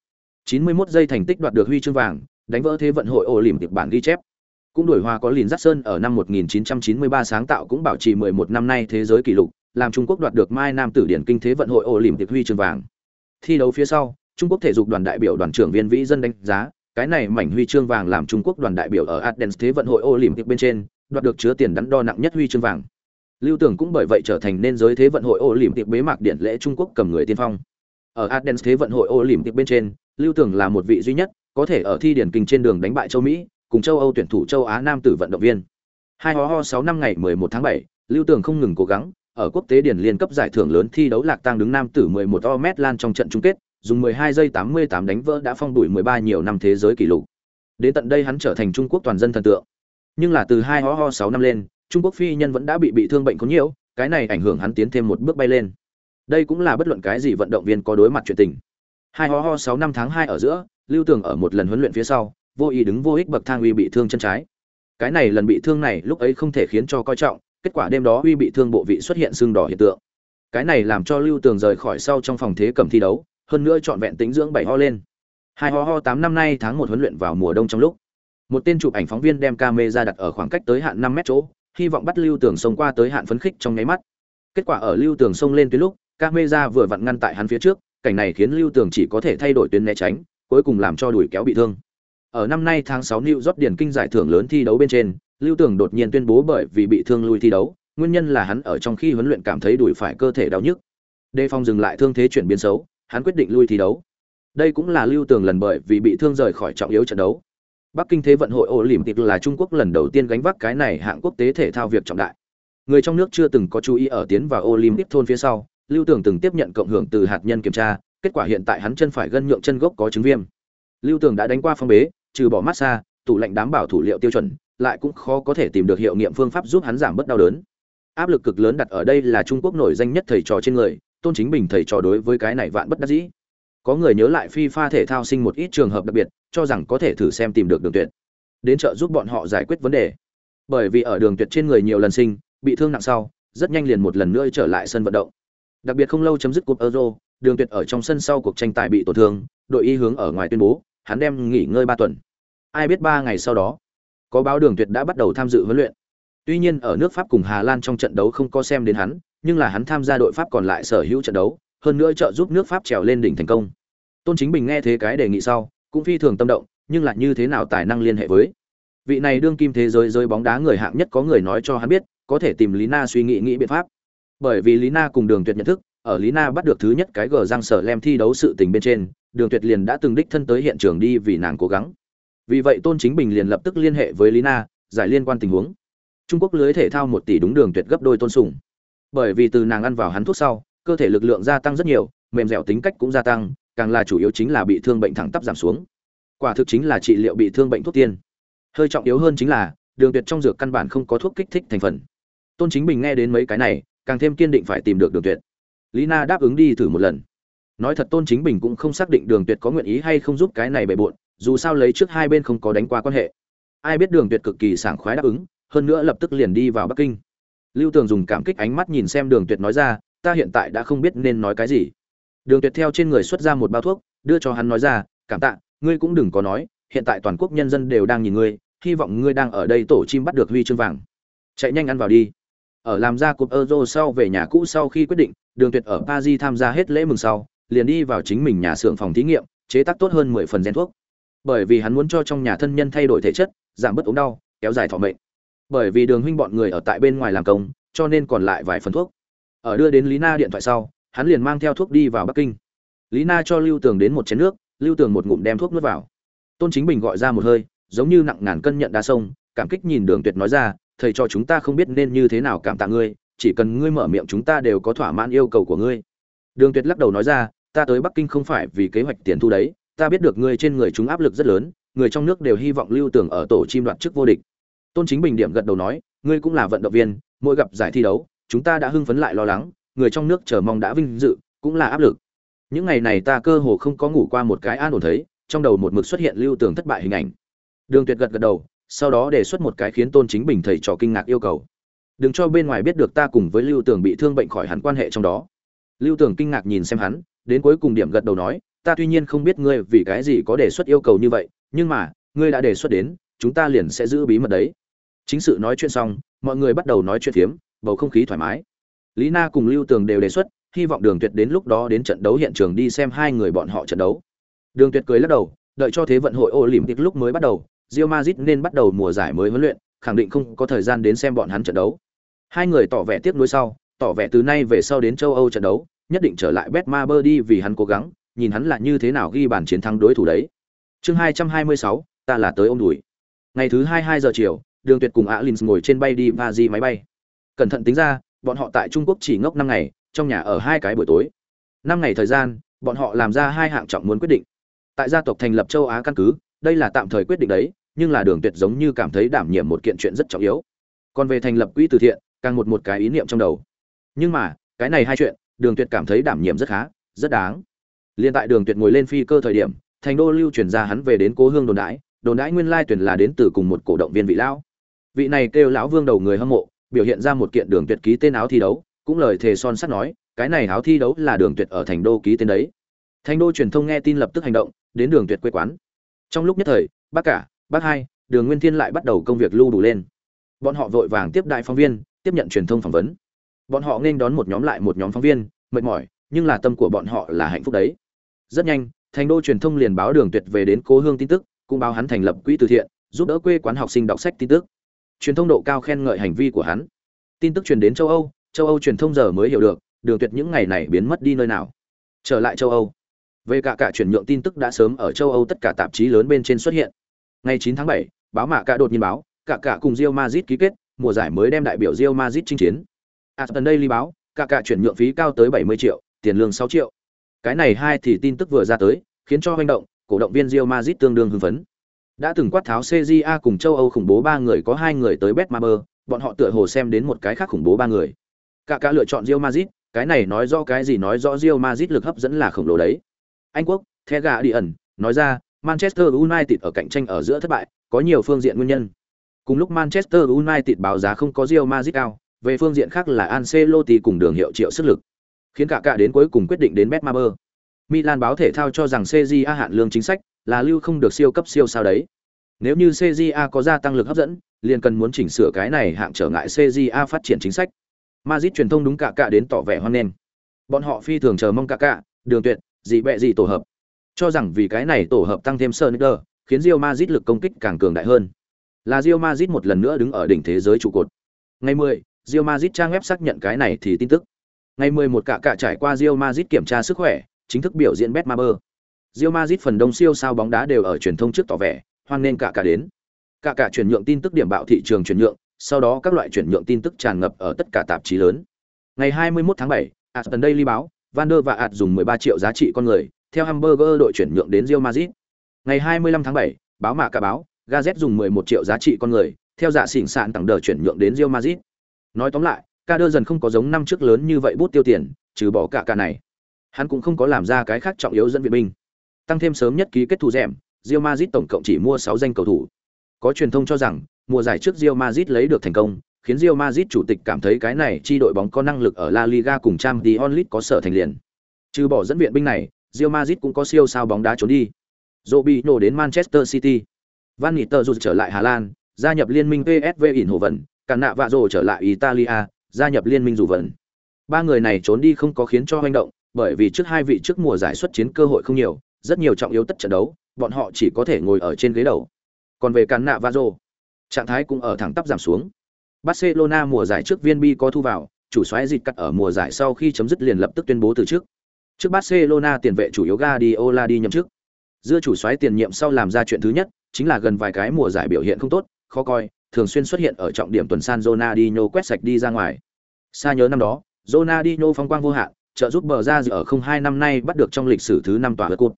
91 giây thành tích đoạt được huy chương vàng, đánh vỡ thế vận hội Olympic bản ghi chép. Cũng đổi hòa có Lin Jackson Sơn ở năm 1993 sáng tạo cũng bảo trì 11 năm nay thế giới kỷ lục, làm Trung Quốc đoạt được Mai Nam tử điển kinh thế vận hội Olympic huy chương vàng. Thi đấu phía sau, Trung Quốc thể dục đoàn đại biểu đoàn trưởng Viên Vĩ Dân đánh giá, cái này mảnh huy chương vàng làm Trung Quốc đoàn đại biểu ở Athens thế vận hội Olympic bên trên, đoạt được chứa tiền đắn đo nặng nhất huy chương vàng. Lưu Tưởng cũng bởi vậy trở thành nên giới thế vận hội Olympic bế mạc điện lễ Trung Quốc cầm người tiên phong. Ở Athens thế vận hội Olympic bên trên, Lưu Tưởng là một vị duy nhất có thể ở thi điển kinh trên đường đánh bại châu Mỹ, cùng châu Âu tuyển thủ châu Á nam tử vận động viên. Hai ho ho 6 năm ngày 11 tháng 7, Lưu Tưởng không ngừng cố gắng, ở quốc tế điển liên cấp giải thưởng lớn thi đấu lạc tang đứng nam tử 11 o mét lan trong trận chung kết, dùng 12 giây 88 đánh vỡ đã phong đuổi 13 nhiều năm thế giới kỷ lục. Đến tận đây hắn trở thành Trung Quốc toàn dân thần tượng. Nhưng là từ hai ho ho 6 năm lên, Trung Quốc phi nhân vẫn đã bị bị thương bệnh có nhiều, cái này ảnh hưởng hắn tiến thêm một bước bay lên. Đây cũng là bất luận cái gì vận động viên có đối mặt chuyện tình. Hai ho ho 6 năm tháng 2 ở giữa, Lưu Tường ở một lần huấn luyện phía sau, vô ý đứng vô ích bậc thang uy bị thương chân trái. Cái này lần bị thương này lúc ấy không thể khiến cho coi trọng, kết quả đêm đó uy bị thương bộ vị xuất hiện sưng đỏ hiện tượng. Cái này làm cho Lưu Tường rời khỏi sau trong phòng thế cầm thi đấu, hơn nữa trọn vẹn tính dưỡng bảy ho lên. Hai ho ho tám năm nay tháng một huấn luyện vào mùa đông trong lúc. Một tên chụp ảnh phóng viên đem camera đặt ở khoảng cách tới hạn năm mét chỗ, hy vọng bắt Lưu Tường sông qua tới hạn phấn khích trong nháy mắt. Kết quả ở Lưu Tường sông lên tuyến lúc, camera vừa vặn ngăn tại hắn phía trước, cảnh này khiến Lưu Tường chỉ có thể thay đổi tuyến né tránh, cuối cùng làm cho đuổi kéo bị thương. Ở năm nay tháng sáu New York điển kinh giải thưởng lớn thi đấu bên trên, Lưu Tường đột nhiên tuyên bố bởi vì bị thương lui thi đấu, nguyên nhân là hắn ở trong khi huấn luyện cảm thấy đuổi phải cơ thể đau nhức. Đề phòng dừng lại thương thế chuyển biến xấu, hắn quyết định lui thi đấu. Đây cũng là Lưu Tường lần bởi vì bị thương rời khỏi trọng yếu trận đấu. Bắc Kinh Thế vận hội Olympic là Trung Quốc lần đầu tiên gánh vác cái này hạng quốc tế thể thao việc trọng đại. Người trong nước chưa từng có chú ý ở tiến vào Olympic thôn phía sau, Lưu Tường từng tiếp nhận cộng hưởng từ hạt nhân kiểm tra, kết quả hiện tại hắn chân phải gân nhượng chân gốc có chứng viêm. Lưu Tường đã đánh qua phong bế, trừ bỏ massage, tủ lạnh đảm bảo thủ liệu tiêu chuẩn, lại cũng khó có thể tìm được hiệu nghiệm phương pháp giúp hắn giảm bớt đau đớn. Áp lực cực lớn đặt ở đây là Trung Quốc nổi danh nhất thầy trò trên người, Tôn Chính Bình thầy trò đối với cái này vạn bất đắc dĩ. Có người nhớ lại phi pha thể thao sinh một ít trường hợp đặc biệt, cho rằng có thể thử xem tìm được đường tuyệt. Đến trợ giúp bọn họ giải quyết vấn đề. Bởi vì ở đường tuyệt trên người nhiều lần sinh, bị thương nặng sau, rất nhanh liền một lần nữa trở lại sân vận động. Đặc biệt không lâu chấm dứt cuộc Euro, đường tuyệt ở trong sân sau cuộc tranh tài bị tổn thương, đội y hướng ở ngoài tuyên bố, hắn đem nghỉ ngơi 3 tuần. Ai biết 3 ngày sau đó, có báo đường tuyệt đã bắt đầu tham dự huấn luyện. Tuy nhiên ở nước Pháp cùng Hà Lan trong trận đấu không có xem đến hắn, nhưng là hắn tham gia đội Pháp còn lại sở hữu trận đấu, hơn nữa trợ giúp nước Pháp trèo lên đỉnh thành công. Tôn Chính Bình nghe thế cái đề nghị sau, cũng phi thường tâm động, nhưng là như thế nào tài năng liên hệ với vị này đương kim thế giới rơi bóng đá người hạng nhất có người nói cho hắn biết, có thể tìm Lý Na suy nghĩ nghĩ biện pháp. Bởi vì Lý Na cùng Đường Tuyệt nhận thức, ở Lý Na bắt được thứ nhất cái gờ răng sở lem thi đấu sự tình bên trên, Đường Tuyệt liền đã từng đích thân tới hiện trường đi vì nàng cố gắng. Vì vậy Tôn Chính Bình liền lập tức liên hệ với Lý Na giải liên quan tình huống. Trung Quốc lưới thể thao một tỷ đúng đường tuyệt gấp đôi tôn sủng. Bởi vì từ nàng ăn vào hắn thuốc sau, cơ thể lực lượng gia tăng rất nhiều, mềm dẻo tính cách cũng gia tăng, càng là chủ yếu chính là bị thương bệnh thẳng tắp giảm xuống. Quả thực chính là trị liệu bị thương bệnh thuốc tiên. Hơi trọng yếu hơn chính là, đường tuyệt trong dược căn bản không có thuốc kích thích thành phần. Tôn Chính Bình nghe đến mấy cái này, càng thêm kiên định phải tìm được đường tuyệt. Lý Na đáp ứng đi thử một lần. Nói thật Tôn Chính Bình cũng không xác định đường tuyệt có nguyện ý hay không giúp cái này bề bội, dù sao lấy trước hai bên không có đánh qua quan hệ. Ai biết đường tuyệt cực kỳ sảng khoái đáp ứng, hơn nữa lập tức liền đi vào Bắc Kinh. Lưu Tường dùng cảm kích ánh mắt nhìn xem Đường Tuyệt nói ra, ta hiện tại đã không biết nên nói cái gì. Đường Tuyệt theo trên người xuất ra một bao thuốc, đưa cho hắn nói ra, cảm tạ, ngươi cũng đừng có nói, hiện tại toàn quốc nhân dân đều đang nhìn ngươi, hy vọng ngươi đang ở đây tổ chim bắt được huy chương vàng. Chạy nhanh ăn vào đi. Ở làm ra cuộc Euro sau về nhà cũ sau khi quyết định, Đường Tuyệt ở Paris tham gia hết lễ mừng sau, liền đi vào chính mình nhà xưởng phòng thí nghiệm, chế tác tốt hơn 10 phần gen thuốc. Bởi vì hắn muốn cho trong nhà thân nhân thay đổi thể chất, giảm bớt ốm đau, kéo dài thọ mệnh bởi vì đường huynh bọn người ở tại bên ngoài làm công, cho nên còn lại vài phần thuốc. Ở đưa đến lý na điện thoại sau, hắn liền mang theo thuốc đi vào bắc kinh. Lý na cho lưu tường đến một chén nước, lưu tường một ngụm đem thuốc nuốt vào. Tôn chính bình gọi ra một hơi, giống như nặng ngàn cân nhận đá sông, cảm kích nhìn đường tuyệt nói ra, thầy cho chúng ta không biết nên như thế nào cảm tạ ngươi, chỉ cần ngươi mở miệng chúng ta đều có thỏa mãn yêu cầu của ngươi. Đường tuyệt lắc đầu nói ra, ta tới bắc kinh không phải vì kế hoạch tiền thu đấy, ta biết được ngươi trên người chúng áp lực rất lớn, người trong nước đều hy vọng lưu tường ở tổ chim đoạt chức vô địch tôn chính bình điểm gật đầu nói, ngươi cũng là vận động viên, mỗi gặp giải thi đấu, chúng ta đã hưng phấn lại lo lắng, người trong nước chờ mong đã vinh dự, cũng là áp lực. Những ngày này ta cơ hồ không có ngủ qua một cái an ổn thấy, trong đầu một mực xuất hiện lưu tường thất bại hình ảnh. Đường tuyệt gật gật đầu, sau đó đề xuất một cái khiến tôn chính bình thầy trò kinh ngạc yêu cầu. Đừng cho bên ngoài biết được ta cùng với lưu tường bị thương bệnh khỏi hẳn quan hệ trong đó. Lưu tường kinh ngạc nhìn xem hắn, đến cuối cùng điểm gật đầu nói, ta tuy nhiên không biết ngươi vì cái gì có đề xuất yêu cầu như vậy, nhưng mà, ngươi đã đề xuất đến, chúng ta liền sẽ giữ bí mật đấy chính sự nói chuyện xong, mọi người bắt đầu nói chuyện phiếm, bầu không khí thoải mái. Lý na cùng lưu tường đều đề xuất, hy vọng đường tuyệt đến lúc đó đến trận đấu hiện trường đi xem hai người bọn họ trận đấu. Đường tuyệt cười lắc đầu, đợi cho thế vận hội olympic lúc mới bắt đầu rio mazit nên bắt đầu mùa giải mới huấn luyện, khẳng định không có thời gian đến xem bọn hắn trận đấu. Hai người tỏ vẻ tiếc nuối sau, tỏ vẻ từ nay về sau đến châu âu trận đấu, nhất định trở lại betmaber đi vì hắn cố gắng, nhìn hắn là như thế nào ghi bàn chiến thắng đối thủ đấy. Chương hai trăm hai mươi sáu, ta là tới ông đùi ngày thứ hai hai giờ chiều đường tuyệt cùng alins ngồi trên bay đi và di máy bay. Cẩn thận tính ra, bọn họ tại trung quốc chỉ ngốc năm ngày, trong nhà ở hai cái buổi tối. Năm ngày thời gian, bọn họ làm ra hai hạng trọng muốn quyết định. Tại gia tộc thành lập châu á căn cứ, đây là tạm thời quyết định đấy, nhưng là đường tuyệt giống như cảm thấy đảm nhiệm một kiện chuyện rất trọng yếu. Còn về thành lập quỹ từ thiện, càng một một cái ý niệm trong đầu. Nhưng mà, cái này hai chuyện, đường tuyệt cảm thấy đảm nhiệm rất khá, rất đáng. Liên tại đường tuyệt ngồi lên phi cơ thời điểm, thành đô lưu truyền ra hắn về đến cố hương đồn đãi đồn đãi nguyên lai tuyển là đến từ cùng một cổ động viên vị lão vị này kêu lão vương đầu người hâm mộ, biểu hiện ra một kiện đường tuyệt ký tên áo thi đấu, cũng lời thề son sắt nói, cái này áo thi đấu là đường tuyệt ở thành đô ký tên đấy. Thành đô truyền thông nghe tin lập tức hành động, đến đường tuyệt quê quán. Trong lúc nhất thời, bác cả, bác hai, đường nguyên thiên lại bắt đầu công việc lưu đủ lên. Bọn họ vội vàng tiếp đại phóng viên, tiếp nhận truyền thông phỏng vấn. Bọn họ nên đón một nhóm lại một nhóm phóng viên, mệt mỏi, nhưng là tâm của bọn họ là hạnh phúc đấy. Rất nhanh, thành đô truyền thông liền báo đường tuyệt về đến cố hương tin tức, cũng báo hắn thành lập quỹ từ thiện, giúp đỡ quê quán học sinh đọc sách tin tức truyền thông độ cao khen ngợi hành vi của hắn. Tin tức truyền đến châu âu châu âu truyền thông giờ mới hiểu được đường tuyệt những ngày này biến mất đi nơi nào. Trở lại châu âu. Về cả cả chuyển nhượng tin tức đã sớm ở châu âu tất cả tạp chí lớn bên trên xuất hiện. Ngày 9 tháng 7, báo mạ cả đột nhiên báo cả cả cùng Real Madrid ký kết mùa giải mới đem đại biểu Real Madrid chinh chiến. Aston Daily báo cả cả chuyển nhượng phí cao tới 70 triệu tiền lương 6 triệu. Cái này hai thì tin tức vừa ra tới khiến cho hoành động cổ động viên Real Madrid tương đương hưng phấn đã từng quát tháo CJA cùng châu Âu khủng bố ba người có hai người tới Betmaber, bọn họ tựa hồ xem đến một cái khác khủng bố ba người. Cả cả lựa chọn Real Madrid, cái này nói rõ cái gì nói rõ Real Madrid lực hấp dẫn là khổng lồ đấy. Anh quốc, The Guardian, nói ra, Manchester United ở cạnh tranh ở giữa thất bại, có nhiều phương diện nguyên nhân. Cùng lúc Manchester United báo giá không có Real Madrid cao, về phương diện khác là Ancelotti cùng đường hiệu triệu sức lực, khiến cả cả đến cuối cùng quyết định đến Betmaber. Milan báo thể thao cho rằng CJA hạn lương chính sách là lưu không được siêu cấp siêu sao đấy. Nếu như CJA có gia tăng lực hấp dẫn, liền cần muốn chỉnh sửa cái này hạng trở ngại CJA phát triển chính sách. Madrid truyền thông đúng cả cả đến tỏ vẻ hoan nghênh. Bọn họ phi thường chờ mong cả cả, đường tuyệt, gì bẹ gì tổ hợp. Cho rằng vì cái này tổ hợp tăng thêm Sonicer, khiến Real Madrid lực công kích càng cường đại hơn. Là Real Madrid một lần nữa đứng ở đỉnh thế giới trụ cột. Ngày 10, Real Madrid trang web xác nhận cái này thì tin tức. Ngày 11 cả cả trải qua Real Madrid kiểm tra sức khỏe, chính thức biểu diễn Betmaber. Real Madrid phần đông siêu sao bóng đá đều ở truyền thông trước tỏ vẻ, hoan nên cả cả đến. Cả cả chuyển nhượng tin tức điểm bạo thị trường chuyển nhượng sau đó các loại chuyển nhượng tin tức tràn ngập ở tất cả tạp chí lớn. Ngày 21 tháng 7, Aston Daily báo Van der và Ạt dùng 13 triệu giá trị con người theo hamburger đội chuyển nhượng đến Real Madrid. Ngày 25 tháng 7, báo mạ cả báo Gazette dùng 11 triệu giá trị con người theo dạ xỉn sạn tặng đờ chuyển nhượng đến Real Madrid. Nói tóm lại ca đơ dần không có giống năm trước lớn như vậy bút tiêu tiền trừ bỏ cả cả này. Hắn cũng không có làm ra cái khác trọng yếu dẫn viện binh tăng thêm sớm nhất ký kết thủ rèm, Real Madrid tổng cộng chỉ mua 6 danh cầu thủ. Có truyền thông cho rằng, mùa giải trước Real Madrid lấy được thành công, khiến Real Madrid chủ tịch cảm thấy cái này chi đội bóng có năng lực ở La Liga cùng Champions League có sở thành liền. Trừ bỏ dẫn viện binh này, Real Madrid cũng có siêu sao bóng đá trốn đi. Robinho đến Manchester City. Van Nistelrooy trở lại Hà Lan, gia nhập liên minh PSV Eindhoven Cản nạ vạ rồ trở lại Italia, gia nhập liên minh dù vận ba người này trốn đi không có khiến cho hoành động, bởi vì trước hai vị trước mùa giải xuất chiến cơ hội không nhiều rất nhiều trọng yếu tất trận đấu bọn họ chỉ có thể ngồi ở trên ghế đầu còn về cán nạ Vazo, trạng thái cũng ở thẳng tắp giảm xuống barcelona mùa giải trước viên bi có thu vào chủ xoáy dịch cắt ở mùa giải sau khi chấm dứt liền lập tức tuyên bố từ trước trước barcelona tiền vệ chủ yếu Guardiola đi nhậm chức dưa chủ xoáy tiền nhiệm sau làm ra chuyện thứ nhất chính là gần vài cái mùa giải biểu hiện không tốt khó coi thường xuyên xuất hiện ở trọng điểm tuần san Ronaldinho quét sạch đi ra ngoài. Xa nhớ năm đó, Ronaldinho phong quang vô hạn, trợ giúp bờ ra ở không hai năm nay bắt được trong lịch sử thứ năm tòa cột.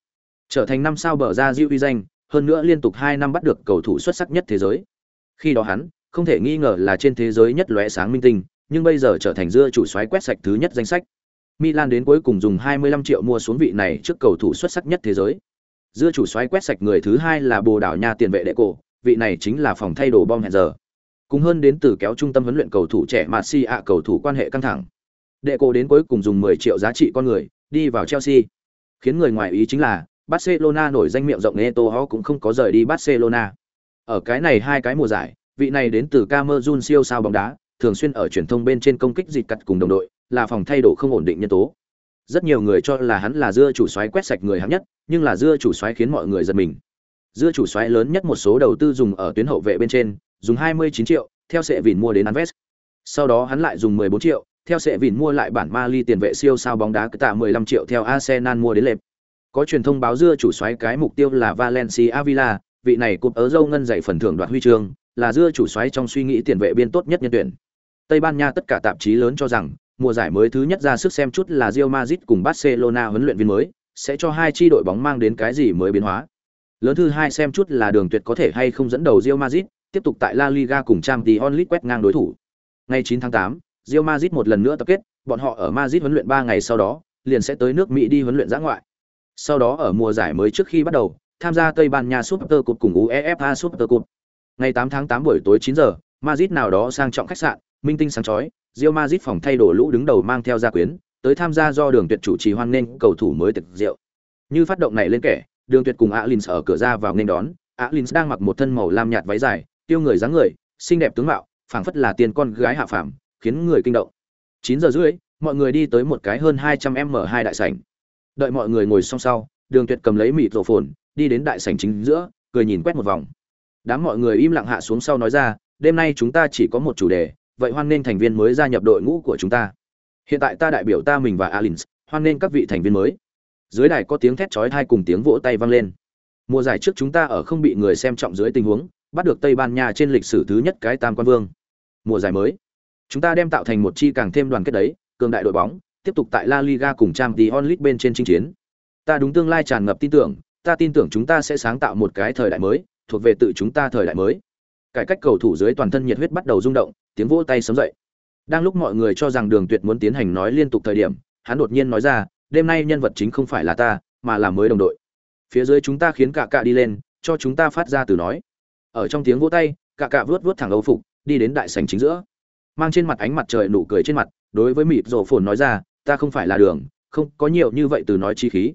Trở thành năm sao bờ ra diêu uy danh, hơn nữa liên tục hai năm bắt được cầu thủ xuất sắc nhất thế giới. Khi đó hắn, không thể nghi ngờ là trên thế giới nhất lóe sáng minh tinh, nhưng bây giờ trở thành dưa chủ xoáy quét sạch thứ nhất danh sách. Milan đến cuối cùng dùng 25 triệu mua xuống vị này trước cầu thủ xuất sắc nhất thế giới. Dưa chủ xoáy quét sạch người thứ hai là Bồ Đào Nha tiền vệ đệ cổ, vị này chính là phòng thay đồ bom hẹn giờ. Cùng hơn đến từ kéo trung tâm huấn luyện cầu thủ trẻ Marcia cầu thủ quan hệ căng thẳng. Đệ cổ đến cuối cùng dùng 10 triệu giá trị con người, đi vào Chelsea. Khiến người ngoài ý chính là, Barcelona nổi danh miệng rộng Eto'o cũng không có rời đi Barcelona. Ở cái này hai cái mùa giải, vị này đến từ Cameroon siêu sao bóng đá, thường xuyên ở truyền thông bên trên công kích dịch cắt cùng đồng đội, là phòng thay đồ không ổn định nhân tố. Rất nhiều người cho là hắn là dưa chủ soái quét sạch người hạng nhất, nhưng là dưa chủ soái khiến mọi người giật mình dưa chủ xoáy lớn nhất một số đầu tư dùng ở tuyến hậu vệ bên trên, dùng 29 triệu, theo sẽ vỉn mua đến Anves. Sau đó hắn lại dùng 14 triệu, theo sẽ vỉn mua lại bản Mali tiền vệ siêu sao bóng đá tạ 15 triệu theo Arsenal mua đến lệp. Có truyền thông báo dưa chủ xoáy cái mục tiêu là Valencia Villa, vị này cụp ở dâu ngân dạy phần thưởng đoạt huy chương, là dưa chủ xoáy trong suy nghĩ tiền vệ biên tốt nhất nhân tuyển. Tây Ban Nha tất cả tạp chí lớn cho rằng, mùa giải mới thứ nhất ra sức xem chút là Real Madrid cùng Barcelona huấn luyện viên mới, sẽ cho hai chi đội bóng mang đến cái gì mới biến hóa. Lớn thứ hai xem chút là đường tuyệt có thể hay không dẫn đầu Real Madrid, tiếp tục tại La Liga cùng Champions League quét ngang đối thủ. Ngày 9 tháng 8, Real Madrid một lần nữa tập kết, bọn họ ở Madrid huấn luyện 3 ngày sau đó, liền sẽ tới nước Mỹ đi huấn luyện giã ngoại. Sau đó ở mùa giải mới trước khi bắt đầu, tham gia Tây Ban Nha Super Cup cùng UEFA Super Cup. Ngày 8 tháng 8 buổi tối 9 giờ, Madrid nào đó sang trọng khách sạn, minh tinh sáng chói, Real Madrid phòng thay đồ lũ đứng đầu mang theo gia quyến, tới tham gia do đường tuyệt chủ trì hoan nghênh cầu thủ mới thực rượu. Như phát động này lên kẻ, đường tuyệt cùng alins ở cửa ra vào nên đón alins đang mặc một thân màu lam nhạt váy dài tiêu người dáng người xinh đẹp tướng mạo phảng phất là tiền con gái hạ phàm khiến người kinh động 9 giờ rưỡi mọi người đi tới một cái hơn hai trăm m hai đại sảnh đợi mọi người ngồi xong sau đường tuyệt cầm lấy mịt rổ phồn đi đến đại sảnh chính giữa cười nhìn quét một vòng đám mọi người im lặng hạ xuống sau nói ra đêm nay chúng ta chỉ có một chủ đề vậy hoan nghênh thành viên mới gia nhập đội ngũ của chúng ta hiện tại ta đại biểu ta mình và alins hoan nghênh các vị thành viên mới dưới đài có tiếng thét chói tai cùng tiếng vỗ tay vang lên. Mùa giải trước chúng ta ở không bị người xem trọng dưới tình huống, bắt được Tây Ban Nha trên lịch sử thứ nhất cái tam quan vương. Mùa giải mới, chúng ta đem tạo thành một chi càng thêm đoàn kết đấy, cường đại đội bóng, tiếp tục tại La Liga cùng Champions League bên trên chinh chiến. Ta đúng tương lai tràn ngập tin tưởng, ta tin tưởng chúng ta sẽ sáng tạo một cái thời đại mới, thuộc về tự chúng ta thời đại mới. Cải cách cầu thủ dưới toàn thân nhiệt huyết bắt đầu rung động, tiếng vỗ tay sớm dậy. Đang lúc mọi người cho rằng Đường Tuyệt muốn tiến hành nói liên tục thời điểm, hắn đột nhiên nói ra, đêm nay nhân vật chính không phải là ta mà là mới đồng đội phía dưới chúng ta khiến cả cả đi lên cho chúng ta phát ra từ nói ở trong tiếng vỗ tay cả cả vớt vớt thẳng âu phục đi đến đại sảnh chính giữa mang trên mặt ánh mặt trời nụ cười trên mặt đối với mịt rồ phồn nói ra ta không phải là đường không có nhiều như vậy từ nói chi khí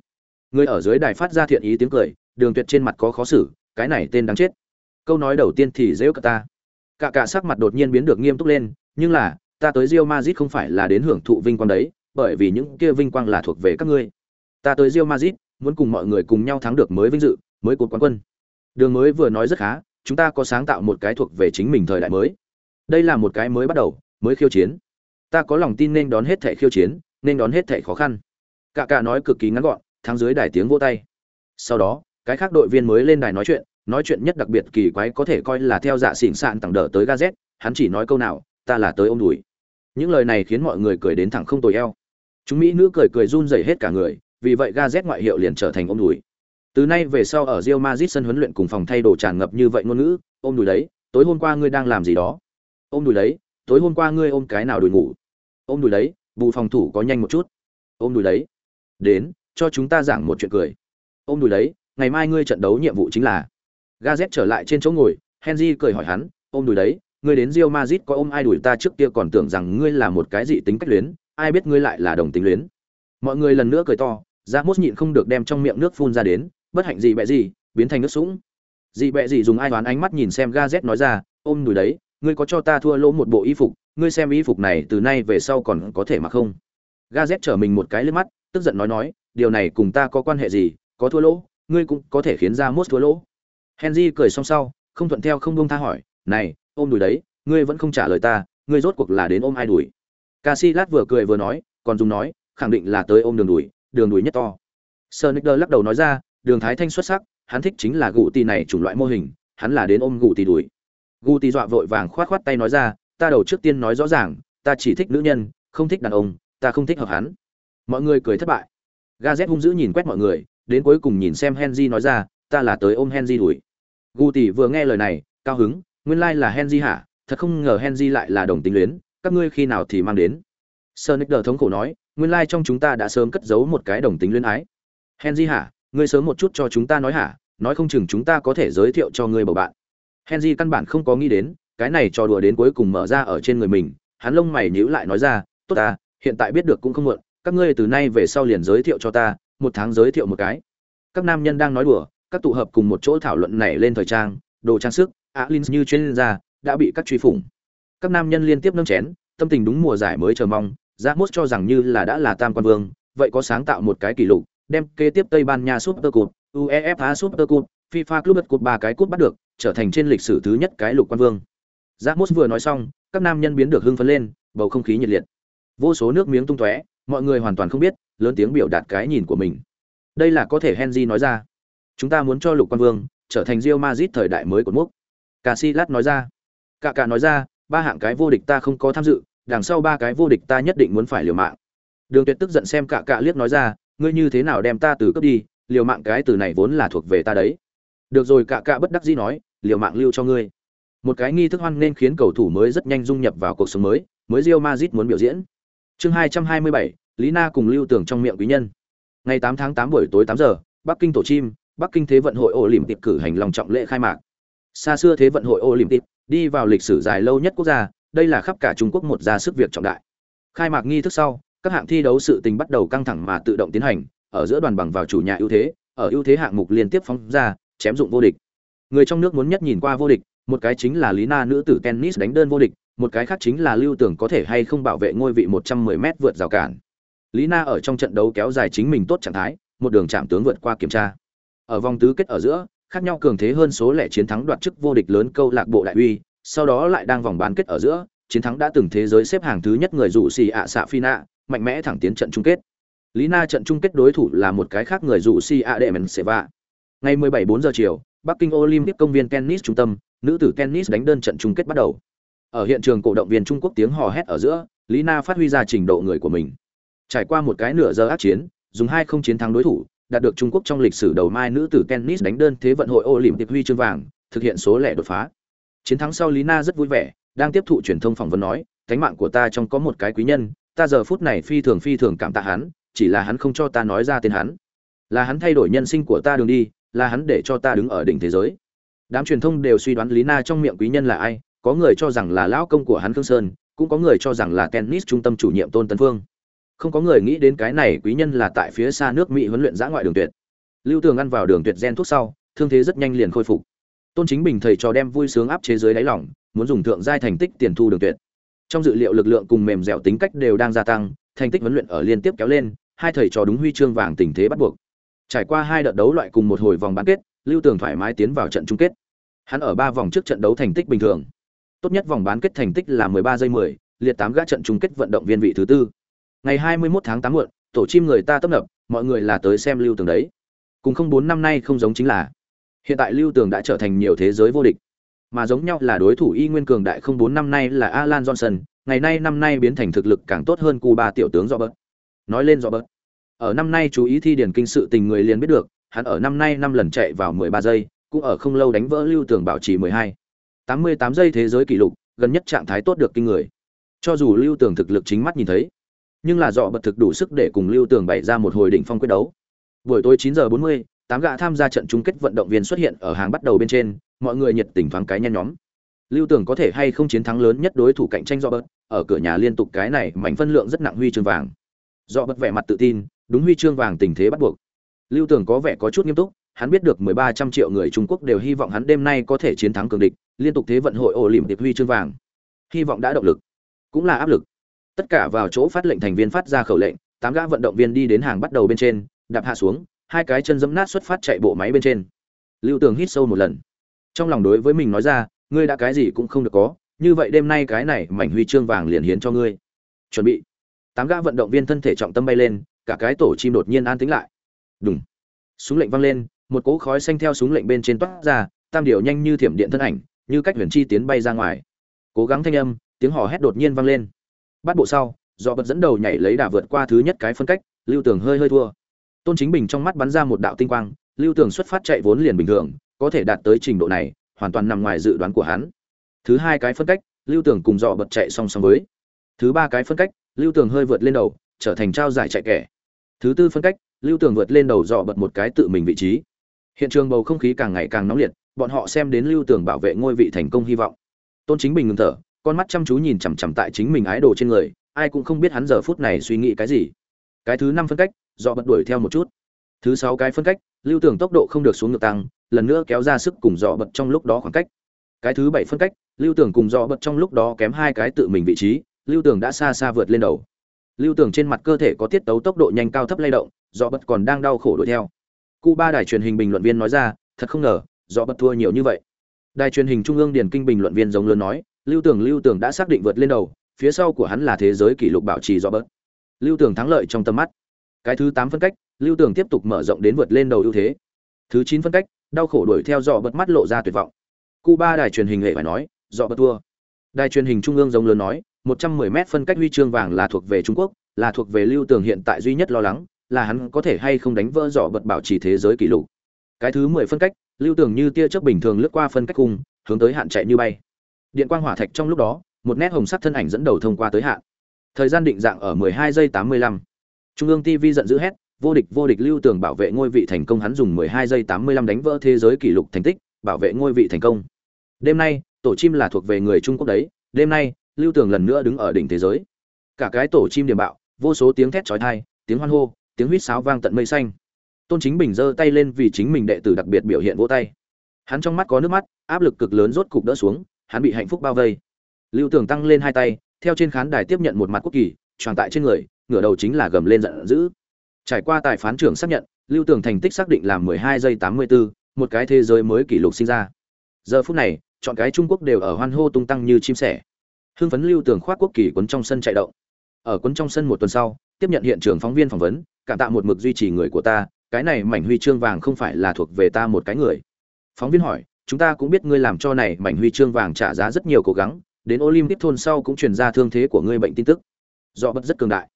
người ở dưới đài phát ra thiện ý tiếng cười đường tuyệt trên mặt có khó xử cái này tên đáng chết câu nói đầu tiên thì dễ cả ta cả cả sắc mặt đột nhiên biến được nghiêm túc lên nhưng là ta tới rio mazit không phải là đến hưởng thụ vinh quang đấy bởi vì những kia vinh quang là thuộc về các ngươi. Ta tới rio mazit muốn cùng mọi người cùng nhau thắng được mới vinh dự, mới cột quán quân. Đường mới vừa nói rất khá, chúng ta có sáng tạo một cái thuộc về chính mình thời đại mới. Đây là một cái mới bắt đầu, mới khiêu chiến. Ta có lòng tin nên đón hết thảy khiêu chiến, nên đón hết thảy khó khăn. Cả cả nói cực kỳ ngắn gọn, thắng dưới đài tiếng vỗ tay. Sau đó, cái khác đội viên mới lên đài nói chuyện, nói chuyện nhất đặc biệt kỳ quái có thể coi là theo dạ xỉn sạn tặng đỡ tới gazet hắn chỉ nói câu nào ta là tới ôm đùi. Những lời này khiến mọi người cười đến thẳng không tồi eo. Chúng mỹ nữ cười cười run rẩy hết cả người vì vậy gazet ngoại hiệu liền trở thành ôm đùi. Từ nay về sau ở Real Madrid sân huấn luyện cùng phòng thay đồ tràn ngập như vậy ngôn ngữ ôm đùi đấy tối hôm qua ngươi đang làm gì đó? Ôm đùi đấy tối hôm qua ngươi ôm cái nào đùi ngủ? Ôm đùi đấy bù phòng thủ có nhanh một chút. Ôm đùi đấy. Đến, cho chúng ta giảng một chuyện cười. Ôm đùi đấy, ngày mai ngươi trận đấu nhiệm vụ chính là gazet trở lại trên chỗ ngồi, henry cười hỏi hắn, ôm đùi đấy, ngươi đến rio mazit có ôm ai đùi ta trước kia còn tưởng rằng ngươi là một cái dị tính cách luyến, ai biết ngươi lại là đồng tính luyến? Mọi người lần nữa cười to ra mốt nhịn không được đem trong miệng nước phun ra đến, bất hạnh gì bẹ gì, biến thành nước sũng. Dị bẹ gì dùng ai đoán ánh mắt nhìn xem gazet nói ra, ôm đùi đấy, ngươi có cho ta thua lỗ một bộ y phục ngươi xem y phục này từ nay về sau còn có thể mặc không? Gazet trở mình một cái lên mắt, tức giận nói nói, điều này cùng ta có quan hệ gì, có thua lỗ, ngươi cũng có thể khiến ra mốt thua lỗ. Henry cười xong sau, không thuận theo không buông tha hỏi, này, ôm đùi đấy, ngươi vẫn không trả lời ta, ngươi rốt cuộc là đến ôm ai đùi? Lát vừa cười vừa nói, còn dùng nói, khẳng định là tới ôm đường đùi đường đùi nhất to. Sơ lắc đầu nói ra, đường thái thanh xuất sắc, hắn thích chính là gù tì này chủng loại mô hình, hắn là đến ôm gù tì đùi. Gù tì dọa vội vàng khoát khoát tay nói ra ta đầu trước tiên nói rõ ràng, ta chỉ thích nữ nhân, không thích đàn ông, ta không thích hợp hắn. Mọi người cười thất bại. Gazet hung dữ nhìn quét mọi người, đến cuối cùng nhìn xem henry nói ra, ta là tới ôm henry đuổi. Gu tỷ vừa nghe lời này, cao hứng, nguyên lai là henry hả? Thật không ngờ henry lại là đồng tính luyến, các ngươi khi nào thì mang đến? Sơ nick đờ thống khổ nói, nguyên lai trong chúng ta đã sớm cất giấu một cái đồng tính luyến ái. Henry hả? Ngươi sớm một chút cho chúng ta nói hả? Nói không chừng chúng ta có thể giới thiệu cho ngươi bầu bạn. Henry căn bản không có nghĩ đến cái này trò đùa đến cuối cùng mở ra ở trên người mình, hắn lông mày nhíu lại nói ra, tốt ta, hiện tại biết được cũng không muộn, các ngươi từ nay về sau liền giới thiệu cho ta, một tháng giới thiệu một cái. Các nam nhân đang nói đùa, các tụ hợp cùng một chỗ thảo luận nảy lên thời trang, đồ trang sức alin như chuyên gia, đã bị các truy phủng. Các nam nhân liên tiếp nâng chén, tâm tình đúng mùa giải mới chờ mong ra mốt cho rằng như là đã là tam quan vương, vậy có sáng tạo một cái kỷ lục, đem kế tiếp tây ban nha super cup, uefa super cup, fifa club cup ba cái cúp bắt được, trở thành trên lịch sử thứ nhất cái lục quan vương giác mốt vừa nói xong, các nam nhân biến được hưng phấn lên, bầu không khí nhiệt liệt. Vô số nước miếng tung tóe, mọi người hoàn toàn không biết, lớn tiếng biểu đạt cái nhìn của mình. Đây là có thể henry nói ra. Chúng ta muốn cho lục quan vương trở thành rio mazit thời đại mới của múc. Casillas nói ra. Cả cả nói ra, ba hạng cái vô địch ta không có tham dự, đằng sau ba cái vô địch ta nhất định muốn phải liều mạng. Đường tuyệt tức giận xem cả cả liếc nói ra, ngươi như thế nào đem ta từ cấp đi, liều mạng cái từ này vốn là thuộc về ta đấy. Được rồi cả cả bất đắc dĩ nói, liều mạng lưu cho ngươi một cái nghi thức hoan nên khiến cầu thủ mới rất nhanh dung nhập vào cuộc sống mới mới Real Madrid muốn biểu diễn. Chương hai trăm hai mươi bảy, lý na cùng lưu tưởng trong miệng quý nhân. Ngày 8 tháng 8 buổi tối 8 giờ, bắc kinh tổ chim, bắc kinh thế vận hội ô cử hành lòng trọng lễ khai mạc. Xa xưa thế vận hội ô đi vào lịch sử dài lâu nhất quốc gia, đây là khắp cả trung quốc một ra sức việc trọng đại. Khai mạc nghi thức sau, các hạng thi đấu sự tình bắt đầu căng thẳng mà tự động tiến hành, ở giữa đoàn bằng vào chủ nhà ưu thế, ở ưu thế hạng mục liên tiếp phóng ra, chém dụng vô địch. Người trong nước muốn nhất nhìn qua vô địch một cái chính là lý na nữ tử tennis đánh đơn vô địch, một cái khác chính là lưu tưởng có thể hay không bảo vệ ngôi vị 110 m vượt rào cản. Lý na ở trong trận đấu kéo dài chính mình tốt trạng thái, một đường chạm tướng vượt qua kiểm tra. Ở vòng tứ kết ở giữa, khác nhau cường thế hơn số lẻ chiến thắng đoạt chức vô địch lớn câu lạc bộ đại uy, sau đó lại đang vòng bán kết ở giữa, chiến thắng đã từng thế giới xếp hàng thứ nhất người rủ xì ạ xạ phi nạ, mạnh mẽ thẳng tiến trận chung kết. Lý na trận chung kết đối thủ là một cái khác người rủ xì ạ đệ mèn vạ. ngày 17 4 giờ chiều, bắc kinh olympic công viên tennis trung tâm nữ tử tennis đánh đơn trận chung kết bắt đầu. Ở hiện trường cổ động viên trung quốc tiếng hò hét ở giữa, lý na phát huy ra trình độ người của mình. Trải qua một cái nửa giờ ác chiến, dùng hai không chiến thắng đối thủ, đạt được trung quốc trong lịch sử đầu mai nữ tử tennis đánh đơn thế vận hội olympic huy chương vàng, thực hiện số lẻ đột phá. Chiến thắng sau lý na rất vui vẻ, đang tiếp thụ truyền thông phỏng vấn nói cánh mạng của ta trong có một cái quý nhân, ta giờ phút này phi thường phi thường cảm tạ hắn, chỉ là hắn không cho ta nói ra tên hắn. Là hắn thay đổi nhân sinh của ta đường đi, là hắn để cho ta đứng ở đỉnh thế giới đám truyền thông đều suy đoán lý na trong miệng quý nhân là ai có người cho rằng là lão công của hắn Khương Sơn, cũng có người cho rằng là tennis trung tâm chủ nhiệm Tôn Tấn Phương. Không có người nghĩ đến cái này quý nhân là tại phía xa nước Mỹ huấn luyện giã ngoại đường tuyệt. Lưu Tường ăn vào đường tuyệt gen thuốc sau, thương thế rất nhanh liền khôi phục. Tôn Chính Bình thầy trò đem vui sướng áp chế dưới đáy lòng, muốn dùng thượng giai thành tích tiền thu đường tuyệt. Trong dự liệu lực lượng cùng mềm dẻo tính cách đều đang gia tăng, thành tích huấn luyện ở liên tiếp kéo lên, hai thầy trò đúng huy chương vàng tình thế bắt buộc. Trải qua hai đợt đấu loại cùng một hồi vòng bán kết, Lưu Tường thoải mái tiến vào trận chung kết. Hắn ở ba vòng trước trận đấu thành tích bình thường tốt nhất vòng bán kết thành tích là 13 giây 10, liệt 8 gã trận chung kết vận động viên vị thứ tư. Ngày 21 tháng 8 muộn, tổ chim người ta tấp nập, mọi người là tới xem lưu tường đấy. Cùng không bốn năm nay không giống chính là. Hiện tại Lưu Tường đã trở thành nhiều thế giới vô địch. Mà giống nhau là đối thủ y nguyên cường đại không bốn năm nay là Alan Johnson, ngày nay năm nay biến thành thực lực càng tốt hơn Cuba tiểu tướng Robert. Nói lên Robert. Ở năm nay chú ý thi điển kinh sự tình người liền biết được, hắn ở năm nay năm lần chạy vào 13 giây, cũng ở không lâu đánh vỡ Lưu Tường bảo trì 12. 88 giây thế giới kỷ lục, gần nhất trạng thái tốt được kinh người. Cho dù Lưu Tường thực lực chính mắt nhìn thấy, nhưng là dọ bật thực đủ sức để cùng Lưu Tường bày ra một hồi đỉnh phong quyết đấu. Buổi tối 9 giờ 40, tám gã tham gia trận chung kết vận động viên xuất hiện ở hàng bắt đầu bên trên, mọi người nhiệt tình thoáng cái nhen nhóm. Lưu Tường có thể hay không chiến thắng lớn nhất đối thủ cạnh tranh dọ bật, ở cửa nhà liên tục cái này mảnh phân lượng rất nặng huy chương vàng. Dọ bật vẻ mặt tự tin, đúng huy chương vàng tình thế bắt buộc. Lưu Tường có vẻ có chút nghiêm túc, hắn biết được 1300 triệu người Trung Quốc đều hy vọng hắn đêm nay có thể chiến thắng cường địch, liên tục thế vận hội ổ lỉm tiệp huy chương vàng. Hy vọng đã động lực, cũng là áp lực. Tất cả vào chỗ phát lệnh thành viên phát ra khẩu lệnh, tám gã vận động viên đi đến hàng bắt đầu bên trên, đạp hạ xuống, hai cái chân giẫm nát xuất phát chạy bộ máy bên trên. Lưu Tường hít sâu một lần. Trong lòng đối với mình nói ra, ngươi đã cái gì cũng không được có, như vậy đêm nay cái này mảnh huy chương vàng liền hiến cho ngươi. Chuẩn bị. Tám gã vận động viên thân thể trọng tâm bay lên, cả cái tổ chim đột nhiên an tĩnh lại. Đùng. Súng lệnh vang lên, một cỗ khói xanh theo súng lệnh bên trên toát ra, tam điều nhanh như thiểm điện thân ảnh, như cách huyền chi tiến bay ra ngoài. Cố gắng thanh âm, tiếng hò hét đột nhiên vang lên. Bắt bộ sau, do bật dẫn đầu nhảy lấy đà vượt qua thứ nhất cái phân cách, Lưu Tường hơi hơi thua. Tôn Chính Bình trong mắt bắn ra một đạo tinh quang, Lưu Tường xuất phát chạy vốn liền bình thường, có thể đạt tới trình độ này, hoàn toàn nằm ngoài dự đoán của hắn. Thứ hai cái phân cách, Lưu Tường cùng dọ bật chạy song song với. Thứ ba cái phân cách, Lưu Tường hơi vượt lên đầu, trở thành trao giải chạy kẻ. Thứ tư phân cách, Lưu Tường vượt lên đầu dọ bật một cái tự mình vị trí. Hiện trường bầu không khí càng ngày càng nóng liệt, bọn họ xem đến Lưu Tường bảo vệ ngôi vị thành công hy vọng. Tôn Chính Bình ngừng thở, con mắt chăm chú nhìn chằm chằm tại chính mình ái đồ trên người, ai cũng không biết hắn giờ phút này suy nghĩ cái gì. Cái thứ năm phân cách, dọ bật đuổi theo một chút. Thứ sáu cái phân cách, Lưu Tường tốc độ không được xuống ngược tăng, lần nữa kéo ra sức cùng dọ bật trong lúc đó khoảng cách. Cái thứ bảy phân cách, Lưu Tường cùng dọ bật trong lúc đó kém hai cái tự mình vị trí, Lưu Tường đã xa xa vượt lên đầu. Lưu Tường trên mặt cơ thể có tiết tấu tốc độ nhanh cao thấp lay động, do bật còn đang đau khổ đuổi theo. cụ ba đài truyền hình bình luận viên nói ra, thật không ngờ, do bật thua nhiều như vậy. Đài truyền hình trung ương điển kinh bình luận viên giống lớn nói, Lưu Tường Lưu Tường đã xác định vượt lên đầu, phía sau của hắn là thế giới kỷ lục bảo trì do bật. Lưu Tường thắng lợi trong tầm mắt. Cái thứ tám phân cách, Lưu Tường tiếp tục mở rộng đến vượt lên đầu ưu thế. Thứ chín phân cách, đau khổ đuổi theo dọ bật mắt lộ ra tuyệt vọng. Cuba đài truyền hình hệ phải nói, dọ bật thua. Đài truyền hình trung ương giống lớn nói, 110m phân cách huy chương vàng là thuộc về Trung Quốc, là thuộc về Lưu Tường hiện tại duy nhất lo lắng, là hắn có thể hay không đánh vỡ dọ bật bảo trì thế giới kỷ lục. Cái thứ 10 phân cách, Lưu Tường như tia chớp bình thường lướt qua phân cách cùng, hướng tới hạn chạy như bay. Điện quang hỏa thạch trong lúc đó, một nét hồng sắc thân ảnh dẫn đầu thông qua tới hạn. Thời gian định dạng ở 12 giây 85. Trung ương TV giận dữ hét, vô địch vô địch lưu tường bảo vệ ngôi vị thành công hắn dùng 12 giây 85 đánh vỡ thế giới kỷ lục thành tích, bảo vệ ngôi vị thành công. Đêm nay, tổ chim là thuộc về người Trung Quốc đấy, đêm nay, lưu tường lần nữa đứng ở đỉnh thế giới. Cả cái tổ chim điểm bạo, vô số tiếng thét chói tai, tiếng hoan hô, tiếng huýt sáo vang tận mây xanh. Tôn Chính Bình giơ tay lên vì chính mình đệ tử đặc biệt biểu hiện vỗ tay. Hắn trong mắt có nước mắt, áp lực cực lớn rốt cục đỡ xuống, hắn bị hạnh phúc bao vây. Lưu Tường tăng lên hai tay, theo trên khán đài tiếp nhận một mặt quốc kỳ, tròn tại trên người, ngửa đầu chính là gầm lên giận dữ. Trải qua tài phán trưởng xác nhận, Lưu Tường thành tích xác định là 12 giây 84, một cái thế giới mới kỷ lục sinh ra. Giờ phút này, chọn cái Trung Quốc đều ở hoan hô tung tăng như chim sẻ. Hưng phấn Lưu Tường khoác quốc kỳ quấn trong sân chạy động. Ở quấn trong sân một tuần sau, tiếp nhận hiện trường phóng viên phỏng vấn, cảm tạ một mực duy trì người của ta, cái này mảnh huy chương vàng không phải là thuộc về ta một cái người. Phóng viên hỏi, chúng ta cũng biết ngươi làm cho này mảnh huy chương vàng trả giá rất nhiều cố gắng, đến Olympic thôn sau cũng truyền ra thương thế của ngươi bệnh tin tức. Do bất rất cường đại.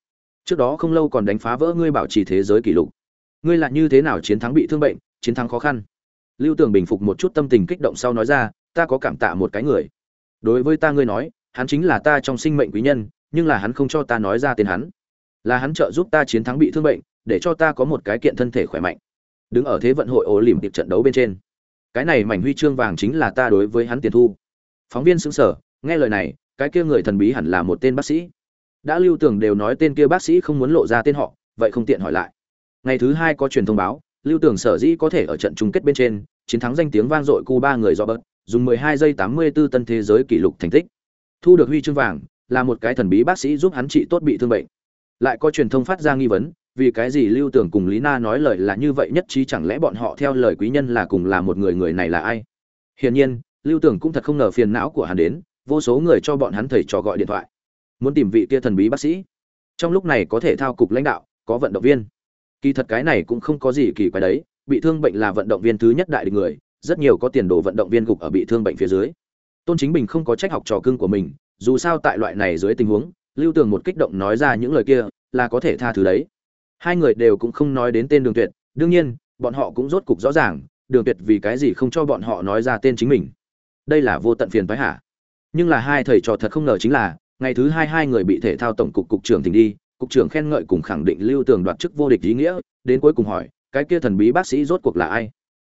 Trước đó không lâu còn đánh phá vỡ ngươi bảo trì thế giới kỷ lục. Ngươi là như thế nào chiến thắng bị thương bệnh chiến thắng khó khăn? Lưu tường bình phục một chút tâm tình kích động sau nói ra ta có cảm tạ một cái người. Đối với ta ngươi nói hắn chính là ta trong sinh mệnh quý nhân nhưng là hắn không cho ta nói ra tên hắn là hắn trợ giúp ta chiến thắng bị thương bệnh, để cho ta có một cái kiện thân thể khỏe mạnh. Đứng ở thế vận hội ổ lỉm tiệp trận đấu bên trên. Cái này mảnh huy chương vàng chính là ta đối với hắn tiền thu. Phóng viên xứng sở nghe lời này, cái kia người thần bí hẳn là một tên bác sĩ. Đã lưu tưởng đều nói tên kia bác sĩ không muốn lộ ra tên họ, vậy không tiện hỏi lại. Ngày thứ hai có truyền thông báo, lưu tưởng sở dĩ có thể ở trận chung kết bên trên, chiến thắng danh tiếng vang dội cuba người do bớt dùng 12 giây 84 tân thế giới kỷ lục thành tích. Thu được huy chương vàng, là một cái thần bí bác sĩ giúp hắn trị tốt bị thương bệnh lại có truyền thông phát ra nghi vấn vì cái gì lưu tưởng cùng lý na nói lời là như vậy nhất trí chẳng lẽ bọn họ theo lời quý nhân là cùng là một người người này là ai? Hiển nhiên lưu tưởng cũng thật không ngờ phiền não của hắn đến vô số người cho bọn hắn thầy trò gọi điện thoại. Muốn tìm vị kia thần bí bác sĩ. Trong lúc này có thể thao cục lãnh đạo có vận động viên. Kỳ thật cái này cũng không có gì kỳ quái đấy bị thương bệnh là vận động viên thứ nhất đại địch người rất nhiều có tiền đồ vận động viên gục ở bị thương bệnh phía dưới. Tôn Chính Bình không có trách học trò cưng của mình, dù sao tại loại này dưới tình huống, Lưu Tường một kích động nói ra những lời kia, là có thể tha thứ đấy. Hai người đều cũng không nói đến tên Đường Tuyệt, đương nhiên, bọn họ cũng rốt cục rõ ràng, Đường Tuyệt vì cái gì không cho bọn họ nói ra tên chính mình. Đây là vô tận phiền toái hả? Nhưng là hai thầy trò thật không ngờ chính là, ngày thứ hai hai người bị thể thao tổng cục cục trưởng tỉnh đi, cục trưởng khen ngợi cùng khẳng định Lưu Tường đoạt chức vô địch ý nghĩa, đến cuối cùng hỏi, cái kia thần bí bác sĩ rốt cuộc là ai?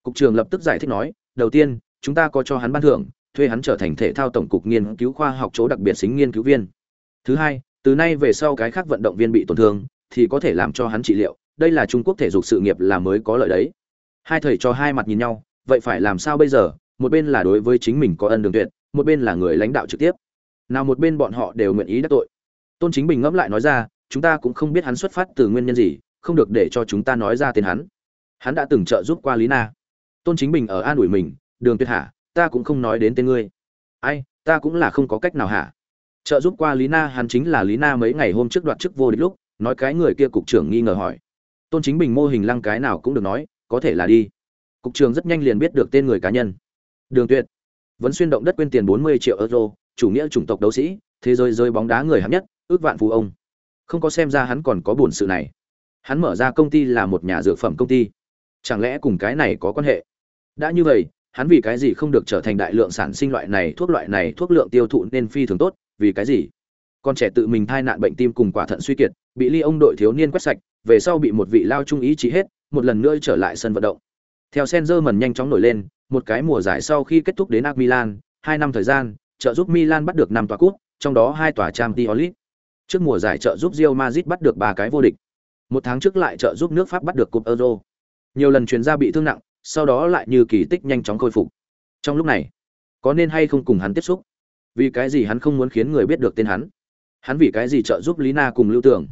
Cục trưởng lập tức giải thích nói, đầu tiên, chúng ta có cho hắn ban thưởng, thuê hắn trở thành thể thao tổng cục nghiên cứu khoa học chỗ đặc biệt xính nghiên cứu viên. Thứ hai, từ nay về sau cái khác vận động viên bị tổn thương thì có thể làm cho hắn trị liệu, đây là Trung Quốc thể dục sự nghiệp là mới có lợi đấy. Hai thầy cho hai mặt nhìn nhau, vậy phải làm sao bây giờ? Một bên là đối với chính mình có ân đường tuyệt, một bên là người lãnh đạo trực tiếp. Nào một bên bọn họ đều nguyện ý đắc tội. Tôn Chính Bình ngẫm lại nói ra, chúng ta cũng không biết hắn xuất phát từ nguyên nhân gì, không được để cho chúng ta nói ra tên hắn. Hắn đã từng trợ giúp qua Lý Na. Tôn Chính Bình ở an ủi mình, Đường Tuyệt hả, ta cũng không nói đến tên ngươi ai ta cũng là không có cách nào hả trợ giúp qua lý na, hắn chính là lý na mấy ngày hôm trước đoạt chức vô địch lúc, nói cái người kia cục trưởng nghi ngờ hỏi. Tôn chính bình mô hình lăng cái nào cũng được nói, có thể là đi. Cục trưởng rất nhanh liền biết được tên người cá nhân. Đường tuyệt. Vẫn xuyên động đất quên tiền bốn mươi triệu euro, chủ nghĩa chủng tộc đấu sĩ, thế giới rơi bóng đá người hạng nhất, ước vạn phú ông. Không có xem ra hắn còn có buồn sự này. Hắn mở ra công ty là một nhà dược phẩm công ty. Chẳng lẽ cùng cái này có quan hệ? Đã như vậy, hắn vì cái gì không được trở thành đại lượng sản sinh loại này, thuốc loại này, thuốc lượng tiêu thụ nên phi thường tốt vì cái gì? Con trẻ tự mình thai nạn bệnh tim cùng quả thận suy kiệt, bị ly ông đội thiếu niên quét sạch, về sau bị một vị lao trung ý chí hết, một lần nữa trở lại sân vận động. Theo Senzer nhanh chóng nổi lên, một cái mùa giải sau khi kết thúc đến AC Milan, hai năm thời gian, trợ giúp Milan bắt được năm tòa cúp, trong đó hai tòa trang t olit trước mùa giải trợ giúp Real Madrid bắt được ba cái vô địch. Một tháng trước lại trợ giúp nước Pháp bắt được cúp Euro. Nhiều lần chuyên gia bị thương nặng, sau đó lại như kỳ tích nhanh chóng khôi phục. Trong lúc này, có nên hay không cùng hắn tiếp xúc? Vì cái gì hắn không muốn khiến người biết được tên hắn? Hắn vì cái gì trợ giúp lý na cùng lưu tưởng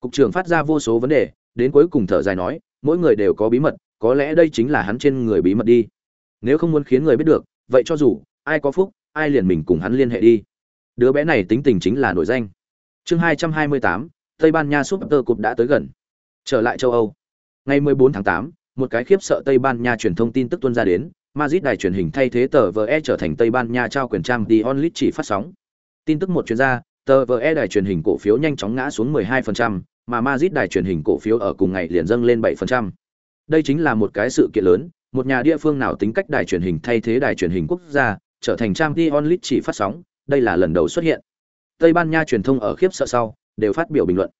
cục trưởng phát ra vô số vấn đề đến cuối cùng thở dài nói mỗi người đều có bí mật có lẽ đây chính là hắn trên người bí mật đi. Nếu không muốn khiến người biết được vậy cho dù ai có phúc ai liền mình cùng hắn liên hệ đi. Đứa bé này tính tình chính là nổi danh. Chương hai trăm hai mươi tám tây ban nha súp tơ cục đã tới gần. Trở lại châu âu. Ngày 14 tháng 8, một cái khiếp sợ Tây Ban Nha truyền thông tin tức tuôn ra đến, Madrid đài truyền hình thay thế tờ VE trở thành Tây Ban Nha trao quyền trang The Only chỉ phát sóng. Tin tức một chuyên gia, tờ VE đài truyền hình cổ phiếu nhanh chóng ngã xuống 12%, mà Madrid đài truyền hình cổ phiếu ở cùng ngày liền dâng lên 7%. Đây chính là một cái sự kiện lớn, một nhà địa phương nào tính cách đài truyền hình thay thế đài truyền hình quốc gia, trở thành trang The Only chỉ phát sóng, đây là lần đầu xuất hiện. Tây Ban Nha truyền thông ở khiếp sợ sau, đều phát biểu bình luận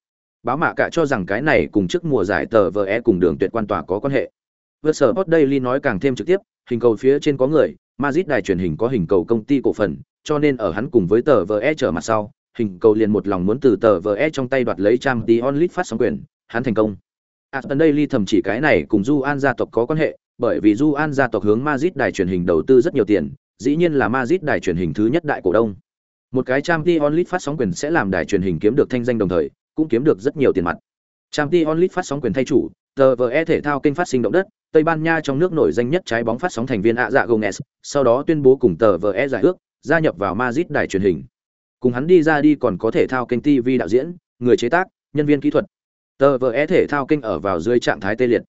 báo mạ cả cho rằng cái này cùng trước mùa giải tờ VE cùng đường tuyệt quan tòa có quan hệ vượt sở hot daily nói càng thêm trực tiếp hình cầu phía trên có người Madrid đài truyền hình có hình cầu công ty cổ phần cho nên ở hắn cùng với tờ VE trở mặt sau hình cầu liền một lòng muốn từ tờ VE trong tay đoạt lấy trang tí onlit phát sóng quyền hắn thành công Aston Daily thậm chỉ cái này cùng Du An gia tộc có quan hệ, bởi vì Du An gia tộc hướng Madrid đài truyền hình đầu tư rất nhiều tiền, dĩ nhiên là Madrid đài truyền hình thứ nhất đại cổ đông. Một cái trang Champions League phát sóng quyền sẽ làm đài truyền hình kiếm được thanh danh đồng thời, cũng kiếm được rất nhiều tiền mặt. Champions League phát sóng quyền thay chủ, TVE thể thao kênh phát sinh động đất, Tây Ban Nha trong nước nổi danh nhất trái bóng phát sóng thành viên ạ dạ Gomez, sau đó tuyên bố cùng tờ tờ E giải ước, gia nhập vào Madrid đài truyền hình. Cùng hắn đi ra đi còn có thể thao kênh TV đạo diễn, người chế tác, nhân viên kỹ thuật. tờ tờ E thể thao kênh ở vào dưới trạng thái tê liệt.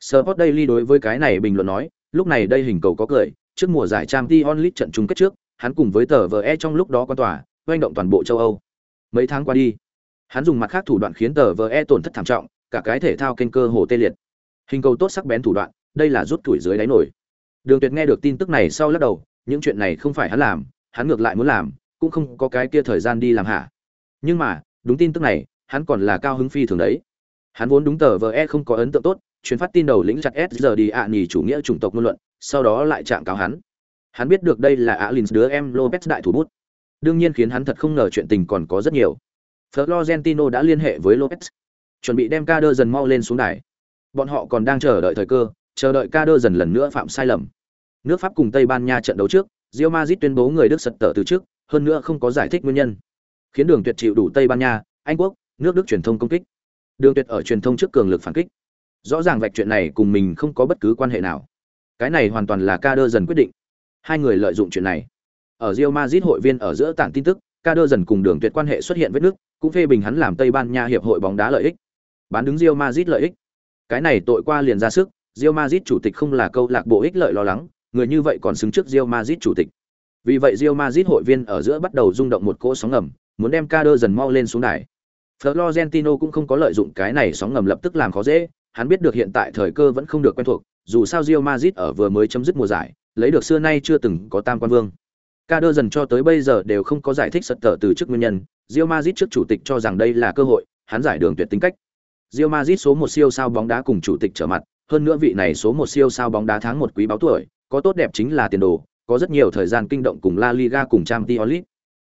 Sport Daily đối với cái này bình luận nói, lúc này đây hình cầu có cười, trước mùa giải Champions League trận chung kết trước, hắn cùng với tờ tờ E trong lúc đó quan tòa, hoành động toàn bộ châu Âu. Mấy tháng qua đi, hắn dùng mặt khác thủ đoạn khiến tờ vờ e tổn thất thảm trọng cả cái thể thao kênh cơ hồ tê liệt hình cầu tốt sắc bén thủ đoạn đây là rút tuổi dưới đáy nổi. Đường tuyệt nghe được tin tức này sau lắc đầu những chuyện này không phải hắn làm hắn ngược lại muốn làm cũng không có cái kia thời gian đi làm hả? Nhưng mà đúng tin tức này hắn còn là cao hứng phi thường đấy. Hắn vốn đúng tờ vờ e không có ấn tượng tốt chuyến phát tin đầu lĩnh chặt s giờ đi ạ à chủ nghĩa chủng tộc ngôn luận sau đó lại chạm cáo hắn. Hắn biết được đây là alin đứa em lopez đại thủ bút. Đương nhiên khiến hắn thật không ngờ chuyện tình còn có rất nhiều. Florentino đã liên hệ với Lopez, chuẩn bị đem Kader dần mau lên xuống đài. Bọn họ còn đang chờ đợi thời cơ, chờ đợi Kader dần lần nữa phạm sai lầm. Nước Pháp cùng Tây Ban Nha trận đấu trước, Real Madrid tuyên bố người Đức sật tở từ trước, hơn nữa không có giải thích nguyên nhân. Khiến Đường Tuyệt chịu đủ Tây Ban Nha, Anh quốc, nước Đức truyền thông công kích. Đường Tuyệt ở truyền thông trước cường lực phản kích. Rõ ràng vạch chuyện này cùng mình không có bất cứ quan hệ nào. Cái này hoàn toàn là Kader dần quyết định. Hai người lợi dụng chuyện này. Ở Real Madrid hội viên ở giữa tản tin tức, Kader dần cùng Đường Tuyệt quan hệ xuất hiện vết nước, cũng phê bình hắn làm Tây Ban Nha hiệp hội bóng đá lợi ích. Bán đứng Real Madrid lợi ích. Cái này tội qua liền ra sức, Real Madrid chủ tịch không là câu lạc bộ ích lợi lo lắng, người như vậy còn xứng trước Real Madrid chủ tịch. Vì vậy Real Madrid hội viên ở giữa bắt đầu rung động một cỗ sóng ngầm, muốn đem Kader dần mau lên xuống đài. Florentino cũng không có lợi dụng cái này sóng ngầm lập tức làm khó dễ, hắn biết được hiện tại thời cơ vẫn không được quen thuộc, dù sao Real Madrid ở vừa mới chấm dứt mùa giải, lấy được xưa nay chưa từng có tam quan vương. Kader dần cho tới bây giờ đều không có giải thích sật tở từ trước nguyên nhân, Real Madrid trước chủ tịch cho rằng đây là cơ hội, hắn giải đường tuyệt tính cách. Real Madrid số một siêu sao bóng đá cùng chủ tịch trở mặt, hơn nữa vị này số một siêu sao bóng đá tháng một quý báo tuổi, có tốt đẹp chính là tiền đồ, có rất nhiều thời gian kinh động cùng La Liga cùng Champions League.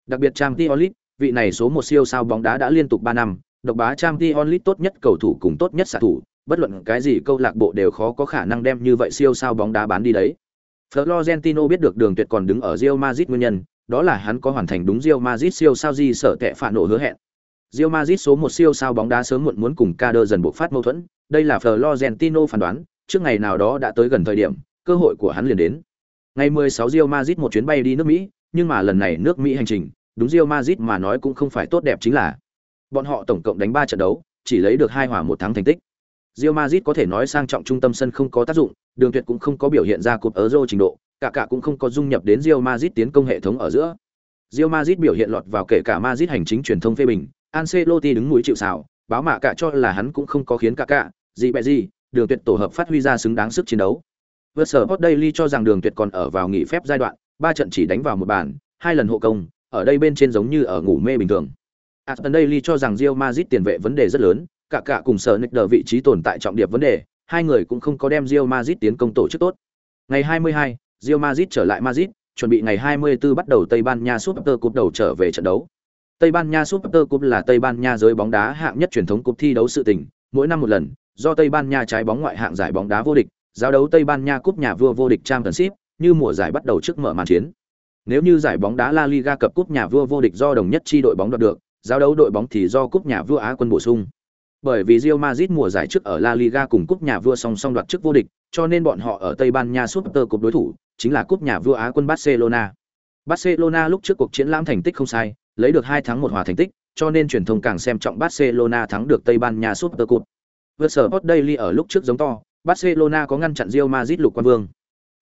Đặc biệt Champions League, vị này số một siêu sao bóng đá đã liên tục 3 năm, độc bá Champions League tốt nhất cầu thủ cùng tốt nhất xạ thủ, bất luận cái gì câu lạc bộ đều khó có khả năng đem như vậy siêu sao bóng đá bán đi đấy. Florentino biết được đường tuyệt còn đứng ở Real Madrid nguyên nhân, đó là hắn có hoàn thành đúng Real Madrid siêu sao gì sở tệ phản nổ hứa hẹn. Real Madrid số một siêu sao bóng đá sớm muộn muốn cùng Kader dần buộc phát mâu thuẫn, đây là Florentino phán đoán, trước ngày nào đó đã tới gần thời điểm, cơ hội của hắn liền đến. Ngày 16 Real Madrid một chuyến bay đi nước Mỹ, nhưng mà lần này nước Mỹ hành trình, đúng Real Madrid mà nói cũng không phải tốt đẹp chính là. Bọn họ tổng cộng đánh 3 trận đấu, chỉ lấy được 2 hòa 1 thắng thành tích. Real Madrid có thể nói sang trọng trung tâm sân không có tác dụng, Đường Tuyệt cũng không có biểu hiện ra cột Euro trình độ, cả cả cũng không có dung nhập đến Real Madrid tiến công hệ thống ở giữa. Real Madrid biểu hiện lọt vào kể cả Madrid hành chính truyền thông phê bình, Ancelotti đứng mũi chịu sào, báo mạ cả cho là hắn cũng không có khiến cả cả, gì bẹ gì, Đường Tuyệt tổ hợp phát huy ra xứng đáng sức chiến đấu. Versport Daily cho rằng Đường Tuyệt còn ở vào nghỉ phép giai đoạn, ba trận chỉ đánh vào một bàn, hai lần hộ công, ở đây bên trên giống như ở ngủ mê bình thường. Aston Daily cho rằng Real Madrid tiền vệ vấn đề rất lớn, cả cả cùng sở Nick vị trí tồn tại trọng điểm vấn đề, hai người cũng không có đem Real Madrid tiến công tổ chức tốt. Ngày 22, Real Madrid trở lại Madrid, chuẩn bị ngày 24 bắt đầu Tây Ban Nha Super Cup đầu trở về trận đấu. Tây Ban Nha Super Cup là Tây Ban Nha giới bóng đá hạng nhất truyền thống cúp thi đấu sự tình, mỗi năm một lần, do Tây Ban Nha trái bóng ngoại hạng giải bóng đá vô địch, giao đấu Tây Ban Nha cúp nhà vua vô địch Championship, như mùa giải bắt đầu trước mở màn chiến. Nếu như giải bóng đá La Liga cập cúp nhà vua vô địch do đồng nhất chi đội bóng đoạt được, giao đấu đội bóng thì do cúp nhà vua Á quân bổ sung. Bởi vì Real Madrid mùa giải trước ở La Liga cùng cúp nhà vua song song đoạt chức vô địch, cho nên bọn họ ở Tây Ban Nha Super Cup đối thủ chính là cúp nhà vua Á quân Barcelona. Barcelona lúc trước cuộc chiến lãm thành tích không sai, lấy được 2 thắng 1 hòa thành tích, cho nên truyền thông càng xem trọng Barcelona thắng được Tây Ban Nha Super Cup. Sport Daily ở lúc trước giống to, Barcelona có ngăn chặn Real Madrid lục quan vương.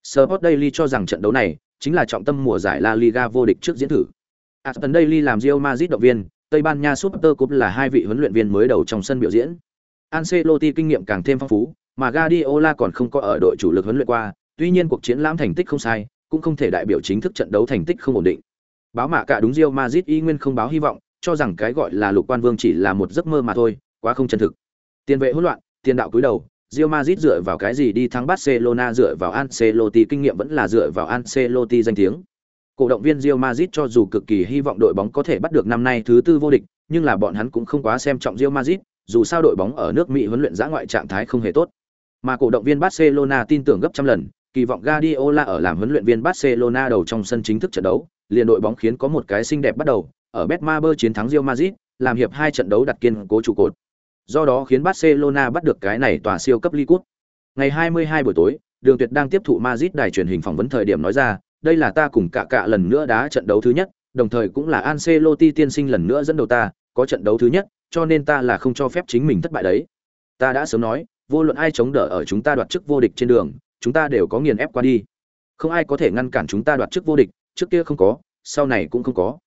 Sport Daily cho rằng trận đấu này chính là trọng tâm mùa giải La Liga vô địch trước diễn thử. Aston Daily làm Real Madrid động viên, Tây Ban Nha Super Cup là hai vị huấn luyện viên mới đầu trong sân biểu diễn. Ancelotti kinh nghiệm càng thêm phong phú, mà Guardiola còn không có ở đội chủ lực huấn luyện qua, tuy nhiên cuộc chiến lãm thành tích không sai, cũng không thể đại biểu chính thức trận đấu thành tích không ổn định. Báo mạ cả đúng Real Madrid y nguyên không báo hy vọng, cho rằng cái gọi là lục quan vương chỉ là một giấc mơ mà thôi, quá không chân thực. Tiền vệ hỗn loạn, tiền đạo cúi đầu, Real Madrid dựa vào cái gì đi thắng Barcelona dựa vào Ancelotti kinh nghiệm vẫn là dựa vào Ancelotti danh tiếng. Cổ động viên Real Madrid cho dù cực kỳ hy vọng đội bóng có thể bắt được năm nay thứ tư vô địch, nhưng là bọn hắn cũng không quá xem trọng Real Madrid, dù sao đội bóng ở nước Mỹ huấn luyện giã ngoại trạng thái không hề tốt. Mà cổ động viên Barcelona tin tưởng gấp trăm lần, kỳ vọng Guardiola ở làm huấn luyện viên Barcelona đầu trong sân chính thức trận đấu, liền đội bóng khiến có một cái xinh đẹp bắt đầu, ở Betmaber chiến thắng Real Madrid, làm hiệp hai trận đấu đặt kiên cố trụ cột. Do đó khiến Barcelona bắt được cái này tòa siêu cấp League Cup. Ngày 22 buổi tối, Đường Tuyệt đang tiếp thụ Madrid đài truyền hình phỏng vấn thời điểm nói ra, đây là ta cùng cả cả lần nữa đá trận đấu thứ nhất, đồng thời cũng là Ancelotti tiên sinh lần nữa dẫn đầu ta, có trận đấu thứ nhất, cho nên ta là không cho phép chính mình thất bại đấy. Ta đã sớm nói, vô luận ai chống đỡ ở chúng ta đoạt chức vô địch trên đường, chúng ta đều có nghiền ép qua đi. Không ai có thể ngăn cản chúng ta đoạt chức vô địch, trước kia không có, sau này cũng không có.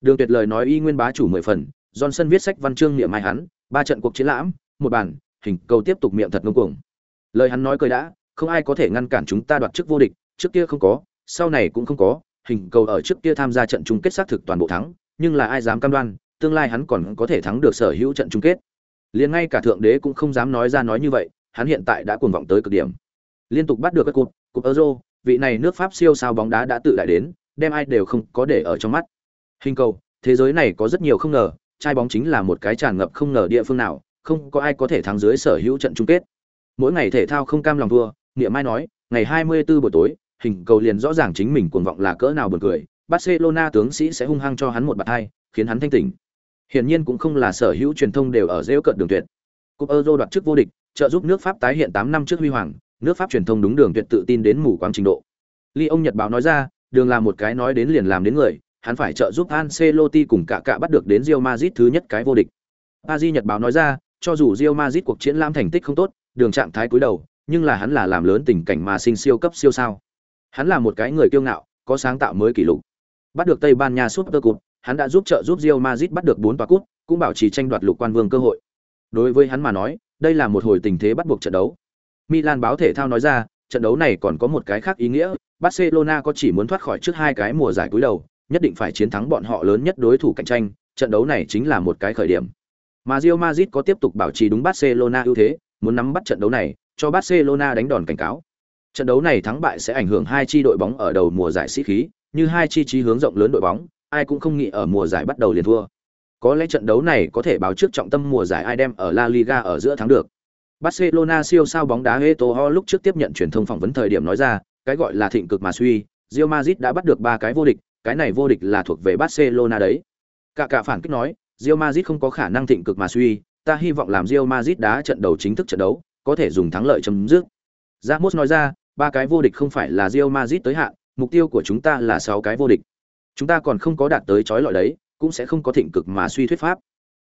Đường Tuyệt lời nói y nguyên bá chủ mười phần, Johnson viết sách văn chương niệm mai hắn, ba trận cuộc chiến lãm, một bàn, hình cầu tiếp tục miệng thật ngông cuồng. Lời hắn nói cười đã, không ai có thể ngăn cản chúng ta đoạt chức vô địch, trước kia không có, sau này cũng không có, hình cầu ở trước kia tham gia trận chung kết xác thực toàn bộ thắng, nhưng là ai dám cam đoan, tương lai hắn còn có thể thắng được sở hữu trận chung kết. Liền ngay cả thượng đế cũng không dám nói ra nói như vậy, hắn hiện tại đã cuồng vọng tới cực điểm. Liên tục bắt được các cụt cúp Euro, vị này nước Pháp siêu sao bóng đá đã tự đại đến, đem ai đều không có để ở trong mắt. Hình cầu, thế giới này có rất nhiều không ngờ, trai bóng chính là một cái tràn ngập không ngờ địa phương nào, không có ai có thể thắng dưới sở hữu trận chung kết. Mỗi ngày thể thao không cam lòng thua, Niệm Mai nói, ngày 24 buổi tối, hình cầu liền rõ ràng chính mình cuồng vọng là cỡ nào buồn cười, Barcelona tướng sĩ sẽ hung hăng cho hắn một bạt hai, khiến hắn thanh tỉnh. Hiển nhiên cũng không là sở hữu truyền thông đều ở rêu cận đường tuyệt. Cúp Euro đoạt chức vô địch, trợ giúp nước Pháp tái hiện 8 năm trước huy hoàng, nước Pháp truyền thông đúng đường tuyệt tự tin đến mù quáng trình độ. Lyon Nhật báo nói ra, đường là một cái nói đến liền làm đến người, hắn phải trợ giúp Ancelotti cùng cả cả bắt được đến Real Madrid thứ nhất cái vô địch. Paris Nhật báo nói ra, cho dù Real Madrid cuộc chiến lam thành tích không tốt, đường trạng thái cúi đầu, nhưng là hắn là làm lớn tình cảnh mà sinh siêu cấp siêu sao. Hắn là một cái người kiêu ngạo, có sáng tạo mới kỷ lục. Bắt được Tây Ban Nha Super Cup, hắn đã giúp trợ giúp Real Madrid bắt được 4 tòa cúp, cũng bảo trì tranh đoạt lục quan vương cơ hội. Đối với hắn mà nói, đây là một hồi tình thế bắt buộc trận đấu. Milan báo thể thao nói ra, trận đấu này còn có một cái khác ý nghĩa, Barcelona có chỉ muốn thoát khỏi trước hai cái mùa giải cuối đầu, nhất định phải chiến thắng bọn họ lớn nhất đối thủ cạnh tranh, trận đấu này chính là một cái khởi điểm. Mà Real Madrid có tiếp tục bảo trì đúng Barcelona ưu thế, muốn nắm bắt trận đấu này, cho Barcelona đánh đòn cảnh cáo. Trận đấu này thắng bại sẽ ảnh hưởng hai chi đội bóng ở đầu mùa giải sĩ khí, như hai chi chí hướng rộng lớn đội bóng, ai cũng không nghĩ ở mùa giải bắt đầu liền thua. Có lẽ trận đấu này có thể báo trước trọng tâm mùa giải ai đem ở La Liga ở giữa thắng được. Barcelona siêu sao bóng đá Eto'o lúc trước tiếp nhận truyền thông phỏng vấn thời điểm nói ra, cái gọi là thịnh cực mà suy, Real Madrid đã bắt được ba cái vô địch, cái này vô địch là thuộc về Barcelona đấy. Cả cả phản kích nói, Real Madrid không có khả năng thịnh cực mà suy, ta hy vọng làm Real Madrid đá trận đầu chính thức trận đấu, có thể dùng thắng lợi chấm dứt. Ramos nói ra, ba cái vô địch không phải là Real Madrid tới hạn, mục tiêu của chúng ta là sáu cái vô địch. Chúng ta còn không có đạt tới chói lọi đấy, cũng sẽ không có thịnh cực mà suy thuyết pháp.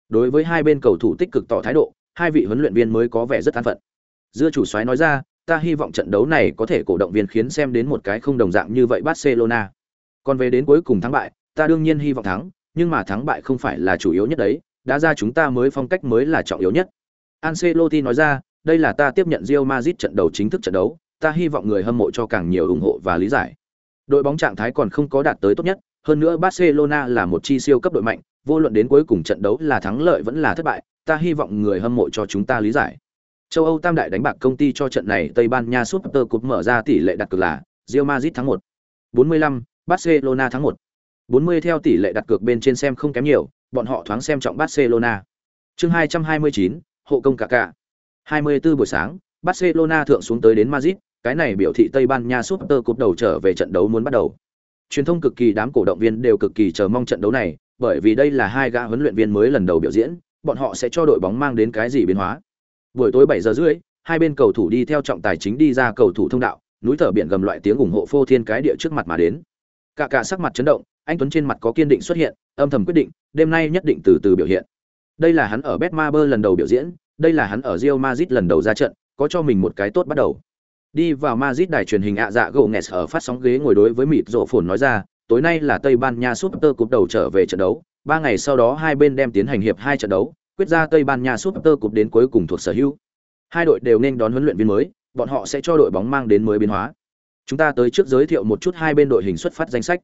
Đối với hai bên cầu thủ tích cực tỏ thái độ, hai vị huấn luyện viên mới có vẻ rất an phận. Dưa chủ soái nói ra, ta hy vọng trận đấu này có thể cổ động viên khiến xem đến một cái không đồng dạng như vậy Barcelona. Còn về đến cuối cùng thắng bại, ta đương nhiên hy vọng thắng, nhưng mà thắng bại không phải là chủ yếu nhất đấy, đã ra chúng ta mới phong cách mới là trọng yếu nhất. Ancelotti nói ra, đây là ta tiếp nhận Real Madrid trận đầu chính thức trận đấu, ta hy vọng người hâm mộ cho càng nhiều ủng hộ và lý giải. Đội bóng trạng thái còn không có đạt tới tốt nhất, hơn nữa Barcelona là một chi siêu cấp đội mạnh, vô luận đến cuối cùng trận đấu là thắng lợi vẫn là thất bại, ta hy vọng người hâm mộ cho chúng ta lý giải. Châu Âu Tam đại đánh bạc công ty cho trận này Tây Ban Nha Super Cup mở ra tỷ lệ đặt cược là Real Madrid thắng 1, 45, Barcelona thắng 1. 40 theo tỷ lệ đặt cược bên trên xem không kém nhiều, bọn họ thoáng xem trọng Barcelona. Chương 229, hộ công cả cả. 24 buổi sáng, Barcelona thượng xuống tới đến Madrid, cái này biểu thị Tây Ban Nha Super Cup đầu trở về trận đấu muốn bắt đầu. Truyền thông cực kỳ đám cổ động viên đều cực kỳ chờ mong trận đấu này, bởi vì đây là hai gã huấn luyện viên mới lần đầu biểu diễn, bọn họ sẽ cho đội bóng mang đến cái gì biến hóa. Buổi tối 7 giờ rưỡi, hai bên cầu thủ đi theo trọng tài chính đi ra cầu thủ thông đạo, núi thở biển gầm loại tiếng ủng hộ phô thiên cái địa trước mặt mà đến. Cả cả sắc mặt chấn động, anh Tuấn trên mặt có kiên định xuất hiện, âm thầm quyết định, đêm nay nhất định từ từ biểu hiện. Đây là hắn ở Betmaber lần đầu biểu diễn, đây là hắn ở Real Madrid lần đầu ra trận, có cho mình một cái tốt bắt đầu. Đi vào Madrid đài truyền hình ạ dạ gỗ nghẹt ở phát sóng ghế ngồi đối với mịt rộ phồn nói ra, tối nay là Tây Ban Nha Super Cup đầu trở về trận đấu, ba ngày sau đó hai bên đem tiến hành hiệp hai trận đấu, quyết ra Tây Ban Nha Super Cup đến cuối cùng thuộc sở hữu. Hai đội đều nên đón huấn luyện viên mới, bọn họ sẽ cho đội bóng mang đến mới biến hóa. Chúng ta tới trước giới thiệu một chút hai bên đội hình xuất phát danh sách.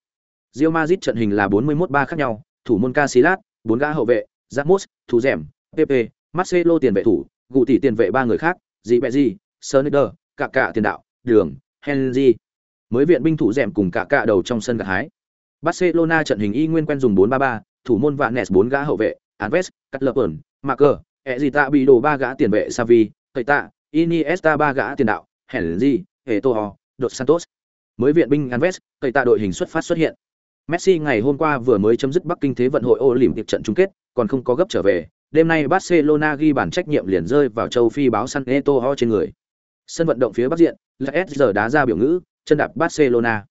Real Madrid trận hình là 41 ba khác nhau, thủ môn Casillas, bốn gã hậu vệ, Ramos, thủ rèm, Pepe, Marcelo tiền vệ thủ, gù tỷ tiền vệ ba người khác, Dị Bẹ Dị, Sneijder, cả cả tiền đạo, Đường, Henry. Mới viện binh thủ rèm cùng cả cả đầu trong sân gặt hái. Barcelona trận hình y nguyên quen dùng 4-3-3, thủ môn Vanes bốn gã hậu vệ, Alves, cutlerburn Marker, Ezita bị đồ ba gã tiền vệ savi thầy tạ Iniesta ba gã tiền đạo, Henry, Eto'o, Dos Santos. Mới viện binh Alves, Tạ đội hình xuất phát xuất hiện. Messi ngày hôm qua vừa mới chấm dứt Bắc Kinh Thế vận hội Olympic trận chung kết, còn không có gấp trở về. Đêm nay Barcelona ghi bản trách nhiệm liền rơi vào châu Phi báo San Eto'o trên người. Sân vận động phía bắc diện, là giờ đá ra biểu ngữ, chân đạp Barcelona.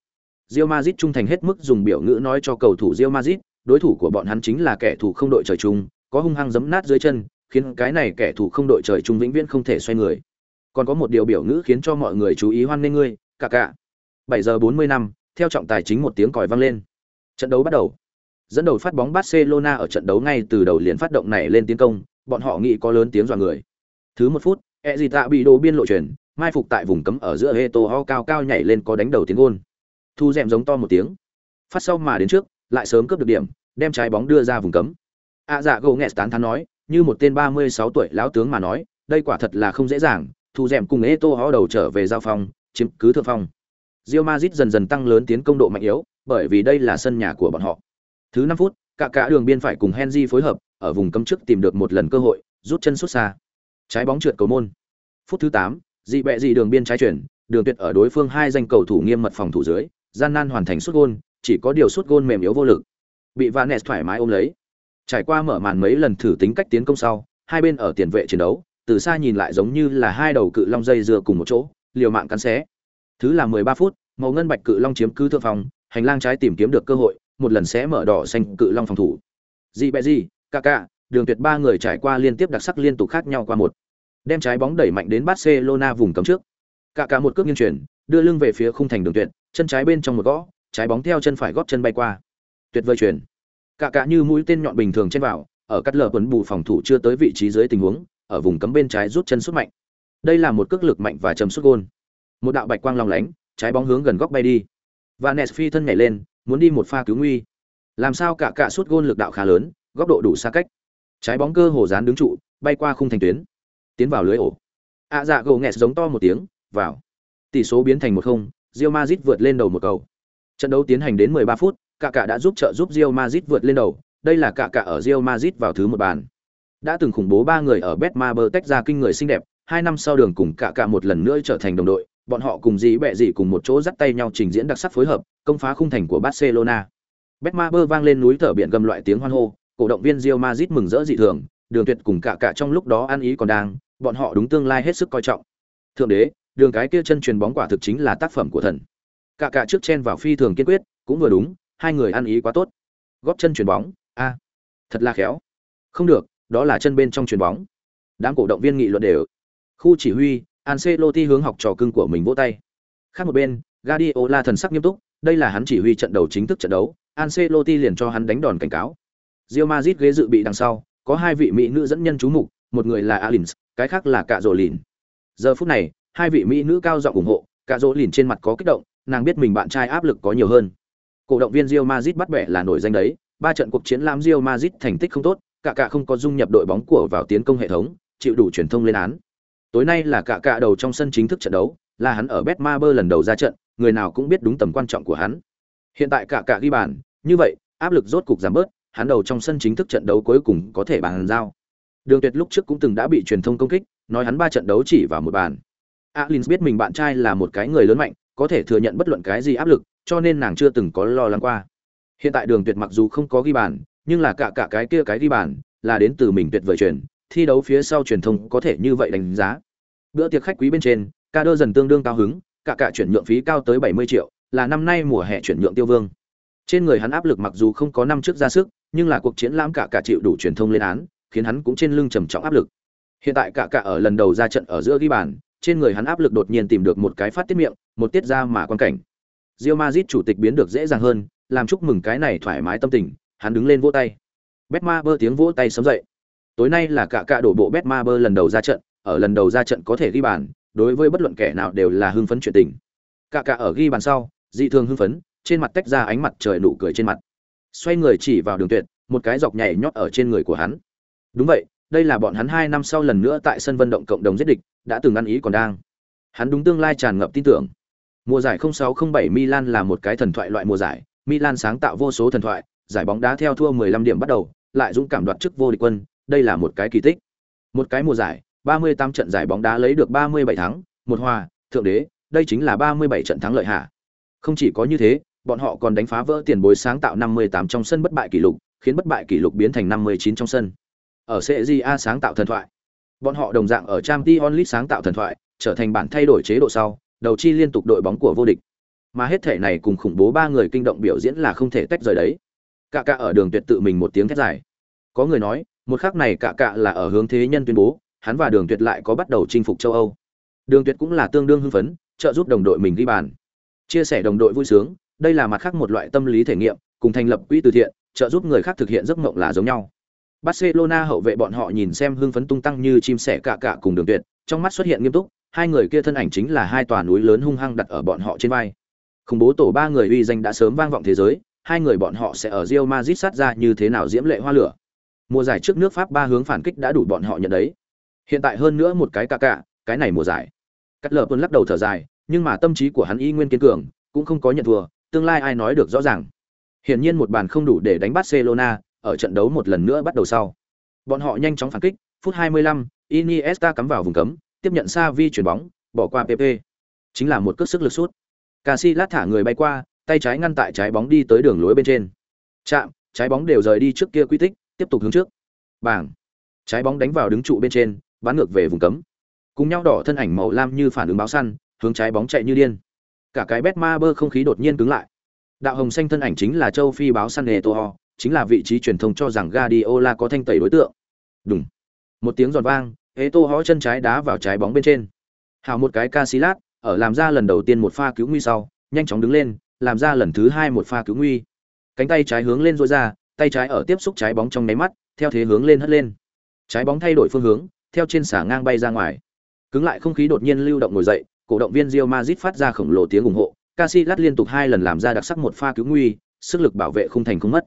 Real Madrid trung thành hết mức dùng biểu ngữ nói cho cầu thủ Real Madrid, đối thủ của bọn hắn chính là kẻ thù không đội trời chung, có hung hăng giấm nát dưới chân, khiến cái này kẻ thù không đội trời chung vĩnh viễn không thể xoay người. Còn có một điều biểu ngữ khiến cho mọi người chú ý hoan nghênh ngươi, cả cả. 7 giờ 40 năm, theo trọng tài chính một tiếng còi vang lên. Trận đấu bắt đầu. Dẫn đầu phát bóng Barcelona ở trận đấu ngay từ đầu liền phát động này lên tiến công, bọn họ nghĩ có lớn tiếng dọa người. Thứ một phút, Ezita bị đồ biên lộ chuyển, mai phục tại vùng cấm ở giữa Heto cao cao nhảy lên có đánh đầu tiến gôn. Thu dẹm giống to một tiếng. Phát sau mà đến trước, lại sớm cướp được điểm, đem trái bóng đưa ra vùng cấm. A dạ gỗ nghẹt tán thán nói, như một tên 36 tuổi lão tướng mà nói, đây quả thật là không dễ dàng, thu dẻm cùng Eto hó đầu trở về giao phòng, chiếm cứ thượng phong. Real Madrid dần dần tăng lớn tiến công độ mạnh yếu, bởi vì đây là sân nhà của bọn họ. Thứ 5 phút, cả cả đường biên phải cùng Henry phối hợp, ở vùng cấm trước tìm được một lần cơ hội, rút chân xuất xa. Trái bóng trượt cầu môn. Phút thứ 8, dị bẹ dị đường biên trái chuyển, đường tuyệt ở đối phương hai danh cầu thủ nghiêm mật phòng thủ dưới, gian nan hoàn thành sút gôn, chỉ có điều suốt gôn mềm yếu vô lực. Bị Vanes thoải mái ôm lấy. Trải qua mở màn mấy lần thử tính cách tiến công sau, hai bên ở tiền vệ chiến đấu, từ xa nhìn lại giống như là hai đầu cự long dây dưa cùng một chỗ, liều mạng cắn xé. Thứ là 13 phút, màu ngân bạch cự long chiếm cứ thượng phòng, hành lang trái tìm kiếm được cơ hội, một lần sẽ mở đỏ xanh cự long phòng thủ. Dị bẹ gì, ca đường tuyệt ba người trải qua liên tiếp đặc sắc liên tục khác nhau qua một. Đem trái bóng đẩy mạnh đến Barcelona vùng cấm trước. cả cả một cước nghiêng chuyển đưa lưng về phía khung thành đường tuyệt chân trái bên trong một gõ trái bóng theo chân phải góp chân bay qua. Tuyệt vời chuyển. Cả cả như mũi tên nhọn bình thường trên vào, ở cắt lờ tuấn bù phòng thủ chưa tới vị trí dưới tình huống, ở vùng cấm bên trái rút chân xuất mạnh. Đây là một cước lực mạnh và chấm xuất gôn. Một đạo bạch quang long lánh, trái bóng hướng gần góc bay đi. Và nes phi thân nhảy lên, muốn đi một pha cứu nguy. Làm sao cả cả sút gôn lực đạo khá lớn, góc độ đủ xa cách. Trái bóng cơ hồ dán đứng trụ, bay qua khung thành tuyến. Tiến vào lưới ổ. Ạ à dạ gồ nghẹt giống to một tiếng, vào. Tỷ số biến thành một không rio mazit vượt lên đầu một cầu trận đấu tiến hành đến 13 phút, cả cả đã giúp trợ giúp Real Madrid vượt lên đầu. Đây là cả cả ở Real Madrid vào thứ một bàn. Đã từng khủng bố ba người ở betmaber tách ra kinh người xinh đẹp. Hai năm sau đường cùng cả cả một lần nữa trở thành đồng đội. Bọn họ cùng dí bẹ gì cùng một chỗ dắt tay nhau trình diễn đặc sắc phối hợp, công phá khung thành của barcelona. Betmaber vang lên núi thở biển gầm loại tiếng hoan hô. Cổ động viên Real Madrid mừng rỡ dị thường. Đường tuyệt cùng cả cả trong lúc đó ăn ý còn đang. Bọn họ đúng tương lai hết sức coi trọng. Thượng đế, đường cái kia chân truyền bóng quả thực chính là tác phẩm của thần cả cả trước chen vào phi thường kiên quyết, cũng vừa đúng, hai người ăn ý quá tốt. Góp chân truyền bóng, a, thật là khéo. Không được, đó là chân bên trong truyền bóng. Đám cổ động viên nghị luận đều. Khu chỉ huy, Ancelotti hướng học trò cưng của mình vỗ tay. Khác một bên, Guardiola thần sắc nghiêm túc, đây là hắn chỉ huy trận đầu chính thức trận đấu, Ancelotti liền cho hắn đánh đòn cảnh cáo. Real Madrid ghế dự bị đằng sau, có hai vị mỹ nữ dẫn nhân chú mục, một người là Alins, cái khác là Cạ Dỗ Lìn giờ phút này, hai vị mỹ nữ cao giọng ủng hộ Cạ Dỗ Lìn trên mặt có kích động nàng biết mình bạn trai áp lực có nhiều hơn. Cổ động viên Real Madrid bắt bẻ là nổi danh đấy, ba trận cuộc chiến làm Real Madrid thành tích không tốt, cả cả không có dung nhập đội bóng của vào tiến công hệ thống, chịu đủ truyền thông lên án. Tối nay là cả cả đầu trong sân chính thức trận đấu, là hắn ở betmaber lần đầu ra trận, người nào cũng biết đúng tầm quan trọng của hắn. Hiện tại cả cả ghi bàn, như vậy, áp lực rốt cục giảm bớt, hắn đầu trong sân chính thức trận đấu cuối cùng có thể bàn giao. Đường tuyệt lúc trước cũng từng đã bị truyền thông công kích, nói hắn ba trận đấu chỉ vào một bàn. Alins biết mình bạn trai là một cái người lớn mạnh có thể thừa nhận bất luận cái gì áp lực, cho nên nàng chưa từng có lo lắng qua. Hiện tại đường tuyệt mặc dù không có ghi bàn, nhưng là cả cả cái kia cái ghi bàn là đến từ mình tuyệt vời truyền, thi đấu phía sau truyền thông có thể như vậy đánh giá. Bữa tiệc khách quý bên trên, ca đơ dần tương đương cao hứng, cả cả chuyển nhượng phí cao tới 70 triệu, là năm nay mùa hè chuyển nhượng tiêu vương. Trên người hắn áp lực mặc dù không có năm trước ra sức, nhưng là cuộc chiến lãm cả cả chịu đủ truyền thông lên án, khiến hắn cũng trên lưng trầm trọng áp lực. Hiện tại cả cả ở lần đầu ra trận ở giữa ghi bàn trên người hắn áp lực đột nhiên tìm được một cái phát tiết miệng, một tiết ra mà quan cảnh. Real Madrid chủ tịch biến được dễ dàng hơn, làm chúc mừng cái này thoải mái tâm tình, hắn đứng lên vỗ tay. Betmaber tiếng vỗ tay sớm dậy. Tối nay là cả cả đổ bộ Betmaber lần đầu ra trận, ở lần đầu ra trận có thể ghi bàn, đối với bất luận kẻ nào đều là hưng phấn chuyện tình. Cả cả ở ghi bàn sau, dị thường hưng phấn, trên mặt tách ra ánh mặt trời nụ cười trên mặt. Xoay người chỉ vào đường tuyệt, một cái dọc nhảy nhót ở trên người của hắn. Đúng vậy, đây là bọn hắn hai năm sau lần nữa tại sân vận động cộng đồng giết địch đã từng ăn ý còn đang. Hắn đúng tương lai tràn ngập tin tưởng. Mùa giải 0607 Milan là một cái thần thoại loại mùa giải. Milan sáng tạo vô số thần thoại giải bóng đá theo thua 15 điểm bắt đầu lại dũng cảm đoạt chức vô địch quân đây là một cái kỳ tích. Một cái mùa giải 38 trận giải bóng đá lấy được 37 thắng một hòa thượng đế đây chính là 37 trận thắng lợi hạ. Không chỉ có như thế bọn họ còn đánh phá vỡ tiền bối sáng tạo 58 trong sân bất bại kỷ lục, khiến bất bại kỷ lục biến thành 59 trong sân. Ở CJA sáng tạo thần thoại. Bọn họ đồng dạng ở Champions League sáng tạo thần thoại, trở thành bản thay đổi chế độ sau, đầu chi liên tục đội bóng của vô địch. Mà hết thể này cùng khủng bố ba người kinh động biểu diễn là không thể tách rời đấy. Cả cả ở đường tuyệt tự mình một tiếng thét dài. Có người nói, một khắc này cả cả là ở hướng thế nhân tuyên bố, hắn và đường tuyệt lại có bắt đầu chinh phục châu Âu. Đường tuyệt cũng là tương đương hưng phấn, trợ giúp đồng đội mình ghi bàn. Chia sẻ đồng đội vui sướng, đây là mặt khác một loại tâm lý thể nghiệm cùng thành lập quỹ từ thiện trợ giúp người khác thực hiện giấc mộng là giống nhau barcelona hậu vệ bọn họ nhìn xem hưng phấn tung tăng như chim sẻ cạ cạ cùng đường tuyệt trong mắt xuất hiện nghiêm túc hai người kia thân ảnh chính là hai tòa núi lớn hung hăng đặt ở bọn họ trên vai. Khủng bố tổ ba người uy danh đã sớm vang vọng thế giới hai người bọn họ sẽ ở Real Madrid sát ra như thế nào diễm lệ hoa lửa. Mùa giải trước nước pháp ba hướng phản kích đã đủ bọn họ nhận đấy. Hiện tại hơn nữa một cái cạ cạ cái này mùa giải. Cắt lở tuần lắc đầu thở dài nhưng mà tâm trí của hắn y nguyên kiên cường cũng không có nhận thua tương lai ai nói được rõ ràng. Hiển nhiên một bàn không đủ để đánh Barcelona, ở trận đấu một lần nữa bắt đầu sau. Bọn họ nhanh chóng phản kích, phút 25, Iniesta cắm vào vùng cấm, tiếp nhận Xavi chuyển bóng, bỏ qua PP. Chính là một cước sức lực sút. Casillas thả người bay qua, tay trái ngăn tại trái bóng đi tới đường lối bên trên. Chạm, trái bóng đều rời đi trước kia quy tích, tiếp tục hướng trước. Bảng. Trái bóng đánh vào đứng trụ bên trên, bắn ngược về vùng cấm. Cùng nhau đỏ thân ảnh màu lam như phản ứng báo săn, hướng trái bóng chạy như điên cả cái Betmaber không khí đột nhiên cứng lại đạo hồng xanh thân ảnh chính là châu phi báo săn nề chính là vị trí truyền thông cho rằng Guardiola có thanh tẩy đối tượng Đùng, một tiếng giòn vang Eto'o hó chân trái đá vào trái bóng bên trên hào một cái Casillas ở làm ra lần đầu tiên một pha cứu nguy sau, nhanh chóng đứng lên, làm ra lần thứ hai một pha cứu nguy. Cánh tay trái hướng lên rũa ra, tay trái ở tiếp xúc trái bóng trong nháy mắt, theo thế hướng lên hất lên. Trái bóng thay đổi phương hướng, theo trên xả ngang bay ra ngoài. Cứng lại không khí đột nhiên lưu động ngồi dậy, cổ động viên Real Madrid phát ra khổng lồ tiếng ủng hộ, Casillas liên tục hai lần làm ra đặc sắc một pha cứu nguy, sức lực bảo vệ không thành không mất.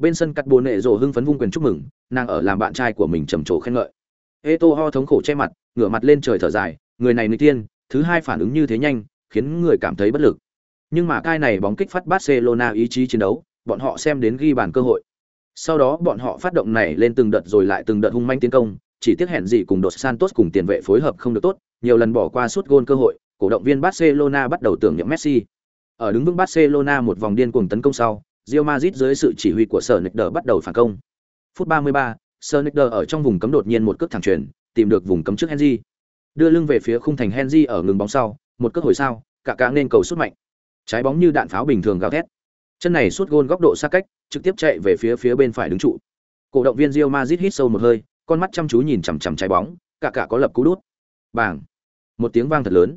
Bên sân cắt bồ nệ rồ hưng phấn vung quyền chúc mừng, nàng ở làm bạn trai của mình trầm trồ khen ngợi. Eto ho thống khổ che mặt, ngửa mặt lên trời thở dài, người này người tiên, thứ hai phản ứng như thế nhanh, khiến người cảm thấy bất lực. Nhưng mà cai này bóng kích phát Barcelona ý chí chiến đấu, bọn họ xem đến ghi bàn cơ hội. Sau đó bọn họ phát động này lên từng đợt rồi lại từng đợt hung manh tiến công, chỉ tiếc hẹn gì cùng đột Santos cùng tiền vệ phối hợp không được tốt, nhiều lần bỏ qua suốt gôn cơ hội, cổ động viên Barcelona bắt đầu tưởng niệm Messi. Ở đứng vững Barcelona một vòng điên cuồng tấn công sau, Real Madrid dưới sự chỉ huy của Sernekder bắt đầu phản công. Phút 33, Sernekder ở trong vùng cấm đột nhiên một cước thẳng chuyền, tìm được vùng cấm trước Henry. Đưa lưng về phía khung thành Henry ở ngừng bóng sau, một cước hồi sau, cả cả nên cầu sút mạnh. Trái bóng như đạn pháo bình thường gào thét. Chân này sút gôn góc độ xa cách, trực tiếp chạy về phía phía bên phải đứng trụ. Cổ động viên Real Madrid hít sâu một hơi, con mắt chăm chú nhìn chằm chằm trái bóng, cả cả có lập cú đút. Bảng. Một tiếng vang thật lớn.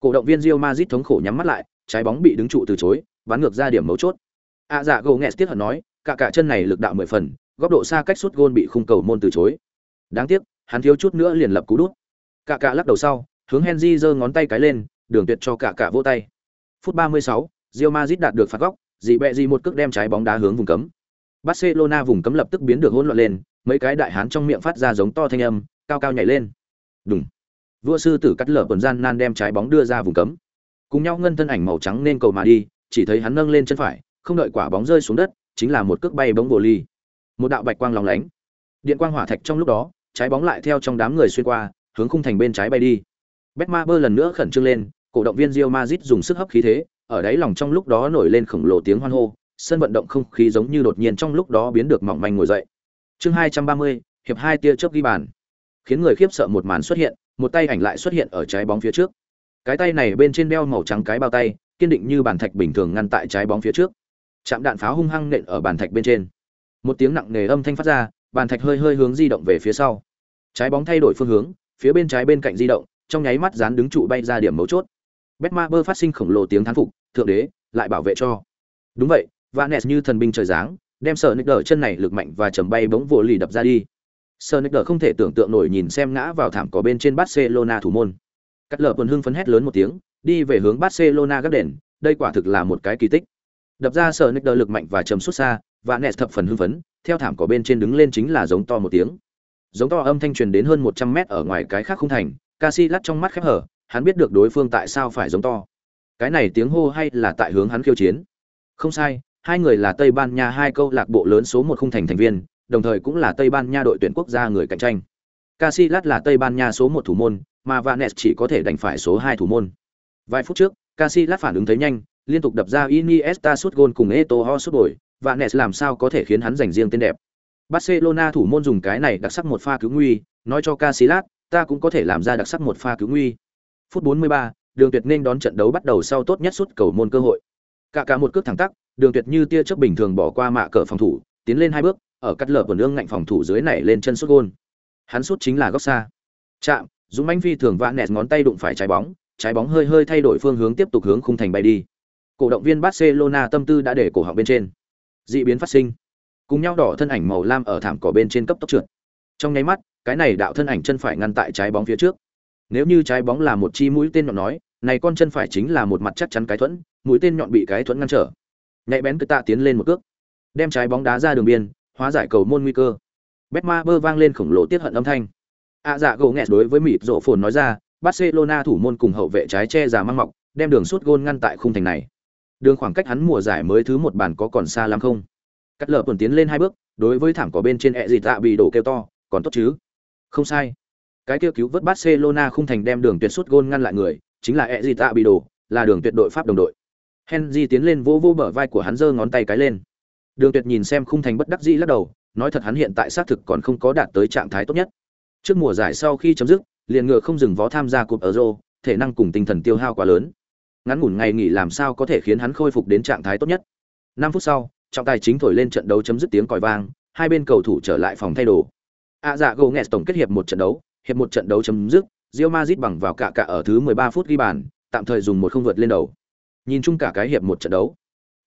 Cổ động viên Real Madrid thống khổ nhắm mắt lại, trái bóng bị đứng trụ từ chối, bắn ngược ra điểm mấu chốt. À dạ gỗ nghẹt tiếc hận nói, cả cả chân này lực đạo mười phần, góc độ xa cách sút gôn bị khung cầu môn từ chối. Đáng tiếc, hắn thiếu chút nữa liền lập cú đút. Cả cả lắc đầu sau, hướng Henry giơ ngón tay cái lên, đường tuyệt cho cả cả vỗ tay. Phút 36, Real Madrid đạt được phạt góc, dị bẹ gì một cước đem trái bóng đá hướng vùng cấm. Barcelona vùng cấm lập tức biến được hỗn loạn lên, mấy cái đại hán trong miệng phát ra giống to thanh âm, cao cao nhảy lên. Đùng. Vua sư tử cắt lở quần gian nan đem trái bóng đưa ra vùng cấm. Cùng nhau ngân thân ảnh màu trắng nên cầu mà đi, chỉ thấy hắn nâng lên chân phải, không đợi quả bóng rơi xuống đất, chính là một cước bay bóng vô ly. Một đạo bạch quang lóng lánh. Điện quang hỏa thạch trong lúc đó, trái bóng lại theo trong đám người xuyên qua, hướng khung thành bên trái bay đi. Betmaber lần nữa khẩn trương lên, cổ động viên Real Madrid dùng sức hấp khí thế, ở đáy lòng trong lúc đó nổi lên khổng lồ tiếng hoan hô, sân vận động không khí giống như đột nhiên trong lúc đó biến được mỏng manh ngồi dậy. Chương 230, hiệp hai tia chớp ghi bàn. Khiến người khiếp sợ một màn xuất hiện, một tay ảnh lại xuất hiện ở trái bóng phía trước. Cái tay này bên trên đeo màu trắng cái bao tay, kiên định như bàn thạch bình thường ngăn tại trái bóng phía trước. Chạm đạn pháo hung hăng nện ở bàn thạch bên trên. Một tiếng nặng nề âm thanh phát ra, bàn thạch hơi hơi hướng di động về phía sau. Trái bóng thay đổi phương hướng, phía bên trái bên cạnh di động, trong nháy mắt dán đứng trụ bay ra điểm mấu chốt. Betmaber phát sinh khổng lồ tiếng thán phục, thượng đế, lại bảo vệ cho. Đúng vậy, Vanes như thần binh trời giáng, đem sợ nick đỡ chân này lực mạnh và chầm bay bóng vỗ lì đập ra đi. sợ nick đỡ không thể tưởng tượng nổi nhìn xem ngã vào thảm cỏ bên trên Barcelona thủ môn. Cắt lở quần hưng phấn hét lớn một tiếng, đi về hướng Barcelona gác đền, đây quả thực là một cái kỳ tích. Đập ra sở nick đỡ lực mạnh và chầm xuất xa, Vanes thập phần hưng phấn, theo thảm cỏ bên trên đứng lên chính là giống to một tiếng. Giống to âm thanh truyền đến hơn 100 mét ở ngoài cái khác không thành, Casillas trong mắt khép hở, hắn biết được đối phương tại sao phải giống to. Cái này tiếng hô hay là tại hướng hắn khiêu chiến? Không sai, hai người là Tây Ban Nha hai câu lạc bộ lớn số một khung thành thành viên, đồng thời cũng là Tây Ban Nha đội tuyển quốc gia người cạnh tranh. Casillas là Tây Ban Nha số một thủ môn, mà Vanes chỉ có thể đánh phải số hai thủ môn. Vài phút trước, Casillas phản ứng thấy nhanh, liên tục đập ra Iniesta sút gol cùng Eto'o sút bồi, Vanes làm sao có thể khiến hắn giành riêng tên đẹp. Barcelona thủ môn dùng cái này đặc sắc một pha cứu nguy, nói cho Casillas, ta cũng có thể làm ra đặc sắc một pha cứu nguy. Phút 43, Đường Tuyệt nên đón trận đấu bắt đầu sau tốt nhất suốt cầu môn cơ hội. Cả cả một cước thẳng tắc, Đường Tuyệt như tia chớp bình thường bỏ qua mạ cờ phòng thủ, tiến lên hai bước, ở cắt lở của nương ngạnh phòng thủ dưới này lên chân sút gôn. Hắn sút chính là góc xa. Chạm, Dũng mãnh phi thường vạn nẹt ngón tay đụng phải trái bóng, trái bóng hơi hơi thay đổi phương hướng tiếp tục hướng khung thành bay đi. Cổ động viên Barcelona tâm tư đã để cổ họng bên trên. Dị biến phát sinh. Cùng nhau đỏ thân ảnh màu lam ở thảm cỏ bên trên cấp tốc trượt. Trong nháy mắt, cái này đạo thân ảnh chân phải ngăn tại trái bóng phía trước. Nếu như trái bóng là một chi mũi tên nhọn nói, này con chân phải chính là một mặt chắc chắn cái thuẫn, mũi tên nhọn bị cái thuẫn ngăn trở. Nhạy bén cứ tạ tiến lên một cước, đem trái bóng đá ra đường biên, hóa giải cầu môn nguy cơ. Betma bơ vang lên khổng lồ tiết hận âm thanh. À dạ gồ nghẹt đối với mịt rộ phồn nói ra, Barcelona thủ môn cùng hậu vệ trái che già mang mọc, đem đường sút gôn ngăn tại khung thành này. Đường khoảng cách hắn mùa giải mới thứ một bàn có còn xa lắm không? Cắt lờ tuần tiến lên hai bước, đối với thảm có bên trên ẹ gì tạ dạ bị đổ kêu to, còn tốt chứ? Không sai. Cái kêu cứu vớt Barcelona không thành đem đường tuyệt sút gôn ngăn lại người, chính là ẹ、e、gì tạ dạ bị đổ là đường tuyệt đội Pháp đồng đội. Henry tiến lên vỗ vỗ bờ vai của hắn giơ ngón tay cái lên. Đường Tuyệt nhìn xem khung thành bất đắc dĩ lắc đầu, nói thật hắn hiện tại xác thực còn không có đạt tới trạng thái tốt nhất. Trước mùa giải sau khi chấm dứt, liền ngựa không dừng vó tham gia cúp Euro, thể năng cùng tinh thần tiêu hao quá lớn. Ngắn ngủn ngày nghỉ làm sao có thể khiến hắn khôi phục đến trạng thái tốt nhất. 5 phút sau, trọng tài chính thổi lên trận đấu chấm dứt tiếng còi vang, hai bên cầu thủ trở lại phòng thay đồ. À dạ gồ nghẹt tổng kết hiệp một trận đấu, hiệp một trận đấu chấm dứt, Real Madrid bằng vào cả cả ở thứ 13 phút ghi bàn, tạm thời dùng một không vượt lên đầu. Nhìn chung cả cái hiệp một trận đấu,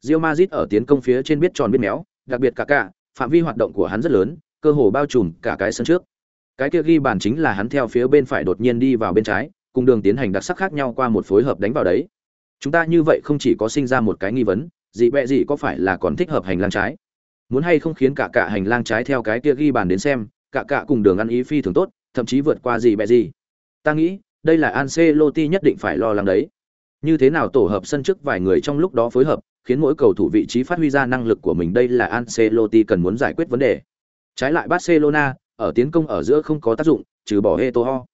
Real Madrid ở tiến công phía trên biết tròn biết méo, đặc biệt cả cả, phạm vi hoạt động của hắn rất lớn, cơ hồ bao trùm cả cái sân trước. Cái kia ghi bàn chính là hắn theo phía bên phải đột nhiên đi vào bên trái, cùng đường tiến hành đặc sắc khác nhau qua một phối hợp đánh vào đấy. Chúng ta như vậy không chỉ có sinh ra một cái nghi vấn, dị bẹ dị có phải là còn thích hợp hành lang trái? Muốn hay không khiến cả cả hành lang trái theo cái kia ghi bàn đến xem, cả cả cùng đường ăn ý phi thường tốt, thậm chí vượt qua dị bẹ dị Ta nghĩ, đây là Ancelotti nhất định phải lo lắng đấy. Như thế nào tổ hợp sân trước vài người trong lúc đó phối hợp, khiến mỗi cầu thủ vị trí phát huy ra năng lực của mình đây là Ancelotti cần muốn giải quyết vấn đề. Trái lại Barcelona, ở tiến công ở giữa không có tác dụng, trừ bỏ Eto'o.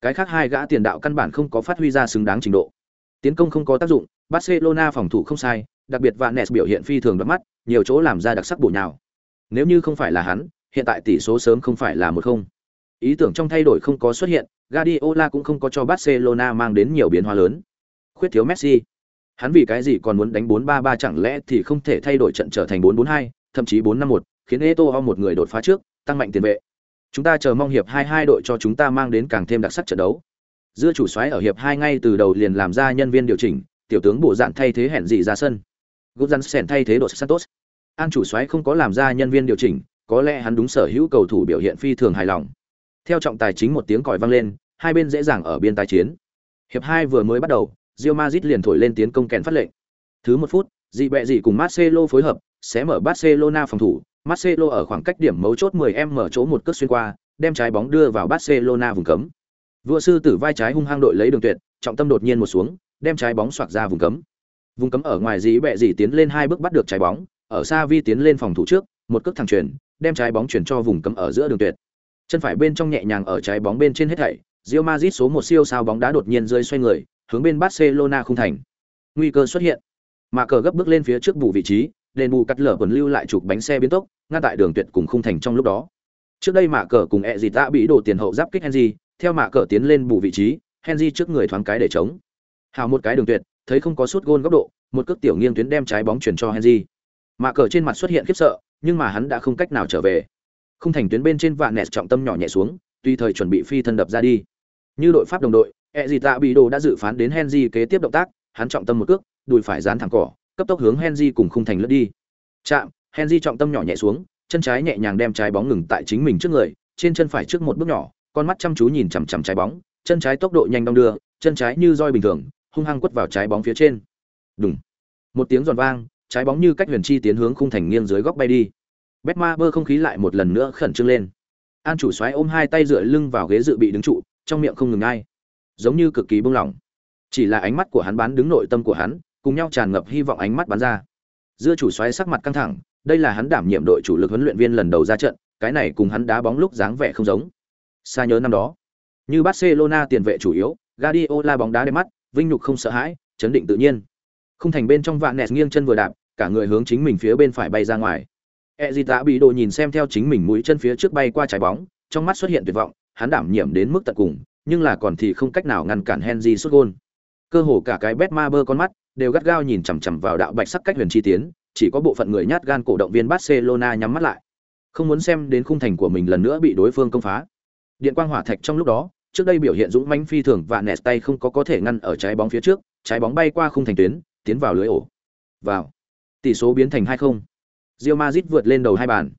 Cái khác hai gã tiền đạo căn bản không có phát huy ra xứng đáng trình độ. Tiến công không có tác dụng, Barcelona phòng thủ không sai, đặc biệt Vanes biểu hiện phi thường bắt mắt, nhiều chỗ làm ra đặc sắc bổ nhào. Nếu như không phải là hắn, hiện tại tỷ số sớm không phải là một không. Ý tưởng trong thay đổi không có xuất hiện, Guardiola cũng không có cho Barcelona mang đến nhiều biến hóa lớn. Khuyết thiếu Messi. Hắn vì cái gì còn muốn đánh 4-3-3 chẳng lẽ thì không thể thay đổi trận trở thành 4-4-2, thậm chí 4-5-1, khiến Eto'o một người đột phá trước, tăng mạnh tiền vệ. Chúng ta chờ mong hiệp 2 đội cho chúng ta mang đến càng thêm đặc sắc trận đấu. Dưa chủ xoáy ở hiệp 2 ngay từ đầu liền làm ra nhân viên điều chỉnh, tiểu tướng bộ dạng thay thế hẹn gì ra sân. Guzansen thay thế đội Santos. An chủ xoáy không có làm ra nhân viên điều chỉnh, có lẽ hắn đúng sở hữu cầu thủ biểu hiện phi thường hài lòng. Theo trọng tài chính một tiếng còi vang lên, hai bên dễ dàng ở biên tái chiến. Hiệp 2 vừa mới bắt đầu, Real Madrid liền thổi lên tiến công kèn phát lệnh. Thứ một phút, dị bẹ dị cùng Marcelo phối hợp, sẽ mở Barcelona phòng thủ, Marcelo ở khoảng cách điểm mấu chốt 10m mở chỗ một cước xuyên qua, đem trái bóng đưa vào Barcelona vùng cấm. Vua sư tử vai trái hung hăng đội lấy đường tuyệt, trọng tâm đột nhiên một xuống, đem trái bóng xoạc ra vùng cấm. Vùng cấm ở ngoài dĩ bẹ dĩ tiến lên hai bước bắt được trái bóng, ở xa vi tiến lên phòng thủ trước, một cước thẳng chuyển, đem trái bóng chuyển cho vùng cấm ở giữa đường tuyệt. Chân phải bên trong nhẹ nhàng ở trái bóng bên trên hết thảy, Real Madrid số một siêu sao bóng đá đột nhiên rơi xoay người, hướng bên Barcelona không thành. Nguy cơ xuất hiện. Mà cờ gấp bước lên phía trước bù vị trí, đền bù cắt lở quần lưu lại chụp bánh xe biến tốc, ngăn tại đường tuyệt cùng không thành trong lúc đó. Trước đây mà cờ cùng e gì đã bị đổ tiền hậu giáp kích Henry, theo mạ cờ tiến lên bù vị trí, Henry trước người thoáng cái để chống. Hào một cái đường tuyệt, thấy không có suốt gôn góc độ, một cước tiểu nghiêng tuyến đem trái bóng chuyển cho Henry. Mạ cờ trên mặt xuất hiện khiếp sợ, nhưng mà hắn đã không cách nào trở về. Không thành tuyến bên trên vạn nẹt trọng tâm nhỏ nhẹ xuống, tùy thời chuẩn bị phi thân đập ra đi. Như đội Pháp đồng đội, Egytạ bị đồ đã dự phán đến Henry kế tiếp động tác, hắn trọng tâm một cước, đùi phải dán thẳng cỏ, cấp tốc hướng Henry cùng khung thành lướt đi. Chạm, Henry trọng tâm nhỏ nhẹ xuống, chân trái nhẹ nhàng đem trái bóng ngừng tại chính mình trước người, trên chân phải trước một bước nhỏ, con mắt chăm chú nhìn chằm chằm trái bóng, chân trái tốc độ nhanh đong đưa, chân trái như roi bình thường, hung hăng quất vào trái bóng phía trên. Đùng. Một tiếng giòn vang, trái bóng như cách huyền chi tiến hướng khung thành nghiêng dưới góc bay đi. Betmaber không khí lại một lần nữa khẩn trương lên. An chủ soái ôm hai tay dựa lưng vào ghế dự bị đứng trụ, trong miệng không ngừng ai, giống như cực kỳ bông lòng. Chỉ là ánh mắt của hắn bán đứng nội tâm của hắn, cùng nhau tràn ngập hy vọng ánh mắt bắn ra. Dưa chủ soái sắc mặt căng thẳng, đây là hắn đảm nhiệm đội chủ lực huấn luyện viên lần đầu ra trận, cái này cùng hắn đá bóng lúc dáng vẻ không giống. Xa nhớ năm đó, như Barcelona tiền vệ chủ yếu, Guardiola bóng đá đẹp mắt, vinh nhục không sợ hãi, chấn định tự nhiên. Không thành bên trong vạn nẹt nghiêng chân vừa đạp, cả người hướng chính mình phía bên phải bay ra ngoài. Ezita bị đồ nhìn xem theo chính mình mũi chân phía trước bay qua trái bóng, trong mắt xuất hiện tuyệt vọng, hắn đảm nhiệm đến mức tận cùng, nhưng là còn thì không cách nào ngăn cản Henry sút gol. Cơ hồ cả cái Betmaber con mắt đều gắt gao nhìn chằm chằm vào đạo bạch sắc cách huyền chi tiến, chỉ có bộ phận người nhát gan cổ động viên Barcelona nhắm mắt lại, không muốn xem đến khung thành của mình lần nữa bị đối phương công phá. Điện quang hỏa thạch trong lúc đó, trước đây biểu hiện dũng mãnh phi thường và nẹt tay không có có thể ngăn ở trái bóng phía trước, trái bóng bay qua khung thành tuyến, tiến vào lưới ổ. Vào. Tỷ số biến thành 2-0. Real Madrid vượt lên đầu hai bàn.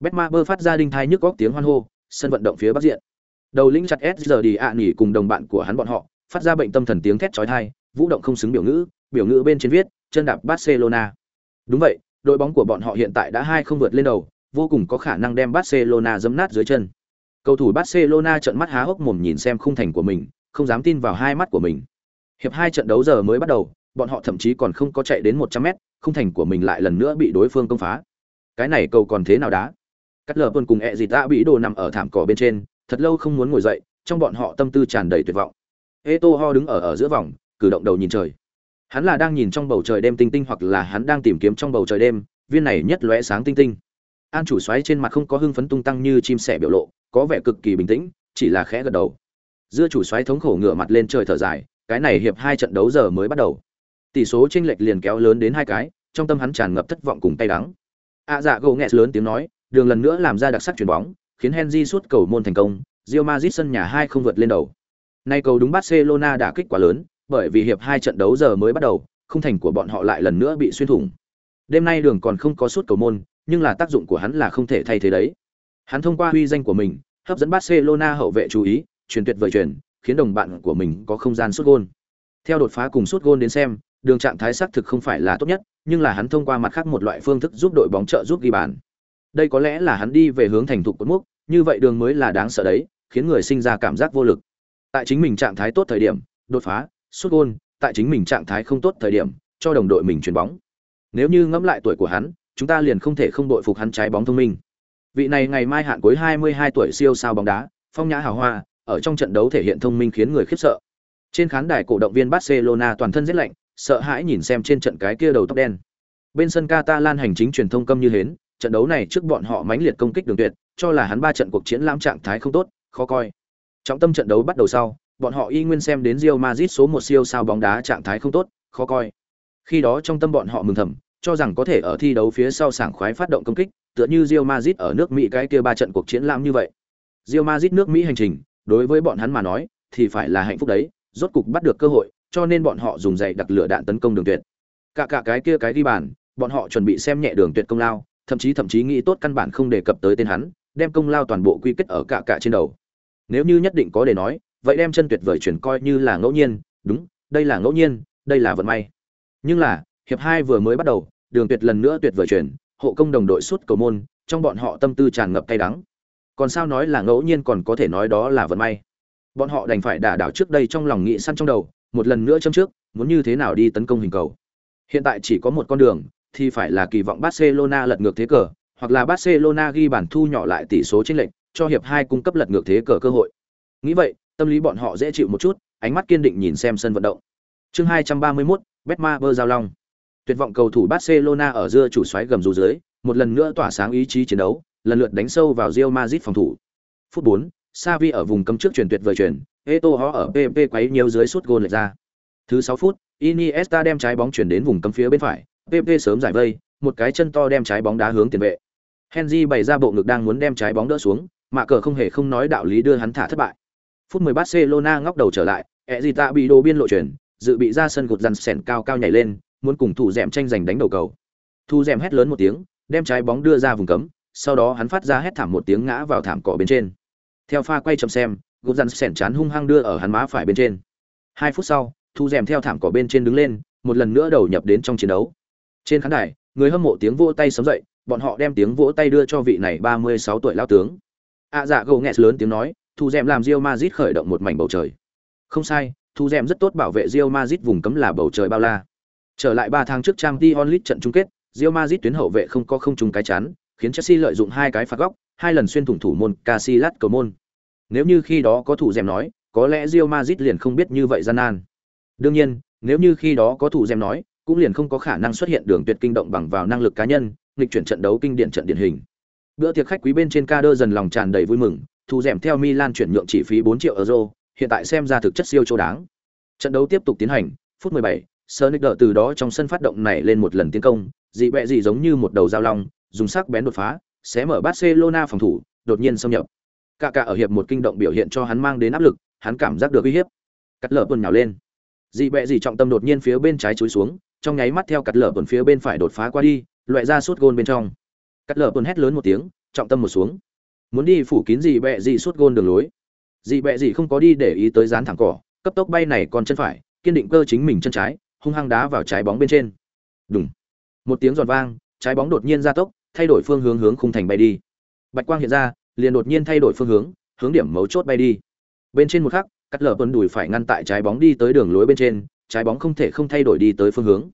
Betmaber phát ra đinh thai nhức góc tiếng hoan hô, sân vận động phía bắc diện. Đầu lĩnh chặt S giờ đi ạ nghỉ cùng đồng bạn của hắn bọn họ, phát ra bệnh tâm thần tiếng thét chói tai, vũ động không xứng biểu ngữ, biểu ngữ bên trên viết, chân đạp Barcelona. Đúng vậy, đội bóng của bọn họ hiện tại đã hai không vượt lên đầu, vô cùng có khả năng đem Barcelona dẫm nát dưới chân. Cầu thủ Barcelona trợn mắt há hốc mồm nhìn xem khung thành của mình, không dám tin vào hai mắt của mình. Hiệp hai trận đấu giờ mới bắt đầu, bọn họ thậm chí còn không có chạy đến 100 mét, khung thành của mình lại lần nữa bị đối phương công phá. Cái này cầu còn thế nào đá? Cắt lờ cùng ẹ gì ta bị đồ nằm ở thảm cỏ bên trên, thật lâu không muốn ngồi dậy, trong bọn họ tâm tư tràn đầy tuyệt vọng. Eto'o đứng ở ở giữa vòng, cử động đầu nhìn trời. Hắn là đang nhìn trong bầu trời đêm tinh tinh hoặc là hắn đang tìm kiếm trong bầu trời đêm, viên này nhất lóe sáng tinh tinh. An chủ xoáy trên mặt không có hưng phấn tung tăng như chim sẻ biểu lộ, có vẻ cực kỳ bình tĩnh, chỉ là khẽ gật đầu. Dưa chủ xoáy thống khổ ngửa mặt lên trời thở dài, cái này hiệp hai trận đấu giờ mới bắt đầu. Tỷ số chênh lệch liền kéo lớn đến hai cái, trong tâm hắn tràn ngập thất vọng cùng tay đắng. A dạ gỗ nghe lớn tiếng nói, đường lần nữa làm ra đặc sắc chuyền bóng, khiến Henry suốt cầu môn thành công, Real Madrid sân nhà hai không vượt lên đầu. Nay cầu đúng Barcelona đã kích quá lớn, bởi vì hiệp hai trận đấu giờ mới bắt đầu, không thành của bọn họ lại lần nữa bị xuyên thủng. Đêm nay đường còn không có suốt cầu môn, nhưng là tác dụng của hắn là không thể thay thế đấy. Hắn thông qua uy danh của mình, hấp dẫn Barcelona hậu vệ chú ý, truyền tuyệt vời truyền, khiến đồng bạn của mình có không gian sút gôn. Theo đột phá cùng sút gôn đến xem, đường trạng thái xác thực không phải là tốt nhất, nhưng là hắn thông qua mặt khác một loại phương thức giúp đội bóng trợ giúp ghi bàn. Đây có lẽ là hắn đi về hướng thành thục cột mốc, như vậy đường mới là đáng sợ đấy, khiến người sinh ra cảm giác vô lực. Tại chính mình trạng thái tốt thời điểm, đột phá, sút gôn, tại chính mình trạng thái không tốt thời điểm, cho đồng đội mình chuyền bóng. Nếu như ngẫm lại tuổi của hắn, chúng ta liền không thể không đội phục hắn trái bóng thông minh. Vị này ngày mai hạn cuối 22 tuổi siêu sao bóng đá, phong nhã hào hoa, ở trong trận đấu thể hiện thông minh khiến người khiếp sợ. Trên khán đài cổ động viên Barcelona toàn thân rét lạnh, sợ hãi nhìn xem trên trận cái kia đầu tóc đen. Bên sân Catalan hành chính truyền thông câm như hến, trận đấu này trước bọn họ mãnh liệt công kích đường tuyệt, cho là hắn ba trận cuộc chiến lãm trạng thái không tốt, khó coi. Trọng tâm trận đấu bắt đầu sau, bọn họ y nguyên xem đến Real Madrid số một siêu sao bóng đá trạng thái không tốt, khó coi. Khi đó trong tâm bọn họ mừng thầm, cho rằng có thể ở thi đấu phía sau sảng khoái phát động công kích, tựa như Real Madrid ở nước Mỹ cái kia ba trận cuộc chiến lãm như vậy. Real Madrid nước Mỹ hành trình, đối với bọn hắn mà nói, thì phải là hạnh phúc đấy, rốt cục bắt được cơ hội, cho nên bọn họ dùng dày đặc lửa đạn tấn công đường tuyệt. Cả cả cái kia cái đi bàn, bọn họ chuẩn bị xem nhẹ đường tuyệt công lao, thậm chí thậm chí nghĩ tốt căn bản không đề cập tới tên hắn, đem công lao toàn bộ quy kết ở cả cả trên đầu. Nếu như nhất định có để nói, vậy đem chân tuyệt vời chuyển coi như là ngẫu nhiên, đúng, đây là ngẫu nhiên, đây là vận may. Nhưng là, hiệp hai vừa mới bắt đầu, đường tuyệt lần nữa tuyệt vời chuyển, hộ công đồng đội suốt cầu môn, trong bọn họ tâm tư tràn ngập cay đắng. Còn sao nói là ngẫu nhiên còn có thể nói đó là vận may. Bọn họ đành phải đả đảo trước đây trong lòng nghĩ săn trong đầu, một lần nữa châm trước, muốn như thế nào đi tấn công hình cầu. Hiện tại chỉ có một con đường, thì phải là kỳ vọng Barcelona lật ngược thế cờ, hoặc là Barcelona ghi bàn thu nhỏ lại tỷ số chênh lệch, cho hiệp hai cung cấp lật ngược thế cờ cơ hội. Nghĩ vậy, tâm lý bọn họ dễ chịu một chút, ánh mắt kiên định nhìn xem sân vận động. Chương 231, bơ giao long. Tuyệt vọng cầu thủ Barcelona ở giữa chủ xoáy gầm rú dưới, một lần nữa tỏa sáng ý chí chiến đấu, lần lượt đánh sâu vào Real Madrid phòng thủ. Phút 4, Xavi ở vùng cấm trước chuyển tuyệt vời chuyển, Eto'o ở PP quấy nhiều dưới sút gôn lệch ra. Thứ 6 phút, Iniesta đem trái bóng chuyển đến vùng cấm phía bên phải, PP sớm giải vây, một cái chân to đem trái bóng đá hướng tiền vệ. Henry bày ra bộ ngực đang muốn đem trái bóng đỡ xuống, mà cờ không hề không nói đạo lý đưa hắn thả thất bại. Phút 10 Barcelona ngóc đầu trở lại, Ezita bị đồ biên lộ chuyển, dự bị ra sân gột dằn sèn cao cao nhảy lên, muốn cùng thủ dẻm tranh giành đánh đầu cầu. Thu dẻm hét lớn một tiếng, đem trái bóng đưa ra vùng cấm, sau đó hắn phát ra hét thảm một tiếng ngã vào thảm cỏ bên trên. Theo pha quay chậm xem, gục dằn sẻn chán hung hăng đưa ở hắn má phải bên trên. Hai phút sau, Thu dẻm theo thảm cỏ bên trên đứng lên, một lần nữa đầu nhập đến trong chiến đấu. Trên khán đài, người hâm mộ tiếng vỗ tay sớm dậy, bọn họ đem tiếng vỗ tay đưa cho vị này 36 tuổi lão tướng. À dạ gầu nghẹt lớn tiếng nói, thu dẻm làm Real Madrid khởi động một mảnh bầu trời. Không sai, thu dẻm rất tốt bảo vệ Real Madrid vùng cấm là bầu trời bao la. Trở lại 3 tháng trước Champions League trận chung kết, Real Madrid tuyến hậu vệ không có không trùng cái chắn, khiến Chelsea lợi dụng hai cái phạt góc, hai lần xuyên thủng thủ môn Casillas cầu môn. Nếu như khi đó có thủ dẻm nói, có lẽ Real Madrid liền không biết như vậy gian nan. Đương nhiên, nếu như khi đó có thủ dẻm nói, cũng liền không có khả năng xuất hiện đường tuyệt kinh động bằng vào năng lực cá nhân, nghịch chuyển trận đấu kinh điển trận điển hình. Bữa tiệc khách quý bên trên Kader dần lòng tràn đầy vui mừng, thu dẻm theo Milan chuyển nhượng chỉ phí 4 triệu euro, hiện tại xem ra thực chất siêu chỗ đáng. Trận đấu tiếp tục tiến hành, phút 17, Sonic đỡ từ đó trong sân phát động này lên một lần tiến công, dị bẹ dị giống như một đầu dao long, dùng sắc bén đột phá, xé mở Barcelona phòng thủ, đột nhiên xâm nhập. Cả cả ở hiệp một kinh động biểu hiện cho hắn mang đến áp lực, hắn cảm giác được uy hiếp. Cắt lở buồn nhào lên. Dị bẹ dị trọng tâm đột nhiên phía bên trái chúi xuống, trong nháy mắt theo cắt lở buồn phía bên phải đột phá qua đi, loại ra suốt gôn bên trong. Cắt lở buồn hét lớn một tiếng, trọng tâm một xuống muốn đi phủ kín dị bẹ gì suốt gôn đường lối dị bẹ gì không có đi để ý tới dán thẳng cỏ cấp tốc bay này còn chân phải kiên định cơ chính mình chân trái hung hăng đá vào trái bóng bên trên. Đùng, một tiếng giòn vang trái bóng đột nhiên gia tốc thay đổi phương hướng hướng khung thành bay đi. Bạch quang hiện ra liền đột nhiên thay đổi phương hướng hướng điểm mấu chốt bay đi. Bên trên một khắc cắt lở tuần đùi phải ngăn tại trái bóng đi tới đường lối bên trên trái bóng không thể không thay đổi đi tới phương hướng.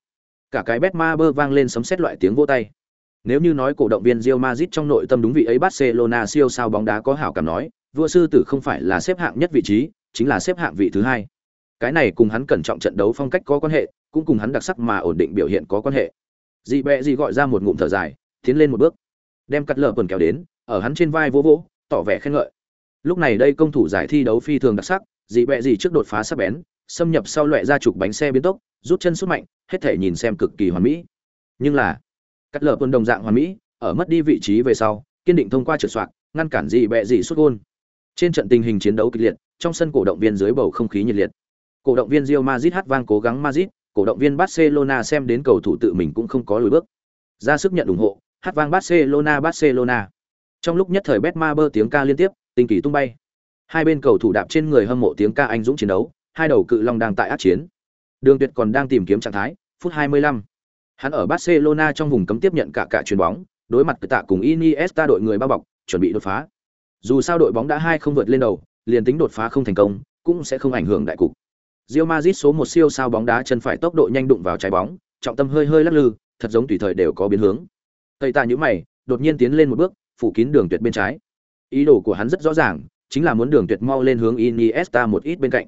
Cả cái bét ma bơ vang lên sấm sét loại tiếng vỗ tay. Nếu như nói cổ động viên Real Madrid trong nội tâm đúng vị ấy Barcelona siêu sao bóng đá có hảo cảm nói, vua sư tử không phải là xếp hạng nhất vị trí, chính là xếp hạng vị thứ hai. Cái này cùng hắn cẩn trọng trận đấu phong cách có quan hệ, cũng cùng hắn đặc sắc mà ổn định biểu hiện có quan hệ. Dị bẹ dị gọi ra một ngụm thở dài, tiến lên một bước, đem cắt lở quần kéo đến, ở hắn trên vai vỗ vỗ, tỏ vẻ khen ngợi. Lúc này đây công thủ giải thi đấu phi thường đặc sắc, dị bẹ dị trước đột phá sắc bén, xâm nhập sau loẹ ra trục bánh xe biến tốc, rút chân sút mạnh, hết thể nhìn xem cực kỳ hoàn mỹ. Nhưng là, cắt lở quân đồng dạng hoàn mỹ ở mất đi vị trí về sau kiên định thông qua trượt soạn ngăn cản dị bẹ dị xuất gôn trên trận tình hình chiến đấu kịch liệt trong sân cổ động viên dưới bầu không khí nhiệt liệt Cổ động viên Real Madrid hát vang cố gắng Madrid, cổ động viên Barcelona xem đến cầu thủ tự mình cũng không có lùi bước. Ra sức nhận ủng hộ, hát vang Barcelona Barcelona. Trong lúc nhất thời Betmaber tiếng ca liên tiếp, tinh kỳ tung bay. Hai bên cầu thủ đạp trên người hâm mộ tiếng ca anh dũng chiến đấu, hai đầu cự long đang tại ác chiến. Đường Tuyệt còn đang tìm kiếm trạng thái, phút 25. Hắn ở Barcelona trong vùng cấm tiếp nhận cả cả chuyền bóng, đối mặt tạ cùng Iniesta đội người bao bọc, chuẩn bị đột phá. Dù sao đội bóng đã hai không vượt lên đầu, liền tính đột phá không thành công, cũng sẽ không ảnh hưởng đại cục. Real Madrid số một siêu sao bóng đá chân phải tốc độ nhanh đụng vào trái bóng, trọng tâm hơi hơi lắc lư, thật giống tùy thời đều có biến hướng. Tây tạ nhíu mày, đột nhiên tiến lên một bước, phủ kín đường tuyệt bên trái. Ý đồ của hắn rất rõ ràng, chính là muốn đường tuyệt mau lên hướng Iniesta một ít bên cạnh.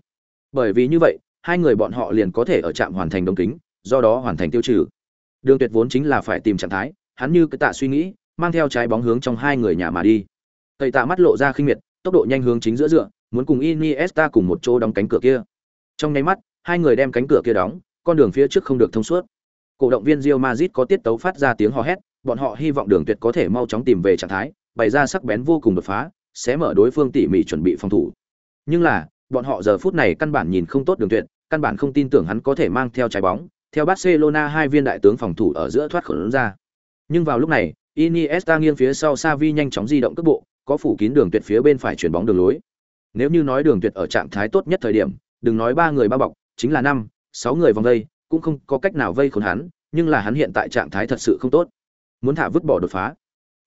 Bởi vì như vậy, hai người bọn họ liền có thể ở trạm hoàn thành đồng kính, do đó hoàn thành tiêu trừ. Đường tuyệt vốn chính là phải tìm trạng thái, hắn như cái tạ suy nghĩ, mang theo trái bóng hướng trong hai người nhà mà đi. Tây tạ mắt lộ ra khinh miệt, tốc độ nhanh hướng chính giữa dựa, muốn cùng Iniesta cùng một chỗ đóng cánh cửa kia. Trong nháy mắt, hai người đem cánh cửa kia đóng, con đường phía trước không được thông suốt. Cổ động viên Real Madrid có tiết tấu phát ra tiếng hò hét, bọn họ hy vọng Đường Tuyệt có thể mau chóng tìm về trạng thái, bày ra sắc bén vô cùng đột phá, sẽ mở đối phương tỉ mỉ chuẩn bị phòng thủ. Nhưng là, bọn họ giờ phút này căn bản nhìn không tốt Đường Tuyệt, căn bản không tin tưởng hắn có thể mang theo trái bóng, theo Barcelona hai viên đại tướng phòng thủ ở giữa thoát khẩn ra. Nhưng vào lúc này, Iniesta nghiêng phía sau Xavi nhanh chóng di động cước bộ, có phủ kín đường tuyệt phía bên phải chuyển bóng đường lối. Nếu như nói đường tuyệt ở trạng thái tốt nhất thời điểm, đừng nói ba người bao bọc, chính là năm, sáu người vòng vây, cũng không có cách nào vây khốn hắn, nhưng là hắn hiện tại trạng thái thật sự không tốt. Muốn thả vứt bỏ đột phá.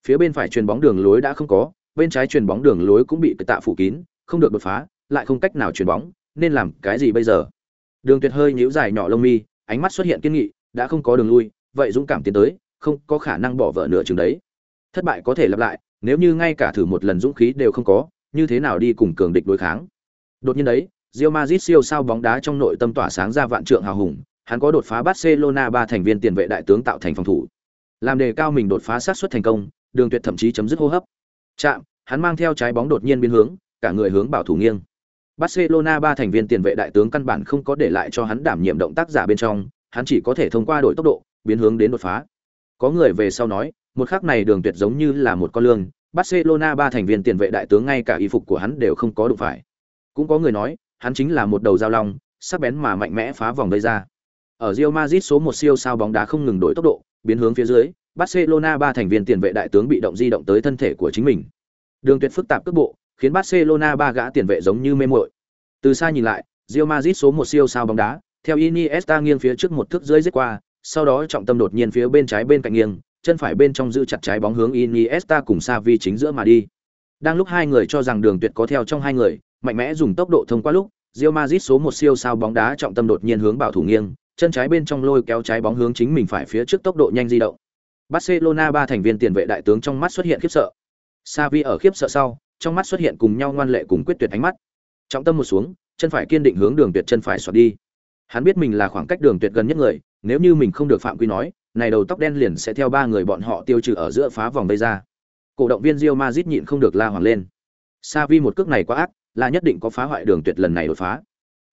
Phía bên phải chuyền bóng đường lối đã không có, bên trái chuyền bóng đường lối cũng bị tạ phủ kín, không được đột phá, lại không cách nào chuyền bóng, nên làm cái gì bây giờ? Đường Tuyệt hơi nhíu dài nhỏ lông mi, ánh mắt xuất hiện kiên nghị, đã không có đường lui, vậy dũng cảm tiến tới, không có khả năng bỏ vợ nửa chừng đấy. Thất bại có thể lặp lại, nếu như ngay cả thử một lần dũng khí đều không có, như thế nào đi cùng cường địch đối kháng? Đột nhiên đấy, Real Madrid siêu sao bóng đá trong nội tâm tỏa sáng ra vạn trượng hào hùng, hắn có đột phá Barcelona ba thành viên tiền vệ đại tướng tạo thành phòng thủ. Làm đề cao mình đột phá sát suất thành công, Đường Tuyệt thậm chí chấm dứt hô hấp. Chạm, hắn mang theo trái bóng đột nhiên biến hướng, cả người hướng bảo thủ nghiêng. Barcelona ba thành viên tiền vệ đại tướng căn bản không có để lại cho hắn đảm nhiệm động tác giả bên trong, hắn chỉ có thể thông qua đổi tốc độ, biến hướng đến đột phá. Có người về sau nói, một khắc này Đường Tuyệt giống như là một con lương, Barcelona ba thành viên tiền vệ đại tướng ngay cả y phục của hắn đều không có đụng phải. Cũng có người nói, hắn chính là một đầu dao long, sắc bén mà mạnh mẽ phá vòng đây ra. Ở Real Madrid số một siêu sao bóng đá không ngừng đổi tốc độ, biến hướng phía dưới, Barcelona ba thành viên tiền vệ đại tướng bị động di động tới thân thể của chính mình. Đường tuyệt phức tạp cước bộ, khiến Barcelona ba gã tiền vệ giống như mê muội. Từ xa nhìn lại, Real Madrid số một siêu sao bóng đá, theo Iniesta nghiêng phía trước một thước rưỡi giết qua, sau đó trọng tâm đột nhiên phía bên trái bên cạnh nghiêng, chân phải bên trong giữ chặt trái bóng hướng Iniesta cùng Xavi chính giữa mà đi. Đang lúc hai người cho rằng đường tuyệt có theo trong hai người, mạnh mẽ dùng tốc độ thông qua lúc, Real Madrid số một siêu sao bóng đá trọng tâm đột nhiên hướng bảo thủ nghiêng, chân trái bên trong lôi kéo trái bóng hướng chính mình phải phía trước tốc độ nhanh di động. Barcelona ba thành viên tiền vệ đại tướng trong mắt xuất hiện khiếp sợ. Xavi ở khiếp sợ sau, trong mắt xuất hiện cùng nhau ngoan lệ cùng quyết tuyệt ánh mắt. Trọng tâm một xuống, chân phải kiên định hướng đường tuyệt chân phải xoạc đi. Hắn biết mình là khoảng cách đường tuyệt gần nhất người, nếu như mình không được phạm quy nói, này đầu tóc đen liền sẽ theo ba người bọn họ tiêu trừ ở giữa phá vòng đây ra. Cổ động viên Real Madrid nhịn không được la hoảng lên. Xavi một cước này quá ác, là nhất định có phá hoại đường tuyệt lần này đột phá.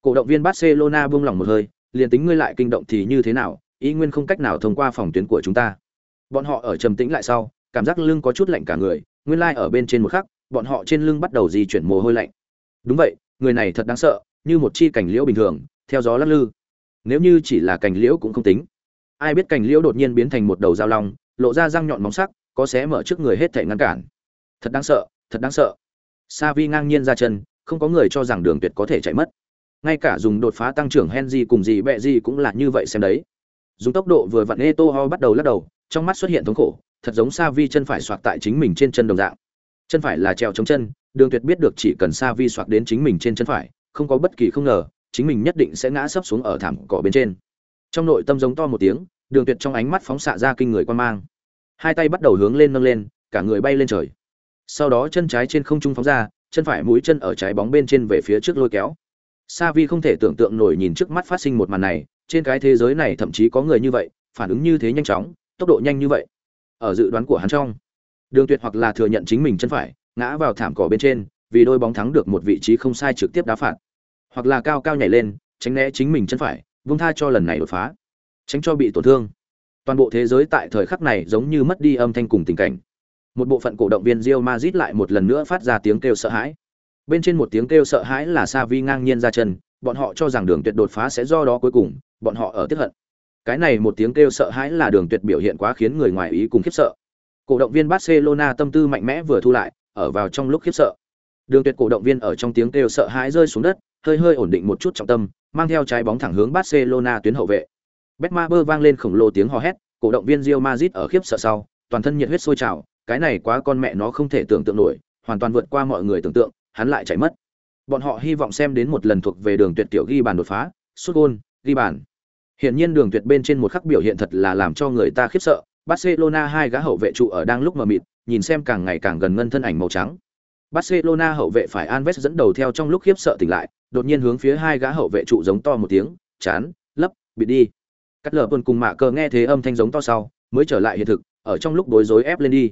Cổ động viên Barcelona buông lòng một hơi, liền tính ngươi lại kinh động thì như thế nào, ý nguyên không cách nào thông qua phòng tuyến của chúng ta. Bọn họ ở trầm tĩnh lại sau, cảm giác lưng có chút lạnh cả người, nguyên lai like ở bên trên một khắc, bọn họ trên lưng bắt đầu di chuyển mồ hôi lạnh. Đúng vậy, người này thật đáng sợ, như một chi cảnh liễu bình thường, theo gió lắc lư. Nếu như chỉ là cảnh liễu cũng không tính. Ai biết cảnh liễu đột nhiên biến thành một đầu dao long, lộ ra răng nhọn móng sắc, có xé mở trước người hết thảy ngăn cản. Thật đáng sợ, thật đáng sợ. Sa Vi ngang nhiên ra chân, không có người cho rằng đường tuyệt có thể chạy mất. Ngay cả dùng đột phá tăng trưởng Henry cùng gì bẹ gì cũng là như vậy xem đấy. Dùng tốc độ vừa vặn Etoho bắt đầu lắc đầu, trong mắt xuất hiện thống khổ, thật giống Sa Vi chân phải xoạc tại chính mình trên chân đồng dạng. Chân phải là treo chống chân, Đường Tuyệt biết được chỉ cần Sa Vi xoạc đến chính mình trên chân phải, không có bất kỳ không ngờ, chính mình nhất định sẽ ngã sấp xuống ở thảm cỏ bên trên. Trong nội tâm giống to một tiếng, Đường Tuyệt trong ánh mắt phóng xạ ra kinh người quan mang. Hai tay bắt đầu hướng lên nâng lên, cả người bay lên trời sau đó chân trái trên không trung phóng ra, chân phải mũi chân ở trái bóng bên trên về phía trước lôi kéo. Sa vi không thể tưởng tượng nổi nhìn trước mắt phát sinh một màn này, trên cái thế giới này thậm chí có người như vậy, phản ứng như thế nhanh chóng, tốc độ nhanh như vậy. Ở dự đoán của hắn trong, đường tuyệt hoặc là thừa nhận chính mình chân phải, ngã vào thảm cỏ bên trên, vì đôi bóng thắng được một vị trí không sai trực tiếp đá phạt. Hoặc là cao cao nhảy lên, tránh né chính mình chân phải, vung tha cho lần này đột phá. Tránh cho bị tổn thương. Toàn bộ thế giới tại thời khắc này giống như mất đi âm thanh cùng tình cảnh một bộ phận cổ động viên Real Madrid lại một lần nữa phát ra tiếng kêu sợ hãi. Bên trên một tiếng kêu sợ hãi là Xavi ngang nhiên ra chân, bọn họ cho rằng đường tuyệt đột phá sẽ do đó cuối cùng bọn họ ở tiếc hận. Cái này một tiếng kêu sợ hãi là đường tuyệt biểu hiện quá khiến người ngoài ý cùng khiếp sợ. Cổ động viên barcelona tâm tư mạnh mẽ vừa thu lại ở vào trong lúc khiếp sợ. Đường tuyệt cổ động viên ở trong tiếng kêu sợ hãi rơi xuống đất hơi hơi ổn định một chút trọng tâm mang theo trái bóng thẳng hướng barcelona tuyến hậu vệ. Betmaber vang lên khổng lồ tiếng hò hét cổ động viên Real Madrid ở khiếp sợ sau toàn thân nhiệt huyết sôi trào cái này quá con mẹ nó không thể tưởng tượng nổi, hoàn toàn vượt qua mọi người tưởng tượng, hắn lại chạy mất. Bọn họ hy vọng xem đến một lần thuộc về đường tuyệt tiểu ghi bàn đột phá, sút gôn, ghi bàn. Hiển nhiên đường tuyệt bên trên một khắc biểu hiện thật là làm cho người ta khiếp sợ, barcelona hai gã hậu vệ trụ ở đang lúc mờ mịt, nhìn xem càng ngày càng gần ngân thân ảnh màu trắng. Barcelona hậu vệ phải alves dẫn đầu theo trong lúc khiếp sợ tỉnh lại, đột nhiên hướng phía hai gã hậu vệ trụ giống to một tiếng, chán, lấp bịt đi. Cắt lờ quân cùng mạ cờ nghe thế âm thanh giống to sau, mới trở lại hiện thực, ở trong lúc đối rối ép lên đi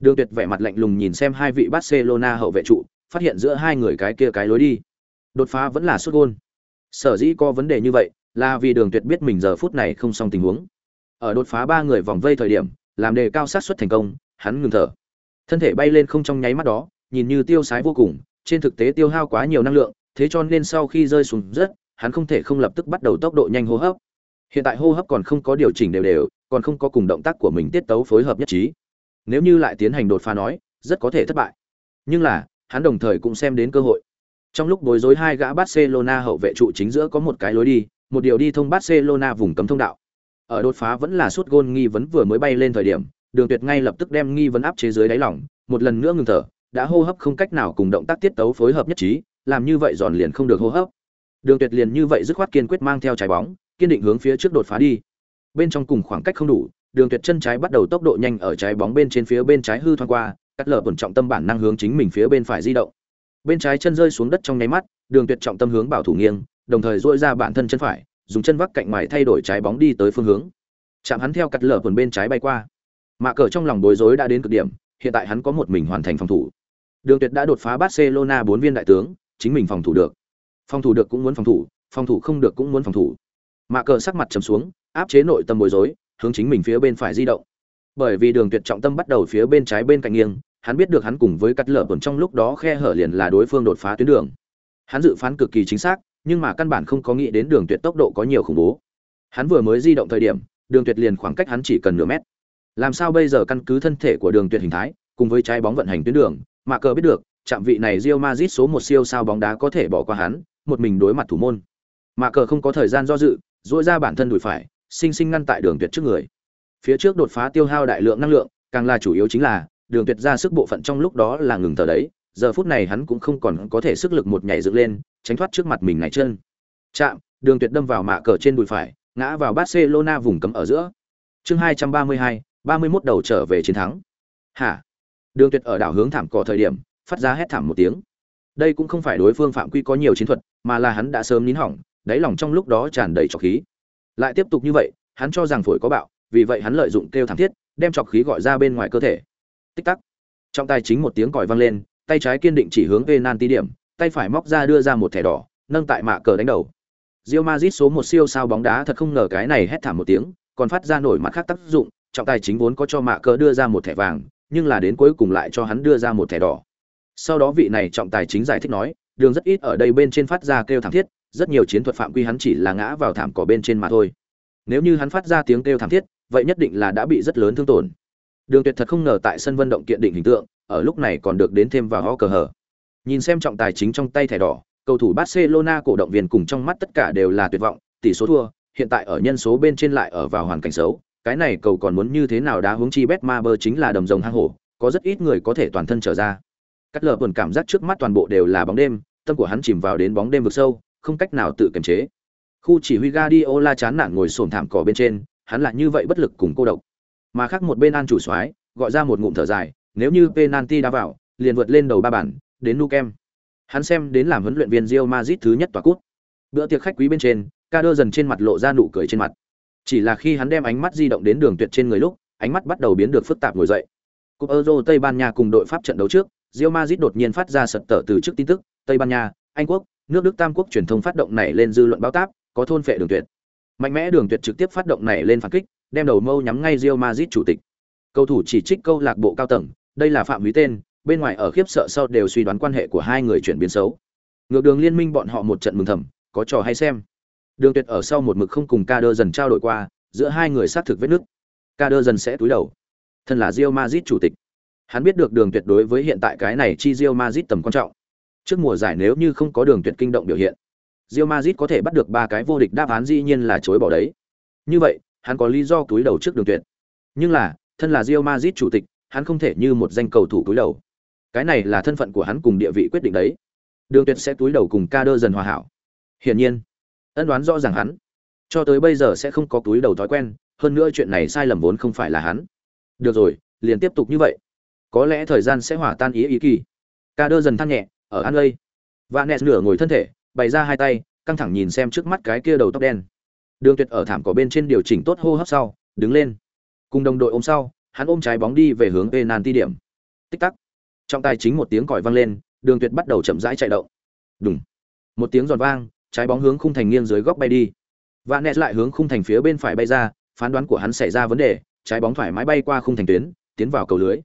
đường tuyệt vẻ mặt lạnh lùng nhìn xem hai vị barcelona hậu vệ trụ, phát hiện giữa hai người cái kia cái lối đi. Đột phá vẫn là sút gol. sở dĩ có vấn đề như vậy là vì đường tuyệt biết mình giờ phút này không xong tình huống. Ở đột phá ba người vòng vây thời điểm, làm đề cao xác suất thành công, hắn ngừng thở. Thân thể bay lên không trong nháy mắt đó, nhìn như tiêu sái vô cùng, trên thực tế tiêu hao quá nhiều năng lượng, thế cho nên sau khi rơi xuống rất, hắn không thể không lập tức bắt đầu tốc độ nhanh hô hấp. Hiện tại hô hấp còn không có điều chỉnh đều đều, còn không có cùng động tác của mình tiết tấu phối hợp nhất trí nếu như lại tiến hành đột phá nói, rất có thể thất bại. Nhưng là, hắn đồng thời cũng xem đến cơ hội. Trong lúc bối rối hai gã barcelona hậu vệ trụ chính giữa có một cái lối đi, một điều đi thông barcelona vùng cấm thông đạo. Ở đột phá vẫn là suốt gôn nghi vấn vừa mới bay lên thời điểm, đường tuyệt ngay lập tức đem nghi vấn áp chế dưới đáy lỏng một lần nữa ngừng thở, đã hô hấp không cách nào cùng động tác tiết tấu phối hợp nhất trí, làm như vậy giòn liền không được hô hấp. Đường tuyệt liền như vậy dứt khoát kiên quyết mang theo trái bóng, kiên định hướng phía trước đột phá đi. Bên trong cùng khoảng cách không đủ đường tuyệt chân trái bắt đầu tốc độ nhanh ở trái bóng bên trên phía bên trái hư thoáng qua, cắt lở bổn trọng tâm bản năng hướng chính mình phía bên phải di động. Bên trái chân rơi xuống đất trong nháy mắt, đường tuyệt trọng tâm hướng bảo thủ nghiêng, đồng thời duỗi ra bản thân chân phải, dùng chân vắc cạnh ngoài thay đổi trái bóng đi tới phương hướng. Chạm hắn theo cắt lở bổn bên trái bay qua. Mạ cờ trong lòng bối rối đã đến cực điểm, hiện tại hắn có một mình hoàn thành phòng thủ. Đường tuyệt đã đột phá barcelona bốn viên đại tướng, chính mình phòng thủ được. Phòng thủ được cũng muốn phòng thủ phòng thủ không được cũng muốn phòng thủ. Mạ cờ sắc mặt trầm xuống, áp chế nội tâm bối rối hướng chính mình phía bên phải di động. Bởi vì đường tuyệt trọng tâm bắt đầu phía bên trái bên cạnh nghiêng, hắn biết được hắn cùng với cắt lở tuần trong lúc đó khe hở liền là đối phương đột phá tuyến đường. Hắn dự phán cực kỳ chính xác, nhưng mà căn bản không có nghĩ đến đường tuyệt tốc độ có nhiều khủng bố. Hắn vừa mới di động thời điểm, đường tuyệt liền khoảng cách hắn chỉ cần nửa mét. Làm sao bây giờ căn cứ thân thể của đường tuyệt hình thái, cùng với trái bóng vận hành tuyến đường, mà cờ biết được, chạm vị này Real Madrid số một siêu sao bóng đá có thể bỏ qua hắn, một mình đối mặt thủ môn. Mà cờ không có thời gian do dự dội ra bản thân đùi phải sinh sinh ngăn tại đường tuyệt trước người. Phía trước đột phá tiêu hao đại lượng năng lượng, càng là chủ yếu chính là, đường tuyệt ra sức bộ phận trong lúc đó là ngừng thở đấy, giờ phút này hắn cũng không còn có thể sức lực một nhảy dựng lên, tránh thoát trước mặt mình này chân. Chạm, đường tuyệt đâm vào mạ cờ trên đùi phải, ngã vào barcelona vùng cấm ở giữa. Chương hai trăm ba mươi hai, ba mươi 31 đầu trở về chiến thắng. Hả? Đường tuyệt ở đảo hướng thảm cỏ thời điểm, phát ra hét thảm một tiếng. Đây cũng không phải đối phương phạm quy có nhiều chiến thuật, mà là hắn đã sớm nín hỏng, đáy lòng trong lúc đó tràn đầy trọc khí lại tiếp tục như vậy, hắn cho rằng phổi có bạo, vì vậy hắn lợi dụng kêu thảm thiết, đem trọc khí gọi ra bên ngoài cơ thể. Tích tắc. Trong tay chính một tiếng còi vang lên, tay trái kiên định chỉ hướng về nan tí điểm, tay phải móc ra đưa ra một thẻ đỏ, nâng tại mạ cờ đánh đầu. Real Madrid số một siêu sao bóng đá thật không ngờ cái này hét thảm một tiếng, còn phát ra nổi mặt khác tác dụng, trọng tài chính vốn có cho mạ cờ đưa ra một thẻ vàng, nhưng là đến cuối cùng lại cho hắn đưa ra một thẻ đỏ. Sau đó vị này trọng tài chính giải thích nói, đường rất ít ở đây bên trên phát ra kêu thảm thiết rất nhiều chiến thuật phạm quy hắn chỉ là ngã vào thảm cỏ bên trên mà thôi. Nếu như hắn phát ra tiếng kêu thảm thiết, vậy nhất định là đã bị rất lớn thương tổn. Đường tuyệt thật không ngờ tại sân vận động kiện định hình tượng, ở lúc này còn được đến thêm vào ho cờ hở nhìn xem trọng tài chính trong tay thẻ đỏ, cầu thủ barcelona cổ động viên cùng trong mắt tất cả đều là tuyệt vọng, tỷ số thua, hiện tại ở nhân số bên trên lại ở vào hoàn cảnh xấu, cái này cầu còn muốn như thế nào đá hướng chi bet ma bơ chính là đầm rồng hang hổ, có rất ít người có thể toàn thân trở ra. Cắt lờ buồn cảm giác trước mắt toàn bộ đều là bóng đêm, tâm của hắn chìm vào đến bóng đêm vực sâu không cách nào tự kiềm chế. Khu chỉ huy Guardiola chán nản ngồi xổm thảm cỏ bên trên, hắn lại như vậy bất lực cùng cô độc. Mà khác một bên an chủ soái, gọi ra một ngụm thở dài, nếu như penalty đá vào, liền vượt lên đầu ba bản đến nu kem hắn xem đến làm huấn luyện viên Real Madrid thứ nhất tòa cút. Bữa tiệc khách quý bên trên ca đơ dần trên mặt lộ ra nụ cười trên mặt. Chỉ là khi hắn đem ánh mắt di động đến đường tuyệt trên người lúc, ánh mắt bắt đầu biến được phức tạp ngồi dậy. Cúp euro tây ban nha cùng đội pháp trận đấu trước, Real Madrid đột nhiên phát ra sật tở từ trước tin tức. Tây ban nha, anh quốc nước đức tam quốc truyền thông phát động này lên dư luận báo táp, có thôn phệ đường tuyệt. Mạnh mẽ đường tuyệt trực tiếp phát động này lên phản kích, đem đầu mâu nhắm ngay Real Madrid chủ tịch. Cầu thủ chỉ trích câu lạc bộ cao tầng, đây là phạm húy tên, bên ngoài ở khiếp sợ sau đều suy đoán quan hệ của hai người chuyển biến xấu. Ngược đường liên minh bọn họ một trận mừng thầm, có trò hay xem. Đường tuyệt ở sau một mực không cùng ca đơ dần trao đổi qua, giữa hai người sát thực vết nước ca đơ dần sẽ túi đầu. Thân là rio Madrid chủ tịch. Hắn biết được đường tuyệt đối với hiện tại cái này chi rio Madrid tầm quan trọng trước mùa giải nếu như không có đường tuyệt kinh động biểu hiện, Real Madrid có thể bắt được ba cái vô địch đáp án dĩ nhiên là chối bỏ đấy. Như vậy, hắn có lý do túi đầu trước đường tuyệt. Nhưng là, thân là Real Madrid chủ tịch, hắn không thể như một danh cầu thủ túi đầu. Cái này là thân phận của hắn cùng địa vị quyết định đấy. Đường tuyệt sẽ túi đầu cùng Kader dần hòa hảo. Hiển nhiên ấn đoán rõ ràng hắn. Cho tới bây giờ sẽ không có túi đầu thói quen, hơn nữa chuyện này sai lầm vốn không phải là hắn. Được rồi, liền tiếp tục như vậy. Có lẽ thời gian sẽ hòa tan ý ý kỳ. Ca đơ dần than nhẹ ở an lây. Và nes nửa ngồi thân thể, bày ra hai tay, căng thẳng nhìn xem trước mắt cái kia đầu tóc đen. Đường tuyệt ở thảm cỏ bên trên điều chỉnh tốt hô hấp sau, đứng lên. Cùng đồng đội ôm sau, hắn ôm trái bóng đi về hướng penalty điểm. Tích tắc. Trong tay chính một tiếng còi vang lên, đường tuyệt bắt đầu chậm rãi chạy động. Đúng một tiếng giòn vang, trái bóng hướng khung thành nghiêng dưới góc bay đi. Và nes lại hướng khung thành phía bên phải bay ra, phán đoán của hắn xảy ra vấn đề, trái bóng thoải mái bay qua khung thành tuyến, tiến vào cầu lưới.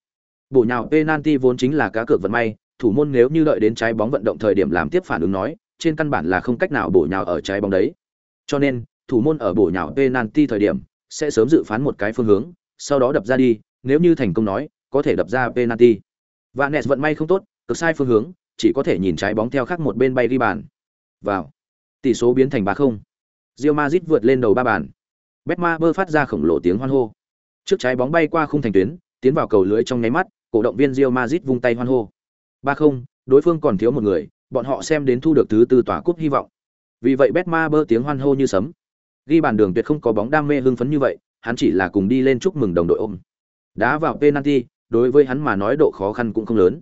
Bổ nhào penalty vốn chính là cá cược vận may thủ môn nếu như đợi đến trái bóng vận động thời điểm làm tiếp phản ứng nói, trên căn bản là không cách nào bổ nhào ở trái bóng đấy. Cho nên, thủ môn ở bổ nhào penalty thời điểm, sẽ sớm dự phán một cái phương hướng, sau đó đập ra đi, nếu như thành công nói, có thể đập ra penalty. Và nẹt vận may không tốt, cực sai phương hướng, chỉ có thể nhìn trái bóng theo khác một bên bay đi bàn. Vào. Tỷ số biến thành ba không. Real Madrid vượt lên đầu ba bàn. Betmaber phát ra khổng lồ tiếng hoan hô. Trước trái bóng bay qua khung thành tuyến, tiến vào cầu lưới trong nháy mắt, cổ động viên Real Madrid vung tay hoan hô ba không, đối phương còn thiếu một người, bọn họ xem đến thu được thứ tư tòa cúp hy vọng. Vì vậy Betmaber tiếng hoan hô như sấm. Ghi bàn đường tuyệt không có bóng đam mê hưng phấn như vậy, hắn chỉ là cùng đi lên chúc mừng đồng đội ôm. Đá vào penalty, đối với hắn mà nói độ khó khăn cũng không lớn.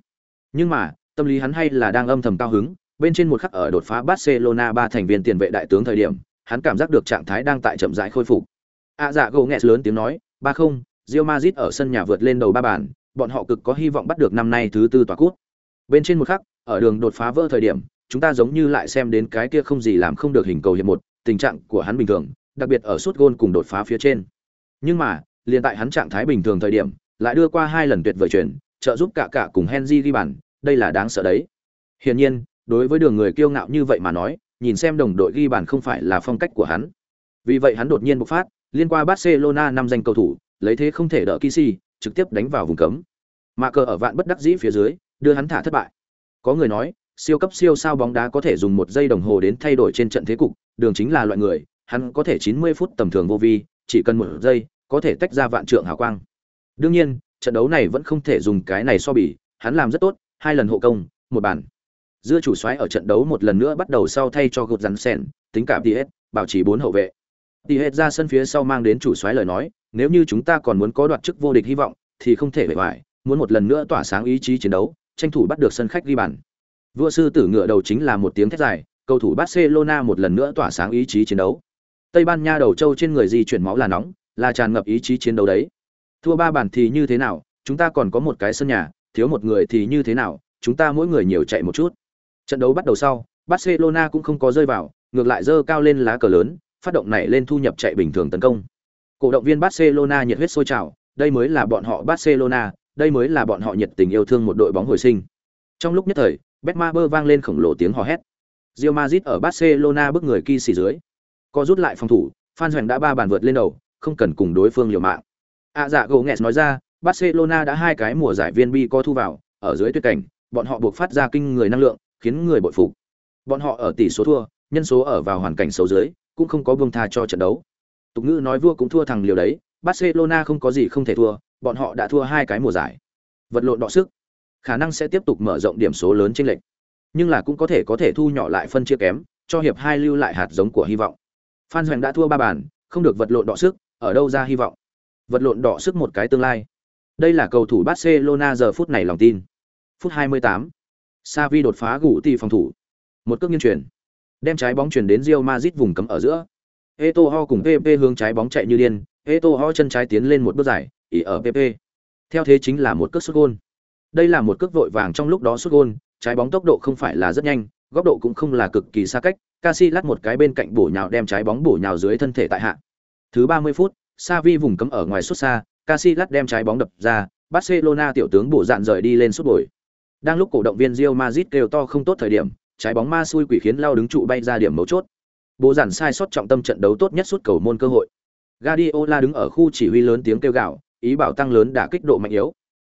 Nhưng mà, tâm lý hắn hay là đang âm thầm cao hứng, bên trên một khắc ở đột phá barcelona ba thành viên tiền vệ đại tướng thời điểm, hắn cảm giác được trạng thái đang tại chậm rãi khôi phục. A dạ gỗ nghẹt lớn tiếng nói, ba không rio mazit ở sân nhà vượt lên đầu ba bàn, bọn họ cực có hy vọng bắt được năm nay thứ tư tòa cút bên trên một khắc, ở đường đột phá vỡ thời điểm, chúng ta giống như lại xem đến cái kia không gì làm không được hình cầu hiệp một, tình trạng của hắn bình thường, đặc biệt ở suốt gôn cùng đột phá phía trên. Nhưng mà, liền tại hắn trạng thái bình thường thời điểm, lại đưa qua hai lần tuyệt vời chuyển, trợ giúp cả cả cùng Henry ghi bàn, đây là đáng sợ đấy. Hiển nhiên, đối với đường người kiêu ngạo như vậy mà nói, nhìn xem đồng đội ghi bàn không phải là phong cách của hắn. Vì vậy hắn đột nhiên bộc phát, liên qua barcelona năm danh cầu thủ, lấy thế không thể đỡ kisi, trực tiếp đánh vào vùng cấm. Mà cờ ở vạn bất đắc dĩ phía dưới đưa hắn thả thất bại. Có người nói, siêu cấp siêu sao bóng đá có thể dùng một giây đồng hồ đến thay đổi trên trận thế cục, đường chính là loại người, hắn có thể 90 phút tầm thường vô vi, chỉ cần một giây, có thể tách ra vạn trượng hào quang. Đương nhiên, trận đấu này vẫn không thể dùng cái này so bì, hắn làm rất tốt, hai lần hộ công, một bàn. Dưa chủ xoáy ở trận đấu một lần nữa bắt đầu sau thay cho gột rắn sen tính cả ts bảo trì bốn hậu vệ. Ts ra sân phía sau mang đến chủ xoáy lời nói, nếu như chúng ta còn muốn có đoạt chức vô địch hy vọng, thì không thể bề bại. muốn một lần nữa tỏa sáng ý chí chiến đấu tranh thủ bắt được sân khách ghi bàn. Vua sư tử ngựa đầu chính là một tiếng thét dài, cầu thủ barcelona một lần nữa tỏa sáng ý chí chiến đấu. Tây ban nha đầu châu trên người di chuyển máu là nóng, là tràn ngập ý chí chiến đấu đấy. Thua ba bàn thì như thế nào, chúng ta còn có một cái sân nhà, thiếu một người thì như thế nào, chúng ta mỗi người nhiều chạy một chút. Trận đấu bắt đầu sau, barcelona cũng không có rơi vào, ngược lại dơ cao lên lá cờ lớn, phát động này lên thu nhập chạy bình thường tấn công. Cổ động viên barcelona nhiệt huyết sôi trào, đây mới là bọn họ barcelona đây mới là bọn họ nhiệt tình yêu thương một đội bóng hồi sinh trong lúc nhất thời betmaber vang lên khổng lồ tiếng hò hét Real Madrid ở Barcelona bước người kỳ xì dưới. Co rút lại phòng thủ, Phan Hoành đã ba bàn vượt lên đầu, không cần cùng đối phương liều mạng. À dạ gồ nghẹt nói ra, Barcelona đã hai cái mùa giải viên bi co thu vào, ở dưới tuyệt cảnh, bọn họ buộc phát ra kinh người năng lượng, khiến người bội phục. Bọn họ ở tỷ số thua, nhân số ở vào hoàn cảnh xấu dưới, cũng không có buông tha cho trận đấu. Tục ngữ nói vua cũng thua thằng liều đấy, Barcelona không có gì không thể thua, bọn họ đã thua hai cái mùa giải. Vật lộn đọ sức, khả năng sẽ tiếp tục mở rộng điểm số lớn trên lệch. Nhưng là cũng có thể có thể thu nhỏ lại phân chia kém, cho hiệp hai lưu lại hạt giống của hy vọng. Phan doanh đã thua ba bàn, không được vật lộn đọ sức, ở đâu ra hy vọng vật lộn đọ sức một cái tương lai đây là cầu thủ barcelona giờ phút này lòng tin phút 28. Savi đột phá gủ tì phòng thủ một cước nghiêng chuyển đem trái bóng chuyển đến Real Madrid vùng cấm ở giữa Eto'o cùng PP hướng trái bóng chạy như điên Eto'o chân trái tiến lên một bước dài ỉ ở PP theo thế chính là một cước sút gôn đây là một cước vội vàng trong lúc đó sút gôn trái bóng tốc độ không phải là rất nhanh góc độ cũng không là cực kỳ xa cách Casillas một cái bên cạnh bổ nhào đem trái bóng bổ nhào dưới thân thể tại hạ thứ 30 phút Xavi vùng cấm ở ngoài xuất xa, Casillas đem trái bóng đập ra, Barcelona tiểu tướng bổ dạn rời đi lên sút bồi. Đang lúc cổ động viên Real Madrid kêu to không tốt thời điểm, trái bóng ma xui quỷ khiến lao đứng trụ bay ra điểm mấu chốt. bố giản sai sót trọng tâm trận đấu tốt nhất suốt cầu môn cơ hội. Guardiola đứng ở khu chỉ huy lớn tiếng kêu gào, ý bảo tăng lớn đã kích độ mạnh yếu.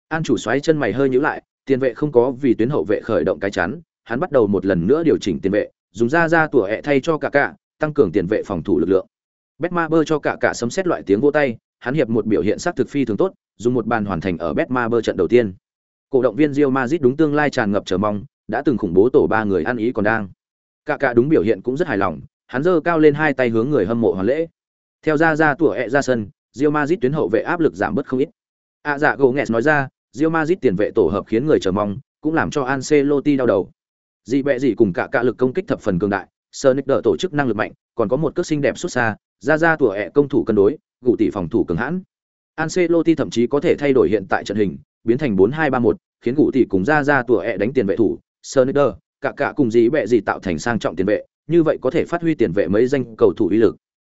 An chủ xoáy chân mày hơi nhíu lại, tiền vệ không có vì tuyến hậu vệ khởi động cái chắn, hắn bắt đầu một lần nữa điều chỉnh tiền vệ, dùng ra ra tủa ẹ thay cho cả cả, tăng cường tiền vệ phòng thủ lực lượng. Betmaber cho cả cả sấm xét loại tiếng vỗ tay, hắn hiệp một biểu hiện sắc thực phi thường tốt, dùng một bàn hoàn thành ở Betmaber trận đầu tiên. Cổ động viên Real Madrid đúng tương lai tràn ngập chờ mong, đã từng khủng bố tổ ba người ăn ý còn đang. Cả cả đúng biểu hiện cũng rất hài lòng, hắn giơ cao lên hai tay hướng người hâm mộ hoàn lễ. Theo ra ra tủa ẹ ra sân, Real Madrid tuyến hậu vệ áp lực giảm bớt không ít. À dạ Gomes nói ra, Real Madrid tiền vệ tổ hợp khiến người chờ mong, cũng làm cho Ancelotti đau đầu. Dị bẹ gì cùng cả cả lực công kích thập phần cường đại, Sonic đỡ tổ chức năng lực mạnh, còn có một cước xinh đẹp xuất xa, ra ra tủa ẹ công thủ cân đối, gụ tỷ phòng thủ cường hãn. Ancelotti thậm chí có thể thay đổi hiện tại trận hình, biến thành 4-2-3-1, khiến gụ tỷ cùng ra ra tủa ẹ đánh tiền vệ thủ, Sonic cả cả cùng dị bẹ gì tạo thành sang trọng tiền vệ, như vậy có thể phát huy tiền vệ mấy danh cầu thủ uy lực.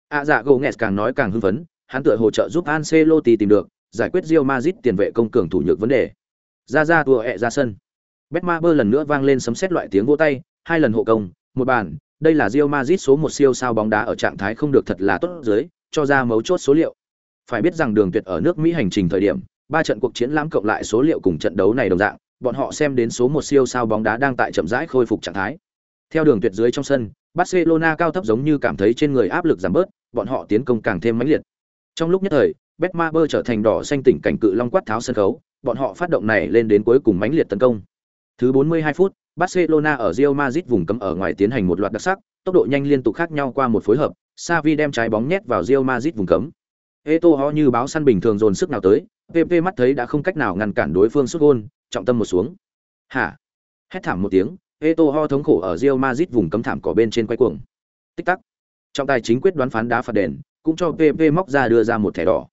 À dạ Gomes càng nói càng hưng phấn, hắn tựa hỗ trợ giúp Ancelotti tìm được giải quyết Real Madrid tiền vệ công cường thủ nhược vấn đề. Ra ra tua ẹ ra sân. Betmaber lần nữa vang lên sấm sét loại tiếng vỗ tay, hai lần hộ công, một bàn, đây là Real Madrid số một siêu sao bóng đá ở trạng thái không được thật là tốt dưới, cho ra mấu chốt số liệu. Phải biết rằng đường tuyệt ở nước Mỹ hành trình thời điểm, ba trận cuộc chiến lãm cộng lại số liệu cùng trận đấu này đồng dạng, bọn họ xem đến số một siêu sao bóng đá đang tại chậm rãi khôi phục trạng thái. Theo đường tuyệt dưới trong sân, Barcelona cao thấp giống như cảm thấy trên người áp lực giảm bớt, bọn họ tiến công càng thêm mãnh liệt. Trong lúc nhất thời, Betmaber trở thành đỏ xanh tỉnh cảnh cự long quát tháo sân khấu, bọn họ phát động này lên đến cuối cùng mãnh liệt tấn công. Thứ 42 phút, Barcelona ở Real Madrid vùng cấm ở ngoài tiến hành một loạt đặc sắc, tốc độ nhanh liên tục khác nhau qua một phối hợp, Xavi đem trái bóng nhét vào Real Madrid vùng cấm. Eto'o như báo săn bình thường dồn sức nào tới, PP mắt thấy đã không cách nào ngăn cản đối phương sút gôn, trọng tâm một xuống. Hả? Hét thảm một tiếng, Eto'o thống khổ ở Real Madrid vùng cấm thảm cỏ bên trên quay cuồng. Tích tắc. Trọng tài chính quyết đoán phán đá phạt đền, cũng cho PP móc ra đưa ra một thẻ đỏ.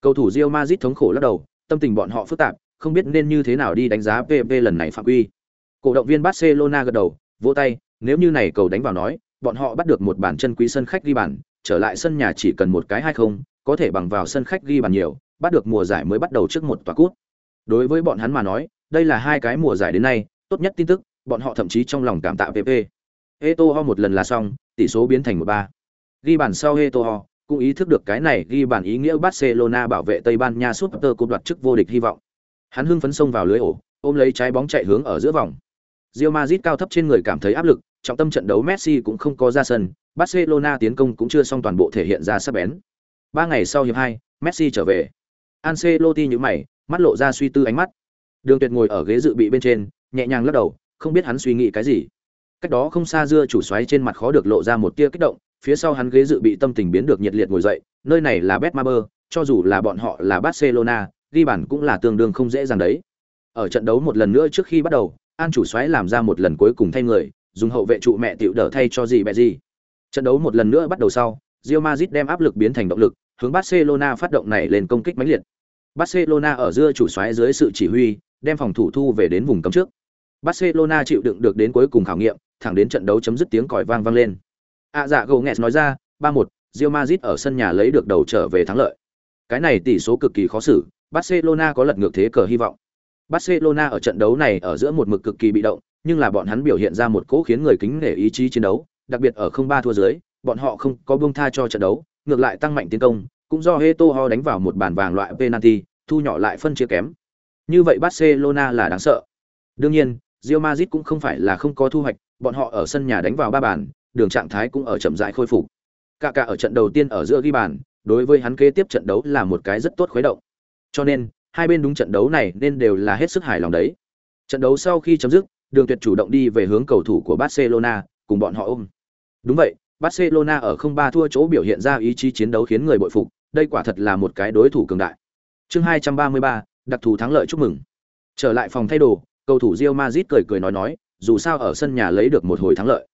Cầu thủ Real Madrid thống khổ lắc đầu, tâm tình bọn họ phức tạp, không biết nên như thế nào đi đánh giá PP lần này phạm quy. Cổ động viên Barcelona gật đầu, vỗ tay, nếu như này cầu đánh vào nói, bọn họ bắt được một bàn chân quý sân khách ghi bàn, trở lại sân nhà chỉ cần một cái hay không, có thể bằng vào sân khách ghi bàn nhiều, bắt được mùa giải mới bắt đầu trước một tòa cút. Đối với bọn hắn mà nói, đây là hai cái mùa giải đến nay, tốt nhất tin tức, bọn họ thậm chí trong lòng cảm tạ PP. Eto'o một lần là xong, tỷ số biến thành 1-3. Ghi bàn sau Eto'o, cũng ý thức được cái này ghi bản ý nghĩa Barcelona bảo vệ Tây Ban Nha suốt tơ Cup đoạt chức vô địch hy vọng. Hắn hưng phấn xông vào lưới ổ, ôm lấy trái bóng chạy hướng ở giữa vòng. Real Madrid cao thấp trên người cảm thấy áp lực, trọng tâm trận đấu Messi cũng không có ra sân, Barcelona tiến công cũng chưa xong toàn bộ thể hiện ra sắc bén. Ba ngày sau hiệp hai, Messi trở về. Ancelotti nhíu mày, mắt lộ ra suy tư ánh mắt. Đường Tuyệt ngồi ở ghế dự bị bên trên, nhẹ nhàng lắc đầu, không biết hắn suy nghĩ cái gì. Cách đó không xa dưa chủ xoáy trên mặt khó được lộ ra một tia kích động, phía sau hắn ghế dự bị tâm tình biến được nhiệt liệt ngồi dậy, nơi này là Betmaber, cho dù là bọn họ là Barcelona, ghi bàn cũng là tương đương không dễ dàng đấy. Ở trận đấu một lần nữa trước khi bắt đầu, An chủ xoáy làm ra một lần cuối cùng thay người, dùng hậu vệ trụ mẹ tiểu đỡ thay cho gì bẹ gì. Trận đấu một lần nữa bắt đầu sau, Real Madrid đem áp lực biến thành động lực, hướng Barcelona phát động này lên công kích mãnh liệt. Barcelona ở giữa chủ xoáy dưới sự chỉ huy, đem phòng thủ thu về đến vùng cấm trước. Barcelona chịu đựng được đến cuối cùng khảo nghiệm, thẳng đến trận đấu chấm dứt tiếng còi vang vang lên. À dạ gồ nghẹt nói ra, 3-1, Real Madrid ở sân nhà lấy được đầu trở về thắng lợi. Cái này tỷ số cực kỳ khó xử, Barcelona có lật ngược thế cờ hy vọng. Barcelona ở trận đấu này ở giữa một mực cực kỳ bị động, nhưng là bọn hắn biểu hiện ra một cố khiến người kính nể ý chí chiến đấu, đặc biệt ở 0-3 thua dưới, bọn họ không có buông tha cho trận đấu, ngược lại tăng mạnh tiến công, cũng do Eto'o đánh vào một bàn vàng loại penalty, thu nhỏ lại phân chia kém. Như vậy Barcelona là đáng sợ. Đương nhiên, Real Madrid cũng không phải là không có thu hoạch, bọn họ ở sân nhà đánh vào ba bàn, đường trạng thái cũng ở chậm rãi khôi phục. Cả cả ở trận đầu tiên ở giữa ghi bàn, đối với hắn kế tiếp trận đấu là một cái rất tốt khuấy động. Cho nên, hai bên đúng trận đấu này nên đều là hết sức hài lòng đấy. Trận đấu sau khi chấm dứt, Đường Tuyệt chủ động đi về hướng cầu thủ của Barcelona, cùng bọn họ ôm. Đúng vậy, Barcelona ở không ba thua chỗ biểu hiện ra ý chí chiến đấu khiến người bội phục, đây quả thật là một cái đối thủ cường đại. Chương 233, đặc thù thắng lợi chúc mừng. Trở lại phòng thay đồ, cầu thủ Real Madrid cười cười nói nói, dù sao ở sân nhà lấy được một hồi thắng lợi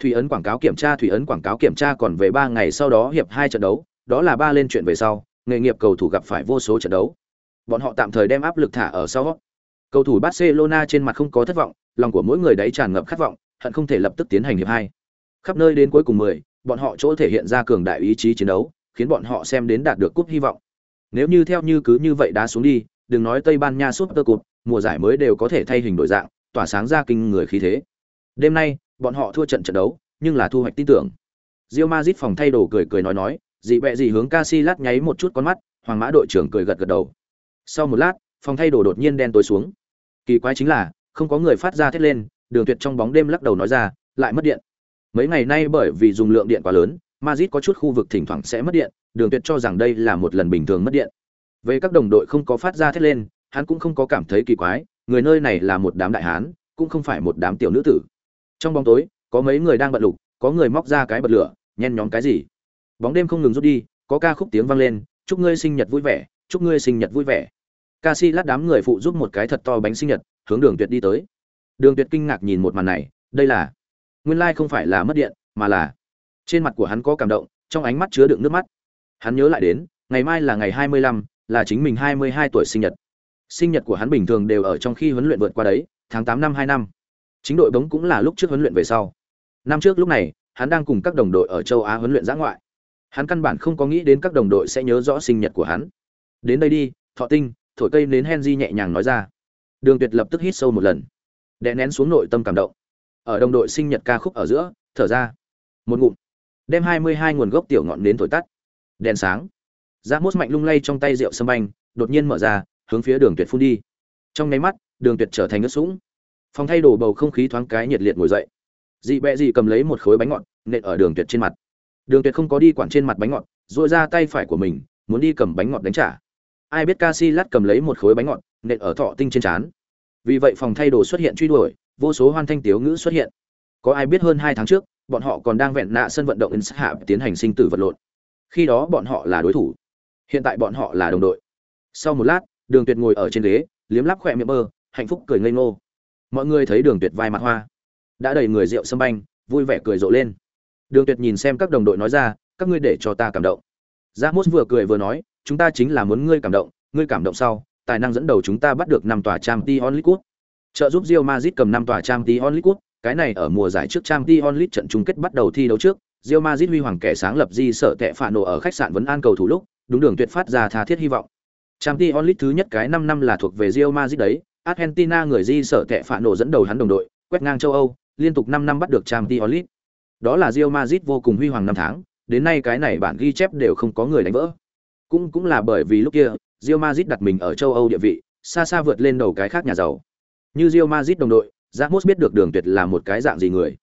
thủy ấn quảng cáo kiểm tra, thủy ấn quảng cáo kiểm tra còn về ba ngày sau đó hiệp hai trận đấu, đó là ba lên chuyện về sau, nghề nghiệp cầu thủ gặp phải vô số trận đấu. Bọn họ tạm thời đem áp lực thả ở sau. Cầu thủ barcelona trên mặt không có thất vọng, lòng của mỗi người đấy tràn ngập khát vọng, hận không thể lập tức tiến hành hiệp hai. Khắp nơi đến cuối cùng mười, bọn họ chỗ thể hiện ra cường đại ý chí chiến đấu, khiến bọn họ xem đến đạt được cúp hy vọng. Nếu như theo như cứ như vậy đá xuống đi, đừng nói tây ban nha suốt cơ cụt mùa giải mới đều có thể thay hình đổi dạng, tỏa sáng ra kinh người khí thế. Đêm nay bọn họ thua trận trận đấu, nhưng là thu hoạch tin tưởng. Real Madrid phòng thay đồ cười cười nói nói, dị bẹ gì hướng Casillas nháy một chút con mắt, Hoàng Mã đội trưởng cười gật gật đầu. Sau một lát, phòng thay đồ đột nhiên đen tối xuống. Kỳ quái chính là, không có người phát ra thét lên, Đường Tuyệt trong bóng đêm lắc đầu nói ra, lại mất điện. Mấy ngày nay bởi vì dùng lượng điện quá lớn, Madrid có chút khu vực thỉnh thoảng sẽ mất điện, Đường Tuyệt cho rằng đây là một lần bình thường mất điện. Về các đồng đội không có phát ra thét lên, hắn cũng không có cảm thấy kỳ quái, người nơi này là một đám đại hán, cũng không phải một đám tiểu nữ tử. Trong bóng tối, có mấy người đang bật lục, có người móc ra cái bật lửa, nhen nhóm cái gì. Bóng đêm không ngừng rút đi, có ca khúc tiếng vang lên, chúc ngươi sinh nhật vui vẻ, chúc ngươi sinh nhật vui vẻ. Ca sĩ lát đám người phụ giúp một cái thật to bánh sinh nhật, hướng Đường Tuyệt đi tới. Đường Tuyệt kinh ngạc nhìn một màn này, đây là nguyên lai like không phải là mất điện, mà là trên mặt của hắn có cảm động, trong ánh mắt chứa đựng nước mắt. Hắn nhớ lại đến, ngày mai là ngày 25, là chính mình 22 tuổi sinh nhật. Sinh nhật của hắn bình thường đều ở trong khi huấn luyện vượt qua đấy, tháng 8 năm 2 năm. Chính đội bóng cũng là lúc trước huấn luyện về sau. Năm trước lúc này, hắn đang cùng các đồng đội ở châu Á huấn luyện giã ngoại. Hắn căn bản không có nghĩ đến các đồng đội sẽ nhớ rõ sinh nhật của hắn. Đến đây đi, Thọ Tinh, thổi cây nến Henry nhẹ nhàng nói ra. Đường Tuyệt lập tức hít sâu một lần, đè nén xuống nội tâm cảm động. Ở đồng đội sinh nhật ca khúc ở giữa, thở ra, một ngụm, đem 22 nguồn gốc tiểu ngọn nến thổi tắt. Đèn sáng. ra mốt mạnh lung lay trong tay rượu sâm banh, đột nhiên mở ra, hướng phía Đường Tuyệt phun đi. Trong nháy mắt, Đường Tuyệt trở thành ngất sũng. Phòng thay đồ bầu không khí thoáng cái nhiệt liệt ngồi dậy. Dị bẹ dị cầm lấy một khối bánh ngọt, nện ở Đường Tuyệt trên mặt. Đường Tuyệt không có đi quản trên mặt bánh ngọt, duỗi ra tay phải của mình, muốn đi cầm bánh ngọt đánh trả. Ai biết Casillas cầm lấy một khối bánh ngọt, nện ở thọ tinh trên trán. Vì vậy phòng thay đồ xuất hiện truy đuổi, vô số hoan thanh tiếu ngữ xuất hiện. Có ai biết hơn hai tháng trước, bọn họ còn đang vẹn nạ sân vận động hạ tiến hành sinh tử vật lộn. Khi đó bọn họ là đối thủ, hiện tại bọn họ là đồng đội. Sau một lát, Đường Tuyệt ngồi ở trên ghế, liếm lắp khỏe miệng mơ, hạnh phúc cười ngây ngô. Mọi người thấy Đường Tuyệt vai mặt hoa, đã đầy người rượu sâm banh, vui vẻ cười rộ lên. Đường Tuyệt nhìn xem các đồng đội nói ra, các ngươi để cho ta cảm động. Ramos vừa cười vừa nói, chúng ta chính là muốn ngươi cảm động, ngươi cảm động sau, tài năng dẫn đầu chúng ta bắt được năm tòa Champions League. Trợ giúp Real Madrid cầm năm tòa Champions League, cái này ở mùa giải trước trang t onlit trận chung kết bắt đầu thi đấu trước, Real Madrid huy hoàng kẻ sáng lập di sợ tệ phản nổ ở khách sạn vấn an cầu thủ lúc, đúng đường tuyệt phát ra tha thiết hy vọng. trang t onlit thứ nhất cái năm năm là thuộc về Real Madrid đấy, Argentina người di sở tệ phản nổ dẫn đầu hắn đồng đội, quét ngang châu Âu, liên tục 5 năm bắt được Champions League. Đó là Real Madrid vô cùng huy hoàng năm tháng, đến nay cái này bản ghi chép đều không có người đánh vỡ. Cũng cũng là bởi vì lúc kia, Real Madrid đặt mình ở châu Âu địa vị, xa xa vượt lên đầu cái khác nhà giàu. Như Real Madrid đồng đội, Ramos biết được Đường Tuyệt là một cái dạng gì người.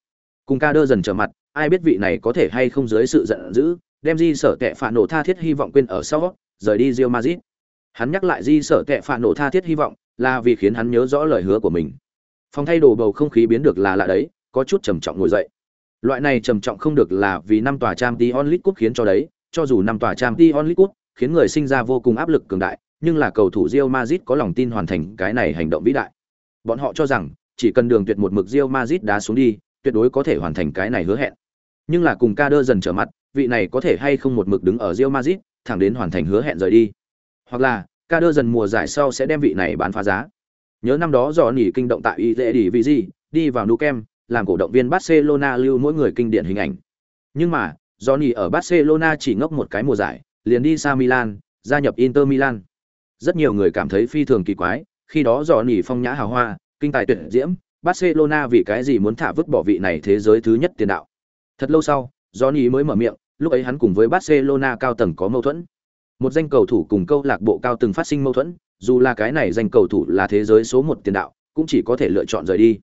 Cùng ca đơ dần trở mặt, ai biết vị này có thể hay không dưới sự giận dữ, đem Di sở tệ phản nổ tha thiết hy vọng quên ở sau, rời đi Real Madrid. Hắn nhắc lại Di sở tệ phản nổ tha thiết hy vọng, là vì khiến hắn nhớ rõ lời hứa của mình. Phòng thay đồ bầu không khí biến được là lạ đấy, có chút trầm trọng ngồi dậy. Loại này trầm trọng không được là vì năm tòa Champions Dion Cup khiến cho đấy, cho dù năm tòa Champions Dion Cup khiến người sinh ra vô cùng áp lực cường đại, nhưng là cầu thủ Real Madrid có lòng tin hoàn thành cái này hành động vĩ đại. Bọn họ cho rằng, chỉ cần đường tuyệt một mực Real Madrid đá xuống đi, tuyệt đối có thể hoàn thành cái này hứa hẹn. Nhưng là cùng Kader dần trở mặt, vị này có thể hay không một mực đứng ở Real Madrid, thẳng đến hoàn thành hứa hẹn rời đi. Hoặc là, ca đơ dần mùa giải sau sẽ đem vị này bán phá giá. Nhớ năm đó do nỉ kinh động tại Izedi đi vào Nou Camp, làm cổ động viên Barcelona lưu mỗi người kinh điển hình ảnh. Nhưng mà, Johnny ở Barcelona chỉ ngốc một cái mùa giải, liền đi xa Milan, gia nhập Inter Milan. Rất nhiều người cảm thấy phi thường kỳ quái, khi đó Johnny phong nhã hào hoa, kinh tài tuyệt diễm, Barcelona vì cái gì muốn thả vứt bỏ vị này thế giới thứ nhất tiền đạo. Thật lâu sau, Johnny mới mở miệng, lúc ấy hắn cùng với Barcelona cao tầng có mâu thuẫn. Một danh cầu thủ cùng câu lạc bộ cao tầng phát sinh mâu thuẫn, dù là cái này danh cầu thủ là thế giới số một tiền đạo, cũng chỉ có thể lựa chọn rời đi.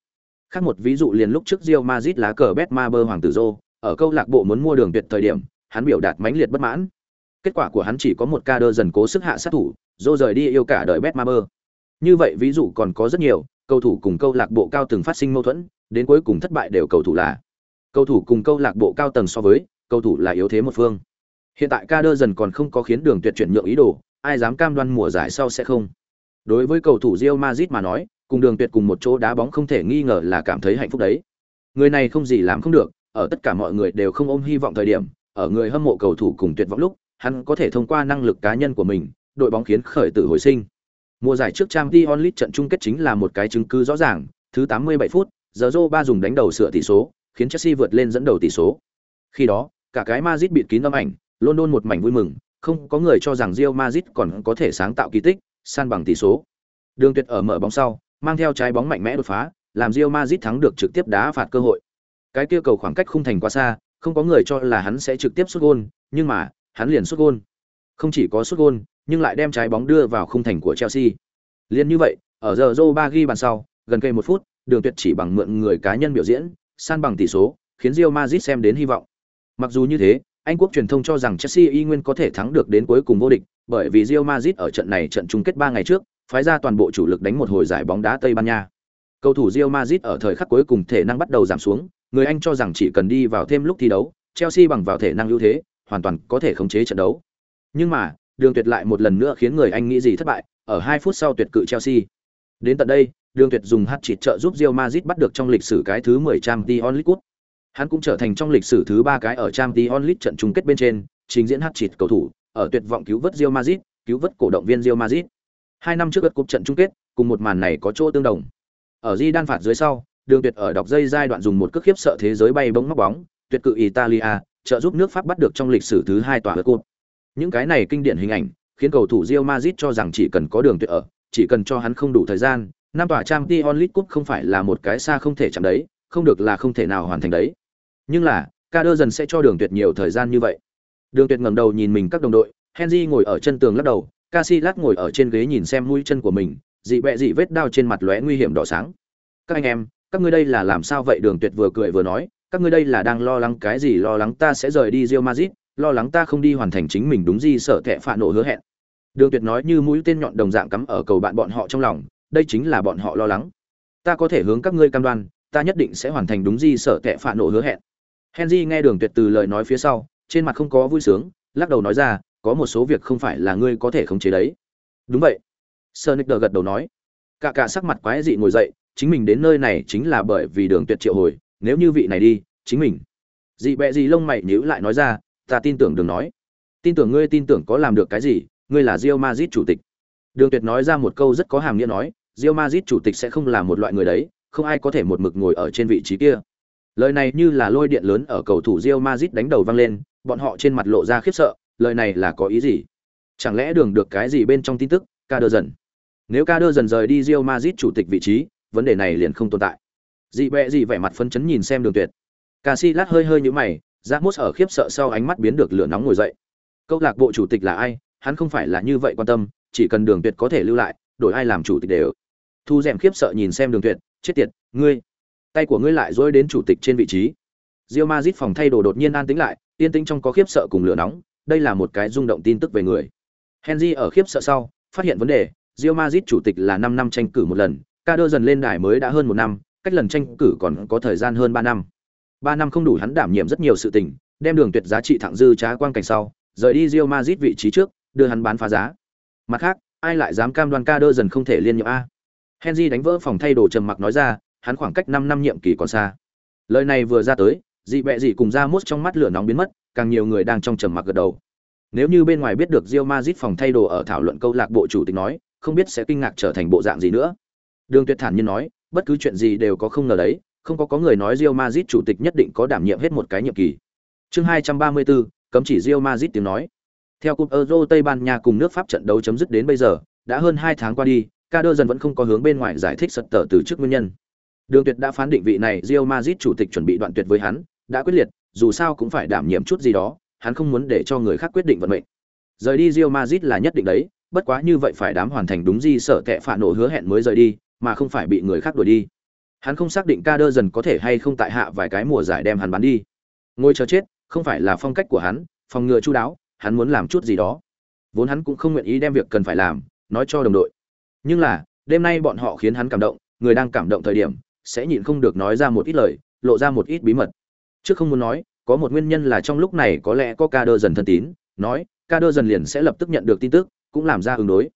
Khác một ví dụ liền lúc trước Real Madrid lá cờ Betmaber hoàng tử Zô, ở câu lạc bộ muốn mua đường tuyệt thời điểm, hắn biểu đạt mãnh liệt bất mãn. Kết quả của hắn chỉ có một ca đơ dần cố sức hạ sát thủ, Zô rời đi yêu cả đời Betmaber. Như vậy ví dụ còn có rất nhiều, cầu thủ cùng câu lạc bộ cao tầng phát sinh mâu thuẫn, đến cuối cùng thất bại đều cầu thủ là. Cầu thủ cùng câu lạc bộ cao tầng so với, cầu thủ là yếu thế một phương. Hiện tại ca đơ dần còn không có khiến đường tuyệt chuyển nhượng ý đồ, ai dám cam đoan mùa giải sau sẽ không. Đối với cầu thủ Real Madrid mà nói, cùng đường tuyệt cùng một chỗ đá bóng không thể nghi ngờ là cảm thấy hạnh phúc đấy. Người này không gì làm không được ở tất cả mọi người đều không ôm hy vọng thời điểm ở người hâm mộ cầu thủ cùng tuyệt vọng lúc hắn có thể thông qua năng lực cá nhân của mình đội bóng khiến khởi tử hồi sinh. Mùa giải trước trang League trận chung kết chính là một cái chứng cứ rõ ràng thứ 87 phút Zorro Zô ba dùng đánh đầu sửa tỷ số khiến chelsea vượt lên dẫn đầu tỷ số. Khi đó cả cái Madrid bịt kín âm ảnh london một mảnh vui mừng không có người cho rằng Real Madrid còn có thể sáng tạo kỳ tích san bằng tỷ số đường tuyệt ở mở bóng sau mang theo trái bóng mạnh mẽ đột phá, làm Real Madrid thắng được trực tiếp đá phạt cơ hội. Cái kia cầu khoảng cách khung thành quá xa, Không có người cho là hắn sẽ trực tiếp sút gôn, nhưng mà, hắn liền sút gôn. Không chỉ có sút gôn, nhưng lại đem trái bóng đưa vào khung thành của Chelsea. Liên như vậy, ở giờ Zoba ghi bàn sau, gần cây một phút, Đường Tuyệt chỉ bằng mượn người cá nhân biểu diễn, san bằng tỷ số, khiến Real Madrid xem đến hy vọng. Mặc dù như thế, anh quốc truyền thông cho rằng Chelsea y nguyên có thể thắng được đến cuối cùng vô địch, bởi vì Real Madrid ở trận này trận chung kết 3 ngày trước, phái ra toàn bộ chủ lực đánh một hồi giải bóng đá Tây Ban Nha. Cầu thủ Real Madrid ở thời khắc cuối cùng thể năng bắt đầu giảm xuống, người Anh cho rằng chỉ cần đi vào thêm lúc thi đấu, Chelsea bằng vào thể năng ưu thế, hoàn toàn có thể khống chế trận đấu. Nhưng mà, Đường Tuyệt lại một lần nữa khiến người Anh nghĩ gì thất bại, ở 2 phút sau tuyệt cự Chelsea. Đến tận đây, Đường Tuyệt dùng hat-trick trợ giúp Real Madrid bắt được trong lịch sử cái thứ 10 Champions League Cup. Hắn cũng trở thành trong lịch sử thứ ba cái ở Champions League trận chung kết bên trên, trình diễn hát chịt cầu thủ, ở tuyệt vọng cứu vớt Real Madrid, cứu vớt cổ động viên Real Madrid. Hai năm trước gật cúp trận chung kết, cùng một màn này có chỗ tương đồng. Ở Di đan phạt dưới sau, Đường Tuyệt ở đọc dây giai đoạn dùng một cước khiếp sợ thế giới bay bóng móc bóng, tuyệt cự Italia, trợ giúp nước Pháp bắt được trong lịch sử thứ hai tòa cúp. Những cái này kinh điển hình ảnh, khiến cầu thủ Real Madrid cho rằng chỉ cần có Đường Tuyệt ở, chỉ cần cho hắn không đủ thời gian, năm tòa Champions League cúp không phải là một cái xa không thể chạm đấy, không được là không thể nào hoàn thành đấy. Nhưng là, Kader dần sẽ cho Đường Tuyệt nhiều thời gian như vậy. Đường Tuyệt ngẩng đầu nhìn mình các đồng đội, Henry ngồi ở chân tường lắc đầu, Casillas ngồi ở trên ghế nhìn xem mũi chân của mình, dị bẹ dị vết đao trên mặt lóe nguy hiểm đỏ sáng. Các anh em, các ngươi đây là làm sao vậy? Đường Tuyệt vừa cười vừa nói, các ngươi đây là đang lo lắng cái gì? Lo lắng ta sẽ rời đi Real Madrid, lo lắng ta không đi hoàn thành chính mình đúng gì sợ kẻ phạ nổ hứa hẹn. Đường Tuyệt nói như mũi tên nhọn đồng dạng cắm ở cầu bạn bọn họ trong lòng, đây chính là bọn họ lo lắng. Ta có thể hướng các ngươi cam đoan, ta nhất định sẽ hoàn thành đúng gì sợ kẻ phạ nổ hứa hẹn. Henry nghe Đường Tuyệt từ lời nói phía sau, trên mặt không có vui sướng, lắc đầu nói ra, có một số việc không phải là ngươi có thể khống chế đấy. Đúng vậy. Sonic gật đầu nói. Cả cả sắc mặt quái dị ngồi dậy chính mình đến nơi này chính là bởi vì đường tuyệt triệu hồi nếu như vị này đi chính mình. Dị bẹ gì lông mày nhíu lại nói ra ta tin tưởng đường nói. Tin tưởng ngươi tin tưởng có làm được cái gì ngươi là rio mazit chủ tịch. Đường tuyệt nói ra một câu rất có hàm nghĩa nói rio mazit chủ tịch sẽ không là một loại người đấy không ai có thể một mực ngồi ở trên vị trí kia lời này như là lôi điện lớn ở cầu thủ Real Madrid đánh đầu vang lên, bọn họ trên mặt lộ ra khiếp sợ, lời này là có ý gì? Chẳng lẽ đường được cái gì bên trong tin tức ca đơ dần nếu ca đơ dần rời đi Real Madrid chủ tịch vị trí, vấn đề này liền không tồn tại. Dị bẹ dị vẻ mặt phân chấn nhìn xem đường tuyệt. Ca si lát hơi hơi như mày giác mốt ở khiếp sợ sau ánh mắt biến được lửa nóng ngồi dậy. Câu lạc bộ chủ tịch là ai? Hắn không phải là như vậy quan tâm, chỉ cần đường tuyệt có thể lưu lại, đổi ai làm chủ tịch đều. Thu d khiếp sợ nhìn xem đường tuyệt, chết tiệt, ngươi tay của ngươi lại dối đến chủ tịch trên vị trí rio mazit phòng thay đồ đột nhiên an tĩnh lại yên tĩnh trong có khiếp sợ cùng lửa nóng đây là một cái rung động tin tức về người. Henry ở khiếp sợ sau, phát hiện vấn đề, Real Madrid chủ tịch là 5 năm tranh cử một lần, Kader dần lên đài mới đã hơn một năm, cách lần tranh cử còn có thời gian hơn 3 năm. 3 năm không đủ hắn đảm nhiệm rất nhiều sự tình, đem đường tuyệt giá trị thẳng dư trá quang cảnh sau, rời đi Real Madrid vị trí trước, đưa hắn bán phá giá. Mặt khác, ai lại dám cam đoan Kader dần không thể liên nhiệm a? Henry đánh vỡ phòng thay đồ trầm mặc nói ra, hắn khoảng cách 5 năm nhiệm kỳ còn xa. Lời này vừa ra tới, dị bẹ dị cùng ra mốt trong mắt lửa nóng biến mất, càng nhiều người đang trong trầm mặc gật đầu. Nếu như bên ngoài biết được Real Madrid phòng thay đồ ở thảo luận câu lạc bộ chủ tịch nói, không biết sẽ kinh ngạc trở thành bộ dạng gì nữa. Đường Tuyệt thản nhiên nói, bất cứ chuyện gì đều có không ngờ đấy, không có có người nói Real Madrid chủ tịch nhất định có đảm nhiệm hết một cái nhiệm kỳ. Chương 234, cấm chỉ Real Madrid tiếng nói. Theo cúp Euro Tây Ban Nha cùng nước Pháp trận đấu chấm dứt đến bây giờ, đã hơn 2 tháng qua đi, Kader dần vẫn không có hướng bên ngoài giải thích sật tờ từ trước nguyên nhân. Đường Tuyệt đã phán định vị này Real Madrid chủ tịch chuẩn bị đoạn tuyệt với hắn, đã quyết liệt, dù sao cũng phải đảm nhiệm chút gì đó, hắn không muốn để cho người khác quyết định vận mệnh. Rời đi Real Madrid là nhất định đấy, bất quá như vậy phải đám hoàn thành đúng gì sợ kệ phản nổ hứa hẹn mới rời đi, mà không phải bị người khác đuổi đi. Hắn không xác định Kader dần có thể hay không tại hạ vài cái mùa giải đem hắn bán đi. Ngôi chờ chết, không phải là phong cách của hắn, phòng ngừa chu đáo, hắn muốn làm chút gì đó. Vốn hắn cũng không nguyện ý đem việc cần phải làm, nói cho đồng đội. Nhưng là, đêm nay bọn họ khiến hắn cảm động, người đang cảm động thời điểm, sẽ nhịn không được nói ra một ít lời, lộ ra một ít bí mật. Trước không muốn nói, có một nguyên nhân là trong lúc này có lẽ có ca đơ dần thân tín, nói, ca đơ dần liền sẽ lập tức nhận được tin tức, cũng làm ra ứng đối.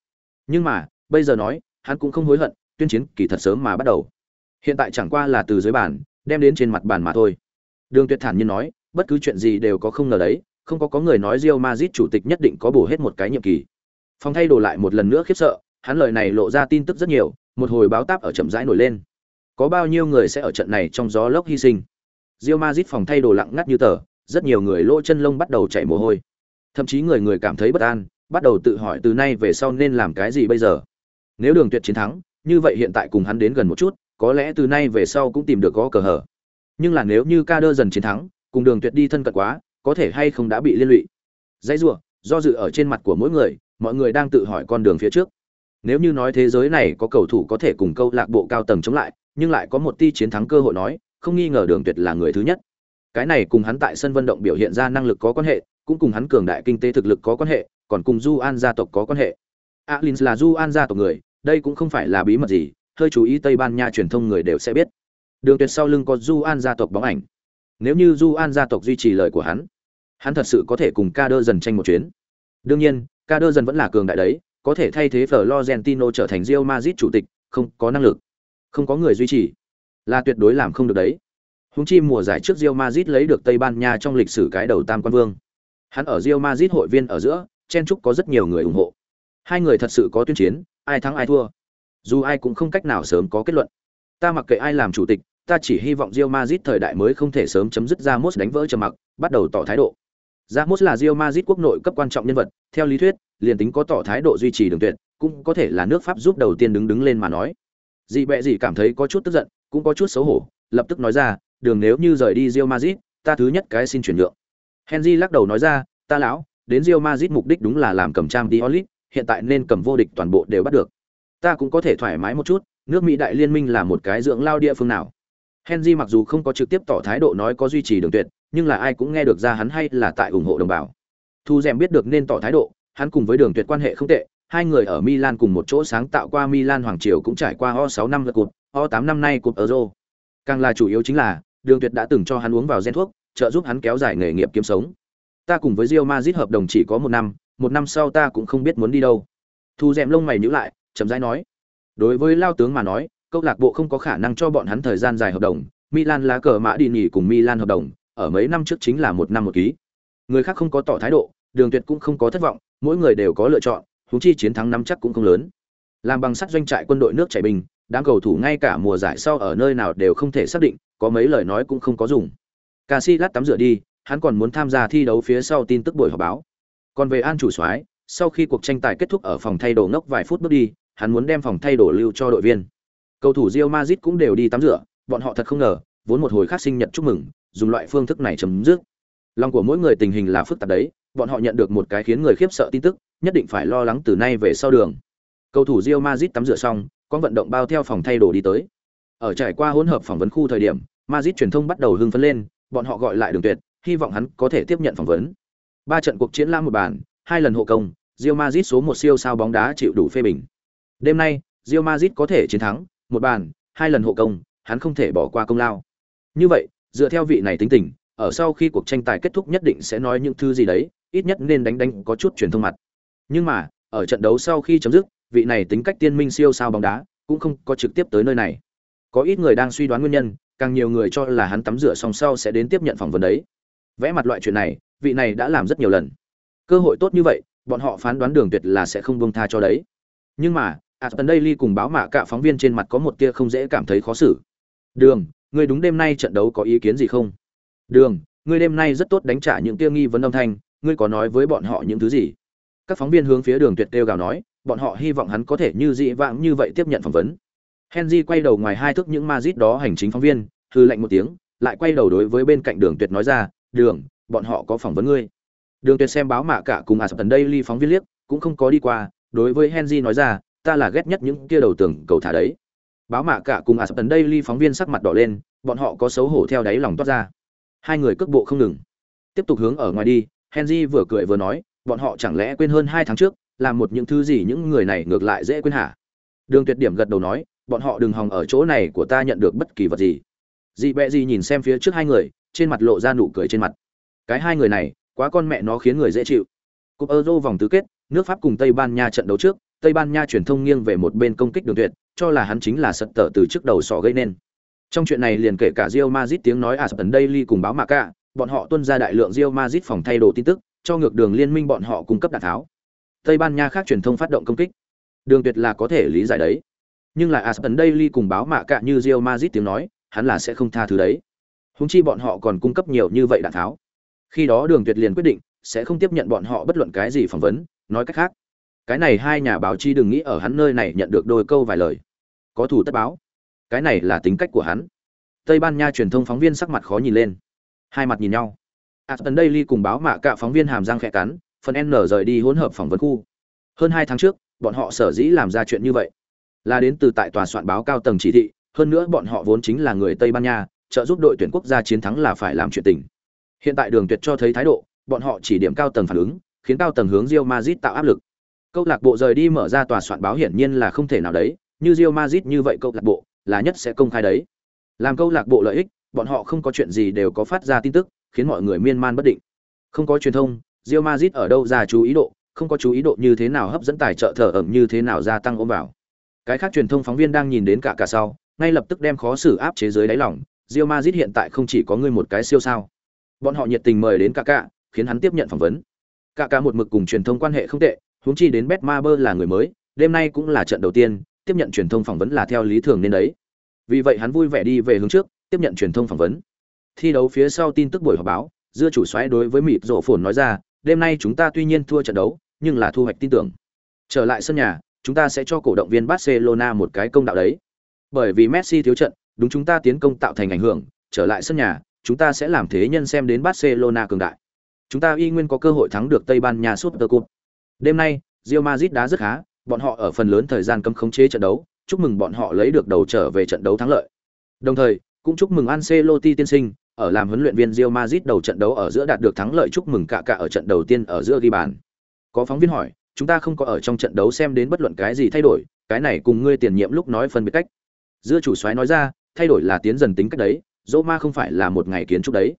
Nhưng mà, bây giờ nói, hắn cũng không hối hận, tuyên chiến kỳ thật sớm mà bắt đầu. Hiện tại chẳng qua là từ dưới bàn, đem đến trên mặt bàn mà thôi. Đường Tuyệt thản nhiên nói, bất cứ chuyện gì đều có không ngờ đấy, không có có người nói Real Madrid chủ tịch nhất định có bổ hết một cái nhiệm kỳ. Phong thay đổi lại một lần nữa khiếp sợ, hắn lời này lộ ra tin tức rất nhiều, một hồi báo táp ở chậm rãi nổi lên. Có bao nhiêu người sẽ ở trận này trong gió lốc hy sinh? rio mazit phòng thay đồ lặng ngắt như tờ, rất nhiều người lỗ chân lông bắt đầu chảy mồ hôi. Thậm chí người người cảm thấy bất an, bắt đầu tự hỏi từ nay về sau nên làm cái gì bây giờ. Nếu Đường Tuyệt chiến thắng, như vậy hiện tại cùng hắn đến gần một chút, có lẽ từ nay về sau cũng tìm được có cờ hở. Nhưng là nếu như ca đơ dần chiến thắng, cùng đường tuyệt đi thân cận quá có thể hay không đã bị liên lụy dãy rủa do dự ở trên mặt của mỗi người mọi người đang tự hỏi con đường phía trước nếu như nói thế giới này có cầu thủ có thể cùng câu lạc bộ cao tầng chống lại nhưng lại có một ti chiến thắng cơ hội nói không nghi ngờ đường tuyệt là người thứ nhất. Cái này cùng hắn tại sân vận động biểu hiện ra năng lực có quan hệ cũng cùng hắn cường đại kinh tế thực lực có quan hệ còn cùng du an gia tộc có quan hệ. Alin là du an gia tộc người đây cũng không phải là bí mật gì hơi chú ý tây ban nha truyền thông người đều sẽ biết. Đường tuyệt sau lưng có du an gia tộc bóng ảnh. Nếu như du an gia tộc duy trì lời của hắn hắn thật sự có thể cùng ca đơ dần tranh một chuyến. Đương nhiên ca đơ dần vẫn là cường đại đấy có thể thay thế Florentino trở thành Real Madrid chủ tịch, không có năng lực, không có người duy trì, là tuyệt đối làm không được đấy. Húng chi mùa giải trước Real Madrid lấy được Tây Ban Nha trong lịch sử cái đầu tam quan vương. Hắn ở Real Madrid hội viên ở giữa, chen trúc có rất nhiều người ủng hộ. Hai người thật sự có tuyên chiến, ai thắng ai thua. Dù ai cũng không cách nào sớm có kết luận. Ta mặc kệ ai làm chủ tịch, ta chỉ hy vọng Real Madrid thời đại mới không thể sớm chấm dứt ra Ramos đánh vỡ trầm mặc, bắt đầu tỏ thái độ. Ramos là Real Madrid quốc nội cấp quan trọng nhân vật, theo lý thuyết, liền tính có tỏ thái độ duy trì đường tuyệt, cũng có thể là nước Pháp giúp đầu tiên đứng đứng lên mà nói. Dị bẹ Dị cảm thấy có chút tức giận, cũng có chút xấu hổ, lập tức nói ra, đường nếu như rời đi Real Madrid, ta thứ nhất cái xin chuyển nhượng. Henry lắc đầu nói ra, ta lão, đến Real Madrid mục đích đúng là làm cầm trang Diolit, hiện tại nên cầm vô địch toàn bộ đều bắt được. Ta cũng có thể thoải mái một chút, nước Mỹ đại liên minh là một cái dưỡng lao địa phương nào. Henry mặc dù không có trực tiếp tỏ thái độ nói có duy trì đường tuyệt, nhưng là ai cũng nghe được ra hắn hay là tại ủng hộ đồng bào. Thu Dẻm biết được nên tỏ thái độ, hắn cùng với Đường Tuyệt quan hệ không tệ, hai người ở Milan cùng một chỗ sáng tạo qua Milan hoàng triều cũng trải qua O6 năm lượt cột, O8 năm nay cột Euro. Càng là chủ yếu chính là, Đường Tuyệt đã từng cho hắn uống vào gen thuốc, trợ giúp hắn kéo dài nghề nghiệp kiếm sống. Ta cùng với Real Madrid hợp đồng chỉ có một năm, một năm sau ta cũng không biết muốn đi đâu. Thu Dẻm lông mày nhíu lại, chậm rãi nói: "Đối với lao tướng mà nói, câu lạc bộ không có khả năng cho bọn hắn thời gian dài hợp đồng, Milan lá cờ mã đi nghỉ cùng Milan hợp đồng, ở mấy năm trước chính là một năm một ký. Người khác không có tỏ thái độ, Đường Tuyệt cũng không có thất vọng, mỗi người đều có lựa chọn, huống chi chiến thắng năm chắc cũng không lớn. Làm bằng sắt doanh trại quân đội nước chảy bình, đám cầu thủ ngay cả mùa giải sau ở nơi nào đều không thể xác định, có mấy lời nói cũng không có dùng. Casillas tắm rửa đi, hắn còn muốn tham gia thi đấu phía sau tin tức buổi họp báo. Còn về An chủ soái, sau khi cuộc tranh tài kết thúc ở phòng thay đồ ngốc vài phút bước đi, hắn muốn đem phòng thay đồ lưu cho đội viên. Cầu thủ Real Madrid cũng đều đi tắm rửa, bọn họ thật không ngờ, vốn một hồi khác sinh nhật chúc mừng, dùng loại phương thức này chấm dứt. Lòng của mỗi người tình hình là phức tạp đấy, bọn họ nhận được một cái khiến người khiếp sợ tin tức, nhất định phải lo lắng từ nay về sau đường. Cầu thủ rio mazit tắm rửa xong, con vận động bao theo phòng thay đồ đi tới. Ở trải qua hỗn hợp phỏng vấn khu thời điểm, mazit truyền thông bắt đầu hưng phấn lên, bọn họ gọi lại Đường Tuyệt, hy vọng hắn có thể tiếp nhận phỏng vấn. Ba trận cuộc chiến lãng một bàn, hai lần hộ công, rio mazit số một siêu sao bóng đá chịu đủ phê bình. Đêm nay, rio mazit có thể chiến thắng, một bàn, hai lần hộ công, hắn không thể bỏ qua công lao. Như vậy, dựa theo vị này tính tình, ở sau khi cuộc tranh tài kết thúc nhất định sẽ nói những thứ gì đấy, ít nhất nên đánh đánh có chút truyền thông mặt. Nhưng mà, ở trận đấu sau khi chấm dứt, vị này tính cách tiên minh siêu sao bóng đá, cũng không có trực tiếp tới nơi này. Có ít người đang suy đoán nguyên nhân, càng nhiều người cho là hắn tắm rửa xong sau sẽ đến tiếp nhận phỏng vấn đấy. Vẽ mặt loại chuyện này, vị này đã làm rất nhiều lần. Cơ hội tốt như vậy, bọn họ phán đoán đường tuyệt là sẽ không buông tha cho đấy. Nhưng mà, Aston Daily cùng báo mạ cả phóng viên trên mặt có một tia không dễ cảm thấy khó xử. Đường, ngươi đúng đêm nay trận đấu có ý kiến gì không? Đường, ngươi đêm nay rất tốt đánh trả những tia nghi vấn âm thanh, ngươi có nói với bọn họ những thứ gì? Các phóng viên hướng phía Đường Tuyệt kêu gào nói, bọn họ hy vọng hắn có thể như dị vãng như vậy tiếp nhận phỏng vấn. Henry quay đầu ngoài hai thước những ma dít đó hành chính phóng viên, hư lạnh một tiếng, lại quay đầu đối với bên cạnh Đường Tuyệt nói ra, "Đường, bọn họ có phỏng vấn ngươi." Đường Tuyệt xem báo mạ cả cùng Aston Daily phóng viên liếc, cũng không có đi qua, đối với Henry nói ra, "Ta là ghét nhất những kia đầu tưởng cầu thả đấy." Báo mạ cả cùng Aston Daily phóng viên sắc mặt đỏ lên, bọn họ có xấu hổ theo đáy lòng toát ra hai người cước bộ không ngừng. Tiếp tục hướng ở ngoài đi, henry vừa cười vừa nói, bọn họ chẳng lẽ quên hơn hai tháng trước, làm một những thứ gì những người này ngược lại dễ quên hả? Đường tuyệt điểm gật đầu nói, bọn họ đừng hòng ở chỗ này của ta nhận được bất kỳ vật gì. Dị bẹ gì nhìn xem phía trước hai người, trên mặt lộ ra nụ cười trên mặt. Cái hai người này, quá con mẹ nó khiến người dễ chịu. Cúp euro vòng tứ kết, nước pháp cùng tây ban nha trận đấu trước, tây ban nha truyền thông nghiêng về một bên công kích đường tuyệt, cho là hắn chính là sật tở từ trước đầu sỏ gây nên trong chuyện này liền kể cả Real Madrid tiếng nói Aston Daily cùng báo Marca, bọn họ tuân ra đại lượng Real Madrid phòng thay đồ tin tức, cho ngược đường liên minh bọn họ cung cấp đạn tháo. Tây Ban Nha khác truyền thông phát động công kích. Đường tuyệt là có thể lý giải đấy. Nhưng lại Aston Daily cùng báo Marca như Real Madrid tiếng nói, hắn là sẽ không tha thứ đấy. Huống chi bọn họ còn cung cấp nhiều như vậy đạn tháo. Khi đó Đường Tuyệt liền quyết định sẽ không tiếp nhận bọn họ bất luận cái gì phỏng vấn, nói cách khác, cái này hai nhà báo chí đừng nghĩ ở hắn nơi này nhận được đôi câu vài lời. Có thủ tất báo cái này là tính cách của hắn. Tây ban nha truyền thông phóng viên sắc mặt khó nhìn lên. Hai mặt nhìn nhau. À, Aston daily cùng báo mạ cả phóng viên hàm răng khẽ cắn, phần n rời đi hỗn hợp phỏng vấn khu. Hơn hai tháng trước, bọn họ sở dĩ làm ra chuyện như vậy? Là đến từ tại tòa soạn báo cao tầng chỉ thị, hơn nữa bọn họ vốn chính là người tây ban nha, trợ giúp đội tuyển quốc gia chiến thắng là phải làm chuyện tình. Hiện tại đường tuyệt cho thấy thái độ, bọn họ chỉ điểm cao tầng phản ứng, khiến cao tầng hướng Real Madrid tạo áp lực. Câu lạc bộ rời đi mở ra tòa soạn báo hiển nhiên là không thể nào đấy, như Real Madrid như vậy câu lạc bộ là nhất sẽ công khai đấy. Làm câu lạc bộ lợi ích, bọn họ không có chuyện gì đều có phát ra tin tức, khiến mọi người miên man bất định. Không có truyền thông, Real Madrid ở đâu ra chú ý độ, không có chú ý độ như thế nào hấp dẫn tài trợ thở ẩm như thế nào gia tăng ôm vào. Cái khác truyền thông phóng viên đang nhìn đến cả cả sau, ngay lập tức đem khó xử áp chế dưới đáy lòng, Real Madrid hiện tại không chỉ có người một cái siêu sao. Bọn họ nhiệt tình mời đến cả cả khiến hắn tiếp nhận phỏng vấn. Cả cả một mực cùng truyền thông quan hệ không tệ, huống chi đến Betmaber là người mới, đêm nay cũng là trận đầu tiên tiếp nhận truyền thông phỏng vấn là theo lý thường nên đấy. Vì vậy hắn vui vẻ đi về hướng trước, tiếp nhận truyền thông phỏng vấn. Thi đấu phía sau tin tức buổi họp báo dưa chủ xoáy đối với mịp rổ phồn nói ra, đêm nay chúng ta tuy nhiên thua trận đấu, nhưng là thu hoạch tin tưởng. Trở lại sân nhà, chúng ta sẽ cho cổ động viên barcelona một cái công đạo đấy. Bởi vì messi thiếu trận, đúng chúng ta tiến công tạo thành ảnh hưởng, trở lại sân nhà, chúng ta sẽ làm thế nhân xem đến barcelona cường đại. Chúng ta y nguyên có cơ hội thắng được tây ban nha super cup. Đêm nay, Real Madrid đá rất khá bọn họ ở phần lớn thời gian cấm khống chế trận đấu chúc mừng bọn họ lấy được đầu trở về trận đấu thắng lợi đồng thời cũng chúc mừng Ancelotti tiên sinh ở làm huấn luyện viên Real Madrid đầu trận đấu ở giữa đạt được thắng lợi chúc mừng cả cả ở trận đầu tiên ở giữa ghi bàn. Có phóng viên hỏi, chúng ta không có ở trong trận đấu xem đến bất luận cái gì thay đổi, cái này cùng ngươi tiền nhiệm lúc nói phân biệt cách. Giữa chủ soái nói ra, thay đổi là tiến dần tính cách đấy, Roma không phải là một ngày kiến trúc đấy.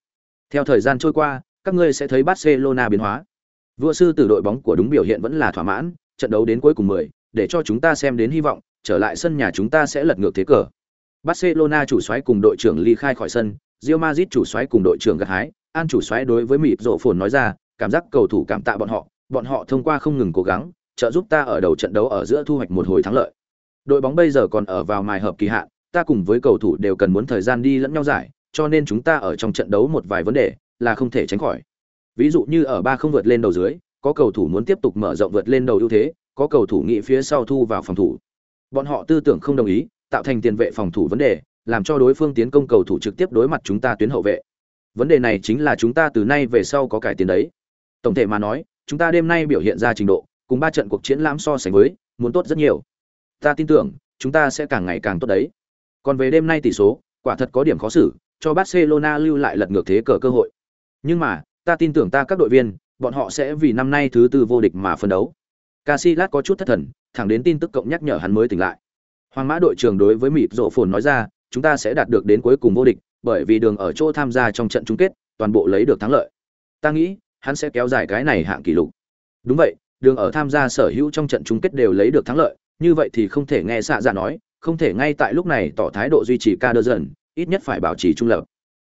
Theo thời gian trôi qua, các ngươi sẽ thấy Barcelona biến hóa. Vua sư tử đội bóng của đúng biểu hiện vẫn là thỏa mãn, trận đấu đến cuối cùng 10, để cho chúng ta xem đến hy vọng, trở lại sân nhà chúng ta sẽ lật ngược thế cờ. Barcelona chủ soái cùng đội trưởng ly khai khỏi sân, Real Madrid chủ soái cùng đội trưởng gặt hái, An chủ soái đối với mịp rộ phồn nói ra, cảm giác cầu thủ cảm tạ bọn họ, bọn họ thông qua không ngừng cố gắng, trợ giúp ta ở đầu trận đấu ở giữa thu hoạch một hồi thắng lợi. Đội bóng bây giờ còn ở vào mài hợp kỳ hạn, ta cùng với cầu thủ đều cần muốn thời gian đi lẫn nhau giải, cho nên chúng ta ở trong trận đấu một vài vấn đề là không thể tránh khỏi. Ví dụ như ở ba không vượt lên đầu dưới, có cầu thủ muốn tiếp tục mở rộng vượt lên đầu ưu thế, có cầu thủ nghĩ phía sau thu vào phòng thủ. Bọn họ tư tưởng không đồng ý, tạo thành tiền vệ phòng thủ vấn đề, làm cho đối phương tiến công cầu thủ trực tiếp đối mặt chúng ta tuyến hậu vệ. Vấn đề này chính là chúng ta từ nay về sau có cải tiến đấy. Tổng thể mà nói, chúng ta đêm nay biểu hiện ra trình độ, cùng ba trận cuộc chiến lãm so sánh với, muốn tốt rất nhiều. Ta tin tưởng, chúng ta sẽ càng ngày càng tốt đấy. Còn về đêm nay tỷ số, quả thật có điểm khó xử, cho Barcelona lưu lại lật ngược thế cờ cơ hội. Nhưng mà, ta tin tưởng ta các đội viên, bọn họ sẽ vì năm nay thứ tư vô địch mà phân đấu. Casillas có chút thất thần, thẳng đến tin tức cộng nhắc nhở hắn mới tỉnh lại. Hoàng Mã đội trưởng đối với mịp rộ phồn nói ra, chúng ta sẽ đạt được đến cuối cùng vô địch, bởi vì đường ở chỗ tham gia trong trận chung kết, toàn bộ lấy được thắng lợi. Ta nghĩ, hắn sẽ kéo dài cái này hạng kỷ lục. Đúng vậy, đường ở tham gia sở hữu trong trận chung kết đều lấy được thắng lợi, như vậy thì không thể nghe xạ dạ nói, không thể ngay tại lúc này tỏ thái độ duy trì ca đơ dần, ít nhất phải bảo trì trung lập.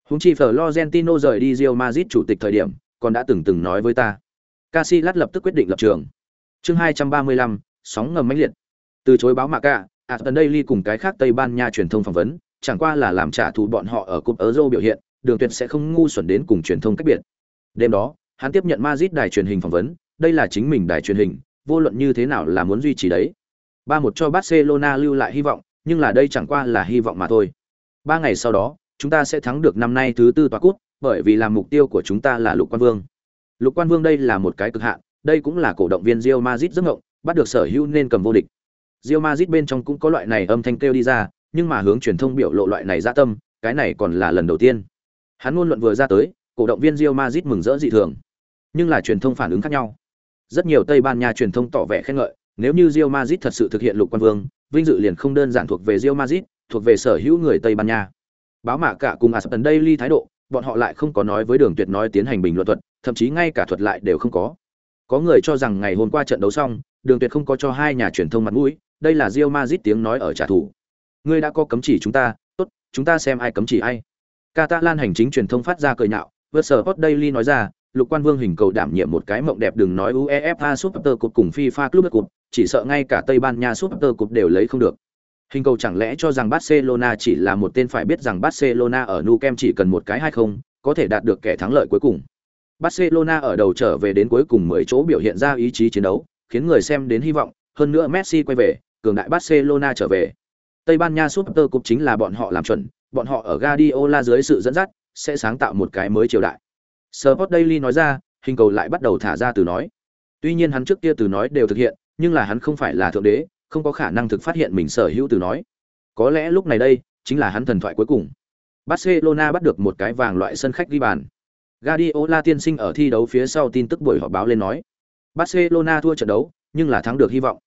Húng chi Florentino rời đi Real Madrid chủ tịch thời điểm, còn đã từng từng nói với ta. Casillas lập tức quyết định lập trường. Chương 235, sóng ngầm mãnh liệt. Từ chối báo mạc cả, Aston Daily cùng cái khác Tây Ban Nha truyền thông phỏng vấn, chẳng qua là làm trả thù bọn họ ở cúp Euro biểu hiện, Đường Tuyệt sẽ không ngu xuẩn đến cùng truyền thông cách biệt. Đêm đó, hắn tiếp nhận Madrid đài truyền hình phỏng vấn, đây là chính mình đài truyền hình, vô luận như thế nào là muốn duy trì đấy. Ba một cho Barcelona lưu lại hy vọng, nhưng là đây chẳng qua là hy vọng mà thôi. Ba ngày sau đó, chúng ta sẽ thắng được năm nay thứ tư tòa cút, bởi vì làm mục tiêu của chúng ta là Lục Quan Vương. Lục Quan Vương đây là một cái cực hạn, đây cũng là cổ động viên Real Madrid giấc ngộng, bắt được sở hữu nên cầm vô địch. Real Madrid bên trong cũng có loại này âm thanh kêu đi ra, nhưng mà hướng truyền thông biểu lộ loại này dạ tâm, cái này còn là lần đầu tiên. Hắn ngôn luận vừa ra tới, cổ động viên Real Madrid mừng rỡ dị thường. Nhưng là truyền thông phản ứng khác nhau. Rất nhiều Tây Ban Nha truyền thông tỏ vẻ khen ngợi, nếu như Real Madrid thật sự thực hiện lục quan vương, vinh dự liền không đơn giản thuộc về Real Madrid, thuộc về sở hữu người Tây Ban Nha. Báo mạ cả cùng Aston Daily thái độ, bọn họ lại không có nói với Đường Tuyệt nói tiến hành bình luận thuật, thậm chí ngay cả thuật lại đều không có. Có người cho rằng ngày hôm qua trận đấu xong, Đường Tuyệt không có cho hai nhà truyền thông mặt mũi, đây là Real Madrid tiếng nói ở trả thù. Ngươi đã có cấm chỉ chúng ta, tốt, chúng ta xem ai cấm chỉ ai. Catalan hành chính truyền thông phát ra cười nhạo, Versport Daily nói ra, Lục Quan Vương hình cầu đảm nhiệm một cái mộng đẹp đừng nói UEFA Super Cup cùng FIFA Club Cup, chỉ sợ ngay cả Tây Ban Nha Super Cup đều lấy không được. Hình cầu chẳng lẽ cho rằng Barcelona chỉ là một tên phải biết rằng Barcelona ở Nou Camp chỉ cần một cái hay không, có thể đạt được kẻ thắng lợi cuối cùng. Barcelona ở đầu trở về đến cuối cùng 10 chỗ biểu hiện ra ý chí chiến đấu, khiến người xem đến hy vọng, hơn nữa Messi quay về, cường đại Barcelona trở về. Tây Ban Nha Super Cup chính là bọn họ làm chuẩn, bọn họ ở Guardiola dưới sự dẫn dắt, sẽ sáng tạo một cái mới triều đại. Sport Daily nói ra, hình cầu lại bắt đầu thả ra từ nói. Tuy nhiên hắn trước kia từ nói đều thực hiện, nhưng là hắn không phải là thượng đế, không có khả năng thực phát hiện mình sở hữu từ nói. Có lẽ lúc này đây chính là hắn thần thoại cuối cùng. Barcelona bắt được một cái vàng loại sân khách ghi bàn. Guardiola tiên sinh ở thi đấu phía sau tin tức buổi họp báo lên nói, Barcelona thua trận đấu, nhưng là thắng được hy vọng.